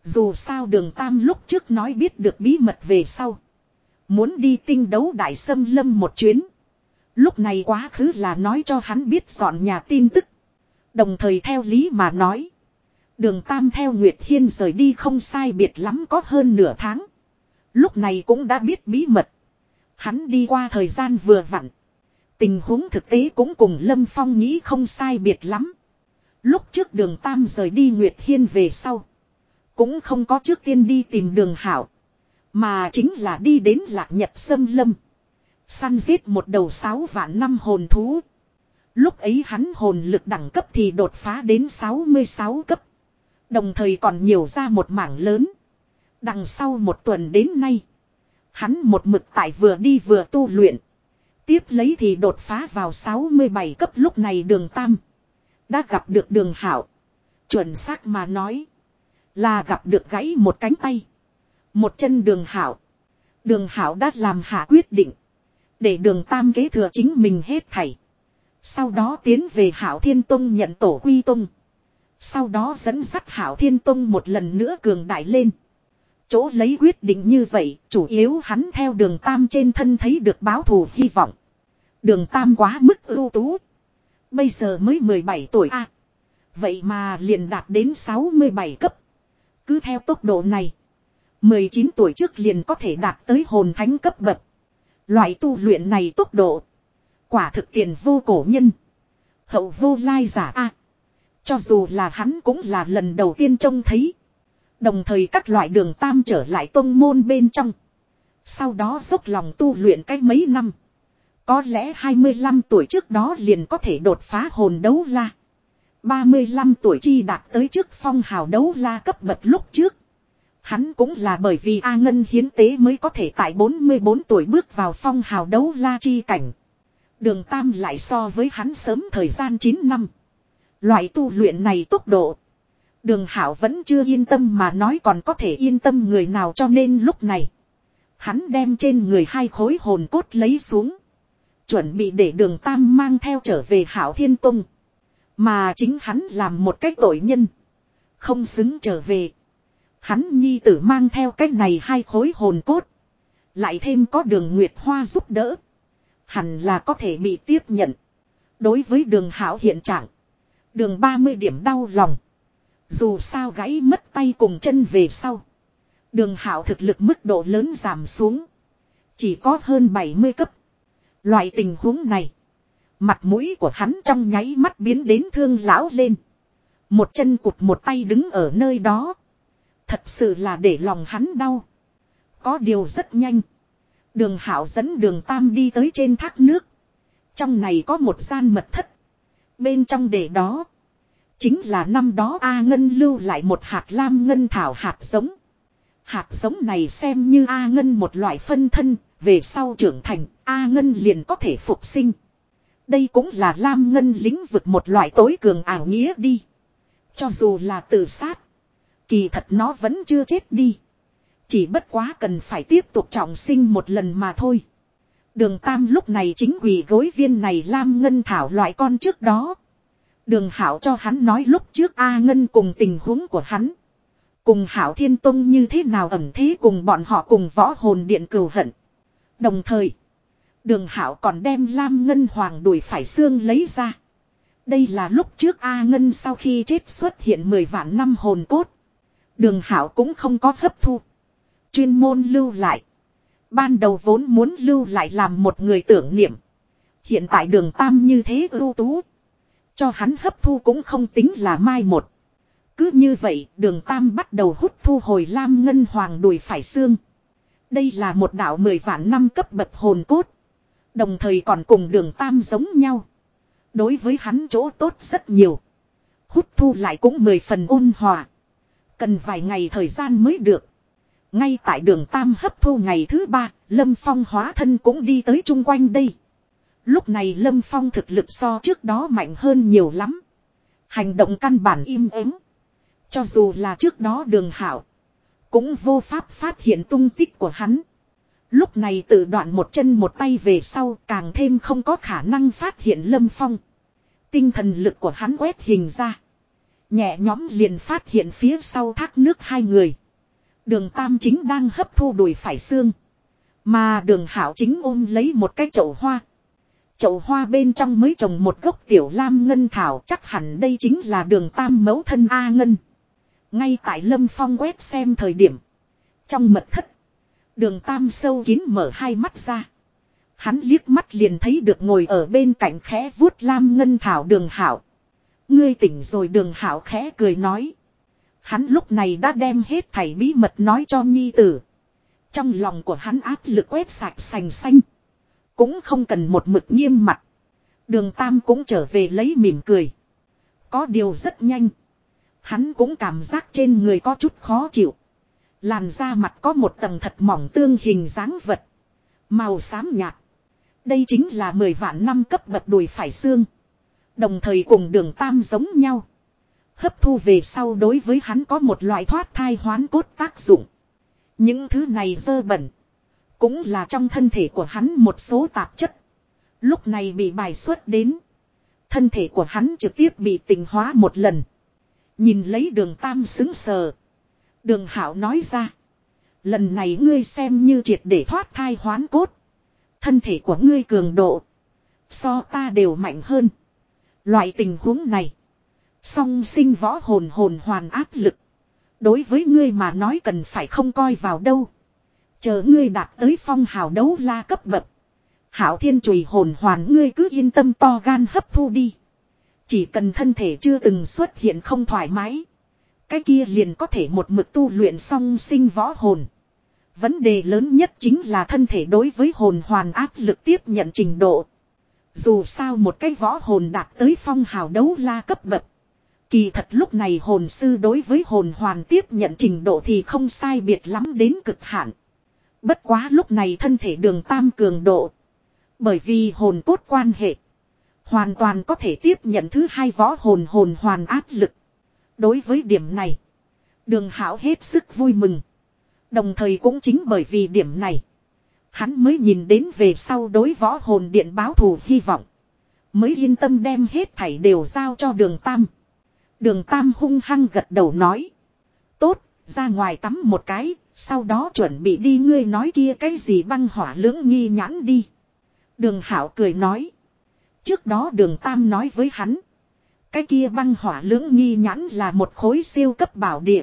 Dù sao đường tam lúc trước nói biết được bí mật về sau. Muốn đi tinh đấu đại sâm lâm một chuyến. Lúc này quá khứ là nói cho hắn biết dọn nhà tin tức. Đồng thời theo lý mà nói. Đường Tam theo Nguyệt Hiên rời đi không sai biệt lắm có hơn nửa tháng. Lúc này cũng đã biết bí mật. Hắn đi qua thời gian vừa vặn. Tình huống thực tế cũng cùng Lâm Phong nghĩ không sai biệt lắm. Lúc trước đường Tam rời đi Nguyệt Hiên về sau. Cũng không có trước tiên đi tìm đường Hảo. Mà chính là đi đến lạc nhật sâm lâm. Săn giết một đầu sáu vạn năm hồn thú. Lúc ấy hắn hồn lực đẳng cấp thì đột phá đến 66 cấp. Đồng thời còn nhiều ra một mảng lớn. Đằng sau một tuần đến nay. Hắn một mực tại vừa đi vừa tu luyện. Tiếp lấy thì đột phá vào 67 cấp lúc này đường tam. Đã gặp được đường hảo. Chuẩn xác mà nói. Là gặp được gãy một cánh tay. Một chân đường hảo. Đường hảo đã làm hạ quyết định. Để đường tam kế thừa chính mình hết thảy. Sau đó tiến về hảo thiên tông nhận tổ quy tông. Sau đó dẫn dắt hảo thiên tông một lần nữa cường đại lên. Chỗ lấy quyết định như vậy, chủ yếu hắn theo đường tam trên thân thấy được báo thù hy vọng. Đường tam quá mức ưu tú. Bây giờ mới 17 tuổi a Vậy mà liền đạt đến 67 cấp. Cứ theo tốc độ này. 19 tuổi trước liền có thể đạt tới hồn thánh cấp bậc. Loại tu luyện này tốc độ. Quả thực tiền vô cổ nhân. Hậu vô lai giả a cho dù là hắn cũng là lần đầu tiên trông thấy. Đồng thời các loại đường tam trở lại tông môn bên trong. Sau đó dốc lòng tu luyện cách mấy năm. Có lẽ 25 tuổi trước đó liền có thể đột phá hồn đấu la. 35 tuổi chi đạt tới trước phong hào đấu la cấp bậc lúc trước. Hắn cũng là bởi vì A Ngân hiến tế mới có thể tại 44 tuổi bước vào phong hào đấu la chi cảnh. Đường Tam lại so với hắn sớm thời gian 9 năm. Loại tu luyện này tốc độ. Đường Hảo vẫn chưa yên tâm mà nói còn có thể yên tâm người nào cho nên lúc này. Hắn đem trên người hai khối hồn cốt lấy xuống. Chuẩn bị để đường Tam mang theo trở về Hảo Thiên Tông. Mà chính hắn làm một cách tội nhân. Không xứng trở về. Hắn nhi tử mang theo cách này hai khối hồn cốt. Lại thêm có đường Nguyệt Hoa giúp đỡ. Hẳn là có thể bị tiếp nhận. Đối với đường hảo hiện trạng. Đường 30 điểm đau lòng. Dù sao gãy mất tay cùng chân về sau. Đường hảo thực lực mức độ lớn giảm xuống. Chỉ có hơn 70 cấp. Loại tình huống này. Mặt mũi của hắn trong nháy mắt biến đến thương lão lên. Một chân cụt một tay đứng ở nơi đó. Thật sự là để lòng hắn đau. Có điều rất nhanh. Đường hảo dẫn đường tam đi tới trên thác nước. Trong này có một gian mật thất. Bên trong để đó. Chính là năm đó A Ngân lưu lại một hạt lam ngân thảo hạt giống. Hạt giống này xem như A Ngân một loại phân thân, về sau trưởng thành, A Ngân liền có thể phục sinh. Đây cũng là lam ngân lĩnh vực một loại tối cường ảo nghĩa đi. Cho dù là tự sát, kỳ thật nó vẫn chưa chết đi. Chỉ bất quá cần phải tiếp tục trọng sinh một lần mà thôi. Đường Tam lúc này chính quỷ gối viên này Lam Ngân Thảo loại con trước đó. Đường Hảo cho hắn nói lúc trước A Ngân cùng tình huống của hắn. Cùng Hảo Thiên Tông như thế nào ẩm thế cùng bọn họ cùng võ hồn điện cừu hận. Đồng thời, đường Hảo còn đem Lam Ngân Hoàng đuổi phải xương lấy ra. Đây là lúc trước A Ngân sau khi chết xuất hiện 10 vạn năm hồn cốt. Đường Hảo cũng không có hấp thu. Chuyên môn lưu lại. Ban đầu vốn muốn lưu lại làm một người tưởng niệm. Hiện tại đường tam như thế ưu tú. Cho hắn hấp thu cũng không tính là mai một. Cứ như vậy, đường tam bắt đầu hút thu hồi lam ngân hoàng đùi phải xương. Đây là một đạo mười vạn năm cấp bậc hồn cốt. Đồng thời còn cùng đường tam giống nhau. Đối với hắn chỗ tốt rất nhiều. Hút thu lại cũng mười phần ôn hòa. Cần vài ngày thời gian mới được. Ngay tại đường Tam hấp thu ngày thứ ba, Lâm Phong hóa thân cũng đi tới chung quanh đây. Lúc này Lâm Phong thực lực so trước đó mạnh hơn nhiều lắm. Hành động căn bản im ắng. Cho dù là trước đó đường hảo. Cũng vô pháp phát hiện tung tích của hắn. Lúc này tự đoạn một chân một tay về sau càng thêm không có khả năng phát hiện Lâm Phong. Tinh thần lực của hắn quét hình ra. Nhẹ nhóm liền phát hiện phía sau thác nước hai người. Đường Tam chính đang hấp thu đùi phải xương. Mà đường Hảo chính ôm lấy một cái chậu hoa. Chậu hoa bên trong mới trồng một gốc tiểu lam ngân thảo, chắc hẳn đây chính là đường Tam mẫu thân A Ngân. Ngay tại Lâm Phong quét xem thời điểm. Trong mật thất. Đường Tam sâu kín mở hai mắt ra. Hắn liếc mắt liền thấy được ngồi ở bên cạnh khẽ vuốt lam ngân thảo đường hảo. Ngươi tỉnh rồi đường hảo khẽ cười nói. Hắn lúc này đã đem hết thảy bí mật nói cho nhi tử. Trong lòng của hắn áp lực quét sạch sành xanh. Cũng không cần một mực nghiêm mặt. Đường Tam cũng trở về lấy mỉm cười. Có điều rất nhanh. Hắn cũng cảm giác trên người có chút khó chịu. Làn da mặt có một tầng thật mỏng tương hình dáng vật. Màu xám nhạt. Đây chính là 10 vạn năm cấp bậc đùi phải xương. Đồng thời cùng đường tam giống nhau. Hấp thu về sau đối với hắn có một loại thoát thai hoán cốt tác dụng. Những thứ này dơ bẩn. Cũng là trong thân thể của hắn một số tạp chất. Lúc này bị bài xuất đến. Thân thể của hắn trực tiếp bị tình hóa một lần. Nhìn lấy đường tam xứng sờ. Đường hảo nói ra. Lần này ngươi xem như triệt để thoát thai hoán cốt. Thân thể của ngươi cường độ. So ta đều mạnh hơn. Loại tình huống này. Song sinh võ hồn hồn hoàn áp lực. Đối với ngươi mà nói cần phải không coi vào đâu. Chờ ngươi đạt tới phong hào đấu la cấp bậc. Hảo thiên chùy hồn hoàn ngươi cứ yên tâm to gan hấp thu đi. Chỉ cần thân thể chưa từng xuất hiện không thoải mái. Cái kia liền có thể một mực tu luyện song sinh võ hồn. Vấn đề lớn nhất chính là thân thể đối với hồn hoàn áp lực tiếp nhận trình độ. Dù sao một cái võ hồn đạt tới phong hào đấu la cấp bậc. Kỳ thật lúc này hồn sư đối với hồn hoàn tiếp nhận trình độ thì không sai biệt lắm đến cực hạn. Bất quá lúc này thân thể đường tam cường độ. Bởi vì hồn cốt quan hệ. Hoàn toàn có thể tiếp nhận thứ hai võ hồn hồn hoàn áp lực. Đối với điểm này. Đường hảo hết sức vui mừng. Đồng thời cũng chính bởi vì điểm này. Hắn mới nhìn đến về sau đối võ hồn điện báo thù hy vọng. Mới yên tâm đem hết thảy đều giao cho đường Tam. Đường Tam hung hăng gật đầu nói. Tốt, ra ngoài tắm một cái, sau đó chuẩn bị đi ngươi nói kia cái gì băng hỏa lưỡng nghi nhãn đi. Đường Hảo cười nói. Trước đó đường Tam nói với hắn. Cái kia băng hỏa lưỡng nghi nhãn là một khối siêu cấp bảo địa.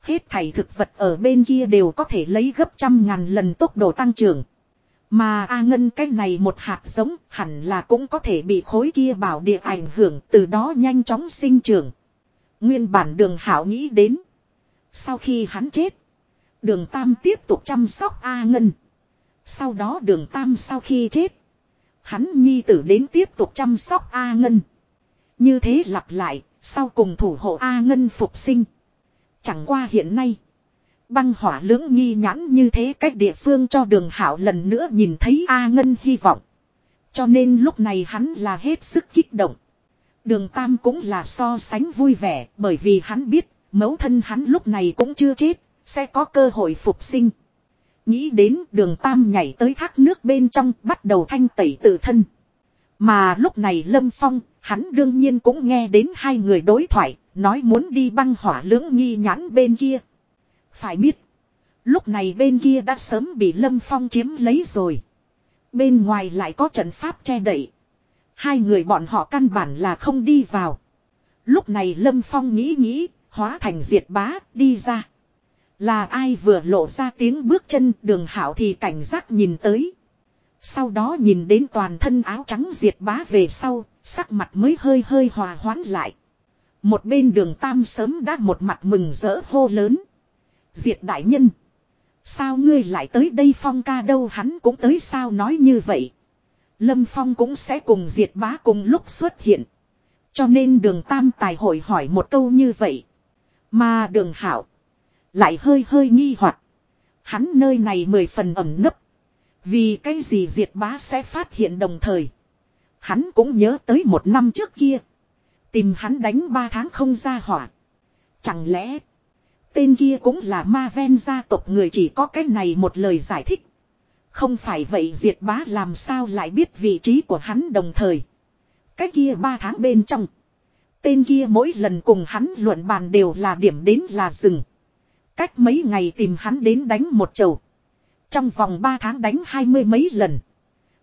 Hết thảy thực vật ở bên kia đều có thể lấy gấp trăm ngàn lần tốc độ tăng trưởng. Mà A Ngân cái này một hạt giống hẳn là cũng có thể bị khối kia bảo địa ảnh hưởng từ đó nhanh chóng sinh trưởng. Nguyên bản đường hảo nghĩ đến. Sau khi hắn chết. Đường Tam tiếp tục chăm sóc A Ngân. Sau đó đường Tam sau khi chết. Hắn nhi tử đến tiếp tục chăm sóc A Ngân. Như thế lặp lại, sau cùng thủ hộ A Ngân phục sinh. Chẳng qua hiện nay. Băng hỏa lưỡng nghi nhãn như thế cách địa phương cho đường hảo lần nữa nhìn thấy A Ngân hy vọng. Cho nên lúc này hắn là hết sức kích động. Đường Tam cũng là so sánh vui vẻ bởi vì hắn biết mẫu thân hắn lúc này cũng chưa chết, sẽ có cơ hội phục sinh. Nghĩ đến đường Tam nhảy tới thác nước bên trong bắt đầu thanh tẩy tự thân. Mà lúc này Lâm Phong, hắn đương nhiên cũng nghe đến hai người đối thoại, nói muốn đi băng hỏa lưỡng nghi nhãn bên kia. Phải biết, lúc này bên kia đã sớm bị Lâm Phong chiếm lấy rồi. Bên ngoài lại có trận pháp che đậy. Hai người bọn họ căn bản là không đi vào. Lúc này Lâm Phong nghĩ nghĩ, hóa thành diệt bá, đi ra. Là ai vừa lộ ra tiếng bước chân đường hảo thì cảnh giác nhìn tới. Sau đó nhìn đến toàn thân áo trắng diệt bá về sau, sắc mặt mới hơi hơi hòa hoãn lại. Một bên đường tam sớm đã một mặt mừng rỡ hô lớn. Diệt đại nhân. Sao ngươi lại tới đây phong ca đâu hắn cũng tới sao nói như vậy. Lâm Phong cũng sẽ cùng diệt bá cùng lúc xuất hiện. Cho nên đường tam tài hội hỏi một câu như vậy. Mà đường hảo. Lại hơi hơi nghi hoặc Hắn nơi này mười phần ẩm nấp. Vì cái gì diệt bá sẽ phát hiện đồng thời. Hắn cũng nhớ tới một năm trước kia. Tìm hắn đánh ba tháng không ra hỏa. Chẳng lẽ. Tên kia cũng là ma ven gia tộc người chỉ có cái này một lời giải thích. Không phải vậy diệt bá làm sao lại biết vị trí của hắn đồng thời. Cái kia ba tháng bên trong. Tên kia mỗi lần cùng hắn luận bàn đều là điểm đến là rừng. Cách mấy ngày tìm hắn đến đánh một chầu. Trong vòng ba tháng đánh hai mươi mấy lần.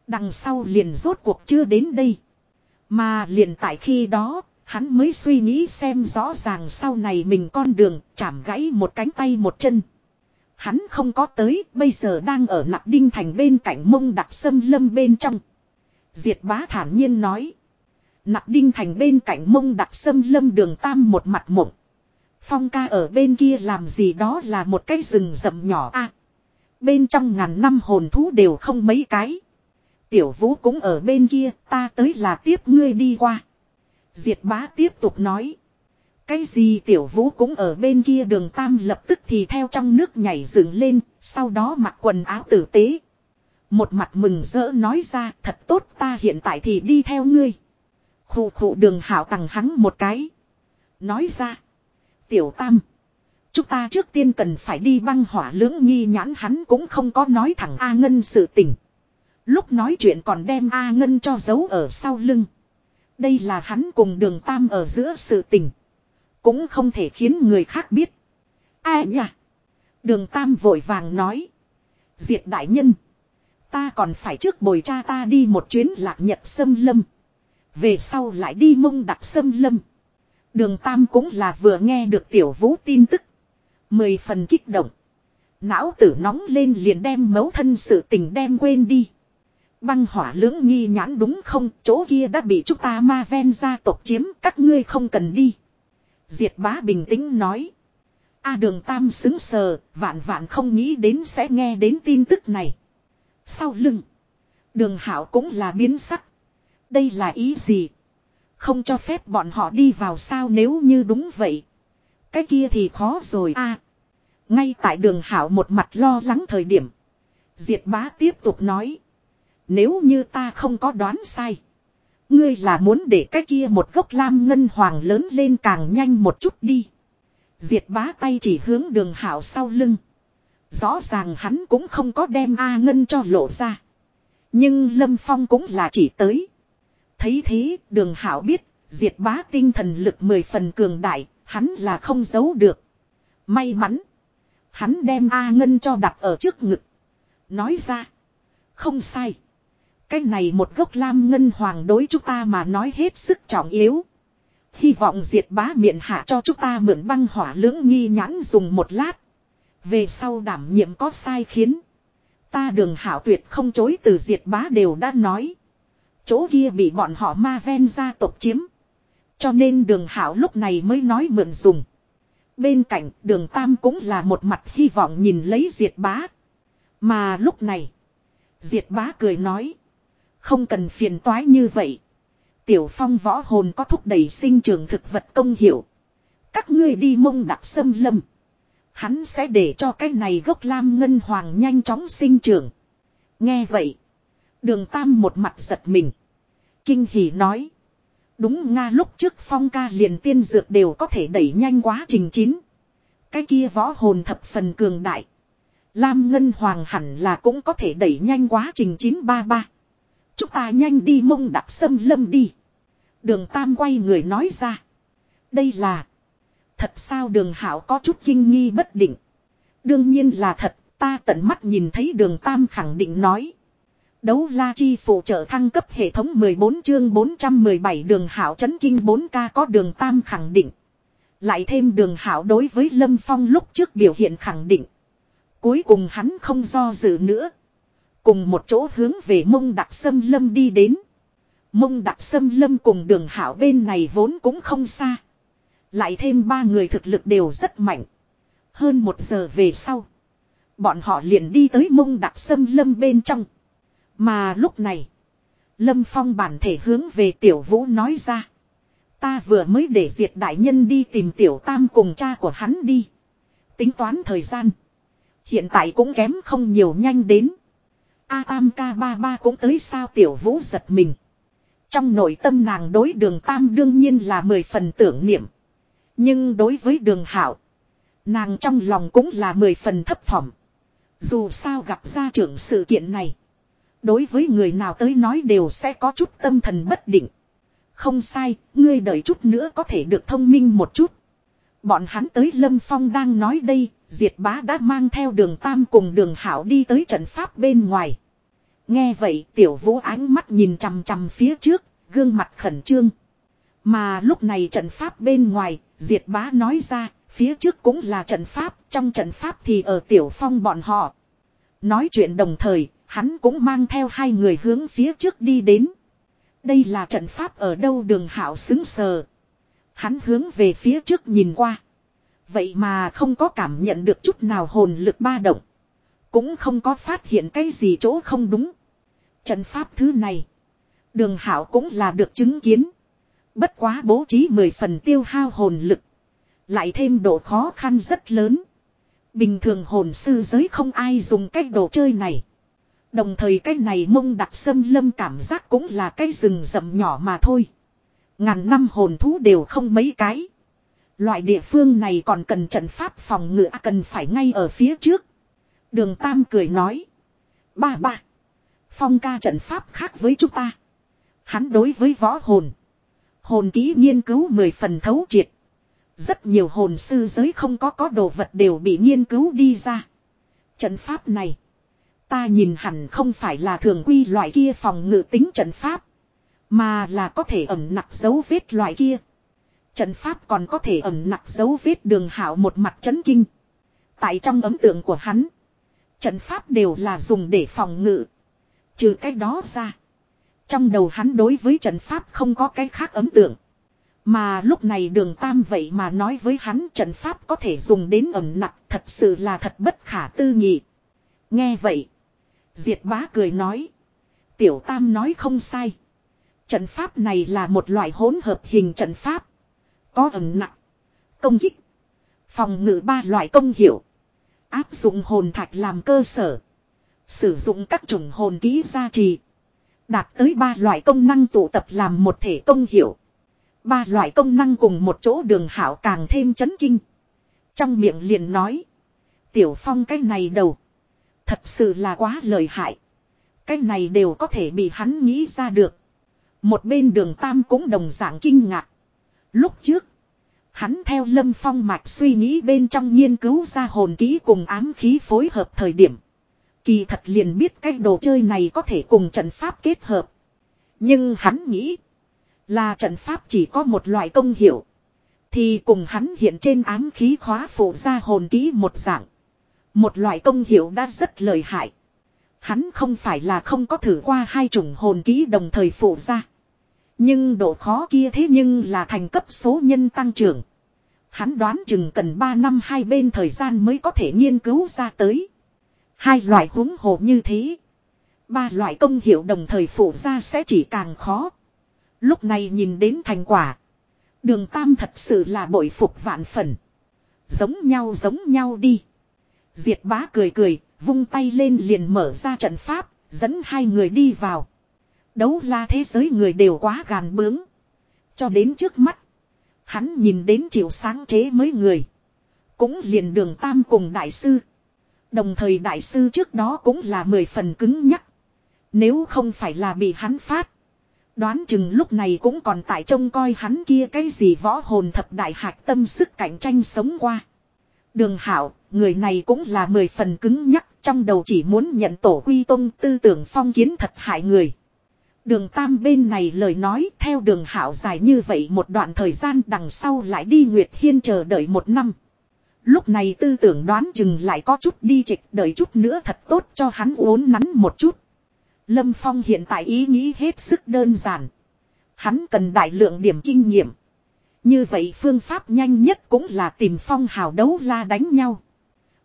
Đằng sau liền rốt cuộc chưa đến đây. Mà liền tại khi đó, hắn mới suy nghĩ xem rõ ràng sau này mình con đường chạm gãy một cánh tay một chân. Hắn không có tới, bây giờ đang ở nặc đinh thành bên cạnh mông đặc sâm lâm bên trong. Diệt bá thản nhiên nói. Nặc đinh thành bên cạnh mông đặc sâm lâm đường tam một mặt mộng. Phong ca ở bên kia làm gì đó là một cái rừng rậm nhỏ a à, Bên trong ngàn năm hồn thú đều không mấy cái. Tiểu vũ cũng ở bên kia, ta tới là tiếp ngươi đi qua. Diệt bá tiếp tục nói. Cái gì tiểu vũ cũng ở bên kia đường tam lập tức thì theo trong nước nhảy dựng lên, sau đó mặc quần áo tử tế. Một mặt mừng rỡ nói ra thật tốt ta hiện tại thì đi theo ngươi. Khụ khụ đường hảo tặng hắn một cái. Nói ra. Tiểu tam. Chúng ta trước tiên cần phải đi băng hỏa lưỡng nghi nhãn hắn cũng không có nói thẳng A Ngân sự tình. Lúc nói chuyện còn đem A Ngân cho giấu ở sau lưng. Đây là hắn cùng đường tam ở giữa sự tình. Cũng không thể khiến người khác biết. À nhỉ. Đường tam vội vàng nói. Diệt đại nhân. Ta còn phải trước bồi cha ta đi một chuyến lạc nhật sâm lâm. Về sau lại đi mông đặc sâm lâm. Đường Tam cũng là vừa nghe được tiểu vũ tin tức. Mười phần kích động. Não tử nóng lên liền đem mấu thân sự tình đem quên đi. Băng hỏa lưỡng nghi nhãn đúng không, chỗ kia đã bị chúng ta ma ven gia tộc chiếm, các ngươi không cần đi. Diệt bá bình tĩnh nói. A đường tam xứng sờ, vạn vạn không nghĩ đến sẽ nghe đến tin tức này. Sau lưng, đường hảo cũng là biến sắc. Đây là ý gì? Không cho phép bọn họ đi vào sao nếu như đúng vậy. Cái kia thì khó rồi a. ngay tại đường hảo một mặt lo lắng thời điểm. Diệt bá tiếp tục nói. Nếu như ta không có đoán sai. Ngươi là muốn để cái kia một gốc lam ngân hoàng lớn lên càng nhanh một chút đi. Diệt bá tay chỉ hướng đường hảo sau lưng. Rõ ràng hắn cũng không có đem A ngân cho lộ ra. Nhưng Lâm Phong cũng là chỉ tới. Thấy thế, đường hảo biết, diệt bá tinh thần lực mười phần cường đại, hắn là không giấu được. May mắn, hắn đem A Ngân cho đặt ở trước ngực. Nói ra, không sai. Cái này một gốc lam ngân hoàng đối chúng ta mà nói hết sức trọng yếu. Hy vọng diệt bá miệng hạ cho chúng ta mượn băng hỏa lưỡng nghi nhãn dùng một lát. Về sau đảm nhiệm có sai khiến. Ta đường hảo tuyệt không chối từ diệt bá đều đã nói. Chỗ kia bị bọn họ ma ven gia tộc chiếm. Cho nên đường hảo lúc này mới nói mượn dùng. Bên cạnh, đường tam cũng là một mặt hy vọng nhìn lấy diệt bá. Mà lúc này. Diệt bá cười nói. Không cần phiền toái như vậy. Tiểu phong võ hồn có thúc đẩy sinh trường thực vật công hiệu. Các ngươi đi mông đặc sâm lâm. Hắn sẽ để cho cái này gốc lam ngân hoàng nhanh chóng sinh trưởng. Nghe vậy. Đường Tam một mặt giật mình. Kinh hỉ nói. Đúng Nga lúc trước phong ca liền tiên dược đều có thể đẩy nhanh quá trình chín. Cái kia võ hồn thập phần cường đại. Lam Ngân Hoàng hẳn là cũng có thể đẩy nhanh quá trình 933. Chúng ta nhanh đi mông đặc sâm lâm đi. Đường Tam quay người nói ra. Đây là. Thật sao đường hảo có chút kinh nghi bất định. Đương nhiên là thật, ta tận mắt nhìn thấy đường Tam khẳng định nói. Đấu la chi phụ trợ thăng cấp hệ thống 14 chương 417 đường hảo chấn kinh 4K có đường tam khẳng định. Lại thêm đường hảo đối với Lâm Phong lúc trước biểu hiện khẳng định. Cuối cùng hắn không do dự nữa. Cùng một chỗ hướng về mông đặc sâm lâm đi đến. Mông đặc sâm lâm cùng đường hảo bên này vốn cũng không xa. Lại thêm ba người thực lực đều rất mạnh. Hơn một giờ về sau. Bọn họ liền đi tới mông đặc sâm lâm bên trong. Mà lúc này, Lâm Phong bản thể hướng về Tiểu Vũ nói ra. Ta vừa mới để diệt đại nhân đi tìm Tiểu Tam cùng cha của hắn đi. Tính toán thời gian. Hiện tại cũng kém không nhiều nhanh đến. A Tam ca ba ba cũng tới sao Tiểu Vũ giật mình. Trong nội tâm nàng đối đường Tam đương nhiên là mười phần tưởng niệm. Nhưng đối với đường Hảo. Nàng trong lòng cũng là mười phần thấp thỏm. Dù sao gặp ra trưởng sự kiện này. Đối với người nào tới nói đều sẽ có chút tâm thần bất định. Không sai, ngươi đợi chút nữa có thể được thông minh một chút. Bọn hắn tới Lâm Phong đang nói đây, Diệt Bá đã mang theo đường Tam cùng đường Hảo đi tới trận pháp bên ngoài. Nghe vậy tiểu vũ ánh mắt nhìn chằm chằm phía trước, gương mặt khẩn trương. Mà lúc này trận pháp bên ngoài, Diệt Bá nói ra, phía trước cũng là trận pháp, trong trận pháp thì ở tiểu phong bọn họ. Nói chuyện đồng thời, hắn cũng mang theo hai người hướng phía trước đi đến. Đây là trận pháp ở đâu đường hảo xứng sờ. Hắn hướng về phía trước nhìn qua. Vậy mà không có cảm nhận được chút nào hồn lực ba động. Cũng không có phát hiện cái gì chỗ không đúng. Trận pháp thứ này. Đường hảo cũng là được chứng kiến. Bất quá bố trí mười phần tiêu hao hồn lực. Lại thêm độ khó khăn rất lớn. Bình thường hồn sư giới không ai dùng cách đồ chơi này. Đồng thời cái này mông đặc sâm lâm cảm giác cũng là cái rừng rậm nhỏ mà thôi. Ngàn năm hồn thú đều không mấy cái. Loại địa phương này còn cần trận pháp phòng ngựa à, cần phải ngay ở phía trước. Đường Tam cười nói. Ba ba. Phong ca trận pháp khác với chúng ta. Hắn đối với võ hồn. Hồn ký nghiên cứu mười phần thấu triệt. Rất nhiều hồn sư giới không có có đồ vật đều bị nghiên cứu đi ra. Trận pháp này. Ta nhìn hẳn không phải là thường quy loại kia phòng ngự tính trận pháp. Mà là có thể ẩm nặc dấu vết loại kia. Trận pháp còn có thể ẩm nặc dấu vết đường hảo một mặt chấn kinh. Tại trong ấm tượng của hắn. Trận pháp đều là dùng để phòng ngự. Trừ cái đó ra. Trong đầu hắn đối với trận pháp không có cái khác ấn tượng. Mà lúc này đường tam vậy mà nói với hắn trận pháp có thể dùng đến ẩm nặng thật sự là thật bất khả tư nghị. Nghe vậy. Diệt bá cười nói. Tiểu tam nói không sai. Trận pháp này là một loại hỗn hợp hình trận pháp. Có ẩm nặng. Công kích. Phòng ngự ba loại công hiệu. Áp dụng hồn thạch làm cơ sở. Sử dụng các chủng hồn ký gia trì. Đạt tới ba loại công năng tụ tập làm một thể công hiệu. Ba loại công năng cùng một chỗ đường hảo càng thêm chấn kinh. Trong miệng liền nói. Tiểu phong cái này đầu. Thật sự là quá lợi hại. Cái này đều có thể bị hắn nghĩ ra được. Một bên đường tam cũng đồng dạng kinh ngạc. Lúc trước. Hắn theo lâm phong mạch suy nghĩ bên trong nghiên cứu ra hồn ký cùng ám khí phối hợp thời điểm. Kỳ thật liền biết cái đồ chơi này có thể cùng trận pháp kết hợp. Nhưng hắn nghĩ. Là trận pháp chỉ có một loại công hiệu. Thì cùng hắn hiện trên ám khí khóa phụ ra hồn ký một dạng. Một loại công hiệu đã rất lợi hại. Hắn không phải là không có thử qua hai chủng hồn ký đồng thời phụ ra. Nhưng độ khó kia thế nhưng là thành cấp số nhân tăng trưởng. Hắn đoán chừng cần 3 năm hai bên thời gian mới có thể nghiên cứu ra tới. Hai loại huống hồ như thế. Ba loại công hiệu đồng thời phụ ra sẽ chỉ càng khó. Lúc này nhìn đến thành quả. Đường Tam thật sự là bội phục vạn phần. Giống nhau giống nhau đi. Diệt bá cười cười, vung tay lên liền mở ra trận pháp, dẫn hai người đi vào. Đấu la thế giới người đều quá gàn bướng. Cho đến trước mắt. Hắn nhìn đến chiều sáng chế mới người. Cũng liền đường tam cùng đại sư. Đồng thời đại sư trước đó cũng là mười phần cứng nhắc. Nếu không phải là bị hắn phát. Đoán chừng lúc này cũng còn tại trông coi hắn kia cái gì võ hồn thập đại hạc tâm sức cạnh tranh sống qua. Đường hảo, người này cũng là mười phần cứng nhắc, trong đầu chỉ muốn nhận tổ quy tông tư tưởng phong kiến thật hại người. Đường tam bên này lời nói theo đường hảo dài như vậy một đoạn thời gian đằng sau lại đi Nguyệt Hiên chờ đợi một năm. Lúc này tư tưởng đoán chừng lại có chút đi trịch, đợi chút nữa thật tốt cho hắn uốn nắn một chút. Lâm Phong hiện tại ý nghĩ hết sức đơn giản. Hắn cần đại lượng điểm kinh nghiệm. Như vậy phương pháp nhanh nhất cũng là tìm phong hào đấu la đánh nhau.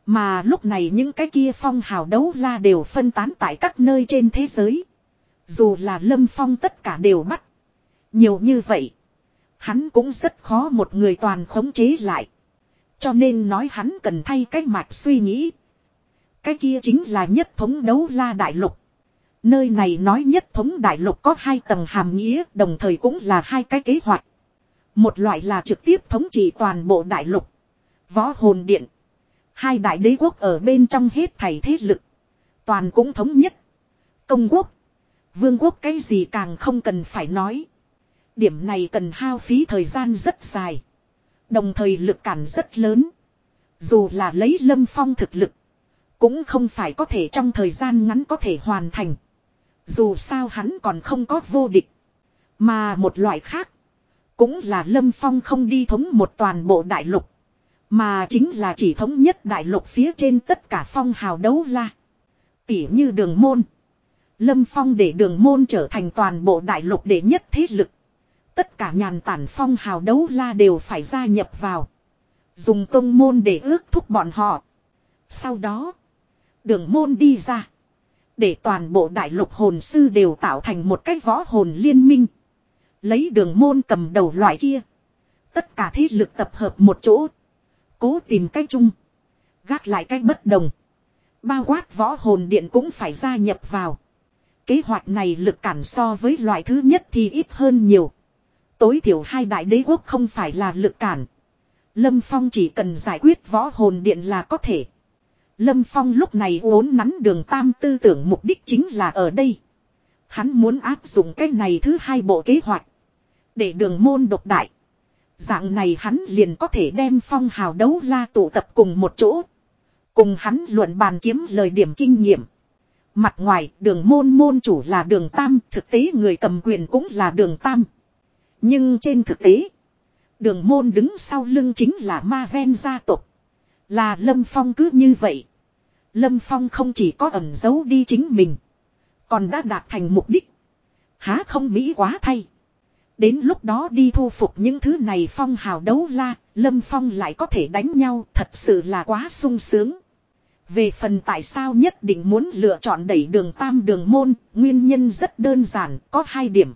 Mà lúc này những cái kia phong hào đấu la đều phân tán tại các nơi trên thế giới. Dù là lâm phong tất cả đều bắt. Nhiều như vậy. Hắn cũng rất khó một người toàn khống chế lại. Cho nên nói hắn cần thay cái mạch suy nghĩ. Cái kia chính là nhất thống đấu la đại lục. Nơi này nói nhất thống đại lục có hai tầng hàm nghĩa, đồng thời cũng là hai cái kế hoạch. Một loại là trực tiếp thống trị toàn bộ đại lục. Võ hồn điện. Hai đại đế quốc ở bên trong hết thảy thế lực. Toàn cũng thống nhất. Công quốc. Vương quốc cái gì càng không cần phải nói. Điểm này cần hao phí thời gian rất dài. Đồng thời lực cản rất lớn. Dù là lấy lâm phong thực lực. Cũng không phải có thể trong thời gian ngắn có thể hoàn thành. Dù sao hắn còn không có vô địch. Mà một loại khác. Cũng là lâm phong không đi thống một toàn bộ đại lục. Mà chính là chỉ thống nhất đại lục phía trên tất cả phong hào đấu la. Tỉ như đường môn. Lâm Phong để đường môn trở thành toàn bộ đại lục đệ nhất thế lực. Tất cả nhàn tản phong hào đấu la đều phải gia nhập vào. Dùng tông môn để ước thúc bọn họ. Sau đó, đường môn đi ra. Để toàn bộ đại lục hồn sư đều tạo thành một cái võ hồn liên minh. Lấy đường môn cầm đầu loại kia. Tất cả thế lực tập hợp một chỗ. Cố tìm cách chung. Gác lại cách bất đồng. Bao quát võ hồn điện cũng phải gia nhập vào. Kế hoạch này lực cản so với loại thứ nhất thì ít hơn nhiều. Tối thiểu hai đại đế quốc không phải là lực cản. Lâm Phong chỉ cần giải quyết võ hồn điện là có thể. Lâm Phong lúc này uốn nắn đường tam tư tưởng mục đích chính là ở đây. Hắn muốn áp dụng cái này thứ hai bộ kế hoạch. Để đường môn độc đại. Dạng này hắn liền có thể đem phong hào đấu la tụ tập cùng một chỗ. Cùng hắn luận bàn kiếm lời điểm kinh nghiệm. Mặt ngoài đường môn môn chủ là đường tam, thực tế người cầm quyền cũng là đường tam. Nhưng trên thực tế, đường môn đứng sau lưng chính là ma ven gia tộc. Là Lâm Phong cứ như vậy. Lâm Phong không chỉ có ẩn giấu đi chính mình. Còn đã đạt thành mục đích. Há không mỹ quá thay. Đến lúc đó đi thu phục những thứ này Phong hào đấu la, Lâm Phong lại có thể đánh nhau thật sự là quá sung sướng. Về phần tại sao nhất định muốn lựa chọn đẩy đường tam đường môn, nguyên nhân rất đơn giản, có hai điểm.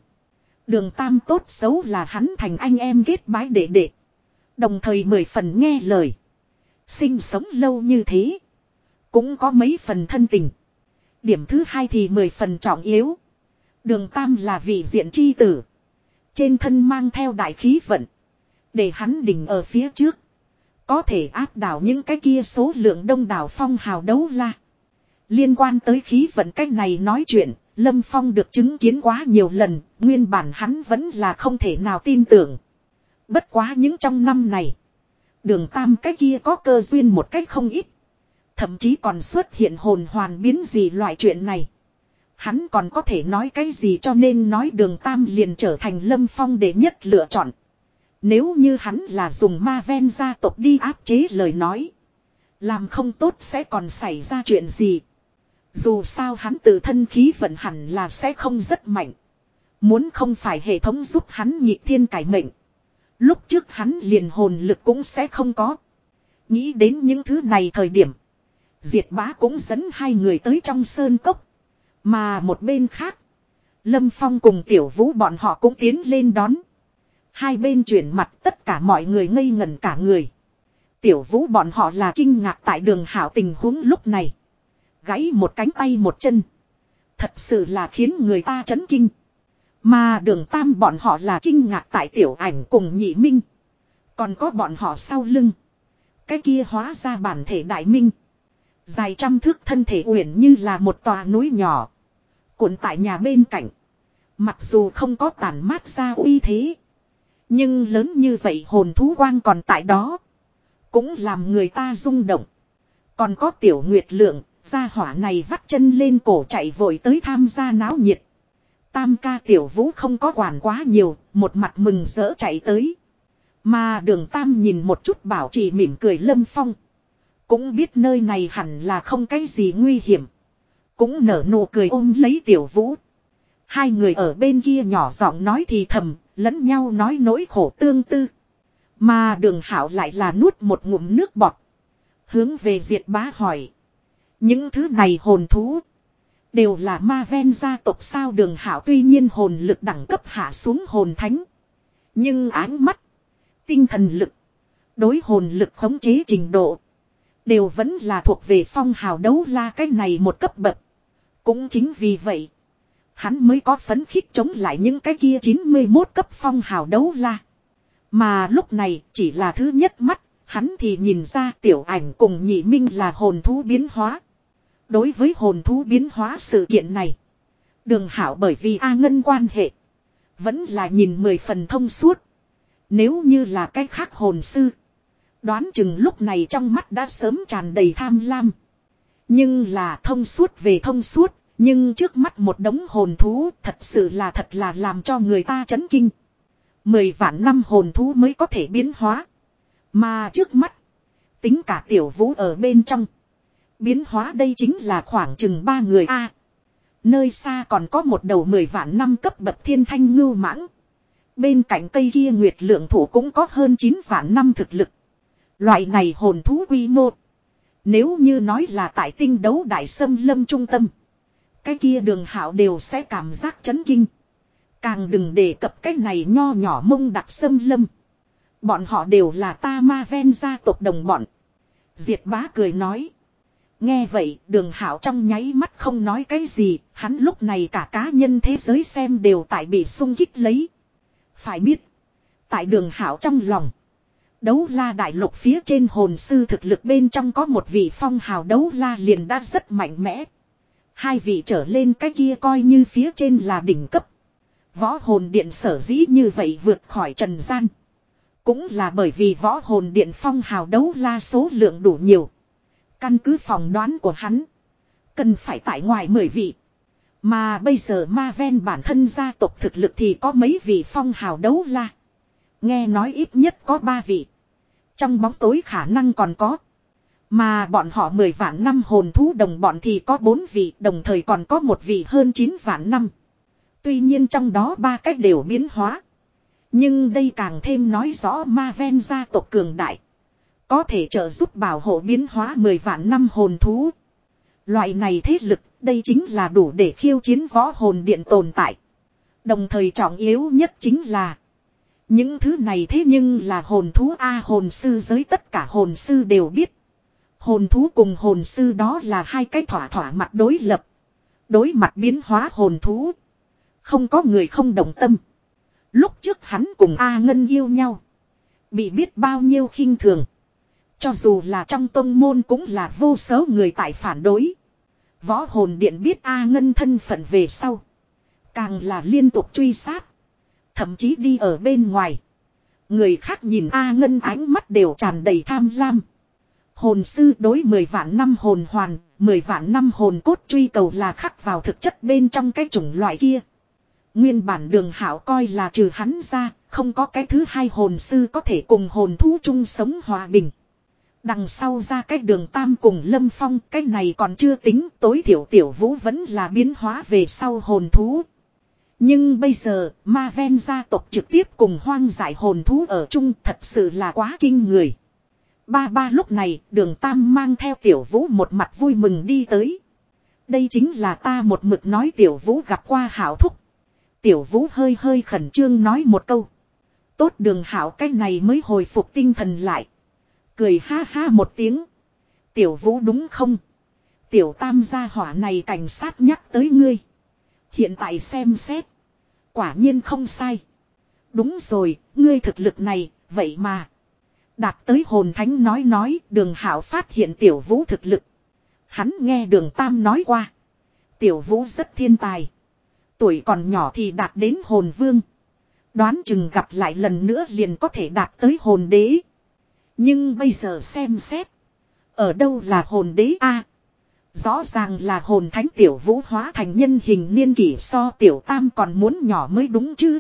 Đường tam tốt xấu là hắn thành anh em kết bái đệ đệ. Đồng thời mười phần nghe lời. Sinh sống lâu như thế. Cũng có mấy phần thân tình. Điểm thứ hai thì mười phần trọng yếu. Đường tam là vị diện chi tử. Trên thân mang theo đại khí vận. Để hắn đỉnh ở phía trước. Có thể áp đảo những cái kia số lượng đông đảo phong hào đấu la. Liên quan tới khí vận cách này nói chuyện, Lâm Phong được chứng kiến quá nhiều lần, nguyên bản hắn vẫn là không thể nào tin tưởng. Bất quá những trong năm này, đường tam cái kia có cơ duyên một cách không ít. Thậm chí còn xuất hiện hồn hoàn biến gì loại chuyện này. Hắn còn có thể nói cái gì cho nên nói đường tam liền trở thành lâm phong để nhất lựa chọn. Nếu như hắn là dùng ma ven gia tộc đi áp chế lời nói. Làm không tốt sẽ còn xảy ra chuyện gì. Dù sao hắn tự thân khí vận hẳn là sẽ không rất mạnh. Muốn không phải hệ thống giúp hắn nhị thiên cải mệnh. Lúc trước hắn liền hồn lực cũng sẽ không có. Nghĩ đến những thứ này thời điểm. Diệt bá cũng dẫn hai người tới trong sơn cốc. Mà một bên khác. Lâm Phong cùng tiểu vũ bọn họ cũng tiến lên đón. Hai bên chuyển mặt tất cả mọi người ngây ngẩn cả người. Tiểu vũ bọn họ là kinh ngạc tại đường hảo tình huống lúc này. Gãy một cánh tay một chân. Thật sự là khiến người ta chấn kinh. Mà đường tam bọn họ là kinh ngạc tại tiểu ảnh cùng nhị minh. Còn có bọn họ sau lưng. Cái kia hóa ra bản thể đại minh. Dài trăm thước thân thể uyển như là một tòa núi nhỏ. Cuộn tại nhà bên cạnh. Mặc dù không có tàn mát ra uy thế. Nhưng lớn như vậy hồn thú quang còn tại đó. Cũng làm người ta rung động. Còn có tiểu nguyệt lượng, gia hỏa này vắt chân lên cổ chạy vội tới tham gia náo nhiệt. Tam ca tiểu vũ không có quản quá nhiều, một mặt mừng rỡ chạy tới. Mà đường tam nhìn một chút bảo trì mỉm cười lâm phong. Cũng biết nơi này hẳn là không cái gì nguy hiểm. Cũng nở nụ cười ôm lấy tiểu vũ. Hai người ở bên kia nhỏ giọng nói thì thầm, lẫn nhau nói nỗi khổ tương tư. Mà đường hảo lại là nuốt một ngụm nước bọt. Hướng về diệt bá hỏi. Những thứ này hồn thú. Đều là ma ven gia tộc sao đường hảo tuy nhiên hồn lực đẳng cấp hạ xuống hồn thánh. Nhưng ánh mắt. Tinh thần lực. Đối hồn lực khống chế trình độ. Đều vẫn là thuộc về phong hào đấu la cái này một cấp bậc. Cũng chính vì vậy. Hắn mới có phấn khích chống lại những cái kia 91 cấp phong hào đấu la. Mà lúc này chỉ là thứ nhất mắt, Hắn thì nhìn ra tiểu ảnh cùng nhị minh là hồn thú biến hóa. Đối với hồn thú biến hóa sự kiện này. Đường hảo bởi vì A Ngân quan hệ. Vẫn là nhìn mười phần thông suốt. Nếu như là cái khác hồn sư. Đoán chừng lúc này trong mắt đã sớm tràn đầy tham lam. Nhưng là thông suốt về thông suốt. Nhưng trước mắt một đống hồn thú thật sự là thật là làm cho người ta chấn kinh. Mười vạn năm hồn thú mới có thể biến hóa. Mà trước mắt. Tính cả tiểu vũ ở bên trong. Biến hóa đây chính là khoảng chừng ba người A. nơi xa còn có một đầu mười vạn năm cấp bậc thiên thanh ngưu mãng. Bên cạnh cây kia nguyệt lượng thủ cũng có hơn 9 vạn năm thực lực. Loại này hồn thú quy mô. Nếu như nói là tại tinh đấu đại sâm lâm trung tâm. Cái kia đường hảo đều sẽ cảm giác chấn kinh. Càng đừng đề cập cái này nho nhỏ mông đặc sâm lâm. Bọn họ đều là ta ma ven gia tộc đồng bọn. Diệt bá cười nói. Nghe vậy, đường hảo trong nháy mắt không nói cái gì. Hắn lúc này cả cá nhân thế giới xem đều tại bị sung kích lấy. Phải biết. Tại đường hảo trong lòng. Đấu la đại lục phía trên hồn sư thực lực bên trong có một vị phong hào đấu la liền đã rất mạnh mẽ. Hai vị trở lên cái kia coi như phía trên là đỉnh cấp. Võ hồn điện sở dĩ như vậy vượt khỏi trần gian. Cũng là bởi vì võ hồn điện phong hào đấu la số lượng đủ nhiều. Căn cứ phỏng đoán của hắn. Cần phải tại ngoài 10 vị. Mà bây giờ ma ven bản thân gia tộc thực lực thì có mấy vị phong hào đấu la. Nghe nói ít nhất có ba vị. Trong bóng tối khả năng còn có. Mà bọn họ 10 vạn năm hồn thú đồng bọn thì có bốn vị, đồng thời còn có một vị hơn chín vạn năm. Tuy nhiên trong đó ba cách đều biến hóa. Nhưng đây càng thêm nói rõ ma ven gia tộc cường đại. Có thể trợ giúp bảo hộ biến hóa 10 vạn năm hồn thú. Loại này thế lực, đây chính là đủ để khiêu chiến võ hồn điện tồn tại. Đồng thời trọng yếu nhất chính là những thứ này thế nhưng là hồn thú A hồn sư giới tất cả hồn sư đều biết. Hồn thú cùng hồn sư đó là hai cái thỏa thỏa mặt đối lập. Đối mặt biến hóa hồn thú. Không có người không đồng tâm. Lúc trước hắn cùng A Ngân yêu nhau. Bị biết bao nhiêu khinh thường. Cho dù là trong tông môn cũng là vô số người tại phản đối. Võ hồn điện biết A Ngân thân phận về sau. Càng là liên tục truy sát. Thậm chí đi ở bên ngoài. Người khác nhìn A Ngân ánh mắt đều tràn đầy tham lam. Hồn sư đối 10 vạn năm hồn hoàn, 10 vạn năm hồn cốt truy cầu là khắc vào thực chất bên trong cái chủng loại kia. Nguyên bản đường hảo coi là trừ hắn ra, không có cái thứ hai hồn sư có thể cùng hồn thú chung sống hòa bình. Đằng sau ra cái đường tam cùng lâm phong, cái này còn chưa tính, tối thiểu tiểu vũ vẫn là biến hóa về sau hồn thú. Nhưng bây giờ, ma ven gia tộc trực tiếp cùng hoang giải hồn thú ở chung thật sự là quá kinh người. Ba ba lúc này, đường tam mang theo tiểu vũ một mặt vui mừng đi tới. Đây chính là ta một mực nói tiểu vũ gặp qua hảo thúc. Tiểu vũ hơi hơi khẩn trương nói một câu. Tốt đường hảo, cái này mới hồi phục tinh thần lại. Cười ha ha một tiếng. Tiểu vũ đúng không? Tiểu tam gia hỏa này cảnh sát nhắc tới ngươi. Hiện tại xem xét. Quả nhiên không sai. Đúng rồi, ngươi thực lực này, vậy mà. Đạt tới hồn thánh nói nói, đường hảo phát hiện tiểu vũ thực lực. Hắn nghe đường tam nói qua. Tiểu vũ rất thiên tài. Tuổi còn nhỏ thì đạt đến hồn vương. Đoán chừng gặp lại lần nữa liền có thể đạt tới hồn đế. Nhưng bây giờ xem xét. Ở đâu là hồn đế A. rõ ràng là hồn thánh tiểu vũ hóa thành nhân hình niên kỷ so tiểu tam còn muốn nhỏ mới đúng chứ.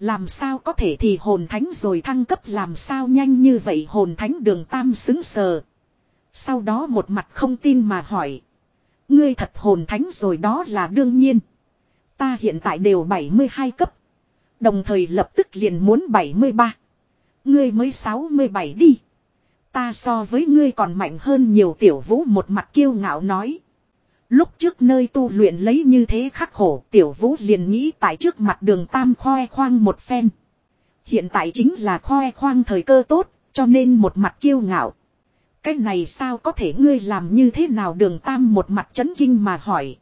Làm sao có thể thì hồn thánh rồi thăng cấp làm sao nhanh như vậy hồn thánh đường tam xứng sờ. Sau đó một mặt không tin mà hỏi. Ngươi thật hồn thánh rồi đó là đương nhiên. Ta hiện tại đều 72 cấp. Đồng thời lập tức liền muốn 73. Ngươi mới 67 đi. Ta so với ngươi còn mạnh hơn nhiều tiểu vũ một mặt kiêu ngạo nói. Lúc trước nơi tu luyện lấy như thế khắc khổ tiểu vũ liền nghĩ tại trước mặt đường tam khoe khoang một phen. Hiện tại chính là khoe khoang thời cơ tốt, cho nên một mặt kiêu ngạo. Cái này sao có thể ngươi làm như thế nào đường tam một mặt chấn kinh mà hỏi.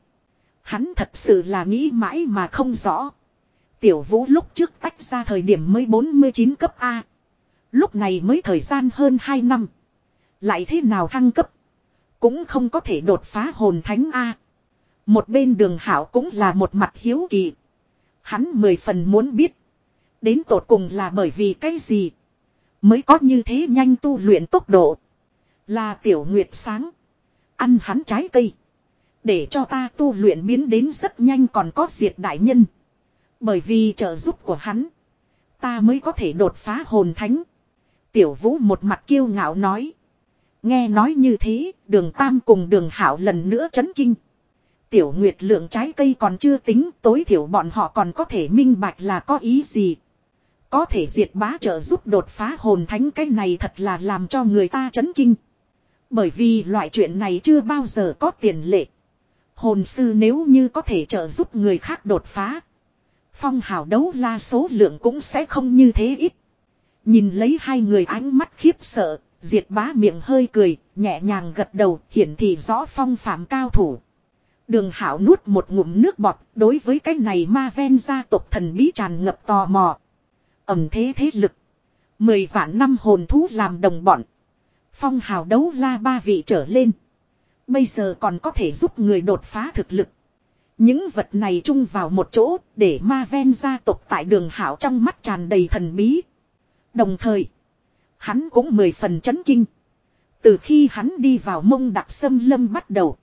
Hắn thật sự là nghĩ mãi mà không rõ. Tiểu vũ lúc trước tách ra thời điểm mới 49 cấp A. Lúc này mới thời gian hơn 2 năm. Lại thế nào thăng cấp. Cũng không có thể đột phá hồn thánh A. Một bên đường hảo cũng là một mặt hiếu kỳ. Hắn mười phần muốn biết. Đến tột cùng là bởi vì cái gì. Mới có như thế nhanh tu luyện tốc độ. Là tiểu nguyệt sáng. Ăn hắn trái cây. Để cho ta tu luyện biến đến rất nhanh còn có diệt đại nhân. Bởi vì trợ giúp của hắn. Ta mới có thể đột phá hồn thánh. Tiểu vũ một mặt kiêu ngạo nói. Nghe nói như thế, đường Tam cùng đường Hảo lần nữa chấn kinh. Tiểu Nguyệt lượng trái cây còn chưa tính, tối thiểu bọn họ còn có thể minh bạch là có ý gì. Có thể diệt bá trợ giúp đột phá hồn thánh cái này thật là làm cho người ta chấn kinh. Bởi vì loại chuyện này chưa bao giờ có tiền lệ. Hồn sư nếu như có thể trợ giúp người khác đột phá. Phong hào đấu la số lượng cũng sẽ không như thế ít. Nhìn lấy hai người ánh mắt khiếp sợ, diệt bá miệng hơi cười, nhẹ nhàng gật đầu, hiển thị rõ phong phạm cao thủ. Đường hảo nuốt một ngụm nước bọt, đối với cái này ma ven gia tộc thần bí tràn ngập tò mò. Ẩm thế thế lực. Mười vạn năm hồn thú làm đồng bọn. Phong hào đấu la ba vị trở lên. Bây giờ còn có thể giúp người đột phá thực lực. Những vật này chung vào một chỗ để ma ven gia tộc tại đường hảo trong mắt tràn đầy thần bí. Đồng thời, hắn cũng mười phần chấn kinh. Từ khi hắn đi vào mông đặc sâm lâm bắt đầu.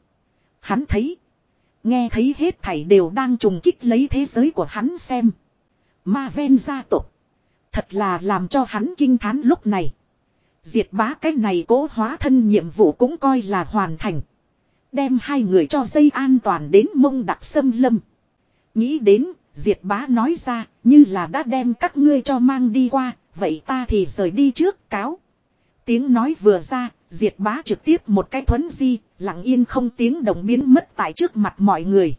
Hắn thấy, nghe thấy hết thảy đều đang trùng kích lấy thế giới của hắn xem. Ma ven gia tộc. Thật là làm cho hắn kinh thán lúc này. Diệt bá cái này cố hóa thân nhiệm vụ cũng coi là hoàn thành. Đem hai người cho dây an toàn đến mông đặc sâm lâm. Nghĩ đến, diệt bá nói ra, như là đã đem các ngươi cho mang đi qua, vậy ta thì rời đi trước cáo. Tiếng nói vừa ra, diệt bá trực tiếp một cái thuấn di, lặng yên không tiếng động biến mất tại trước mặt mọi người.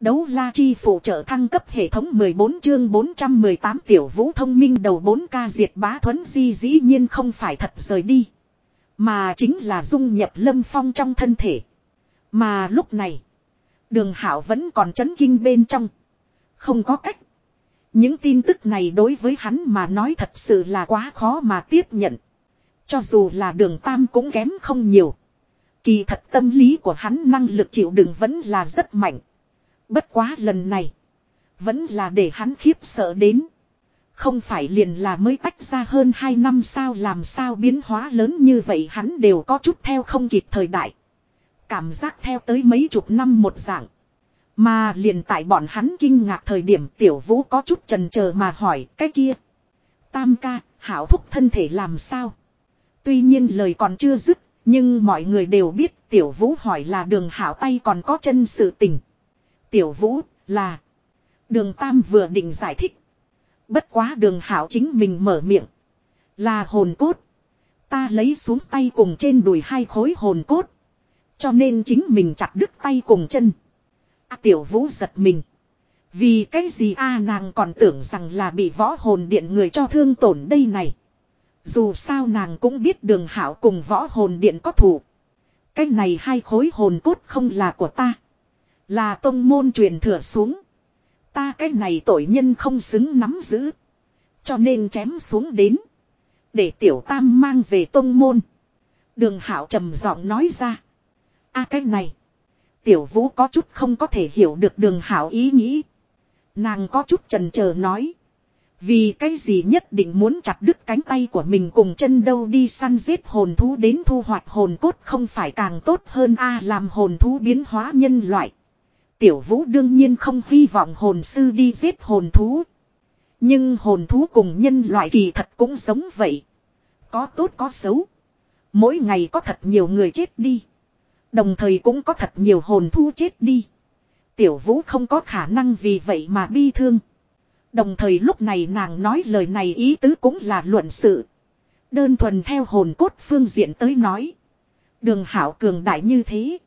Đấu la chi phụ trợ thăng cấp hệ thống 14 chương 418 tiểu vũ thông minh đầu 4 ca diệt bá thuấn di dĩ nhiên không phải thật rời đi. Mà chính là dung nhập lâm phong trong thân thể. Mà lúc này, đường hảo vẫn còn chấn kinh bên trong. Không có cách. Những tin tức này đối với hắn mà nói thật sự là quá khó mà tiếp nhận. Cho dù là đường tam cũng kém không nhiều. Kỳ thật tâm lý của hắn năng lực chịu đựng vẫn là rất mạnh. Bất quá lần này. Vẫn là để hắn khiếp sợ đến. Không phải liền là mới tách ra hơn 2 năm sao làm sao biến hóa lớn như vậy hắn đều có chút theo không kịp thời đại. Cảm giác theo tới mấy chục năm một dạng. Mà liền tại bọn hắn kinh ngạc thời điểm tiểu vũ có chút trần chờ mà hỏi cái kia. Tam ca, hảo thúc thân thể làm sao? Tuy nhiên lời còn chưa dứt, nhưng mọi người đều biết tiểu vũ hỏi là đường hảo tay còn có chân sự tình. Tiểu vũ, là. Đường tam vừa định giải thích. Bất quá đường hảo chính mình mở miệng. Là hồn cốt. Ta lấy xuống tay cùng trên đùi hai khối hồn cốt. Cho nên chính mình chặt đứt tay cùng chân. À, tiểu vũ giật mình. Vì cái gì a nàng còn tưởng rằng là bị võ hồn điện người cho thương tổn đây này. Dù sao nàng cũng biết đường hảo cùng võ hồn điện có thủ. Cái này hai khối hồn cốt không là của ta. Là tông môn truyền thừa xuống. Ta cái này tội nhân không xứng nắm giữ. Cho nên chém xuống đến. Để tiểu tam mang về tông môn. Đường hảo trầm giọng nói ra. a cái này. Tiểu vũ có chút không có thể hiểu được đường hảo ý nghĩ. Nàng có chút trần chờ nói. Vì cái gì nhất định muốn chặt đứt cánh tay của mình cùng chân đâu đi săn giết hồn thú đến thu hoạch hồn cốt không phải càng tốt hơn a làm hồn thú biến hóa nhân loại. Tiểu vũ đương nhiên không hy vọng hồn sư đi giết hồn thú. Nhưng hồn thú cùng nhân loại kỳ thật cũng giống vậy. Có tốt có xấu. Mỗi ngày có thật nhiều người chết đi. Đồng thời cũng có thật nhiều hồn thú chết đi. Tiểu vũ không có khả năng vì vậy mà bi thương. Đồng thời lúc này nàng nói lời này ý tứ cũng là luận sự. Đơn thuần theo hồn cốt phương diện tới nói. Đường hảo cường đại như thế.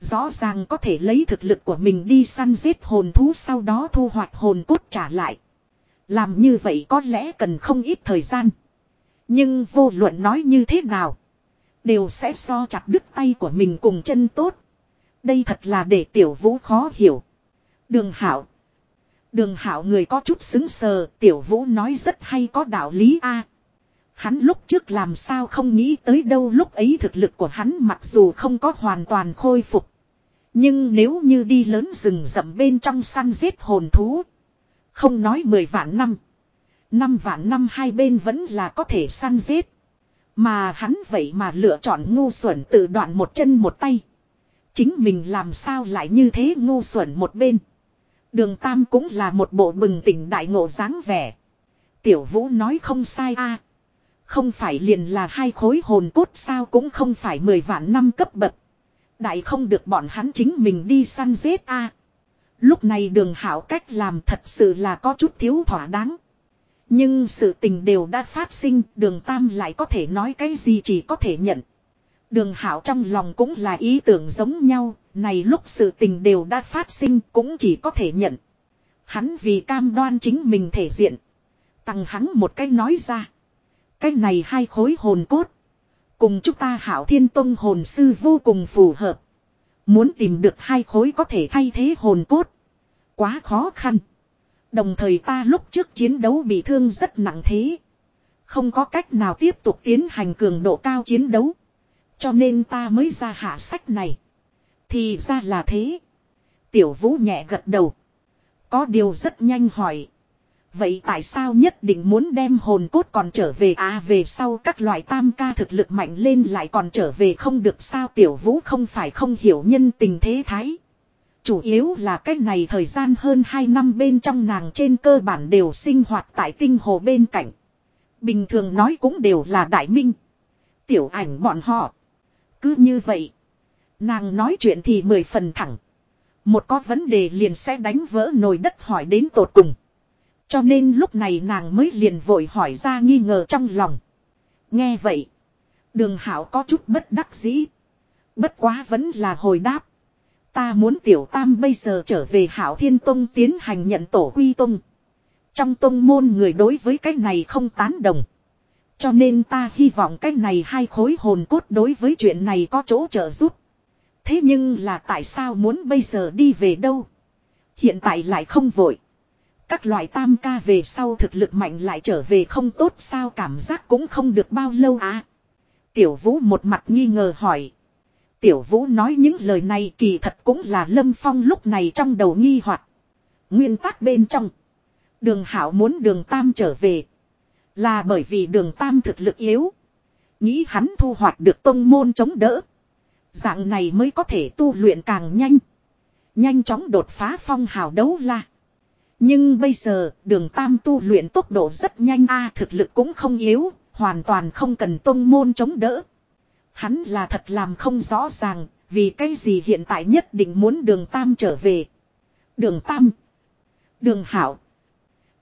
Rõ ràng có thể lấy thực lực của mình đi săn giết hồn thú sau đó thu hoạch hồn cốt trả lại. Làm như vậy có lẽ cần không ít thời gian. Nhưng vô luận nói như thế nào. Đều sẽ so chặt đứt tay của mình cùng chân tốt. Đây thật là để tiểu vũ khó hiểu. Đường hảo. Đường hảo người có chút xứng sờ. Tiểu vũ nói rất hay có đạo lý a Hắn lúc trước làm sao không nghĩ tới đâu, lúc ấy thực lực của hắn mặc dù không có hoàn toàn khôi phục. Nhưng nếu như đi lớn rừng rậm bên trong săn giết hồn thú. Không nói 10 vạn năm. Năm vạn năm hai bên vẫn là có thể săn giết. Mà hắn vậy mà lựa chọn ngu xuẩn tự đoạn một chân một tay. Chính mình làm sao lại như thế ngu xuẩn một bên. Đường Tam cũng là một bộ bừng tỉnh đại ngộ dáng vẻ. Tiểu Vũ nói không sai a Không phải liền là hai khối hồn cốt sao cũng không phải mười vạn năm cấp bậc. Đại không được bọn hắn chính mình đi săn giết a Lúc này đường hảo cách làm thật sự là có chút thiếu thỏa đáng. Nhưng sự tình đều đã phát sinh, đường Tam lại có thể nói cái gì chỉ có thể nhận. Đường Hảo trong lòng cũng là ý tưởng giống nhau, này lúc sự tình đều đã phát sinh cũng chỉ có thể nhận. Hắn vì cam đoan chính mình thể diện. Tăng hắn một cái nói ra. Cái này hai khối hồn cốt. Cùng chúng ta Hảo Thiên Tông hồn sư vô cùng phù hợp. Muốn tìm được hai khối có thể thay thế hồn cốt. Quá khó khăn. Đồng thời ta lúc trước chiến đấu bị thương rất nặng thế. Không có cách nào tiếp tục tiến hành cường độ cao chiến đấu. Cho nên ta mới ra hạ sách này. Thì ra là thế. Tiểu vũ nhẹ gật đầu. Có điều rất nhanh hỏi. Vậy tại sao nhất định muốn đem hồn cốt còn trở về à về sau các loại tam ca thực lực mạnh lên lại còn trở về không được sao tiểu vũ không phải không hiểu nhân tình thế thái. Chủ yếu là cách này thời gian hơn 2 năm bên trong nàng trên cơ bản đều sinh hoạt tại tinh hồ bên cạnh. Bình thường nói cũng đều là đại minh. Tiểu ảnh bọn họ. Cứ như vậy. Nàng nói chuyện thì mười phần thẳng. Một có vấn đề liền sẽ đánh vỡ nồi đất hỏi đến tột cùng. Cho nên lúc này nàng mới liền vội hỏi ra nghi ngờ trong lòng. Nghe vậy. Đường hảo có chút bất đắc dĩ. Bất quá vẫn là hồi đáp. Ta muốn tiểu tam bây giờ trở về hảo thiên tông tiến hành nhận tổ quy tông. Trong tông môn người đối với cái này không tán đồng. Cho nên ta hy vọng cái này hai khối hồn cốt đối với chuyện này có chỗ trợ giúp. Thế nhưng là tại sao muốn bây giờ đi về đâu? Hiện tại lại không vội. Các loại tam ca về sau thực lực mạnh lại trở về không tốt sao cảm giác cũng không được bao lâu à. Tiểu vũ một mặt nghi ngờ hỏi. Tiểu vũ nói những lời này kỳ thật cũng là lâm phong lúc này trong đầu nghi hoặc Nguyên tắc bên trong. Đường hảo muốn đường tam trở về. Là bởi vì đường tam thực lực yếu. Nghĩ hắn thu hoạch được tông môn chống đỡ. Dạng này mới có thể tu luyện càng nhanh. Nhanh chóng đột phá phong hào đấu la. Nhưng bây giờ, đường tam tu luyện tốc độ rất nhanh a, thực lực cũng không yếu. Hoàn toàn không cần tông môn chống đỡ. Hắn là thật làm không rõ ràng. Vì cái gì hiện tại nhất định muốn đường tam trở về. Đường tam. Đường hảo.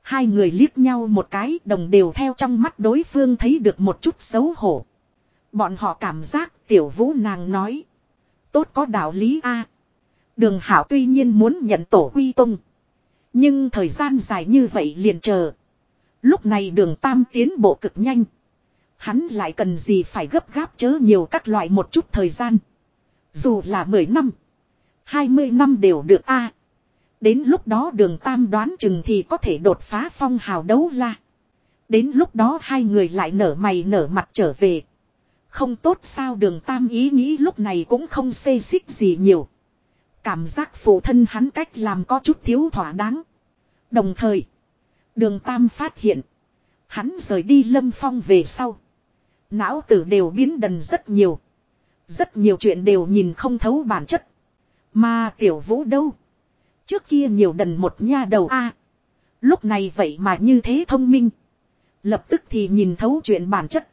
Hai người liếc nhau một cái, đồng đều theo trong mắt đối phương thấy được một chút xấu hổ. Bọn họ cảm giác tiểu vũ nàng nói. Tốt có đạo lý a Đường hảo tuy nhiên muốn nhận tổ quy tung. Nhưng thời gian dài như vậy liền chờ. Lúc này đường tam tiến bộ cực nhanh. Hắn lại cần gì phải gấp gáp chớ nhiều các loại một chút thời gian. Dù là 10 năm. 20 năm đều được a Đến lúc đó đường tam đoán chừng thì có thể đột phá phong hào đấu la. Đến lúc đó hai người lại nở mày nở mặt trở về. Không tốt sao đường tam ý nghĩ lúc này cũng không xê xích gì nhiều. Cảm giác phụ thân hắn cách làm có chút thiếu thỏa đáng. Đồng thời, đường tam phát hiện. Hắn rời đi lâm phong về sau. Não tử đều biến đần rất nhiều. Rất nhiều chuyện đều nhìn không thấu bản chất. Mà tiểu vũ đâu? Trước kia nhiều đần một nha đầu a Lúc này vậy mà như thế thông minh. Lập tức thì nhìn thấu chuyện bản chất.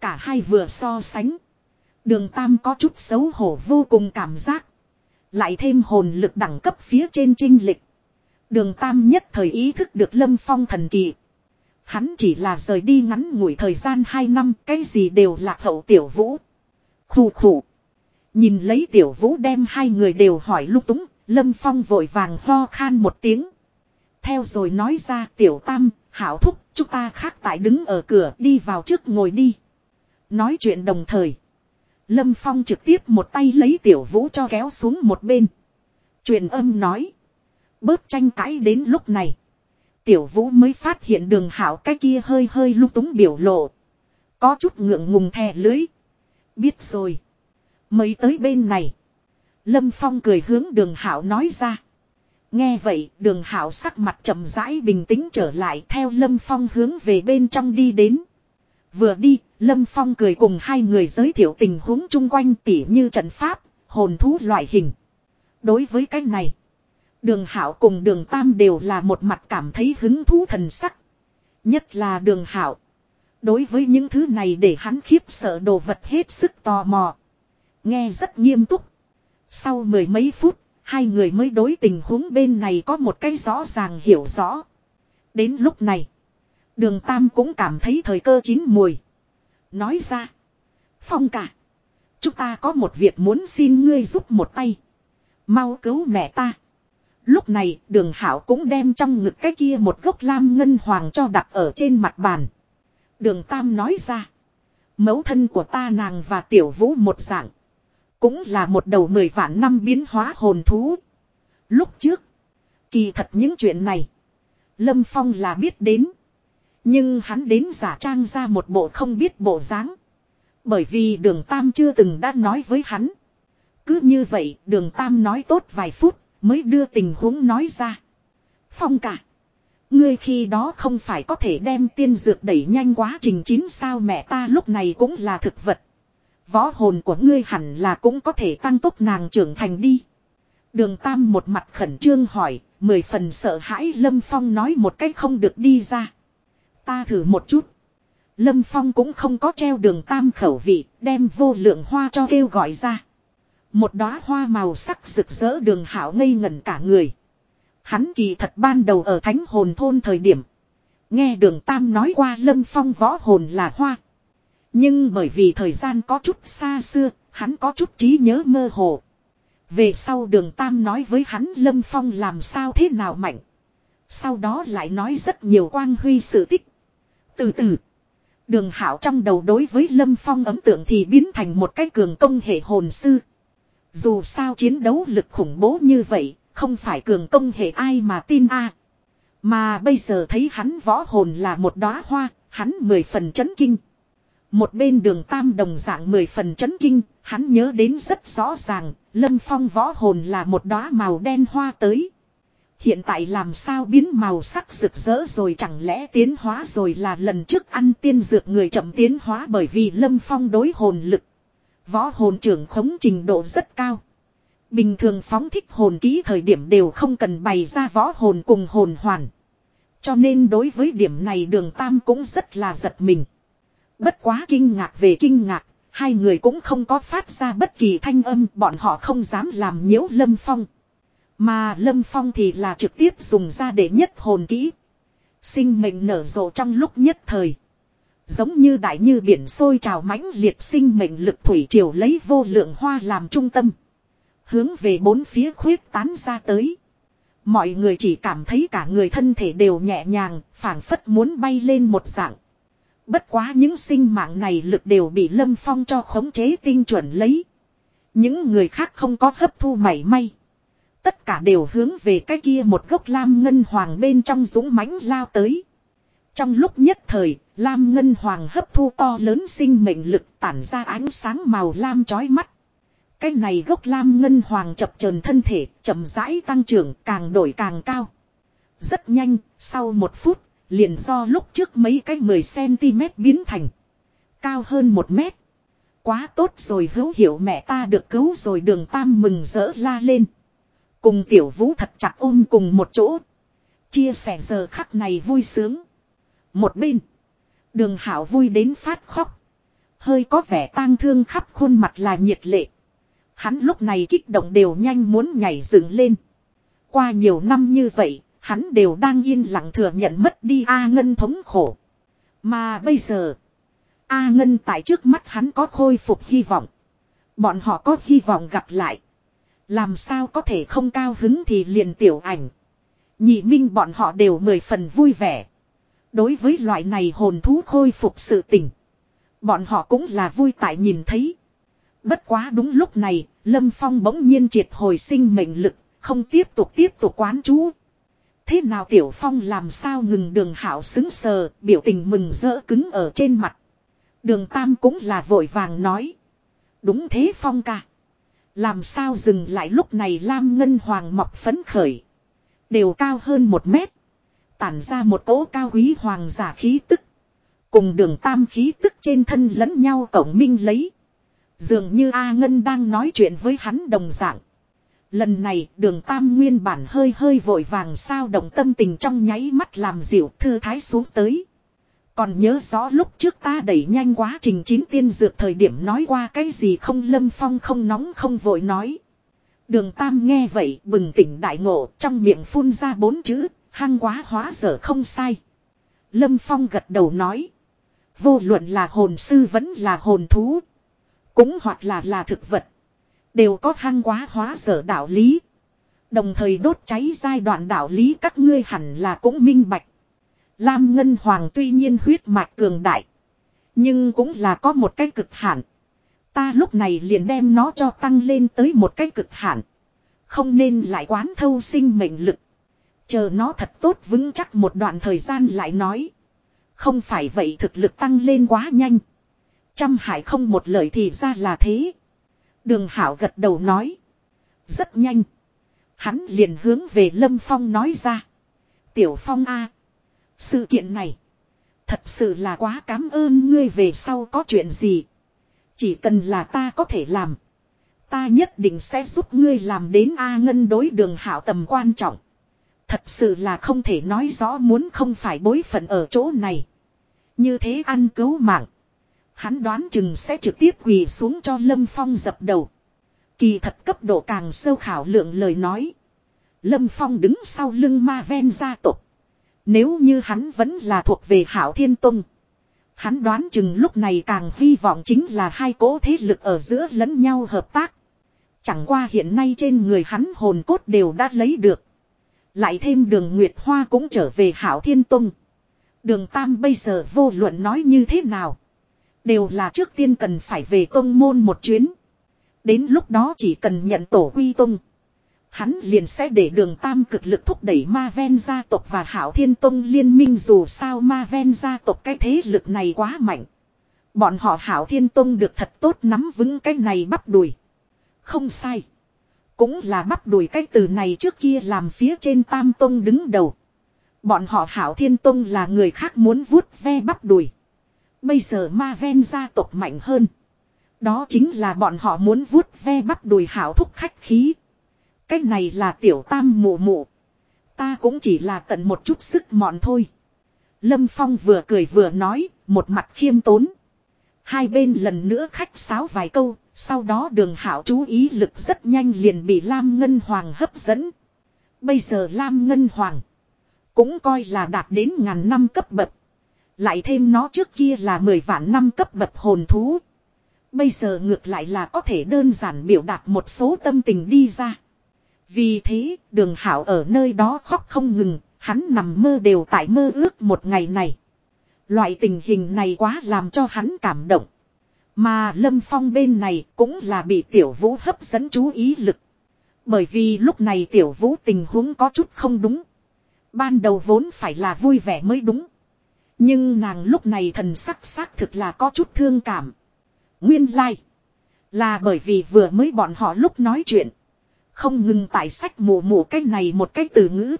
Cả hai vừa so sánh. Đường Tam có chút xấu hổ vô cùng cảm giác. Lại thêm hồn lực đẳng cấp phía trên trinh lịch. Đường Tam nhất thời ý thức được lâm phong thần kỳ. Hắn chỉ là rời đi ngắn ngủi thời gian 2 năm cái gì đều là hậu tiểu vũ. Khủ khủ. Nhìn lấy tiểu vũ đem hai người đều hỏi lúc túng Lâm Phong vội vàng ho khan một tiếng. Theo rồi nói ra tiểu tam, hảo thúc, chúng ta khác tại đứng ở cửa đi vào trước ngồi đi. Nói chuyện đồng thời. Lâm Phong trực tiếp một tay lấy tiểu vũ cho kéo xuống một bên. Truyền âm nói. Bớt tranh cãi đến lúc này. Tiểu vũ mới phát hiện đường hảo cái kia hơi hơi lung túng biểu lộ. Có chút ngượng ngùng thè lưới. Biết rồi. Mới tới bên này. Lâm Phong cười hướng đường hảo nói ra. Nghe vậy đường hảo sắc mặt chậm rãi bình tĩnh trở lại theo Lâm Phong hướng về bên trong đi đến. Vừa đi, Lâm Phong cười cùng hai người giới thiệu tình huống chung quanh tỉ như trận pháp, hồn thú loại hình. Đối với cái này, đường hảo cùng đường tam đều là một mặt cảm thấy hứng thú thần sắc. Nhất là đường hảo. Đối với những thứ này để hắn khiếp sợ đồ vật hết sức tò mò. Nghe rất nghiêm túc. Sau mười mấy phút, hai người mới đối tình huống bên này có một cái rõ ràng hiểu rõ. Đến lúc này, đường Tam cũng cảm thấy thời cơ chín mùi. Nói ra, Phong cả, chúng ta có một việc muốn xin ngươi giúp một tay. Mau cứu mẹ ta. Lúc này, đường hảo cũng đem trong ngực cái kia một gốc lam ngân hoàng cho đặt ở trên mặt bàn. Đường Tam nói ra. Mẫu thân của ta nàng và tiểu vũ một dạng. Cũng là một đầu mười vạn năm biến hóa hồn thú. Lúc trước. Kỳ thật những chuyện này. Lâm Phong là biết đến. Nhưng hắn đến giả trang ra một bộ không biết bộ dáng. Bởi vì đường Tam chưa từng đã nói với hắn. Cứ như vậy, đường Tam nói tốt vài phút mới đưa tình huống nói ra. Phong cả. Ngươi khi đó không phải có thể đem tiên dược đẩy nhanh quá trình chín sao mẹ ta lúc này cũng là thực vật. Võ hồn của ngươi hẳn là cũng có thể tăng tốc nàng trưởng thành đi. Đường Tam một mặt khẩn trương hỏi, mười phần sợ hãi Lâm Phong nói một cách không được đi ra. Ta thử một chút. Lâm Phong cũng không có treo đường Tam khẩu vị, đem vô lượng hoa cho kêu gọi ra. Một đóa hoa màu sắc rực rỡ đường hảo ngây ngẩn cả người. Hắn kỳ thật ban đầu ở thánh hồn thôn thời điểm. Nghe đường Tam nói qua Lâm Phong võ hồn là hoa. Nhưng bởi vì thời gian có chút xa xưa, hắn có chút trí nhớ mơ hồ. Về sau đường Tam nói với hắn Lâm Phong làm sao thế nào mạnh. Sau đó lại nói rất nhiều quang huy sự tích. Từ từ, đường hảo trong đầu đối với Lâm Phong ấm tượng thì biến thành một cái cường công hệ hồn sư. Dù sao chiến đấu lực khủng bố như vậy, không phải cường công hệ ai mà tin a Mà bây giờ thấy hắn võ hồn là một đóa hoa, hắn mười phần chấn kinh. Một bên đường tam đồng dạng mười phần chấn kinh, hắn nhớ đến rất rõ ràng, lâm phong võ hồn là một đóa màu đen hoa tới. Hiện tại làm sao biến màu sắc rực rỡ rồi chẳng lẽ tiến hóa rồi là lần trước ăn tiên dược người chậm tiến hóa bởi vì lâm phong đối hồn lực. Võ hồn trưởng khống trình độ rất cao. Bình thường phóng thích hồn ký thời điểm đều không cần bày ra võ hồn cùng hồn hoàn. Cho nên đối với điểm này đường tam cũng rất là giật mình. Bất quá kinh ngạc về kinh ngạc, hai người cũng không có phát ra bất kỳ thanh âm, bọn họ không dám làm nhiễu Lâm Phong. Mà Lâm Phong thì là trực tiếp dùng ra để nhất hồn kỹ. Sinh mệnh nở rộ trong lúc nhất thời. Giống như đại như biển sôi trào mãnh liệt sinh mệnh lực thủy triều lấy vô lượng hoa làm trung tâm. Hướng về bốn phía khuyết tán ra tới. Mọi người chỉ cảm thấy cả người thân thể đều nhẹ nhàng, phảng phất muốn bay lên một dạng. Bất quá những sinh mạng này lực đều bị Lâm Phong cho khống chế tinh chuẩn lấy. Những người khác không có hấp thu mảy may. Tất cả đều hướng về cái kia một gốc lam ngân hoàng bên trong dũng mãnh lao tới. Trong lúc nhất thời, lam ngân hoàng hấp thu to lớn sinh mệnh lực tản ra ánh sáng màu lam chói mắt. Cái này gốc lam ngân hoàng chập chờn thân thể, chậm rãi tăng trưởng càng đổi càng cao. Rất nhanh, sau một phút, liền do lúc trước mấy cái 10cm biến thành. Cao hơn một mét. Quá tốt rồi hữu hiểu mẹ ta được cứu rồi đường tam mừng rỡ la lên. Cùng tiểu vũ thật chặt ôm cùng một chỗ. Chia sẻ giờ khắc này vui sướng. Một bên. Đường hảo vui đến phát khóc. Hơi có vẻ tang thương khắp khuôn mặt là nhiệt lệ. Hắn lúc này kích động đều nhanh muốn nhảy dựng lên. Qua nhiều năm như vậy, hắn đều đang yên lặng thừa nhận mất đi A Ngân thống khổ. Mà bây giờ, A Ngân tại trước mắt hắn có khôi phục hy vọng. Bọn họ có hy vọng gặp lại. Làm sao có thể không cao hứng thì liền tiểu ảnh. Nhị minh bọn họ đều mười phần vui vẻ. Đối với loại này hồn thú khôi phục sự tình. Bọn họ cũng là vui tại nhìn thấy. Bất quá đúng lúc này, Lâm Phong bỗng nhiên triệt hồi sinh mệnh lực, không tiếp tục tiếp tục quán chú. Thế nào Tiểu Phong làm sao ngừng đường hảo xứng sờ, biểu tình mừng rỡ cứng ở trên mặt. Đường Tam cũng là vội vàng nói. Đúng thế Phong ca. Làm sao dừng lại lúc này Lam Ngân Hoàng mọc phấn khởi. Đều cao hơn một mét. Tản ra một cỗ cao quý hoàng giả khí tức. Cùng đường tam khí tức trên thân lẫn nhau cổng minh lấy. Dường như A Ngân đang nói chuyện với hắn đồng dạng. Lần này đường tam nguyên bản hơi hơi vội vàng sao động tâm tình trong nháy mắt làm dịu thư thái xuống tới. Còn nhớ rõ lúc trước ta đẩy nhanh quá trình chín tiên dược thời điểm nói qua cái gì không lâm phong không nóng không vội nói. Đường Tam nghe vậy bừng tỉnh đại ngộ trong miệng phun ra bốn chữ, hăng quá hóa dở không sai. Lâm Phong gật đầu nói. Vô luận là hồn sư vẫn là hồn thú. Cũng hoặc là là thực vật. Đều có hăng quá hóa dở đạo lý. Đồng thời đốt cháy giai đoạn đạo lý các ngươi hẳn là cũng minh bạch. Lam Ngân Hoàng tuy nhiên huyết mạch cường đại. Nhưng cũng là có một cái cực hạn. Ta lúc này liền đem nó cho tăng lên tới một cái cực hạn. Không nên lại quán thâu sinh mệnh lực. Chờ nó thật tốt vững chắc một đoạn thời gian lại nói. Không phải vậy thực lực tăng lên quá nhanh. Trăm hải không một lời thì ra là thế. Đường Hảo gật đầu nói. Rất nhanh. Hắn liền hướng về Lâm Phong nói ra. Tiểu Phong A. Sự kiện này. Thật sự là quá cảm ơn ngươi về sau có chuyện gì. Chỉ cần là ta có thể làm. Ta nhất định sẽ giúp ngươi làm đến A Ngân đối đường hảo tầm quan trọng. Thật sự là không thể nói rõ muốn không phải bối phận ở chỗ này. Như thế ăn cứu mạng. Hắn đoán chừng sẽ trực tiếp quỳ xuống cho Lâm Phong dập đầu. Kỳ thật cấp độ càng sâu khảo lượng lời nói. Lâm Phong đứng sau lưng ma ven gia tộc. Nếu như hắn vẫn là thuộc về Hảo Thiên Tông. Hắn đoán chừng lúc này càng hy vọng chính là hai cỗ thế lực ở giữa lẫn nhau hợp tác. Chẳng qua hiện nay trên người hắn hồn cốt đều đã lấy được. Lại thêm đường Nguyệt Hoa cũng trở về Hảo Thiên Tông. Đường Tam bây giờ vô luận nói như thế nào. Đều là trước tiên cần phải về tông môn một chuyến. Đến lúc đó chỉ cần nhận tổ quy tông. Hắn liền sẽ để đường tam cực lực thúc đẩy ma ven gia tộc và hảo thiên tông liên minh dù sao ma ven gia tộc cái thế lực này quá mạnh. Bọn họ hảo thiên tông được thật tốt nắm vững cái này bắp đùi. Không sai. Cũng là bắt đuổi cái từ này trước kia làm phía trên tam tông đứng đầu. Bọn họ hảo thiên tông là người khác muốn vuốt ve bắt đuổi. Bây giờ ma ven gia tộc mạnh hơn. Đó chính là bọn họ muốn vuốt ve bắt đùi hảo thúc khách khí. Cái này là tiểu tam mụ mụ. Ta cũng chỉ là tận một chút sức mọn thôi. Lâm Phong vừa cười vừa nói, một mặt khiêm tốn. Hai bên lần nữa khách sáo vài câu, sau đó đường hảo chú ý lực rất nhanh liền bị Lam Ngân Hoàng hấp dẫn. Bây giờ Lam Ngân Hoàng cũng coi là đạt đến ngàn năm cấp bậc. Lại thêm nó trước kia là 10 vạn năm cấp bậc hồn thú. Bây giờ ngược lại là có thể đơn giản biểu đạt một số tâm tình đi ra. Vì thế, đường hảo ở nơi đó khóc không ngừng, hắn nằm mơ đều tại mơ ước một ngày này. Loại tình hình này quá làm cho hắn cảm động. Mà Lâm Phong bên này cũng là bị Tiểu Vũ hấp dẫn chú ý lực. Bởi vì lúc này Tiểu Vũ tình huống có chút không đúng. Ban đầu vốn phải là vui vẻ mới đúng. Nhưng nàng lúc này thần sắc xác thực là có chút thương cảm. Nguyên lai. Like. Là bởi vì vừa mới bọn họ lúc nói chuyện. Không ngừng tại sách mù mù cái này một cái từ ngữ.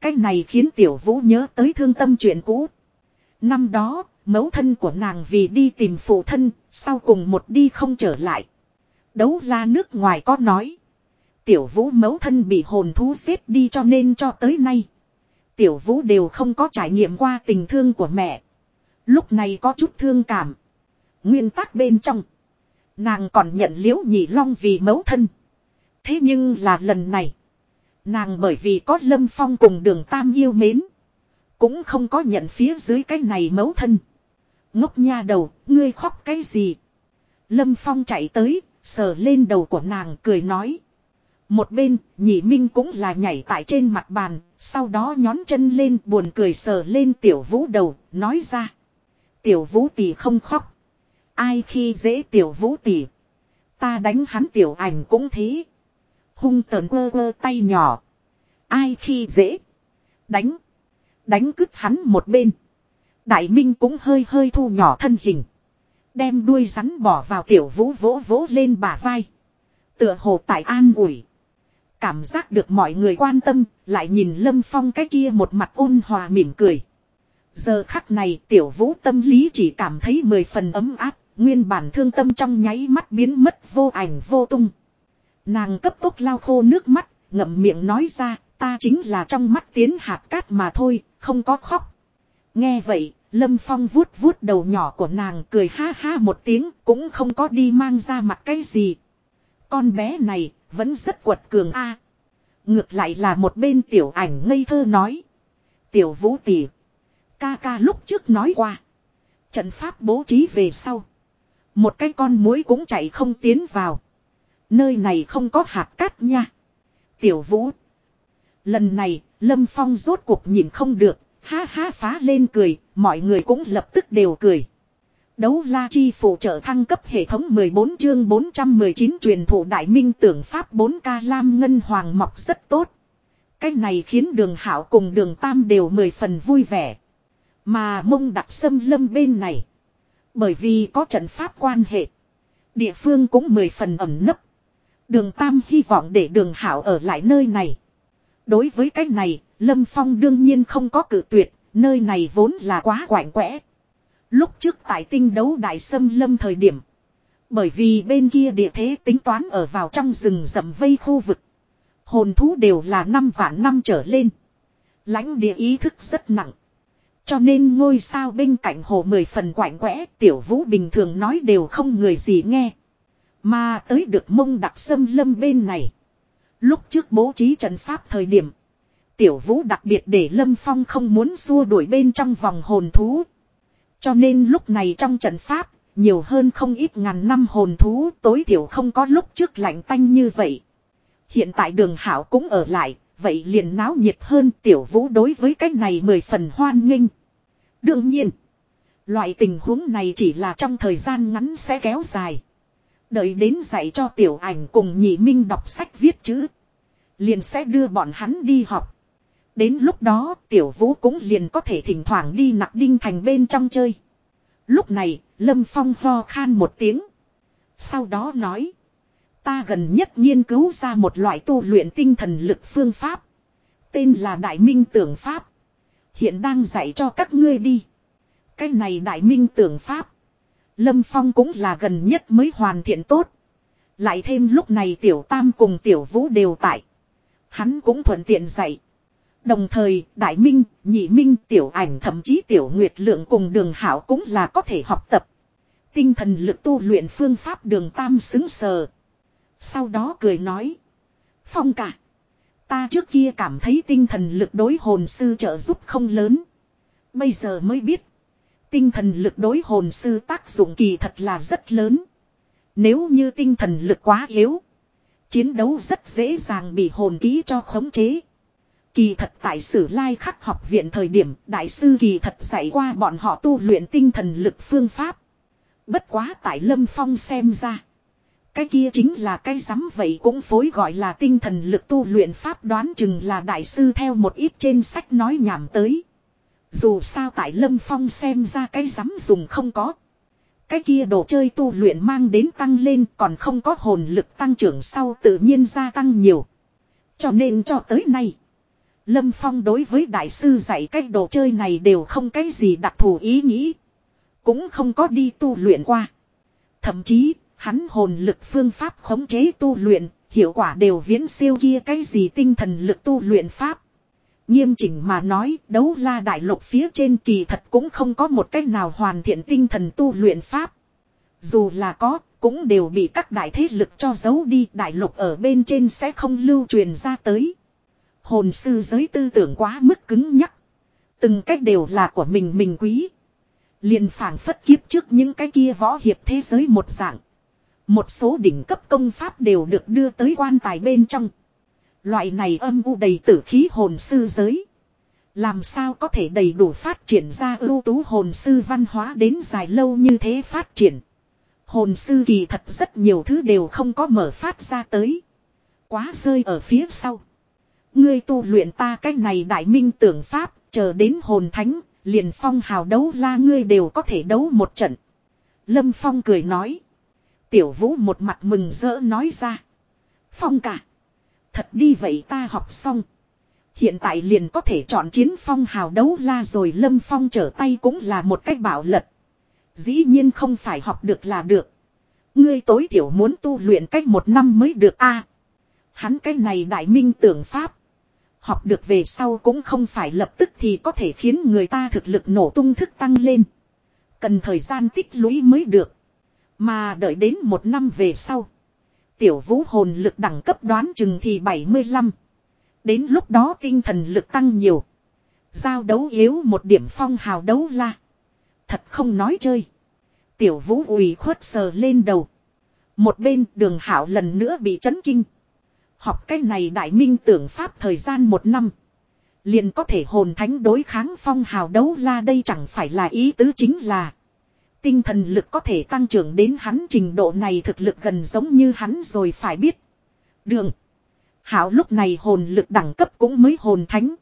Cái này khiến tiểu vũ nhớ tới thương tâm chuyện cũ. Năm đó, mẫu thân của nàng vì đi tìm phụ thân, sau cùng một đi không trở lại. Đấu la nước ngoài có nói. Tiểu vũ mẫu thân bị hồn thú xếp đi cho nên cho tới nay. Tiểu vũ đều không có trải nghiệm qua tình thương của mẹ. Lúc này có chút thương cảm. Nguyên tắc bên trong. Nàng còn nhận liễu nhị long vì mẫu thân. Thế nhưng là lần này. Nàng bởi vì có lâm phong cùng đường tam yêu mến. Cũng không có nhận phía dưới cái này mấu thân. Ngốc nha đầu, ngươi khóc cái gì? Lâm phong chạy tới, sờ lên đầu của nàng cười nói. Một bên, nhị minh cũng là nhảy tại trên mặt bàn, sau đó nhón chân lên buồn cười sờ lên tiểu vũ đầu, nói ra. Tiểu vũ tỷ không khóc. Ai khi dễ tiểu vũ tỷ. Ta đánh hắn tiểu ảnh cũng thế. Hung tờn quơ quơ tay nhỏ. Ai khi dễ. Đánh. Đánh cứt hắn một bên. Đại Minh cũng hơi hơi thu nhỏ thân hình. Đem đuôi rắn bỏ vào tiểu vũ vỗ vỗ lên bả vai. Tựa hồ tại an ủi. Cảm giác được mọi người quan tâm, lại nhìn Lâm Phong cái kia một mặt ôn hòa mỉm cười. Giờ khắc này tiểu vũ tâm lý chỉ cảm thấy mười phần ấm áp, nguyên bản thương tâm trong nháy mắt biến mất vô ảnh vô tung. Nàng cấp tốc lau khô nước mắt, ngậm miệng nói ra, ta chính là trong mắt tiến hạt cát mà thôi, không có khóc. Nghe vậy, Lâm Phong vuốt vuốt đầu nhỏ của nàng cười ha ha một tiếng, cũng không có đi mang ra mặt cái gì. Con bé này, vẫn rất quật cường a. ngược lại là một bên tiểu ảnh ngây thơ nói. Tiểu vũ tỷ. Ca ca lúc trước nói qua. Trận pháp bố trí về sau. Một cái con muối cũng chạy không tiến vào. Nơi này không có hạt cát nha. Tiểu vũ. Lần này, Lâm Phong rốt cuộc nhìn không được. Ha ha phá lên cười, mọi người cũng lập tức đều cười. Đấu la chi phụ trợ thăng cấp hệ thống 14 chương 419 truyền thụ đại minh tưởng pháp 4K Lam Ngân Hoàng mọc rất tốt. Cái này khiến đường hảo cùng đường tam đều mười phần vui vẻ. Mà mông đặc sâm lâm bên này. Bởi vì có trận pháp quan hệ. Địa phương cũng mười phần ẩm nấp. Đường tam hy vọng để đường hảo ở lại nơi này. Đối với cái này, Lâm Phong đương nhiên không có cử tuyệt, nơi này vốn là quá quạnh quẽ. Lúc trước tại tinh đấu đại sâm lâm thời điểm. Bởi vì bên kia địa thế tính toán ở vào trong rừng rậm vây khu vực. Hồn thú đều là năm vạn năm trở lên. lãnh địa ý thức rất nặng. Cho nên ngôi sao bên cạnh hồ mười phần quạnh quẽ tiểu vũ bình thường nói đều không người gì nghe. Mà tới được mông đặc sâm lâm bên này. Lúc trước bố trí trận pháp thời điểm. Tiểu vũ đặc biệt để lâm phong không muốn xua đuổi bên trong vòng hồn thú. Cho nên lúc này trong trận pháp, nhiều hơn không ít ngàn năm hồn thú tối thiểu không có lúc trước lạnh tanh như vậy. Hiện tại đường hảo cũng ở lại, vậy liền náo nhiệt hơn tiểu vũ đối với cách này mười phần hoan nghênh. Đương nhiên, loại tình huống này chỉ là trong thời gian ngắn sẽ kéo dài. Đợi đến dạy cho tiểu ảnh cùng nhị minh đọc sách viết chữ. Liền sẽ đưa bọn hắn đi học. Đến lúc đó tiểu vũ cũng liền có thể thỉnh thoảng đi nặc đinh thành bên trong chơi. Lúc này, Lâm Phong ho khan một tiếng. Sau đó nói. Ta gần nhất nghiên cứu ra một loại tu luyện tinh thần lực phương pháp. Tên là Đại Minh Tưởng Pháp. Hiện đang dạy cho các ngươi đi. Cái này Đại Minh Tưởng Pháp. Lâm Phong cũng là gần nhất mới hoàn thiện tốt. Lại thêm lúc này Tiểu Tam cùng Tiểu Vũ đều tại. Hắn cũng thuận tiện dạy. Đồng thời, Đại Minh, Nhị Minh, Tiểu Ảnh thậm chí Tiểu Nguyệt Lượng cùng Đường Hảo cũng là có thể học tập. Tinh thần lực tu luyện phương pháp Đường Tam xứng sờ. Sau đó cười nói. Phong cả. Ta trước kia cảm thấy tinh thần lực đối hồn sư trợ giúp không lớn. Bây giờ mới biết. Tinh thần lực đối hồn sư tác dụng kỳ thật là rất lớn. Nếu như tinh thần lực quá yếu. Chiến đấu rất dễ dàng bị hồn ký cho khống chế. Kỳ thật tại sử lai khắc học viện thời điểm, đại sư kỳ thật dạy qua bọn họ tu luyện tinh thần lực phương pháp. Bất quá tại lâm phong xem ra. Cái kia chính là cái rắm vậy cũng phối gọi là tinh thần lực tu luyện pháp đoán chừng là đại sư theo một ít trên sách nói nhảm tới. Dù sao tại lâm phong xem ra cái rắm dùng không có. Cái kia đồ chơi tu luyện mang đến tăng lên còn không có hồn lực tăng trưởng sau tự nhiên gia tăng nhiều. Cho nên cho tới nay. Lâm Phong đối với đại sư dạy cách đồ chơi này đều không cái gì đặc thù ý nghĩ. Cũng không có đi tu luyện qua. Thậm chí, hắn hồn lực phương pháp khống chế tu luyện, hiệu quả đều viễn siêu kia cái gì tinh thần lực tu luyện pháp. Nghiêm chỉnh mà nói, đấu la đại lục phía trên kỳ thật cũng không có một cách nào hoàn thiện tinh thần tu luyện pháp. Dù là có, cũng đều bị các đại thế lực cho giấu đi, đại lục ở bên trên sẽ không lưu truyền ra tới. Hồn sư giới tư tưởng quá mức cứng nhắc. Từng cách đều là của mình mình quý. liền phảng phất kiếp trước những cái kia võ hiệp thế giới một dạng. Một số đỉnh cấp công pháp đều được đưa tới quan tài bên trong. Loại này âm u đầy tử khí hồn sư giới. Làm sao có thể đầy đủ phát triển ra ưu tú hồn sư văn hóa đến dài lâu như thế phát triển. Hồn sư kỳ thật rất nhiều thứ đều không có mở phát ra tới. Quá rơi ở phía sau. Ngươi tu luyện ta cách này đại minh tưởng pháp, chờ đến hồn thánh, liền phong hào đấu la ngươi đều có thể đấu một trận. Lâm Phong cười nói. Tiểu vũ một mặt mừng rỡ nói ra. Phong cả. Thật đi vậy ta học xong. Hiện tại liền có thể chọn chiến phong hào đấu la rồi Lâm Phong trở tay cũng là một cách bảo lật. Dĩ nhiên không phải học được là được. Ngươi tối thiểu muốn tu luyện cách một năm mới được a. hắn cái này đại minh tưởng pháp. Học được về sau cũng không phải lập tức thì có thể khiến người ta thực lực nổ tung thức tăng lên. Cần thời gian tích lũy mới được. Mà đợi đến một năm về sau. Tiểu vũ hồn lực đẳng cấp đoán chừng thì 75. Đến lúc đó tinh thần lực tăng nhiều. Giao đấu yếu một điểm phong hào đấu la. Thật không nói chơi. Tiểu vũ ủy khuất sờ lên đầu. Một bên đường hảo lần nữa bị chấn kinh. Học cái này đại minh tưởng pháp thời gian một năm. Liền có thể hồn thánh đối kháng phong hào đấu la đây chẳng phải là ý tứ chính là. Tinh thần lực có thể tăng trưởng đến hắn trình độ này thực lực gần giống như hắn rồi phải biết. Đường. Hảo lúc này hồn lực đẳng cấp cũng mới hồn thánh.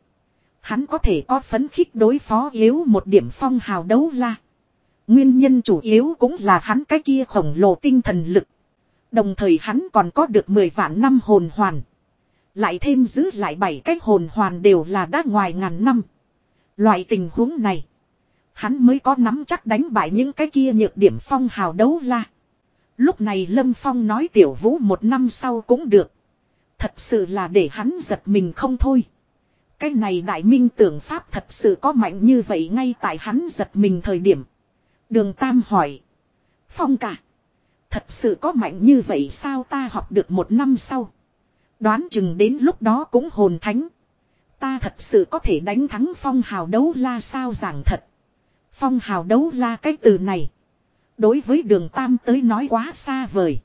Hắn có thể có phấn khích đối phó yếu một điểm phong hào đấu la. Nguyên nhân chủ yếu cũng là hắn cái kia khổng lồ tinh thần lực. Đồng thời hắn còn có được 10 vạn năm hồn hoàn. Lại thêm giữ lại 7 cái hồn hoàn đều là đã ngoài ngàn năm. Loại tình huống này. Hắn mới có nắm chắc đánh bại những cái kia nhược điểm phong hào đấu la. Lúc này Lâm Phong nói tiểu vũ một năm sau cũng được. Thật sự là để hắn giật mình không thôi. Cái này đại minh tưởng pháp thật sự có mạnh như vậy ngay tại hắn giật mình thời điểm. Đường Tam hỏi. Phong cả. Thật sự có mạnh như vậy sao ta học được một năm sau. Đoán chừng đến lúc đó cũng hồn thánh. Ta thật sự có thể đánh thắng phong hào đấu la sao giảng thật. Phong hào đấu la cái từ này. Đối với đường Tam tới nói quá xa vời.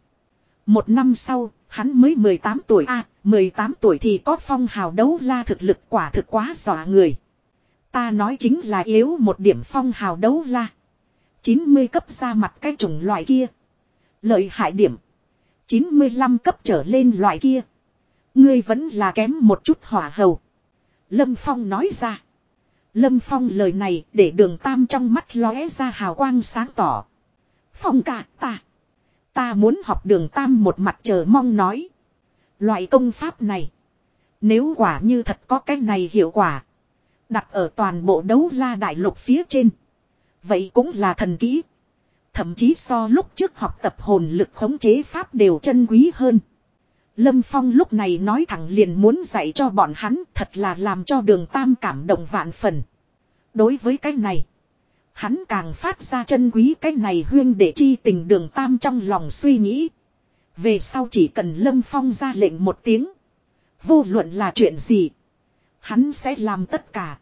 Một năm sau, hắn mới 18 tuổi a à, 18 tuổi thì có phong hào đấu la thực lực quả thực quá dọa người. Ta nói chính là yếu một điểm phong hào đấu la. 90 cấp ra mặt cái chủng loại kia. Lợi hại điểm. 95 cấp trở lên loại kia. Ngươi vẫn là kém một chút hỏa hầu. Lâm Phong nói ra. Lâm Phong lời này để đường tam trong mắt lóe ra hào quang sáng tỏ. Phong cả ta. Ta muốn học đường tam một mặt chờ mong nói. Loại công pháp này. Nếu quả như thật có cái này hiệu quả. Đặt ở toàn bộ đấu la đại lục phía trên. Vậy cũng là thần kỹ. Thậm chí so lúc trước học tập hồn lực khống chế pháp đều chân quý hơn. Lâm Phong lúc này nói thẳng liền muốn dạy cho bọn hắn thật là làm cho đường tam cảm động vạn phần. Đối với cái này, hắn càng phát ra chân quý cái này huyên để chi tình đường tam trong lòng suy nghĩ. Về sau chỉ cần Lâm Phong ra lệnh một tiếng. Vô luận là chuyện gì, hắn sẽ làm tất cả.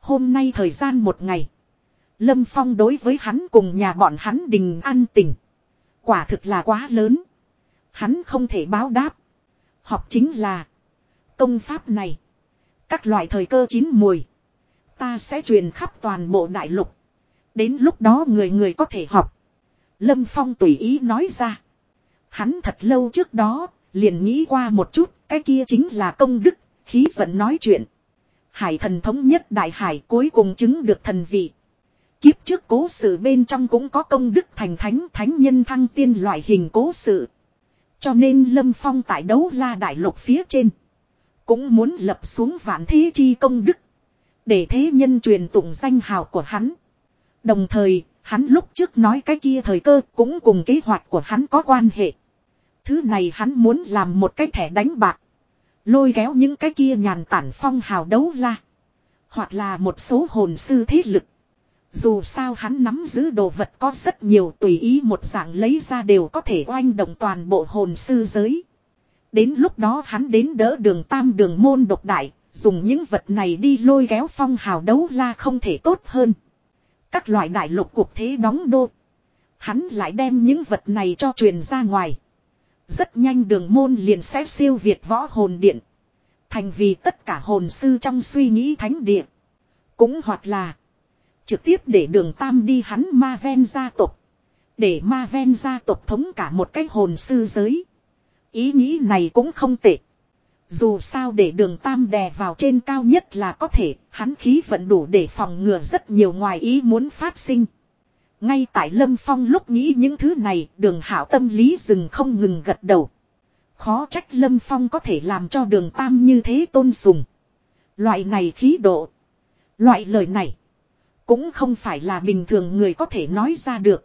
Hôm nay thời gian một ngày. Lâm Phong đối với hắn cùng nhà bọn hắn đình an tình. Quả thực là quá lớn. Hắn không thể báo đáp. Học chính là. Công pháp này. Các loại thời cơ chín mùi. Ta sẽ truyền khắp toàn bộ đại lục. Đến lúc đó người người có thể học. Lâm Phong tùy ý nói ra. Hắn thật lâu trước đó, liền nghĩ qua một chút, cái kia chính là công đức, khí vận nói chuyện. Hải thần thống nhất đại hải cuối cùng chứng được thần vị. Kiếp trước cố sự bên trong cũng có công đức thành thánh thánh nhân thăng tiên loại hình cố sự. Cho nên Lâm Phong tại đấu la đại lục phía trên. Cũng muốn lập xuống vạn thế chi công đức. Để thế nhân truyền tụng danh hào của hắn. Đồng thời, hắn lúc trước nói cái kia thời cơ cũng cùng kế hoạch của hắn có quan hệ. Thứ này hắn muốn làm một cái thẻ đánh bạc. Lôi kéo những cái kia nhàn tản phong hào đấu la. Hoặc là một số hồn sư thế lực. Dù sao hắn nắm giữ đồ vật có rất nhiều tùy ý một dạng lấy ra đều có thể oanh động toàn bộ hồn sư giới. Đến lúc đó hắn đến đỡ đường tam đường môn độc đại, dùng những vật này đi lôi kéo phong hào đấu la không thể tốt hơn. Các loại đại lục cuộc thế đóng đô. Hắn lại đem những vật này cho truyền ra ngoài. Rất nhanh đường môn liền sẽ siêu việt võ hồn điện. Thành vì tất cả hồn sư trong suy nghĩ thánh địa. Cũng hoặc là Trực tiếp để đường tam đi hắn ma ven gia tộc. Để ma ven gia tộc thống cả một cái hồn sư giới. Ý nghĩ này cũng không tệ. Dù sao để đường tam đè vào trên cao nhất là có thể, hắn khí vẫn đủ để phòng ngừa rất nhiều ngoài ý muốn phát sinh. Ngay tại Lâm Phong lúc nghĩ những thứ này đường hảo tâm lý dừng không ngừng gật đầu. Khó trách Lâm Phong có thể làm cho đường tam như thế tôn sùng. Loại này khí độ. Loại lời này. Cũng không phải là bình thường người có thể nói ra được.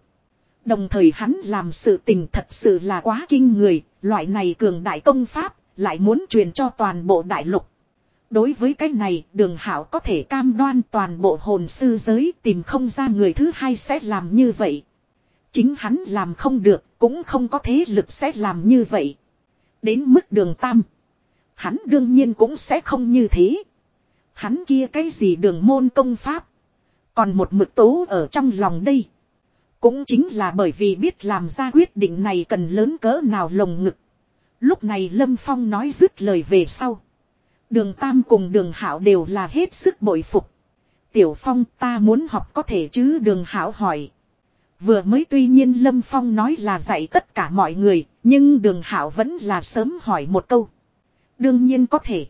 Đồng thời hắn làm sự tình thật sự là quá kinh người. Loại này cường đại công pháp. Lại muốn truyền cho toàn bộ đại lục. Đối với cái này, đường hảo có thể cam đoan toàn bộ hồn sư giới tìm không ra người thứ hai sẽ làm như vậy. Chính hắn làm không được, cũng không có thế lực sẽ làm như vậy. Đến mức đường tam. Hắn đương nhiên cũng sẽ không như thế. Hắn kia cái gì đường môn công pháp. Còn một mực tố ở trong lòng đây. Cũng chính là bởi vì biết làm ra quyết định này cần lớn cỡ nào lồng ngực. Lúc này Lâm Phong nói dứt lời về sau. Đường Tam cùng đường Hảo đều là hết sức bội phục. Tiểu Phong ta muốn học có thể chứ đường Hảo hỏi. Vừa mới tuy nhiên Lâm Phong nói là dạy tất cả mọi người, nhưng đường Hảo vẫn là sớm hỏi một câu. Đương nhiên có thể.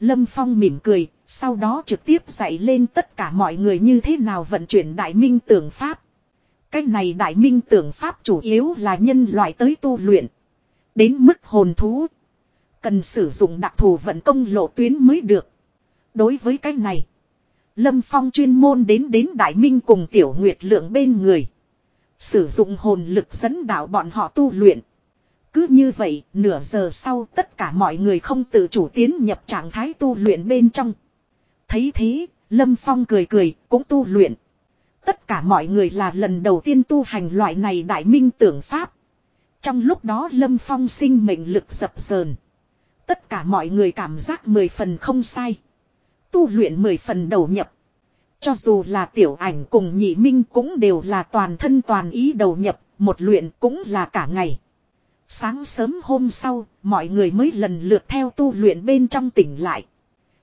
Lâm Phong mỉm cười, sau đó trực tiếp dạy lên tất cả mọi người như thế nào vận chuyển đại minh tưởng pháp. Cái này đại minh tưởng pháp chủ yếu là nhân loại tới tu luyện. Đến mức hồn thú. Cần sử dụng đặc thù vận công lộ tuyến mới được. Đối với cái này. Lâm Phong chuyên môn đến đến Đại Minh cùng Tiểu Nguyệt Lượng bên người. Sử dụng hồn lực dẫn đạo bọn họ tu luyện. Cứ như vậy, nửa giờ sau tất cả mọi người không tự chủ tiến nhập trạng thái tu luyện bên trong. Thấy thế, Lâm Phong cười cười, cũng tu luyện. Tất cả mọi người là lần đầu tiên tu hành loại này đại minh tưởng pháp. Trong lúc đó Lâm Phong sinh mệnh lực dập dờn. Tất cả mọi người cảm giác mười phần không sai. Tu luyện mười phần đầu nhập. Cho dù là tiểu ảnh cùng nhị minh cũng đều là toàn thân toàn ý đầu nhập, một luyện cũng là cả ngày. Sáng sớm hôm sau, mọi người mới lần lượt theo tu luyện bên trong tỉnh lại.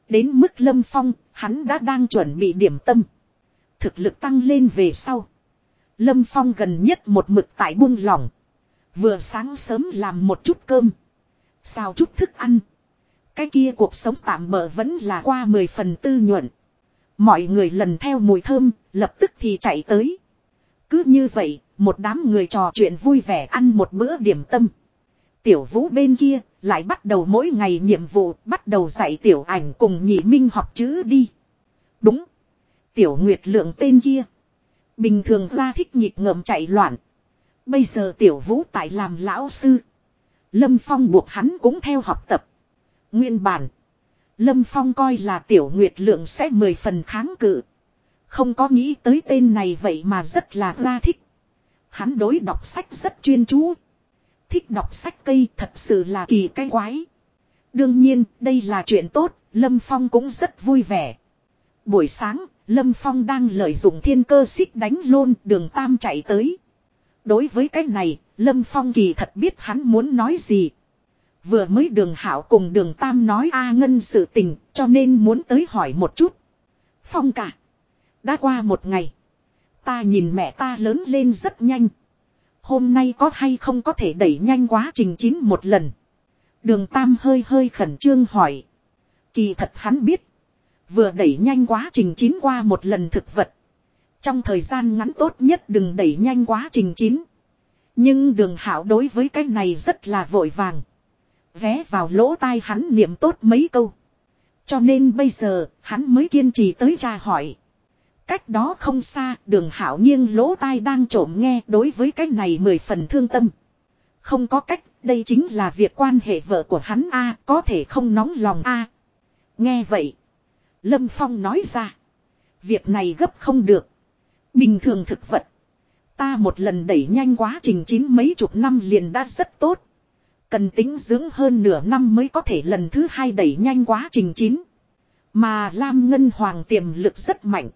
Đến mức lâm phong, hắn đã đang chuẩn bị điểm tâm. Thực lực tăng lên về sau. Lâm phong gần nhất một mực tại buông lỏng. Vừa sáng sớm làm một chút cơm. xào chút thức ăn. Cái kia cuộc sống tạm bỡ vẫn là qua mười phần tư nhuận. Mọi người lần theo mùi thơm, lập tức thì chạy tới. Cứ như vậy, một đám người trò chuyện vui vẻ ăn một bữa điểm tâm. Tiểu vũ bên kia, lại bắt đầu mỗi ngày nhiệm vụ, bắt đầu dạy tiểu ảnh cùng nhị minh học chữ đi. Đúng. Tiểu nguyệt lượng tên kia. Bình thường ra thích nhịp ngợm chạy loạn. Bây giờ tiểu vũ tại làm lão sư. Lâm Phong buộc hắn cũng theo học tập. Nguyên bản. Lâm Phong coi là tiểu nguyệt lượng sẽ mười phần kháng cự. Không có nghĩ tới tên này vậy mà rất là ra thích. Hắn đối đọc sách rất chuyên chú. Thích đọc sách cây thật sự là kỳ cái quái. Đương nhiên, đây là chuyện tốt, Lâm Phong cũng rất vui vẻ. Buổi sáng, Lâm Phong đang lợi dụng thiên cơ xích đánh lôn đường Tam chạy tới. Đối với cái này, Lâm Phong kỳ thật biết hắn muốn nói gì. Vừa mới đường hảo cùng đường Tam nói A Ngân sự tình, cho nên muốn tới hỏi một chút. Phong cả. Đã qua một ngày. Ta nhìn mẹ ta lớn lên rất nhanh. Hôm nay có hay không có thể đẩy nhanh quá trình chín một lần. Đường Tam hơi hơi khẩn trương hỏi. Kỳ thật hắn biết. Vừa đẩy nhanh quá trình chín qua một lần thực vật. Trong thời gian ngắn tốt nhất đừng đẩy nhanh quá trình chín. Nhưng đường hảo đối với cái này rất là vội vàng. Vé vào lỗ tai hắn niệm tốt mấy câu. Cho nên bây giờ, hắn mới kiên trì tới tra hỏi. Cách đó không xa, đường hảo nghiêng lỗ tai đang trộm nghe đối với cái này mười phần thương tâm. Không có cách, đây chính là việc quan hệ vợ của hắn a có thể không nóng lòng a Nghe vậy. Lâm Phong nói ra. Việc này gấp không được. Bình thường thực vật. Ta một lần đẩy nhanh quá trình chín mấy chục năm liền đã rất tốt. Cần tính dưỡng hơn nửa năm mới có thể lần thứ hai đẩy nhanh quá trình chín. Mà Lam Ngân Hoàng tiềm lực rất mạnh.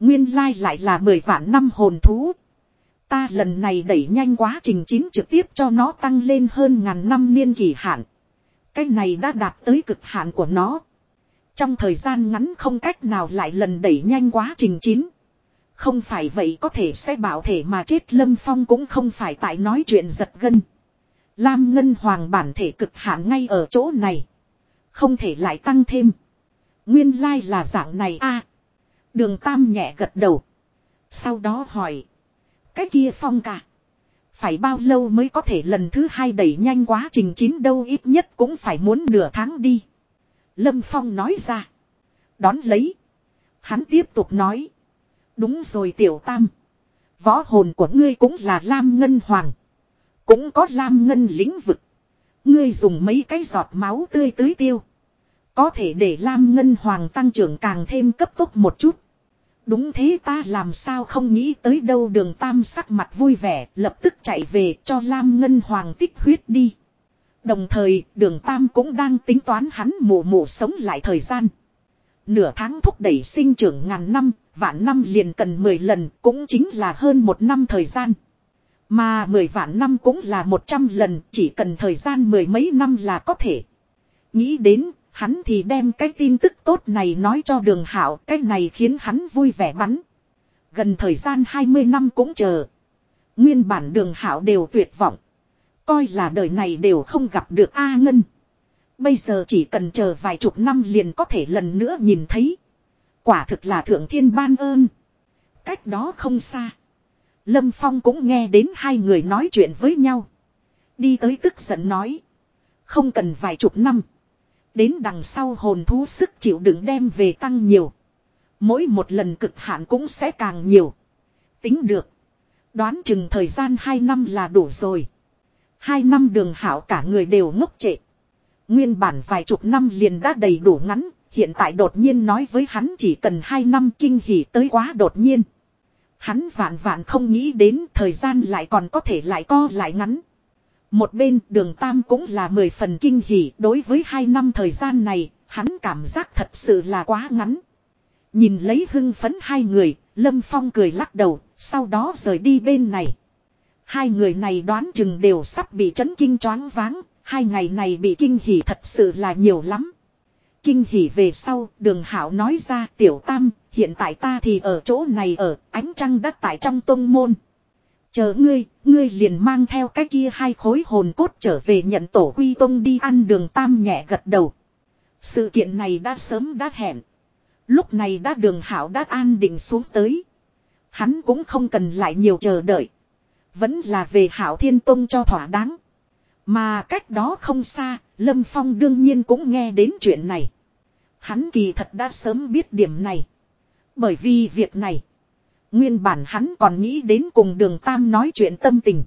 Nguyên lai lại là mười vạn năm hồn thú. Ta lần này đẩy nhanh quá trình chín trực tiếp cho nó tăng lên hơn ngàn năm niên kỳ hạn. Cái này đã đạt tới cực hạn của nó. Trong thời gian ngắn không cách nào lại lần đẩy nhanh quá trình chín. Không phải vậy có thể sẽ bảo thể mà chết Lâm Phong cũng không phải tại nói chuyện giật gân. Lam Ngân Hoàng bản thể cực hạn ngay ở chỗ này. Không thể lại tăng thêm. Nguyên lai là dạng này a Đường Tam nhẹ gật đầu. Sau đó hỏi. Cái kia phong cả. Phải bao lâu mới có thể lần thứ hai đẩy nhanh quá trình chín đâu ít nhất cũng phải muốn nửa tháng đi. Lâm Phong nói ra. Đón lấy. Hắn tiếp tục nói. Đúng rồi tiểu tam. Võ hồn của ngươi cũng là Lam Ngân Hoàng. Cũng có Lam Ngân lĩnh vực. Ngươi dùng mấy cái giọt máu tươi tưới tiêu. Có thể để Lam Ngân Hoàng tăng trưởng càng thêm cấp tốc một chút. Đúng thế ta làm sao không nghĩ tới đâu đường tam sắc mặt vui vẻ lập tức chạy về cho Lam Ngân Hoàng tích huyết đi. Đồng thời đường tam cũng đang tính toán hắn mù mù sống lại thời gian. Nửa tháng thúc đẩy sinh trưởng ngàn năm, vạn năm liền cần 10 lần cũng chính là hơn một năm thời gian. Mà 10 vạn năm cũng là 100 lần, chỉ cần thời gian mười mấy năm là có thể. Nghĩ đến, hắn thì đem cái tin tức tốt này nói cho đường hảo, cái này khiến hắn vui vẻ bắn. Gần thời gian 20 năm cũng chờ. Nguyên bản đường hảo đều tuyệt vọng. Coi là đời này đều không gặp được A Ngân. Bây giờ chỉ cần chờ vài chục năm liền có thể lần nữa nhìn thấy. Quả thực là thượng thiên ban ơn. Cách đó không xa. Lâm Phong cũng nghe đến hai người nói chuyện với nhau. Đi tới tức giận nói. Không cần vài chục năm. Đến đằng sau hồn thú sức chịu đựng đem về tăng nhiều. Mỗi một lần cực hạn cũng sẽ càng nhiều. Tính được. Đoán chừng thời gian hai năm là đủ rồi. Hai năm đường hảo cả người đều ngốc trệ. Nguyên bản vài chục năm liền đã đầy đủ ngắn. Hiện tại đột nhiên nói với hắn chỉ cần hai năm kinh hỉ tới quá đột nhiên. Hắn vạn vạn không nghĩ đến thời gian lại còn có thể lại co lại ngắn. Một bên đường Tam cũng là mười phần kinh hỉ đối với hai năm thời gian này, hắn cảm giác thật sự là quá ngắn. Nhìn lấy hưng phấn hai người, Lâm Phong cười lắc đầu, sau đó rời đi bên này. Hai người này đoán chừng đều sắp bị chấn kinh choáng váng, hai ngày này bị kinh hỉ thật sự là nhiều lắm. Kinh hỉ về sau, đường hảo nói ra tiểu tam, hiện tại ta thì ở chỗ này ở, ánh trăng đất tại trong tông môn. Chờ ngươi, ngươi liền mang theo cái kia hai khối hồn cốt trở về nhận tổ quy tông đi ăn đường tam nhẹ gật đầu. Sự kiện này đã sớm đã hẹn. Lúc này đã đường hảo đã an định xuống tới. Hắn cũng không cần lại nhiều chờ đợi. Vẫn là về hảo thiên tông cho thỏa đáng. Mà cách đó không xa, Lâm Phong đương nhiên cũng nghe đến chuyện này. Hắn kỳ thật đã sớm biết điểm này. Bởi vì việc này, Nguyên bản hắn còn nghĩ đến cùng đường Tam nói chuyện tâm tình.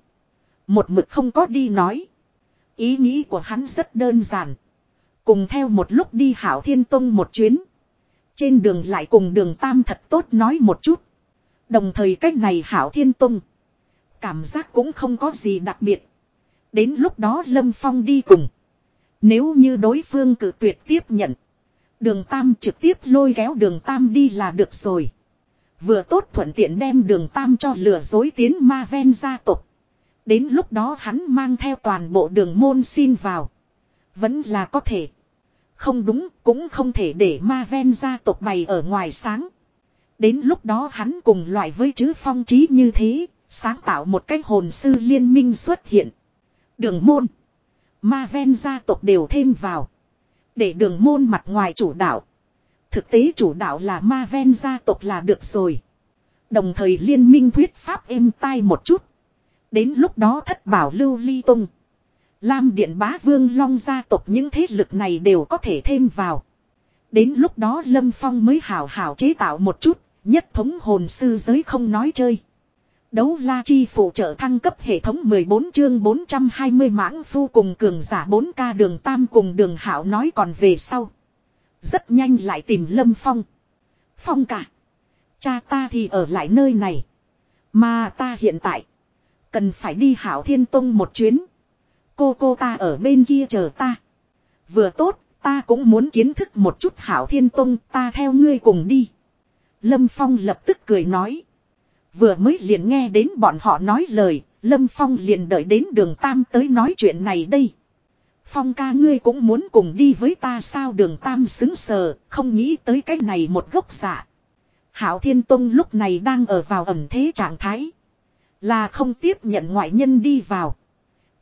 Một mực không có đi nói. Ý nghĩ của hắn rất đơn giản. Cùng theo một lúc đi Hảo Thiên Tông một chuyến. Trên đường lại cùng đường Tam thật tốt nói một chút. Đồng thời cách này Hảo Thiên Tông. Cảm giác cũng không có gì đặc biệt. Đến lúc đó Lâm Phong đi cùng. Nếu như đối phương cử tuyệt tiếp nhận. Đường Tam trực tiếp lôi kéo đường Tam đi là được rồi. Vừa tốt thuận tiện đem đường tam cho lừa dối tiến ma ven gia tộc. Đến lúc đó hắn mang theo toàn bộ đường môn xin vào. Vẫn là có thể. Không đúng cũng không thể để ma ven gia tộc bày ở ngoài sáng. Đến lúc đó hắn cùng loại với chữ phong trí như thế, sáng tạo một cái hồn sư liên minh xuất hiện. Đường môn, ma ven gia tộc đều thêm vào. Để đường môn mặt ngoài chủ đạo. Thực tế chủ đạo là ma ven gia tộc là được rồi. Đồng thời liên minh thuyết pháp êm tai một chút. Đến lúc đó thất bảo lưu ly tung. Lam điện bá vương long gia tộc những thế lực này đều có thể thêm vào. Đến lúc đó Lâm Phong mới hảo hảo chế tạo một chút, nhất thống hồn sư giới không nói chơi. Đấu la chi phụ trợ thăng cấp hệ thống 14 chương 420 mãng phu cùng cường giả 4K đường tam cùng đường hảo nói còn về sau. Rất nhanh lại tìm Lâm Phong. Phong cả. Cha ta thì ở lại nơi này. Mà ta hiện tại. Cần phải đi Hảo Thiên Tông một chuyến. Cô cô ta ở bên kia chờ ta. Vừa tốt, ta cũng muốn kiến thức một chút Hảo Thiên Tông, ta theo ngươi cùng đi. Lâm Phong lập tức cười nói. Vừa mới liền nghe đến bọn họ nói lời, Lâm Phong liền đợi đến đường Tam tới nói chuyện này đây. Phong ca ngươi cũng muốn cùng đi với ta sao đường tam xứng sờ, không nghĩ tới cái này một gốc giả. Hảo Thiên Tông lúc này đang ở vào ẩm thế trạng thái. Là không tiếp nhận ngoại nhân đi vào.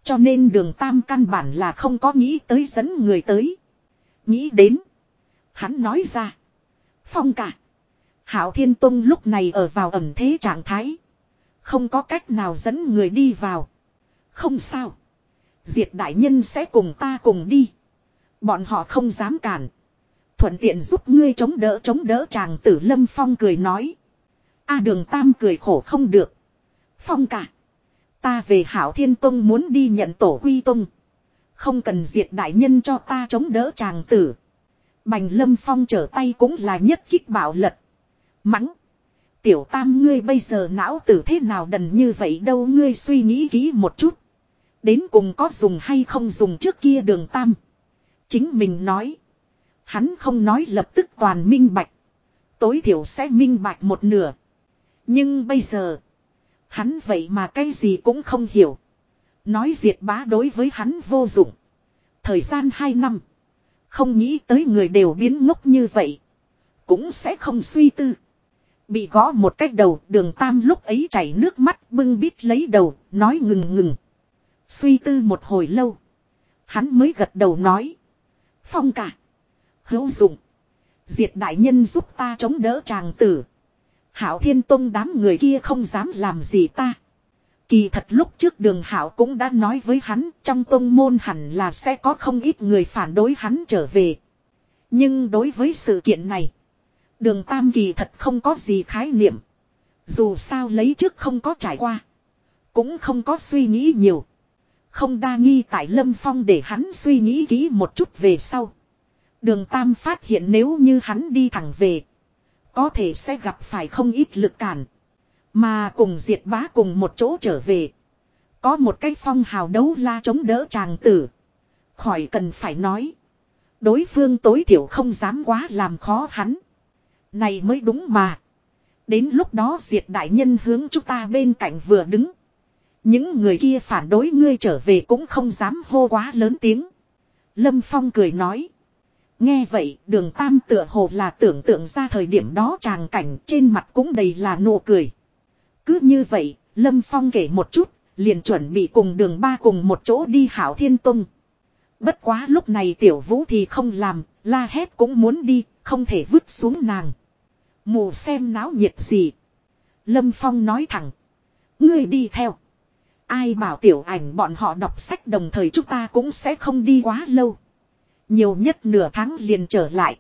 Cho nên đường tam căn bản là không có nghĩ tới dẫn người tới. Nghĩ đến. Hắn nói ra. Phong cả. Hảo Thiên Tông lúc này ở vào ẩm thế trạng thái. Không có cách nào dẫn người đi vào. Không sao. Diệt đại nhân sẽ cùng ta cùng đi. Bọn họ không dám cản. Thuận tiện giúp ngươi chống đỡ chống đỡ chàng tử lâm phong cười nói. A đường tam cười khổ không được. Phong cả. Ta về hảo thiên tông muốn đi nhận tổ quy tông. Không cần diệt đại nhân cho ta chống đỡ chàng tử. Bành lâm phong trở tay cũng là nhất kích bảo lật. Mắng. Tiểu tam ngươi bây giờ não tử thế nào đần như vậy đâu, ngươi suy nghĩ kỹ một chút. Đến cùng có dùng hay không dùng trước kia đường tam. Chính mình nói. Hắn không nói lập tức toàn minh bạch. Tối thiểu sẽ minh bạch một nửa. Nhưng bây giờ. Hắn vậy mà cái gì cũng không hiểu. Nói diệt bá đối với hắn vô dụng. Thời gian hai năm. Không nghĩ tới người đều biến ngốc như vậy. Cũng sẽ không suy tư. Bị gõ một cách đầu đường tam lúc ấy chảy nước mắt bưng bít lấy đầu, nói ngừng ngừng. Suy tư một hồi lâu. Hắn mới gật đầu nói. Phong cả. Hữu dụng. Diệt đại nhân giúp ta chống đỡ tràng tử. Hảo thiên tông đám người kia không dám làm gì ta. Kỳ thật lúc trước đường hảo cũng đã nói với hắn, trong tông môn hẳn là sẽ có không ít người phản đối hắn trở về. Nhưng đối với sự kiện này. Đường tam kỳ thật không có gì khái niệm. Dù sao lấy trước không có trải qua. Cũng không có suy nghĩ nhiều. Không đa nghi tại lâm phong để hắn suy nghĩ kỹ một chút về sau. Đường tam phát hiện nếu như hắn đi thẳng về. Có thể sẽ gặp phải không ít lực cản. Mà cùng diệt bá cùng một chỗ trở về. Có một cái phong hào đấu la chống đỡ chàng tử. Khỏi cần phải nói. Đối phương tối thiểu không dám quá làm khó hắn. Này mới đúng mà. Đến lúc đó diệt đại nhân hướng chúng ta bên cạnh vừa đứng. Những người kia phản đối ngươi trở về cũng không dám hô quá lớn tiếng. Lâm Phong cười nói. Nghe vậy đường tam tựa hồ là tưởng tượng ra thời điểm đó tràng cảnh trên mặt cũng đầy là nụ cười. Cứ như vậy, Lâm Phong kể một chút, liền chuẩn bị cùng đường ba cùng một chỗ đi hảo thiên tông. Bất quá lúc này tiểu vũ thì không làm, la hét cũng muốn đi, không thể vứt xuống nàng. Mù xem náo nhiệt gì. Lâm Phong nói thẳng. Ngươi đi theo. Ai bảo tiểu ảnh bọn họ đọc sách đồng thời chúng ta cũng sẽ không đi quá lâu. Nhiều nhất nửa tháng liền trở lại.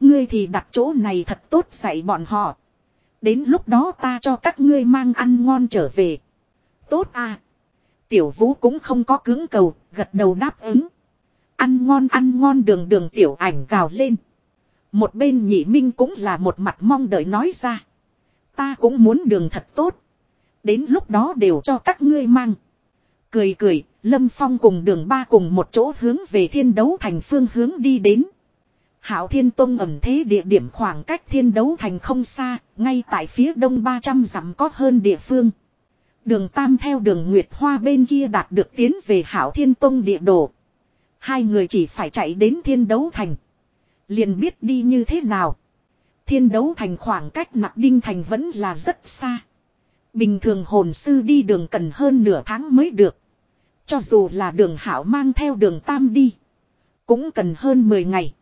Ngươi thì đặt chỗ này thật tốt dạy bọn họ. Đến lúc đó ta cho các ngươi mang ăn ngon trở về. Tốt à. Tiểu vũ cũng không có cứng cầu, gật đầu đáp ứng. Ăn ngon ăn ngon đường đường tiểu ảnh gào lên. Một bên nhị minh cũng là một mặt mong đợi nói ra. Ta cũng muốn đường thật tốt. Đến lúc đó đều cho các ngươi mang. Cười cười, Lâm Phong cùng đường ba cùng một chỗ hướng về thiên đấu thành phương hướng đi đến. Hảo Thiên Tông ẩm thế địa điểm khoảng cách thiên đấu thành không xa, ngay tại phía đông 300 dặm có hơn địa phương. Đường Tam theo đường Nguyệt Hoa bên kia đạt được tiến về Hảo Thiên Tông địa đồ. Hai người chỉ phải chạy đến thiên đấu thành. Liền biết đi như thế nào. Thiên đấu thành khoảng cách nặc đinh thành vẫn là rất xa. Bình thường hồn sư đi đường cần hơn nửa tháng mới được. Cho dù là đường hảo mang theo đường tam đi. Cũng cần hơn 10 ngày.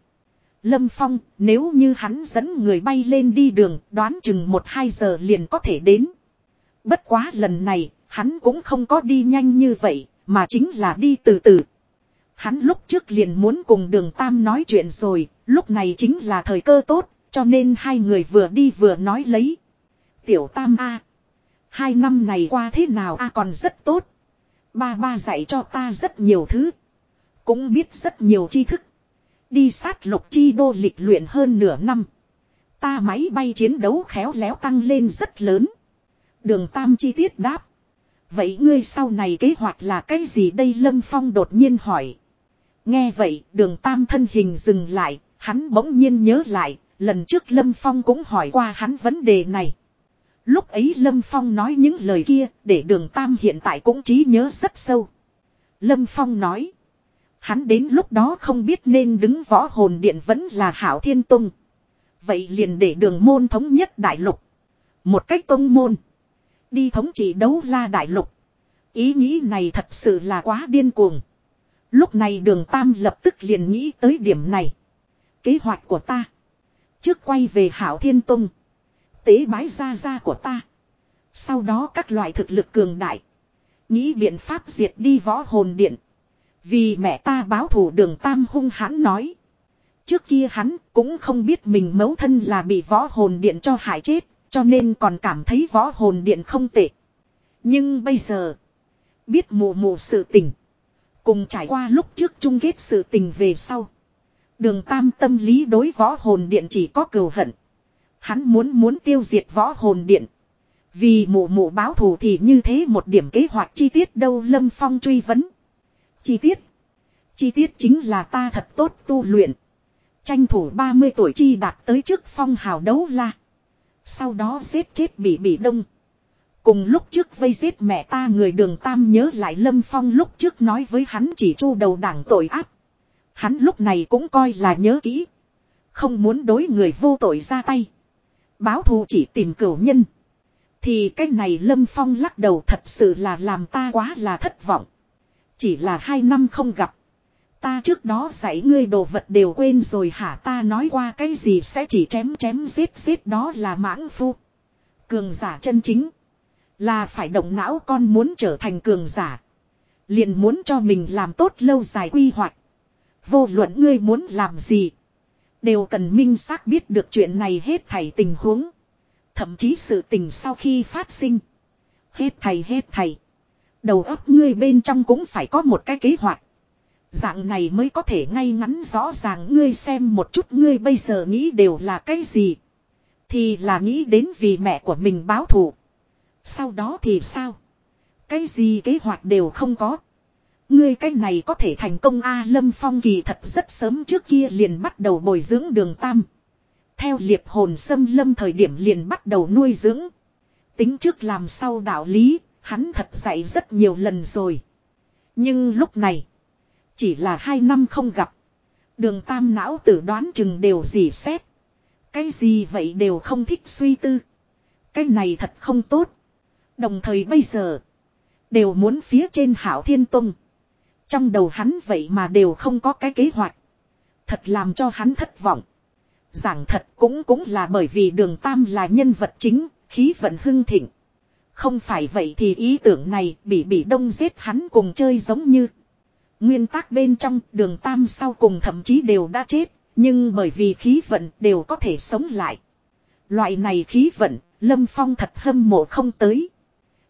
Lâm Phong nếu như hắn dẫn người bay lên đi đường đoán chừng 1-2 giờ liền có thể đến. Bất quá lần này hắn cũng không có đi nhanh như vậy mà chính là đi từ từ. Hắn lúc trước liền muốn cùng đường Tam nói chuyện rồi, lúc này chính là thời cơ tốt, cho nên hai người vừa đi vừa nói lấy. Tiểu Tam A. Hai năm này qua thế nào A còn rất tốt. Ba ba dạy cho ta rất nhiều thứ. Cũng biết rất nhiều tri thức. Đi sát lục chi đô lịch luyện hơn nửa năm. Ta máy bay chiến đấu khéo léo tăng lên rất lớn. Đường Tam chi tiết đáp. Vậy ngươi sau này kế hoạch là cái gì đây Lâm Phong đột nhiên hỏi. Nghe vậy đường Tam thân hình dừng lại, hắn bỗng nhiên nhớ lại, lần trước Lâm Phong cũng hỏi qua hắn vấn đề này. Lúc ấy Lâm Phong nói những lời kia, để đường Tam hiện tại cũng trí nhớ rất sâu. Lâm Phong nói. Hắn đến lúc đó không biết nên đứng võ hồn điện vẫn là hảo thiên Tông. Vậy liền để đường môn thống nhất đại lục. Một cách tông môn. Đi thống trị đấu la đại lục. Ý nghĩ này thật sự là quá điên cuồng. Lúc này đường Tam lập tức liền nghĩ tới điểm này. Kế hoạch của ta. Trước quay về hảo thiên Tông. Tế bái ra ra của ta. Sau đó các loại thực lực cường đại. Nghĩ biện pháp diệt đi võ hồn điện. Vì mẹ ta báo thủ đường tam hung hãn nói. Trước kia hắn cũng không biết mình mấu thân là bị võ hồn điện cho hại chết. Cho nên còn cảm thấy võ hồn điện không tệ. Nhưng bây giờ. Biết mù mù sự tình. Cùng trải qua lúc trước chung kết sự tình về sau. Đường tam tâm lý đối võ hồn điện chỉ có cừu hận. Hắn muốn muốn tiêu diệt võ hồn điện. Vì mụ mụ báo thù thì như thế một điểm kế hoạch chi tiết đâu Lâm Phong truy vấn. Chi tiết. Chi tiết chính là ta thật tốt tu luyện. Tranh thủ 30 tuổi chi đạt tới trước phong hào đấu la. Sau đó giết chết bị bị đông. Cùng lúc trước vây giết mẹ ta người đường tam nhớ lại Lâm Phong lúc trước nói với hắn chỉ chu đầu đảng tội ác. Hắn lúc này cũng coi là nhớ kỹ. Không muốn đối người vô tội ra tay. Báo thù chỉ tìm cửu nhân. Thì cái này Lâm Phong lắc đầu thật sự là làm ta quá là thất vọng. Chỉ là hai năm không gặp. Ta trước đó dạy ngươi đồ vật đều quên rồi hả ta nói qua cái gì sẽ chỉ chém chém giết giết đó là mãng phu. Cường giả chân chính. Là phải động não con muốn trở thành cường giả. Liền muốn cho mình làm tốt lâu dài quy hoạch. Vô luận ngươi muốn làm gì. Đều cần minh xác biết được chuyện này hết thảy tình huống. Thậm chí sự tình sau khi phát sinh. Hết thầy hết thầy. Đầu óc ngươi bên trong cũng phải có một cái kế hoạch. Dạng này mới có thể ngay ngắn rõ ràng ngươi xem một chút ngươi bây giờ nghĩ đều là cái gì. Thì là nghĩ đến vì mẹ của mình báo thù. Sau đó thì sao? Cái gì kế hoạch đều không có. Ngươi cái này có thể thành công A Lâm Phong kỳ thật rất sớm trước kia liền bắt đầu bồi dưỡng đường tam. Theo liệp hồn xâm lâm thời điểm liền bắt đầu nuôi dưỡng. Tính trước làm sau đạo lý, hắn thật dạy rất nhiều lần rồi. Nhưng lúc này, chỉ là hai năm không gặp. Đường tam não tử đoán chừng đều gì xét. Cái gì vậy đều không thích suy tư. Cái này thật không tốt. Đồng thời bây giờ, đều muốn phía trên hảo thiên tông. Trong đầu hắn vậy mà đều không có cái kế hoạch. Thật làm cho hắn thất vọng. Giảng thật cũng cũng là bởi vì đường Tam là nhân vật chính, khí vận hưng thịnh. Không phải vậy thì ý tưởng này bị bị đông giết hắn cùng chơi giống như. Nguyên tắc bên trong đường Tam sau cùng thậm chí đều đã chết, nhưng bởi vì khí vận đều có thể sống lại. Loại này khí vận, Lâm Phong thật hâm mộ không tới.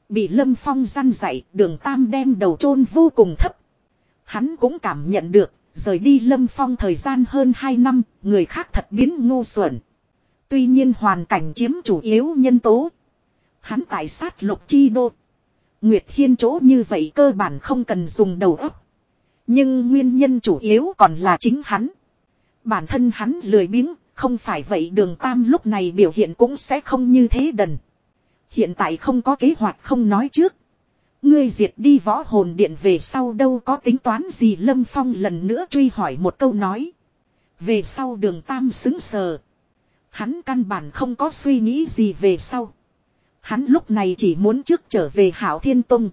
Bị Lâm Phong răn dạy, đường Tam đem đầu chôn vô cùng thấp. Hắn cũng cảm nhận được, Rời đi lâm phong thời gian hơn 2 năm, người khác thật biến ngu xuẩn. Tuy nhiên hoàn cảnh chiếm chủ yếu nhân tố. Hắn tại sát lục chi đô. Nguyệt Hiên chỗ như vậy cơ bản không cần dùng đầu óc. Nhưng nguyên nhân chủ yếu còn là chính hắn. Bản thân hắn lười biếng, không phải vậy đường tam lúc này biểu hiện cũng sẽ không như thế đần. Hiện tại không có kế hoạch không nói trước. Ngươi diệt đi võ hồn điện về sau đâu có tính toán gì Lâm Phong lần nữa truy hỏi một câu nói. Về sau đường tam xứng sờ. Hắn căn bản không có suy nghĩ gì về sau. Hắn lúc này chỉ muốn trước trở về Hảo Thiên Tông.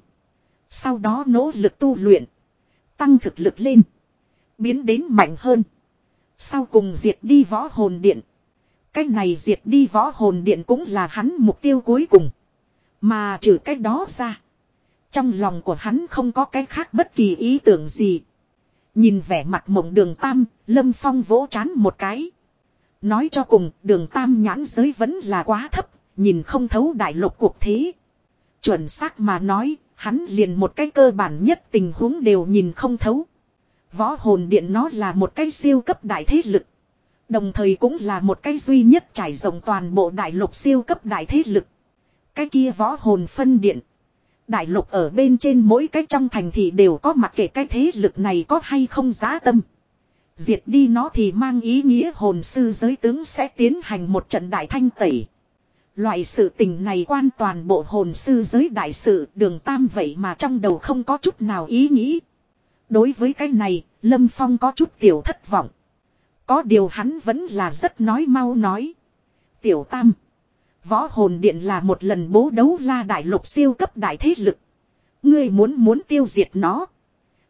Sau đó nỗ lực tu luyện. Tăng thực lực lên. Biến đến mạnh hơn. Sau cùng diệt đi võ hồn điện. Cái này diệt đi võ hồn điện cũng là hắn mục tiêu cuối cùng. Mà trừ cái đó ra. Trong lòng của hắn không có cái khác bất kỳ ý tưởng gì. Nhìn vẻ mặt mộng đường tam, lâm phong vỗ chán một cái. Nói cho cùng, đường tam nhãn giới vẫn là quá thấp, nhìn không thấu đại lục cuộc thế. Chuẩn xác mà nói, hắn liền một cái cơ bản nhất tình huống đều nhìn không thấu. Võ hồn điện nó là một cái siêu cấp đại thế lực. Đồng thời cũng là một cái duy nhất trải rộng toàn bộ đại lục siêu cấp đại thế lực. Cái kia võ hồn phân điện. Đại lục ở bên trên mỗi cái trong thành thị đều có mặc kệ cái thế lực này có hay không giá tâm. Diệt đi nó thì mang ý nghĩa hồn sư giới tướng sẽ tiến hành một trận đại thanh tẩy. Loại sự tình này quan toàn bộ hồn sư giới đại sự đường tam vậy mà trong đầu không có chút nào ý nghĩ. Đối với cái này, Lâm Phong có chút tiểu thất vọng. Có điều hắn vẫn là rất nói mau nói. Tiểu tam. Võ hồn điện là một lần bố đấu la đại lục siêu cấp đại thế lực. Ngươi muốn muốn tiêu diệt nó.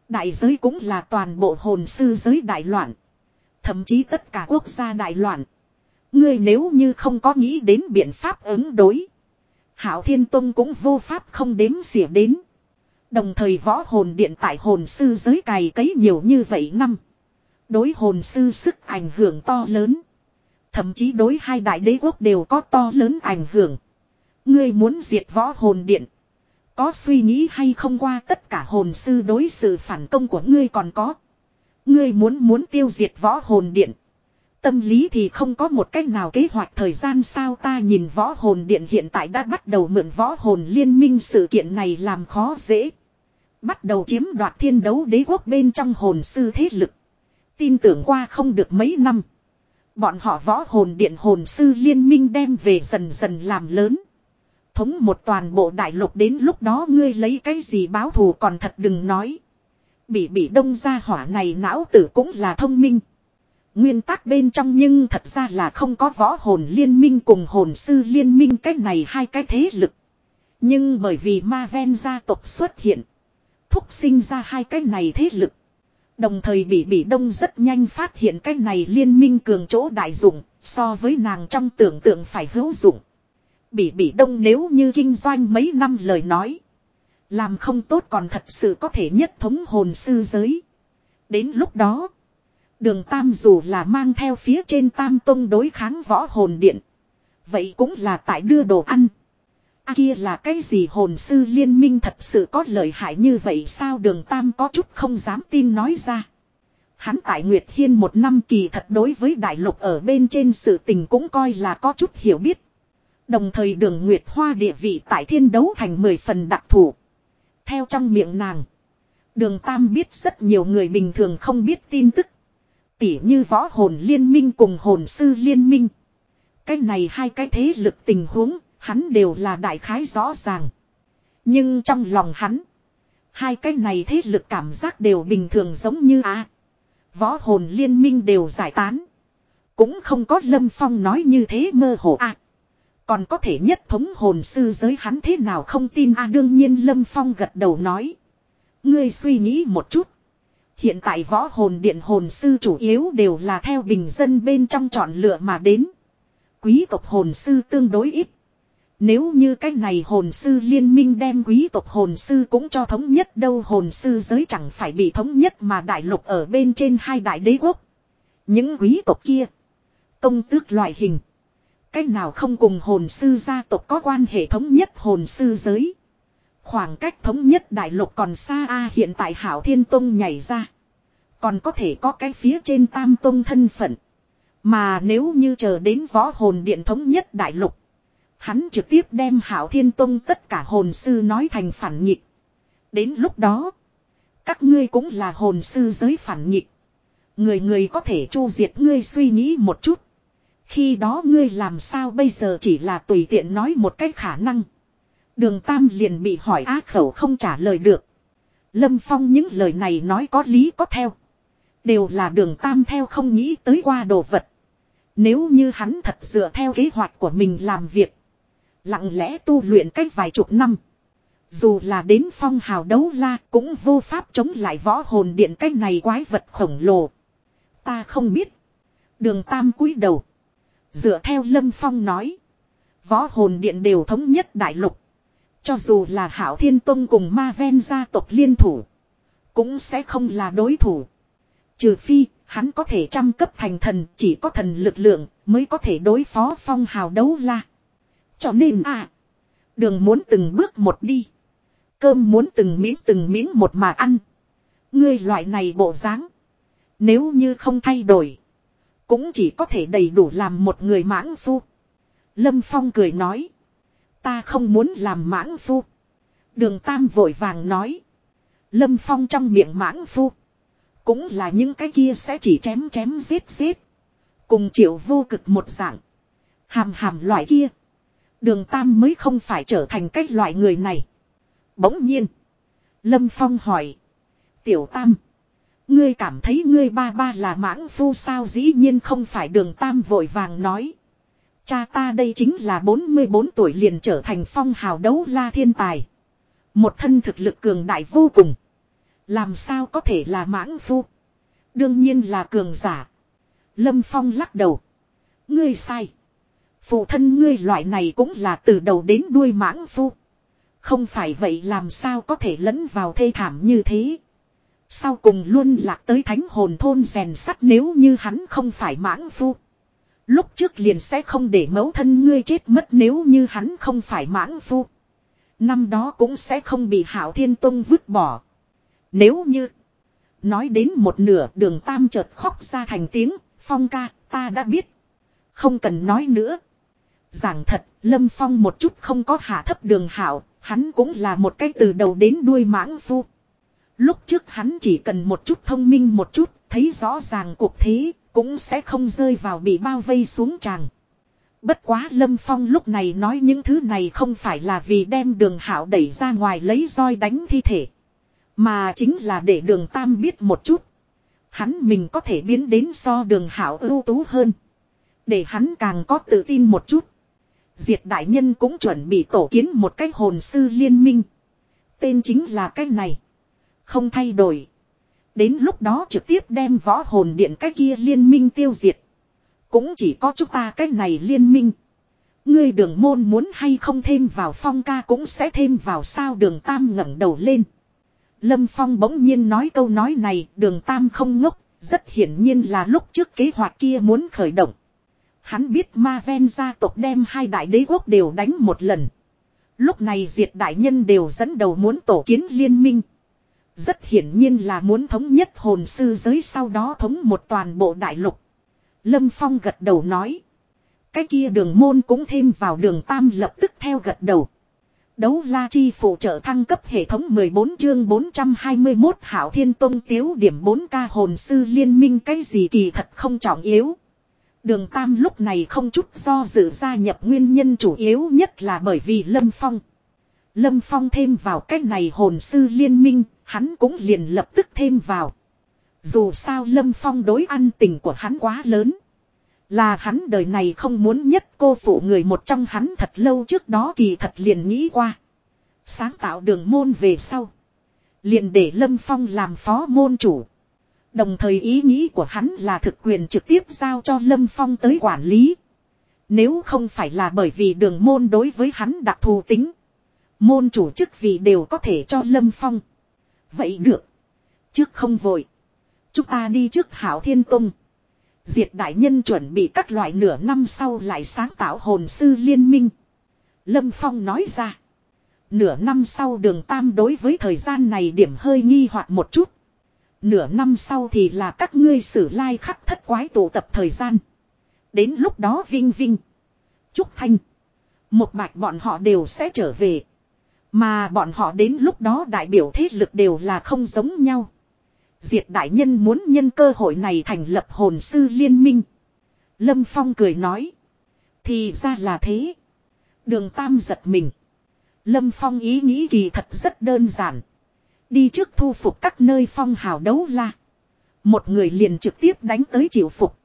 Đại giới cũng là toàn bộ hồn sư giới đại loạn. Thậm chí tất cả quốc gia đại loạn. Ngươi nếu như không có nghĩ đến biện pháp ứng đối. Hảo Thiên Tông cũng vô pháp không đếm xỉa đến. Đồng thời võ hồn điện tại hồn sư giới cày cấy nhiều như vậy năm. Đối hồn sư sức ảnh hưởng to lớn. Thậm chí đối hai đại đế quốc đều có to lớn ảnh hưởng. Ngươi muốn diệt võ hồn điện. Có suy nghĩ hay không qua tất cả hồn sư đối sự phản công của ngươi còn có. Ngươi muốn muốn tiêu diệt võ hồn điện. Tâm lý thì không có một cách nào kế hoạch thời gian sao ta nhìn võ hồn điện hiện tại đã bắt đầu mượn võ hồn liên minh sự kiện này làm khó dễ. Bắt đầu chiếm đoạt thiên đấu đế quốc bên trong hồn sư thế lực. Tin tưởng qua không được mấy năm. Bọn họ võ hồn điện hồn sư liên minh đem về dần dần làm lớn. Thống một toàn bộ đại lục đến lúc đó ngươi lấy cái gì báo thù còn thật đừng nói. Bị bị đông ra hỏa này não tử cũng là thông minh. Nguyên tắc bên trong nhưng thật ra là không có võ hồn liên minh cùng hồn sư liên minh cách này hai cái thế lực. Nhưng bởi vì ma ven gia tộc xuất hiện. Thúc sinh ra hai cái này thế lực. Đồng thời bị bị đông rất nhanh phát hiện cái này liên minh cường chỗ đại dụng, so với nàng trong tưởng tượng phải hữu dụng. Bị bị đông nếu như kinh doanh mấy năm lời nói. Làm không tốt còn thật sự có thể nhất thống hồn sư giới. Đến lúc đó. Đường Tam dù là mang theo phía trên Tam Tông đối kháng võ hồn điện. Vậy cũng là tại đưa đồ ăn. À kia là cái gì hồn sư liên minh thật sự có lợi hại như vậy sao đường Tam có chút không dám tin nói ra. Hắn tại Nguyệt Hiên một năm kỳ thật đối với đại lục ở bên trên sự tình cũng coi là có chút hiểu biết. Đồng thời đường Nguyệt Hoa địa vị tại thiên đấu thành 10 phần đặc thủ. Theo trong miệng nàng. Đường Tam biết rất nhiều người bình thường không biết tin tức. Tỉ như võ hồn liên minh cùng hồn sư liên minh. Cái này hai cái thế lực tình huống, hắn đều là đại khái rõ ràng. Nhưng trong lòng hắn, hai cái này thế lực cảm giác đều bình thường giống như a Võ hồn liên minh đều giải tán. Cũng không có lâm phong nói như thế mơ hồ a Còn có thể nhất thống hồn sư giới hắn thế nào không tin a đương nhiên lâm phong gật đầu nói. Ngươi suy nghĩ một chút. Hiện tại võ hồn điện hồn sư chủ yếu đều là theo bình dân bên trong chọn lựa mà đến. Quý tộc hồn sư tương đối ít. Nếu như cái này hồn sư liên minh đem quý tộc hồn sư cũng cho thống nhất đâu hồn sư giới chẳng phải bị thống nhất mà đại lục ở bên trên hai đại đế quốc. Những quý tộc kia. Công tước loại hình. Cái nào không cùng hồn sư gia tộc có quan hệ thống nhất hồn sư giới. Khoảng cách thống nhất đại lục còn xa a, hiện tại Hảo Thiên Tông nhảy ra. Còn có thể có cái phía trên Tam Tông thân phận. Mà nếu như chờ đến võ hồn điện thống nhất đại lục. Hắn trực tiếp đem Hảo Thiên Tông tất cả hồn sư nói thành phản nghịch. Đến lúc đó. Các ngươi cũng là hồn sư giới phản nghịch. Người người có thể chu diệt ngươi suy nghĩ một chút. Khi đó ngươi làm sao bây giờ chỉ là tùy tiện nói một cách khả năng. Đường Tam liền bị hỏi á khẩu không trả lời được. Lâm Phong những lời này nói có lý có theo. Đều là đường Tam theo không nghĩ tới qua đồ vật. Nếu như hắn thật dựa theo kế hoạch của mình làm việc. Lặng lẽ tu luyện cách vài chục năm. Dù là đến phong hào đấu la cũng vô pháp chống lại võ hồn điện cách này quái vật khổng lồ. Ta không biết. Đường Tam cúi đầu. Dựa theo Lâm Phong nói. Võ hồn điện đều thống nhất đại lục. Cho dù là Hảo Thiên Tông cùng Ma Ven gia tộc liên thủ. Cũng sẽ không là đối thủ. Trừ phi, hắn có thể trăm cấp thành thần, chỉ có thần lực lượng, mới có thể đối phó phong hào đấu la. Cho nên à, đường muốn từng bước một đi. Cơm muốn từng miếng từng miếng một mà ăn. Ngươi loại này bộ dáng Nếu như không thay đổi. Cũng chỉ có thể đầy đủ làm một người mãng phu. Lâm Phong cười nói. Ta không muốn làm mãng phu. Đường Tam vội vàng nói. Lâm Phong trong miệng mãng phu. Cũng là những cái kia sẽ chỉ chém chém giết giết. Cùng triệu vô cực một dạng. Hàm hàm loại kia. Đường Tam mới không phải trở thành cách loại người này. Bỗng nhiên. Lâm Phong hỏi. Tiểu Tam. Ngươi cảm thấy ngươi ba ba là mãng phu sao dĩ nhiên không phải, đường Tam vội vàng nói. Cha ta đây chính là 44 tuổi liền trở thành phong hào đấu la thiên tài. Một thân thực lực cường đại vô cùng. Làm sao có thể là mãng phu. Đương nhiên là cường giả. Lâm Phong lắc đầu. Ngươi sai. Phụ thân ngươi loại này cũng là từ đầu đến đuôi mãng phu. Không phải vậy làm sao có thể lẫn vào thê thảm như thế. Sau cùng luôn lạc tới thánh hồn thôn rèn sắt nếu như hắn không phải mãng phu. Lúc trước liền sẽ không để mẫu thân ngươi chết mất nếu như hắn không phải mãng phu. Năm đó cũng sẽ không bị hảo thiên tông vứt bỏ. Nếu như. Nói đến một nửa đường tam chợt khóc ra thành tiếng. Phong ca, ta đã biết. Không cần nói nữa. Giảng thật, Lâm Phong một chút không có hạ thấp đường hảo. Hắn cũng là một cái từ đầu đến đuôi mãng phu. Lúc trước hắn chỉ cần một chút thông minh một chút. Thấy rõ ràng cuộc thế. Cũng sẽ không rơi vào bị bao vây xuống tràng. Bất quá Lâm Phong lúc này nói những thứ này không phải là vì đem đường hảo đẩy ra ngoài lấy roi đánh thi thể. Mà chính là để đường Tam biết một chút. Hắn mình có thể biến đến so đường hảo ưu tú hơn. Để hắn càng có tự tin một chút. Diệt đại nhân cũng chuẩn bị tổ kiến một cái hồn sư liên minh. Tên chính là cái này. Không thay đổi. Đến lúc đó trực tiếp đem võ hồn điện cái kia liên minh tiêu diệt. Cũng chỉ có chúng ta cái này liên minh. Ngươi đường môn muốn hay không thêm vào phong ca cũng sẽ thêm vào sao đường tam ngẩng đầu lên. Lâm Phong bỗng nhiên nói câu nói này đường tam không ngốc, rất hiển nhiên là lúc trước kế hoạch kia muốn khởi động. Hắn biết ma ven gia tộc đem hai đại đế quốc đều đánh một lần. Lúc này diệt đại nhân đều dẫn đầu muốn tổ kiến liên minh. Rất hiển nhiên là muốn thống nhất hồn sư giới sau đó thống một toàn bộ đại lục. Lâm Phong gật đầu nói. Cái kia đường môn cũng thêm vào đường tam lập tức theo gật đầu. Đấu la chi phụ trợ thăng cấp hệ thống 14 chương 421 Hảo Thiên Tông Tiếu điểm 4K hồn sư liên minh cái gì kỳ thật không trọng yếu. Đường Tam lúc này không chút do dự gia nhập nguyên nhân chủ yếu nhất là bởi vì Lâm Phong. Lâm Phong thêm vào cách này hồn sư liên minh, hắn cũng liền lập tức thêm vào. Dù sao Lâm Phong đối ăn tình của hắn quá lớn. Là hắn đời này không muốn nhất cô phụ người một trong hắn thật lâu trước đó kỳ thật liền nghĩ qua. Sáng tạo đường môn về sau. Liền để Lâm Phong làm phó môn chủ. Đồng thời ý nghĩ của hắn là thực quyền trực tiếp giao cho Lâm Phong tới quản lý. Nếu không phải là bởi vì đường môn đối với hắn đặc thù tính. Môn chủ chức vị đều có thể cho Lâm Phong. Vậy được. Trước không vội. Chúng ta đi trước Hảo Thiên Tông. Diệt đại nhân chuẩn bị các loại nửa năm sau lại sáng tạo hồn sư liên minh. Lâm Phong nói ra. Nửa năm sau đường tam đối với thời gian này điểm hơi nghi hoặc một chút. Nửa năm sau thì là các ngươi sử lai khắc thất quái tụ tập thời gian. Đến lúc đó Vinh Vinh. Trúc Thanh. Một bạch bọn họ đều sẽ trở về. Mà bọn họ đến lúc đó đại biểu thế lực đều là không giống nhau. Diệt đại nhân muốn nhân cơ hội này thành lập hồn sư liên minh. Lâm Phong cười nói. Thì ra là thế. Đường Tam giật mình. Lâm Phong ý nghĩ kỳ thật rất đơn giản. Đi trước thu phục các nơi phong hào đấu la. Một người liền trực tiếp đánh tới chịu phục.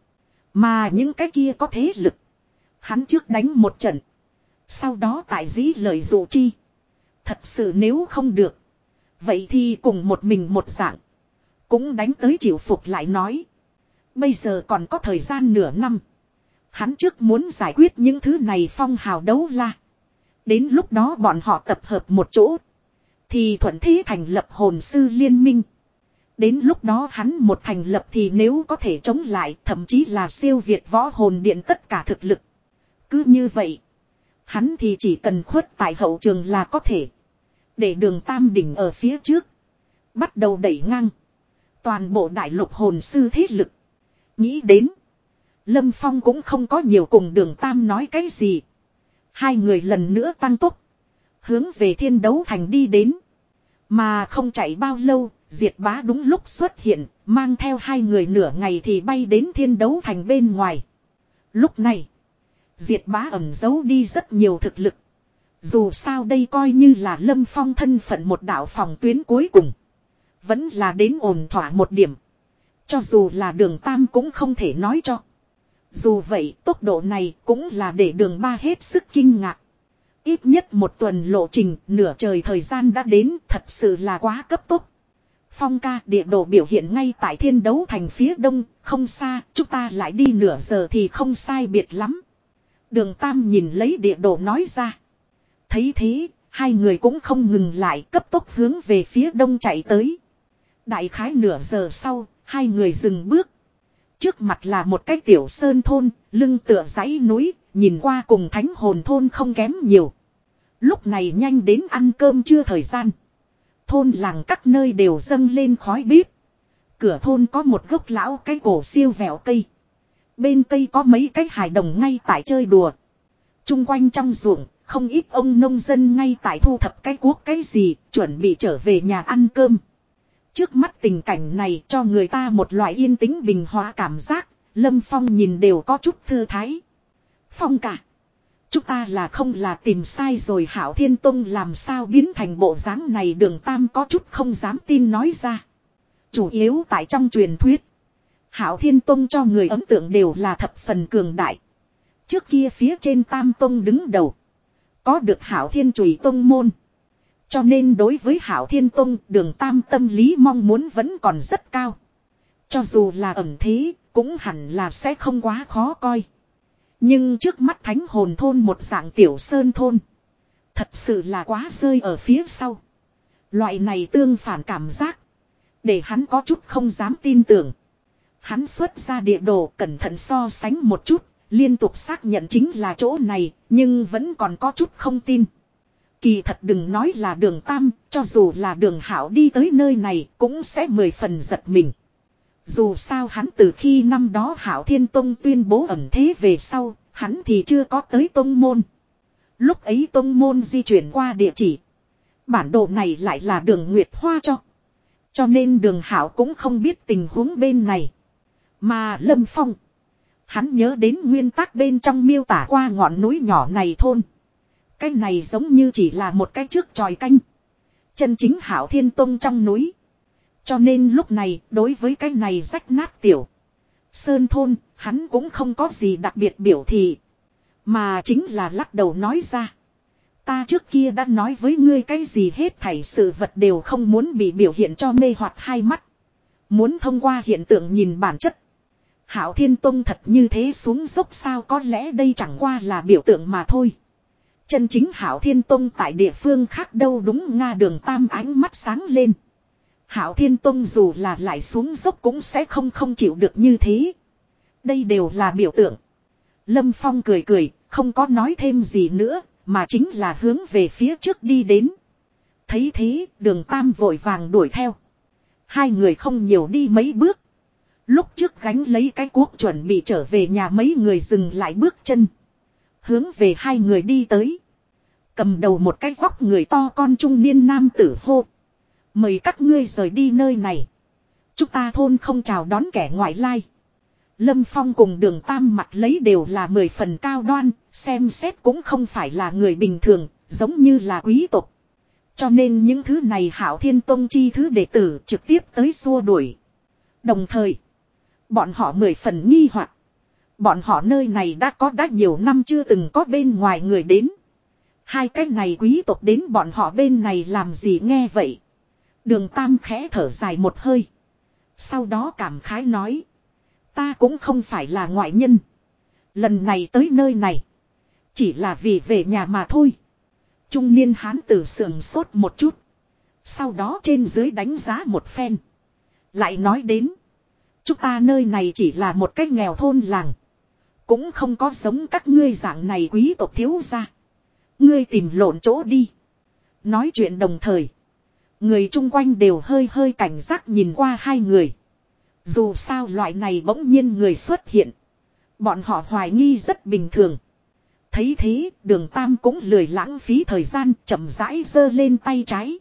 Mà những cái kia có thế lực. Hắn trước đánh một trận. Sau đó tại dĩ lời dụ chi. Thật sự nếu không được. Vậy thì cùng một mình một dạng. Cũng đánh tới chịu phục lại nói. Bây giờ còn có thời gian nửa năm. Hắn trước muốn giải quyết những thứ này phong hào đấu la. Đến lúc đó bọn họ tập hợp một chỗ. Thì thuận thế thành lập hồn sư liên minh. Đến lúc đó hắn một thành lập thì nếu có thể chống lại, thậm chí là siêu việt võ hồn điện tất cả thực lực. Cứ như vậy. Hắn thì chỉ cần khuất tại hậu trường là có thể. Để đường tam đỉnh ở phía trước. Bắt đầu đẩy ngang. Toàn bộ đại lục hồn sư thế lực. Nghĩ đến. Lâm Phong cũng không có nhiều cùng đường Tam nói cái gì. Hai người lần nữa tăng tốc. Hướng về thiên đấu thành đi đến. Mà không chạy bao lâu, diệt bá đúng lúc xuất hiện, mang theo hai người nửa ngày thì bay đến thiên đấu thành bên ngoài. Lúc này, diệt bá ẩm giấu đi rất nhiều thực lực. Dù sao đây coi như là lâm phong thân phận một đạo phòng tuyến cuối cùng. Vẫn là đến ổn thỏa một điểm. Cho dù là đường tam cũng không thể nói cho. Dù vậy tốc độ này cũng là để đường ba hết sức kinh ngạc. Ít nhất một tuần lộ trình nửa trời thời gian đã đến thật sự là quá cấp tốc. Phong ca địa đồ biểu hiện ngay tại thiên đấu thành phía đông, không xa, chúng ta lại đi nửa giờ thì không sai biệt lắm. Đường Tam nhìn lấy địa đồ nói ra. Thấy thế, hai người cũng không ngừng lại cấp tốc hướng về phía đông chạy tới. Đại khái nửa giờ sau, hai người dừng bước. Trước mặt là một cái tiểu sơn thôn, lưng tựa dãy núi, nhìn qua cùng thánh hồn thôn không kém nhiều. Lúc này nhanh đến ăn cơm chưa thời gian. Thôn làng các nơi đều dâng lên khói bếp. Cửa thôn có một gốc lão cái cổ siêu vẹo cây. Bên cây có mấy cái hài đồng ngay tại chơi đùa. Trung quanh trong ruộng, không ít ông nông dân ngay tại thu thập cái cuốc cái gì, chuẩn bị trở về nhà ăn cơm. Trước mắt tình cảnh này cho người ta một loại yên tĩnh bình hòa cảm giác, Lâm Phong nhìn đều có chút thư thái. Phong cả. Chúng ta là không là tìm sai rồi Hảo Thiên Tông làm sao biến thành bộ dáng này đường Tam có chút không dám tin nói ra. Chủ yếu tại trong truyền thuyết. Hảo Thiên Tông cho người ấn tượng đều là thập phần cường đại. Trước kia phía trên Tam Tông đứng đầu. Có được Hảo Thiên Chùy Tông môn. Cho nên đối với Hảo Thiên Tông đường Tam tâm lý mong muốn vẫn còn rất cao. Cho dù là ẩn thế, cũng hẳn là sẽ không quá khó coi. Nhưng trước mắt thánh hồn thôn một dạng tiểu sơn thôn. Thật sự là quá rơi ở phía sau. Loại này tương phản cảm giác. Để hắn có chút không dám tin tưởng. Hắn xuất ra địa đồ cẩn thận so sánh một chút. Liên tục xác nhận chính là chỗ này. Nhưng vẫn còn có chút không tin. Kỳ thật đừng nói là đường tam. Cho dù là đường hảo đi tới nơi này cũng sẽ mười phần giật mình. Dù sao hắn từ khi năm đó Hảo Thiên Tông tuyên bố ẩn thế về sau, hắn thì chưa có tới Tông Môn. Lúc ấy Tông Môn di chuyển qua địa chỉ. Bản đồ này lại là đường Nguyệt Hoa cho. Cho nên đường Hảo cũng không biết tình huống bên này. Mà Lâm Phong. Hắn nhớ đến nguyên tắc bên trong miêu tả qua ngọn núi nhỏ này thôn. Cái này giống như chỉ là một cái trước tròi canh. Chân chính Hảo Thiên Tông trong núi. Cho nên lúc này đối với cái này rách nát tiểu. Sơn thôn, hắn cũng không có gì đặc biệt biểu thị. Mà chính là lắc đầu nói ra. Ta trước kia đã nói với ngươi cái gì hết thảy sự vật đều không muốn bị biểu hiện cho mê hoặc hai mắt. Muốn thông qua hiện tượng nhìn bản chất. Hảo Thiên Tông thật như thế xuống dốc sao có lẽ đây chẳng qua là biểu tượng mà thôi. Chân chính Hảo Thiên Tông tại địa phương khác đâu đúng Nga đường tam ánh mắt sáng lên. Hảo Thiên Tông dù là lại xuống dốc cũng sẽ không không chịu được như thế. Đây đều là biểu tượng. Lâm Phong cười cười, không có nói thêm gì nữa, mà chính là hướng về phía trước đi đến. Thấy thế, đường Tam vội vàng đuổi theo. Hai người không nhiều đi mấy bước. Lúc trước gánh lấy cái cuốc chuẩn bị trở về nhà mấy người dừng lại bước chân. Hướng về hai người đi tới. Cầm đầu một cái vóc người to con trung niên nam tử hô. Mời các ngươi rời đi nơi này. Chúng ta thôn không chào đón kẻ ngoại lai. Lâm Phong cùng đường Tam mặt lấy đều là mười phần cao đoan, xem xét cũng không phải là người bình thường, giống như là quý tộc. Cho nên những thứ này hảo thiên tông chi thứ đệ tử trực tiếp tới xua đuổi. Đồng thời, bọn họ mười phần nghi hoặc Bọn họ nơi này đã có đã nhiều năm chưa từng có bên ngoài người đến. Hai cái này quý tộc đến bọn họ bên này làm gì nghe vậy. Đường Tam khẽ thở dài một hơi. Sau đó cảm khái nói. Ta cũng không phải là ngoại nhân. Lần này tới nơi này. Chỉ là vì về nhà mà thôi. Trung niên hán tử sườn sốt một chút. Sau đó trên dưới đánh giá một phen. Lại nói đến. Chúng ta nơi này chỉ là một cách nghèo thôn làng. Cũng không có giống các ngươi dạng này quý tộc thiếu ra. Ngươi tìm lộn chỗ đi. Nói chuyện đồng thời. Người chung quanh đều hơi hơi cảnh giác nhìn qua hai người. Dù sao loại này bỗng nhiên người xuất hiện. Bọn họ hoài nghi rất bình thường. Thấy thế, đường Tam cũng lười lãng phí thời gian chậm rãi giơ lên tay trái.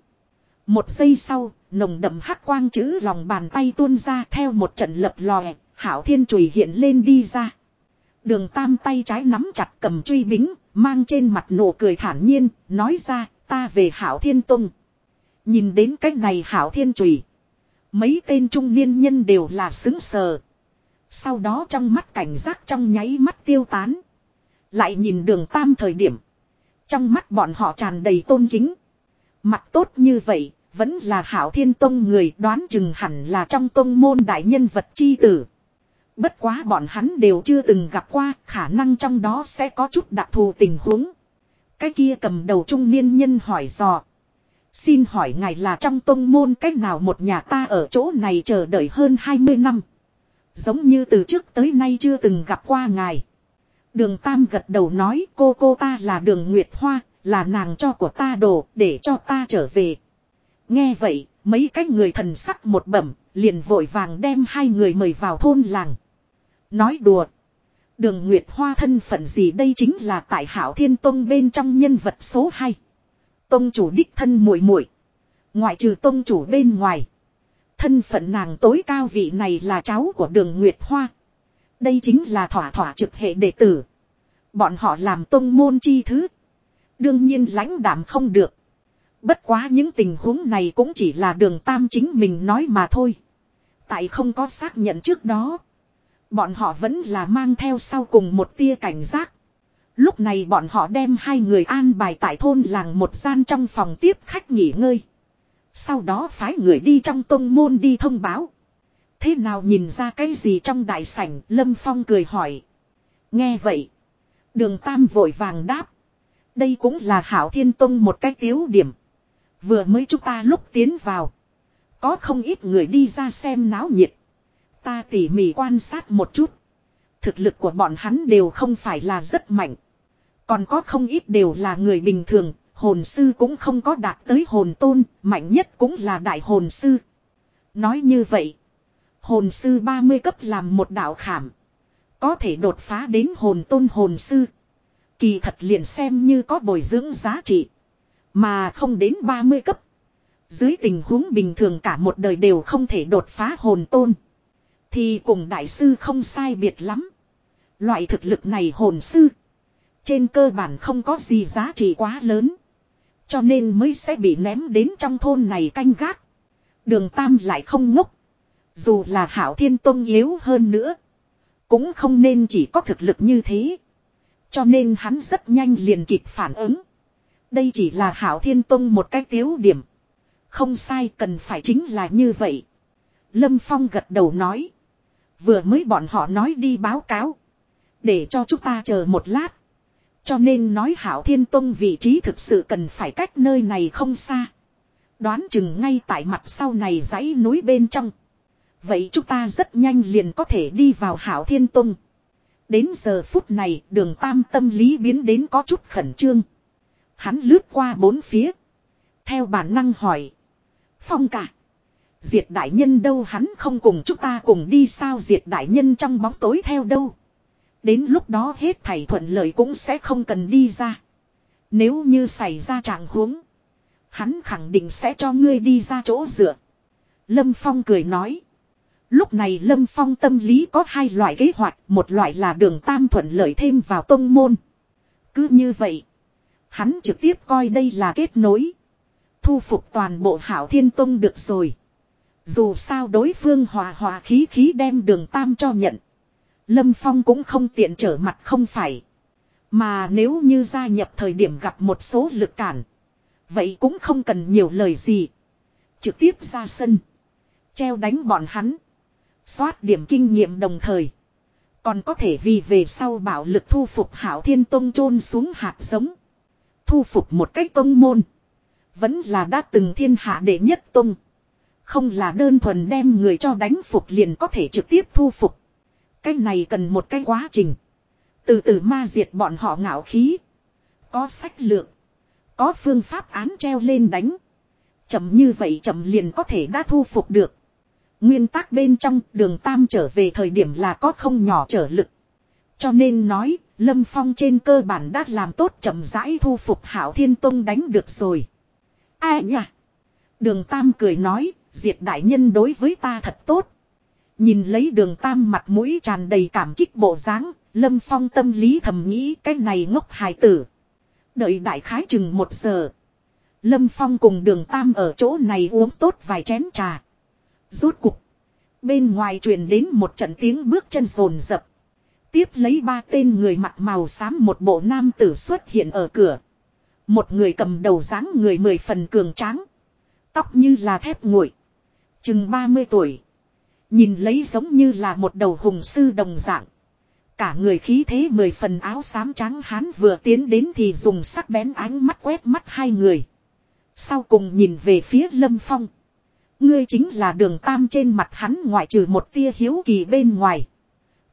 Một giây sau, nồng đậm hắc quang chữ lòng bàn tay tuôn ra theo một trận lập lòe, hảo thiên chùy hiện lên đi ra. Đường Tam tay trái nắm chặt cầm truy bính, mang trên mặt nụ cười thản nhiên, nói ra, ta về hảo thiên tông Nhìn đến cách này hảo thiên trùy. Mấy tên trung niên nhân đều là xứng sờ. Sau đó trong mắt cảnh giác trong nháy mắt tiêu tán. Lại nhìn đường tam thời điểm. Trong mắt bọn họ tràn đầy tôn kính. Mặt tốt như vậy, vẫn là hảo thiên tông người đoán chừng hẳn là trong tông môn đại nhân vật chi tử. Bất quá bọn hắn đều chưa từng gặp qua, khả năng trong đó sẽ có chút đặc thù tình huống. Cái kia cầm đầu trung niên nhân hỏi dò. Xin hỏi ngài là trong tông môn cách nào một nhà ta ở chỗ này chờ đợi hơn 20 năm. Giống như từ trước tới nay chưa từng gặp qua ngài. Đường Tam gật đầu nói cô cô ta là đường Nguyệt Hoa, là nàng cho của ta đồ để cho ta trở về. Nghe vậy, mấy cái người thần sắc một bẩm, liền vội vàng đem hai người mời vào thôn làng. Nói đùa. Đường Nguyệt Hoa thân phận gì đây chính là tại Hảo Thiên Tông bên trong nhân vật số 2. Tông chủ đích thân muội muội, ngoại trừ tông chủ bên ngoài, thân phận nàng tối cao vị này là cháu của Đường Nguyệt Hoa. Đây chính là thỏa thỏa trực hệ đệ tử. Bọn họ làm tông môn chi thứ, đương nhiên lãnh đảm không được. Bất quá những tình huống này cũng chỉ là Đường Tam chính mình nói mà thôi. Tại không có xác nhận trước đó, bọn họ vẫn là mang theo sau cùng một tia cảnh giác. Lúc này bọn họ đem hai người an bài tại thôn làng một gian trong phòng tiếp khách nghỉ ngơi. Sau đó phái người đi trong tông môn đi thông báo. Thế nào nhìn ra cái gì trong đại sảnh, Lâm Phong cười hỏi. Nghe vậy. Đường Tam vội vàng đáp. Đây cũng là Hảo Thiên Tông một cái tiếu điểm. Vừa mới chúng ta lúc tiến vào. Có không ít người đi ra xem náo nhiệt. Ta tỉ mỉ quan sát một chút. Thực lực của bọn hắn đều không phải là rất mạnh. Còn có không ít đều là người bình thường, hồn sư cũng không có đạt tới hồn tôn, mạnh nhất cũng là đại hồn sư. Nói như vậy, hồn sư 30 cấp làm một đạo khảm. Có thể đột phá đến hồn tôn hồn sư. Kỳ thật liền xem như có bồi dưỡng giá trị. Mà không đến 30 cấp. Dưới tình huống bình thường cả một đời đều không thể đột phá hồn tôn. Thì cùng đại sư không sai biệt lắm. Loại thực lực này hồn sư. Trên cơ bản không có gì giá trị quá lớn. Cho nên mới sẽ bị ném đến trong thôn này canh gác. Đường Tam lại không ngốc. Dù là Hảo Thiên Tông yếu hơn nữa. Cũng không nên chỉ có thực lực như thế. Cho nên hắn rất nhanh liền kịp phản ứng. Đây chỉ là Hảo Thiên Tông một cái tiếu điểm. Không sai cần phải chính là như vậy. Lâm Phong gật đầu nói. Vừa mới bọn họ nói đi báo cáo. Để cho chúng ta chờ một lát. Cho nên nói hảo thiên tông vị trí thực sự cần phải cách nơi này không xa. Đoán chừng ngay tại mặt sau này dãy núi bên trong. Vậy chúng ta rất nhanh liền có thể đi vào hảo thiên tông. Đến giờ phút này, đường tam tâm lý biến đến có chút khẩn trương. Hắn lướt qua bốn phía. Theo bản năng hỏi. Phong cả. Diệt đại nhân đâu hắn không cùng chúng ta cùng đi sao diệt đại nhân trong bóng tối theo đâu. Đến lúc đó hết thảy thuận lợi cũng sẽ không cần đi ra. Nếu như xảy ra trạng huống. Hắn khẳng định sẽ cho ngươi đi ra chỗ dựa. Lâm Phong cười nói. Lúc này Lâm Phong tâm lý có hai loại kế hoạch. Một loại là đường tam thuận lợi thêm vào tông môn. Cứ như vậy. Hắn trực tiếp coi đây là kết nối. Thu phục toàn bộ hảo thiên tông được rồi. Dù sao đối phương hòa hòa khí khí đem đường tam cho nhận. Lâm Phong cũng không tiện trở mặt không phải. Mà nếu như gia nhập thời điểm gặp một số lực cản. Vậy cũng không cần nhiều lời gì. Trực tiếp ra sân. Treo đánh bọn hắn. Xoát điểm kinh nghiệm đồng thời. Còn có thể vì về sau bảo lực thu phục hảo thiên tông chôn xuống hạt giống. Thu phục một cách tông môn. Vẫn là đã từng thiên hạ đệ nhất tông. Không là đơn thuần đem người cho đánh phục liền có thể trực tiếp thu phục. Cái này cần một cái quá trình. Từ từ ma diệt bọn họ ngạo khí. Có sách lược. Có phương pháp án treo lên đánh. Chậm như vậy chậm liền có thể đã thu phục được. Nguyên tắc bên trong đường tam trở về thời điểm là có không nhỏ trở lực. Cho nên nói, Lâm Phong trên cơ bản đã làm tốt chậm rãi thu phục Hảo Thiên Tông đánh được rồi. À nhỉ? Đường Tam cười nói, diệt đại nhân đối với ta thật tốt. Nhìn lấy đường tam mặt mũi tràn đầy cảm kích bộ dáng, Lâm Phong tâm lý thầm nghĩ cái này ngốc hài tử. Đợi đại khái chừng một giờ. Lâm Phong cùng đường tam ở chỗ này uống tốt vài chén trà. Rốt cục. Bên ngoài truyền đến một trận tiếng bước chân rồn rập. Tiếp lấy ba tên người mặc màu xám một bộ nam tử xuất hiện ở cửa. Một người cầm đầu dáng người mười phần cường tráng. Tóc như là thép nguội. Chừng 30 tuổi. Nhìn lấy giống như là một đầu hùng sư đồng dạng. Cả người khí thế mười phần áo xám trắng hán vừa tiến đến thì dùng sắc bén ánh mắt quét mắt hai người. Sau cùng nhìn về phía lâm phong. Ngươi chính là đường tam trên mặt hắn ngoại trừ một tia hiếu kỳ bên ngoài.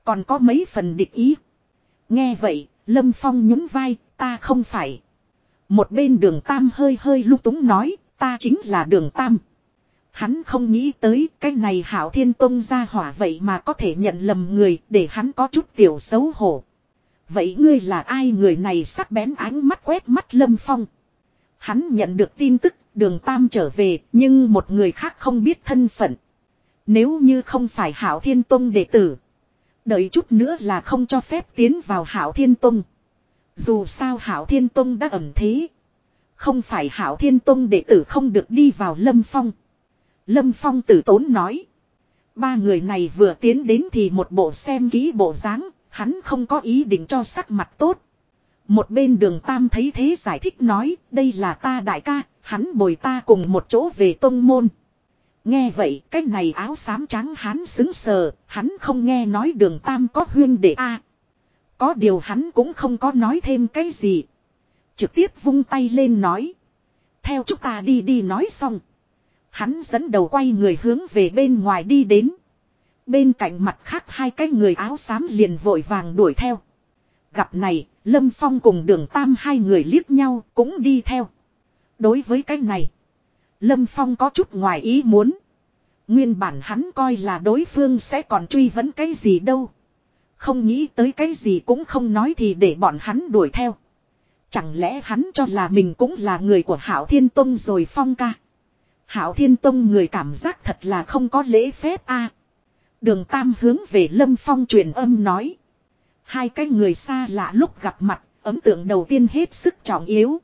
Còn có mấy phần địch ý. Nghe vậy, lâm phong nhún vai, ta không phải. Một bên đường tam hơi hơi lung túng nói, ta chính là đường tam. Hắn không nghĩ tới cái này hảo thiên tông ra hỏa vậy mà có thể nhận lầm người để hắn có chút tiểu xấu hổ. Vậy ngươi là ai người này sắc bén ánh mắt quét mắt lâm phong. Hắn nhận được tin tức, đường tam trở về, nhưng một người khác không biết thân phận. Nếu như không phải hảo thiên tông đệ tử. Đợi chút nữa là không cho phép tiến vào hảo thiên tông. Dù sao hảo thiên tông đã ẩm thế. Không phải hảo thiên tông đệ tử không được đi vào lâm phong. Lâm phong tử tốn nói. Ba người này vừa tiến đến thì một bộ xem kỹ bộ dáng, hắn không có ý định cho sắc mặt tốt. Một bên đường Tam thấy thế giải thích nói, đây là ta đại ca, hắn bồi ta cùng một chỗ về tông môn. Nghe vậy, cái này áo xám trắng hắn xứng sờ, hắn không nghe nói đường Tam có huyên đệ a. Có điều hắn cũng không có nói thêm cái gì. Trực tiếp vung tay lên nói. Theo chúng ta đi đi nói xong. Hắn dẫn đầu quay người hướng về bên ngoài đi đến. Bên cạnh mặt khác hai cái người áo xám liền vội vàng đuổi theo. Gặp này, Lâm Phong cùng đường Tam hai người liếc nhau cũng đi theo. Đối với cái này, Lâm Phong có chút ngoài ý muốn. Nguyên bản hắn coi là đối phương sẽ còn truy vấn cái gì đâu. Không nghĩ tới cái gì cũng không nói thì để bọn hắn đuổi theo. Chẳng lẽ hắn cho là mình cũng là người của Hảo Thiên Tông rồi Phong ca. Hảo Thiên Tông người cảm giác thật là không có lễ phép a. Đường Tam hướng về Lâm Phong truyền âm nói. Hai cái người xa lạ lúc gặp mặt, ấn tượng đầu tiên hết sức trọng yếu.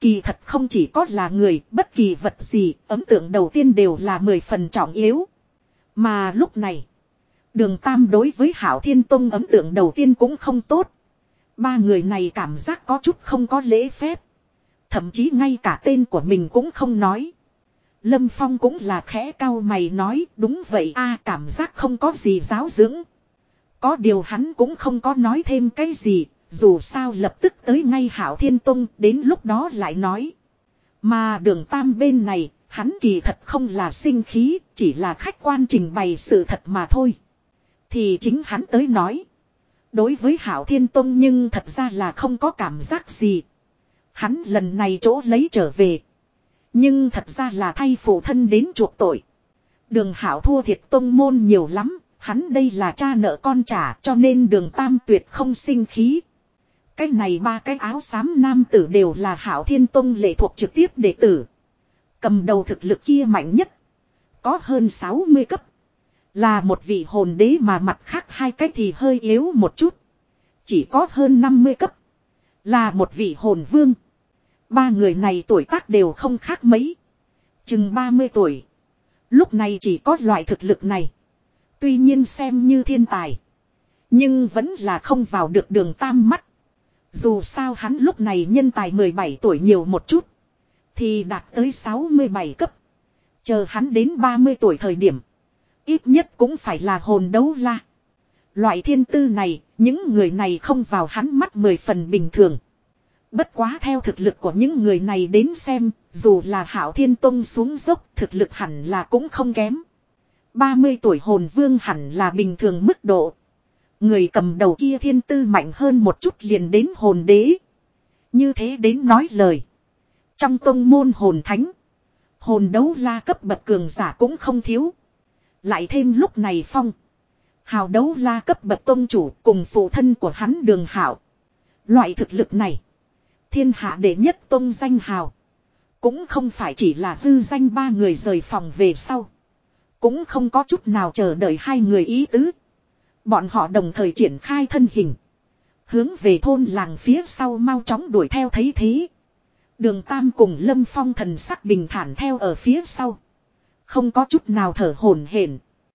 Kỳ thật không chỉ có là người, bất kỳ vật gì, ấn tượng đầu tiên đều là mười phần trọng yếu. Mà lúc này, đường Tam đối với Hảo Thiên Tông ấn tượng đầu tiên cũng không tốt. Ba người này cảm giác có chút không có lễ phép. Thậm chí ngay cả tên của mình cũng không nói. Lâm Phong cũng là khẽ cao mày nói đúng vậy a cảm giác không có gì giáo dưỡng. Có điều hắn cũng không có nói thêm cái gì, dù sao lập tức tới ngay Hảo Thiên Tông đến lúc đó lại nói. Mà đường tam bên này, hắn kỳ thật không là sinh khí, chỉ là khách quan trình bày sự thật mà thôi. Thì chính hắn tới nói. Đối với Hảo Thiên Tông nhưng thật ra là không có cảm giác gì. Hắn lần này chỗ lấy trở về. Nhưng thật ra là thay phụ thân đến chuộc tội. Đường Hảo thua thiệt Tông môn nhiều lắm. Hắn đây là cha nợ con trả cho nên đường Tam tuyệt không sinh khí. Cái này ba cái áo xám nam tử đều là Hảo Thiên Tông lệ thuộc trực tiếp đệ tử. Cầm đầu thực lực kia mạnh nhất. Có hơn 60 cấp. Là một vị hồn đế mà mặt khác hai cái thì hơi yếu một chút. Chỉ có hơn 50 cấp. Là một vị hồn vương. Ba người này tuổi tác đều không khác mấy. Chừng 30 tuổi. Lúc này chỉ có loại thực lực này. Tuy nhiên xem như thiên tài. Nhưng vẫn là không vào được đường tam mắt. Dù sao hắn lúc này nhân tài 17 tuổi nhiều một chút. Thì đạt tới 67 cấp. Chờ hắn đến 30 tuổi thời điểm. Ít nhất cũng phải là hồn đấu la. Loại thiên tư này, những người này không vào hắn mắt mười phần bình thường. Bất quá theo thực lực của những người này đến xem, dù là hảo thiên tông xuống dốc, thực lực hẳn là cũng không kém. 30 tuổi hồn vương hẳn là bình thường mức độ. Người cầm đầu kia thiên tư mạnh hơn một chút liền đến hồn đế. Như thế đến nói lời. Trong tông môn hồn thánh. Hồn đấu la cấp bậc cường giả cũng không thiếu. Lại thêm lúc này phong. Hào đấu la cấp bậc tôn chủ cùng phụ thân của hắn đường hảo. Loại thực lực này. Thiên hạ đệ nhất tôn danh hào. Cũng không phải chỉ là hư danh ba người rời phòng về sau. Cũng không có chút nào chờ đợi hai người ý tứ. Bọn họ đồng thời triển khai thân hình. Hướng về thôn làng phía sau mau chóng đuổi theo thấy thế. Đường Tam cùng Lâm Phong thần sắc bình thản theo ở phía sau. Không có chút nào thở hổn hển.